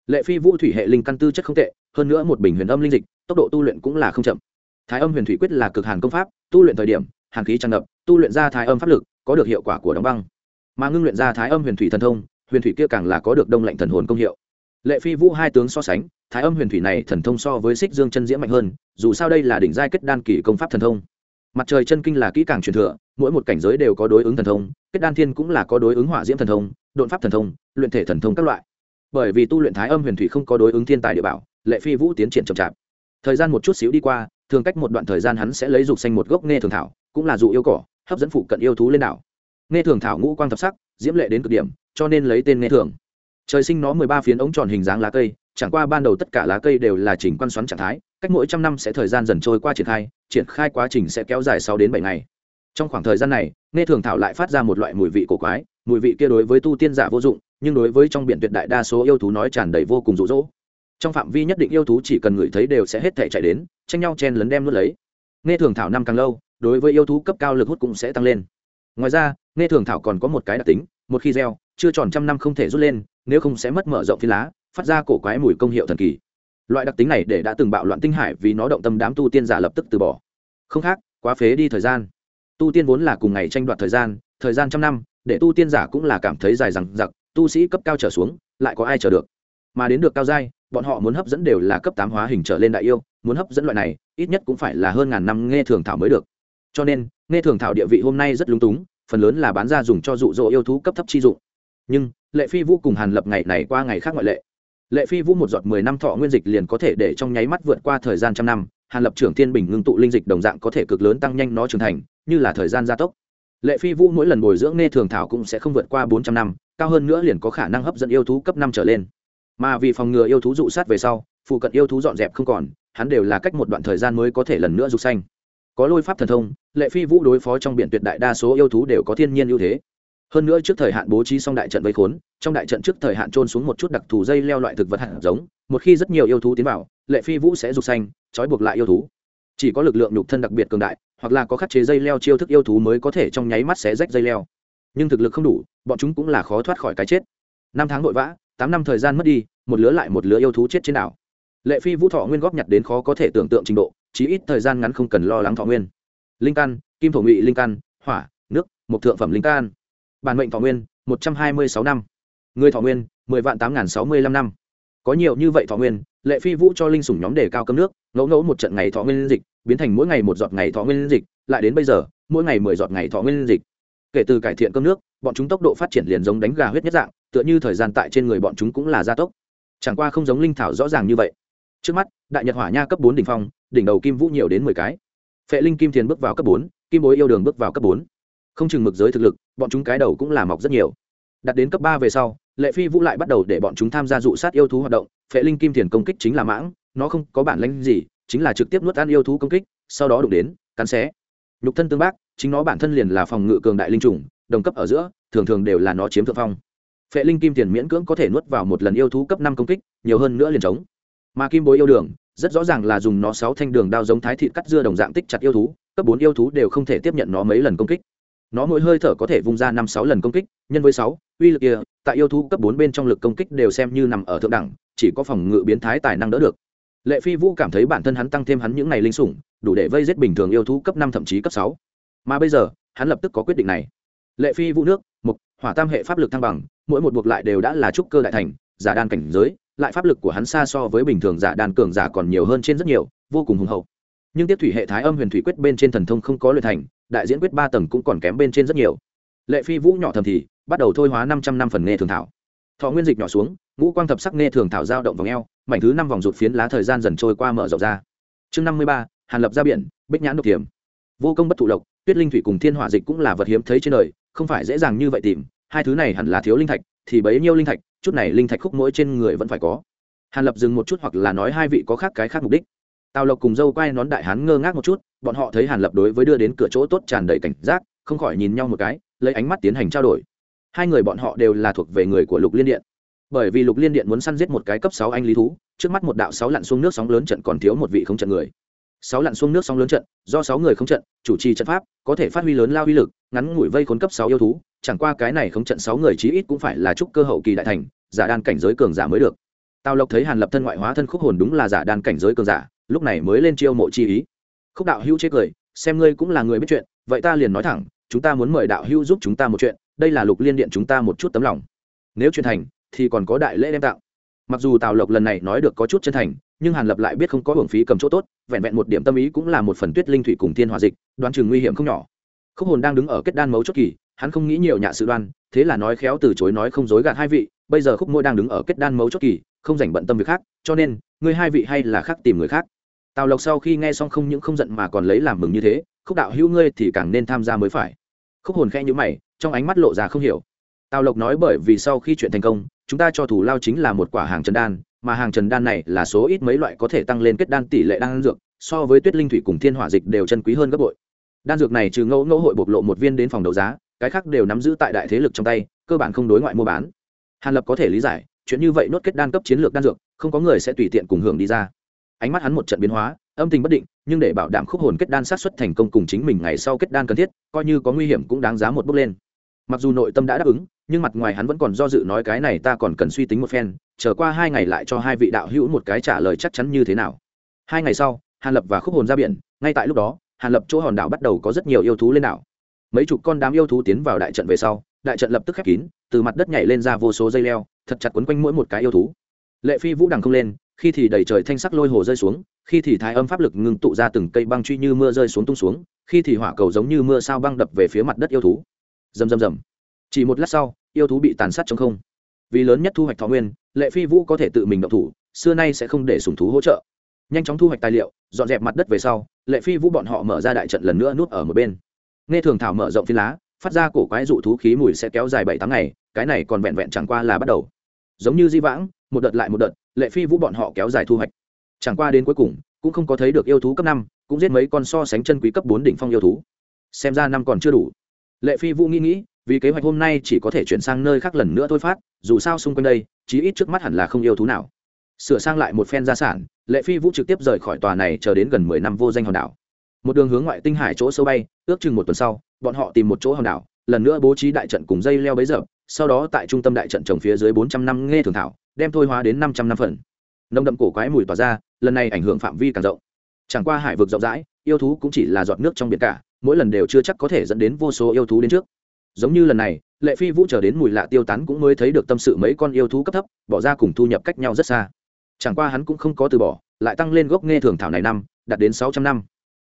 lệ phi vũ thủy hệ linh căn tư chất không tệ, hơn nữa một bình huyền âm linh dịch, tốc độ tu luyện cũng là không chậm. Thái âm huyền thủy quyết là cực hàn công pháp, tu luyện thời điểm, hàn khí tràn ngập, tu luyện ra thái âm pháp lực, có được hiệu quả của đóng băng. Mà ngưng luyện ra thái âm huyền thủy thần thông, huyền thủy kia càng là có được đông lạnh thần hồn công hiệu. Lệ phi vũ hai tướng so sánh, thái âm huyền thủy này thần thông so với xích dương chân diễm mạnh hơn, dù sao đây là đỉnh giai kết đan kỳ công pháp thần thông. Mặt trời chân kinh là kỹ càng truyền thừa, mỗi một cảnh giới đều có đối ứng thần thông, kết đan thiên cũng là có đối ứng hỏa diễm thần thông đột pháp thần thông, luyện thể thần thông các loại bởi vì tu luyện thái âm huyền thủy không có đối ứng thiên tài địa bảo, lệ phi vũ tiến triển chậm chạp. Thời gian một chút xíu đi qua, thường cách một đoạn thời gian hắn sẽ lấy dục xanh một gốc nghe thường thảo, cũng là dụ yêu cỏ, hấp dẫn phụ cận yêu thú lên đảo. Nghe thường thảo ngũ quang thập sắc, diễm lệ đến cực điểm, cho nên lấy tên nghe thường. Trời sinh nó mười ba phiến ống tròn hình dáng lá cây, chẳng qua ban đầu tất cả lá cây đều là chỉnh quan xoắn trạng thái, cách mỗi trăm năm sẽ thời gian dần trôi qua triển khai triển khai quá trình sẽ kéo dài sáu đến bảy ngày. Trong khoảng thời gian này, nghe thường thảo lại phát ra một loại mùi vị cổ quái mùi vị kia đối với tu tiên giả vô dụng, nhưng đối với trong biển tuyệt đại đa số yêu thú nói tràn đầy vô cùng rụ rỗ. Trong phạm vi nhất định yêu thú chỉ cần ngửi thấy đều sẽ hết thể chạy đến, tranh nhau chen lấn đem nuốt lấy. Nghe thường thảo năm càng lâu, đối với yêu thú cấp cao lực hút cũng sẽ tăng lên. Ngoài ra, nghe thường thảo còn có một cái đặc tính, một khi gieo, chưa tròn trăm năm không thể rút lên, nếu không sẽ mất mở rộng phi lá, phát ra cổ quái mùi công hiệu thần kỳ. Loại đặc tính này để đã từng bạo loạn tinh hải vì nó động tâm đám tu tiên giả lập tức từ bỏ. Không khác, quá phế đi thời gian. Tu tiên vốn là cùng ngày tranh đoạt thời gian thời gian trăm năm để tu tiên giả cũng là cảm thấy dài rằng giặc tu sĩ cấp cao trở xuống, lại có ai chờ được? Mà đến được cao giai, bọn họ muốn hấp dẫn đều là cấp tám hóa hình trở lên đại yêu, muốn hấp dẫn loại này, ít nhất cũng phải là hơn ngàn năm nghe thường thảo mới được. Cho nên, nghe thường thảo địa vị hôm nay rất lúng túng, phần lớn là bán ra dùng cho dụ dỗ yêu thú cấp thấp chi dụng. Nhưng, lệ phi vũ cùng hàn lập ngày này qua ngày khác ngoại lệ. Lệ phi vũ một giọt mười năm thọ nguyên dịch liền có thể để trong nháy mắt vượt qua thời gian trăm năm, hàn lập trưởng thiên bình ngưng tụ linh dịch đồng dạng có thể cực lớn tăng nhanh nó trưởng thành, như là thời gian gia tốc lệ phi vũ mỗi lần bồi dưỡng nghe thường thảo cũng sẽ không vượt qua bốn trăm năm, cao hơn nữa liền có khả năng hấp dẫn yêu thú cấp năm trở lên. Mà vì phòng ngừa yêu thú dụ sát về sau, phụ cận yêu thú dọn dẹp không còn, hắn đều là cách một đoạn thời gian mới có thể lần nữa dục xanh có lôi pháp thần thông, lệ phi vũ đối phó trong biển tuyệt đại đa số yêu thú đều có thiên nhiên ưu thế. Hơn nữa trước thời hạn bố trí xong đại trận vây khốn, trong đại trận trước thời hạn trôn xuống một chút đặc thù dây leo loại thực vật hạt giống, một khi rất nhiều yêu thú tiến vào, lệ phi vũ sẽ dục xanh trói buộc lại yêu thú chỉ có lực lượng nhục thân đặc biệt cường đại, hoặc là có khắc chế dây leo chiêu thức yêu thú mới có thể trong nháy mắt xé rách dây leo. Nhưng thực lực không đủ, bọn chúng cũng là khó thoát khỏi cái chết. Năm tháng vội vã, tám năm thời gian mất đi, một lứa lại một lứa yêu thú chết trên đảo. Lệ phi vũ thọ nguyên góp nhặt đến khó có thể tưởng tượng trình độ chỉ ít thời gian ngắn không cần lo lắng thọ nguyên. Linh căn, kim thổ ngụy linh căn, hỏa, nước một thượng phẩm linh căn. Bản mệnh thọ nguyên, một trăm hai mươi sáu năm. Người thọ nguyên, mười vạn tám n sáu mươi lăm năm. Có nhiều như vậy thọ nguyên lệ phi vũ cho linh sủng nhóm đề cao cấm nước, ngẫu ngẫu một trận ngày thọ nguyên dịch, biến thành mỗi ngày một giọt ngày thọ nguyên dịch, lại đến bây giờ, mỗi ngày mười giọt ngày thọ nguyên dịch. Kể từ cải thiện cơm nước, bọn chúng tốc độ phát triển liền giống đánh gà huyết nhất dạng, tựa như thời gian tại trên người bọn chúng cũng là gia tốc. Chẳng qua không giống linh thảo rõ ràng như vậy. Trước mắt, đại nhật hỏa nha cấp bốn đỉnh phong, đỉnh đầu kim vũ nhiều đến mười cái. Phệ linh kim thiền bước vào cấp bốn, kim bối yêu đường bước vào cấp bốn. Không chừng mực giới thực lực, bọn chúng cái đầu cũng là mọc rất nhiều. Đặt đến cấp ba về sau lệ phi vũ lại bắt đầu để bọn chúng tham gia dụ sát yêu thú hoạt động, phệ linh kim thiền công kích chính là mãng, nó không có bản lãnh gì, chính là trực tiếp nuốt ăn yêu thú công kích, sau đó đụng đến, cắn xé. Nhục thân tương bác, chính nó bản thân liền là phòng ngự cường đại linh trùng, đồng cấp ở giữa, thường thường đều là nó chiếm thượng phong. Phệ linh kim tiền miễn cưỡng có thể nuốt vào một lần yêu thú cấp năm công kích, nhiều hơn nữa liền trống. mà kim bối yêu đường, rất rõ ràng là dùng nó sáu thanh đường đao giống thái thịt cắt dưa đồng dạng tích chặt yêu thú, cấp bốn yêu thú đều không thể tiếp nhận nó mấy lần công kích nó mỗi hơi thở có thể vung ra năm sáu lần công kích, nhân với sáu, uy lực kia, tại yêu thú cấp bốn bên trong lực công kích đều xem như nằm ở thượng đẳng, chỉ có phòng ngự biến thái tài năng đỡ được. Lệ phi vũ cảm thấy bản thân hắn tăng thêm hắn những ngày linh sủng, đủ để vây giết bình thường yêu thú cấp năm thậm chí cấp sáu. Mà bây giờ, hắn lập tức có quyết định này. Lệ phi vũ nước, mục, hỏa tam hệ pháp lực thăng bằng, mỗi một buộc lại đều đã là trúc cơ đại thành, giả đan cảnh giới, lại pháp lực của hắn xa so với bình thường giả đan cường giả còn nhiều hơn trên rất nhiều, vô cùng hùng hậu. Nhưng tiếp thủy hệ thái âm huyền thủy quyết bên trên thần thông không có luyện thành đại diễn quyết ba tầng cũng còn kém bên trên rất nhiều. Lệ phi vũ nhỏ thầm thì, bắt đầu thôi hóa năm trăm năm phần nghe thường thảo. Thọ nguyên dịch nhỏ xuống, ngũ quang thập sắc nghe thường thảo giao động vòng eo, mảnh thứ năm vòng rụt phiến lá thời gian dần trôi qua mở rộng ra. Chương năm mươi ba, hàn lập ra biển, bích nhãn độc thiểm. Vô công bất thụ lộc, tuyết linh thủy cùng thiên hỏa dịch cũng là vật hiếm thấy trên đời, không phải dễ dàng như vậy tìm, hai thứ này hẳn là thiếu linh thạch, thì bấy nhiêu linh thạch, chút này linh thạch khúc mỗi trên người vẫn phải có. Hàn lập dừng một chút hoặc là nói hai vị có khác cái khác mục đích. Tào lộc cùng dâu quay nón đại hán ngơ ngác một chút bọn họ thấy hàn lập đối với đưa đến cửa chỗ tốt tràn đầy cảnh giác, không khỏi nhìn nhau một cái, lấy ánh mắt tiến hành trao đổi. Hai người bọn họ đều là thuộc về người của lục liên điện. Bởi vì lục liên điện muốn săn giết một cái cấp sáu anh lý thú, trước mắt một đạo sáu lặn xuống nước sóng lớn trận còn thiếu một vị không trận người. Sáu lặn xuống nước sóng lớn trận, do sáu người không trận, chủ trì trận pháp, có thể phát huy lớn lao uy lực, ngắn ngủi vây khốn cấp sáu yêu thú, chẳng qua cái này không trận sáu người chí ít cũng phải là trúc cơ hậu kỳ đại thành, giả đan cảnh giới cường giả mới được. Tào lộc thấy hàn lập thân ngoại hóa thân khúc hồn đúng là giả đan cảnh giới cường giả, lúc này mới lên chiêu mộ chi ý khúc đạo hữu chế cười, xem ngươi cũng là người biết chuyện, vậy ta liền nói thẳng, chúng ta muốn mời đạo hữu giúp chúng ta một chuyện, đây là lục liên điện chúng ta một chút tấm lòng. Nếu chuyện thành, thì còn có đại lễ đem tặng. Mặc dù tào lộc lần này nói được có chút chân thành, nhưng hàn lập lại biết không có hưởng phí cầm chỗ tốt, vẹn vẹn một điểm tâm ý cũng là một phần tuyết linh thủy cùng thiên hòa dịch, đoán chừng nguy hiểm không nhỏ. Khúc hồn đang đứng ở kết đan mấu chốt kỳ, hắn không nghĩ nhiều nhạ sự đoan, thế là nói khéo từ chối nói không dối gạt hai vị, bây giờ khúc môi đang đứng ở kết đan mấu chốt kỳ, không rảnh bận tâm việc khác, cho nên người hai vị hay là khác tìm người khác tào lộc sau khi nghe xong không những không giận mà còn lấy làm mừng như thế, khúc đạo hữu ngươi thì càng nên tham gia mới phải. Khúc hồn khe nhữ mày, trong ánh mắt lộ ra không hiểu. Tào lộc nói bởi vì sau khi chuyện thành công, chúng ta cho thủ lao chính là một quả hàng trần đan, mà hàng trần đan này là số ít mấy loại có thể tăng lên kết đan tỷ lệ đan dược, so với tuyết linh thủy cùng thiên hỏa dịch đều chân quý hơn gấp bội. Đan dược này trừ ngẫu ngẫu hội bộc lộ một viên đến phòng đấu giá, cái khác đều nắm giữ tại đại thế lực trong tay, cơ bản không đối ngoại mua bán. Hàn lập có thể lý giải, chuyện như vậy nốt kết đan cấp chiến lược đan dược, không có người sẽ tùy tiện cùng hưởng đi ra ánh mắt hắn một trận biến hóa, âm tình bất định, nhưng để bảo đảm khúc hồn kết đan sát xuất thành công cùng chính mình ngày sau kết đan cần thiết, coi như có nguy hiểm cũng đáng giá một bước lên. Mặc dù nội tâm đã đáp ứng, nhưng mặt ngoài hắn vẫn còn do dự nói cái này ta còn cần suy tính một phen trở qua hai ngày lại cho hai vị đạo hữu một cái trả lời chắc chắn như thế nào. Hai ngày sau, hàn lập và khúc hồn ra biển, ngay tại lúc đó, hàn lập chỗ hòn đảo bắt đầu có rất nhiều yêu thú lên đảo. Mấy chục con đám yêu thú tiến vào đại trận về sau, đại trận lập tức khép kín, từ mặt đất nhảy lên ra vô số dây leo, thật chặt quấn quanh mỗi một cái yêu thú. Lệ phi vũ đằng không lên khi thì đầy trời thanh sắc lôi hồ rơi xuống, khi thì thái âm pháp lực ngưng tụ ra từng cây băng truy như mưa rơi xuống tung xuống, khi thì hỏa cầu giống như mưa sao băng đập về phía mặt đất yêu thú. Rầm rầm rầm. Chỉ một lát sau, yêu thú bị tàn sát trong không. Vì lớn nhất thu hoạch thọ nguyên, lệ phi vũ có thể tự mình động thủ, xưa nay sẽ không để sùng thú hỗ trợ. Nhanh chóng thu hoạch tài liệu, dọn dẹp mặt đất về sau, lệ phi vũ bọn họ mở ra đại trận lần nữa nút ở một bên. Nghe thường thảo mở rộng phi lá, phát ra cổ quái dụ thú khí mùi sẽ kéo dài bảy tháng ngày, cái này còn vẹn vẹn chẳng qua là bắt đầu giống như di vãng, một đợt lại một đợt, lệ phi vũ bọn họ kéo dài thu hoạch. Chẳng qua đến cuối cùng, cũng không có thấy được yêu thú cấp năm, cũng giết mấy con so sánh chân quý cấp bốn đỉnh phong yêu thú. Xem ra năm còn chưa đủ. Lệ phi vũ nghĩ nghĩ, vì kế hoạch hôm nay chỉ có thể chuyển sang nơi khác lần nữa thôi phát, dù sao xung quanh đây, chí ít trước mắt hẳn là không yêu thú nào. Sửa sang lại một phen gia sản, lệ phi vũ trực tiếp rời khỏi tòa này chờ đến gần mười năm vô danh hòn đảo. Một đường hướng ngoại tinh hải chỗ sâu bay, ước chừng một tuần sau, bọn họ tìm một chỗ hòn đảo, lần nữa bố trí đại trận cùng dây leo bấy giờ sau đó tại trung tâm đại trận trồng phía dưới bốn trăm năm nghe thường thảo, đem thôi hóa đến năm trăm năm phần. Nồng đậm cổ quái mùi tỏa ra, lần này ảnh hưởng phạm vi càng rộng. Chẳng qua hải vực rộng rãi, yêu thú cũng chỉ là giọt nước trong biển cả, mỗi lần đều chưa chắc có thể dẫn đến vô số yêu thú đến trước. Giống như lần này, lệ phi vũ chờ đến mùi lạ tiêu tán cũng mới thấy được tâm sự mấy con yêu thú cấp thấp, bỏ ra cùng thu nhập cách nhau rất xa. Chẳng qua hắn cũng không có từ bỏ, lại tăng lên gốc nghe thường thảo này năm, đạt đến sáu trăm năm.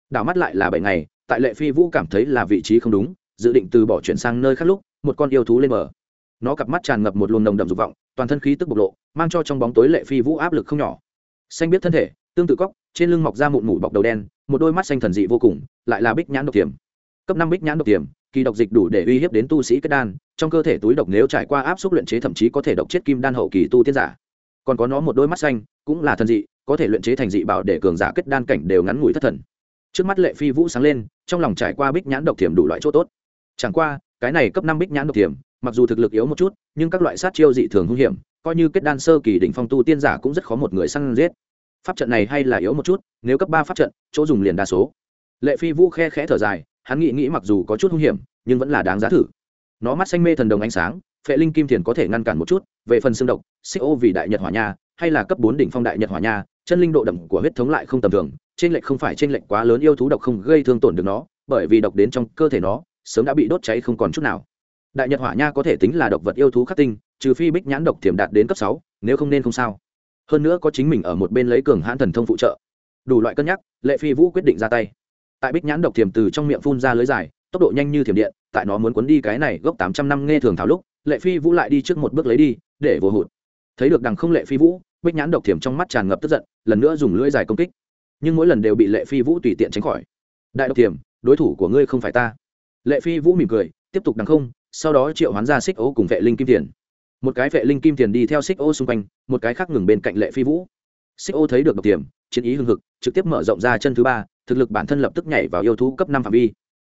Đảo mắt lại là bảy ngày, tại lệ phi vũ cảm thấy là vị trí không đúng, dự định từ bỏ chuyển sang nơi khác lúc, một con yêu thú lên bờ nó cặp mắt tràn ngập một luồng nồng đậm dục vọng, toàn thân khí tức bộc lộ, mang cho trong bóng tối lệ phi vũ áp lực không nhỏ. Xanh biết thân thể, tương tự cóc, trên lưng mọc ra mụn mủ bọc đầu đen, một đôi mắt xanh thần dị vô cùng, lại là bích nhãn độc tiềm. Cấp năm bích nhãn độc tiềm, kỳ độc dịch đủ để uy hiếp đến tu sĩ kết đan, trong cơ thể túi độc nếu trải qua áp suất luyện chế thậm chí có thể độc chết kim đan hậu kỳ tu tiên giả. Còn có nó một đôi mắt xanh, cũng là thần dị, có thể luyện chế thành dị bảo để cường giả kết đan cảnh đều ngắn ngủi thất thần. Trước mắt lệ phi vũ sáng lên, trong lòng trải qua bích nhãn độc thiểm đủ loại chỗ tốt. Chẳng qua, cái này cấp năm bích nhãn độc thiểm mặc dù thực lực yếu một chút, nhưng các loại sát chiêu dị thường hung hiểm, coi như kết đan sơ kỳ đỉnh phong tu tiên giả cũng rất khó một người săn giết. Pháp trận này hay là yếu một chút, nếu cấp ba pháp trận, chỗ dùng liền đa số. Lệ phi vũ khe khẽ thở dài, hắn nghĩ nghĩ mặc dù có chút hung hiểm, nhưng vẫn là đáng giá thử. Nó mắt xanh mê thần đồng ánh sáng, phệ linh kim thiền có thể ngăn cản một chút, về phần xương độc, xích ô vì đại nhật hỏa nha, hay là cấp bốn đỉnh phong đại nhật hỏa nha, chân linh độ đậm của huyết thống lại không tầm thường, trên lệch không phải trên lệch quá lớn, yêu thú độc không gây thương tổn được nó, bởi vì độc đến trong cơ thể nó, sớm đã bị đốt cháy không còn chút nào đại nhật hỏa nha có thể tính là độc vật yêu thú khắc tinh, trừ phi bích nhãn độc thiểm đạt đến cấp sáu, nếu không nên không sao. Hơn nữa có chính mình ở một bên lấy cường hãn thần thông phụ trợ. Đủ loại cân nhắc, lệ phi vũ quyết định ra tay. Tại bích nhãn độc thiểm từ trong miệng phun ra lưới dài, tốc độ nhanh như thiểm điện, tại nó muốn cuốn đi cái này gốc tám trăm năm nghe thường thảo lúc, lệ phi vũ lại đi trước một bước lấy đi, để vô hụt. Thấy được đằng không lệ phi vũ, bích nhãn độc thiểm trong mắt tràn ngập tức giận, lần nữa dùng lưỡi dài công kích. Nhưng mỗi lần đều bị lệ phi vũ tùy tiện tránh khỏi. Đại độc thiểm, đối thủ của ngươi không phải ta. Lệ phi vũ mỉm cười, tiếp tục đằng không sau đó triệu hoán ra xích ô cùng vệ linh kim tiền một cái vệ linh kim tiền đi theo xích ô xung quanh, một cái khác ngừng bên cạnh lệ phi vũ. Xích ô thấy được độc tiềm, chiến ý hưng hực, trực tiếp mở rộng ra chân thứ ba, thực lực bản thân lập tức nhảy vào yêu thú cấp năm phạm vi.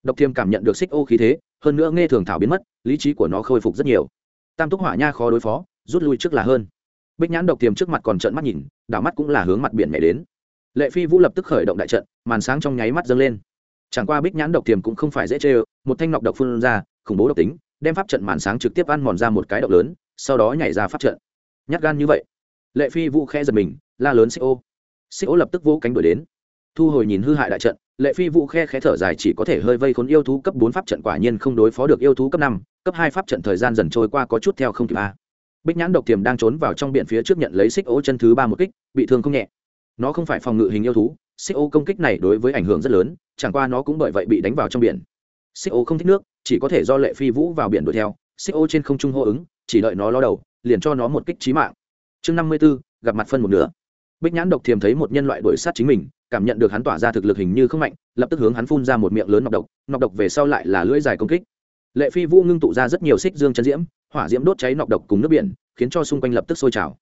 Độc tiềm cảm nhận được xích ô khí thế, hơn nữa nghe thường thảo biến mất, lý trí của nó khôi phục rất nhiều. Tam túc hỏa nha khó đối phó, rút lui trước là hơn. Bích nhãn độc tiềm trước mặt còn trợn mắt nhìn, đảo mắt cũng là hướng mặt biển nhảy đến. Lệ phi vũ lập tức khởi động đại trận, màn sáng trong nháy mắt dâng lên chẳng qua bích nhãn độc tiềm cũng không phải dễ chê một thanh ngọc độc phun ra, khủng bố độc tính, đem pháp trận màn sáng trực tiếp ăn mòn ra một cái độc lớn, sau đó nhảy ra pháp trận. Nhát gan như vậy. Lệ phi vũ khẽ giật mình, la lớn xích ô. Xích ô lập tức vỗ cánh đuổi đến. Thu hồi nhìn hư hại đại trận, lệ phi vũ khe khẽ thở dài chỉ có thể hơi vây khốn yêu thú cấp bốn pháp trận quả nhiên không đối phó được yêu thú cấp năm, cấp hai pháp trận thời gian dần trôi qua có chút theo không kịp a. Bích nhãn độc tiềm đang trốn vào trong biển phía trước nhận lấy xích ô chân thứ ba một kích, bị thương không nhẹ. Nó không phải phòng ngự hình yêu thú xích ô công kích này đối với ảnh hưởng rất lớn, chẳng qua nó cũng bởi vậy bị đánh vào trong biển. Xích ô không thích nước, chỉ có thể do lệ phi vũ vào biển đuổi theo. Xích ô trên không trung hô ứng, chỉ đợi nó lo đầu, liền cho nó một kích trí mạng. Chương năm mươi b ố gặp mặt phân một nửa. Bích nhãn độc thiềm thấy một nhân loại đuổi sát chính mình, cảm nhận được hắn tỏa ra thực lực hình như không mạnh, lập tức hướng hắn phun ra một miệng lớn nọc độc nọc độc về sau lại là lưỡi dài công kích. Lệ phi vũ ngưng tụ ra rất nhiều xích dương chân diễm, hỏa diễm đốt cháy nọc độc cùng nước biển, khiến cho xung quanh lập tức sôi trào.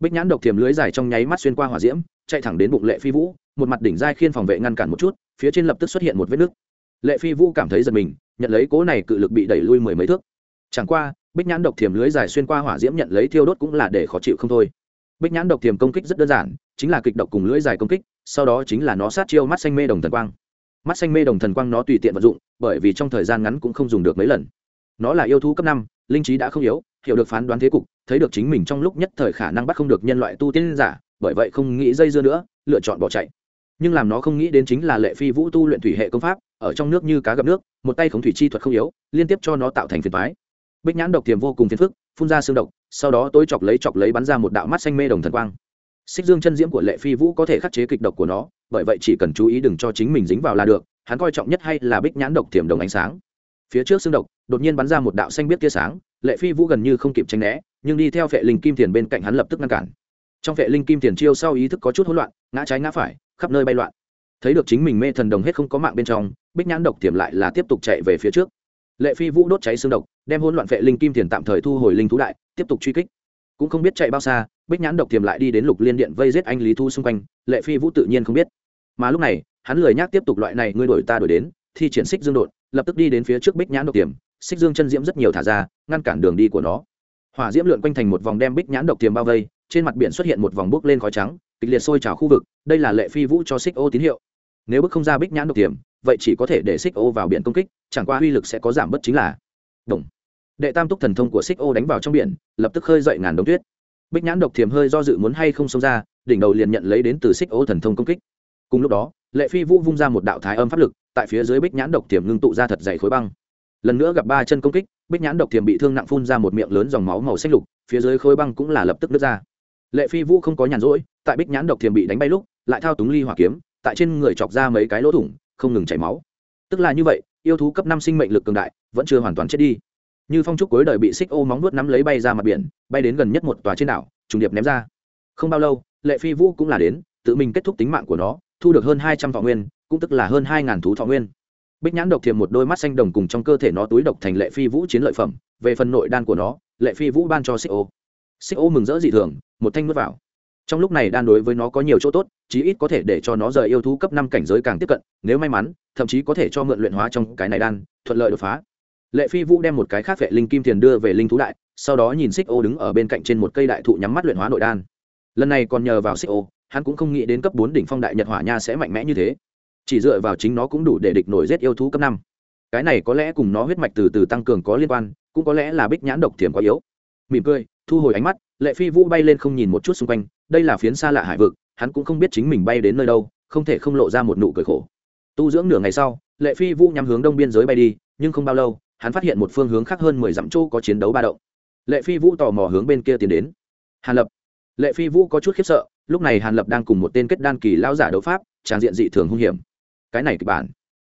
Bích nhãn độc thiềm lưới dài trong nháy mắt xuyên qua hỏa diễm, chạy thẳng đến bụng lệ phi vũ một mặt đỉnh giai khiên phòng vệ ngăn cản một chút, phía trên lập tức xuất hiện một vết nứt. Lệ phi vũ cảm thấy giật mình, nhận lấy cố này cự lực bị đẩy lui mười mấy thước. Chẳng qua, bích nhãn độc thiềm lưới dài xuyên qua hỏa diễm nhận lấy thiêu đốt cũng là để khó chịu không thôi. Bích nhãn độc thiềm công kích rất đơn giản, chính là kịch độc cùng lưỡi dài công kích, sau đó chính là nó sát chiêu mắt xanh mê đồng thần quang. Mắt xanh mê đồng thần quang nó tùy tiện vận dụng, bởi vì trong thời gian ngắn cũng không dùng được mấy lần. Nó là yêu thú cấp năm, linh trí đã không yếu, hiểu được phán đoán thế cục, thấy được chính mình trong lúc nhất thời khả năng bắt không được nhân loại tu tiên giả, bởi vậy không nghĩ dây dưa nữa, lựa chọn bỏ chạy nhưng làm nó không nghĩ đến chính là lệ phi vũ tu luyện thủy hệ công pháp, ở trong nước như cá gặp nước, một tay khống thủy chi thuật không yếu, liên tiếp cho nó tạo thành phiền toái. Bích nhãn độc tiềm vô cùng phiền phức, phun ra xương độc, sau đó tối chọc lấy chọc lấy bắn ra một đạo mắt xanh mê đồng thần quang. Xích dương chân diễm của lệ phi vũ có thể khắc chế kịch độc của nó, bởi vậy chỉ cần chú ý đừng cho chính mình dính vào là được, hắn coi trọng nhất hay là bích nhãn độc tiềm đồng ánh sáng. Phía trước xương độc, đột nhiên bắn ra một đạo xanh biết tia sáng, lệ phi vũ gần như không kịp tranh né, nhưng đi theo vệ linh kim tiền bên cạnh hắn lập tức ngăn cản trong vệ linh kim tiền chiêu sau ý thức có chút hỗn loạn, ngã trái ngã phải, khắp nơi bay loạn. Thấy được chính mình mê thần đồng hết không có mạng bên trong, bích nhãn độc tiềm lại là tiếp tục chạy về phía trước. Lệ phi vũ đốt cháy xương độc, đem hỗn loạn vệ linh kim tiền tạm thời thu hồi linh thú đại tiếp tục truy kích. Cũng không biết chạy bao xa, bích nhãn độc tiềm lại đi đến lục liên điện vây giết anh lý thu xung quanh, lệ phi vũ tự nhiên không biết. Mà lúc này, hắn lười nhác tiếp tục loại này, ngươi đổi ta đổi đến, thi triển xích dương đột lập tức đi đến phía trước bích nhãn độc tiềm. Xích dương chân diễm rất nhiều thả ra, ngăn cản đường đi của nó hỏa diễm lượn quanh thành một vòng đem bích nhãn độc tiềm bao vây, trên mặt biển xuất hiện một vòng bốc lên khói trắng, kịch liệt sôi trào khu vực, đây là lệ phi vũ cho xích ô tín hiệu. Nếu bức không ra bích nhãn độc tiềm, vậy chỉ có thể để xích ô vào biển công kích, chẳng qua uy lực sẽ có giảm bất chính là đồng. Đệ tam túc thần thông của xích ô đánh vào trong biển, lập tức khơi dậy ngàn đống tuyết. Bích nhãn độc thiềm hơi do dự muốn hay không xông ra, đỉnh đầu liền nhận lấy đến từ xích ô thần thông công kích. Cùng lúc đó, lệ phi vũ vung ra một đạo thái âm pháp lực, tại phía dưới bích nhãn độc thiềm ngưng tụ ra thật dày khối băng lần nữa gặp ba chân công kích, bích nhãn độc thiềm bị thương nặng phun ra một miệng lớn dòng máu màu xanh lục, phía dưới khối băng cũng là lập tức nứt ra. Lệ phi vũ không có nhàn rỗi, tại bích nhãn độc thiềm bị đánh bay lúc, lại thao túng ly hỏa kiếm, tại trên người chọc ra mấy cái lỗ thủng, không ngừng chảy máu. Tức là như vậy, yêu thú cấp năm sinh mệnh lực cường đại, vẫn chưa hoàn toàn chết đi. Như phong trúc cuối đời bị xích ô móng nuốt nắm lấy bay ra mặt biển, bay đến gần nhất một tòa trên đảo, trùng điệp ném ra. Không bao lâu, lệ phi vũ cũng là đến, tự mình kết thúc tính mạng của nó, thu được hơn hai trăm thọ nguyên, cũng tức là hơn hai ngàn thú thọ nguyên bích nhãn độc thiềm một đôi mắt xanh đồng cùng trong cơ thể nó túi độc thành lệ phi vũ chiến lợi phẩm, về phần nội đan của nó, lệ phi vũ ban cho xích ô. Xích ô mừng rỡ dị thường, một thanh n vào. Trong lúc này đan đối với nó có nhiều chỗ tốt, chí ít có thể để cho nó rời yêu thú cấp năm cảnh giới càng tiếp cận, nếu may mắn, thậm chí có thể cho mượn luyện hóa trong cái này đan, thuận lợi đột phá. Lệ phi vũ đem một cái khác vệ linh kim tiền đưa về linh thú đại, sau đó nhìn xích ô đứng ở bên cạnh trên một cây đại thụ nhắm mắt luyện hóa nội đan. Lần này còn nhờ vào xích ô, hắn cũng không nghĩ đến cấp bốn đỉnh phong đại nhật hỏa nha sẽ mạnh mẽ như thế chỉ dựa vào chính nó cũng đủ để địch nổi giết yêu thú cấp năm. Cái này có lẽ cùng nó huyết mạch từ từ tăng cường có liên quan, cũng có lẽ là bích nhãn độc thiểm quá yếu. Mỉm cười, thu hồi ánh mắt, lệ phi vũ bay lên không nhìn một chút xung quanh, đây là phiến xa lạ hải vực, hắn cũng không biết chính mình bay đến nơi đâu, không thể không lộ ra một nụ cười khổ. Tu dưỡng nửa ngày sau, lệ phi vũ nhắm hướng đông biên giới bay đi, nhưng không bao lâu, hắn phát hiện một phương hướng khác hơn mười dặm châu có chiến đấu ba động. Lệ phi vũ tò mò hướng bên kia tiến đến. Hàn lập. Lệ phi vũ có chút khiếp sợ, lúc này hàn lập đang cùng một tên kết đan kỳ lao giả đấu pháp trang diện dị thường hung hiểm cái này kịch bản.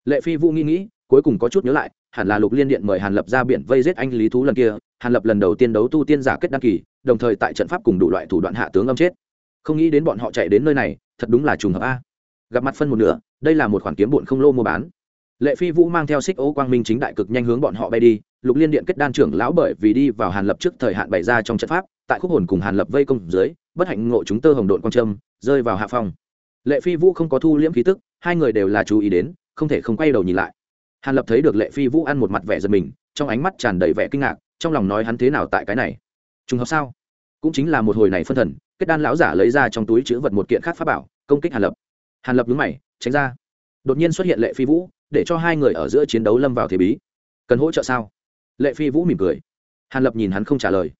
Lệ phi vũ nghĩ nghĩ, cuối cùng có chút nhớ lại, hẳn là lục liên điện mời hàn lập ra biển vây giết anh lý thú lần kia, hàn lập lần đầu tiên đấu tu tiên giả kết đăng kỳ, đồng thời tại trận pháp cùng đủ loại thủ đoạn hạ tướng âm chết. Không nghĩ đến bọn họ chạy đến nơi này, thật đúng là trùng hợp a. Gặp mặt phân một nửa, đây là một khoản kiếm bụn không lô mua bán. Lệ phi vũ mang theo xích ấu quang minh chính đại cực nhanh hướng bọn họ bay đi, lục liên điện kết đan trưởng lão bởi vì đi vào hàn lập trước thời hạn bày ra trong trận pháp, tại khúc hồn cùng hàn lập vây công dưới, bất hạnh ngộ chúng tơ hồng đội quang trâm rơi vào hạ phong lệ phi vũ không có thu liễm khí tức, hai người đều là chú ý đến, không thể không quay đầu nhìn lại. Hàn lập thấy được lệ phi vũ ăn một mặt vẻ giật mình, trong ánh mắt tràn đầy vẻ kinh ngạc, trong lòng nói hắn thế nào tại cái này? Trùng hợp sao? Cũng chính là một hồi này phân thần, kết đan lão giả lấy ra trong túi chữ vật một kiện khác pháp bảo, công kích hàn lập. Hàn lập đứng mày, tránh ra. Đột nhiên xuất hiện lệ phi vũ, để cho hai người ở giữa chiến đấu lâm vào thế bí. Cần hỗ trợ sao? Lệ phi vũ mỉm cười. Hàn lập nhìn hắn không trả lời.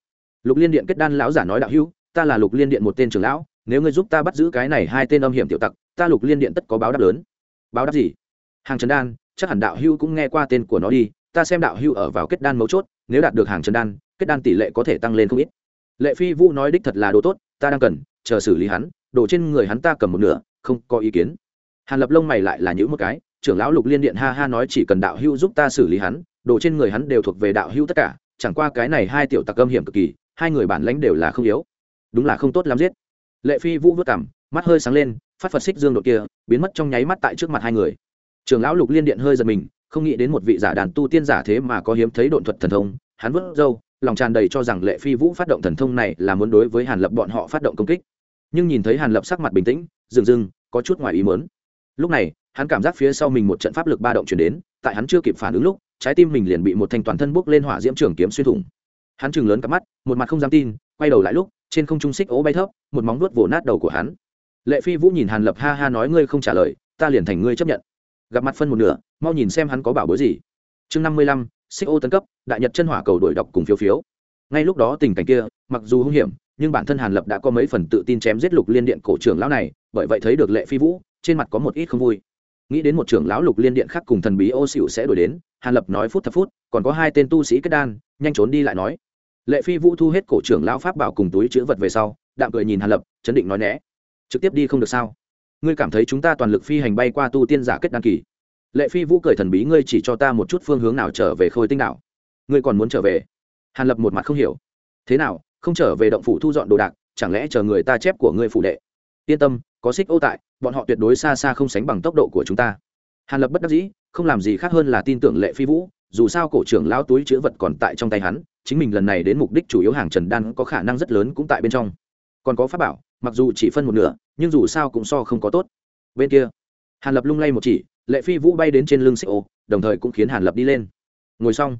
Lục liên điện kết đan lão giả nói đạo hữu, ta là lục liên điện một tên trưởng lão nếu ngươi giúp ta bắt giữ cái này hai tên âm hiểm tiểu tặc, ta lục liên điện tất có báo đáp lớn. Báo đáp gì? Hàng trần đan, chắc hẳn đạo hưu cũng nghe qua tên của nó đi, ta xem đạo hưu ở vào kết đan mấu chốt, nếu đạt được hàng trần đan, kết đan tỷ lệ có thể tăng lên không ít. Lệ phi vũ nói đích thật là đồ tốt, ta đang cần, chờ xử lý hắn, đồ trên người hắn ta cầm một nửa, không có ý kiến. Hàn lập lông mày lại là những một cái, trưởng lão lục liên điện ha ha nói chỉ cần đạo hưu giúp ta xử lý hắn, đồ trên người hắn đều thuộc về đạo hưu tất cả, chẳng qua cái này hai tiểu tặc âm hiểm cực kỳ, hai người bản lãnh đều là không yếu. Đúng là không tốt lắm giết lệ phi vũ vất cảm mắt hơi sáng lên, phát phật xích dương đội kia, biến mất trong nháy mắt tại trước mặt hai người. Trường lão lục liên điện hơi giật mình, không nghĩ đến một vị giả đàn tu tiên giả thế mà có hiếm thấy độn thuật thần thông. Hắn vớt râu, lòng tràn đầy cho rằng lệ phi vũ phát động thần thông này là muốn đối với hàn lập bọn họ phát động công kích. Nhưng nhìn thấy hàn lập sắc mặt bình tĩnh, dừng dừng, có chút ngoài ý mớn lúc này, hắn cảm giác phía sau mình một trận pháp lực ba động chuyển đến, tại hắn chưa kịp phản ứng lúc, trái tim mình liền bị một thanh toàn thân bốc lên hỏa diễm trường kiếm xuyên thủng. Hắn chừng lớn cặp mắt, một mặt không dám tin, quay đầu lại lúc trên không trung xích ố bay thấp, một móng nuốt vồ nát đầu của hắn. Lệ phi vũ nhìn hàn lập ha ha nói ngươi không trả lời, ta liền thành ngươi chấp nhận. Gặp mặt phân một nửa, mau nhìn xem hắn có bảo bối gì. Chương năm mươi lăm, xích ô tấn cấp, đại nhật chân hỏa cầu đổi đọc cùng phiếu phiếu. Ngay lúc đó tình cảnh kia, mặc dù hung hiểm, nhưng bản thân hàn lập đã có mấy phần tự tin chém giết lục liên điện cổ trưởng lão này, bởi vậy thấy được lệ phi vũ, trên mặt có một ít không vui. Nghĩ đến một trưởng lão lục liên điện khác cùng thần bí ô xỉu sẽ đổi đến, hàn lập nói phút thập phút, còn có hai tên tu sĩ kết đan, nhanh trốn đi lại nói lệ phi vũ thu hết cổ trưởng lão pháp bảo cùng túi chữ vật về sau, đạm cười nhìn hàn lập, chấn định nói né. Trực tiếp đi không được sao? Ngươi cảm thấy chúng ta toàn lực phi hành bay qua tu tiên giả kết đan kỳ. Lệ phi vũ cười thần bí, ngươi chỉ cho ta một chút phương hướng nào trở về khôi tinh đảo. Ngươi còn muốn trở về? Hàn lập một mặt không hiểu. Thế nào, không trở về động phủ thu dọn đồ đạc, chẳng lẽ chờ người ta chép của ngươi phủ đệ? Yên tâm, có xích ô tại, bọn họ tuyệt đối xa xa không sánh bằng tốc độ của chúng ta. Hàn lập bất đắc dĩ, không làm gì khác hơn là tin tưởng lệ phi vũ, dù sao cổ trưởng lão túi chữ vật còn tại trong tay hắn chính mình lần này đến mục đích chủ yếu hàng trần đan có khả năng rất lớn cũng tại bên trong. Còn có pháp bảo, mặc dù chỉ phân một nửa, nhưng dù sao cũng so không có tốt. Bên kia, hàn lập lung lay một chỉ, lệ phi vũ bay đến trên lưng xích ô, đồng thời cũng khiến hàn lập đi lên. Ngồi xong.